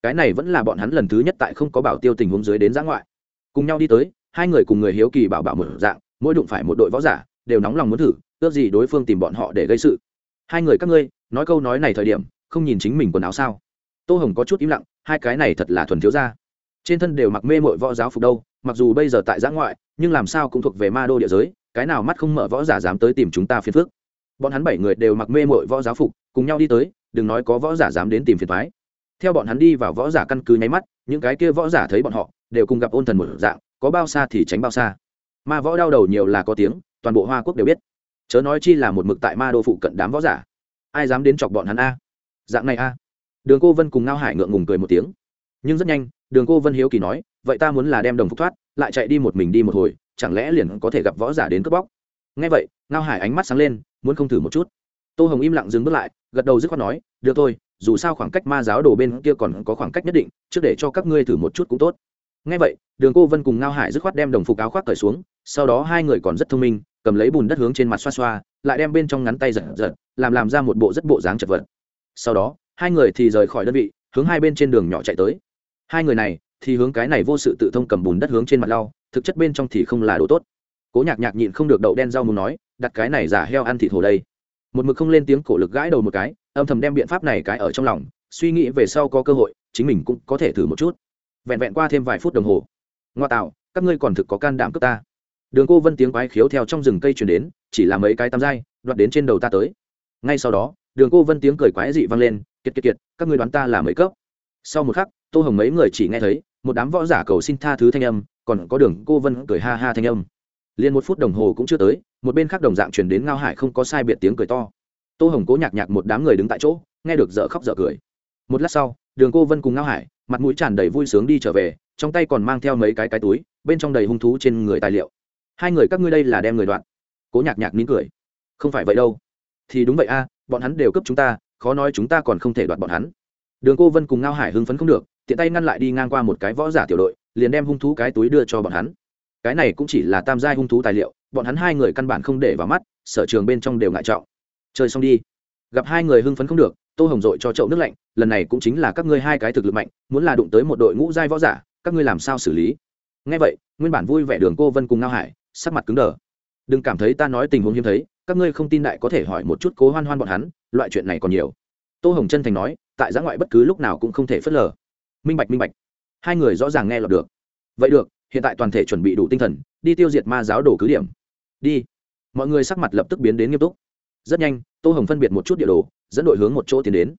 Cái này vẫn là bọn hắn lần thứ nhất tại không có bảo tiêu tình huống dưới đến giã ngoại. Cùng nhau đi tới, hai người cùng người hiếu kỳ bảo bảo một dạng, mỗi đụng phải một đội võ giả, đều nóng lòng muốn thử, ước gì đối phương tìm bọn họ để gây sự. Hai người các ngươi, nói câu nói này thời điểm, không nhìn chính mình quần áo sao? Tô hồng có chút im lặng, hai cái này thật là thuần thiếu ra trên thân đều mặc mê mội võ giáo phục đâu, mặc dù bây giờ tại giã ngoại, nhưng làm sao cũng thuộc về ma đô địa giới, cái nào mắt không mở võ giả dám tới tìm chúng ta phiền phước bọn hắn bảy người đều mặc mê mội võ giáo phục, cùng nhau đi tới, đừng nói có võ giả dám đến tìm phiền thoái theo bọn hắn đi vào võ giả căn cứ nháy mắt, những cái kia võ giả thấy bọn họ, đều cùng gặp ôn thần một dạng, có bao xa thì tránh bao xa. Ma võ đau đầu nhiều là có tiếng, toàn bộ hoa quốc đều biết. Chớ nói chi là một mực tại ma đô phụ cận đám võ giả. Ai dám đến chọc bọn hắn a? Dạng này a? Đường cô vân cùng ngao hải ngượng ngùng cười một tiếng. Nhưng rất nhanh, đường cô vân hiếu kỳ nói, vậy ta muốn là đem đồng phúc thoát, lại chạy đi một mình đi một hồi, chẳng lẽ liền có thể gặp võ giả đến cướp bóc? Ngay vậy, ngao hải ánh mắt sáng lên, muốn không thử một chút. Tô hồng im lặng dừng bước lại, gật đầu dứt khoát nói, được thôi dù sao khoảng cách ma giáo đồ bên kia còn có khoảng cách nhất định, trước để cho các ngươi thử một chút cũng tốt. Ngay vậy, đường cô vân cùng ngao hải dứt khoát đem đồng phục áo khoác cởi xuống, sau đó hai người còn rất thông minh, cầm lấy bùn đất hướng trên mặt xoa xoa, lại đem bên trong ngắn tay giật giật, làm làm ra một bộ rất bộ dáng chật vật. Sau đó, hai người thì rời khỏi đơn vị, hướng hai bên trên đường nhỏ chạy tới. Hai người này thì hướng cái này vô sự tự thông cầm bùn đất hướng trên mặt lau, thực chất bên trong thì không là đồ tốt. Cố nhạc nhạc nhịn không được đậu đen rau muốn nói, đặt cái này giả heo ăn thịt hồ đây. Một mực không lên tiếng, cổ lực gãi đầu một cái âm thầm đem biện pháp này cái ở trong lòng, suy nghĩ về sau có cơ hội, chính mình cũng có thể thử một chút. Vẹn vẹn qua thêm vài phút đồng hồ. Ngoa tạo, các ngươi còn thực có can đảm cướp ta. Đường cô vân tiếng quái khiếu theo trong rừng cây chuyển đến, chỉ là mấy cái tam dai, đoạt đến trên đầu ta tới. Ngay sau đó, đường cô vân tiếng cười quái dị vang lên, kiệt kiệt kiệt, các ngươi đoán ta là mấy cấp? Sau một khắc, tô hồng mấy người chỉ nghe thấy, một đám võ giả cầu xin tha thứ thanh âm, còn có đường cô vân cười ha ha thanh âm. Liền một phút đồng hồ cũng chưa tới, một bên khác đồng dạng chuyển đến ngao hải không có sai biệt tiếng cười to tô hồng cố nhạc nhạc một đám người đứng tại chỗ, nghe được dở khóc dở cười. Một lát sau, đường cô vân cùng ngao hải, mặt mũi tràn đầy vui sướng đi trở về, trong tay còn mang theo mấy cái cái túi, bên trong đầy hung thú trên người tài liệu. Hai người, các ngươi đây là đem người đoạn. Cố nhạc nhạc nín cười. Không phải vậy đâu. Thì đúng vậy a, bọn hắn đều cấp chúng ta, khó nói chúng ta còn không thể đoạt bọn hắn. Đường cô vân cùng ngao hải hưng phấn không được, tiện tay ngăn lại đi ngang qua một cái võ giả tiểu đội, liền đem hung thú cái túi đưa cho bọn hắn. Cái này cũng chỉ là tam giai hung thú tài liệu, bọn hắn hai người căn bản không để vào mắt, sở trường bên trong đều ngại trọng chơi xong đi. Gặp hai người hưng phấn không được, tô hồng dội cho chậu nước lạnh, lần này cũng chính là các ngươi hai cái thực lực mạnh, muốn là đụng tới một đội ngũ giai võ giả, các ngươi làm sao xử lý? Ngay vậy, nguyên bản vui vẻ đường cô vân cùng ngao hải, sắc mặt cứng đờ. Đừng cảm thấy ta nói tình huống hiếm thấy, các ngươi không tin đại có thể hỏi một chút cố hoan hoan bọn hắn, loại chuyện này còn nhiều. Tô hồng chân thành nói, tại giã ngoại bất cứ lúc nào cũng không thể phớt lờ. Minh bạch minh bạch. Hai người rõ ràng nghe lọt được. Vậy được, hiện tại toàn thể chuẩn bị đủ tinh thần, đi tiêu diệt ma giáo đồ cứ điểm. Đi. Mọi người sắc mặt lập tức biến đến nghiêm túc rất nhanh, tô hồng phân biệt một chút địa đồ, dẫn đội hướng một chỗ tiến đến.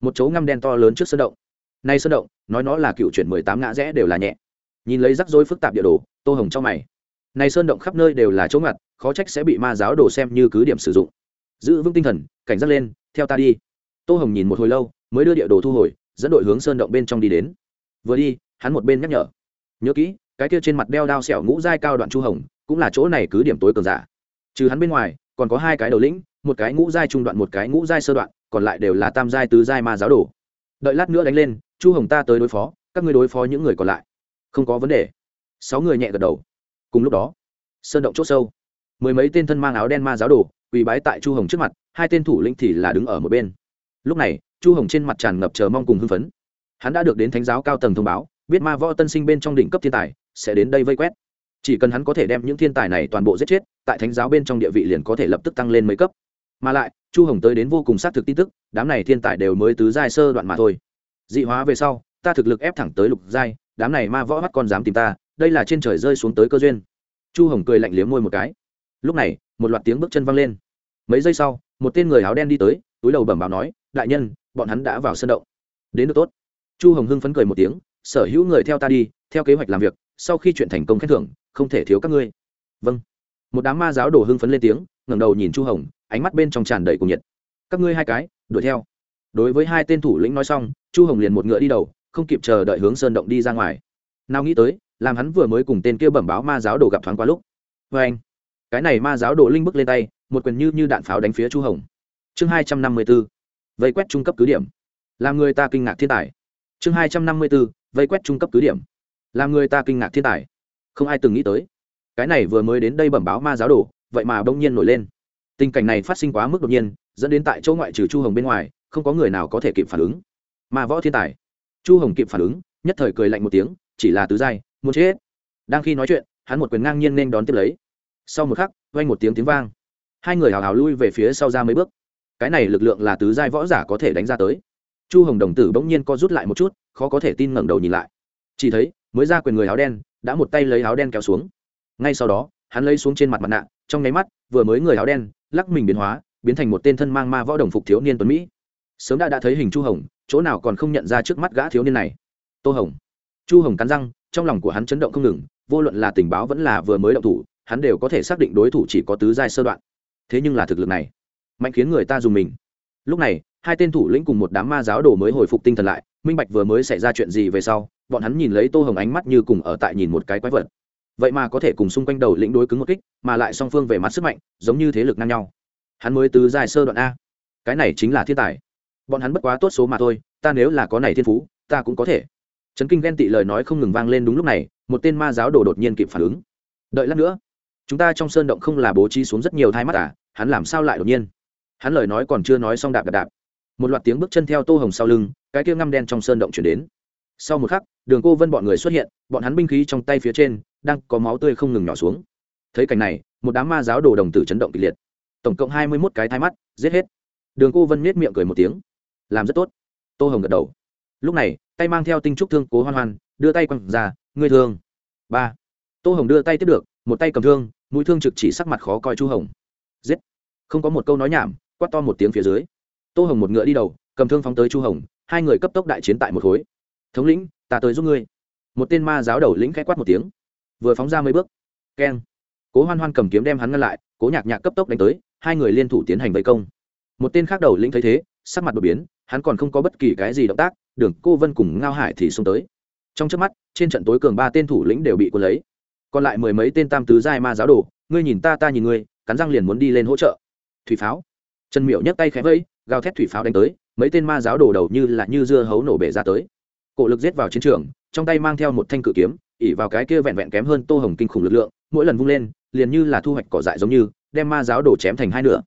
Một chỗ ngăm đen to lớn trước sân động. Nay sân động, nói nó là cựu chuyển mười tám ngã rẽ đều là nhẹ. Nhìn lấy rắc rối phức tạp địa đồ, tô hồng trong mày. Này sơn động khắp nơi đều là chỗ ngặt, khó trách sẽ bị ma giáo đồ xem như cứ điểm sử dụng. Giữ vững tinh thần, cảnh giác lên, theo ta đi. Tô hồng nhìn một hồi lâu, mới đưa địa đồ thu hồi, dẫn đội hướng sơn động bên trong đi đến. Vừa đi, hắn một bên nhắc nhở. Nhớ kỹ, cái kia trên mặt đeo đao sẹo ngũ giai cao đoạn chu hồng, cũng là chỗ này cứ điểm tối cường giả. Trừ hắn bên ngoài, còn có hai cái đầu lĩnh một cái ngũ giai trung đoạn, một cái ngũ giai sơ đoạn, còn lại đều là tam giai, tứ giai ma giáo đồ. Đợi lát nữa đánh lên, chu hồng ta tới đối phó, các ngươi đối phó những người còn lại. Không có vấn đề. Sáu người nhẹ gật đầu. Cùng lúc đó, sơn động c h ỗ sâu. Mười mấy tên thân mang áo đen ma giáo đồ, quỳ bái tại chu hồng trước mặt, hai tên thủ lĩnh thì là đứng ở một bên. Lúc này, chu hồng trên mặt tràn ngập chờ mong cùng hưng phấn. Hắn đã được đến thánh giáo cao tầng thông báo, biết ma võ tân sinh bên trong đỉnh cấp thiên tài, sẽ đến đây vây quét. Chỉ cần hắn có thể đem những thiên tài này toàn bộ giết chết, tại thánh giáo bên trong địa vị liền có thể lập tức tăng lên mấy cấp mà lại, chu hồng tới đến vô cùng xác thực tin tức, đám này thiên tài đều mới tứ giai sơ đoạn mà thôi. Dị hóa về sau, ta thực lực ép thẳng tới lục giai, đám này ma võ mắt con dám tìm ta, đây là trên trời rơi xuống tới cơ duyên. Chu hồng cười lạnh liếm môi một cái. Lúc này, một loạt tiếng bước chân văng lên. Mấy giây sau, một tên người áo đen đi tới, túi đầu bẩm báo nói, đại nhân, bọn hắn đã vào sân động. Đến được tốt. Chu hồng hưng phấn cười một tiếng, sở hữu người theo ta đi, theo kế hoạch làm việc, sau khi chuyện thành công khen thưởng, không thể thiếu các ngươi. Vâng. Một đám ma giáo đồ hưng phấn lên tiếng, ngẩng đầu nhìn chu hồng ánh mắt bên trong tràn đầy cùng nhiệt. Các ngươi hai cái, đuổi theo. Đối với hai tên thủ lĩnh nói xong, chu hồng liền một ngựa đi đầu, không kịp chờ đợi hướng sơn động đi ra ngoài. Nào nghĩ tới, làm hắn vừa mới cùng tên kia bẩm báo ma giáo đồ gặp thoáng qua lúc. Vê anh, cái này ma giáo đồ linh bức lên tay, một quyền như như đạn pháo đánh phía chu hồng. Chương hai trăm năm mươi b ố vây quét trung cấp cứ điểm. Làm người ta kinh ngạc thiên tài. Chương hai trăm năm mươi b ố vây quét trung cấp cứ điểm. Làm người ta kinh ngạc thiên tài. Không ai từng nghĩ tới. Cái này vừa mới đến đây bẩm báo ma giáo đồ, vậy mà bỗng nhiên nổi lên tình cảnh này phát sinh quá mức đột nhiên, dẫn đến tại chỗ ngoại trừ chu hồng bên ngoài, không có người nào có thể kịp phản ứng. Mà võ thiên tài, chu hồng kịp phản ứng, nhất thời cười lạnh một tiếng, chỉ là tứ giai, muốn chết. Đang khi nói chuyện, hắn một quyền ngang nhiên nên đón tiếp lấy. Sau một khắc, vang một tiếng tiếng vang. Hai người hào hào lui về phía sau ra mấy bước. Cái này lực lượng là tứ giai võ giả có thể đánh ra tới. Chu hồng đồng tử bỗng nhiên co rút lại một chút, khó có thể tin ngẩng đầu nhìn lại. Chỉ thấy, mới ra quyền người áo đen, đã một tay lấy áo đen kéo xuống. Ngay sau đó, hắn lấy xuống trên mặt mặt nạ, trong nháy mắt, vừa mới người áo đen lắc mình biến hóa, biến thành một tên thân mang ma võ đồng phục thiếu niên tuấn mỹ. Sớm đã đã thấy hình chu hồng, chỗ nào còn không nhận ra trước mắt gã thiếu niên này. Tô hồng. Chu hồng cắn răng, trong lòng của hắn chấn động không ngừng, vô luận là tình báo vẫn là vừa mới động thủ, hắn đều có thể xác định đối thủ chỉ có tứ giai sơ đoạn. Thế nhưng là thực lực này, mạnh khiến người ta dùng mình. Lúc này, hai tên thủ lĩnh cùng một đám ma giáo đồ mới hồi phục tinh thần lại, minh bạch vừa mới xảy ra chuyện gì về sau, bọn hắn nhìn lấy tô hồng ánh mắt như cùng ở tại nhìn một cái quái vật vậy mà có thể cùng xung quanh đầu lĩnh đối cứng một kích, mà lại song phương về mặt sức mạnh, giống như thế lực ngang nhau. Hắn mới tứ dài sơ đoạn a. Cái này chính là thiên tài. Bọn hắn bất quá tốt số mà thôi, ta nếu là có này thiên phú, ta cũng có thể. Trấn kinh ghen tị lời nói không ngừng vang lên đúng lúc này, một tên ma giáo đồ đột nhiên kịp phản ứng. Đợi lát nữa, chúng ta trong sơn động không là bố trí xuống rất nhiều thai mắt à hắn làm sao lại đột nhiên? Hắn lời nói còn chưa nói xong đạp đạp đạp. Một loạt tiếng bước chân theo tô hồng sau lưng, cái kia ngăm đen trong sơn động chuyển đến. Sau một khắc, đường cô vân bọn người xuất hiện, bọn hắn binh khí trong tay phía trên đang có máu tươi không ngừng nhỏ xuống. Thấy cảnh này, một đám ma giáo đồ đồng tử chấn động kịch liệt. Tổng cộng hai mươi mốt cái thai mắt, giết hết. Đường cô vân miết miệng cười một tiếng. Làm rất tốt. Tô hồng gật đầu. Lúc này, tay mang theo tinh trúc thương cố hoan hoan, đưa tay quăng ra, ngươi thương. Ba. Tô hồng đưa tay tiếp được, một tay cầm thương, mũi thương trực chỉ sắc mặt khó coi chu hồng. Giết. Không có một câu nói nhảm, quát to một tiếng phía dưới. Tô hồng một ngựa đi đầu, cầm thương phóng tới chu hồng, hai người cấp tốc đại chiến tại một khối. Thống lĩnh, ta tới giúp ngươi. Một tên ma giáo đầu lĩnh k h quát một tiếng vừa phóng ra mấy bước. Keng. Cố hoan hoan cầm kiếm đem hắn ngăn lại, cố nhạc nhạc cấp tốc đánh tới, hai người liên thủ tiến hành vây công. Một tên khác đầu lĩnh thấy thế, sắc mặt đột biến, hắn còn không có bất kỳ cái gì động tác, đường cô vân cùng ngao hải thì xông tới. Trong trước mắt, trên trận tối cường ba tên thủ lĩnh đều bị quân lấy. Còn lại mười mấy tên tam tứ giai ma giáo đồ, ngươi nhìn ta ta nhìn ngươi, cắn răng liền muốn đi lên hỗ trợ. Thủy pháo. Trần miệu nhấc tay khẽ vẫy gào thét thủy pháo đánh tới, mấy tên ma giáo đồ đầu như là như dưa hấu nổ bể ra tới. Cổ lực giết vào chiến trường, trong tay mang theo một thanh cự kiếm ỉ vào cái kia vẹn vẹn kém hơn tô hồng kinh khủng lực lượng, mỗi lần vung lên, liền như là thu hoạch cỏ dại giống như, đem ma giáo đổ chém thành hai nửa.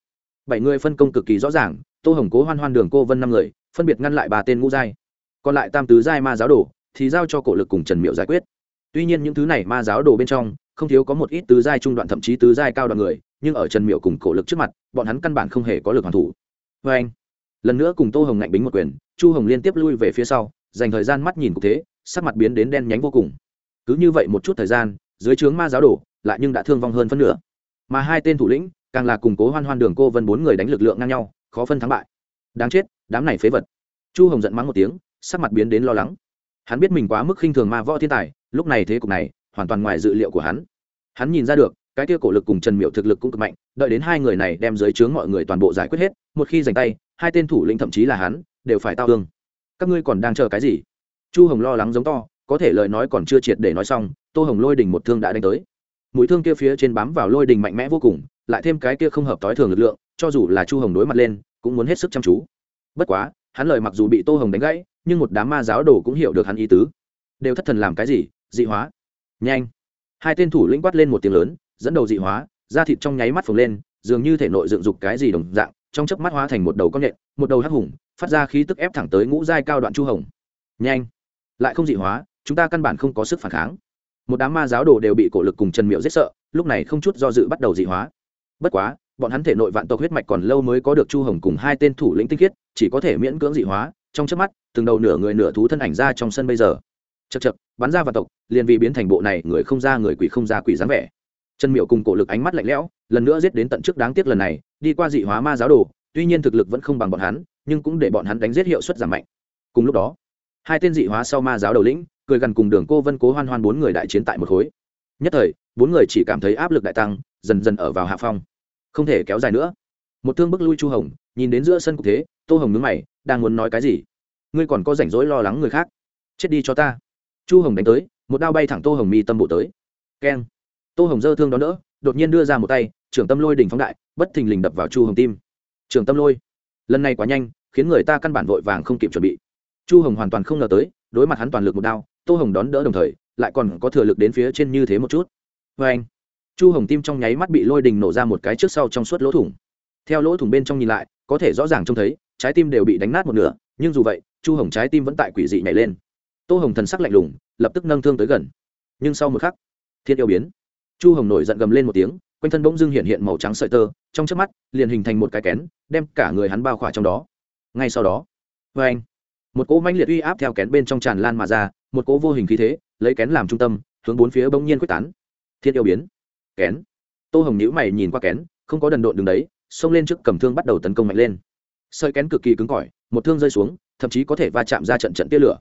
Bảy người phân công cực kỳ rõ ràng, tô hồng cố hoan hoan đường cô vân năm người, phân biệt ngăn lại ba tên ngũ giai. Còn lại tam tứ giai ma giáo đồ thì giao cho cổ lực cùng trần miệu giải quyết. Tuy nhiên những thứ này ma giáo đồ bên trong, không thiếu có một ít tứ giai trung đoạn thậm chí tứ giai cao đoạn người, nhưng ở trần miệu cùng cổ lực trước mặt, bọn hắn căn bản không hề có lực hoàn thủ. Vê anh, lần nữa cùng tô hồng ngạnh bính một quyền, chu hồng liên tiếp lui về phía sau, dành thời gian mắt nhìn cục thế, sắc mặt biến đến đen nhánh vô cùng cứ như vậy một chút thời gian dưới trướng ma giáo đổ, lại nhưng đã thương vong hơn phân nửa. Mà hai tên thủ lĩnh càng là củng cố hoan hoan đường cô vân bốn người đánh lực lượng ngang nhau khó phân thắng bại. Đáng chết đám này phế vật. Chu hồng giận mắng một tiếng sắc mặt biến đến lo lắng. Hắn biết mình quá mức khinh thường ma võ thiên tài lúc này thế cục này hoàn toàn ngoài dự liệu của hắn. Hắn nhìn ra được cái kia cổ lực cùng trần miệu thực lực cũng cực mạnh đợi đến hai người này đem dưới trướng mọi người toàn bộ giải quyết hết một khi giành tay hai tên thủ lĩnh thậm chí là hắn đều phải tao thương. Các ngươi còn đang chờ cái gì? Chu hồng lo lắng giống to có thể lời nói còn chưa triệt để nói xong, tô hồng lôi đình một thương đã đánh tới. Mũi thương kia phía trên bám vào lôi đình mạnh mẽ vô cùng, lại thêm cái kia không hợp tối thường lực lượng, cho dù là chu hồng đối mặt lên, cũng muốn hết sức chăm chú. Bất quá, hắn lời mặc dù bị tô hồng đánh gãy, nhưng một đám ma giáo đồ cũng hiểu được hắn ý tứ. Đều thất thần làm cái gì? Dị hóa. Nhanh. Hai tên thủ lĩnh quát lên một tiếng lớn, dẫn đầu dị hóa, da thịt trong nháy mắt phồng lên, dường như thể nội dựng dục cái gì đồng dạng, trong chớp mắt hóa thành một đầu con nhện, một đầu hắc hùng, phát ra khí tức ép thẳng tới ngũ giai cao đoạn chu hồng. Nhanh. Lại không dị hóa chúng ta căn bản không có sức phản kháng. Một đám ma giáo đồ đều bị cổ lực cùng trần miệu giết sợ, lúc này không chút do dự bắt đầu dị hóa. Bất quá, bọn hắn thể nội vạn tộc huyết mạch còn lâu mới có được chu hồng cùng hai tên thủ lĩnh tinh khiết, chỉ có thể miễn cưỡng dị hóa, trong chớp mắt, từng đầu nửa người nửa thú thân ảnh ra trong sân bây giờ. Chật chật bắn ra vạn tộc, liền vì biến thành bộ này, người không ra người quỷ không ra quỷ dáng vẻ. Trần miệu cùng cổ lực ánh mắt lạnh lẽo, lần nữa giết đến tận trước đáng tiếc lần này, đi qua dị hóa ma giáo đồ, tuy nhiên thực lực vẫn không bằng bọn hắn, nhưng cũng để bọn hắn đánh giết hiệu suất giảm mạnh. Cùng lúc đó, hai tên dị hóa sau ma giáo đầu lĩnh cười gần cùng đường cô vân cố hoan hoan bốn người đại chiến tại một khối. Nhất thời, bốn người chỉ cảm thấy áp lực đại tăng, dần dần ở vào hạ phong. Không thể kéo dài nữa. Một thương bức lui chu hồng, nhìn đến giữa sân cục thế, tô hồng nhướng mày, đang muốn nói cái gì? Ngươi còn có rảnh rỗi lo lắng người khác. Chết đi cho ta. Chu hồng đánh tới, một đao bay thẳng tô hồng mi tâm bộ tới. Keng. Tô hồng dơ thương đó đỡ, đột nhiên đưa ra một tay, trưởng tâm lôi đỉnh phóng đại, bất thình lình đập vào chu hồng tim. Trưởng tâm lôi. Lần này quá nhanh, khiến người ta căn bản vội vàng không kịp chuẩn bị. Chu hồng hoàn toàn không ngờ tới đối mặt hắn toàn lực một đao, tô hồng đón đỡ đồng thời, lại còn có thừa lực đến phía trên như thế một chút. Vê anh, chu hồng tim trong nháy mắt bị lôi đình nổ ra một cái trước sau trong suốt lỗ thủng. Theo lỗ thủng bên trong nhìn lại, có thể rõ ràng trông thấy, trái tim đều bị đánh nát một nửa, nhưng dù vậy, chu hồng trái tim vẫn tại quỷ dị nhảy lên. Tô hồng thần sắc lạnh lùng, lập tức nâng thương tới gần. Nhưng sau một khắc, thiên yêu biến. Chu hồng nổi giận gầm lên một tiếng, quanh thân bỗng dưng hiện hiện màu trắng sợi tơ, trong trước mắt, liền hình thành một cái kén, đem cả người hắn bao khỏa trong đó. Ngay sau đó vê anh một cỗ mãnh liệt uy áp theo kén bên trong tràn lan mà ra, một cỗ vô hình khí thế, lấy kén làm trung tâm, hướng bốn phía bỗng nhiên quyết tán. Thiên yêu biến. Kén. Tô hồng nhữ mày nhìn qua kén, không có đần độn đường đấy, xông lên trước cầm thương bắt đầu tấn công mạnh lên. Sợi kén cực kỳ cứng cỏi, một thương rơi xuống, thậm chí có thể va chạm ra trận trận tia lửa.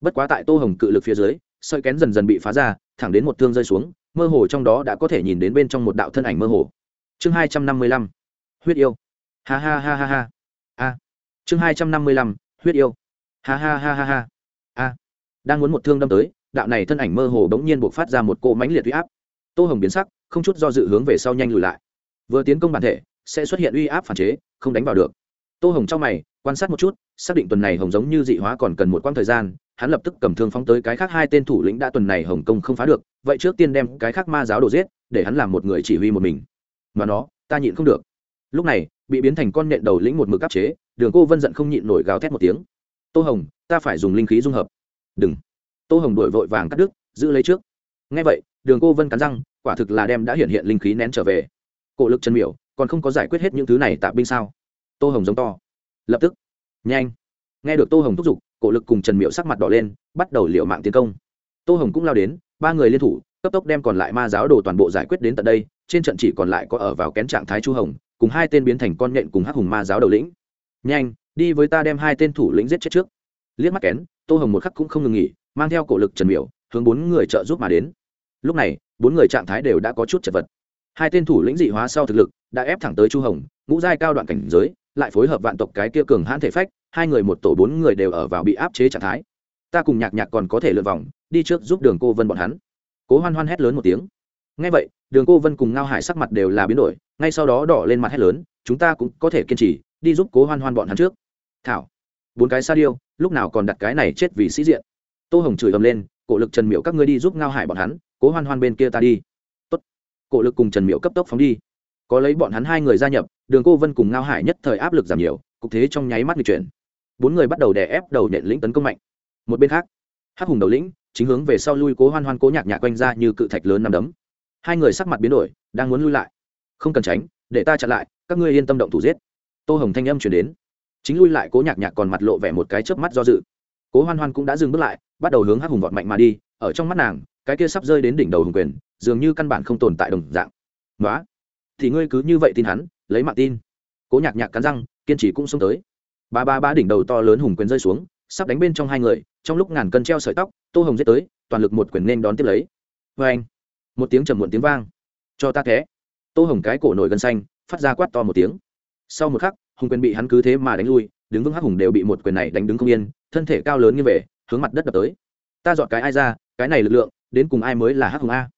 Bất quá tại tô hồng cự lực phía dưới, sợi kén dần dần bị phá ra, thẳng đến một thương rơi xuống, mơ hồ trong đó đã có thể nhìn đến bên trong một đạo thân ảnh mơ hồ. Chương hai trăm năm mươi lăm. Huyết yêu. Ha ha ha ha ha. A. Chương hai trăm năm mươi lăm. Huyết yêu ha ha ha ha ha. A. Đang muốn một thương đâm tới, đạo này thân ảnh mơ hồ bỗng nhiên buộc phát ra một cỗ mãnh liệt uy áp. Tô hồng biến sắc, không chút do dự hướng về sau nhanh lùi lại. Vừa tiến công bản thể, sẽ xuất hiện uy áp phản chế, không đánh vào được. Tô hồng trong mày, quan sát một chút, xác định tuần này hồng giống như dị hóa còn cần một quãng thời gian, hắn lập tức cầm thương phóng tới cái khác hai tên thủ lĩnh đã tuần này hồng công không phá được, vậy trước tiên đem cái khác ma giáo đổ giết, để hắn làm một người chỉ huy một mình. Mà nó, ta nhịn không được. Lúc này, bị biến thành con nhện đầu lĩnh một mực áp chế, đường cô vân giận không nhịn nổi gào thét một tiếng tô hồng, ta phải dùng linh khí dung hợp. Đừng. Tô hồng đổi vội vàng cắt đứt, giữ lấy trước. Ngay vậy, đường cô vân cắn răng, quả thực là đem đã hiện hiện linh khí nén trở về. Cổ lực chân miểu, còn không có giải quyết hết những thứ này tạ binh sao? Tô hồng giống to. Lập tức. Nhanh. Nghe được tô hồng thúc giục, cổ lực cùng trần Miểu sắc mặt đỏ lên, bắt đầu liệu mạng tiến công. Tô hồng cũng lao đến, ba người liên thủ, cấp tốc đem còn lại ma giáo đồ toàn bộ giải quyết đến tận đây, trên trận chỉ còn lại có ở vào kén trạng thái chu hồng, cùng hai tên biến thành con nhện cùng hắc hùng ma giáo đầu lĩnh. Nhanh đi với ta đem hai tên thủ lĩnh giết chết trước. Liếc mắt kén, tô hồng một khắc cũng không ngừng nghỉ, mang theo cổ lực trần miểu, hướng bốn người trợ giúp mà đến. Lúc này, bốn người trạng thái đều đã có chút chật vật. Hai tên thủ lĩnh dị hóa sau thực lực, đã ép thẳng tới chu hồng, ngũ giai cao đoạn cảnh giới, lại phối hợp vạn tộc cái kia cường hãn thể phách, hai người một tổ bốn người đều ở vào bị áp chế trạng thái. Ta cùng nhạc nhạc còn có thể lượn vòng, đi trước giúp đường cô vân bọn hắn. Cố hoan hoan hét lớn một tiếng. Ngay vậy, đường cô vân cùng ngao hải sắc mặt đều là biến đổi, ngay sau đó đỏ lên mặt hét lớn, chúng ta cũng có thể kiên trì, đi giúp cố hoan hoan bọn hắn trước thảo. Bốn cái sa điêu, lúc nào còn đặt cái này chết vì sĩ diện. Tô hồng chửi ầm lên, cổ lực trần miệu các ngươi đi giúp ngao hải bọn hắn, cố hoan hoan bên kia ta đi. Tốt. cổ lực cùng trần miệu cấp tốc phóng đi. Có lấy bọn hắn hai người gia nhập, đường cô vân cùng ngao hải nhất thời áp lực giảm nhiều, cục thế trong nháy mắt người chuyển. Bốn người bắt đầu đè ép đầu nhện lĩnh tấn công mạnh. Một bên khác, hắc hùng đầu lĩnh chính hướng về sau lui cố hoan hoan cố nhạc nhạc quanh ra như cự thạch lớn nằm đấm. Hai người sắc mặt biến đổi, đang muốn lui lại. Không cần tránh, để ta chặn lại, các ngươi yên tâm động thủ giết. Tô hồng thanh âm chuyển đến chính lui lại cố nhạc nhạc còn mặt lộ vẻ một cái chớp mắt do dự. Cố hoan hoan cũng đã dừng bước lại, bắt đầu hướng hắc hùng vọt mạnh mà đi, ở trong mắt nàng, cái kia sắp rơi đến đỉnh đầu hùng quyền, dường như căn bản không tồn tại đồng dạng. Nói thì ngươi cứ như vậy tin hắn, lấy mạng tin. Cố nhạc nhạc cắn răng, kiên trì cũng xông tới. Ba ba ba đỉnh đầu to lớn hùng quyền rơi xuống, sắp đánh bên trong hai người, trong lúc ngàn cân treo sợi tóc, tô hồng giết tới, toàn lực một quyền nên đón tiếp lấy. Vê anh, một tiếng trầm muộn tiếng vang. Cho ta thế. Tô hồng cái cổ nổi gân xanh, phát ra quát to một tiếng. Sau một khắc hùng quyền bị hắn cứ thế mà đánh lui, đứng vững hắc hùng đều bị một quyền này đánh đứng không yên, thân thể cao lớn như về, hướng mặt đất đập tới. Ta dọn cái ai ra, cái này lực lượng, đến cùng ai mới là hắc hùng a?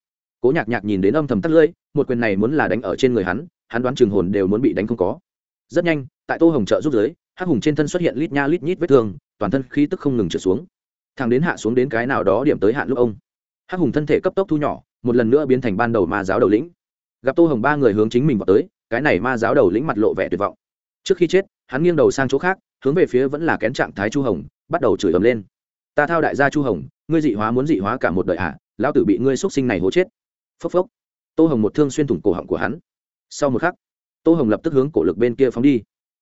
Cố nhạc nhạc nhìn đến âm thầm tắt lưỡi, một quyền này muốn là đánh ở trên người hắn hắn đoán trường hồn đều muốn bị đánh không có. Rất nhanh, tại tô hồng trợ giúp giới hắc hùng trên thân xuất hiện lít nha lít nhít vết thương, toàn thân khí tức không ngừng trở xuống. Thằng đến hạ xuống đến cái nào đó điểm tới hạn lúc ông. Hắc hùng thân thể cấp tốc thu nhỏ, một lần nữa biến thành ban đầu ma giáo đầu lĩnh. Gặp tô hồng ba người hướng chính mình vào tới, cái này ma giáo đầu lĩnh mặt lộ vẻ tuyệt vọng trước khi chết hắn nghiêng đầu sang chỗ khác hướng về phía vẫn là kén trạng thái chu hồng bắt đầu chửi ầm lên. Ta thao đại gia chu hồng ngươi dị hóa muốn dị hóa cả một đời ạ à, lão tử bị ngươi x sinh này hố chết. Phốc phốc. Tô hồng một thương xuyên thủng cổ họng của hắn. Sau một khắc tô hồng lập tức hướng cổ lực bên kia phóng đi.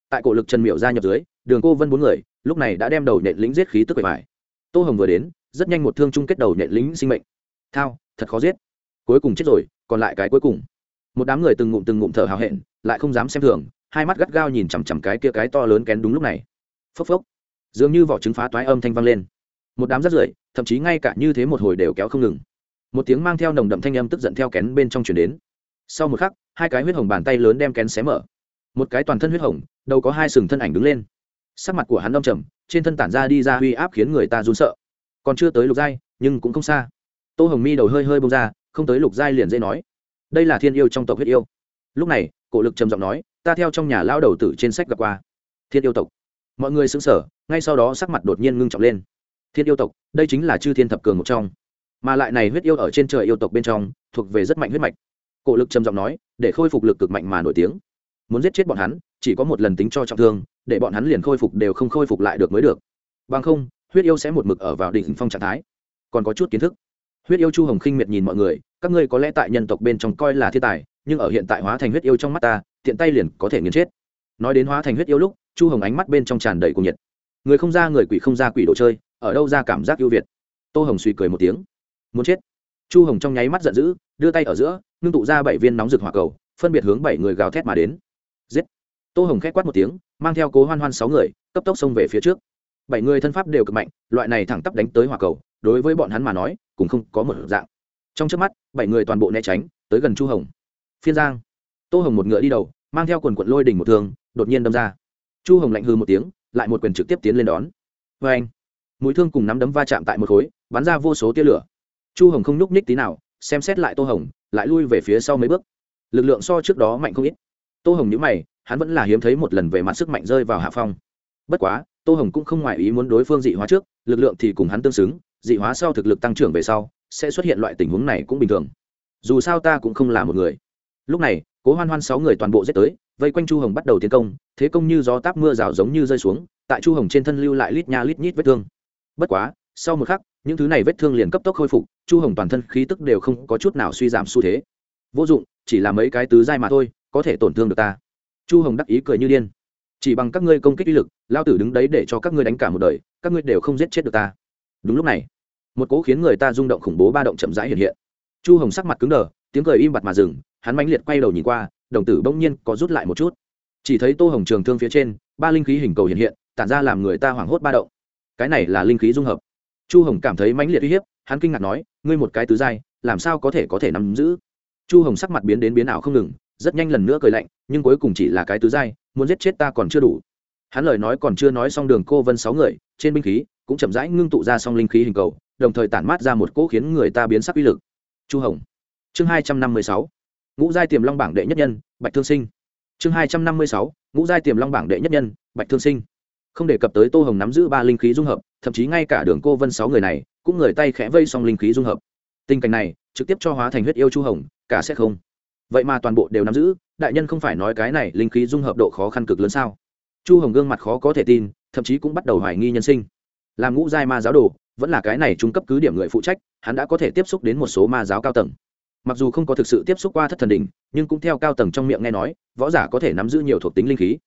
Tại cổ lực trần miệu ra nhập dưới đường cô vân bốn người lúc này đã đem đầu nhện lính giết khí tức bề bài tô hồng vừa đến rất nhanh một thương chung kết đầu nhện lính sinh mệnh. Thao thật khó giết. Cuối cùng chết rồi còn lại cái cuối cùng. Một đám người từng ngụm từng ngụm thở hào hẹn lại không dám xem thường hai mắt gắt gao nhìn chằm chằm cái kia cái to lớn kén đúng lúc này. Phốc phốc. Dường như vỏ trứng phá toái âm thanh vang lên. Một đám rắt rưởi, thậm chí ngay cả như thế một hồi đều kéo không ngừng. Một tiếng mang theo nồng đậm thanh âm tức giận theo kén bên trong chuyển đến. Sau một khắc, hai cái huyết hồng bàn tay lớn đem kén xé mở. Một cái toàn thân huyết hồng đầu có hai sừng thân ảnh đứng lên. Sắc mặt của hắn đông trầm, trên thân tản ra đi ra uy áp khiến người ta run sợ. Còn chưa tới lục giai, nhưng cũng không xa. Tô hồng mi đầu hơi hơi bông ra, không tới lục giai liền dễ nói. Đây là thiên yêu trong tộc huyết yêu. Lúc này, cổ lực trầm giọng nói ta theo trong nhà lao đầu tử trên sách gặp qua. Thiên yêu tộc. Mọi người xứng sở ngay sau đó sắc mặt đột nhiên ngưng trọng lên. Thiên yêu tộc, đây chính là chư thiên thập cường một trong. Mà lại này huyết yêu ở trên trời yêu tộc bên trong, thuộc về rất mạnh huyết mạch. Cổ lực trầm giọng nói, để khôi phục lực cực mạnh mà nổi tiếng. Muốn giết chết bọn hắn, chỉ có một lần tính cho trọng thương, để bọn hắn liền khôi phục đều không khôi phục lại được mới được. Bằng không, huyết yêu sẽ một mực ở vào đỉnh phong trạng thái. Còn có chút kiến thức. Huyết yêu chu hồng khinh miệt nhìn mọi người, các ngươi có lẽ tại nhân tộc bên trong coi là thiên tài, nhưng ở hiện tại hóa thành huyết yêu trong mắt ta tiện tay liền có thể nghiền chết. Nói đến hóa thành huyết yêu lúc, chu hồng ánh mắt bên trong tràn đầy cuồng nhiệt. Người không ra người quỷ không ra quỷ đồ chơi, ở đâu ra cảm giác ưu việt? Tô hồng suy cười một tiếng. Muốn chết. Chu hồng trong nháy mắt giận dữ, đưa tay ở giữa, ngưng tụ ra bảy viên nóng rực hỏa cầu, phân biệt hướng bảy người gào thét mà đến. Giết. Tô hồng k h é quát một tiếng, mang theo cố hoan hoan sáu người, cấp tốc xông về phía trước. Bảy người thân pháp đều cực mạnh, loại này thẳng tắp đánh tới hỏa cầu, đối với bọn hắn mà nói, cũng không có một dạng. Trong trước mắt, bảy người toàn bộ né tránh, tới gần chu hồng. Phiên giang. Tô hồng một ngựa đi đầu mang theo quần quận lôi đỉnh một thương, đột nhiên đâm ra. Chu hồng lạnh hư một tiếng, lại một quyền trực tiếp tiến lên đón. Vê anh, mũi thương cùng nắm đấm va chạm tại một khối, bắn ra vô số tia lửa. Chu hồng không nhúc ních tí nào, xem xét lại tô hồng, lại lui về phía sau mấy bước. Lực lượng so trước đó mạnh không ít. Tô hồng nhữ mày, hắn vẫn là hiếm thấy một lần về mặt sức mạnh rơi vào hạ phong. Bất quá, tô hồng cũng không ngoại ý muốn đối phương dị hóa trước, lực lượng thì cùng hắn tương xứng, dị hóa sau thực lực tăng trưởng về sau, sẽ xuất hiện loại tình huống này cũng bình thường. Dù sao ta cũng không là một người. Lúc này cố hoan hoan sáu người toàn bộ giết tới, vây quanh chu hồng bắt đầu tiến công, thế công như gió táp mưa rào giống như rơi xuống, tại chu hồng trên thân lưu lại lít nha lít nhít vết thương. Bất quá, sau một khắc, những thứ này vết thương liền cấp tốc khôi phục, chu hồng toàn thân khí tức đều không có chút nào suy giảm xu thế. Vô dụng, chỉ là mấy cái tứ dai mà thôi, có thể tổn thương được ta. Chu hồng đắc ý cười như điên. Chỉ bằng các ngươi công kích uy lực, lao tử đứng đấy để cho các ngươi đánh cả một đời, các ngươi đều không giết chết được ta. Đúng lúc này, một cố khiến người ta rung động khủng bố ba động chậm rãi hiện hiện. Chu hồng sắc mặt cứng đờ, tiếng cười im bặt mà dừng hắn mãnh liệt quay đầu nhìn qua, đồng tử bỗng nhiên có rút lại một chút. Chỉ thấy tô hồng trường thương phía trên, ba linh khí hình cầu hiện hiện, tản ra làm người ta hoảng hốt ba động. Cái này là linh khí dung hợp. Chu hồng cảm thấy mãnh liệt uy hiếp, hắn kinh ngạc nói, ngươi một cái tứ giai, làm sao có thể có thể nắm giữ? Chu hồng sắc mặt biến đến biến ảo không ngừng, rất nhanh lần nữa cười lạnh, nhưng cuối cùng chỉ là cái tứ giai, muốn giết chết ta còn chưa đủ. Hắn lời nói còn chưa nói xong đường cô vân sáu người, trên binh khí cũng chậm rãi ngưng tụ ra xong linh khí hình cầu, đồng thời tản mát ra một cỗ khiến người ta biến sắc uy lực. Chu hồng. Chương hai trăm năm mươi sáu ngũ giai tiềm long bảng đệ nhất nhân, bạch thương sinh. Chương hai trăm năm mươi sáu, ngũ giai tiềm long bảng đệ nhất nhân, bạch thương sinh. Không đề cập tới tô hồng nắm giữ ba linh khí dung hợp, thậm chí ngay cả đường cô vân sáu người này, cũng người tay khẽ vây xong linh khí dung hợp. Tình cảnh này, trực tiếp cho hóa thành huyết yêu chu hồng, cả sẽ không. Vậy mà toàn bộ đều nắm giữ, đại nhân không phải nói cái này linh khí dung hợp độ khó khăn cực lớn sao? Chu hồng gương mặt khó có thể tin, thậm chí cũng bắt đầu hoài nghi nhân sinh. Làm ngũ giai ma giáo đồ, vẫn là cái này trung cấp cứ điểm người phụ trách, hắn đã có thể tiếp xúc đến một số ma giáo cao tầng mặc dù không có thực sự tiếp xúc qua thất thần đỉnh, nhưng cũng theo cao tầng trong miệng nghe nói, võ giả có thể nắm giữ nhiều thuộc tính linh khí.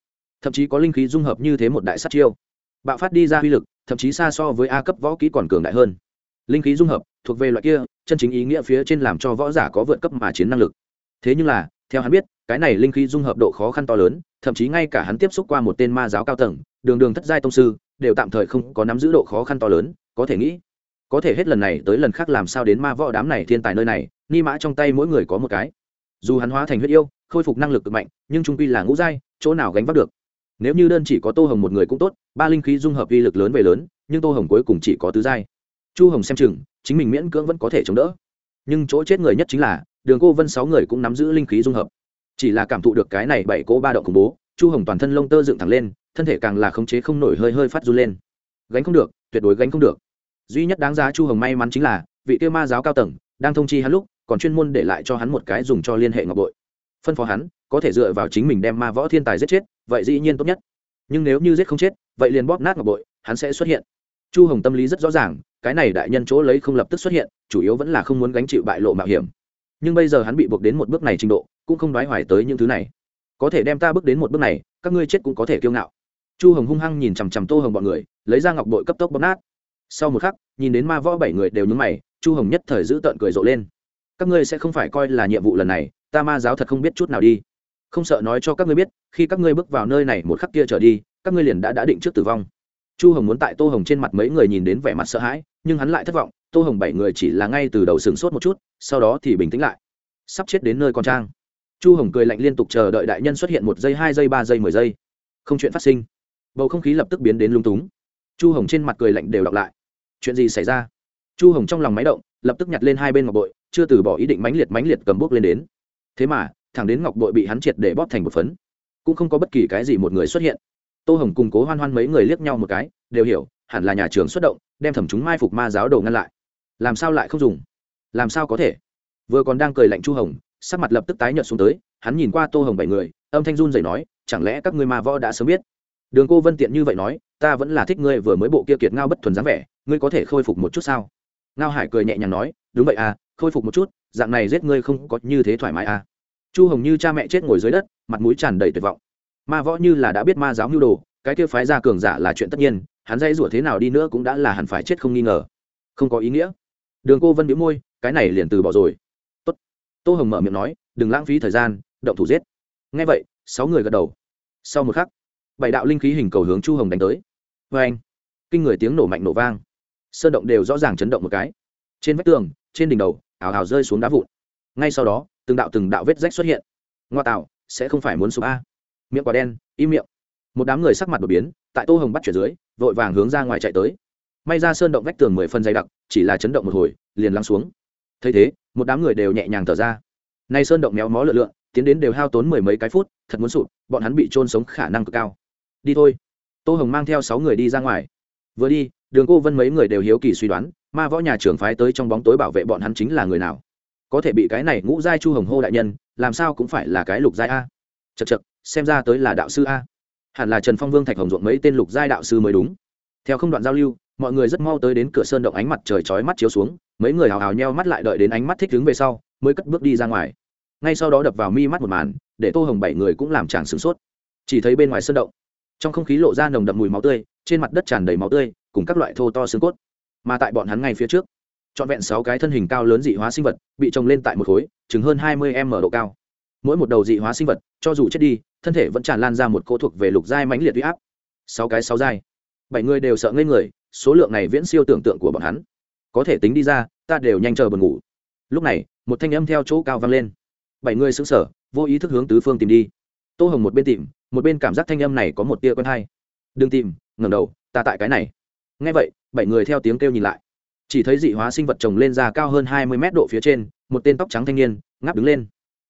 Thậm chí có linh khí dung hợp như thế một đại sát chiêu. Bạo phát đi ra uy lực, thậm chí xa so với a cấp võ kỹ còn cường đại hơn. Linh khí dung hợp, thuộc về loại kia, chân chính ý nghĩa phía trên làm cho võ giả có vượt cấp mà chiến năng lực. Thế nhưng là, theo hắn biết, cái này linh khí dung hợp độ khó khăn to lớn, thậm chí ngay cả hắn tiếp xúc qua một tên ma giáo cao tầng, đường đường thất giai tông sư, đều tạm thời không có nắm giữ độ khó khăn to lớn, có thể nghĩ có thể hết lần này tới lần khác làm sao đến ma võ đám này thiên tài nơi này, ni mã trong tay mỗi người có một cái. Dù hắn hóa thành huyết yêu, khôi phục năng lực cực mạnh, nhưng trung quy là ngũ giai, chỗ nào gánh vác được? Nếu như đơn chỉ có tô hồng một người cũng tốt, ba linh khí dung hợp uy lực lớn về lớn, nhưng tô hồng cuối cùng chỉ có tứ giai. Chu hồng xem chừng, chính mình miễn cưỡng vẫn có thể chống đỡ. Nhưng chỗ chết người nhất chính là, đường cô vân sáu người cũng nắm giữ linh khí dung hợp. Chỉ là cảm thụ được cái này bảy cỗ ba động khủng bố, chu hồng toàn thân lông tơ dựng thẳng lên, thân thể càng là khống chế không nổi hơi hơi phát run lên. Gánh không được, tuyệt đối gánh không được duy nhất đáng giá chu hồng may mắn chính là, vị tiêu ma giáo cao tầng, đang thông chi hắn lúc, còn chuyên môn để lại cho hắn một cái dùng cho liên hệ ngọc bội. Phân phó hắn, có thể dựa vào chính mình đem ma võ thiên tài giết chết, vậy dĩ nhiên tốt nhất. Nhưng nếu như giết không chết, vậy liền bóp nát ngọc bội, hắn sẽ xuất hiện. Chu hồng tâm lý rất rõ ràng, cái này đại nhân chỗ lấy không lập tức xuất hiện, chủ yếu vẫn là không muốn gánh chịu bại lộ mạo hiểm. Nhưng bây giờ hắn bị buộc đến một bước này trình độ, cũng không đoái hoài tới những thứ này. Có thể đem ta bước đến một bước này, các ngươi chết cũng có thể kiêu ngạo. Chu hồng hung hăng nhìn chằm chằm tô hồng bọn người, lấy ra ngọc bội cấp tốc bóp nát sau một khắc, nhìn đến ma võ bảy người đều nhúng mày, chu hồng nhất thời giữ tợn cười rộ lên. Các ngươi sẽ không phải coi là nhiệm vụ lần này, ta ma giáo thật không biết chút nào đi. Không sợ nói cho các ngươi biết, khi các ngươi bước vào nơi này một khắc kia trở đi, các ngươi liền đã đã định trước tử vong. Chu hồng muốn tại tô hồng trên mặt mấy người nhìn đến vẻ mặt sợ hãi, nhưng hắn lại thất vọng, tô hồng bảy người chỉ là ngay từ đầu sừng sốt một chút, sau đó thì bình tĩnh lại. Sắp chết đến nơi con trang. Chu hồng cười lạnh liên tục chờ đợi đại nhân xuất hiện một giây, hai giây, ba giây, mười giây. Không chuyện phát sinh. Bầu không khí lập tức biến đến lung túng. Chu hồng trên mặt cười lạnh đều đọc lại chuyện gì xảy ra? Chu hồng trong lòng máy động, lập tức nhặt lên hai bên ngọc bội, chưa từ bỏ ý định mãnh liệt mãnh liệt cầm bút lên đến. Thế mà, thẳng đến ngọc bội bị hắn triệt để bóp thành một phấn, cũng không có bất kỳ cái gì một người xuất hiện. Tô hồng cùng cố hoan hoan mấy người liếc nhau một cái, đều hiểu, hẳn là nhà trường xuất động, đem thẩm chúng mai phục ma giáo đầu ngăn lại. Làm sao lại không dùng? Làm sao có thể? Vừa còn đang cười lạnh chu hồng, sắc mặt lập tức tái nhợt xuống tới, hắn nhìn qua tô hồng bảy người, âm thanh run dậy nói, chẳng lẽ các ngươi ma võ đã sớm biết? Đường cô vân tiện như vậy nói, ta vẫn là thích ngươi vừa mới bộ kia kiệt ngao bất thuần dáng vẻ, ngươi có thể khôi phục một chút sao? Ngao hải cười nhẹ nhàng nói, đúng vậy à khôi phục một chút, dạng này giết ngươi không có như thế thoải mái à. Chu hồng như cha mẹ chết ngồi dưới đất, mặt mũi tràn đầy tuyệt vọng. Ma võ như là đã biết ma giáo mưu đồ, cái kia phái ra cường giả là chuyện tất nhiên, hắn dây rủa thế nào đi nữa cũng đã là hẳn phải chết không nghi ngờ. Không có ý nghĩa. Đường cô vân biếu môi, cái này liền từ bỏ rồi. Tốt. Tô hồng mở miệng nói, đừng lãng phí thời gian, động thủ giết. Ngay vậy, sáu người gật đầu. Sau một khắc bảy đạo linh khí hình cầu hướng chu hồng đánh tới. Vê anh, kinh người tiếng nổ mạnh nổ vang. Sơn động đều rõ ràng chấn động một cái. Trên vách tường, trên đỉnh đầu ảo ảo rơi xuống đá vụn. Ngay sau đó, từng đạo từng đạo vết rách xuất hiện. Ngoa tạo, sẽ không phải muốn sụp a. Miệng quả đen, im miệng. Một đám người sắc mặt đột biến, tại tô hồng bắt chuyển dưới, vội vàng hướng ra ngoài chạy tới. May ra sơn động vách tường mười phân dày đặc, chỉ là chấn động một hồi, liền lắng xuống. Thấy thế, một đám người đều nhẹ nhàng thở ra. Nay sơn động méo mó lượn lượn, tiến đến đều hao tốn mười mấy cái phút, thật muốn sụp, bọn hắn bị trôn sống khả năng cực cao đi thôi. Tô hồng mang theo sáu người đi ra ngoài. Vừa đi, đường cô vân mấy người đều hiếu kỳ suy đoán, ma võ nhà trưởng phái tới trong bóng tối bảo vệ bọn hắn chính là người nào? Có thể bị cái này ngũ giai chu hồng hô đại nhân, làm sao cũng phải là cái lục giai a. Chật chật xem ra tới là đạo sư a. Hẳn là trần phong vương thạch hồng ruộng mấy tên lục giai đạo sư mới đúng. Theo không đoạn giao lưu, mọi người rất mau tới đến cửa sơn động ánh mặt trời chói mắt chiếu xuống, mấy người hào hào nheo mắt lại đợi đến ánh mắt thích đứng về sau, mới cất bước đi ra ngoài. Ngay sau đó đập vào mi mắt một màn, để tô hồng bảy người cũng làm chàng sửng sốt. Chỉ thấy bên ngoài sơn động trong không khí lộ ra nồng đậm mùi máu tươi, trên mặt đất tràn đầy máu tươi, cùng các loại thô to xương cốt. Mà tại bọn hắn ngay phía trước, trọn vẹn sáu cái thân hình cao lớn dị hóa sinh vật bị trồng lên tại một khối chứng hơn hai mươi m độ cao. Mỗi một đầu dị hóa sinh vật, cho dù chết đi, thân thể vẫn tràn lan ra một cỗ thuộc về lục giai mãnh liệt huy áp. Sáu cái sáu giai. Bảy người đều sợ ngây người, số lượng này viễn siêu tưởng tượng của bọn hắn. Có thể tính đi ra, ta đều nhanh chờ buồn ngủ. Lúc này, một thanh âm theo chỗ cao vang lên. Bảy người xứng sở vô ý thức hướng tứ phương tìm đi. Tô hồng một bên tìm một bên cảm giác thanh âm này có một tia quen hay. Đừng tìm, ngẩng đầu, ta tại cái này. Ngay vậy, bảy người theo tiếng kêu nhìn lại. Chỉ thấy dị hóa sinh vật trồng lên ra cao hơn hai mươi mét độ phía trên, một tên tóc trắng thanh niên, ngáp đứng lên.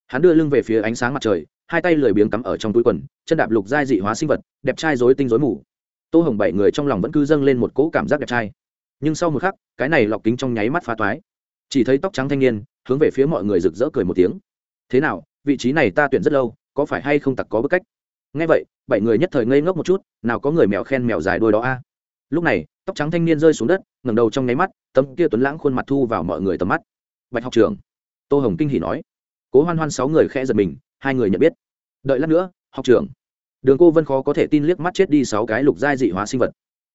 Hắn đưa lưng về phía ánh sáng mặt trời, hai tay lười biếng cắm ở trong túi quần, chân đạp lục giai dị hóa sinh vật, đẹp trai dối tinh dối mù. Tô hồng bảy người trong lòng vẫn cứ dâng lên một cỗ cảm giác đẹp trai. Nhưng sau một khắc, cái này lọc kính trong nháy mắt phá toái. Chỉ thấy tóc trắng thanh niên, hướng về phía mọi người rực rỡ cười một tiếng. Thế nào, vị trí này ta tuyển rất lâu, có phải hay không tặc có bức cách? Ngay vậy, bảy người nhất thời ngây ngốc một chút, nào có người mèo khen mèo dài đôi đó a. Lúc này, tóc trắng thanh niên rơi xuống đất, ngẩng đầu trong nháy mắt, tấm kia tuấn lãng khuôn mặt thu vào mọi người tầm mắt. Bạch học trưởng, tô hồng kinh hỉ nói. Cố hoan hoan sáu người khẽ giật mình, hai người nhận biết. Đợi lát nữa, học trưởng. Đường cô vân khó có thể tin liếc mắt chết đi sáu cái lục giai dị hóa sinh vật.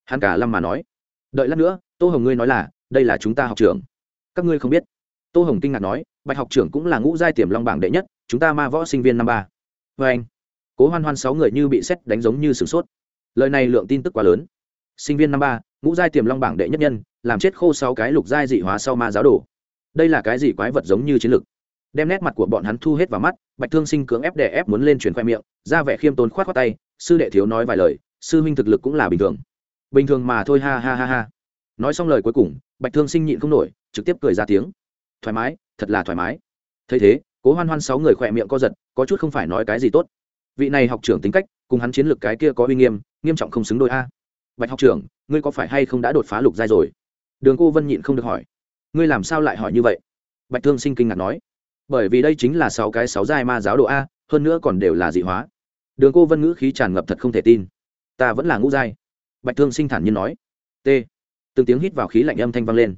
Hắn cả lâm mà nói. Đợi lát nữa, tô hồng ngươi nói là, đây là chúng ta học trưởng. Các ngươi không biết. Tô hồng kinh ngạc nói, bạch học trưởng cũng là ngũ giai tiềm long bảng đệ nhất, chúng ta ma võ sinh viên năm ba. Vê anh cố hoan hoan sáu người như bị xét đánh giống như sửng sốt. Lời này lượng tin tức quá lớn. Sinh viên năm ba, ngũ giai tiềm long bảng đệ nhất nhân, làm chết khô sáu cái lục giai dị hóa sau ma giáo đồ. Đây là cái gì quái vật giống như chiến lực? Đem nét mặt của bọn hắn thu hết vào mắt, bạch thương sinh cưỡng ép đè ép muốn lên chuyển khoe miệng, ra vẻ khiêm tốn khoát khoát tay, sư đệ thiếu nói vài lời, sư huynh thực lực cũng là bình thường. Bình thường mà thôi, ha ha ha ha. Nói xong lời cuối cùng, bạch thương sinh nhịn không nổi, trực tiếp cười ra tiếng. Thoải mái, thật là thoải mái. Thấy thế, cố hoan hoan sáu người khỏe miệng co giật, có chút không phải nói cái gì tốt vị này học trưởng tính cách, cùng hắn chiến lược cái kia có uy nghiêm nghiêm trọng không xứng đôi a. Bạch học trưởng, ngươi có phải hay không đã đột phá lục giai rồi? Đường cô vân nhịn không được hỏi. Ngươi làm sao lại hỏi như vậy? Bạch thương sinh kinh ngạc nói. Bởi vì đây chính là sáu cái sáu giai ma giáo độ a, hơn nữa còn đều là dị hóa. Đường cô vân ngữ khí tràn ngập thật không thể tin. Ta vẫn là ngũ giai. Bạch thương sinh thản nhiên nói. T. Từng tiếng hít vào khí lạnh âm thanh vang lên.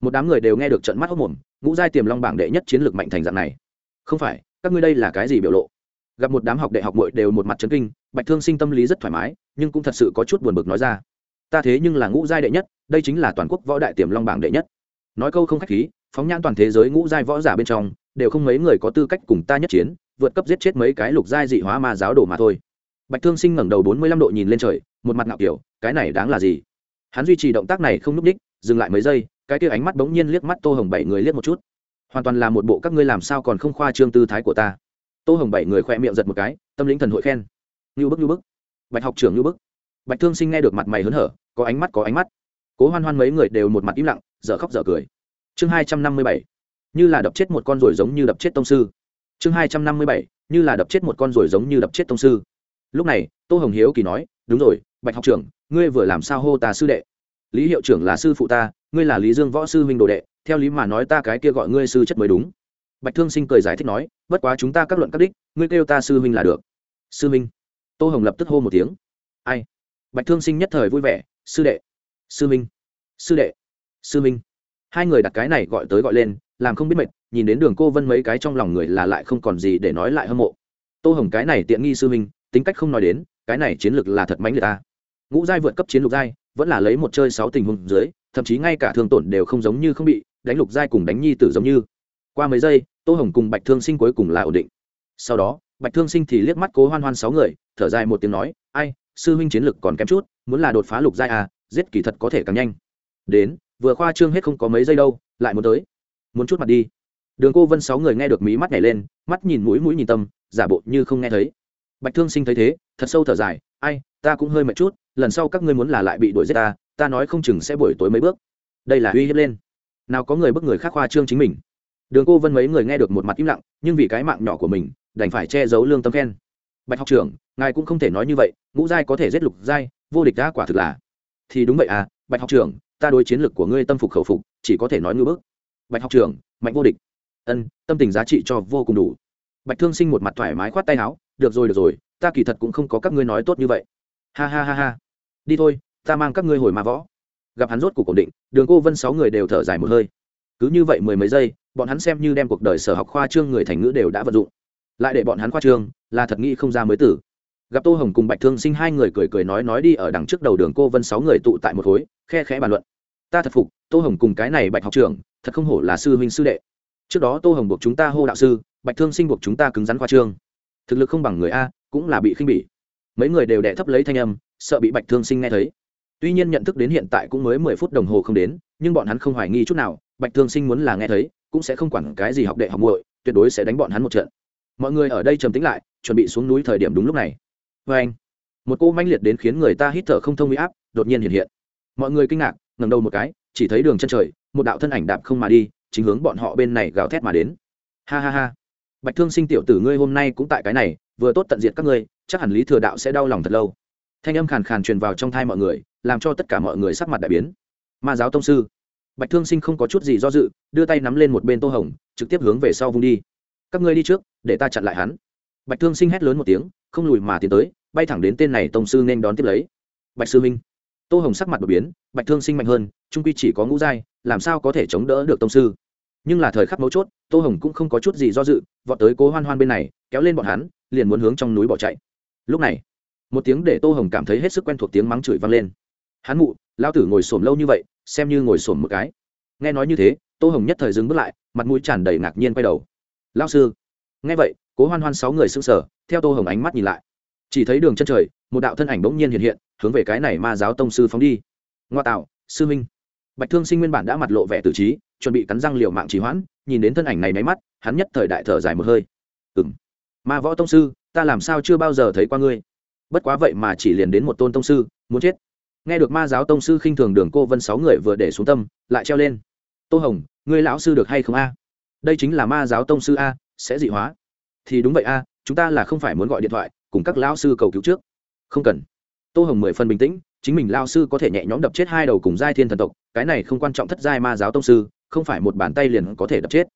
Một đám người đều nghe được trận mắt hốc mồm, ngũ giai tiềm long bảng đệ nhất chiến lược mạnh thành dạng này. Không phải, các ngươi đây là cái gì biểu lộ? Gặp một đám học đại học muội đều một mặt chấn kinh, bạch thương sinh tâm lý rất thoải mái, nhưng cũng thật sự có chút buồn bực nói ra. Ta thế nhưng là ngũ giai đệ nhất, đây chính là toàn quốc võ đại tiềm long bảng đệ nhất. Nói câu không khách khí, phóng nhãn toàn thế giới ngũ giai võ giả bên trong, đều không mấy người có tư cách cùng ta nhất chiến, vượt cấp giết chết mấy cái lục giai dị hóa ma giáo đồ mà thôi. Bạch thương sinh ngẩng đầu bốn mươi lăm độ nhìn lên trời, một mặt ngạo kiểu, cái này đáng là gì? Hắn duy trì động tác này không n ú c dừng lại mấy giây, cái kia ánh mắt bỗng nhiên liếc mắt tô hồng bảy người liếc một chút. Hoàn toàn là một bộ các ngươi làm sao còn không khoa trương tư thái của ta tô hồng bảy người khoe miệng giật một cái, tâm lĩnh thần hội khen. Như bức như bức. Bạch học trưởng như bức. Bạch thương sinh nghe được mặt mày hớn hở, có ánh mắt, có ánh mắt. Cố hoan hoan mấy người đều một mặt im lặng, dở khóc dở cười. Chương hai trăm năm mươi bảy. Như là đập chết một con rồi giống như đập chết tông sư. Chương hai trăm năm mươi bảy. Như là đập chết một con rồi giống như đập chết tông sư. Lúc này, tô hồng hiếu kỳ nói, đúng rồi, bạch học trưởng, ngươi vừa làm sao hô ta sư đệ? Lý hiệu trưởng là sư phụ ta, ngươi là lý dương võ sư huynh đồ đệ, theo lý mà nói ta cái kia gọi ngươi sư chất mới đúng bạch thương sinh cười giải thích nói, bất quá chúng ta các luận các đích, ngươi kêu ta sư huynh là được. Sư huynh? Tô hồng lập tức hô một tiếng. Ai? Bạch thương sinh nhất thời vui vẻ, sư đệ. Sư huynh. Sư đệ. Sư huynh. Hai người đặt cái này gọi tới gọi lên, làm không biết mệt, nhìn đến đường cô vân mấy cái trong lòng người là lại không còn gì để nói lại hâm mộ. Tô hồng cái này tiện nghi sư huynh, tính cách không nói đến, cái này chiến lược là thật mánh người ta. Ngũ giai vượt cấp chiến lục giai, vẫn là lấy một chơi sáu tình huống dưới, thậm chí ngay cả thương tổn đều không giống như không bị, đánh lục giai cùng đánh nhi tử giống như qua mấy giây, tô hồng cùng bạch thương sinh cuối cùng là ổn định. Sau đó, bạch thương sinh thì liếc mắt cố hoan hoan sáu người, thở dài một tiếng nói, ai, sư huynh chiến lực còn kém chút, muốn là đột phá lục giai à giết kỳ thật có thể càng nhanh. Đến, vừa khoa trương hết không có mấy giây đâu, lại muốn tới. Muốn chút mặt đi. Đường cô vân sáu người nghe được mí mắt nhảy lên, mắt nhìn mũi mũi nhìn tâm, giả bộ như không nghe thấy. Bạch thương sinh thấy thế, thật sâu thở dài, ai, ta cũng hơi mệt chút, lần sau các ngươi muốn là lại bị đuổi giết ta ta nói không chừng sẽ buổi tối mấy bước. Đây là uy hiếp lên. Nào có người bức người khác khoa trương chính mình đường cô vân mấy người nghe được một mặt im lặng, nhưng vì cái mạng nhỏ của mình, đành phải che giấu lương tâm khen. Bạch học trưởng, ngài cũng không thể nói như vậy, ngũ giai có thể giết lục giai, vô địch đã quả thực là. Thì đúng vậy à bạch học trưởng, ta đối chiến lược của ngươi tâm phục khẩu phục, chỉ có thể nói ngư bước bạch học trưởng, mạnh vô địch. Ân, tâm tình giá trị cho vô cùng đủ. Bạch thương sinh một mặt thoải mái khoát tay áo, được rồi được rồi, ta kỳ thật cũng không có các ngươi nói tốt như vậy. Ha ha ha ha. Đi thôi, ta mang các ngươi hồi ma võ. Gặp hắn rốt c ổn định, đường cô vân sáu người đều thở dài một hơi. Cứ như vậy mười mấy giây bọn hắn xem như đem cuộc đời sở học khoa trương người thành ngữ đều đã vận dụng. Lại để bọn hắn khoa trương, là thật nghĩ không ra mới tử. Gặp tô hồng cùng bạch thương sinh hai người cười cười nói nói đi ở đằng trước đầu đường cô vân sáu người tụ tại một khối, khe khẽ bàn luận. Ta thật phục, tô hồng cùng cái này bạch học trưởng, thật không hổ là sư huynh sư đệ. Trước đó tô hồng buộc chúng ta hô đạo sư, bạch thương sinh buộc chúng ta cứng rắn khoa trương. Thực lực không bằng người a, cũng là bị khinh bỉ. Mấy người đều đẻ thấp lấy thanh âm, sợ bị bạch thương sinh nghe thấy. Tuy nhiên nhận thức đến hiện tại cũng mới mười phút đồng hồ không đến, nhưng bọn hắn không hoài nghi chút nào, bạch thương sinh muốn là nghe thấy cũng sẽ không quản cái gì học đệ học muội, tuyệt đối sẽ đánh bọn hắn một trận. Mọi người ở đây trầm tính lại, chuẩn bị xuống núi thời điểm đúng lúc này. Vê anh, một cô manh liệt đến khiến người ta hít thở không thông huy áp đột nhiên hiện hiện. Mọi người kinh ngạc ngầm đầu một cái, chỉ thấy đường chân trời, một đạo thân ảnh đạp không mà đi, chính hướng bọn họ bên này gào thét mà đến. Ha ha ha. Bạch thương sinh tiểu tử ngươi hôm nay cũng tại cái này, vừa tốt tận diệt các ngươi, chắc hẳn lý thừa đạo sẽ đau lòng thật lâu. Thanh âm khàn khàn truyền vào trong thai mọi người, làm cho tất cả mọi người sắc mặt đại biến. Ma giáo tông sư bạch thương sinh không có chút gì do dự, đưa tay nắm lên một bên tô hồng, trực tiếp hướng về sau vung đi. Các ngươi đi trước, để ta chặn lại hắn. Bạch thương sinh hét lớn một tiếng, không lùi mà tiến tới, bay thẳng đến tên này tông sư nên đón tiếp lấy. Bạch sư minh tô hồng sắc mặt đột biến, bạch thương sinh mạnh hơn, trung quy chỉ có ngũ giai, làm sao có thể chống đỡ được tông sư? Nhưng là thời khắc mấu chốt, tô hồng cũng không có chút gì do dự, vọt tới cố hoan hoan bên này, kéo lên bọn hắn, liền muốn hướng trong núi bỏ chạy. Lúc này, một tiếng để tô hồng cảm thấy hết sức quen thuộc tiếng mắng chửi vang lên. Hắn mụ lao tử ngồi xổm lâu như vậy, xem như ngồi xổm một cái. Nghe nói như thế, tô hồng nhất thời dừng bước lại, mặt mũi tràn đầy ngạc nhiên quay đầu. Lao sư. Nghe vậy, cố hoan hoan sáu người s ư n g sở theo tô hồng ánh mắt nhìn lại. Chỉ thấy đường chân trời, một đạo thân ảnh bỗng nhiên hiện hiện, hướng về cái này ma giáo tông sư phóng đi. Ngoa tạo, sư minh bạch thương sinh nguyên bản đã mặt lộ vẻ tử trí, chuẩn bị cắn răng liều mạng trì hoãn, nhìn đến thân ảnh này máy mắt, hắn nhất thời đại thở dài một hơi. Ừ m ma võ tông sư, ta làm sao chưa bao giờ thấy qua ngươi? Bất quá vậy mà chỉ liền đến một tôn tông sư, muốn chết nghe được ma giáo tông sư khinh thường đường cô vân sáu người vừa để xuống tâm, lại treo lên. Tô hồng, ngươi lão sư được hay không a? Đây chính là ma giáo tông sư a, sẽ dị hóa. Thì đúng vậy a, chúng ta là không phải muốn gọi điện thoại, cùng các lão sư cầu cứu trước. Không cần. Tô hồng mười phần bình tĩnh, chính mình lao sư có thể nhẹ nhõm đập chết hai đầu cùng giai thiên thần tộc, cái này không quan trọng thất giai ma giáo tông sư, không phải một bàn tay liền có thể đập chết.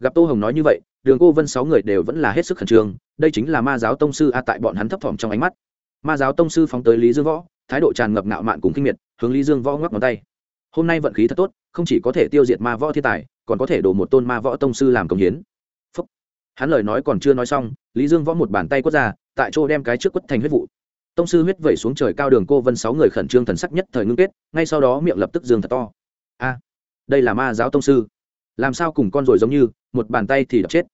Gặp tô hồng nói như vậy, đường cô vân sáu người đều vẫn là hết sức khẩn trương, đây chính là ma giáo tông sư a tại bọn hắn thấp thỏm trong ánh mắt. Ma giáo tông sư phóng tới lý dương võ thái độ tràn ngập ngạo mạn cùng kinh miệt, hướng lý dương võ ngoắc ngón tay. Hôm nay vận khí thật tốt, không chỉ có thể tiêu diệt ma võ thiên tài, còn có thể đổ một tôn ma võ tông sư làm công hiến. Phúc. hắn lời nói còn chưa nói xong, lý dương võ một bàn tay quất ra, tại chỗ đem cái trước quất thành huyết vụ. Tông sư huyết vẩy xuống trời cao đường cô vân sáu người khẩn trương thần sắc nhất thời ngưng kết, ngay sau đó miệng lập tức dương thật to. A, đây là ma giáo tông sư. Làm sao cùng con rồi giống như, một bàn tay thì đập chết.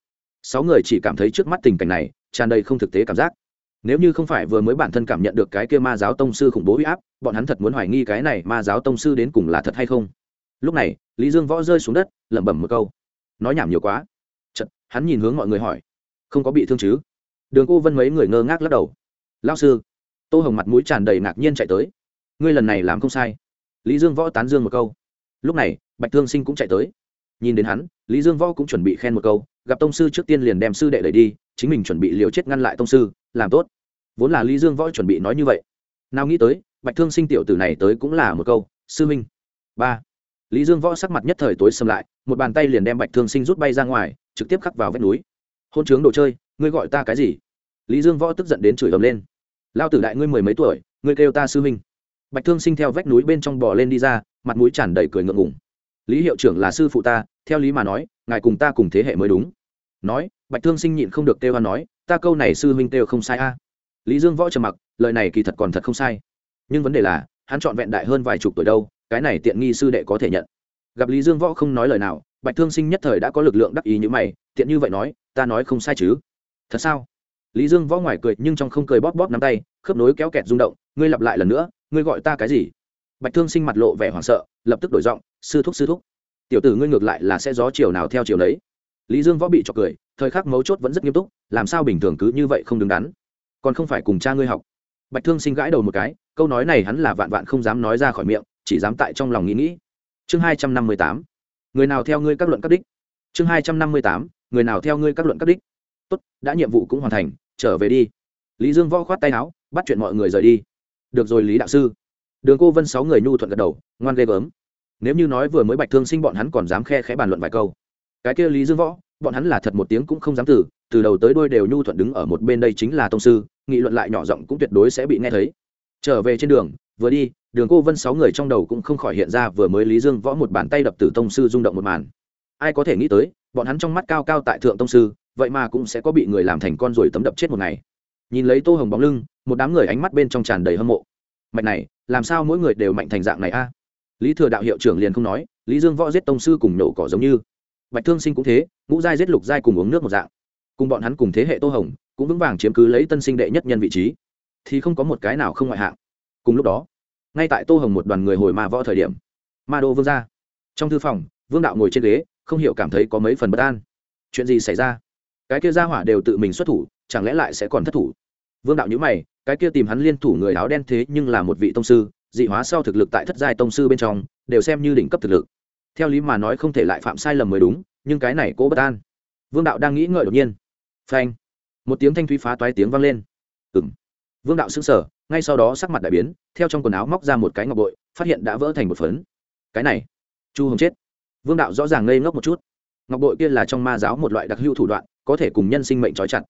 Sáu người chỉ cảm thấy trước mắt tình cảnh này, tràn đầy không thực tế cảm giác nếu như không phải vừa mới bản thân cảm nhận được cái kia ma giáo tông sư khủng bố huy áp bọn hắn thật muốn hoài nghi cái này ma giáo tông sư đến cùng là thật hay không? Lúc này lý dương võ rơi xuống đất lẩm bẩm một câu. Nói nhảm nhiều quá. Chật, hắn nhìn hướng mọi người hỏi. Không có bị thương chứ? Đường cô vân mấy người ngơ ngác lắc đầu. Lao sư. Tô hồng mặt mũi tràn đầy ngạc nhiên chạy tới. Ngươi lần này làm không sai. Lý dương võ tán dương một câu. Lúc này bạch thương sinh cũng chạy tới. Nhìn đến hắn lý dương võ cũng chuẩn bị khen một câu. Gặp tông sư trước tiên liền đem sư đệ đẩy đi chính mình chuẩn bị liều chết ngăn lại tông sư, làm tốt. Vốn là lý dương võ chuẩn bị nói như vậy. Nào nghĩ tới, bạch thương sinh tiểu tử này tới cũng là một câu, sư minh. Ba. Lý dương võ sắc mặt nhất thời tối xâm lại, một bàn tay liền đem bạch thương sinh rút bay ra ngoài, trực tiếp khắc vào vách núi. Hôn trướng đồ chơi, ngươi gọi ta cái gì? Lý dương võ tức giận đến chửi ầm lên. Lao tử đại ngươi mười mấy tuổi, ngươi kêu ta sư minh. Bạch thương sinh theo vách núi bên trong bò lên đi ra, mặt mũi tràn đầy cười ngượng ngùng. Lý hiệu trưởng là sư phụ ta, theo lý mà nói, ngài cùng ta cùng thế hệ mới đúng. Nói bạch thương sinh nhịn không được kêu nói, ta câu này sư huynh kêu không sai a. Lý dương võ trầm mặc, lời này kỳ thật còn thật không sai. Nhưng vấn đề là, hắn chọn vẹn đại hơn vài chục tuổi đâu, cái này tiện nghi sư đệ có thể nhận. Gặp lý dương võ không nói lời nào, bạch thương sinh nhất thời đã có lực lượng đắc ý như mày, tiện như vậy nói, ta nói không sai chứ. Thật sao? Lý dương võ ngoài cười nhưng trong không cười bóp bóp nắm tay, khớp nối kéo kẹt rung động, ngươi lặp lại lần nữa, ngươi gọi ta cái gì? Bạch thương sinh mặt lộ vẻ hoảng sợ, lập tức đổi giọng, sư thúc sư thúc, tiểu tử ngươi ngược lại là sẽ gió chiều nào theo chiều đấy lý dương võ bị trọc cười thời khắc mấu chốt vẫn rất nghiêm túc, làm sao bình thường cứ như vậy không đứng đắn. Còn không phải cùng cha ngươi học. Bạch thương sinh gãi đầu một cái, câu nói này hắn là vạn vạn không dám nói ra khỏi miệng, chỉ dám tại trong lòng nghĩ nghĩ. Chương hai trăm năm mươi tám. Người nào theo ngươi các luận các đích? Chương hai trăm năm mươi tám. Người nào theo ngươi các luận các đích? Tốt, đã nhiệm vụ cũng hoàn thành, trở về đi. Lý dương võ khoát tay áo, bắt chuyện mọi người rời đi. Được rồi, lý đạo sư. Đường cô vân sáu người nhu thuận gật đầu, ngoan ghê gớm. Nếu như nói vừa mới bạch thương sinh bọn hắn còn dám khe khẽ bàn luận vài câu. Cái kia lý dương võ bọn hắn là thật một tiếng cũng không dám từ từ đầu tới đôi đều nhu thuận đứng ở một bên đây chính là tông sư, nghị luận lại nhỏ giọng cũng tuyệt đối sẽ bị nghe thấy. Trở về trên đường, vừa đi, đường cô vân sáu người trong đầu cũng không khỏi hiện ra vừa mới lý dương võ một bàn tay đập tử tông sư rung động một màn. Ai có thể nghĩ tới, bọn hắn trong mắt cao cao tại thượng tông sư, vậy mà cũng sẽ có bị người làm thành con ruồi tấm đập chết một ngày. Nhìn lấy tô hồng bóng lưng, một đám người ánh mắt bên trong tràn đầy hâm mộ. Mạch này, làm sao mỗi người đều mạnh thành dạng này a? Lý thừa đạo hiệu trưởng liền không nói, lý dương võ giết tông sư cùng nổ cỏ giống như. Bạch thương sinh cũng thế ngũ giai giết lục giai cùng uống nước một dạng. Cùng bọn hắn cùng thế hệ tô hồng, cũng vững vàng chiếm cứ lấy tân sinh đệ nhất nhân vị trí. Thì không có một cái nào không ngoại hạng. Cùng lúc đó, ngay tại tô hồng một đoàn người hồi ma võ thời điểm, ma đô vương ra. Trong thư phòng, vương đạo ngồi trên ghế, không hiểu cảm thấy có mấy phần bất an. Chuyện gì xảy ra? Cái kia ra hỏa đều tự mình xuất thủ, chẳng lẽ lại sẽ còn thất thủ? Vương đạo nhữ mày, cái kia tìm hắn liên thủ người áo đen thế nhưng là một vị tông sư, dị hóa sau thực lực tại thất giai tông sư bên trong, đều xem như đỉnh cấp thực lực. Theo lý mà nói không thể lại phạm sai lầm mới đúng nhưng cái này cố bất an. Vương đạo đang nghĩ ngợi đột nhiên. Phanh. Một tiếng thanh thúy phá toái tiếng vang lên. Ừng vương đạo xứng sở ngay sau đó sắc mặt đại biến, theo trong quần áo móc ra một cái ngọc bội, phát hiện đã vỡ thành một phấn. Cái này. Chu hồng chết. Vương đạo rõ ràng ngây ngốc một chút. Ngọc bội kia là trong ma giáo một loại đặc hữu thủ đoạn, có thể cùng nhân sinh mệnh trói chặt.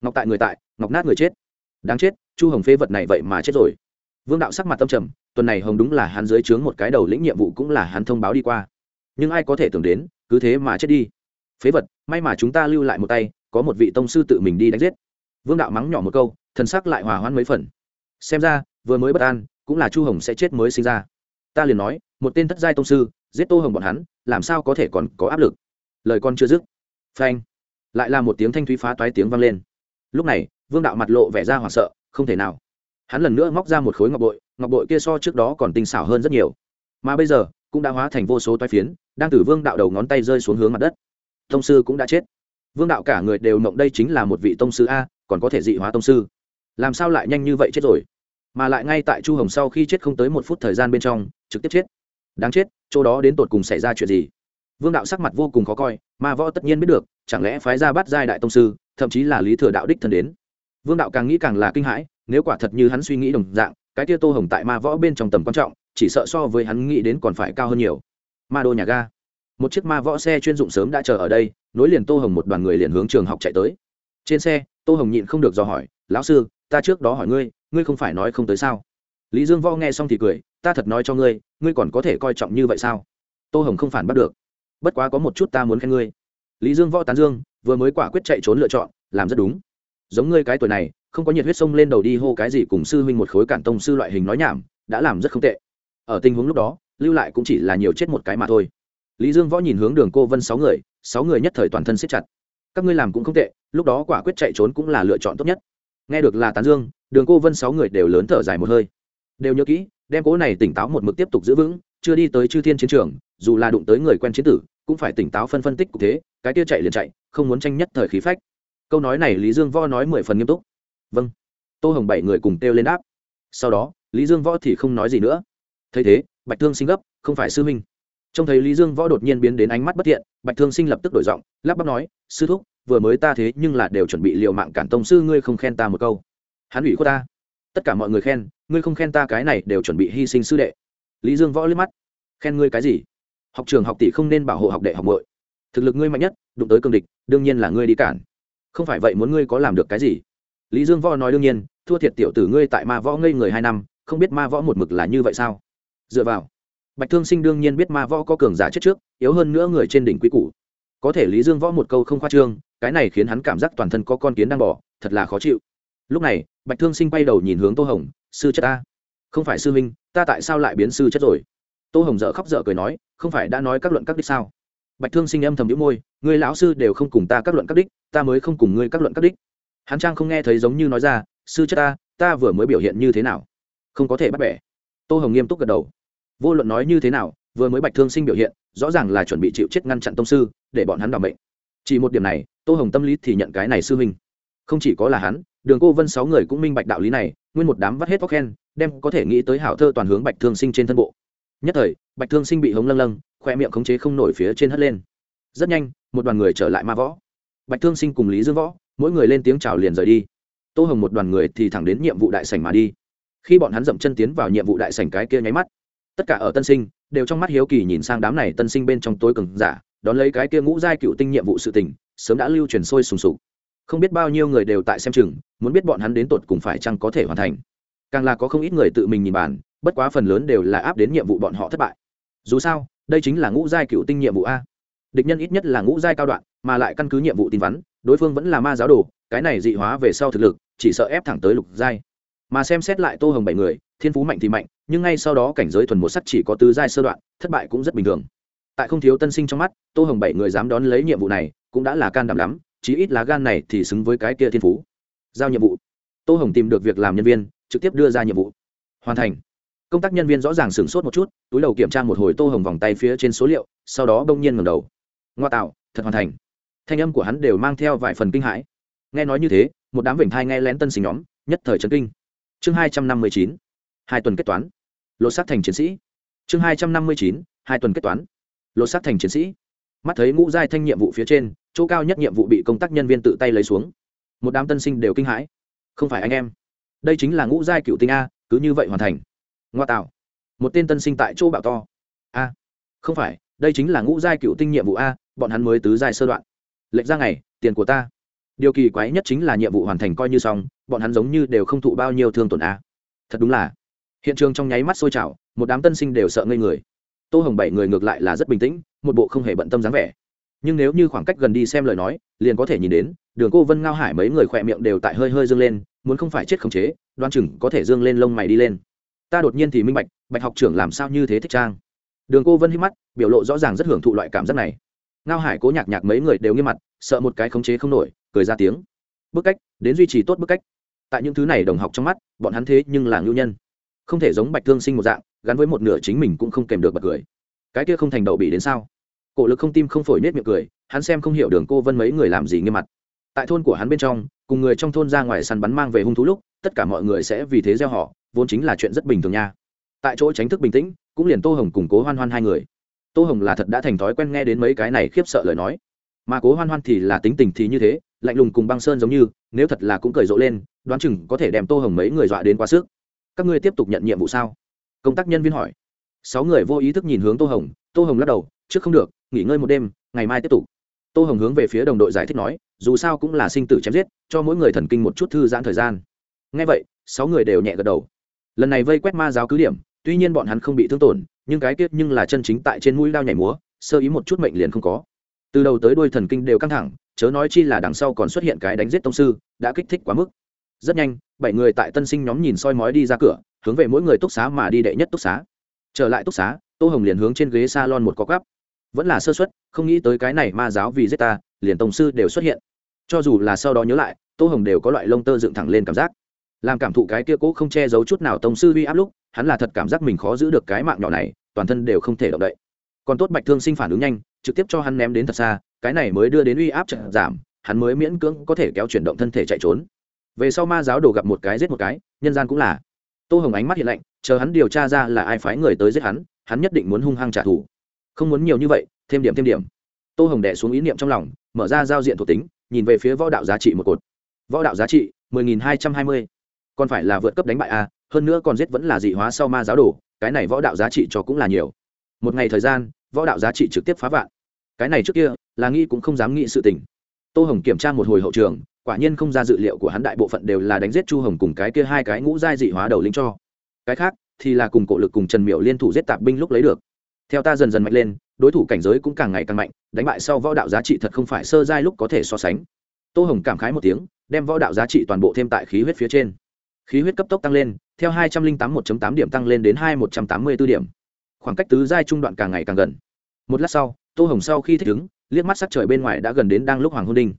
Ngọc tại người tại, ngọc nát người chết. Đáng chết, chu hồng phế vật này vậy mà chết rồi. Vương đạo sắc mặt tâm trầm, tuần này hồng đúng là hắn dưới trướng một cái đầu lĩnh nhiệm vụ cũng là hắn thông báo đi qua. Nhưng ai có thể tưởng đến cứ thế mà chết đi. Phế vật, may mà chúng ta lưu lại một tay, có một vị tông sư tự mình đi đánh giết. Vương đạo mắng nhỏ một câu, thần sắc lại hòa hoãn mấy phần. Xem ra, vừa mới bất an, cũng là chu hồng sẽ chết mới sinh ra. Ta liền nói, một tên thất giai tông sư, giết tô hồng bọn hắn, làm sao có thể còn có áp lực? Lời con chưa dứt. Phanh. Lại là một tiếng thanh thúy phá toái tiếng vang lên. Lúc này, vương đạo mặt lộ vẻ ra hoảng sợ, không thể nào. Hắn lần nữa móc ra một khối ngọc bội ngọc bội kia so trước đó còn tinh xảo hơn rất nhiều. Mà bây giờ, cũng đã hóa thành vô số toái phiến đang từ vương đạo đầu ngón tay rơi xuống hướng mặt đất. Tông sư cũng đã chết. Vương đạo cả người đều mộng đây chính là một vị tông sư a, còn có thể dị hóa tông sư. Làm sao lại nhanh như vậy chết rồi? Mà lại ngay tại chu hồng sau khi chết không tới một phút thời gian bên trong, trực tiếp chết. Đáng chết, chỗ đó đến tột cùng xảy ra chuyện gì? Vương đạo sắc mặt vô cùng khó coi, ma võ tất nhiên biết được, chẳng lẽ phái ra bắt giai đại tông sư, thậm chí là lý thừa đạo đích thân đến? Vương đạo càng nghĩ càng là kinh hãi, nếu quả thật như hắn suy nghĩ đồng dạng, cái tia tô hồng tại ma võ bên trong tầm quan trọng, chỉ sợ so với hắn nghĩ đến còn phải cao hơn nhiều ma đô nhà ga. Một chiếc ma võ xe chuyên dụng sớm đã chờ ở đây, nối liền tô hồng một đoàn người liền hướng trường học chạy tới. Trên xe, tô hồng nhịn không được dò hỏi, lão sư, ta trước đó hỏi ngươi ngươi không phải nói không tới sao? Lý dương võ nghe xong thì cười, ta thật nói cho ngươi ngươi còn có thể coi trọng như vậy sao? Tô hồng không phản bắt được. Bất quá có một chút ta muốn khen ngươi. Lý dương võ tán dương, vừa mới quả quyết chạy trốn lựa chọn, làm rất đúng. Giống ngươi cái tuổi này, không có nhiệt huyết sông lên đầu đi hô cái gì cùng sư huynh một khối cản tông sư loại hình nói nhảm, đã làm rất không tệ. Ở tình huống lúc đó lưu lại cũng chỉ là nhiều chết một cái mà thôi. Lý dương võ nhìn hướng đường cô vân sáu người sáu người nhất thời toàn thân siết chặt. Các ngươi làm cũng không tệ, lúc đó quả quyết chạy trốn cũng là lựa chọn tốt nhất. Nghe được là tán dương, đường cô vân sáu người đều lớn thở dài một hơi. Đều nhớ kỹ, đem cố này tỉnh táo một mực tiếp tục giữ vững, chưa đi tới chư thiên chiến trường, dù là đụng tới người quen chiến tử, cũng phải tỉnh táo phân phân tích cụ thế, cái kia chạy liền chạy, không muốn tranh nhất thời khí phách. Câu nói này lý dương võ nói mười phần nghiêm túc. Vâng. Tô hồng bảy người cùng kêu lên đáp. Sau đó, lý dương võ thì không nói gì nữa. Thấy thế bạch thương sinh gấp, không phải sư minh trông thấy lý dương võ đột nhiên biến đến ánh mắt bất thiện, bạch thương sinh lập tức đổi giọng, lắp bắp nói, sư thúc, vừa mới ta thế nhưng là đều chuẩn bị liều mạng cản tông sư, ngươi không khen ta một câu. Hắn ủy khuất ta, tất cả mọi người khen, ngươi không khen ta cái này đều chuẩn bị hy sinh sư đệ. Lý dương võ liếc mắt, khen ngươi cái gì? Học trường học tỷ không nên bảo hộ học đệ học bội thực lực ngươi mạnh nhất, đụng tới cương địch, đương nhiên là ngươi đi cản. Không phải vậy muốn ngươi có làm được cái gì? Lý dương võ nói đương nhiên, thua thiệt tiểu tử ngươi tại ma võ ngây người hai năm, không biết ma võ một mực là như vậy sao? Dựa vào. Bạch thương sinh đương nhiên biết ma võ có cường giả chết trước, yếu hơn nữa người trên đỉnh quý cũ có thể lý dương võ một câu không khoa trương, cái này khiến hắn cảm giác toàn thân có con kiến đang bỏ thật là khó chịu. Lúc này, bạch thương sinh bay đầu nhìn hướng tô hồng, sư chất ta. Không phải sư minh ta tại sao lại biến sư chất rồi? Tô hồng dợ khóc dợ cười nói, không phải đã nói các luận các đích sao? Bạch thương sinh âm thầm đĩu môi người lão sư đều không cùng ta các luận các đích, ta mới không cùng ngươi các luận các đích. Hắn trang không nghe thấy giống như nói ra, sư chất ta ta vừa mới biểu hiện như thế nào? Không có thể bắt bẻ. Tô hồng nghiêm túc gật đầu vô luận nói như thế nào, vừa mới bạch thương sinh biểu hiện, rõ ràng là chuẩn bị chịu chết ngăn chặn tông sư, để bọn hắn đảm mệnh chỉ một điểm này, tô hồng tâm lý thì nhận cái này sư huynh. Không chỉ có là hắn, đường cô vân sáu người cũng minh bạch đạo lý này, nguyên một đám vắt hết tóc khen, đem có thể nghĩ tới hảo thơ toàn hướng bạch thương sinh trên thân bộ. Nhất thời, bạch thương sinh bị hống lâng lâng, khoe miệng khống chế không nổi phía trên hất lên. Rất nhanh, một đoàn người trở lại ma võ. Bạch thương sinh cùng lý dương võ, mỗi người lên tiếng chào liền rời đi. Tô hồng một đoàn người thì thẳng đến nhiệm vụ đại sảnh mà đi. Khi bọn hắn dậm chân tiến vào nhiệm vụ đại sảnh cái kia nháy mắt tất cả ở tân sinh đều trong mắt hiếu kỳ nhìn sang đám này tân sinh bên trong tối cường giả đón lấy cái kia ngũ giai cựu tinh nhiệm vụ sự tình sớm đã lưu truyền sôi sùng sục. Không biết bao nhiêu người đều tại xem chừng muốn biết bọn hắn đến tột cùng phải chăng có thể hoàn thành. Càng là có không ít người tự mình nhìn bàn, bất quá phần lớn đều là áp đến nhiệm vụ bọn họ thất bại. Dù sao đây chính là ngũ giai cựu tinh nhiệm vụ a. Địch nhân ít nhất là ngũ giai cao đoạn mà lại căn cứ nhiệm vụ tin vắn đối phương vẫn là ma giáo đồ cái này dị hóa về sau thực lực chỉ sợ ép thẳng tới lục giai. Mà xem xét lại tô hồng bảy người thiên phú mạnh thì mạnh, nhưng ngay sau đó cảnh giới thuần một sắc chỉ có tứ giai sơ đoạn, thất bại cũng rất bình thường. Tại không thiếu tân sinh trong mắt, tô hồng bảy người dám đón lấy nhiệm vụ này, cũng đã là can đảm lắm, chí ít lá gan này thì xứng với cái kia thiên phú. Giao nhiệm vụ. Tô hồng tìm được việc làm nhân viên, trực tiếp đưa ra nhiệm vụ. Hoàn thành. Công tác nhân viên rõ ràng sửng sốt một chút, túi đầu kiểm tra một hồi tô hồng vòng tay phía trên số liệu, sau đó bỗng nhiên ngầm đầu. Ngoa tạo, thật hoàn thành. Thanh âm của hắn đều mang theo vài phần kinh hãi. Nghe nói như thế, một đám vểnh thai nghe lén tân sinh nhóm, nhất thời trấn kinh. Chương hai trăm năm mươi chín hai tuần kết toán. Lột xác thành chiến sĩ. Chương hai trăm năm mươi chín, hai tuần kết toán. Lột xác thành chiến sĩ. Mắt thấy ngũ giai thanh nhiệm vụ phía trên, chỗ cao nhất nhiệm vụ bị công tác nhân viên tự tay lấy xuống. Một đám tân sinh đều kinh hãi. Không phải anh em. Đây chính là ngũ giai cựu tinh a, cứ như vậy hoàn thành. Ngoa tạo. Một tên tân sinh tại chỗ bảo to. A. Không phải, đây chính là ngũ giai cựu tinh nhiệm vụ a, bọn hắn mới tứ giai sơ đoạn. Lệnh ra ngày, tiền của ta. Điều kỳ quái nhất chính là nhiệm vụ hoàn thành coi như xong, bọn hắn giống như đều không thụ bao nhiêu thương tổn a. Thật đúng là hiện trường trong nháy mắt sôi trào, một đám tân sinh đều sợ ngây người. Tô hồng bảy người ngược lại là rất bình tĩnh, một bộ không hề bận tâm dáng vẻ. Nhưng nếu như khoảng cách gần đi xem lời nói, liền có thể nhìn đến, đường cô vân ngao hải mấy người khỏe miệng đều tại hơi hơi dương lên, muốn không phải chết khống chế, đoan chừng có thể dương lên lông mày đi lên. Ta đột nhiên thì minh bạch bạch học trưởng làm sao như thế thích trang. Đường cô vân hít mắt, biểu lộ rõ ràng rất hưởng thụ loại cảm giác này. Ngao hải cố nhạc nhạc mấy người đều nghiêm mặt, sợ một cái khống chế không nổi, cười ra tiếng. Bức cách, đến duy trì tốt bức cách. Tại những thứ này đồng học trong mắt, bọn hắn thế nhưng là ngưu nhân không thể giống bạch thương sinh một dạng, gắn với một nửa chính mình cũng không kèm được bật cười. Cái kia không thành đậu bị đến sao? Cổ lực không tim không phổi nết miệng cười, hắn xem không hiểu đường cô vân mấy người làm gì nghiêm mặt. Tại thôn của hắn bên trong, cùng người trong thôn ra ngoài săn bắn mang về hung thú lúc, tất cả mọi người sẽ vì thế gieo họ, vốn chính là chuyện rất bình thường nha. Tại chỗ tránh thức bình tĩnh, cũng liền tô hồng cùng cố hoan hoan hai người. Tô hồng là thật đã thành thói quen nghe đến mấy cái này khiếp sợ lời nói. Mà cố hoan hoan thì là tính tình thì như thế, lạnh lùng cùng băng sơn giống như, nếu thật là cũng cười rộ lên, đoán chừng có thể đem tô hồng mấy người dọa đến quá sức các ngươi tiếp tục nhận nhiệm vụ sao? Công tác nhân viên hỏi. Sáu người vô ý thức nhìn hướng tô hồng tô hồng lắc đầu, trước không được, nghỉ ngơi một đêm, ngày mai tiếp tục. Tô hồng hướng về phía đồng đội giải thích nói, dù sao cũng là sinh tử chém giết, cho mỗi người thần kinh một chút thư giãn thời gian. Ngay vậy, sáu người đều nhẹ gật đầu. Lần này vây quét ma giáo cứ điểm, tuy nhiên bọn hắn không bị thương tổn, nhưng cái tiết nhưng là chân chính tại trên mũi lao nhảy múa, sơ ý một chút mệnh liền không có. Từ đầu tới đuôi thần kinh đều căng thẳng, chớ nói chi là đằng sau còn xuất hiện cái đánh giết tông sư, đã kích thích quá mức rất nhanh, bảy người tại tân sinh nhóm nhìn soi mói đi ra cửa, hướng về mỗi người túc xá mà đi đệ nhất túc xá. Trở lại túc xá, tô hồng liền hướng trên ghế s a lon một có gắp vẫn là sơ xuất không nghĩ tới cái này ma giáo vì giết ta, liền tổng sư đều xuất hiện. Cho dù là sau đó nhớ lại, tô hồng đều có loại lông tơ dựng thẳng lên cảm giác. Làm cảm thụ cái kia cố không che giấu chút nào tổng sư uy áp lúc, hắn là thật cảm giác mình khó giữ được cái mạng nhỏ này, toàn thân đều không thể động đậy. Còn tốt bạch thương sinh phản ứng nhanh, trực tiếp cho hắn ném đến thật xa, cái này mới đưa đến uy áp trận giảm, hắn mới miễn cưỡng có thể kéo chuyển động thân thể chạy trốn về sau ma giáo đồ gặp một cái giết một cái, nhân gian cũng là. Tô hồng ánh mắt hiện lạnh, chờ hắn điều tra ra là ai phái người tới giết hắn hắn nhất định muốn hung hăng trả thù. Không muốn nhiều như vậy, thêm điểm thêm điểm. Tô hồng đẻ xuống ý niệm trong lòng, mở ra giao diện thuộc tính, nhìn về phía võ đạo giá trị một cột. Võ đạo giá trị, mười nghìn hai trăm hai mươi. Còn phải là vượt cấp đánh bại a, hơn nữa còn giết vẫn là dị hóa sau ma giáo đồ, cái này võ đạo giá trị cho cũng là nhiều. Một ngày thời gian, võ đạo giá trị trực tiếp phá vạn. Cái này trước kia, là nghĩ cũng không dám nghĩ sự tình. Tô hồng kiểm tra một hồi hậu trường quả nhiên không ra dự liệu của hắn đại bộ phận đều là đánh giết chu hồng cùng cái kia hai cái ngũ giai dị hóa đầu linh cho. Cái khác thì là cùng cổ lực cùng trần miểu liên thủ giết tạp binh lúc lấy được. Theo ta dần dần mạnh lên, đối thủ cảnh giới cũng càng ngày càng mạnh, đánh bại sau võ đạo giá trị thật không phải sơ giai lúc có thể so sánh. Tô hồng cảm khái một tiếng, đem võ đạo giá trị toàn bộ thêm tại khí huyết phía trên. Khí huyết cấp tốc tăng lên, theo hai trăm linh tám một tám điểm tăng lên đến hai một trăm tám mươi b ố điểm. Khoảng cách tứ giai trung đoạn càng ngày càng gần. Một lát sau, tô hồng sau khi thích ứng, liếc mắt sắc trời bên ngoài đã gần đến đang lúc hoàng hôn đinh.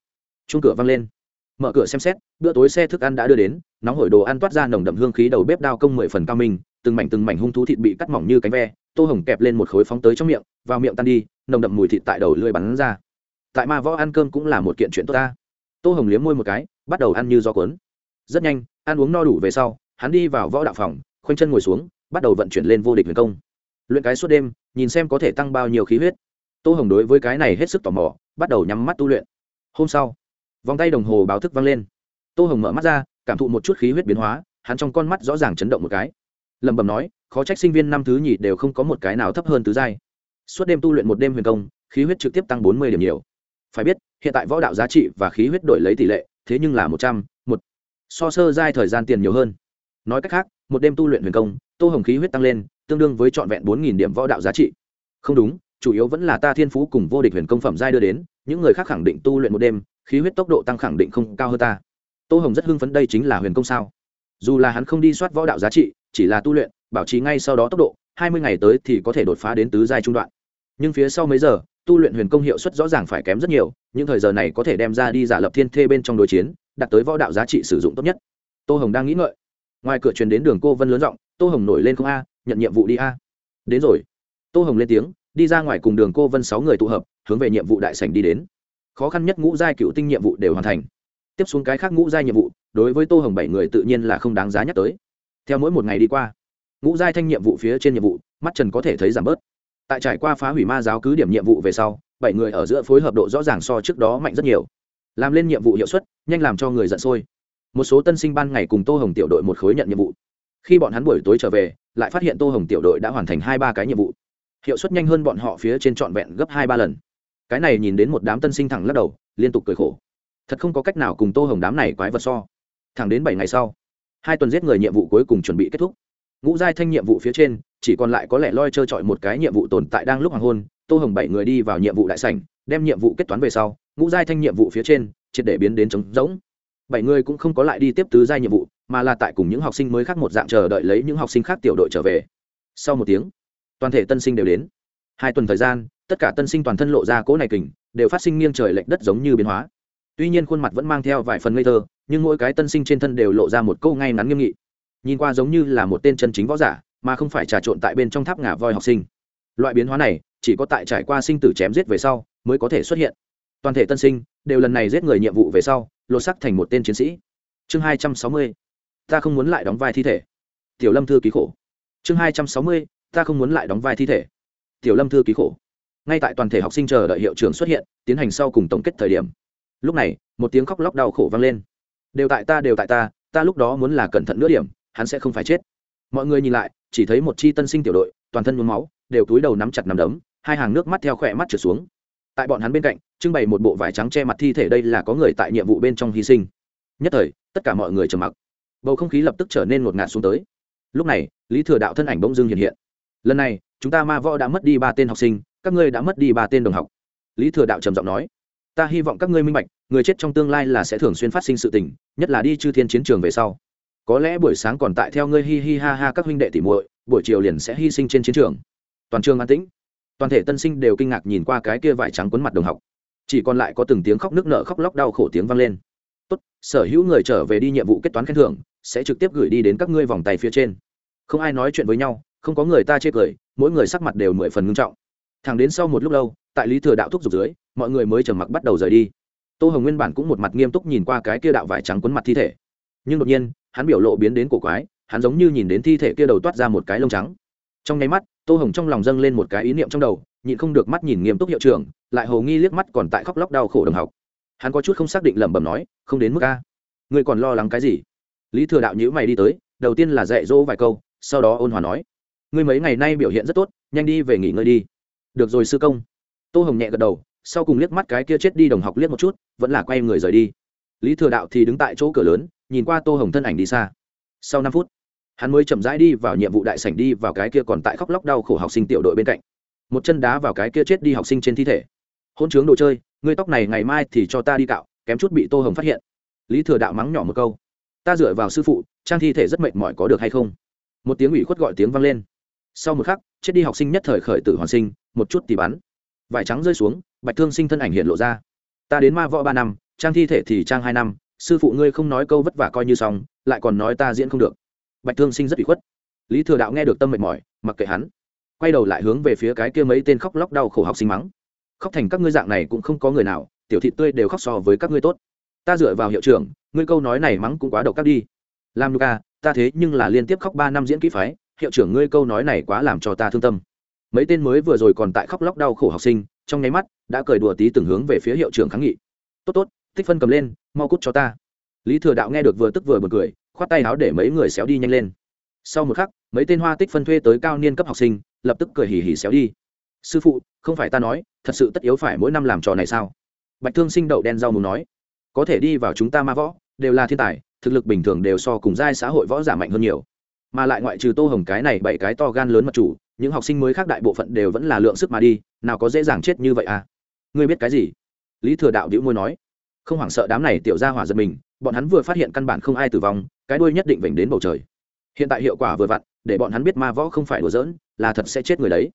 Chung cửa văng lên mở cửa xem xét, bữa tối xe thức ăn đã đưa đến, nóng hổi đồ ăn toát ra nồng đậm hương khí đầu bếp đao công mười phần cao minh, từng mảnh từng mảnh hung thú thịt bị cắt mỏng như cánh ve, tô hồng kẹp lên một khối phóng tới trong miệng, vào miệng tan đi, nồng đậm mùi thịt tại đầu lưỡi bắn ra. Tại ma võ ăn cơm cũng là một kiện chuyện tốt ta. Tô hồng liếm môi một cái, bắt đầu ăn như gió cuốn. Rất nhanh, ăn uống no đủ về sau, hắn đi vào võ đạo phòng, khoanh chân ngồi xuống, bắt đầu vận chuyển lên vô địch huyền công. Luyện cái suốt đêm, nhìn xem có thể tăng bao nhiêu khí huyết. Tô hồng đối với cái này hết sức tò mò, bắt đầu nhắm mắt tu luyện. Hôm sau vòng tay đồng hồ báo thức vang lên. Tô hồng mở mắt ra, cảm thụ một chút khí huyết biến hóa, hắn trong con mắt rõ ràng chấn động một cái. Lẩm bẩm nói, khó trách sinh viên năm thứ nhì đều không có một cái nào thấp hơn tứ giai. Suốt đêm tu luyện một đêm huyền công, khí huyết trực tiếp tăng bốn mươi điểm nhiều. Phải biết, hiện tại võ đạo giá trị và khí huyết đổi lấy tỷ lệ, thế nhưng là một trăm, một. So sơ giai thời gian tiền nhiều hơn. Nói cách khác, một đêm tu luyện huyền công, tô hồng khí huyết tăng lên, tương đương với trọn vẹn bốn nghìn điểm võ đạo giá trị. Không đúng, chủ yếu vẫn là ta thiên phú cùng vô địch huyền công phẩm giai đưa đến, những người khác khẳng định tu luyện một đêm khí huyết tốc độ tăng khẳng định không cao hơn ta. Tô hồng rất hưng phấn đây chính là huyền công sao. Dù là hắn không đi soát võ đạo giá trị, chỉ là tu luyện, bảo trì ngay sau đó tốc độ, hai mươi ngày tới thì có thể đột phá đến tứ giai trung đoạn. Nhưng phía sau mấy giờ, tu luyện huyền công hiệu suất rõ ràng phải kém rất nhiều, những thời giờ này có thể đem ra đi giả lập thiên thê bên trong đối chiến, đạt tới võ đạo giá trị sử dụng tốt nhất. Tô hồng đang nghĩ ngợi. Ngoài cửa truyền đến đường cô vân lớn giọng, tô hồng nổi lên không a, nhận nhiệm vụ đi a. Đến rồi. Tô hồng lên tiếng, đi ra ngoài cùng đường cô vân sáu người tụ hợp, hướng về nhiệm vụ đại sảnh đi đến khó khăn nhất ngũ giai cựu tinh nhiệm vụ đều hoàn thành. Tiếp xuống cái khác ngũ giai nhiệm vụ, đối với tô hồng bảy người tự nhiên là không đáng giá nhắc tới. Theo mỗi một ngày đi qua, ngũ giai thanh nhiệm vụ phía trên nhiệm vụ, mắt trần có thể thấy giảm bớt. Tại trải qua phá hủy ma giáo cứ điểm nhiệm vụ về sau, bảy người ở giữa phối hợp độ rõ ràng so trước đó mạnh rất nhiều. Làm lên nhiệm vụ hiệu suất, nhanh làm cho người giận sôi. Một số tân sinh ban ngày cùng tô hồng tiểu đội một khối nhận nhiệm vụ. Khi bọn hắn buổi tối trở về, lại phát hiện tô hồng tiểu đội đã hoàn thành hai ba cái nhiệm vụ. Hiệu suất nhanh hơn bọn họ phía trên trọn vẹn gấp hai ba lần cái này nhìn đến một đám tân sinh thẳng lắc đầu, liên tục cười khổ. Thật không có cách nào cùng tô hồng đám này quái vật so. Thẳng đến bảy ngày sau, hai tuần giết người nhiệm vụ cuối cùng chuẩn bị kết thúc. Ngũ giai thanh nhiệm vụ phía trên, chỉ còn lại có lẽ loi trơ trọi một cái nhiệm vụ tồn tại đang lúc hoàng hôn, tô hồng bảy người đi vào nhiệm vụ đại sảnh, đem nhiệm vụ kết toán về sau, ngũ giai thanh nhiệm vụ phía trên, triệt để biến đến trống rỗng. Bảy người cũng không có lại đi tiếp tứ giai nhiệm vụ, mà là tại cùng những học sinh mới khác một dạng chờ đợi lấy những học sinh khác tiểu đội trở về. Sau một tiếng, toàn thể tân sinh đều đến. Hai tuần thời gian tất cả tân sinh toàn thân lộ ra cỗ này kình, đều phát sinh nghiêng trời lệch đất giống như biến hóa. Tuy nhiên khuôn mặt vẫn mang theo vài phần ngây thơ, nhưng mỗi cái tân sinh trên thân đều lộ ra một câu ngay ngắn nghiêm nghị. Nhìn qua giống như là một tên chân chính võ giả, mà không phải trà trộn tại bên trong tháp ngà voi học sinh. Loại biến hóa này, chỉ có tại trải qua sinh tử chém giết về sau, mới có thể xuất hiện. Toàn thể tân sinh, đều lần này giết người nhiệm vụ về sau, lột sắc thành một tên chiến sĩ. Chương hai trăm sáu mươi, ta không muốn lại đóng vai thi thể. Tiểu lâm thư ký khổ. Chương hai trăm sáu mươi, ta không muốn lại đóng vai thi thể. Tiểu lâm thư ký khổ ngay tại toàn thể học sinh chờ đợi hiệu trưởng xuất hiện, tiến hành sau cùng tổng kết thời điểm. Lúc này, một tiếng khóc lóc đau khổ vang lên. Đều tại ta, đều tại ta ta lúc đó muốn là cẩn thận nữa điểm, hắn sẽ không phải chết. Mọi người nhìn lại, chỉ thấy một chi tân sinh tiểu đội, toàn thân nhuốm máu, đều túi đầu nắm chặt nắm đấm, hai hàng nước mắt theo khỏe mắt trượt xuống. Tại bọn hắn bên cạnh, trưng bày một bộ vải trắng che mặt thi thể đây là có người tại nhiệm vụ bên trong hy sinh. Nhất thời, tất cả mọi người trầm mặc. Bầu không khí lập tức trở nên ngột ngạt xuống tới. Lúc này, lý thừa đạo thân ảnh bỗng dưng hiện hiện. Lần này, chúng ta ma võ đã mất đi ba tên học sinh các ngươi đã mất đi ba tên đồng học. Lý thừa đạo trầm giọng nói, ta hy vọng các ngươi minh bạch, người chết trong tương lai là sẽ thường xuyên phát sinh sự tình, nhất là đi chư thiên chiến trường về sau. Có lẽ buổi sáng còn tại theo ngươi hi hi ha ha các huynh đệ tỉ muội, buổi chiều liền sẽ hy sinh trên chiến trường. Toàn trường an tĩnh. Toàn thể tân sinh đều kinh ngạc nhìn qua cái kia vải trắng quấn mặt đồng học. Chỉ còn lại có từng tiếng khóc nước nở khóc lóc đau khổ tiếng vang lên. Tốt, sở hữu người trở về đi nhiệm vụ kết toán khen thưởng, sẽ trực tiếp gửi đi đến các ngươi vòng tay phía trên. Không ai nói chuyện với nhau, không có người ta chê cười, mỗi người sắc mặt đều mười phần ngưng trọng thẳng đến sau một lúc lâu, tại lý thừa đạo thúc giục dưới, mọi người mới trầm mặc bắt đầu rời đi. Tô hồng nguyên bản cũng một mặt nghiêm túc nhìn qua cái kia đạo vải trắng quấn mặt thi thể. Nhưng đột nhiên, hắn biểu lộ biến đến cổ quái, hắn giống như nhìn đến thi thể kia đầu toát ra một cái lông trắng. Trong nháy mắt, tô hồng trong lòng dâng lên một cái ý niệm trong đầu, nhịn không được mắt nhìn nghiêm túc hiệu trưởng, lại hầu nghi liếc mắt còn tại khóc lóc đau khổ đồng học. Hắn có chút không xác định lẩm bẩm nói, không đến mức a? Ngươi còn lo lắng cái gì? Lý thừa đạo nhữ mày đi tới, đầu tiên là dạy dỗ vài câu, sau đó ôn hòa nói, ngươi mấy ngày nay biểu hiện rất tốt, nhanh đi về nghỉ ngơi đi được rồi sư công. Tô hồng nhẹ gật đầu, sau cùng liếc mắt cái kia chết đi đồng học liếc một chút, vẫn là quay người rời đi. Lý thừa đạo thì đứng tại chỗ cửa lớn, nhìn qua tô hồng thân ảnh đi xa. Sau năm phút, hắn mới chậm rãi đi vào nhiệm vụ đại sảnh đi vào cái kia còn tại khóc lóc đau khổ học sinh tiểu đội bên cạnh. Một chân đá vào cái kia chết đi học sinh trên thi thể. Hôn chướng đồ chơi, ngươi tóc này ngày mai thì cho ta đi cạo, kém chút bị tô hồng phát hiện. Lý thừa đạo mắng nhỏ một câu. Ta dựa vào sư phụ, trang thi thể rất mệt mỏi có được hay không? Một tiếng ủy khuất gọi tiếng vang lên. Sau một khắc, chết đi học sinh nhất thời khởi tử hoàn sinh một chút tỉ bắn. Vải trắng rơi xuống, bạch thương sinh thân ảnh hiện lộ ra. Ta đến ma võ ba năm, trang thi thể thì trang hai năm, sư phụ ngươi không nói câu vất vả coi như xong, lại còn nói ta diễn không được. Bạch thương sinh rất bị khuất. Lý thừa đạo nghe được tâm mệt mỏi, mặc kệ hắn. Quay đầu lại hướng về phía cái kia mấy tên khóc lóc đau khổ học sinh mắng. Khóc thành các ngươi dạng này cũng không có người nào, tiểu thị tươi đều khóc so với các ngươi tốt. Ta dựa vào hiệu trưởng, ngươi câu nói này mắng cũng quá độc các đi. Làm luka ta thế nhưng là liên tiếp khóc ba năm diễn kỹ phái, hiệu trưởng ngươi câu nói này quá làm cho ta thương tâm mấy tên mới vừa rồi còn tại khóc lóc đau khổ học sinh, trong nháy mắt, đã cởi đùa tí từng hướng về phía hiệu trưởng kháng nghị. Tốt tốt, tích phân cầm lên, mau cút cho ta. Lý thừa đạo nghe được vừa tức vừa bật cười, khoát tay áo để mấy người xéo đi nhanh lên. Sau một khắc, mấy tên hoa tích phân thuê tới cao niên cấp học sinh, lập tức cười hì hì xéo đi. Sư phụ, không phải ta nói, thật sự tất yếu phải mỗi năm làm trò này sao? Bạch thương sinh đậu đen rau mù nói. Có thể đi vào chúng ta ma võ, đều là thiên tài, thực lực bình thường đều so cùng giai xã hội võ giả mạnh hơn nhiều mà lại ngoại trừ tô hồng cái này bảy cái to gan lớn mật chủ, những học sinh mới khác đại bộ phận đều vẫn là lượng sức mà đi, nào có dễ dàng chết như vậy à? Ngươi biết cái gì? Lý thừa đạo đĩu môi nói. Không hoảng sợ đám này tiểu ra hỏa giật mình, bọn hắn vừa phát hiện căn bản không ai tử vong, cái đuôi nhất định vểnh đến bầu trời. Hiện tại hiệu quả vừa vặn, để bọn hắn biết ma võ không phải đùa giỡn, là thật sẽ chết người đấy.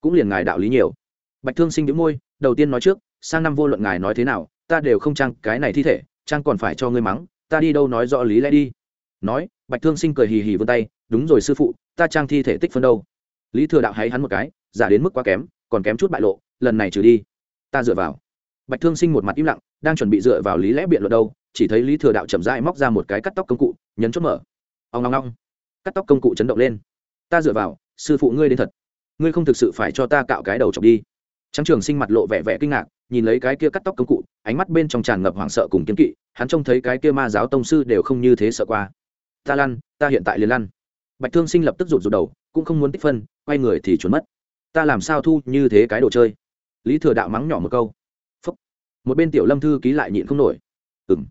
Cũng liền ngài đạo lý nhiều. Bạch thương sinh đĩu môi, đầu tiên nói trước, sang năm vô luận ngài nói thế nào, ta đều không trang cái này thi thể, trang còn phải cho ngươi mắng, ta đi đâu nói rõ lý lẽ đi. Nói bạch thương sinh cười hì hì vươn tay, đúng rồi sư phụ, ta trang thi thể tích phân đâu? Lý thừa đạo háy hắn một cái, giả đến mức quá kém, còn kém chút bại lộ, lần này trừ đi, ta dựa vào. Bạch thương sinh một mặt im lặng, đang chuẩn bị dựa vào lý lẽ biện luận đâu, chỉ thấy lý thừa đạo chậm rãi móc ra một cái cắt tóc công cụ, nhấn chốt mở. Ông ngong ngong. cắt tóc công cụ chấn động lên. Ta dựa vào, sư phụ ngươi đến thật. Ngươi không thực sự phải cho ta cạo cái đầu chọc đi. Trắng trường sinh mặt lộ vẻ vẻ kinh ngạc, nhìn lấy cái kia cắt tóc công cụ, ánh mắt bên trong tràn ngập hoảng sợ cùng kiếm kỵ, hắn trông thấy cái kia ma giáo tông sư đều không như thế sợ qua ta lăn, ta hiện tại liền lăn. Bạch thương sinh lập tức rụt rụt đầu, cũng không muốn tích phân, quay người thì trốn mất. Ta làm sao thu như thế cái đồ chơi? Lý thừa đạo mắng nhỏ một câu. Phúc. một bên tiểu lâm thư ký lại nhịn không nổi. Ừ m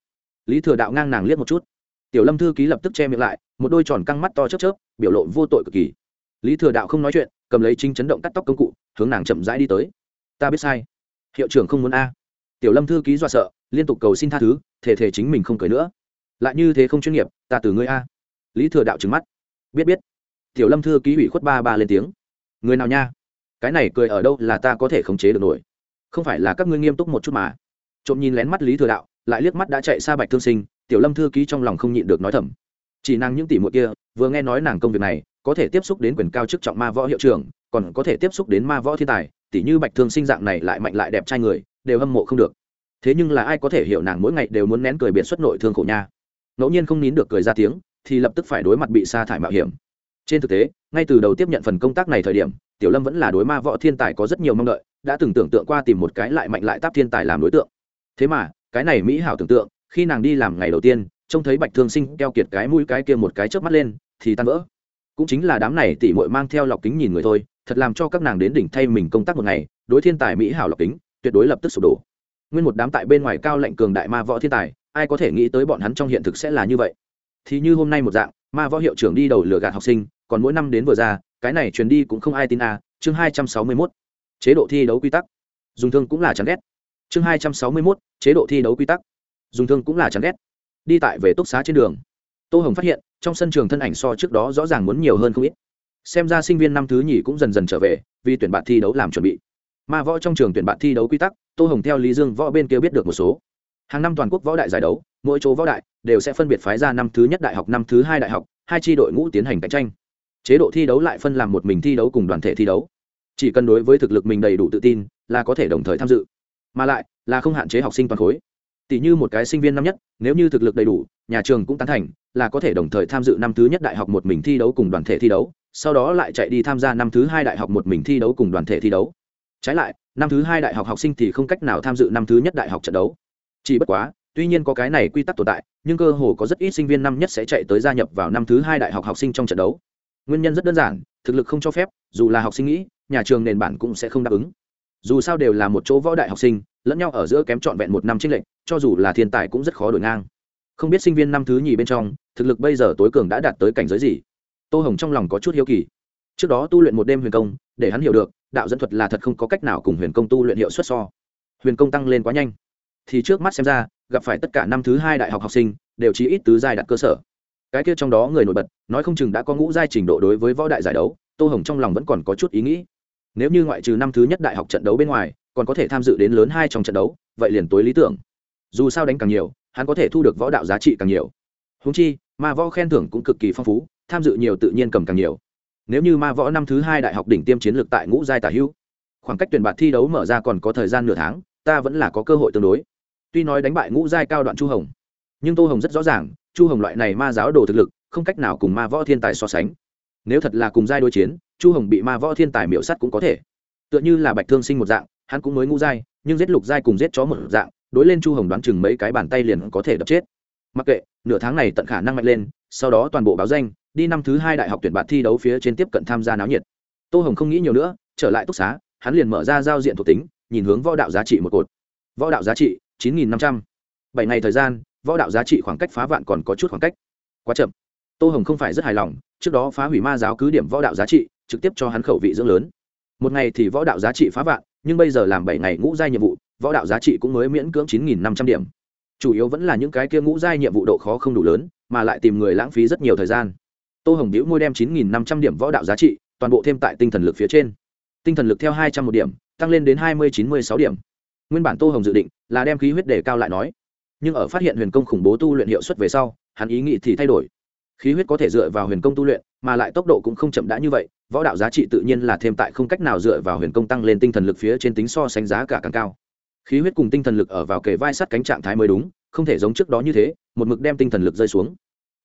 lý thừa đạo ngang nàng liếc một chút. Tiểu lâm thư ký lập tức che miệng lại, một đôi tròn căng mắt to chớp chớp, biểu lộ vô tội cực kỳ. Lý thừa đạo không nói chuyện, cầm lấy chính chấn động cắt tóc công cụ, hướng nàng chậm rãi đi tới. Ta biết sai. Hiệu trưởng không muốn a. Tiểu lâm thư ký do sợ, liên tục cầu xin tha thứ thể thể chính mình không cười nữa lại như thế không chuyên nghiệp, ta từ ngươi a. Lý thừa đạo trừng mắt. Biết biết. Tiểu lâm thư ký ủy khuất ba ba lên tiếng. Người nào nha? Cái này cười ở đâu là ta có thể khống chế được nổi. Không phải là các ngươi nghiêm túc một chút mà. Trộm nhìn lén mắt lý thừa đạo, lại liếc mắt đã chạy xa bạch thương sinh, tiểu lâm thư ký trong lòng không nhịn được nói thầm. Chỉ nàng những tỷ muội kia, vừa nghe nói nàng công việc này, có thể tiếp xúc đến quyền cao chức trọng ma võ hiệu trưởng, còn có thể tiếp xúc đến ma võ thiên tài tỷ như bạch thương sinh dạng này lại mạnh lại đẹp trai người, đều hâm mộ không được. Thế nhưng là ai có thể hiểu nàng mỗi ngày đều muốn nén cười biệt xuất nội thương khổ nha? Ngẫu nhiên không nín được cười ra tiếng, thì lập tức phải đối mặt bị sa thải mạo hiểm. Trên thực tế, ngay từ đầu tiếp nhận phần công tác này thời điểm, tiểu lâm vẫn là đối ma võ thiên tài có rất nhiều mong đợi, đã từng tưởng tượng qua tìm một cái lại mạnh lại táp thiên tài làm đối tượng. Thế mà, cái này mỹ hảo tưởng tượng, khi nàng đi làm ngày đầu tiên, trông thấy bạch thương sinh keo kiệt cái mũi cái kia một cái chớp mắt lên, thì tan vỡ. Cũng chính là đám này tỉ mội mang theo lọc kính nhìn người thôi, thật làm cho các nàng đến đỉnh thay mình công tác một ngày, đối thiên tài mỹ hảo lọc kính, tuyệt đối lập tức sụp đổ. Nguyên một đám tại bên ngoài cao lệnh cường đại ma võ thiên tài ai có thể nghĩ tới bọn hắn trong hiện thực sẽ là như vậy? Thì như hôm nay một dạng, ma võ hiệu trưởng đi đầu lừa gạt học sinh, còn mỗi năm đến vừa ra, cái này truyền đi cũng không ai tin a à. chương hai trăm sáu mươi mốt, chế độ thi đấu quy tắc. Dùng thương cũng là chán ghét. Chương hai trăm sáu mươi mốt, chế độ thi đấu quy tắc. Dùng thương cũng là chán ghét. Đi tại về túc xá trên đường, tô hồng phát hiện, trong sân trường thân ảnh so trước đó rõ ràng muốn nhiều hơn không ít. Xem ra sinh viên năm thứ nhì cũng dần dần trở về, vì tuyển bạn thi đấu làm chuẩn bị. Ma võ trong trường tuyển bạn thi đấu quy tắc, tô hồng theo lý dương võ bên kia biết được một số hàng năm toàn quốc võ đại giải đấu, mỗi chỗ võ đại đều sẽ phân biệt phái ra năm thứ nhất đại học, năm thứ hai đại học, hai tri đội ngũ tiến hành cạnh tranh. Chế độ thi đấu lại phân làm một mình thi đấu cùng đoàn thể thi đấu. Chỉ cần đối với thực lực mình đầy đủ tự tin là có thể đồng thời tham dự. Mà lại là không hạn chế học sinh toàn khối. Tỷ như một cái sinh viên năm nhất, nếu như thực lực đầy đủ, nhà trường cũng tán thành là có thể đồng thời tham dự năm thứ nhất đại học một mình thi đấu cùng đoàn thể thi đấu, sau đó lại chạy đi tham gia năm thứ hai đại học một mình thi đấu cùng đoàn thể thi đấu. Trái lại, năm thứ hai đại học học sinh thì không cách nào tham dự năm thứ nhất đại học trận đấu chỉ bất quá, tuy nhiên có cái này quy tắc tồn tại, nhưng cơ hồ có rất ít sinh viên năm nhất sẽ chạy tới gia nhập vào năm thứ hai đại học học sinh trong trận đấu. Nguyên nhân rất đơn giản, thực lực không cho phép, dù là học sinh nghĩ, nhà trường nền bản cũng sẽ không đáp ứng. Dù sao đều là một chỗ võ đại học sinh, lẫn nhau ở giữa kém trọn vẹn một năm trích lệnh cho dù là thiên tài cũng rất khó đổi ngang. Không biết sinh viên năm thứ nhì bên trong, thực lực bây giờ tối cường đã đạt tới cảnh giới gì? Tô hồng trong lòng có chút hiếu kỳ. Trước đó tu luyện một đêm huyền công, để hắn hiểu được, đạo dẫn thuật là thật không có cách nào cùng huyền công tu luyện hiệu suất so. Huyền công tăng lên quá nhanh thì trước mắt xem ra, gặp phải tất cả năm thứ hai đại học học sinh, đều chỉ ít tứ giai đặt cơ sở. Cái kia trong đó người nổi bật, nói không chừng đã có ngũ giai trình độ đối với võ đại giải đấu, tô hồng trong lòng vẫn còn có chút ý nghĩ. Nếu như ngoại trừ năm thứ nhất đại học trận đấu bên ngoài, còn có thể tham dự đến lớn hai trong trận đấu, vậy liền tối lý tưởng. Dù sao đánh càng nhiều, hắn có thể thu được võ đạo giá trị càng nhiều. Húng chi, ma võ khen thưởng cũng cực kỳ phong phú, tham dự nhiều tự nhiên cầm càng nhiều. Nếu như ma võ năm thứ hai đại học đỉnh tiêm chiến lược tại ngũ giai tả hữu, khoảng cách tuyển bạt thi đấu mở ra còn có thời gian nửa tháng, ta vẫn là có cơ hội tương đối tuy nói đánh bại ngũ giai cao đoạn chu hồng, nhưng tô hồng rất rõ ràng, chu hồng loại này ma giáo đồ thực lực, không cách nào cùng ma võ thiên tài so sánh. Nếu thật là cùng giai đối chiến, chu hồng bị ma võ thiên tài miễu sắt cũng có thể. Tựa như là bạch thương sinh một dạng, hắn cũng mới ngũ giai, nhưng giết lục giai cùng giết chó một dạng, đối lên chu hồng đoán chừng mấy cái bàn tay liền có thể đập chết. Mặc kệ, nửa tháng này tận khả năng mạnh lên, sau đó toàn bộ báo danh, đi năm thứ hai đại học tuyển bạt thi đấu phía trên tiếp cận tham gia náo nhiệt. Tô hồng không nghĩ nhiều nữa, trở lại túc xá, hắn liền mở ra giao diện thuộc tính, nhìn hướng võ đạo giá trị một cột. Võ đạo giá trị chín nghìn năm trăm. Bảy ngày thời gian, võ đạo giá trị khoảng cách phá vạn còn có chút khoảng cách. Quá chậm. Tô hồng không phải rất hài lòng, trước đó phá hủy ma giáo cứ điểm võ đạo giá trị, trực tiếp cho hắn khẩu vị dưỡng lớn. Một ngày thì võ đạo giá trị phá vạn, nhưng bây giờ làm bảy ngày ngũ giai nhiệm vụ, võ đạo giá trị cũng mới miễn cưỡng chín nghìn năm trăm điểm. Chủ yếu vẫn là những cái kia ngũ giai nhiệm vụ độ khó không đủ lớn, mà lại tìm người lãng phí rất nhiều thời gian. Tô hồng đĩu môi đem chín nghìn năm trăm điểm võ đạo giá trị, toàn bộ thêm tại tinh thần lực phía trên. Tinh thần lực theo hai trăm một điểm, tăng lên đến hai mươi chín mươi sáu điểm. Nguyên bản tô hồng dự định là đem khí huyết đề cao lại nói. Nhưng ở phát hiện huyền công khủng bố tu luyện hiệu suất về sau, hắn ý nghĩ thì thay đổi. Khí huyết có thể dựa vào huyền công tu luyện, mà lại tốc độ cũng không chậm đã như vậy, võ đạo giá trị tự nhiên là thêm tại không cách nào dựa vào huyền công tăng lên tinh thần lực phía trên tính so sánh giá cả càng cao. Khí huyết cùng tinh thần lực ở vào kề vai sát cánh trạng thái mới đúng, không thể giống trước đó như thế, một mực đem tinh thần lực rơi xuống.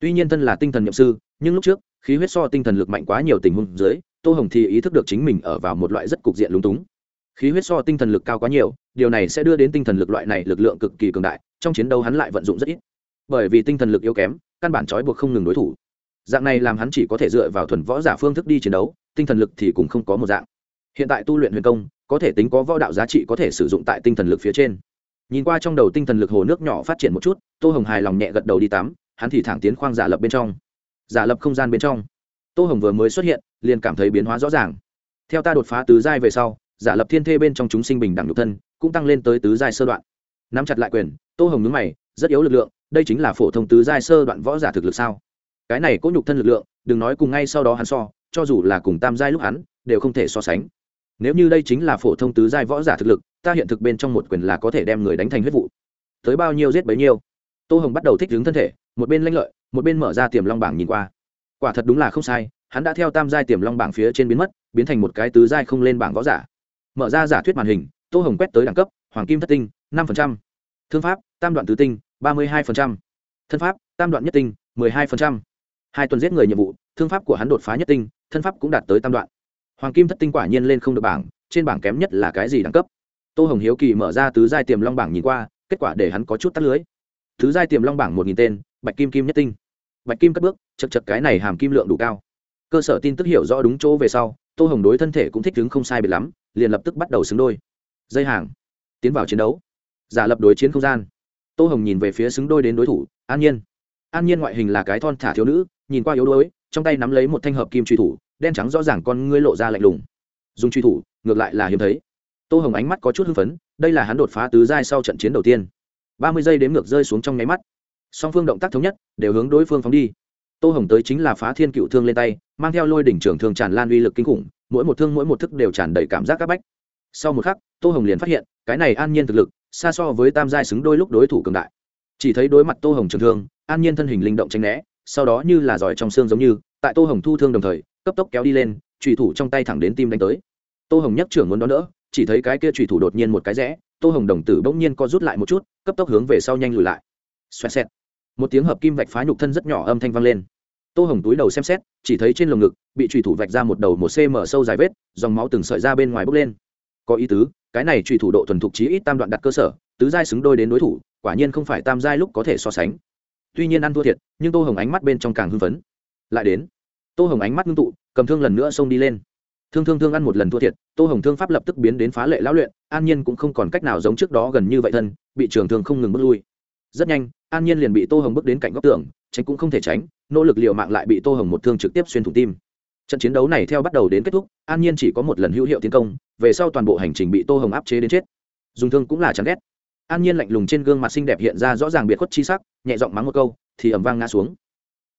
Tuy nhiên thân là tinh thần nhậm sư, nhưng lúc trước, khí huyết so tinh thần lực mạnh quá nhiều tình huống dưới, tô hồng thì ý thức được chính mình ở vào một loại rất cục diện lúng túng. Khí huyết so tinh thần lực cao quá nhiều điều này sẽ đưa đến tinh thần lực loại này lực lượng cực kỳ cường đại, trong chiến đấu hắn lại vận dụng rất ít. Bởi vì tinh thần lực yếu kém, căn bản trói buộc không ngừng đối thủ. Dạng này làm hắn chỉ có thể dựa vào thuần võ giả phương thức đi chiến đấu, tinh thần lực thì cũng không có một dạng. Hiện tại tu luyện huyền công, có thể tính có võ đạo giá trị có thể sử dụng tại tinh thần lực phía trên. Nhìn qua trong đầu tinh thần lực hồ nước nhỏ phát triển một chút, tô hồng hài lòng nhẹ gật đầu đi tắm, hắn thì thẳng tiến khoang giả lập bên trong. Giả lập không gian bên trong. Tô hồng vừa mới xuất hiện, liền cảm thấy biến hóa rõ ràng. Theo ta đột phá tứ giai về sau, giả lập thiên thê bên trong chúng sinh bình đẳng nhục thân cũng tăng lên tới tứ giai sơ đoạn. Nắm chặt lại quyền, tô hồng nhướng mày, rất yếu lực lượng, đây chính là phổ thông tứ giai sơ đoạn võ giả thực lực sao? Cái này có nhục thân lực lượng, đừng nói cùng ngay sau đó hắn so, cho dù là cùng tam giai lúc hắn, đều không thể so sánh. Nếu như đây chính là phổ thông tứ giai võ giả thực lực, ta hiện thực bên trong một quyền là có thể đem người đánh thành huyết vụ. Tới bao nhiêu giết bấy nhiêu? Tô hồng bắt đầu thích ứng thân thể, một bên lanh lợi, một bên mở ra tiềm long bảng nhìn qua. Quả thật đúng là không sai, hắn đã theo tam giai tiềm long bảng phía trên biến mất, biến thành một cái tứ giai không lên bảng võ giả. Mở ra giả thuyết màn hình tô hồng quét tới đẳng cấp, hoàng kim thất tinh, năm thương pháp, tam đoạn tứ tinh, ba mươi hai thân pháp, tam đoạn nhất tinh một mươi hai hai tuần giết người nhiệm vụ, thương pháp của hắn đột phá nhất tinh, thân pháp cũng đạt tới tam đoạn. Hoàng kim thất tinh quả nhiên lên không được bảng, trên bảng kém nhất là cái gì đẳng cấp? Tô hồng hiếu kỳ mở ra tứ giai tiềm long bảng nhìn qua, kết quả để hắn có chút tắt lưới. Tứ giai tiềm long bảng một nghìn tên, bạch kim kim nhất tinh. Bạch kim cất bước, chật chật cái này hàm kim lượng đủ cao. Cơ sở tin tức hiểu rõ đúng chỗ về sau, tô hồng đối thân thể cũng thích đứng không sai biệt lắm, liền lập tức bắt đầu xứng đôi dây hàng, tiến vào chiến đấu, giả lập đối chiến không gian. Tô hồng nhìn về phía xứng đôi đến đối thủ, an nhiên. An nhiên ngoại hình là cái thon thả thiếu nữ, nhìn qua yếu đuối, trong tay nắm lấy một thanh hợp kim truy thủ, đen trắng rõ ràng con ngươi lộ ra lạnh lùng. Dùng truy thủ, ngược lại là hiếm thấy. Tô hồng ánh mắt có chút hưng phấn, đây là hắn đột phá tứ giai sau trận chiến đầu tiên. Ba mươi giây đếm ngược rơi xuống trong nháy mắt. Song phương động tác thống nhất, đều hướng đối phương phóng đi. Tô hồng tới chính là phá thiên cựu thương lên tay, mang theo lôi đỉnh trưởng thường tràn lan uy lực kinh khủng, mỗi một thương mỗi một thức đều tràn đầy cảm giác áp bách sau một khắc, tô hồng liền phát hiện, cái này an nhiên thực lực, xa so với tam giai xứng đôi lúc đối thủ cường đại. Chỉ thấy đối mặt tô hồng trường thương, an nhiên thân hình linh động tranh né, sau đó như là giỏi trong xương giống như, tại tô hồng thu thương đồng thời, cấp tốc kéo đi lên trùy thủ trong tay thẳng đến tim đánh tới. Tô hồng nhắc trưởng muốn đón đỡ, chỉ thấy cái kia trùy thủ đột nhiên một cái rẽ, tô hồng đồng tử bỗng nhiên co rút lại một chút, cấp tốc hướng về sau nhanh lùi lại. Xoẹt xẹt. Một tiếng hợp kim vạch phá nhục thân rất nhỏ âm thanh vang lên. Tô hồng túi đầu xem xét, chỉ thấy trên lồng ngực, bị trùy thủ vạch ra một đầu một cm sâu dài vết, dòng máu từng sợi ra bên ngoài bốc lên có ý tứ, cái này truy thủ độ thuần thục chí ít tam đoạn đặt cơ sở, tứ giai xứng đôi đến đối thủ, quả nhiên không phải tam giai lúc có thể so sánh. Tuy nhiên ăn thua thiệt, nhưng tô hồng ánh mắt bên trong càng hưng phấn. Lại đến, tô hồng ánh mắt ngưng tụ, cầm thương lần nữa xông đi lên. Thương thương thương ăn một lần thua thiệt, tô hồng thương pháp lập tức biến đến phá lệ lão luyện, an nhiên cũng không còn cách nào giống trước đó gần như vậy thân, bị trường thương không ngừng bước lui. Rất nhanh, an nhiên liền bị tô hồng bước đến cạnh góc tường, tránh cũng không thể tránh, nỗ lực liều mạng lại bị tô hồng một thương trực tiếp xuyên thủng tim trận chiến đấu này theo bắt đầu đến kết thúc, an nhiên chỉ có một lần hữu hiệu tiến công, về sau toàn bộ hành trình bị tô hồng áp chế đến chết. Dùng thương cũng là chán ghét. An nhiên lạnh lùng trên gương mặt xinh đẹp hiện ra rõ ràng biệt khuất chi sắc, nhẹ giọng mắng một câu, thì ẩm vang ngã xuống.